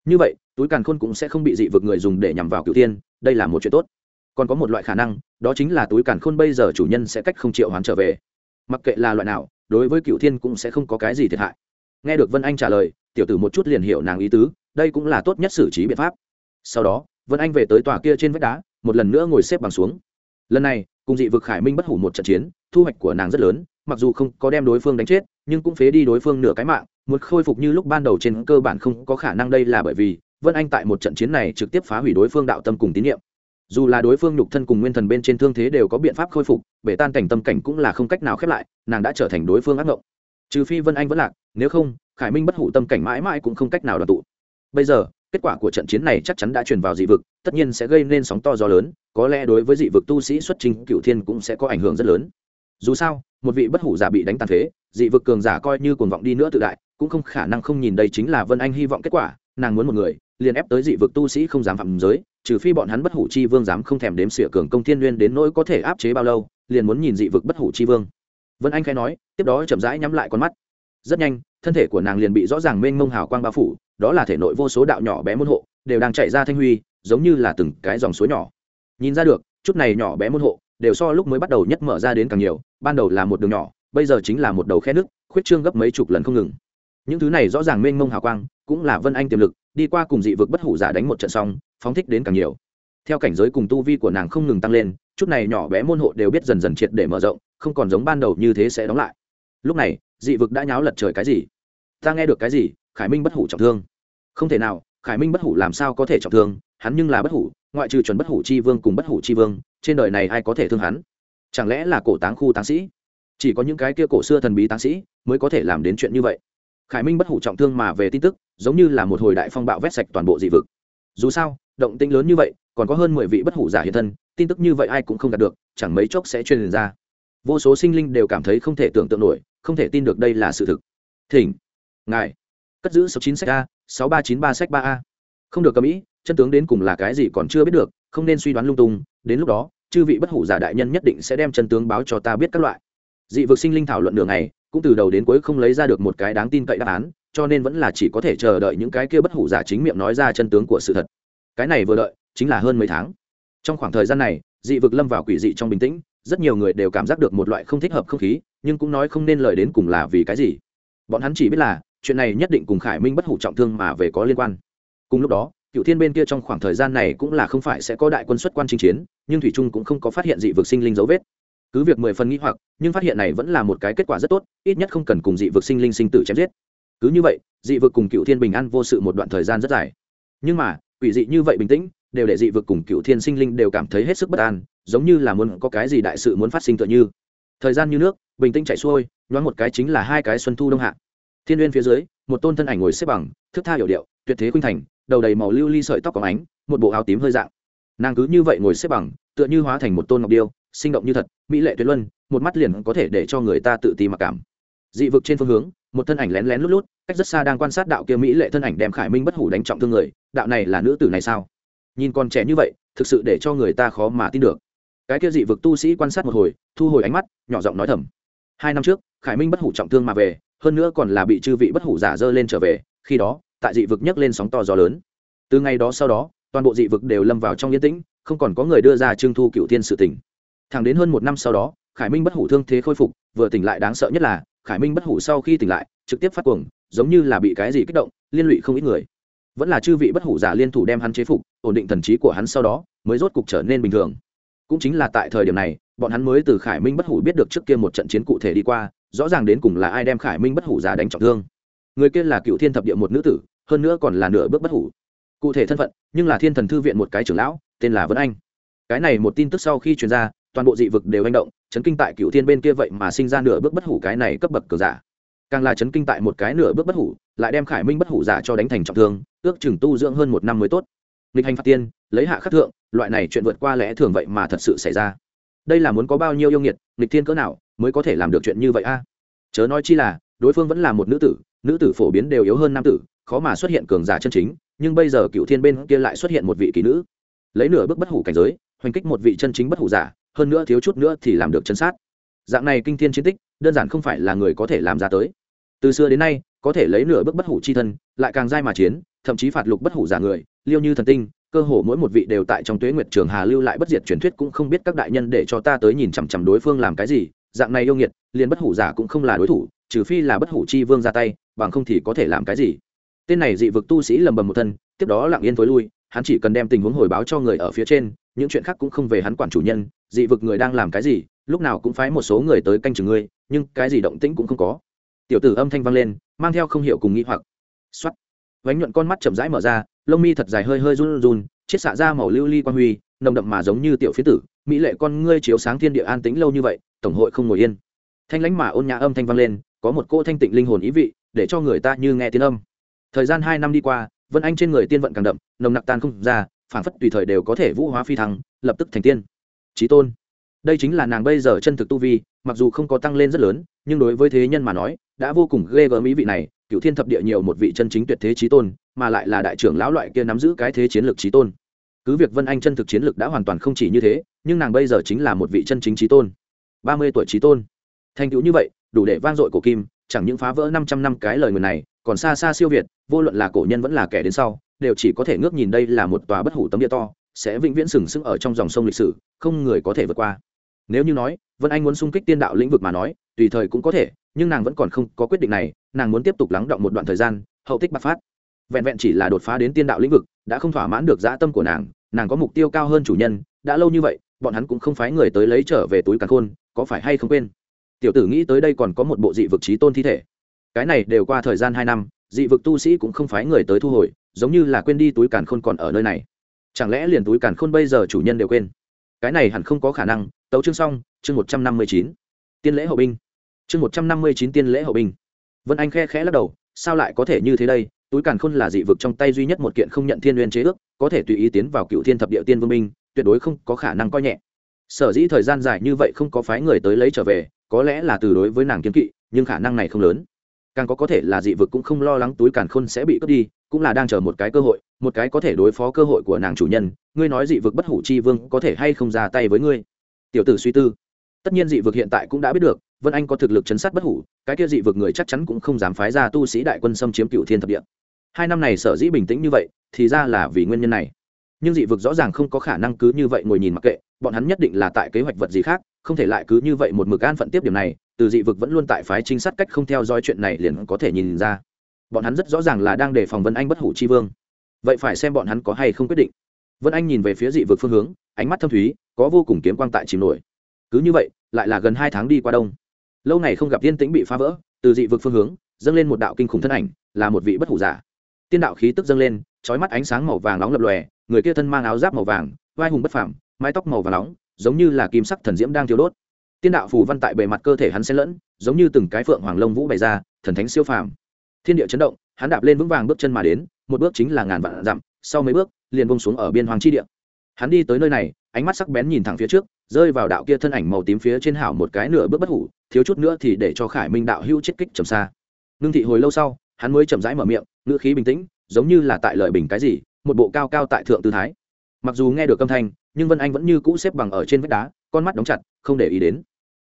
Như vậy, túi càn khôn cũng sẽ không bị dị vực người dùng để nhằm vào cựu thiên, đây là một chuyện tốt. Còn có một loại khả năng, đó chính là túi càn khôn bây giờ chủ nhân sẽ cách không triệu hoán trở về. Mặc kệ là loại nào, đối với cựu thiên cũng sẽ không có cái gì thiệt hại. Nghe được vân anh trả lời, tiểu tử một chút liền hiểu nàng ý tứ, đây cũng là tốt nhất xử trí biện pháp. Sau đó vân anh về tới tòa kia trên vách đá, một lần nữa ngồi xếp bằng xuống. Lần này, cùng dị vực khải minh bất hủ một trận chiến, thu hoạch của nàng rất lớn, mặc dù không có đem đối phương đánh chết, nhưng cũng phế đi đối phương nửa cái mạng, muốn khôi phục như lúc ban đầu trên cơ bản không có khả năng đây là bởi vì vân anh tại một trận chiến này trực tiếp phá hủy đối phương đạo tâm cùng tín nhiệm. Dù là đối phương nhục thân cùng nguyên thần bên trên thương thế đều có biện pháp khôi phục, bể tan cảnh tâm cảnh cũng là không cách nào khép lại, nàng đã trở thành đối phương ác ngộng. Trừ phi vân anh vẫn lạc, nếu không, khải minh bất hủ tâm cảnh mãi mãi cũng không cách nào đoàn tụ. Bây giờ kết quả của trận chiến này chắc chắn đã truyền vào dị vực, tất nhiên sẽ gây nên sóng to gió lớn, có lẽ đối với dị vực tu sĩ xuất trình cựu thiên cũng sẽ có ảnh hưởng rất lớn. Dù sao, một vị bất hủ giả bị đánh tàn phế, dị vực cường giả coi như cuồng vọng đi nữa tự đại, cũng không khả năng không nhìn đây chính là vân anh hy vọng kết quả, nàng muốn một người, liền ép tới dị vực tu sĩ không dám phạm giới, trừ phi bọn hắn bất hủ chi vương dám không thèm đếm xỉa cường công thiên nguyên đến nỗi có thể áp chế bao lâu, liền muốn nhìn dị vực bất hủ chi vương. Vân anh khai nói, tiếp đó chậm rãi nhắm lại con mắt. Rất nhanh, thân thể của nàng liền bị rõ ràng mênh mông hào quang bao phủ đó là thể nội vô số đạo nhỏ bé môn hộ, đều đang chạy ra thanh huy, giống như là từng cái dòng suối nhỏ. Nhìn ra được, chút này nhỏ bé môn hộ, đều so lúc mới bắt đầu nhất mở ra đến càng nhiều, ban đầu là một đường nhỏ, bây giờ chính là một đầu khe nước, khuyết trương gấp mấy chục lần không ngừng. Những thứ này rõ ràng mênh mông hào quang, cũng là vân anh tiềm lực, đi qua cùng dị vực bất hủ giả đánh một trận xong, phóng thích đến càng nhiều. Theo cảnh giới cùng tu vi của nàng không ngừng tăng lên, chút này nhỏ bé môn hộ đều biết dần dần triệt để mở rộng, không còn giống ban đầu như thế sẽ đóng lại. Lúc này, dị vực đã nháo lật trời cái gì? Ta nghe được cái gì? Khải minh bất hủ trọng thương. Không thể nào, khải minh bất hủ làm sao có thể trọng thương, hắn nhưng là bất hủ, ngoại trừ chuẩn bất hủ chi vương cùng bất hủ chi vương, trên đời này ai có thể thương hắn? Chẳng lẽ là cổ táng khu táng sĩ? Chỉ có những cái kia cổ xưa thần bí táng sĩ mới có thể làm đến chuyện như vậy. Khải minh bất hủ trọng thương mà về tin tức, giống như là một hồi đại phong bạo vét sạch toàn bộ dị vực. Dù sao, động tĩnh lớn như vậy, còn có hơn mười vị bất hủ giả hiện thân, tin tức như vậy ai cũng không đạt được, chẳng mấy chốc sẽ truyền ra. Vô số sinh linh đều cảm thấy không thể tưởng tượng nổi, không thể tin được đây là sự thực. Thỉnh, ngài cất giữ sáu chín sách a, sáu ba chín ba sách ba a. Không được cầm ý, chân tướng đến cùng là cái gì còn chưa biết được, không nên suy đoán lung tung, đến lúc đó, chư vị bất hủ giả đại nhân nhất định sẽ đem chân tướng báo cho ta biết các loại. Dị vực sinh linh thảo luận đường này cũng từ đầu đến cuối không lấy ra được một cái đáng tin cậy đáp án, cho nên vẫn là chỉ có thể chờ đợi những cái kia bất hủ giả chính miệng nói ra chân tướng của sự thật. Cái này vừa đợi, chính là hơn mấy tháng. Trong khoảng thời gian này, dị vực lâm vào quỷ dị trong bình tĩnh, rất nhiều người đều cảm giác được một loại không thích hợp không khí, nhưng cũng nói không nên lời đến cùng là vì cái gì. Bọn hắn chỉ biết là chuyện này nhất định cùng khải minh bất hủ trọng thương mà về có liên quan. Cùng lúc đó cựu thiên bên kia trong khoảng thời gian này cũng là không phải sẽ có đại quân xuất quan chinh chiến, nhưng thủy trung cũng không có phát hiện dị vực sinh linh dấu vết. Cứ việc mười phần nghĩ hoặc, nhưng phát hiện này vẫn là một cái kết quả rất tốt, ít nhất không cần cùng dị vực sinh linh sinh tử chém giết. Cứ như vậy, dị vực cùng cựu thiên bình an vô sự một đoạn thời gian rất dài. Nhưng mà, quỷ dị như vậy bình tĩnh, đều để dị vực cùng cựu thiên sinh linh đều cảm thấy hết sức bất an, giống như là muốn có cái gì đại sự muốn phát sinh tựa như. Thời gian như nước, bình tĩnh chạy xuôi, nhoáng một cái chính là hai cái xuân thu đông hạ thiên uyên phía dưới, một tôn thân ảnh ngồi xếp bằng, thức tha hiểu điệu, tuyệt thế khuynh thành, đầu đầy màu lưu ly sợi tóc có ánh, một bộ áo tím hơi dạng. Nàng cứ như vậy ngồi xếp bằng, tựa như hóa thành một tôn ngọc điêu, sinh động như thật, mỹ lệ tuyệt luân, một mắt liền có thể để cho người ta tự ti mặc cảm. Dị vực trên phương hướng, một thân ảnh lén lén lút lút, cách rất xa đang quan sát đạo kia mỹ lệ thân ảnh đem khải minh bất hủ đánh trọng thương người, đạo này là nữ tử này sao? Nhìn con trẻ như vậy, thực sự để cho người ta khó mà tin được. Cái kia dị vực tu sĩ quan sát một hồi, thu hồi ánh mắt, nhỏ giọng nói thầm. Hai năm trước, khải minh bất hủ trọng thương mà về hơn nữa còn là bị chư vị bất hủ giả dơ lên trở về, khi đó, tại dị vực nhấc lên sóng to gió lớn. Từ ngày đó sau đó, toàn bộ dị vực đều lâm vào trong yên tĩnh, không còn có người đưa ra trương thu cựu thiên sự tỉnh thẳng đến hơn một năm sau đó, khải minh bất hủ thương thế khôi phục, vừa tỉnh lại đáng sợ nhất là, khải minh bất hủ sau khi tỉnh lại, trực tiếp phát cuồng, giống như là bị cái gì kích động, liên lụy không ít người. Vẫn là chư vị bất hủ giả liên thủ đem hắn chế phục, ổn định thần trí của hắn sau đó, mới rốt cục trở nên bình thường. Cũng chính là tại thời điểm này, bọn hắn mới từ khải minh bất hủ biết được trước kia một trận chiến cụ thể đi qua rõ ràng đến cùng là ai đem khải minh bất hủ giả đánh trọng thương. Người kia là cựu thiên thập địa một nữ tử, hơn nữa còn là nửa bước bất hủ. Cụ thể thân phận, nhưng là thiên thần thư viện một cái trưởng lão, tên là vân anh. Cái này một tin tức sau khi truyền ra, toàn bộ dị vực đều anh động, chấn kinh tại cựu thiên bên kia vậy mà sinh ra nửa bước bất hủ cái này cấp bậc cờ giả. Càng là chấn kinh tại một cái nửa bước bất hủ, lại đem khải minh bất hủ giả cho đánh thành trọng thương, ước chừng tu dưỡng hơn một năm mới tốt. Nghịch hành phạt tiên, lấy hạ khắc thượng, loại này chuyện vượt qua lẽ thường vậy mà thật sự xảy ra. Đây là muốn có bao nhiêu yêu nghiệt, nghịch thiên cỡ nào mới có thể làm được chuyện như vậy a? Chớ nói chi là, đối phương vẫn là một nữ tử nữ tử phổ biến đều yếu hơn nam tử, khó mà xuất hiện cường giả chân chính, nhưng bây giờ cựu thiên bên kia lại xuất hiện một vị kỳ nữ. Lấy nửa bước bất hủ cảnh giới, hoành kích một vị chân chính bất hủ giả, hơn nữa thiếu chút nữa thì làm được chân sát. Dạng này kinh thiên chiến tích, đơn giản không phải là người có thể làm ra tới. Từ xưa đến nay, có thể lấy nửa bước bất hủ chi thân, lại càng dai mà chiến, thậm chí phạt lục bất hủ giả người, liêu như thần tinh, cơ hồ mỗi một vị đều tại trong tuế nguyệt trường hà lưu lại bất diệt truyền thuyết cũng không biết các đại nhân để cho ta tới nhìn chằm chằm đối phương làm cái gì dạng này yêu nghiệt, liền bất hủ giả cũng không là đối thủ, trừ phi là bất hủ chi vương ra tay, bằng không thì có thể làm cái gì. Tên này dị vực tu sĩ lầm bầm một thân, tiếp đó lặng yên t lui, hắn chỉ cần đem tình huống hồi báo cho người ở phía trên, những chuyện khác cũng không về hắn quản chủ nhân, dị vực người đang làm cái gì, lúc nào cũng phái một số người tới canh chừng ngươi, nhưng cái gì động tĩnh cũng không có. Tiểu tử âm thanh vang lên, mang theo không hiểu cùng nghĩ hoặc. X o á t vánh nhuận con mắt chậm rãi mở ra, lông mi thật dài hơi hơi run run, chiết xạ ra màu lưu ly li quan huy, nồng đậm mà giống như tiểu phía tử, mỹ lệ con ngươi chiếu sáng thiên địa an tĩnh lâu như vậy tổng hội không ngồi yên. Thanh lãnh mà ôn nhã âm thanh vang lên, có một cô thanh tịnh linh hồn ý vị, để cho người ta như nghe tiếng âm. Thời gian hai năm đi qua, vân anh trên người tiên vận càng đậm, nồng nặc tan không ra phản phất tùy thời đều có thể vũ hóa phi thăng, lập tức thành tiên. Trí tôn, đây chính là nàng bây giờ chân thực tu vi, mặc dù không có tăng lên rất lớn, nhưng đối với thế nhân mà nói, đã vô cùng ghê gớm ý vị này cựu thiên thập địa nhiều một vị chân chính tuyệt thế trí tôn, mà lại là đại trưởng lão loại kia nắm giữ cái thế chiến lược trí tôn. Cứ việc vân anh chân thực chiến lược đã hoàn toàn không chỉ như thế, nhưng nàng bây giờ chính là một vị chân chính trí tôn ba mươi tuổi trí tôn. Thành tựu như vậy, đủ để vang dội cổ kim, chẳng những phá vỡ năm trăm năm cái lời người này, còn xa xa siêu việt, vô luận là cổ nhân vẫn là kẻ đến sau, đều chỉ có thể ngước nhìn đây là một tòa bất hủ tấm địa to, sẽ vĩnh viễn sừng sững ở trong dòng sông lịch sử, không người có thể vượt qua. Nếu như nói, vân anh muốn sung kích tiên đạo lĩnh vực mà nói, tùy thời cũng có thể, nhưng nàng vẫn còn không có quyết định này, nàng muốn tiếp tục lắng động một đoạn thời gian, hậu tích bạc phát. Vẹn vẹn chỉ là đột phá đến tiên đạo lĩnh vực, đã không thỏa mãn được dã tâm của nàng nàng có mục tiêu cao hơn chủ nhân, đã lâu như vậy, bọn hắn cũng không phái người tới lấy trở về túi càn khôn có phải hay không quên? Tiểu tử nghĩ tới đây còn có một bộ dị vực trí tôn thi thể. Cái này đều qua thời gian hai năm, dị vực tu sĩ cũng không phái người tới thu hồi, giống như là quên đi túi càn khôn còn ở nơi này. Chẳng lẽ liền túi càn khôn bây giờ chủ nhân đều quên? Cái này hẳn không có khả năng, tấu chương xong, chương một trăm năm mươi chín. Tiên lễ hậu binh. Chương một trăm năm mươi chín tiên lễ hậu binh. Vân anh khe khẽ lắc đầu, sao lại có thể như thế đây? Túi càn khôn là dị vực trong tay duy nhất một kiện không nhận thiên n chế ước, có thể tùy ý tiến vào cựu thiên thập địa tiên vương minh tuyệt đối không có khả năng coi nhẹ sở dĩ thời gian dài như vậy không có phái người tới lấy trở về, có lẽ là từ đối với nàng kiếm kỵ, nhưng khả năng này không lớn. Càng có có thể là dị vực cũng không lo lắng túi càn khôn sẽ bị cướp đi, cũng là đang chờ một cái cơ hội, một cái có thể đối phó cơ hội của nàng chủ nhân. Ngươi nói dị vực bất hủ chi vương có thể hay không ra tay với ngươi? Tiểu tử suy tư. Tất nhiên dị vực hiện tại cũng đã biết được, vân anh có thực lực chấn sát bất hủ, cái kia dị vực người chắc chắn cũng không dám phái ra tu sĩ đại quân xâm chiếm cựu thiên thập địa. Hai năm này sở dĩ bình tĩnh như vậy, thì ra là vì nguyên nhân này. Nhưng dị vực rõ ràng không có khả năng cứ như vậy ngồi nhìn mặc kệ bọn hắn nhất định là tại kế hoạch vật gì khác, không thể lại cứ như vậy một mực an phận tiếp điểm này, từ dị vực vẫn luôn tại phái trinh sát cách không theo dõi chuyện này liền có thể nhìn ra. Bọn hắn rất rõ ràng là đang đề phòng vân anh bất hủ chi vương. Vậy phải xem bọn hắn có hay không quyết định. Vân anh nhìn về phía dị vực phương hướng, ánh mắt thâm thúy, có vô cùng kiếm quang tại chìm nổi. Cứ như vậy, lại là gần hai tháng đi qua đông. Lâu ngày không gặp tiên tĩnh bị phá vỡ, từ dị vực phương hướng, dâng lên một đạo kinh khủng thân ảnh, là một vị bất hủ giả. Tiên đạo khí tức dâng lên trói mắt ánh sáng màu vàng nóng lập lòe, người kia thân mang áo giáp màu vàng, vai hùng bất phàm mái tóc màu và nóng, giống như là kim sắc thần diễm đang thiêu đốt. Tiên đạo phù văn tại bề mặt cơ thể hắn xen lẫn, giống như từng cái phượng hoàng lông vũ bày ra, thần thánh siêu phàm. Thiên địa chấn động, hắn đạp lên vững vàng bước chân mà đến, một bước chính là ngàn vạn dặm, sau mấy bước, liền bông xuống ở biên hoàng chi địa. Hắn đi tới nơi này, ánh mắt sắc bén nhìn thẳng phía trước, rơi vào đạo kia thân ảnh màu tím phía trên hảo một cái nửa bước bất hủ, thiếu chút nữa thì để cho khải minh đạo hưu chết kích trầm xa. Ngưng thị hồi lâu sau, hắn mới chậm rãi mở miệng, ngữ khí bình tĩnh, giống như là tại lợi bình cái gì, một bộ cao cao tại thượng tư thái. Mặc dù nghe được âm thanh nhưng vân anh vẫn như cũ xếp bằng ở trên vách đá, con mắt đóng chặt, không để ý đến.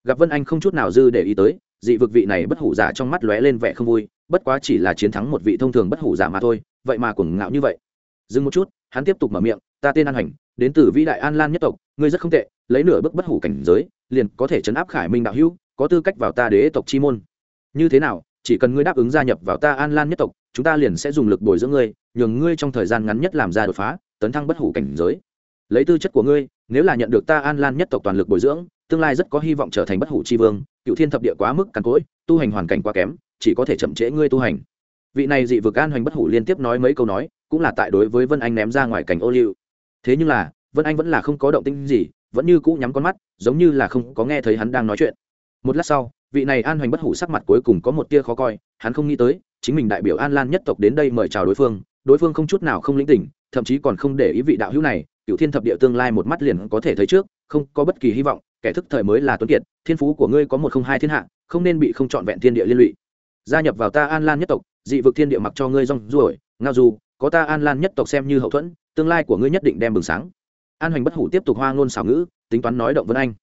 Gặp vân anh không chút nào dư để ý tới, dị vực vị này bất hủ giả trong mắt lóe lên vẻ không vui, bất quá chỉ là chiến thắng một vị thông thường bất hủ giả mà thôi, vậy mà cuồng ngạo như vậy. Dừng một chút, hắn tiếp tục mở miệng, ta tên an hành đến từ vĩ đại an lan nhất tộc, ngươi rất không tệ, lấy nửa bước bất hủ cảnh giới, liền có thể chấn áp khải minh đạo hữu, có tư cách vào ta đế tộc chi môn. Như thế nào, chỉ cần ngươi đáp ứng gia nhập vào ta an lan nhất tộc, chúng ta liền sẽ dùng lực bồi dưỡng ngươi, nhường ngươi trong thời gian ngắn nhất làm ra đột phá, tấn thăng bất hủ cảnh giới lấy tư chất của ngươi, nếu là nhận được ta an lan nhất tộc toàn lực bồi dưỡng, tương lai rất có hy vọng trở thành bất hủ c h i vương, cựu thiên thập địa quá mức càn cỗi, tu hành hoàn cảnh quá kém, chỉ có thể chậm trễ ngươi tu hành. Vị này dị vực an hoành bất hủ liên tiếp nói mấy câu nói, cũng là tại đối với vân anh ném ra ngoài cảnh ô liu. Thế nhưng là, vân anh vẫn là không có động tinh gì, vẫn như cũ nhắm con mắt, giống như là không có nghe thấy hắn đang nói chuyện. Một lát sau, vị này an hoành bất hủ sắc mặt cuối cùng có một tia khó coi, hắn không nghĩ tới, chính mình đại biểu an lan nhất tộc đến đây mời chào đối phương đối phương không chút nào không lĩnh tỉnh, thậm chí còn không để ý vị đạo hữu này cựu thiên thập địa tương lai một mắt liền có thể thấy trước, không có bất kỳ hy vọng, kẻ thức thời mới là tuấn kiệt, thiên phú của ngươi có một không hai thiên hạ, không nên bị không trọn vẹn thiên địa liên lụy. Gia nhập vào ta an lan nhất tộc, dị vực thiên địa mặc cho ngươi rong ruổi, ngao du, có ta an lan nhất tộc xem như hậu thuẫn, tương lai của ngươi nhất định đem bừng sáng. An hoành bất hủ tiếp tục hoa ngôn xảo ngữ, tính toán nói động vân anh.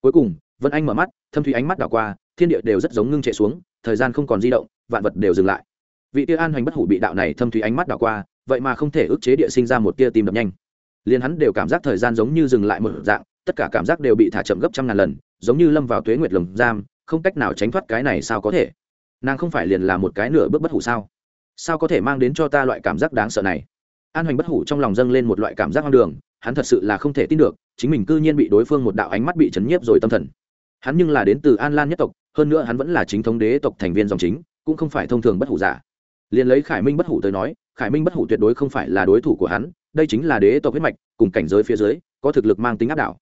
Cuối cùng, vân anh mở mắt, thâm thủy ánh mắt đảo qua, thiên địa đều rất giống ngưng chạy xuống, thời gian không còn di động, vạn vật đều dừng lại. Vị tia an hoành bất hủ bị đạo này thâm thủy ánh mắt đảo qua, vậy mà không thể ức chế địa sinh ra một tia tim đập nhanh liền hắn đều cảm giác thời gian giống như dừng lại một dạng, tất cả cảm giác đều bị thả chậm gấp trăm ngàn lần, giống như lâm vào tuế nguyệt lồng giam, không cách nào tránh thoát cái này sao có thể? Nàng không phải liền là một cái nửa bước bất hủ sao? Sao có thể mang đến cho ta loại cảm giác đáng sợ này? An hoành bất hủ trong lòng dâng lên một loại cảm giác hoang đường, hắn thật sự là không thể tin được, chính mình cư nhiên bị đối phương một đạo ánh mắt bị chấn nhiếp rồi tâm thần. Hắn nhưng là đến từ an lan nhất tộc, hơn nữa hắn vẫn là chính thống đế tộc thành viên dòng chính, cũng không phải thông thường bất hủ giả. Liền lấy khải minh bất hủ tới nói, khải minh bất hủ tuyệt đối không phải là đối thủ của hắn đây chính là đế tộc huyết mạch, cùng cảnh giới phía dưới, có thực lực mang tính áp đảo.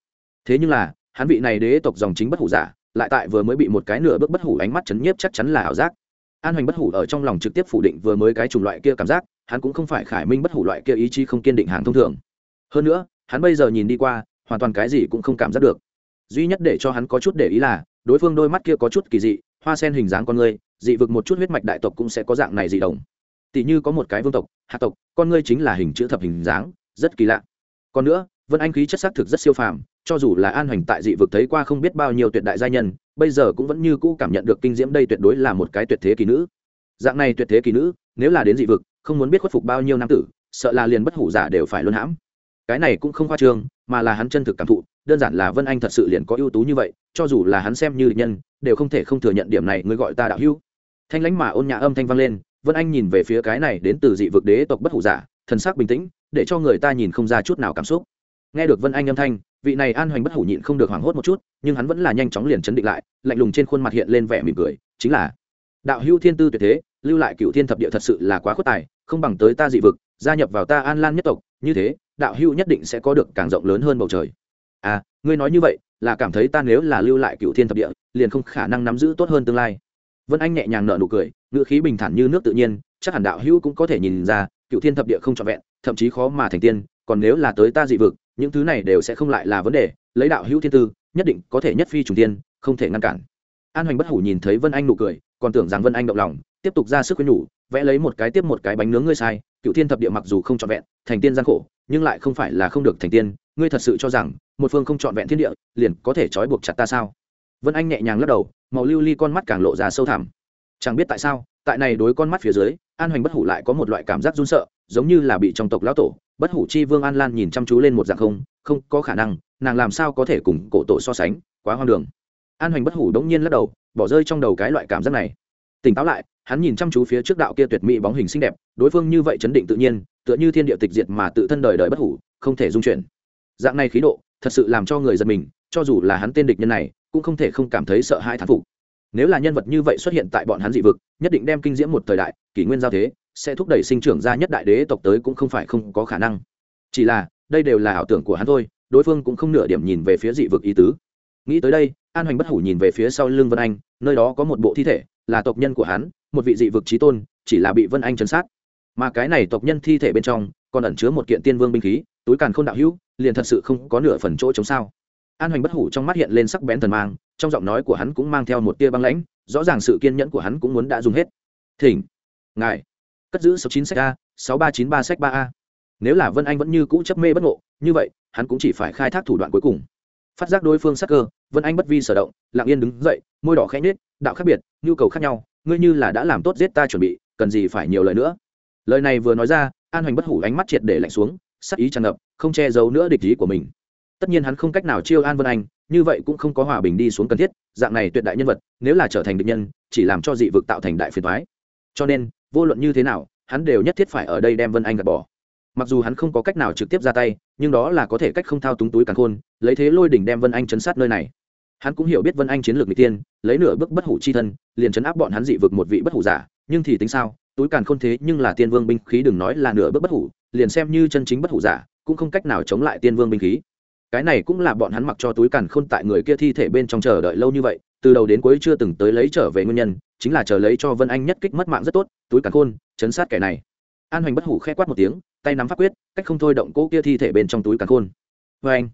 Thế nhưng là, hắn vị này đế tộc dòng chính bất hủ giả, lại tại vừa mới bị một cái nửa bước bất hủ ánh mắt chấn nhiếp chắc chắn là ảo giác. An hoành bất hủ ở trong lòng trực tiếp phủ định vừa mới cái chủng loại kia cảm giác, hắn cũng không phải khải minh bất hủ loại kia ý chí không kiên định hàng thông thường. Hơn nữa, hắn bây giờ nhìn đi qua, hoàn toàn cái gì cũng không cảm giác được. Duy nhất để cho hắn có chút để ý là, đối phương đôi mắt kia có chút kỳ dị, hoa sen hình dáng con người, dị vực một chút huyết mạch đại tộc cũng sẽ có dạng này dị đồng tỷ như có một cái vương tộc, hạ tộc, con ngươi chính là hình chữ thập hình dáng, rất kỳ lạ. Còn nữa, vân anh khí chất xác thực rất siêu phàm, cho dù là an hoành tại dị vực thấy qua không biết bao nhiêu tuyệt đại gia nhân, bây giờ cũng vẫn như cũ cảm nhận được kinh diễm đây tuyệt đối là một cái tuyệt thế kỳ nữ. Dạng này tuyệt thế kỳ nữ, nếu là đến dị vực, không muốn biết khuất phục bao nhiêu nam tử, sợ là liền bất hủ giả đều phải luân hãm. Cái này cũng không khoa trương, mà là hắn chân thực cảm thụ, đơn giản là vân anh thật sự liền có ưu tú như vậy, cho dù là hắn xem như địch nhân, đều không thể không thừa nhận điểm này, người gọi ta đạo hữu. Thanh lãnh mà ôn nhã âm thanh vang lên vân anh nhìn về phía cái này đến từ dị vực đế tộc bất hủ giả, thần sắc bình tĩnh, để cho người ta nhìn không ra chút nào cảm xúc. Nghe được vân anh âm thanh, vị này an hoành bất hủ nhịn không được hoảng hốt một chút, nhưng hắn vẫn là nhanh chóng liền chấn định lại, lạnh lùng trên khuôn mặt hiện lên vẻ mỉm cười, chính là, đạo hữu thiên tư tuyệt thế, lưu lại cựu thiên thập địa thật sự là quá khuất tài, không bằng tới ta dị vực, gia nhập vào ta an lan nhất tộc, như thế, đạo hữu nhất định sẽ có được càng rộng lớn hơn bầu trời. À ngươi nói như vậy, là cảm thấy ta nếu là lưu lại cựu thiên thập địa, liền không khả năng nắm giữ tốt hơn tương lai. Vân anh nhẹ nhàng nở nụ cười ngựa khí bình thản như nước tự nhiên, chắc hẳn đạo hữu cũng có thể nhìn ra, cựu thiên thập địa không trọn vẹn, thậm chí khó mà thành tiên, còn nếu là tới ta dị vực, những thứ này đều sẽ không lại là vấn đề, lấy đạo hữu thiên tư, nhất định có thể nhất phi trùng tiên, không thể ngăn cản. An hoành bất hủ nhìn thấy vân anh nụ cười, còn tưởng rằng vân anh động lòng, tiếp tục ra sức khuyên nhủ, vẽ lấy một cái tiếp một cái bánh nướng ngươi sai, cựu thiên thập địa mặc dù không trọn vẹn, thành tiên gian khổ, nhưng lại không phải là không được thành tiên, ngươi thật sự cho rằng, một phương không trọn vẹn thiên địa, liền có thể trói buộc chặt ta sao? Vân anh nhẹ nhàng lắc đầu, màu lưu ly con mắt càng lộ ra sâu thẳm chẳng biết tại sao, tại này đối con mắt phía dưới, an hoành bất hủ lại có một loại cảm giác run sợ, giống như là bị trong tộc lão tổ, bất hủ chi vương an lan nhìn chăm chú lên một dạng không không có khả năng, nàng làm sao có thể cùng cổ tổ so sánh, quá hoang đường. An hoành bất hủ đống nhiên lắc đầu, bỏ rơi trong đầu cái loại cảm giác này. Tỉnh táo lại, hắn nhìn chăm chú phía trước đạo kia tuyệt mỹ bóng hình xinh đẹp, đối phương như vậy chấn định tự nhiên, tựa như thiên địa tịch diệt mà tự thân đời đời bất hủ, không thể dung chuyển. Dạng này khí độ, thật sự làm cho người giật mình, cho dù là hắn tên địch nhân này, cũng không thể không cảm thấy sợ hãi thán phục nếu là nhân vật như vậy xuất hiện tại bọn hắn dị vực, nhất định đem kinh diễm một thời đại, kỷ nguyên giao thế, sẽ thúc đẩy sinh trưởng ra nhất đại đế tộc tới cũng không phải không có khả năng. Chỉ là, đây đều là ảo tưởng của hắn thôi, đối phương cũng không nửa điểm nhìn về phía dị vực ý tứ. Nghĩ tới đây, an hoành bất hủ nhìn về phía sau lưng vân anh, nơi đó có một bộ thi thể, là tộc nhân của hắn, một vị dị vực trí tôn, chỉ là bị vân anh chấn sát. Mà cái này tộc nhân thi thể bên trong, còn ẩn chứa một kiện tiên vương binh khí, túi càn k h ô n đạo hữu, liền thật sự không có nửa phần chỗ chống sao. An hoành bất hủ trong mắt hiện lên sắc bén thần mang trong giọng nói của hắn cũng mang theo một tia băng lãnh, rõ ràng sự kiên nhẫn của hắn cũng muốn đã dùng hết. Thỉnh, ngài, cất giữ sáu chín sách a, sáu ba chín ba sách ba a. Nếu là vân anh vẫn như cũ chấp mê bất ngộ, như vậy, hắn cũng chỉ phải khai thác thủ đoạn cuối cùng. Phát giác đối phương sắc cơ, vân anh bất vi sở động, lặng yên đứng dậy, môi đỏ khẽ nết đạo khác biệt, nhu cầu khác nhau, ngươi như là đã làm tốt giết ta chuẩn bị, cần gì phải nhiều lời nữa. Lời này vừa nói ra, an hoành bất hủ ánh mắt triệt để lạnh xuống, sắc ý tràn ngập, không che giấu nữa địch ý của mình. Tất nhiên hắn không cách nào chiêu an vân anh như vậy cũng không có hòa bình đi xuống cần thiết, dạng này tuyệt đại nhân vật, nếu là trở thành địch nhân, chỉ làm cho dị vực tạo thành đại phiền thoái cho nên, vô luận như thế nào, hắn đều nhất thiết phải ở đây đem vân anh gạt bỏ. Mặc dù hắn không có cách nào trực tiếp ra tay, nhưng đó là có thể cách không thao túng túi càng khôn, lấy thế lôi đỉnh đem vân anh chấn sát nơi này. Hắn cũng hiểu biết vân anh chiến lược n g tiên lấy nửa bước bất hủ chi thân, liền chấn áp bọn hắn dị vực một vị bất hủ giả, nhưng thì tính sao, túi càn khôn thế nhưng là tiên vương binh khí đừng nói là nửa bước bất hủ, liền xem như chân chính bất hủ giả, cũng không cách nào chống lại tiên vương binh khí cái này cũng là bọn hắn mặc cho túi càn khôn tại người kia thi thể bên trong chờ đợi lâu như vậy, từ đầu đến cuối chưa từng tới lấy trở về nguyên nhân, chính là chờ lấy cho vân anh nhất kích mất mạng rất tốt, túi càn khôn, chấn sát kẻ này. An hoành bất hủ khẽ quát một tiếng, tay nắm pháp quyết, cách không thôi động cỗ kia thi thể bên trong túi càn khôn. Vê anh.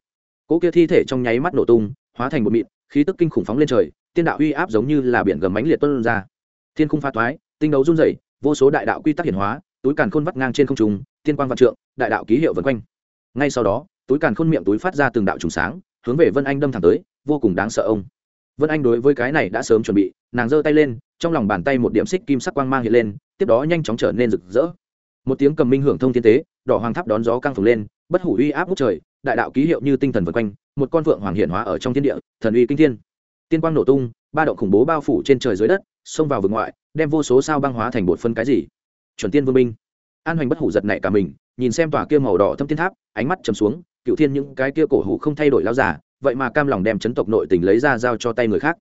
Cỗ kia thi thể trong nháy mắt nổ tung, hóa thành một mịn, khí tức kinh khủng phóng lên trời, tiên đạo uy áp giống như là biển gầm mánh liệt tuân ra. Thiên khung pha toái tinh đấu run rẩy, vô số đại đạo quy tắc hiển hóa, túi càn khôn vắt ngang trên không trung, tiên quang vạn trượng, đại đạo ký hiệu vần quanh. Ngay sau đó túi càn khôn miệng túi phát ra từng đạo trùng sáng, hướng về vân anh đâm thẳng tới, vô cùng đáng sợ ông. Vân anh đối với cái này đã sớm chuẩn bị, nàng giơ tay lên, trong lòng bàn tay một điểm xích kim sắc quang mang hiện lên, tiếp đó nhanh chóng trở nên rực rỡ. Một tiếng cầm minh hưởng thông thiên tế, đỏ hoàng tháp đón gió căng phồng lên, bất hủ uy áp ngút trời, đại đạo ký hiệu như tinh thần vân quanh, một con vượng hoàng hiển hóa ở trong thiên địa, thần uy kinh thiên. Tiên quang nổ tung, ba động khủng bố bao phủ trên trời dưới đất, xông vào vực ngoại, đem vô số sao băng hóa thành bột phân cái gì. Chuẩn tiên vương minh. An hoành bất hủ giật nảy cả mình, nhìn xem tòa kia màu đỏ thâm thiên tháp, ánh mắt chầm xuống cựu thiên những cái kia cổ hủ không thay đổi lao giả vậy mà cam lòng đem chấn tộc nội tình lấy ra giao cho tay người khác.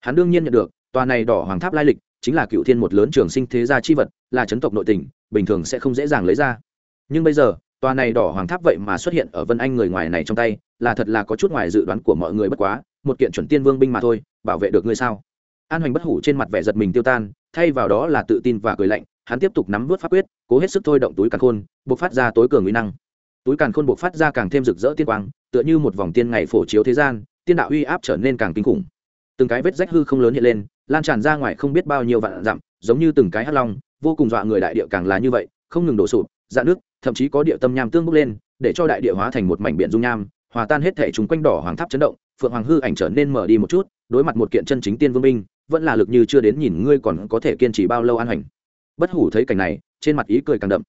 Hắn đương nhiên nhận được, tòa này đỏ hoàng tháp lai lịch, chính là cựu thiên một lớn trường sinh thế gia chi vật, là chấn tộc nội tình, bình thường sẽ không dễ dàng lấy ra. Nhưng bây giờ, tòa này đỏ hoàng tháp vậy mà xuất hiện ở vân anh người ngoài này trong tay, là thật là có chút ngoài dự đoán của mọi người bất quá, một kiện chuẩn tiên vương binh mà thôi, bảo vệ được ngươi sao? An hoành bất hủ trên mặt vẻ giật mình tiêu tan, thay vào đó là tự tin và cười lạnh, hắn tiếp tục nắm vớt pháp quyết, cố hết sức thôi động túi càn khôn, buộc phát ra tối cường nguy năng túi càn khôn buộc phát ra càng thêm rực rỡ tiên quang tựa như một vòng tiên ngày phổ chiếu thế gian tiên đạo uy áp trở nên càng kinh khủng. Từng cái vết rách hư không lớn hiện lên lan tràn ra ngoài không biết bao nhiêu vạn dặm giống như từng cái hắc long vô cùng dọa người đại địa càng là như vậy không ngừng đổ sụp dạn nước thậm chí có địa tâm nham tương bốc lên để cho đại địa hóa thành một mảnh biển dung nham hòa tan hết thể chúng quanh đỏ hoàng tháp chấn động phượng hoàng hư ảnh trở nên mở đi một chút đối mặt một kiện chân chính tiên vương minh, vẫn là lực như chưa đến nhìn ngươi còn có thể kiên trì bao lâu an hành bất hủ thấy cảnh này trên mặt ý cười càng đậm.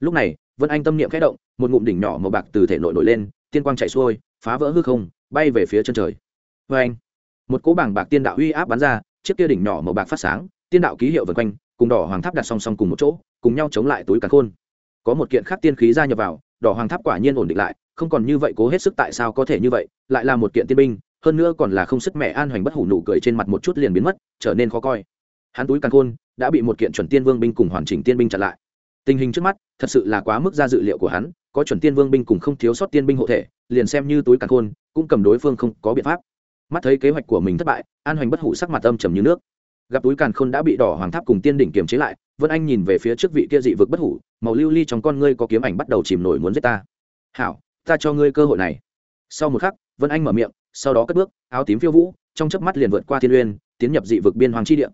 Lúc này vân anh tâm niệm khẽ động, một ngụm đỉnh nhỏ màu bạc từ thể nội nổi lên, tiên quang chạy xuôi, phá vỡ hư không, bay về phía chân trời. Vê anh. Một cỗ bảng bạc tiên đạo uy áp bắn ra, chiếc kia đỉnh nhỏ màu bạc phát sáng, tiên đạo ký hiệu vần quanh, cùng đỏ hoàng tháp đặt song song cùng một chỗ, cùng nhau chống lại túi càn khôn. Có một kiện khác tiên khí ra nhập vào, đỏ hoàng tháp quả nhiên ổn định lại, không còn như vậy cố hết sức tại sao có thể như vậy, lại là một kiện tiên binh, hơn nữa còn là không sức mẹ an hoành bất hủ nụ cười trên mặt một chút liền biến mất, trở nên khó coi. Hắn túi càn khôn, đã bị một kiện chuẩn tiên vương binh cùng hoàn chỉnh tiên binh chặn lại tình hình trước mắt, thật sự là quá mức ra dự liệu của hắn, có chuẩn tiên vương binh cùng không thiếu sót tiên binh hộ thể, liền xem như túi càn khôn, cũng cầm đối phương không có biện pháp. Mắt thấy kế hoạch của mình thất bại, an hoành bất hủ sắc mặt âm trầm như nước. Gặp túi càn khôn đã bị đỏ hoàng tháp cùng tiên đỉnh kiềm chế lại, vân anh nhìn về phía trước vị kia dị vực bất hủ, màu lưu ly trong con ngươi có kiếm ảnh bắt đầu chìm nổi muốn giết ta. Hảo, ta cho ngươi cơ hội này. Sau một khắc, vân anh mở miệng, sau đó cất bước, áo tím phiêu vũ, trong chớp mắt liền vượt qua thiên uyên, tiến nhập dị vực biên hoàng chi địa.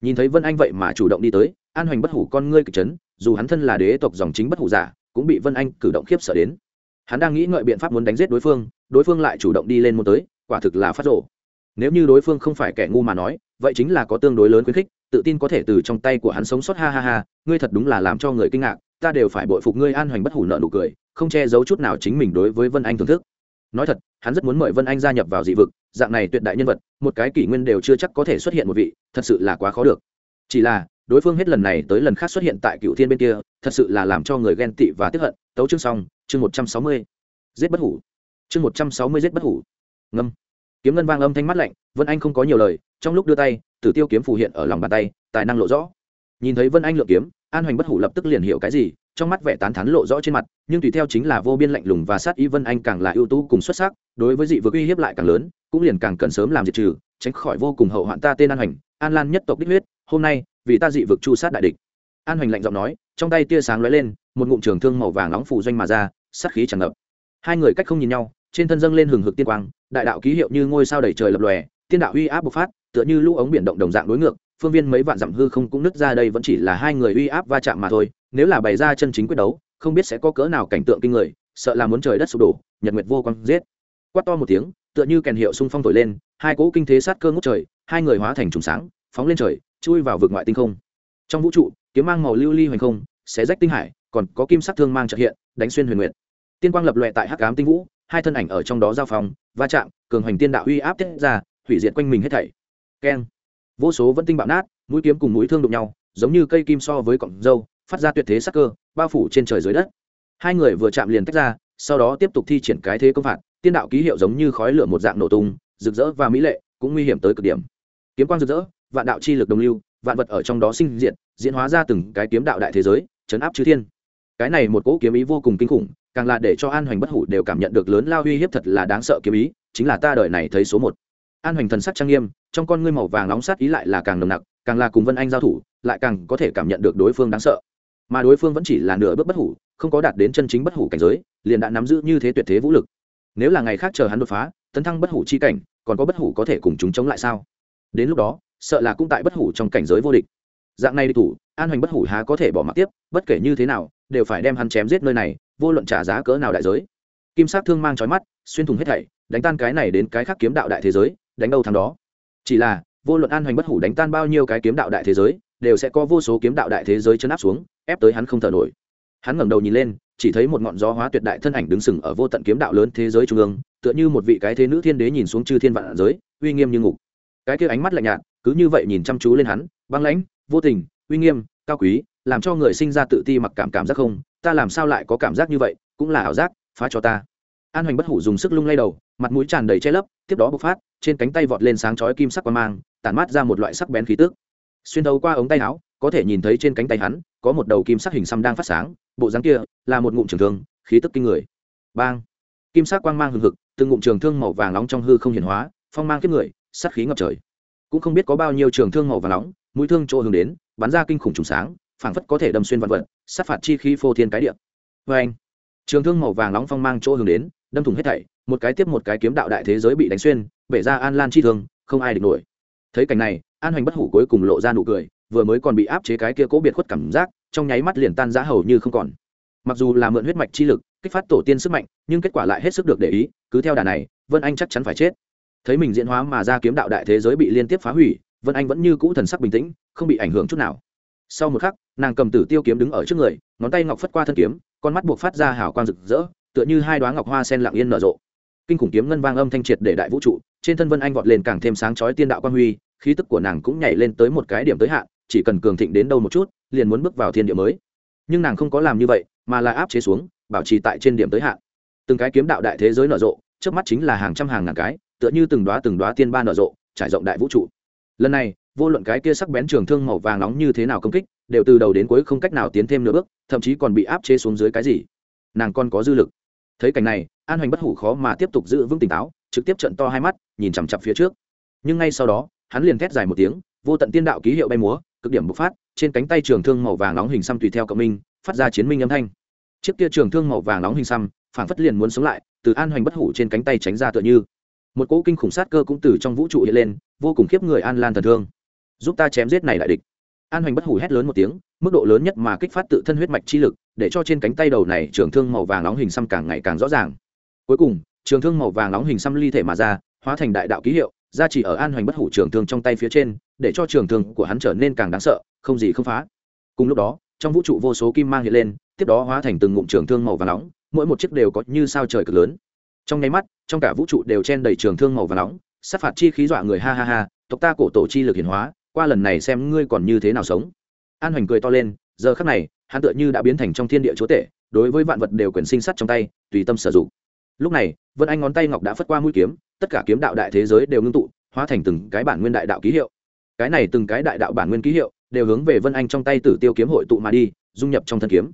Nhìn thấy vân anh vậy mà chủ động đi tới, an hoành bất hủ con ngươi kịch trấn dù hắn thân là đế tộc dòng chính bất hủ giả, cũng bị vân anh cử động khiếp sợ đến. Hắn đang nghĩ ngợi biện pháp muốn đánh giết đối phương đối phương lại chủ động đi lên muốn tới, quả thực là phát rộ nếu như đối phương không phải kẻ ngu mà nói, vậy chính là có tương đối lớn khuyến khích, tự tin có thể từ trong tay của hắn sống sót, ha ha ha, ngươi thật đúng là làm cho người kinh ngạc, ta đều phải bội phục ngươi an hoành bất hủ nợ nụ cười, không che giấu chút nào chính mình đối với vân anh thưởng thức. Nói thật, hắn rất muốn mời vân anh gia nhập vào dị vực, dạng này tuyệt đại nhân vật, một cái kỷ nguyên đều chưa chắc có thể xuất hiện một vị, thật sự là quá khó được. Chỉ là đối phương hết lần này tới lần khác xuất hiện tại cựu thiên bên kia, thật sự là làm cho người ghen tị và tiếp hận. Tấu chương xong, chương một trăm sáu mươi. Giết bất hủ. Chương một trăm sáu mươi giết bất hủ. Ngâm. Kiếm ngân vang âm thanh mắt lạnh, vân anh không có nhiều lời, trong lúc đưa tay, tử tiêu kiếm phù hiện ở lòng bàn tay, tài năng lộ rõ. Nhìn thấy vân anh lượm kiếm, an hoành bất hủ lập tức liền hiểu cái gì, trong mắt vẻ tán thắn lộ rõ trên mặt, nhưng tùy theo chính là vô biên lạnh lùng và sát ý vân anh càng là ưu tú cùng xuất sắc, đối với dị vực uy hiếp lại càng lớn, cũng liền càng cần sớm làm diệt trừ, tránh khỏi vô cùng hậu hoạn ta tên an hoành, an lan nhất tộc đích huyết, hôm nay vì ta dị vực chu sát đại địch. An hoành lạnh giọng nói, trong tay tia sáng lóe lên, một ngụm trường thương màu vàng nóng phủ doanh mà ra, sát khí tràn ngập. Hai người cách không nhìn nhau, trên thân dâng lên hừng hực tiên quang, đại đạo ký hiệu như ngôi sao đầy trời lập lòe, tiên đạo uy áp bộc phát, tựa như lũ ống biển động đồng dạng đối ngược, phương viên mấy vạn dặm hư không cũng nứt ra đây vẫn chỉ là hai người uy áp va chạm mà thôi, nếu là bày ra chân chính quyết đấu, không biết sẽ có cỡ nào cảnh tượng kinh người, sợ là muốn trời đất sụp đổ, nhật nguyệt vô quang giết. Quát to một tiếng, tựa như kèn hiệu xung phong thổi lên, hai cỗ kinh thế sát cơ ngút trời, hai người hóa thành trùng sáng, phóng lên trời chui vào vực ngoại tinh không. Trong vũ trụ, kiếm mang màu lưu ly hoành không, xé rách tinh hải, còn có kim sắc thương mang trợ hiện, đánh xuyên huyền nguyệt. Tiên quang lập lòe tại hắc ám tinh vũ, hai thân ảnh ở trong đó giao phòng va chạm, cường hoành tiên đạo uy áp tiết ra, hủy diệt quanh mình hết thảy. Keng. Vô số vẫn tinh bạo nát, mũi kiếm cùng mũi thương đụng nhau, giống như cây kim so với cọng dâu, phát ra tuyệt thế sắc cơ, bao phủ trên trời dưới đất. Hai người vừa chạm liền tách ra, sau đó tiếp tục thi triển cái thế công phạt, tiên đạo ký hiệu giống như khói lửa một dạng nổ tung, rực rỡ và mỹ lệ, cũng nguy hiểm tới cực điểm. Kiếm quang rực rỡ vạn đạo chi lực đồng lưu, vạn vật ở trong đó sinh diện diễn hóa ra từng cái kiếm đạo đại thế giới chấn áp chư thiên. Cái này một cỗ kiếm ý vô cùng kinh khủng, càng là để cho an hoành bất hủ đều cảm nhận được lớn lao uy hiếp thật là đáng sợ kiếm ý, chính là ta đời này thấy số một. An hoành thần sắc trang nghiêm, trong con ngươi màu vàng nóng sát ý lại là càng nồng nặc, càng là cùng vân anh giao thủ, lại càng có thể cảm nhận được đối phương đáng sợ. Mà đối phương vẫn chỉ là nửa bước bất hủ, không có đạt đến chân chính bất hủ cảnh giới, liền đã nắm giữ như thế tuyệt thế vũ lực. Nếu là ngày khác chờ hắn đột phá, tấn thăng bất hủ chi cảnh, còn có bất hủ có thể cùng chúng chống lại sao? Đến lúc đó sợ là cũng tại bất hủ trong cảnh giới vô địch. Dạng này địch thủ, an hoành bất hủ há có thể bỏ mặc tiếp, bất kể như thế nào, đều phải đem hắn chém giết nơi này, vô luận trả giá cỡ nào đại giới. Kim sát thương mang trói mắt, xuyên thủng hết thảy, đánh tan cái này đến cái khác kiếm đạo đại thế giới, đánh đâu thằng đó. Chỉ là, vô luận an hoành bất hủ đánh tan bao nhiêu cái kiếm đạo đại thế giới, đều sẽ có vô số kiếm đạo đại thế giới chấn áp xuống, ép tới hắn không thở nổi. Hắn ngẩng đầu nhìn lên, chỉ thấy một ngọn gió hóa tuyệt đại thân ảnh đứng sừng ở vô tận kiếm đạo lớn thế giới trung ương, tựa như một vị cái thế nữ thiên đế nhìn xuống chư thiên vạn giới, uy nghiêm như ngục. Cái kia ánh mắt lạnh nhạt cứ như vậy nhìn chăm chú lên hắn, băng lãnh, vô tình, uy nghiêm, cao quý, làm cho người sinh ra tự ti mặc cảm cảm giác không, ta làm sao lại có cảm giác như vậy, cũng là ảo giác, phá cho ta. An hoành bất hủ dùng sức lung lay đầu, mặt mũi tràn đầy che lấp, tiếp đó bộc phát, trên cánh tay vọt lên sáng chói kim sắc qua mang, tản mát ra một loại sắc bén khí tước xuyên thấu qua ống tay áo, có thể nhìn thấy trên cánh tay hắn, có một đầu kim sắc hình xăm đang phát sáng, bộ dáng kia là một ngụm trường thương, khí tức kinh người. Bang! Kim sắc quang mang hừng hực, từng ngụm trường thương màu vàng nóng trong hư không hiển hóa, phong mang kiếp người, sát khí ngập trời cũng không biết có bao nhiêu trường thương màu vàng nóng, mũi thương chỗ hướng đến, bắn ra kinh khủng trùng sáng, phảng phất có thể đâm xuyên vạn vật, sát phạt chi khí phô thiên cái địa. Vê anh, trường thương màu vàng nóng phong mang chỗ hướng đến, đâm thủng hết thảy, một cái tiếp một cái kiếm đạo đại thế giới bị đánh xuyên, bể ra an lan chi thương, không ai địch nổi. Thấy cảnh này, an hoành bất hủ cuối cùng lộ ra nụ cười, vừa mới còn bị áp chế cái kia cố biệt khuất cảm giác, trong nháy mắt liền tan giá hầu như không còn. Mặc dù là mượn huyết mạch chi lực, kích phát tổ tiên sức mạnh, nhưng kết quả lại hết sức được để ý, cứ theo đà này, vân anh chắc chắn phải chết thấy mình diễn hóa mà ra kiếm đạo đại thế giới bị liên tiếp phá hủy, vân anh vẫn như cũ thần sắc bình tĩnh, không bị ảnh hưởng chút nào. Sau một khắc, nàng cầm tử tiêu kiếm đứng ở trước người, ngón tay ngọc phất qua thân kiếm, con mắt buộc phát ra hào quang rực rỡ, tựa như hai đoá ngọc hoa sen lặng yên nở rộ. Kinh khủng kiếm ngân vang âm thanh triệt để đại vũ trụ, trên thân vân anh vọt lên càng thêm sáng chói tiên đạo quang huy, khí tức của nàng cũng nhảy lên tới một cái điểm tới hạn, chỉ cần cường thịnh đến đâu một chút, liền muốn bước vào thiên địa mới. Nhưng nàng không có làm như vậy, mà là áp chế xuống, bảo trì tại trên điểm tới hạn. Từng cái kiếm đạo đại thế giới nở rộ trước mắt chính là hàng trăm hàng ngàn cái tựa như từng đoá từng đoá tiên ba nở rộ, trải rộng đại vũ trụ. Lần này, vô luận cái kia sắc bén trường thương màu vàng nóng như thế nào công kích, đều từ đầu đến cuối không cách nào tiến thêm nửa bước, thậm chí còn bị áp chế xuống dưới cái gì. Nàng còn có dư lực. Thấy cảnh này, an hoành bất hủ khó mà tiếp tục giữ vững tỉnh táo, trực tiếp trận to hai mắt, nhìn chằm chặp phía trước. Nhưng ngay sau đó, hắn liền thét dài một tiếng, vô tận tiên đạo ký hiệu bay múa, cực điểm bộc phát, trên cánh tay trường thương màu vàng nóng hình xăm tùy theo cộng minh, phát ra chiến minh âm thanh. Chiếc kia trường thương màu vàng nóng hình xăm phản phất liền muốn sống lại, từ an hoành bất hủ trên cánh tay tránh ra tựa như một cỗ kinh khủng sát cơ cũng từ trong vũ trụ hiện lên, vô cùng khiếp người an lan thần thương. Giúp ta chém giết này đại địch. An hoành bất hủ hét lớn một tiếng, mức độ lớn nhất mà kích phát tự thân huyết mạch chi lực, để cho trên cánh tay đầu này trường thương màu vàng nóng hình xăm càng ngày càng rõ ràng. Cuối cùng, trường thương màu vàng nóng hình xăm ly thể mà ra, hóa thành đại đạo ký hiệu, ra chỉ ở an hoành bất hủ trường thương trong tay phía trên, để cho trường thương của hắn trở nên càng đáng sợ, không gì không phá. Cùng lúc đó, trong vũ trụ vô số kim mang hiện lên, tiếp đó hóa thành từng ngụm trường thương màu vàng nóng, mỗi một chiếc đều có như sao trời cực lớn. Trong nháy mắt trong cả vũ trụ đều chen đầy trường thương màu vàng nóng, sát phạt chi khí dọa người, ha ha ha, tộc ta cổ tổ chi lực hiển hóa, qua lần này xem ngươi còn như thế nào sống. An hoành cười to lên, giờ khắc này, hắn tựa như đã biến thành trong thiên địa chúa tể, đối với vạn vật đều quyền sinh sắt trong tay, tùy tâm sử dụng. Lúc này, vân anh ngón tay ngọc đã phất qua mũi kiếm, tất cả kiếm đạo đại thế giới đều ngưng tụ, hóa thành từng cái bản nguyên đại đạo ký hiệu. Cái này từng cái đại đạo bản nguyên ký hiệu đều hướng về vân anh trong tay tử tiêu kiếm hội tụ mà đi, dung nhập trong thân kiếm.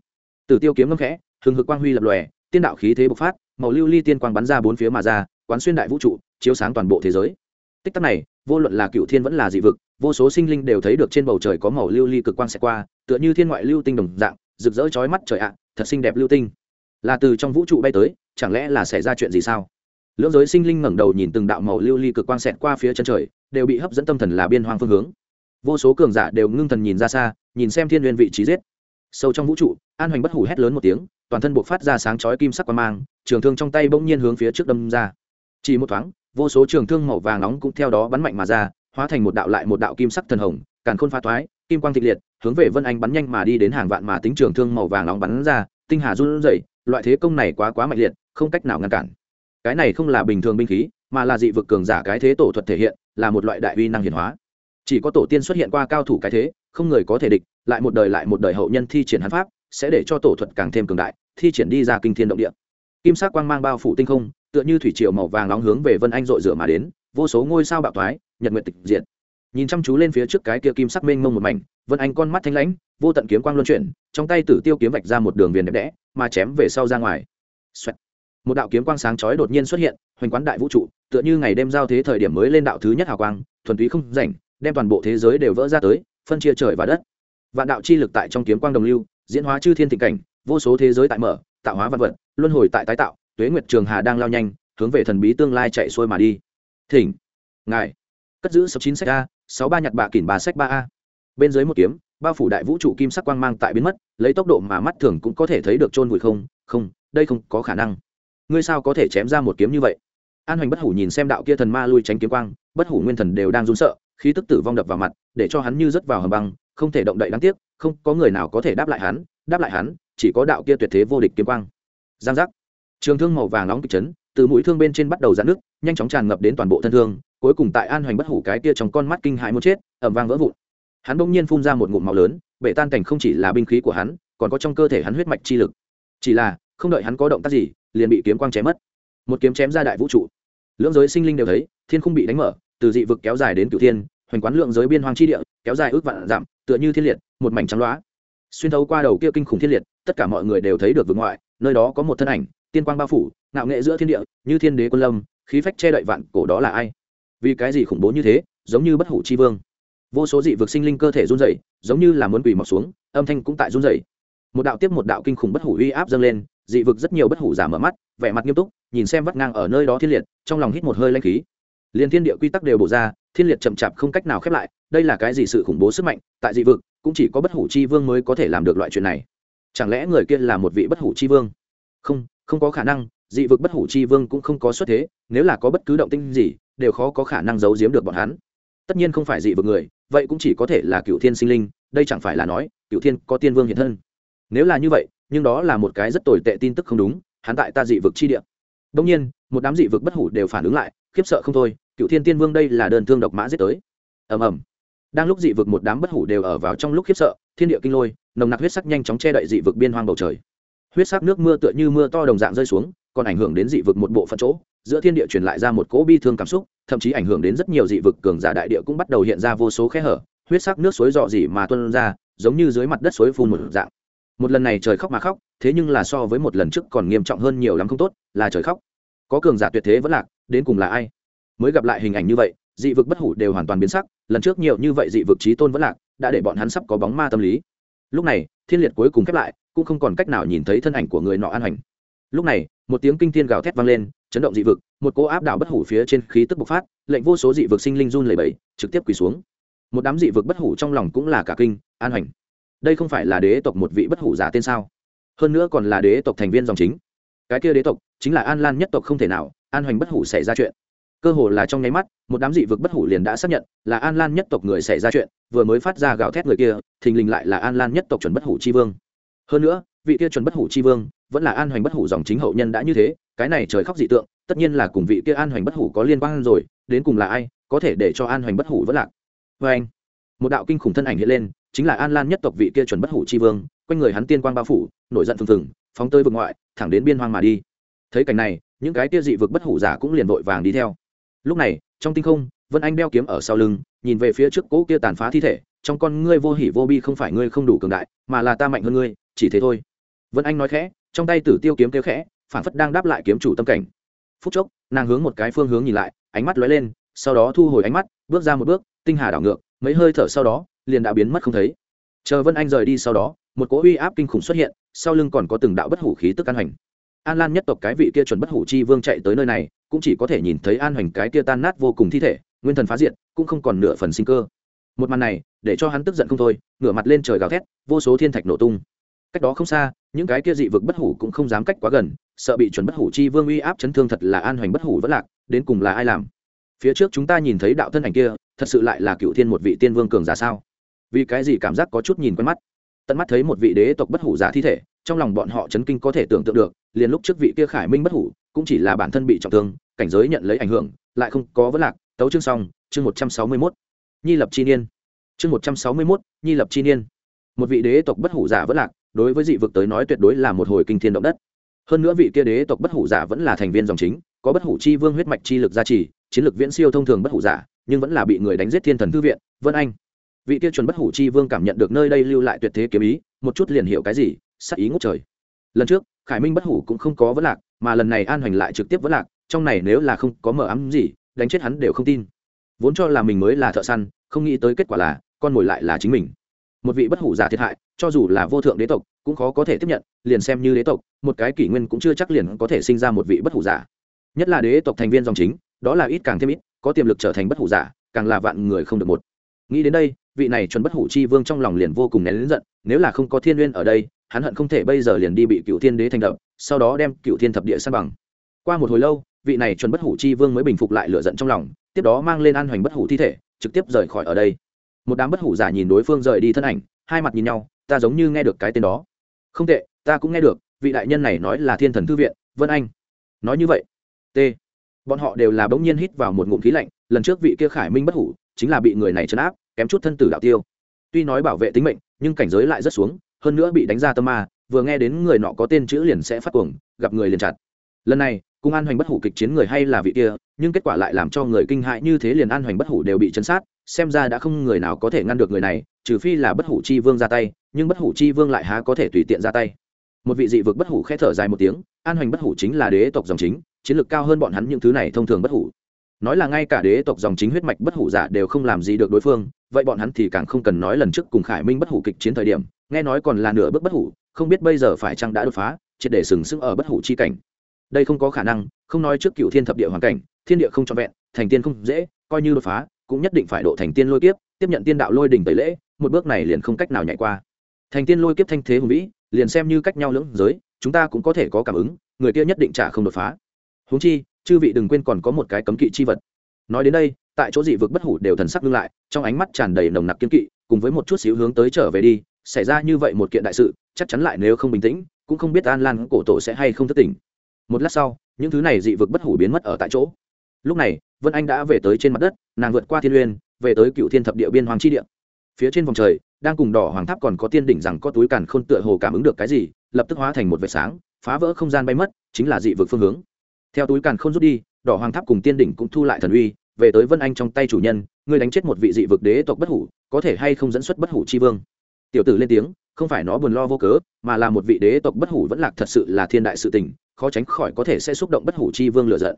Tử tiêu kiếm ngâm khẽ, hừng hực quang huy lập lòe, tiên đạo khí thế bộc phát màu lưu ly tiên quang bắn ra bốn phía mà ra, quán xuyên đại vũ trụ, chiếu sáng toàn bộ thế giới. Tích tắc này, vô luận là cựu thiên vẫn là dị vực, vô số sinh linh đều thấy được trên bầu trời có màu lưu ly cực quang xẹt qua, tựa như thiên ngoại lưu tinh đồng dạng, rực rỡ chói mắt trời ạ, thật xinh đẹp lưu tinh. Là từ trong vũ trụ bay tới, chẳng lẽ là xảy ra chuyện gì sao? Lưỡng giới sinh linh ngẩng đầu nhìn từng đạo màu lưu ly cực quang xẹt qua phía chân trời, đều bị hấp dẫn tâm thần là biên hoang phương hướng. Vô số cường giả đều ngưng thần nhìn ra xa, nhìn xem thiên n vị trí giết. Sâu trong vũ trụ, an hoành bất hủ hét lớn một tiếng, toàn thân buộc phát ra sáng chói kim sắc quang mang trường thương trong tay bỗng nhiên hướng phía trước đâm ra. Chỉ một thoáng, vô số trường thương màu vàng nóng cũng theo đó bắn mạnh mà ra, hóa thành một đạo lại một đạo kim sắc thần hồng, càn khôn pha thoái, kim quang thịt liệt, hướng về vân anh bắn nhanh mà đi đến hàng vạn mà tính trường thương màu vàng nóng bắn ra, tinh hà run rẩy, loại thế công này quá quá mạnh liệt, không cách nào ngăn cản. Cái này không là bình thường binh khí, mà là dị vực cường giả cái thế tổ thuật thể hiện, là một loại đại uy năng hiển hóa. Chỉ có tổ tiên xuất hiện qua cao thủ cái thế, không người có thể địch, lại một đời lại một đời hậu nhân thi triển hắn pháp, sẽ để cho tổ thuật càng thêm cường đại, thi triển đi ra kinh thiên động địa kim sắc quang mang bao phủ tinh không, tựa như thủy triều màu vàng nóng hướng về vân anh dội rửa mà đến, vô số ngôi sao bạo thoái, nhật nguyện tịch diệt. Nhìn chăm chú lên phía trước cái kia kim sắc mênh mông một mảnh, vân anh con mắt thanh lãnh, vô tận kiếm quang luân chuyển, trong tay tử tiêu kiếm vạch ra một đường viền đẹp đẽ, mà chém về sau ra ngoài、Xoẹt. Một đạo kiếm quang sáng chói đột nhiên xuất hiện, hoành quán đại vũ trụ, tựa như ngày đêm giao thế thời điểm mới lên đạo thứ nhất hào quang, thuần túy không rảnh, đem toàn bộ thế giới đều vỡ ra tới, phân chia trời và đất. Vạn đạo chi lực tại trong kiếm quang đồng lưu, diễn hóa chư thiên thịnh cảnh, vô số thế giới tại mở tạo hóa văn vật, luân hồi tại tái tạo, tuế nguyệt trường hà đang lao nhanh, hướng về thần bí tương lai chạy xuôi mà đi. Thỉnh, ngài, cất giữ sáu chín sách a, sáu ba nhặt bạ kỉnh bà sách ba a. Bên dưới một kiếm, bao phủ đại vũ trụ kim sắc quang mang tại biến mất, lấy tốc độ mà mắt thường cũng có thể thấy được trôn vùi không không, đây không có khả năng. Ngươi sao có thể chém ra một kiếm như vậy? An hoành bất hủ nhìn xem đạo kia thần ma lui tránh kiếm quang, bất hủ nguyên thần đều đang run sợ, khí tức tử vong đập vào mặt, để cho hắn như rớt vào hầm băng, không thể động đậy đáng tiếc, không có người nào có thể đáp lại hắn, đáp lại hắn chỉ có đạo kia tuyệt thế vô địch kiếm quang. Giang giác. Trường thương màu vàng nóng kịch chấn, từ mũi thương bên trên bắt đầu giãn nước nhanh chóng tràn ngập đến toàn bộ thân thương, cuối cùng tại an hoành bất hủ cái kia trong con mắt kinh hãi muốn chết ẩm vang vỡ vụn. Hắn bỗng nhiên phun ra một ngụm máu lớn bệ tan cảnh không chỉ là binh khí của hắn, còn có trong cơ thể hắn huyết mạch chi lực. Chỉ là, không đợi hắn có động tác gì, liền bị kiếm quang chém mất. Một kiếm chém ra đại vũ trụ. Lưỡng giới sinh linh đều thấy, thiên không bị đánh mở, từ dị vực kéo dài đến cửu thiên, hoành quán lượng giới biên hoang chi địa, kéo dài ước vạn giảm tựa như thiên liệt, một mảnh trắng loá. Xuyên thấu qua đầu kia kinh khủng thiên liệt tất cả mọi người đều thấy được vực ngoại, nơi đó có một thân ảnh, tiên quang bao phủ, ngạo nghệ giữa thiên địa, như thiên đế quân lâm, khí phách che đậy vạn cổ đó là ai? Vì cái gì khủng bố như thế, giống như bất hủ chi vương. Vô số dị vực sinh linh cơ thể run rẩy, giống như là muốn quỳ mọc xuống, âm thanh cũng tại run rẩy. Một đạo tiếp một đạo kinh khủng bất hủ uy áp dâng lên, dị vực rất nhiều bất hủ giả mở mắt, vẻ mặt nghiêm túc, nhìn xem vắt ngang ở nơi đó thiên liệt, trong lòng hít một hơi lanh khí. Liền thiên địa quy tắc đều bổ ra, thiên liệt chậm chạp không cách nào khép lại, đây là cái gì sự khủng bố sức mạnh, tại dị vực, cũng chỉ có bất hủ chi vương mới có thể làm được loại chuyện này chẳng lẽ người kia là một vị bất hủ chi vương? Không không có khả năng, dị vực bất hủ chi vương cũng không có xuất thế, nếu là có bất cứ động tinh gì, đều khó có khả năng giấu giếm được bọn hắn. Tất nhiên không phải dị vực người, vậy cũng chỉ có thể là cựu thiên sinh linh, đây chẳng phải là nói, cựu thiên có tiên vương hiện thân. Nếu là như vậy, nhưng đó là một cái rất tồi tệ tin tức không đúng, hắn tại ta dị vực chi địa. Đông nhiên, một đám dị vực bất hủ đều phản ứng lại, khiếp sợ không thôi, cựu thiên tiên vương đây là đơn thương độc mã giết tới. Ầm ầm. Đang lúc dị vực một đám bất hủ đều ở vào trong lúc khiếp sợ thiên địa kinh lôi, nồng nặc huyết sắc nhanh chóng che đậy dị vực biên hoang bầu trời. Huyết sắc nước mưa tựa như mưa to đồng dạng rơi xuống, còn ảnh hưởng đến dị vực một bộ phận chỗ, giữa thiên địa truyền lại ra một cỗ bi thương cảm xúc, thậm chí ảnh hưởng đến rất nhiều dị vực cường giả đại địa cũng bắt đầu hiện ra vô số khe hở, huyết sắc nước suối dọ dỉ mà tuân ra, giống như dưới mặt đất suối phun một dạng. Một lần này trời khóc mà khóc, thế nhưng là so với một lần trước còn nghiêm trọng hơn nhiều lắm không tốt, là trời khóc. Có cường giả tuyệt thế vẫn lạc, đến cùng là ai? Mới gặp lại hình ảnh như vậy, dị vực bất hủ đều hoàn toàn biến sắc, lần trước nhiều như vậy dị vực trí tôn vẫn lạc đã để bọn hắn sắp có bóng ma tâm lý. Lúc này, thiên liệt cuối cùng khép lại, cũng không còn cách nào nhìn thấy thân ảnh của người nọ an hành lúc này, một tiếng kinh thiên gào thét vang lên, chấn động dị vực, một cỗ áp đảo bất hủ phía trên khí tức bộc phát, lệnh vô số dị vực sinh linh run lẩy bẩy, trực tiếp quỳ xuống. Một đám dị vực bất hủ trong lòng cũng là cả kinh, an hành đây không phải là đế tộc một vị bất hủ giả tên sao? Hơn nữa còn là đế tộc thành viên dòng chính. Cái kia đế tộc chính là an lan nhất tộc không thể nào, an hoành bất hủ xảy ra chuyện cơ hồ là trong nháy mắt, một đám dị vực bất hủ liền đã xác nhận là an lan nhất tộc người xảy ra chuyện, vừa mới phát ra gào thét người kia, thình lình lại là an lan nhất tộc chuẩn bất hủ c h i vương. Hơn nữa, vị kia chuẩn bất hủ c h i vương vẫn là an hoành bất hủ dòng chính hậu nhân đã như thế, cái này trời khóc dị tượng, tất nhiên là cùng vị kia an hoành bất hủ có liên quan rồi, đến cùng là ai, có thể để cho an hoành bất hủ vất lạc. Vê anh, một đạo kinh khủng thân ảnh hiện lên, chính là an lan nhất tộc vị kia chuẩn bất hủ tri vương, quanh người hắn tiên quang bao phủ, nổi giận phừng phừng phóng tơi vực ngoại, thẳng đến biên hoang mà đi. Thấy cảnh này, những cái kia dị vực bất hủ giả cũng liền vội vàng đi theo lúc này, trong tinh không, vân anh đeo kiếm ở sau lưng, nhìn về phía trước cỗ kia tàn phá thi thể, trong con ngươi vô hỉ vô bi không phải ngươi không đủ cường đại, mà là ta mạnh hơn ngươi, chỉ thế thôi. Vân anh nói khẽ, trong tay tử tiêu kiếm kêu khẽ, phản phất đang đáp lại kiếm chủ tâm cảnh. Phút chốc, nàng hướng một cái phương hướng nhìn lại, ánh mắt lóe lên, sau đó thu hồi ánh mắt, bước ra một bước, tinh hà đảo ngược, mấy hơi thở sau đó, liền đã biến mất không thấy. Chờ vân anh rời đi sau đó, một cỗ uy áp kinh khủng xuất hiện, sau lưng còn có từng đạo bất hủ khí tức an hành an lan nhất tộc cái vị kia chuẩn bất hủ chi vương chạy tới nơi này cũng chỉ có thể nhìn thấy an hoành cái kia tan nát vô cùng thi thể, nguyên thần phá diện cũng không còn nửa phần sinh cơ. Một màn này, để cho hắn tức giận không thôi, ngửa mặt lên trời gào thét, vô số thiên thạch nổ tung. Cách đó không xa, những cái kia dị vực bất hủ cũng không dám cách quá gần, sợ bị chuẩn bất hủ chi vương uy áp chấn thương thật là an hoành bất hủ vẫn lạc, đến cùng là ai làm? Phía trước chúng ta nhìn thấy đạo thân ảnh kia, thật sự lại là cựu thiên một vị tiên vương cường giả sao? Vì cái gì cảm giác có chút nhìn quen mắt? Tận mắt thấy một vị đế tộc bất hủ giả thi thể, trong lòng bọn họ chấn kinh có thể tưởng tượng được, liền lúc trước vị kia khải minh bất hủ, cũng chỉ là bản thân bị trọng thương cảnh giới nhận lấy ảnh hưởng, lại không có vấn lạc, tấu chương xong, chương một trăm sáu mươi mốt, nhi lập chi niên. Chương một trăm sáu mươi mốt, nhi lập chi niên. Một vị đế tộc bất hủ giả vẫn lạc, đối với dị vực tới nói tuyệt đối là một hồi kinh thiên động đất. Hơn nữa vị kia đế tộc bất hủ giả vẫn là thành viên dòng chính, có bất hủ chi vương huyết mạch chi lực gia trì, chiến lược viễn siêu thông thường bất hủ giả, nhưng vẫn là bị người đánh giết thiên thần thư viện, vân anh. Vị kia chuẩn bất hủ chi vương cảm nhận được nơi đây lưu lại tuyệt thế kiếm ý, một chút liền hiểu cái gì, sắc ý ngút trời. Lần trước, khải minh bất hủ cũng không có vấn lạc, mà lần này an hoành lại trực tiếp vấn lạc trong này nếu là không có mờ ám gì, đánh chết hắn đều không tin. Vốn cho là mình mới là thợ săn, không nghĩ tới kết quả là, con mồi lại là chính mình. Một vị bất hủ giả thiệt hại, cho dù là vô thượng đế tộc, cũng khó có thể tiếp nhận, liền xem như đế tộc, một cái kỷ nguyên cũng chưa chắc liền có thể sinh ra một vị bất hủ giả. Nhất là đế tộc thành viên dòng chính, đó là ít càng thêm ít, có tiềm lực trở thành bất hủ giả, càng là vạn người không được một. Nghĩ đến đây, vị này chuẩn bất hủ chi vương trong lòng liền vô cùng nén lớn giận, nếu là không có thiên n ở đây, hắn hận không thể bây giờ liền đi bị cựu thiên đế thành đập, sau đó đem cựu thiên thập địa san bằng. Qua một hồi lâu vị này chuẩn bất hủ chi vương mới bình phục lại lửa giận trong lòng, tiếp đó mang lên an hoành bất hủ thi thể, trực tiếp rời khỏi ở đây. Một đám bất hủ giả nhìn đối phương rời đi thân ảnh, hai mặt nhìn nhau, ta giống như nghe được cái tên đó. Không tệ, ta cũng nghe được, vị đại nhân này nói là thiên thần thư viện, vân anh. Nói như vậy, t. Bọn họ đều là bỗng nhiên hít vào một ngụm khí lạnh, lần trước vị kia khải minh bất hủ, chính là bị người này chấn áp, kém chút thân tử đạo tiêu. Tuy nói bảo vệ tính mệnh, nhưng cảnh giới lại rất xuống, hơn nữa bị đánh ra tâm ma, vừa nghe đến người nọ có tên chữ liền sẽ phát cuồng, gặp người liền chặt. Lần này cung an hoành bất hủ kịch chiến người hay là vị kia, nhưng kết quả lại làm cho người kinh hại như thế liền an hoành bất hủ đều bị chấn sát, xem ra đã không người nào có thể ngăn được người này, trừ phi là bất hủ chi vương ra tay, nhưng bất hủ chi vương lại há có thể tùy tiện ra tay. Một vị dị vực bất hủ khẽ thở dài một tiếng, an hoành bất hủ chính là đế tộc dòng chính, chiến lược cao hơn bọn hắn những thứ này thông thường bất hủ. Nói là ngay cả đế tộc dòng chính huyết mạch bất hủ giả đều không làm gì được đối phương, vậy bọn hắn thì càng không cần nói lần trước cùng khải minh bất hủ kịch chiến thời điểm, nghe nói còn là nửa bước bất hủ, không biết bây giờ phải chăng đã đột phá, triệt để sừng sững ở bất hủ chi cảnh đây không có khả năng, không nói trước cựu thiên thập địa hoàn cảnh, thiên địa không trọn vẹn, thành tiên không dễ, coi như đột phá, cũng nhất định phải độ thành tiên lôi kiếp, tiếp nhận tiên đạo lôi đỉnh tẩy lễ, một bước này liền không cách nào nhảy qua. Thành tiên lôi kiếp thanh thế hùng vĩ, liền xem như cách nhau lưỡng giới, chúng ta cũng có thể có cảm ứng, người kia nhất định trả không đột phá. Huống chi, chư vị đừng quên còn có một cái cấm kỵ chi vật. Nói đến đây, tại chỗ dị vực bất hủ đều thần sắc ngưng lại, trong ánh mắt tràn đầy nồng nặc kiên kỵ, cùng với một chút xíu hướng tới trở về đi, xảy ra như vậy một kiện đại sự, chắc chắn lại nếu không bình tĩnh, cũng không biết an lan cổ tổ sẽ hay không thất tỉnh một lát sau, những thứ này dị vực bất hủ biến mất ở tại chỗ. Lúc này, vân anh đã về tới trên mặt đất, nàng vượt qua thiên uyên, về tới cựu thiên thập địa biên hoàng chi địa. Phía trên vòng trời, đang cùng đỏ hoàng tháp còn có tiên đỉnh rằng có túi càn khôn tựa hồ cảm ứng được cái gì, lập tức hóa thành một vệt sáng, phá vỡ không gian bay mất, chính là dị vực phương hướng. Theo túi càn khôn rút đi, đỏ hoàng tháp cùng tiên đỉnh cũng thu lại thần uy, về tới vân anh trong tay chủ nhân, ngươi đánh chết một vị dị vực đế tộc bất hủ, có thể hay không dẫn xuất bất hủ chi vương? Tiểu tử lên tiếng, không phải nó buồn lo vô cớ, mà là một vị đế tộc bất hủ vẫn lạc thật sự là thiên đại sự tình khó tránh khỏi có thể sẽ xúc động bất hủ chi vương lựa giận.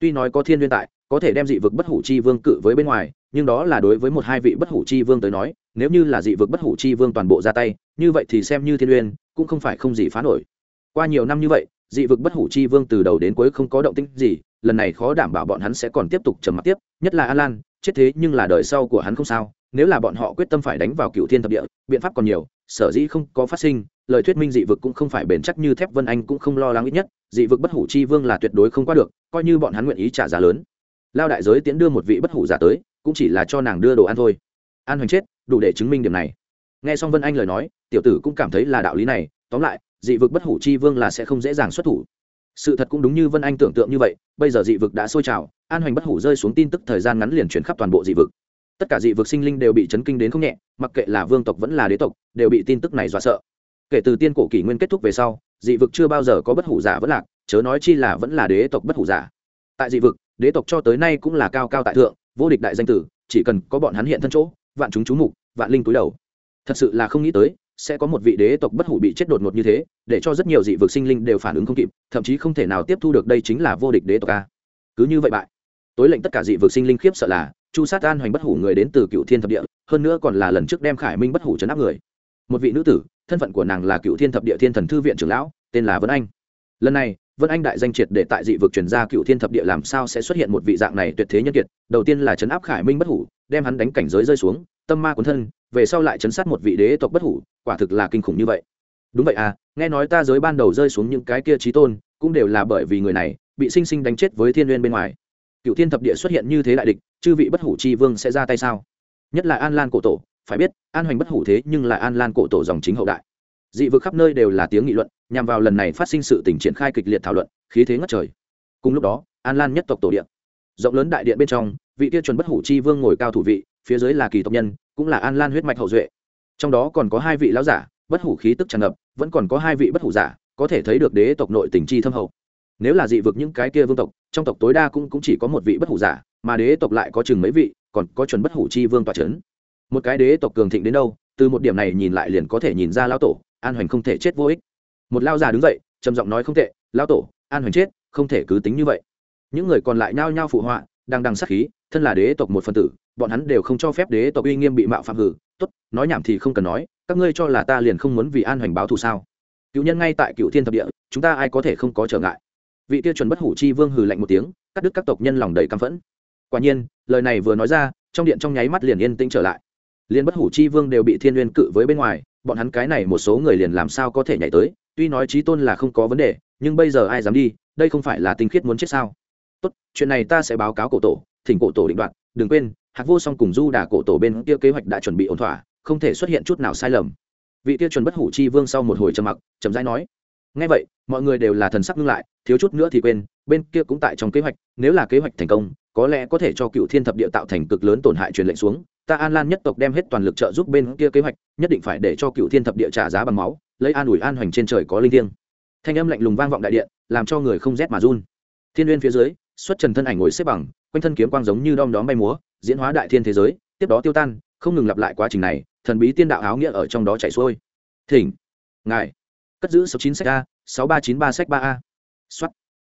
Tuy nói có thiên liên tại có thể đem dị vực bất hủ chi vương cự với bên ngoài nhưng đó là đối với một hai vị bất hủ chi vương tới nói nếu như là dị vực bất hủ chi vương toàn bộ ra tay như vậy thì xem như thiên nguyên cũng không phải không gì phá nổi. Qua nhiều năm như vậy dị vực bất hủ chi vương từ đầu đến cuối không có động tĩnh gì lần này khó đảm bảo bọn hắn sẽ còn tiếp tục trầm mặc tiếp nhất là Alan, chết thế nhưng là đời sau của hắn không sao nếu là bọn họ quyết tâm phải đánh vào cựu thiên thập địa biện pháp còn nhiều sở dĩ không có phát sinh lời thuyết minh dị vực cũng không phải bền chắc như thép vân anh cũng không lo lắng ít nhất, dị vực bất hủ chi vương là tuyệt đối không qua được, coi như bọn hắn nguyện ý trả giá lớn. Lao đại giới tiễn đưa một vị bất hủ giả tới, cũng chỉ là cho nàng đưa đồ ăn thôi. An hoành chết, đủ để chứng minh điểm này. Nghe xong vân anh lời nói, tiểu tử cũng cảm thấy là đạo lý này, tóm lại, dị vực bất hủ chi vương là sẽ không dễ dàng xuất thủ. Sự thật cũng đúng như vân anh tưởng tượng như vậy, bây giờ dị vực đã sôi trào, an hoành bất hủ rơi xuống tin tức thời gian ngắn liền chuyển khắp toàn bộ dị vực. Tất cả dị vực sinh linh đều bị chấn kinh đến không nhẹ, mặc kệ là vương tộc vẫn là đế tộc, đều bị tin tức này dọa sợ kể từ tiên cổ kỷ nguyên kết thúc về sau, dị vực chưa bao giờ có bất hủ giả vẫn lạc, chớ nói chi là vẫn là đế tộc bất hủ giả. Tại dị vực, đế tộc cho tới nay cũng là cao cao tại thượng, vô địch đại danh tử, chỉ cần có bọn hắn hiện thân chỗ, vạn chúng chú mục, vạn linh túi đầu. Thật sự là không nghĩ tới, sẽ có một vị đế tộc bất hủ bị chết đột ngột như thế, để cho rất nhiều dị vực sinh linh đều phản ứng không kịp, thậm chí không thể nào tiếp thu được đây chính là vô địch đế tộc a. Cứ như vậy bại. Tối lệnh tất cả dị vực sinh linh khiếp sợ là, chu sát an hoành bất hủ người đến từ cựu thiên thập địa, hơn nữa còn là lần trước đem khải minh bất hủ chấn áp người một vị nữ tử, thân phận của nàng là cựu thiên thập địa thiên thần thư viện trưởng lão, tên là vân anh. Lần này, vân anh đại danh triệt để tại dị vực truyền ra cựu thiên thập địa làm sao sẽ xuất hiện một vị dạng này tuyệt thế nhân kiệt, đầu tiên là chấn áp khải minh bất hủ, đem hắn đánh cảnh giới rơi xuống, tâm ma cuốn thân, về sau lại chấn sát một vị đế tộc bất hủ, quả thực là kinh khủng như vậy. Đúng vậy à nghe nói ta giới ban đầu rơi xuống những cái kia trí tôn, cũng đều là bởi vì người này, bị sinh sinh đánh chết với thiên n bên ngoài. Cựu thiên thập địa xuất hiện như thế đại địch, chư vị bất hủ chi vương sẽ ra tay sao? Nhất là an lan cổ tổ phải biết an hoành bất hủ thế nhưng là an lan cổ tổ dòng chính hậu đại. Dị vực khắp nơi đều là tiếng nghị luận nhằm vào lần này phát sinh sự tỉnh triển khai kịch liệt thảo luận khí thế ngất trời. Cùng lúc đó an lan nhất tộc tổ điện rộng lớn đại điện bên trong vị tiêu chuẩn bất hủ chi vương ngồi cao thủ vị phía dưới là kỳ tộc nhân cũng là an lan huyết mạch hậu duệ. Trong đó còn có hai vị lão giả bất hủ khí tức tràn ngập vẫn còn có hai vị bất hủ giả có thể thấy được đế tộc nội tình chi thâm hậu. Nếu là dị vực những cái kia vương tộc trong tộc tối đa cũng, cũng chỉ có một vị bất hủ giả mà đế tộc lại có chừng mấy vị còn có chuẩn bất hủ chi vương tọa c h ấ n một cái đế tộc cường thịnh đến đâu, từ một điểm này nhìn lại liền có thể nhìn ra lão tổ, an hoành không thể chết vô ích. Một lao già đứng dậy, trầm giọng nói không tệ, lão tổ, an hoành chết, không thể cứ tính như vậy. Những người còn lại nhao nhao phụ họa đang đằng sát khí, thân là đế tộc một phần tử, bọn hắn đều không cho phép đế tộc uy nghiêm bị mạo phạm hử. Tốt, nói nhảm thì không cần nói, các ngươi cho là ta liền không muốn vì an hoành báo thù sao? Cựu nhân ngay tại cựu thiên thập địa, chúng ta ai có thể không có trở ngại? Vị tiêu chuẩn bất hủ chi vương hừ lạnh một tiếng, cắt đứt các tộc nhân lòng đầy căm phẫn. Quả nhiên, lời này vừa nói ra, trong điện trong nháy mắt liền yên tĩnh trở lại liền bất hủ chi vương đều bị thiên n cự với bên ngoài, bọn hắn cái này một số người liền làm sao có thể nhảy tới, tuy nói trí tôn là không có vấn đề, nhưng bây giờ ai dám đi, đây không phải là tinh khiết muốn chết sao? Tốt, chuyện này ta sẽ báo cáo cổ tổ, thỉnh cổ tổ định đoạt, đừng quên, hạc vô song cùng du đà cổ tổ bên kia kế hoạch đã chuẩn bị ổn thỏa, không thể xuất hiện chút nào sai lầm. Vị tiêu chuẩn bất hủ chi vương sau một hồi trầm mặc, chậm rãi nói ngay vậy, mọi người đều là thần sắc ngưng lại, thiếu chút nữa thì quên, bên kia cũng tại trong kế hoạch, nếu là kế hoạch thành công, có lẽ có thể cho cựu thiên thập địa tạo thành cực lớn tổn hại truyền lệnh xuống ta an lan nhất tộc đem hết toàn lực trợ giúp bên kia kế hoạch, nhất định phải để cho cựu thiên thập địa trả giá bằng máu, lấy an ủi an hoành trên trời có linh thiêng. Thanh âm lạnh lùng vang vọng đại điện, làm cho người không rét mà run. Thiên n phía dưới, xuất trần thân ảnh ngồi xếp bằng, quanh thân kiếm quang giống như đom đóm bay múa, diễn hóa đại thiên thế giới, tiếp đó tiêu tan, không ngừng lặp lại quá trình này, thần bí tiên đạo áo nghĩa ở trong đó chạy xuôi. Thỉnh, ngài, cất giữ số chín sách a, sáu ba chín ba sách ba a. Xuất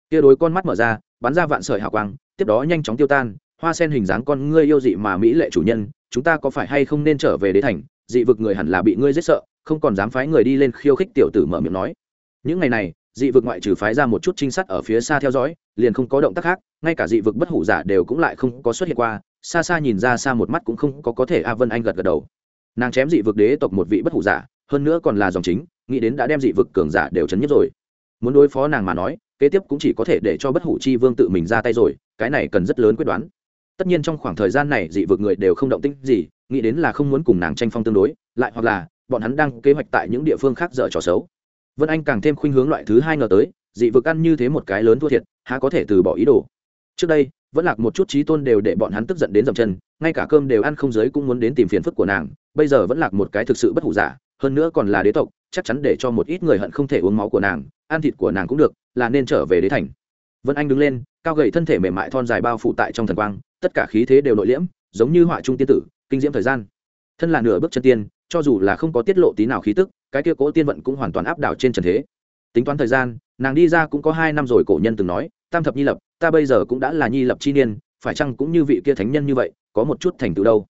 tia đối con mắt mở ra, bắn ra vạn sợi hào quang, tiếp đó nhanh chóng tiêu tan hoa sen hình dáng con ngươi yêu dị mà mỹ lệ chủ nhân, chúng ta có phải hay không nên trở về đế thành? Dị vực người hẳn là bị ngươi giết sợ, không còn dám phái người đi lên khiêu khích tiểu tử mở miệng nói. Những ngày này, dị vực ngoại trừ phái ra một chút trinh sát ở phía xa theo dõi, liền không có động tác khác, ngay cả dị vực bất hủ giả đều cũng lại không có xuất hiện qua, xa xa nhìn ra xa một mắt cũng không có có thể, a vân anh gật gật đầu. Nàng chém dị vực đế tộc một vị bất hủ giả, hơn nữa còn là dòng chính, nghĩ đến đã đem dị vực cường giả đều chấn nhất rồi. Muốn đối phó nàng mà nói, kế tiếp cũng chỉ có thể để cho bất hủ chi vương tự mình ra tay rồi, cái này cần rất lớn quyết đoán tất nhiên trong khoảng thời gian này dị vực người đều không động tĩnh gì, nghĩ đến là không muốn cùng nàng tranh phong tương đối, lại hoặc là bọn hắn đang kế hoạch tại những địa phương khác dở trò xấu. Vân anh càng thêm khuynh hướng loại thứ hai ngờ tới, dị vực ăn như thế một cái lớn thua thiệt, há có thể từ bỏ ý đồ. Trước đây, vẫn lạc một chút trí tôn đều để bọn hắn tức giận đến dầm chân, ngay cả cơm đều ăn không giới cũng muốn đến tìm phiền phức của nàng, bây giờ vẫn lạc một cái thực sự bất hủ giả, hơn nữa còn là đế tộc, chắc chắn để cho một ít người hận không thể uống máu của nàng, ăn thịt của nàng cũng được, là nên trở về đế thành vân anh đứng lên, cao gậy thân thể mềm mại thon dài bao phủ tại trong thần quang, tất cả khí thế đều nội liễm, giống như họa trung tiên tử, kinh diễm thời gian. Thân là nửa bước chân tiên, cho dù là không có tiết lộ tí nào khí tức, cái kia cố tiên vận cũng hoàn toàn áp đảo trên trần thế. Tính toán thời gian, nàng đi ra cũng có hai năm rồi, cổ nhân từng nói, tam thập nhi lập, ta bây giờ cũng đã là nhi lập chi niên, phải chăng cũng như vị kia thánh nhân như vậy, có một chút thành tựu đâu?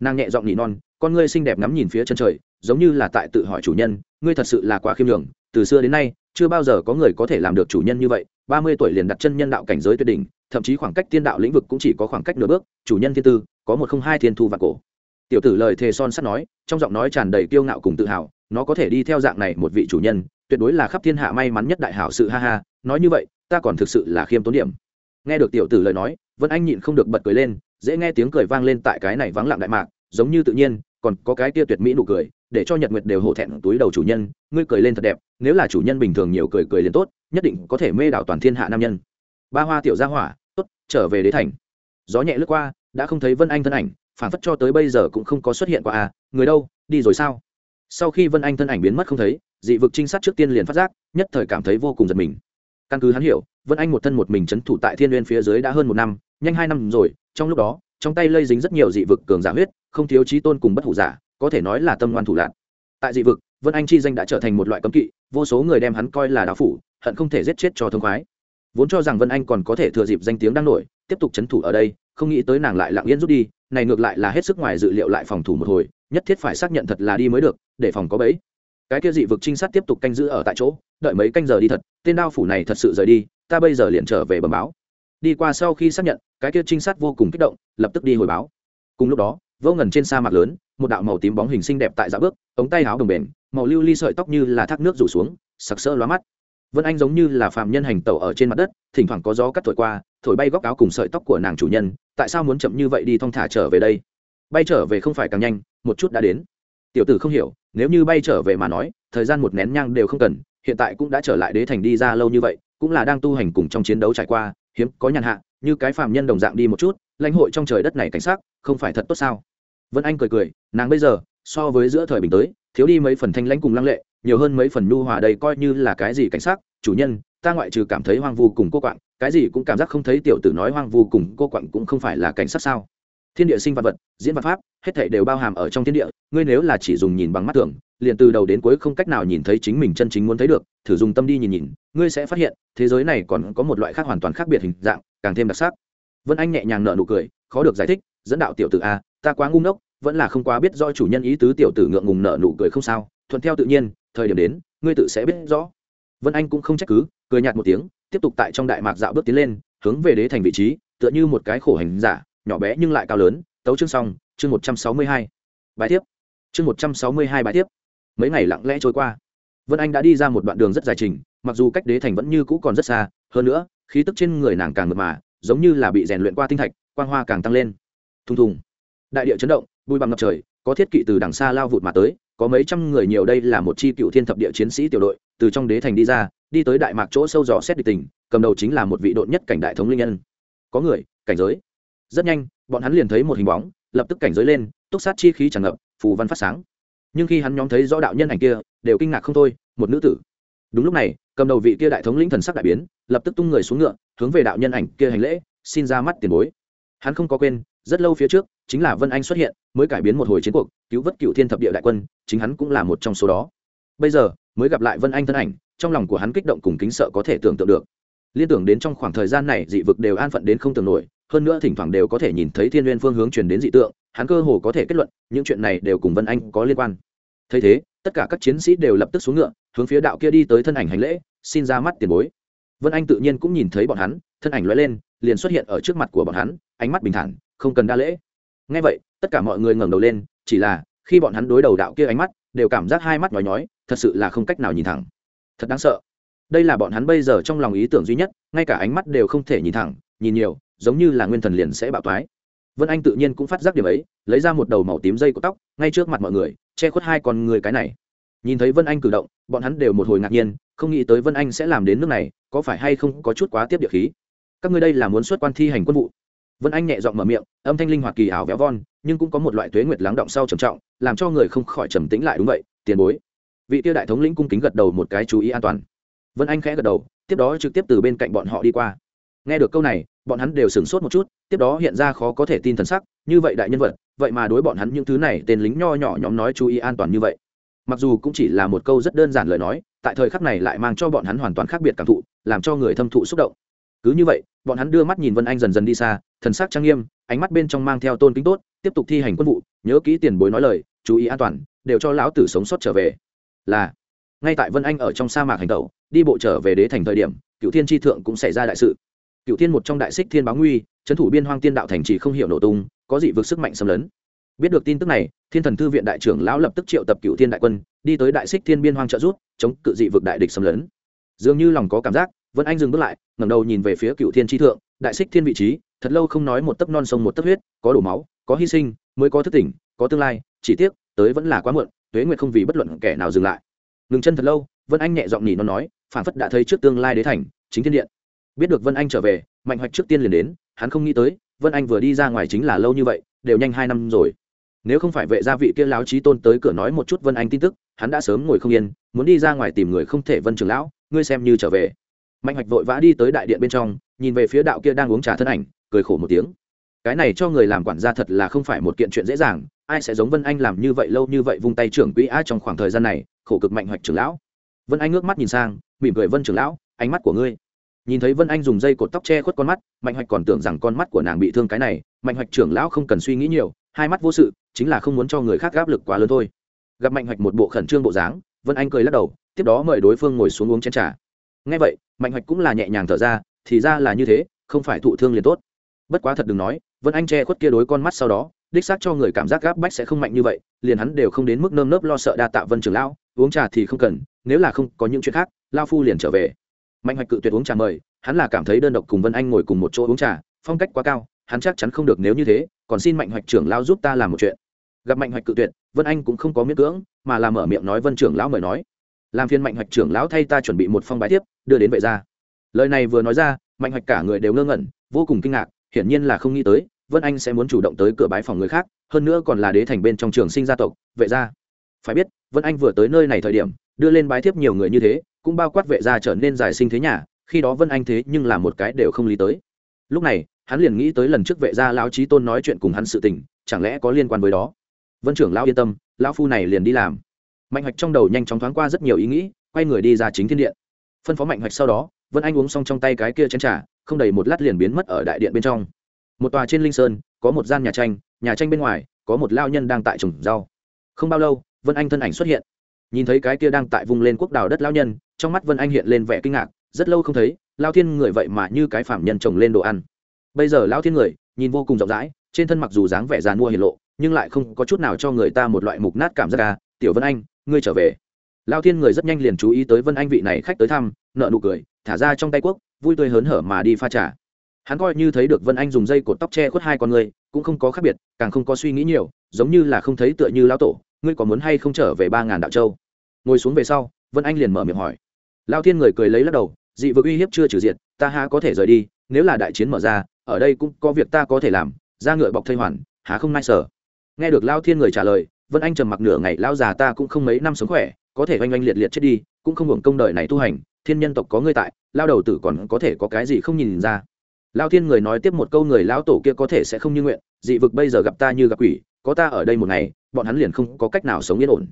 Nàng nhẹ giọng nỉ non, con ngươi xinh đẹp ngắm nhìn phía chân trời, giống như là tại tự hỏi chủ nhân, ngươi thật sự là quá khiêm đường từ xưa đến nay chưa bao giờ có người có thể làm được chủ nhân như vậy, ba mươi tuổi liền đặt chân nhân đạo cảnh giới tuyệt đỉnh, thậm chí khoảng cách tiên đạo lĩnh vực cũng chỉ có khoảng cách nửa bước, chủ nhân thiên tư, có một không hai thiên thu và cổ. Tiểu tử lời thề son sắt nói, trong giọng nói tràn đầy kiêu ngạo cùng tự hào, nó có thể đi theo dạng này một vị chủ nhân, tuyệt đối là khắp thiên hạ may mắn nhất đại hảo sự, ha ha, nói như vậy, ta còn thực sự là khiêm tốn điểm. Nghe được tiểu tử lời nói, vân anh nhịn không được bật cười lên, dễ nghe tiếng cười vang lên tại cái này vắng lặng đại mạc, giống như tự nhiên còn có cái tia tuyệt mỹ nụ cười, để cho nhật nguyệt đều hổ thẹn túi đầu chủ nhân, ngươi cười lên thật đẹp, nếu là chủ nhân bình thường nhiều cười cười liền tốt, nhất định có thể mê đảo toàn thiên hạ nam nhân. Ba hoa tiểu gia hỏa, tốt, trở về đế thành. Gió nhẹ lướt qua, đã không thấy vân anh thân ảnh phản phất cho tới bây giờ cũng không có xuất hiện qua à người đâu, đi rồi sao? Sau khi vân anh thân ảnh biến mất không thấy, dị vực trinh sát trước tiên liền phát giác, nhất thời cảm thấy vô cùng giật mình. Căn cứ hắn hiểu, vân anh một thân một mình c h ấ n thủ tại thiên n phía dưới đã hơn một năm, nhanh hai năm rồi, trong lúc đó, trong tay lây dính rất nhiều dị vực cường giả huyết không thiếu trí tôn cùng bất hủ giả, có thể nói là tâm ngoan thủ lạc tại dị vực, vân anh chi danh đã trở thành một loại cấm kỵ, vô số người đem hắn coi là đạo phủ, hận không thể giết chết cho thông khoái. Vốn cho rằng vân anh còn có thể thừa dịp danh tiếng đang nổi, tiếp tục c h ấ n thủ ở đây, không nghĩ tới nàng lại lặng yên rút đi, này ngược lại là hết sức ngoài dự liệu lại phòng thủ một hồi, nhất thiết phải xác nhận thật là đi mới được, để phòng có bẫy. Cái kia dị vực trinh sát tiếp tục canh giữ ở tại chỗ, đợi mấy canh giờ đi thật, tên đao phủ này thật sự rời đi, ta bây giờ liền trở về bẩm báo. Đi qua sau khi xác nhận, cái kia trinh sát vô cùng kích động, lập tức đi hồi báo. Cùng lúc đó vô ngần trên sa mạc lớn, một đạo màu tím bóng hình xinh đẹp tại dạ bước, ống tay áo đồng bền, màu lưu ly sợi tóc như là thác nước rủ xuống, sặc sỡ lóa mắt. Vân anh giống như là phạm nhân hành tẩu ở trên mặt đất, thỉnh thoảng có gió cắt thổi qua, thổi bay góc áo cùng sợi tóc của nàng chủ nhân, tại sao muốn chậm như vậy đi thong thả trở về đây? Bay trở về không phải càng nhanh, một chút đã đến. Tiểu tử không hiểu, nếu như bay trở về mà nói, thời gian một nén nhang đều không cần, hiện tại cũng đã trở lại đế thành đi ra lâu như vậy, cũng là đang tu hành cùng trong chiến đấu trải qua, hiếm có nhàn hạ, như cái phạm nhân đồng dạng đi một chút, lãnh hội trong trời đất này cảnh sát không phải thật tốt sao? Vân anh cười cười, nàng bây giờ, so với giữa thời bình tới, thiếu đi mấy phần thanh lãnh cùng lăng lệ, nhiều hơn mấy phần nhu hòa đây coi như là cái gì cảnh sát chủ nhân, ta ngoại trừ cảm thấy hoang vu cùng cô quạng, cái gì cũng cảm giác không thấy tiểu tử nói hoang vu cùng cô quạng cũng không phải là cảnh sát sao. Thiên địa sinh vật vật, diễn văn pháp, hết thảy đều bao hàm ở trong thiên địa, ngươi nếu là chỉ dùng nhìn bằng mắt thường, liền từ đầu đến cuối không cách nào nhìn thấy chính mình chân chính muốn thấy được, thử dùng tâm đi nhìn nhìn, ngươi sẽ phát hiện, thế giới này còn có một loại khác hoàn toàn khác biệt hình dạng, càng thêm đặc sắc. Vân anh nhẹ nhàng nở nụ cười, khó được giải thích, dẫn đạo tiểu tử a ta quá ngu ngốc, vẫn là không quá biết do chủ nhân ý tứ tiểu tử ngượng ngùng nợ nụ cười không sao, thuận theo tự nhiên, thời điểm đến, ngươi tự sẽ biết rõ. Vân anh cũng không trách cứ, cười nhạt một tiếng, tiếp tục tại trong đại mạc dạo bước tiến lên, hướng về đế thành vị trí, tựa như một cái khổ hành giả, nhỏ bé nhưng lại cao lớn, tấu chương xong, chương một trăm sáu mươi hai. Bài tiếp. Chương một trăm sáu mươi hai bài tiếp. Mấy ngày lặng lẽ trôi qua. Vân anh đã đi ra một đoạn đường rất dài trình, mặc dù cách đế thành vẫn như cũ còn rất xa, hơn nữa, khí tức trên người nàng càng mượt mà, giống như là bị rèn luyện qua tinh thạch, quang hoa càng tăng lên. Thùng thùng đại địa chấn động, bụi bằng ngập trời, có thiết kỵ từ đằng xa lao vụt mà tới, có mấy trăm người nhiều đây là một chi cựu thiên thập địa chiến sĩ tiểu đội, từ trong đế thành đi ra, đi tới đại mạc chỗ sâu dò xét địch tình, cầm đầu chính là một vị đội nhất cảnh đại thống linh nhân. Có người, cảnh giới. Rất nhanh, bọn hắn liền thấy một hình bóng, lập tức cảnh giới lên, túc sát chi khí tràn ngập, phù văn phát sáng. Nhưng khi hắn nhóm thấy rõ đạo nhân ảnh kia, đều kinh ngạc không thôi, một nữ tử. Đúng lúc này, cầm đầu vị kia đại thống lĩnh thần sắc đại biến, lập tức tung người xuống ngựa, hướng về đạo nhân ảnh kia hành lễ, xin ra mắt tiền bối. Hắn không có quên, rất lâu phía trước chính là vân anh xuất hiện, mới cải biến một hồi chiến cuộc, cứu vớt cựu thiên thập địa đại quân, chính hắn cũng là một trong số đó. Bây giờ, mới gặp lại vân anh thân ảnh, trong lòng của hắn kích động cùng kính sợ có thể tưởng tượng được. Liên tưởng đến trong khoảng thời gian này, dị vực đều an phận đến không tưởng nổi, hơn nữa thỉnh thoảng đều có thể nhìn thấy thiên liên phương hướng truyền đến dị tượng, hắn cơ hồ có thể kết luận, những chuyện này đều cùng vân anh có liên quan. Thấy thế, tất cả các chiến sĩ đều lập tức xuống ngựa, hướng phía đạo kia đi tới thân ảnh hành lễ, xin ra mắt tiền bối. Vân anh tự nhiên cũng nhìn thấy bọn hắn, thân ảnh lóe lên, liền xuất hiện ở trước mặt của bọn hắn, ánh mắt bình thản, không cần đa lễ ngay vậy, tất cả mọi người ngẩng đầu lên, chỉ là khi bọn hắn đối đầu đạo kia ánh mắt, đều cảm giác hai mắt nhói nhói, thật sự là không cách nào nhìn thẳng. Thật đáng sợ. Đây là bọn hắn bây giờ trong lòng ý tưởng duy nhất, ngay cả ánh mắt đều không thể nhìn thẳng, nhìn nhiều, giống như là nguyên thần liền sẽ bạo toái vân anh tự nhiên cũng phát giác điểm ấy, lấy ra một đầu màu tím dây của tóc, ngay trước mặt mọi người, che khuất hai con người cái này. Nhìn thấy vân anh cử động, bọn hắn đều một hồi ngạc nhiên, không nghĩ tới vân anh sẽ làm đến nước này, có phải hay không có chút quá tiếp địa khí? Các ngươi đây là muốn xuất quan thi hành quân vụ? Vân anh nhẹ giọng mở miệng, âm thanh linh hoạt kỳ ảo véo von, nhưng cũng có một loại tuế nguyệt lắng động sau trầm trọng, làm cho người không khỏi trầm tĩnh lại đúng vậy, tiền bối. Vị tiêu đại thống lĩnh cung kính gật đầu một cái chú ý an toàn. Vân anh khẽ gật đầu, tiếp đó trực tiếp từ bên cạnh bọn họ đi qua. Nghe được câu này, bọn hắn đều sửng sốt một chút, tiếp đó hiện ra khó có thể tin thần sắc, như vậy đại nhân vật, vậy mà đối bọn hắn những thứ này tên lính nho nhỏ nhóm nói chú ý an toàn như vậy. Mặc dù cũng chỉ là một câu rất đơn giản lời nói, tại thời khắc này lại mang cho bọn hắn hoàn toàn khác biệt cảm thụ, làm cho người thâm thụ xúc động cứ như vậy, bọn hắn đưa mắt nhìn vân anh dần dần đi xa, thần sắc trang nghiêm, ánh mắt bên trong mang theo tôn kính tốt, tiếp tục thi hành quân vụ, nhớ kỹ tiền bối nói lời, chú ý an toàn, đều cho lão tử sống sót trở về. Là, ngay tại vân anh ở trong sa mạc hành tẩu, đi bộ trở về đế thành thời điểm cựu thiên tri thượng cũng xảy ra đại sự. Cựu thiên một trong đại xích thiên báo nguy, trấn thủ biên hoang tiên đạo thành chỉ không hiểu nổ tung, có dị vực sức mạnh xâm lấn. Biết được tin tức này, thiên thần thư viện đại trưởng lão lập tức triệu tập cựu thiên đại quân, đi tới đại xích thiên biên hoang trợ rút chống cự dị vực đại địch xâm lấn. Dường như lòng có cảm giác vân anh dừng bước lại, ngẩng đầu nhìn về phía cựu thiên tri thượng, đại xích thiên vị trí, thật lâu không nói một tấc non sông một tấc huyết, có đổ máu, có hy sinh, mới có thức tỉnh, có tương lai, chỉ tiếc, tới vẫn là quá muộn, tuế nguyệt không vì bất luận kẻ nào dừng lại. Ngừng chân thật lâu, vân anh nhẹ giọng nhỉ nó nói, phản phất đã thấy trước tương lai đế thành, chính thiên điện. Biết được vân anh trở về, mạnh hoạch trước tiên liền đến, hắn không nghĩ tới, vân anh vừa đi ra ngoài chính là lâu như vậy, đều nhanh hai năm rồi. Nếu không phải vệ gia vị kia láo trí tôn tới cửa nói một chút vân anh tin tức, hắn đã sớm ngồi không yên, muốn đi ra ngoài tìm người không thể vân trường lão, ngươi xem như trở về mạnh hoạch vội vã đi tới đại điện bên trong, nhìn về phía đạo kia đang uống trà thân ảnh, cười khổ một tiếng. Cái này cho người làm quản gia thật là không phải một kiện chuyện dễ dàng, ai sẽ giống vân anh làm như vậy lâu như vậy vung tay trưởng quỹ a trong khoảng thời gian này, khổ cực mạnh hoạch trưởng lão. Vân anh ngước mắt nhìn sang, mỉm cười vân trưởng lão, ánh mắt của ngươi. Nhìn thấy vân anh dùng dây cột tóc che khuất con mắt, mạnh hoạch còn tưởng rằng con mắt của nàng bị thương cái này, mạnh hoạch trưởng lão không cần suy nghĩ nhiều, hai mắt vô sự, chính là không muốn cho người khác áp lực quá lớn thôi. Gặp mạnh hoạch một bộ khẩn trương bộ dáng, vân anh cười lắc đầu, tiếp đó mời đối phương ngồi xuống uống chén trà. Ngay vậy mạnh hoạch cũng là nhẹ nhàng thở ra, thì ra là như thế, không phải thụ thương liền tốt. Bất quá thật đừng nói, vân anh che khuất kia đối con mắt sau đó, đích xác cho người cảm giác gáp bách sẽ không mạnh như vậy, liền hắn đều không đến mức nơm nớp lo sợ đa tạ vân trường lão, uống trà thì không cần, nếu là không có những chuyện khác lao phu liền trở về. Mạnh hoạch cự tuyệt uống trà mời, hắn là cảm thấy đơn độc cùng vân anh ngồi cùng một chỗ uống trà, phong cách quá cao, hắn chắc chắn không được nếu như thế, còn xin mạnh hoạch trưởng lao giúp ta làm một chuyện. Gặp mạnh hoạch cự tuyệt, vân anh cũng không có miễn cưỡng, mà làm mở miệng nói vân trưởng lão mời nói làm phiên mạnh hoạch trưởng lão thay ta chuẩn bị một phong bài tiếp, đưa đến vệ gia. Lời này vừa nói ra, mạnh hoạch cả người đều ngơ ngẩn, vô cùng kinh ngạc, hiển nhiên là không nghĩ tới, vân anh sẽ muốn chủ động tới cửa bái phòng người khác, hơn nữa còn là đế thành bên trong trường sinh gia tộc, vệ gia. Phải biết, vân anh vừa tới nơi này thời điểm, đưa lên bái tiếp nhiều người như thế, cũng bao quát vệ gia trở nên giải sinh thế nhà, khi đó vân anh thế nhưng là một cái đều không lý tới. Lúc này, hắn liền nghĩ tới lần trước vệ gia lão trí tôn nói chuyện cùng hắn sự tình, chẳng lẽ có liên quan với đó? Vân trưởng lão yên tâm, lão phu này liền đi làm mạnh hoạch trong đầu nhanh chóng thoáng qua rất nhiều ý nghĩ, quay người đi ra chính thiên điện. Phân phó mạnh hoạch sau đó, vân anh uống xong trong tay cái kia chén trà, không đầy một lát liền biến mất ở đại điện bên trong. Một tòa trên linh sơn, có một gian nhà tranh nhà tranh bên ngoài, có một lao nhân đang tại trồng rau. Không bao lâu, vân anh thân ảnh xuất hiện. Nhìn thấy cái kia đang tại vùng lên quốc đảo đất lao nhân, trong mắt vân anh hiện lên vẻ kinh ngạc, rất lâu không thấy, lao thiên người vậy mà như cái phạm nhân trồng lên đồ ăn. Bây giờ lao thiên người, nhìn vô cùng rộng rãi, trên thân mặc dù dáng vẻ già mua hiền lộ, nhưng lại không có chút nào cho người ta một loại mục nát cảm giác ca à. tiểu vân anh ngươi trở về. Lao thiên người rất nhanh liền chú ý tới vân anh vị này khách tới thăm nợ nụ cười, thả ra trong tay quốc vui tươi hớn hở mà đi pha trà. Hắn coi như thấy được vân anh dùng dây cột tóc che khuất hai con người, cũng không có khác biệt, càng không có suy nghĩ nhiều, giống như là không thấy tựa như lão tổ, ngươi có muốn hay không trở về ba ngàn đạo châu? Ngồi xuống về sau, vân anh liền mở miệng hỏi. Lao thiên người cười lấy lắc đầu, dị vực uy hiếp chưa trừ diệt, ta há có thể rời đi, nếu là đại chiến mở ra, ở đây cũng có việc ta có thể làm, ra ngựa bọc thây hoàn, há không nai sở. Nghe được lao thiên người trả lời vân anh trầm mặc nửa ngày lao già ta cũng không mấy năm sống khỏe, có thể oanh oanh liệt liệt chết đi, cũng không hưởng công đời này tu hành, thiên nhân tộc có ngươi tại lao đầu tử còn có thể có cái gì không nhìn ra. Lao thiên người nói tiếp một câu, người lão tổ kia có thể sẽ không như nguyện, dị vực bây giờ gặp ta như gặp quỷ, có ta ở đây một ngày, bọn hắn liền không có cách nào sống yên ổn.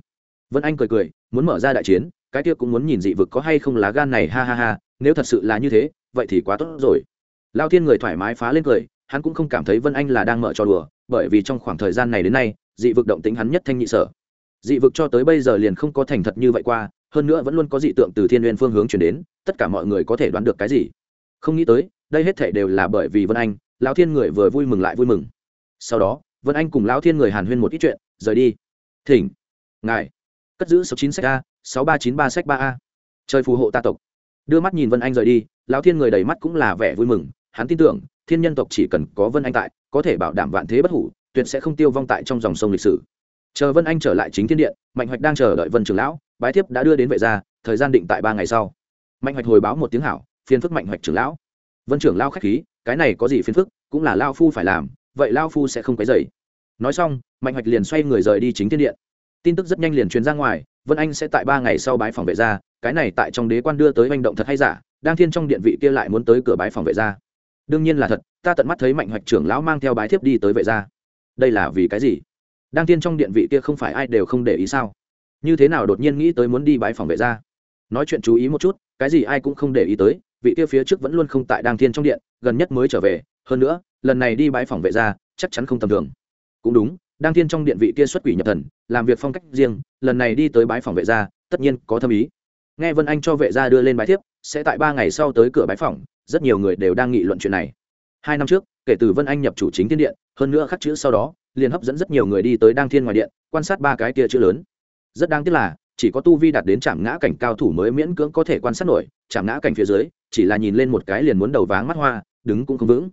Vân anh cười cười, muốn mở ra đại chiến, cái kia cũng muốn nhìn dị vực có hay không lá gan này, ha ha ha, nếu thật sự là như thế, vậy thì quá tốt rồi. Lao thiên người thoải mái phá lên cười, hắn cũng không cảm thấy vân anh là đang mở trò đùa, bởi vì trong khoảng thời gian này đến nay dị vực động tính hắn nhất thanh nhị sở. Dị vực cho tới bây giờ liền không có thành thật như vậy qua, hơn nữa vẫn luôn có dị tượng từ thiên n phương hướng chuyển đến, tất cả mọi người có thể đoán được cái gì? Không nghĩ tới, đây hết thể đều là bởi vì vân anh, lão thiên người vừa vui mừng lại vui mừng. Sau đó, vân anh cùng lão thiên người hàn huyên một ít chuyện, rời đi. Thỉnh, ngài, cất giữ số chín sách a, sáu ba chín ba sách ba a. Chơi phù hộ ta tộc. Đưa mắt nhìn vân anh rời đi, lão thiên người đầy mắt cũng là vẻ vui mừng, hắn tin tưởng, thiên nhân tộc chỉ cần có vân anh tại, có thể bảo đảm vạn thế bất hủ tuyệt sẽ không tiêu vong tại trong dòng sông lịch sử. Chờ vân anh trở lại chính thiên điện, mạnh hoạch đang chờ đợi vân trường lão, bái thiếp đã đưa đến vệ gia, thời gian định tại ba ngày sau. Mạnh hoạch hồi báo một tiếng hảo, phiền phức mạnh hoạch trưởng lão. Vân trưởng lao khách khí, cái này có gì phiền phức, cũng là lao phu phải làm, vậy lao phu sẽ không quấy dày nói xong, mạnh hoạch liền xoay người rời đi chính thiên điện. Tin tức rất nhanh liền truyền ra ngoài, vân anh sẽ tại ba ngày sau bái phòng vệ gia, cái này tại trong đế quan đưa tới manh động thật hay giả, đang thiên trong điện vị kia lại muốn tới cửa bái phòng vệ gia. Đương nhiên là thật, ta tận mắt thấy mạnh hoạch trưởng lão mang theo bái thiếp đi tới vệ gia đây là vì cái gì? Đang thiên trong điện vị kia không phải ai đều không để ý sao? Như thế nào đột nhiên nghĩ tới muốn đi bãi phòng vệ gia? Nói chuyện chú ý một chút, cái gì ai cũng không để ý tới, vị kia phía trước vẫn luôn không tại đang thiên trong điện, gần nhất mới trở về, hơn nữa, lần này đi bãi phòng vệ gia, chắc chắn không tầm thường. Cũng đúng, đang thiên trong điện vị kia xuất quỷ nhập thần, làm việc phong cách riêng, lần này đi tới bãi phòng vệ gia, tất nhiên có thâm ý. Nghe vân anh cho vệ gia đưa lên bãi thiếp, sẽ tại ba ngày sau tới cửa bãi phòng, rất nhiều người đều đang nghị luận chuyện này hai năm trước, kể từ vân anh nhập chủ chính thiên điện, hơn nữa khắc chữ sau đó, liền hấp dẫn rất nhiều người đi tới đang thiên ngoài điện, quan sát ba cái kia chữ lớn. Rất đáng tiếc là, chỉ có tu vi đạt đến trạm ngã cảnh cao thủ mới miễn cưỡng có thể quan sát nổi, trạm ngã cảnh phía dưới, chỉ là nhìn lên một cái liền muốn đầu váng mắt hoa, đứng cũng không vững.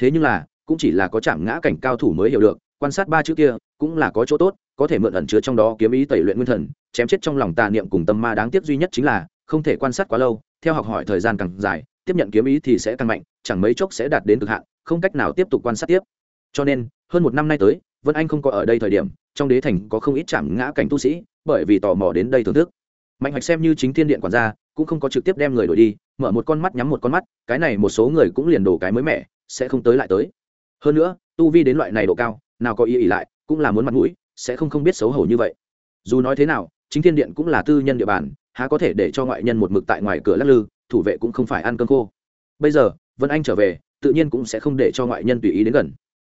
Thế nhưng là, cũng chỉ là có trạm ngã cảnh cao thủ mới hiểu được, quan sát ba chữ kia, cũng là có chỗ tốt, có thể mượn ẩn chứa trong đó kiếm ý tẩy luyện nguyên thần, chém chết trong lòng tà niệm cùng tâm ma đáng tiếc duy nhất chính là, không thể quan sát quá lâu, theo học hỏi thời gian càng dài, tiếp nhận kiếm ý thì sẽ càng mạnh chẳng mấy chốc sẽ đạt đến cực hạn, không cách nào tiếp tục quan sát tiếp. Cho nên, hơn một năm nay tới, vân anh không có ở đây thời điểm, trong đế thành có không ít chạm ngã cảnh tu sĩ, bởi vì tò mò đến đây thưởng thức. Mạnh hoạch xem như chính thiên điện quản gia, cũng không có trực tiếp đem người đổi đi, mở một con mắt nhắm một con mắt, cái này một số người cũng liền đổ cái mới mẻ, sẽ không tới lại tới. Hơn nữa, tu vi đến loại này độ cao, nào có ý ỉ lại, cũng là muốn mặt mũi, sẽ không không biết xấu hổ như vậy. Dù nói thế nào, chính thiên điện cũng là tư nhân địa bàn, há có thể để cho ngoại nhân một mực tại ngoài cửa lắc lư, thủ vệ cũng không phải ăn cơm khô. Bây giờ vân anh trở về, tự nhiên cũng sẽ không để cho ngoại nhân tùy ý đến gần.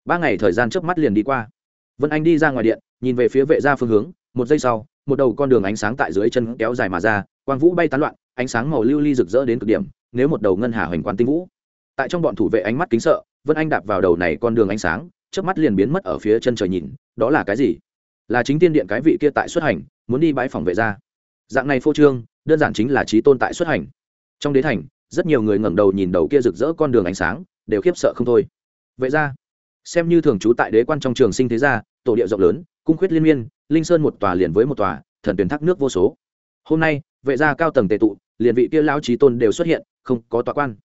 Ba ngày thời gian trước mắt liền đi qua. Vân anh đi ra ngoài điện, nhìn về phía vệ gia phương hướng, một giây sau, một đầu con đường ánh sáng tại dưới chân kéo dài mà ra, quang vũ bay tán loạn, ánh sáng màu lưu ly rực rỡ đến cực điểm, nếu một đầu ngân hà hoành quán tinh vũ. Tại trong bọn thủ vệ ánh mắt kính sợ, vân anh đạp vào đầu này con đường ánh sáng trước mắt liền biến mất ở phía chân trời nhìn, đó là cái gì? Là chính tiên điện cái vị kia tại xuất hành, muốn đi bãi phòng vệ ra dạng này phô trương, đơn giản chính là trí tôn tại xuất hành. Trong đế thành rất nhiều người ngẩng đầu nhìn đầu kia rực rỡ con đường ánh sáng, đều khiếp sợ không thôi. Vậy ra xem như thường trú tại đế quan trong trường sinh thế gia, tổ địa rộng lớn, cung khuyết liên miên, linh sơn một tòa liền với một tòa, thần tuyển thác nước vô số. Hôm nay, vệ gia cao tầng tề tụ, liền vị kia lão trí tôn đều xuất hiện, không có tòa quan.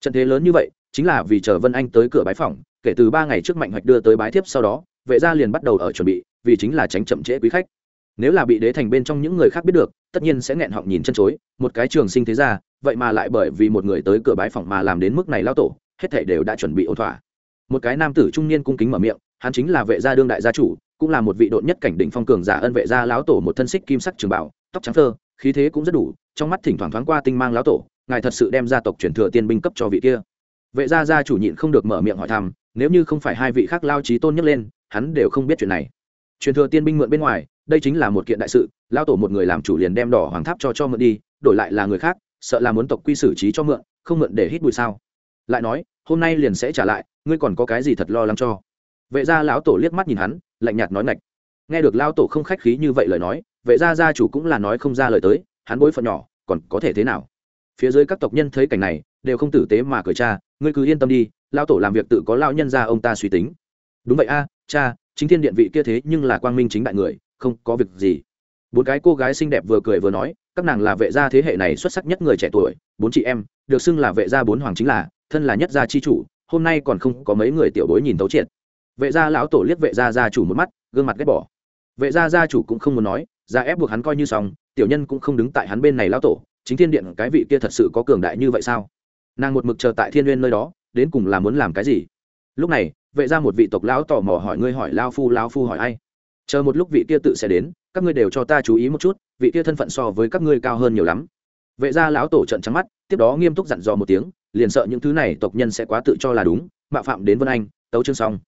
Trận thế lớn như vậy, chính là vì chờ vân anh tới cửa bái phòng kể từ ba ngày trước mạnh hoạch đưa tới bái thiếp sau đó, vệ gia liền bắt đầu ở chuẩn bị, vì chính là tránh chậm trễ quý khách nếu là bị đế thành bên trong những người khác biết được, tất nhiên sẽ nghẹn họng nhìn chân chối, một cái trường sinh thế gia, vậy mà lại bởi vì một người tới cửa bái phòng mà làm đến mức này lao tổ, hết thể đều đã chuẩn bị ổn thỏa. Một cái nam tử trung niên cung kính mở miệng, hắn chính là vệ gia đương đại gia chủ, cũng là một vị đội nhất cảnh đỉnh phong cường giả ân vệ gia lão tổ một thân xích kim sắc trường bảo, tóc trắng thơ khí thế cũng rất đủ, trong mắt thỉnh thoảng thoáng qua tinh mang lão tổ, ngài thật sự đem gia tộc truyền thừa tiên binh cấp cho vị kia. Vệ gia gia chủ nhịn không được mở miệng hỏi thăm, nếu như không phải hai vị khác lao trí tôn nhấc lên, hắn đều không biết chuyện này. Truyền thừa tiên binh mượn bên ngoài đây chính là một kiện đại sự lao tổ một người làm chủ liền đem đỏ hoàng tháp cho cho mượn đi, đổi lại là người khác, sợ là muốn tộc quy xử trí cho mượn, không mượn để hít bụi sao? Lại nói, hôm nay liền sẽ trả lại, ngươi còn có cái gì thật lo lắng cho? Vệ gia lão tổ liếc mắt nhìn hắn, lạnh nhạt nói ngạch. Nghe được lao tổ không khách khí như vậy lời nói, vệ gia gia chủ cũng là nói không ra lời tới, hắn bối phận nhỏ, còn có thể thế nào? Phía dưới các tộc nhân thấy cảnh này, đều không tử tế mà cười cha, ngươi cứ yên tâm đi lao tổ làm việc tự có lao nhân ra ông ta suy tính. Đúng vậy a, cha, chính thiên điện vị kia thế nhưng là quang minh chính đại người không có việc gì. Bốn cái cô gái xinh đẹp vừa cười vừa nói, các nàng là vệ gia thế hệ này xuất sắc nhất người trẻ tuổi, bốn chị em, được xưng là vệ gia bốn hoàng chính là, thân là nhất gia chi chủ, hôm nay còn không có mấy người tiểu bối nhìn tấu triệt. Vệ gia lão tổ liếc vệ gia gia chủ một mắt, gương mặt ghét bỏ. Vệ gia gia chủ cũng không muốn nói, ra ép buộc hắn coi như xong, tiểu nhân cũng không đứng tại hắn bên này lão tổ, chính thiên điện cái vị kia thật sự có cường đại như vậy sao? Nàng một mực chờ tại thiên n nơi đó, đến cùng là muốn làm cái gì? Lúc này, vệ ra một vị tộc lão tò mò hỏi ngươi hỏi lao phu lao phu hỏi ai? Chờ một lúc vị kia tự sẽ đến, các ngươi đều cho ta chú ý một chút, vị kia thân phận so với các ngươi cao hơn nhiều lắm. Vệ ra lão tổ trận trắng mắt, tiếp đó nghiêm túc dặn dò một tiếng, liền sợ những thứ này tộc nhân sẽ quá tự cho là đúng, mạo phạm đến vân anh, tấu chương xong.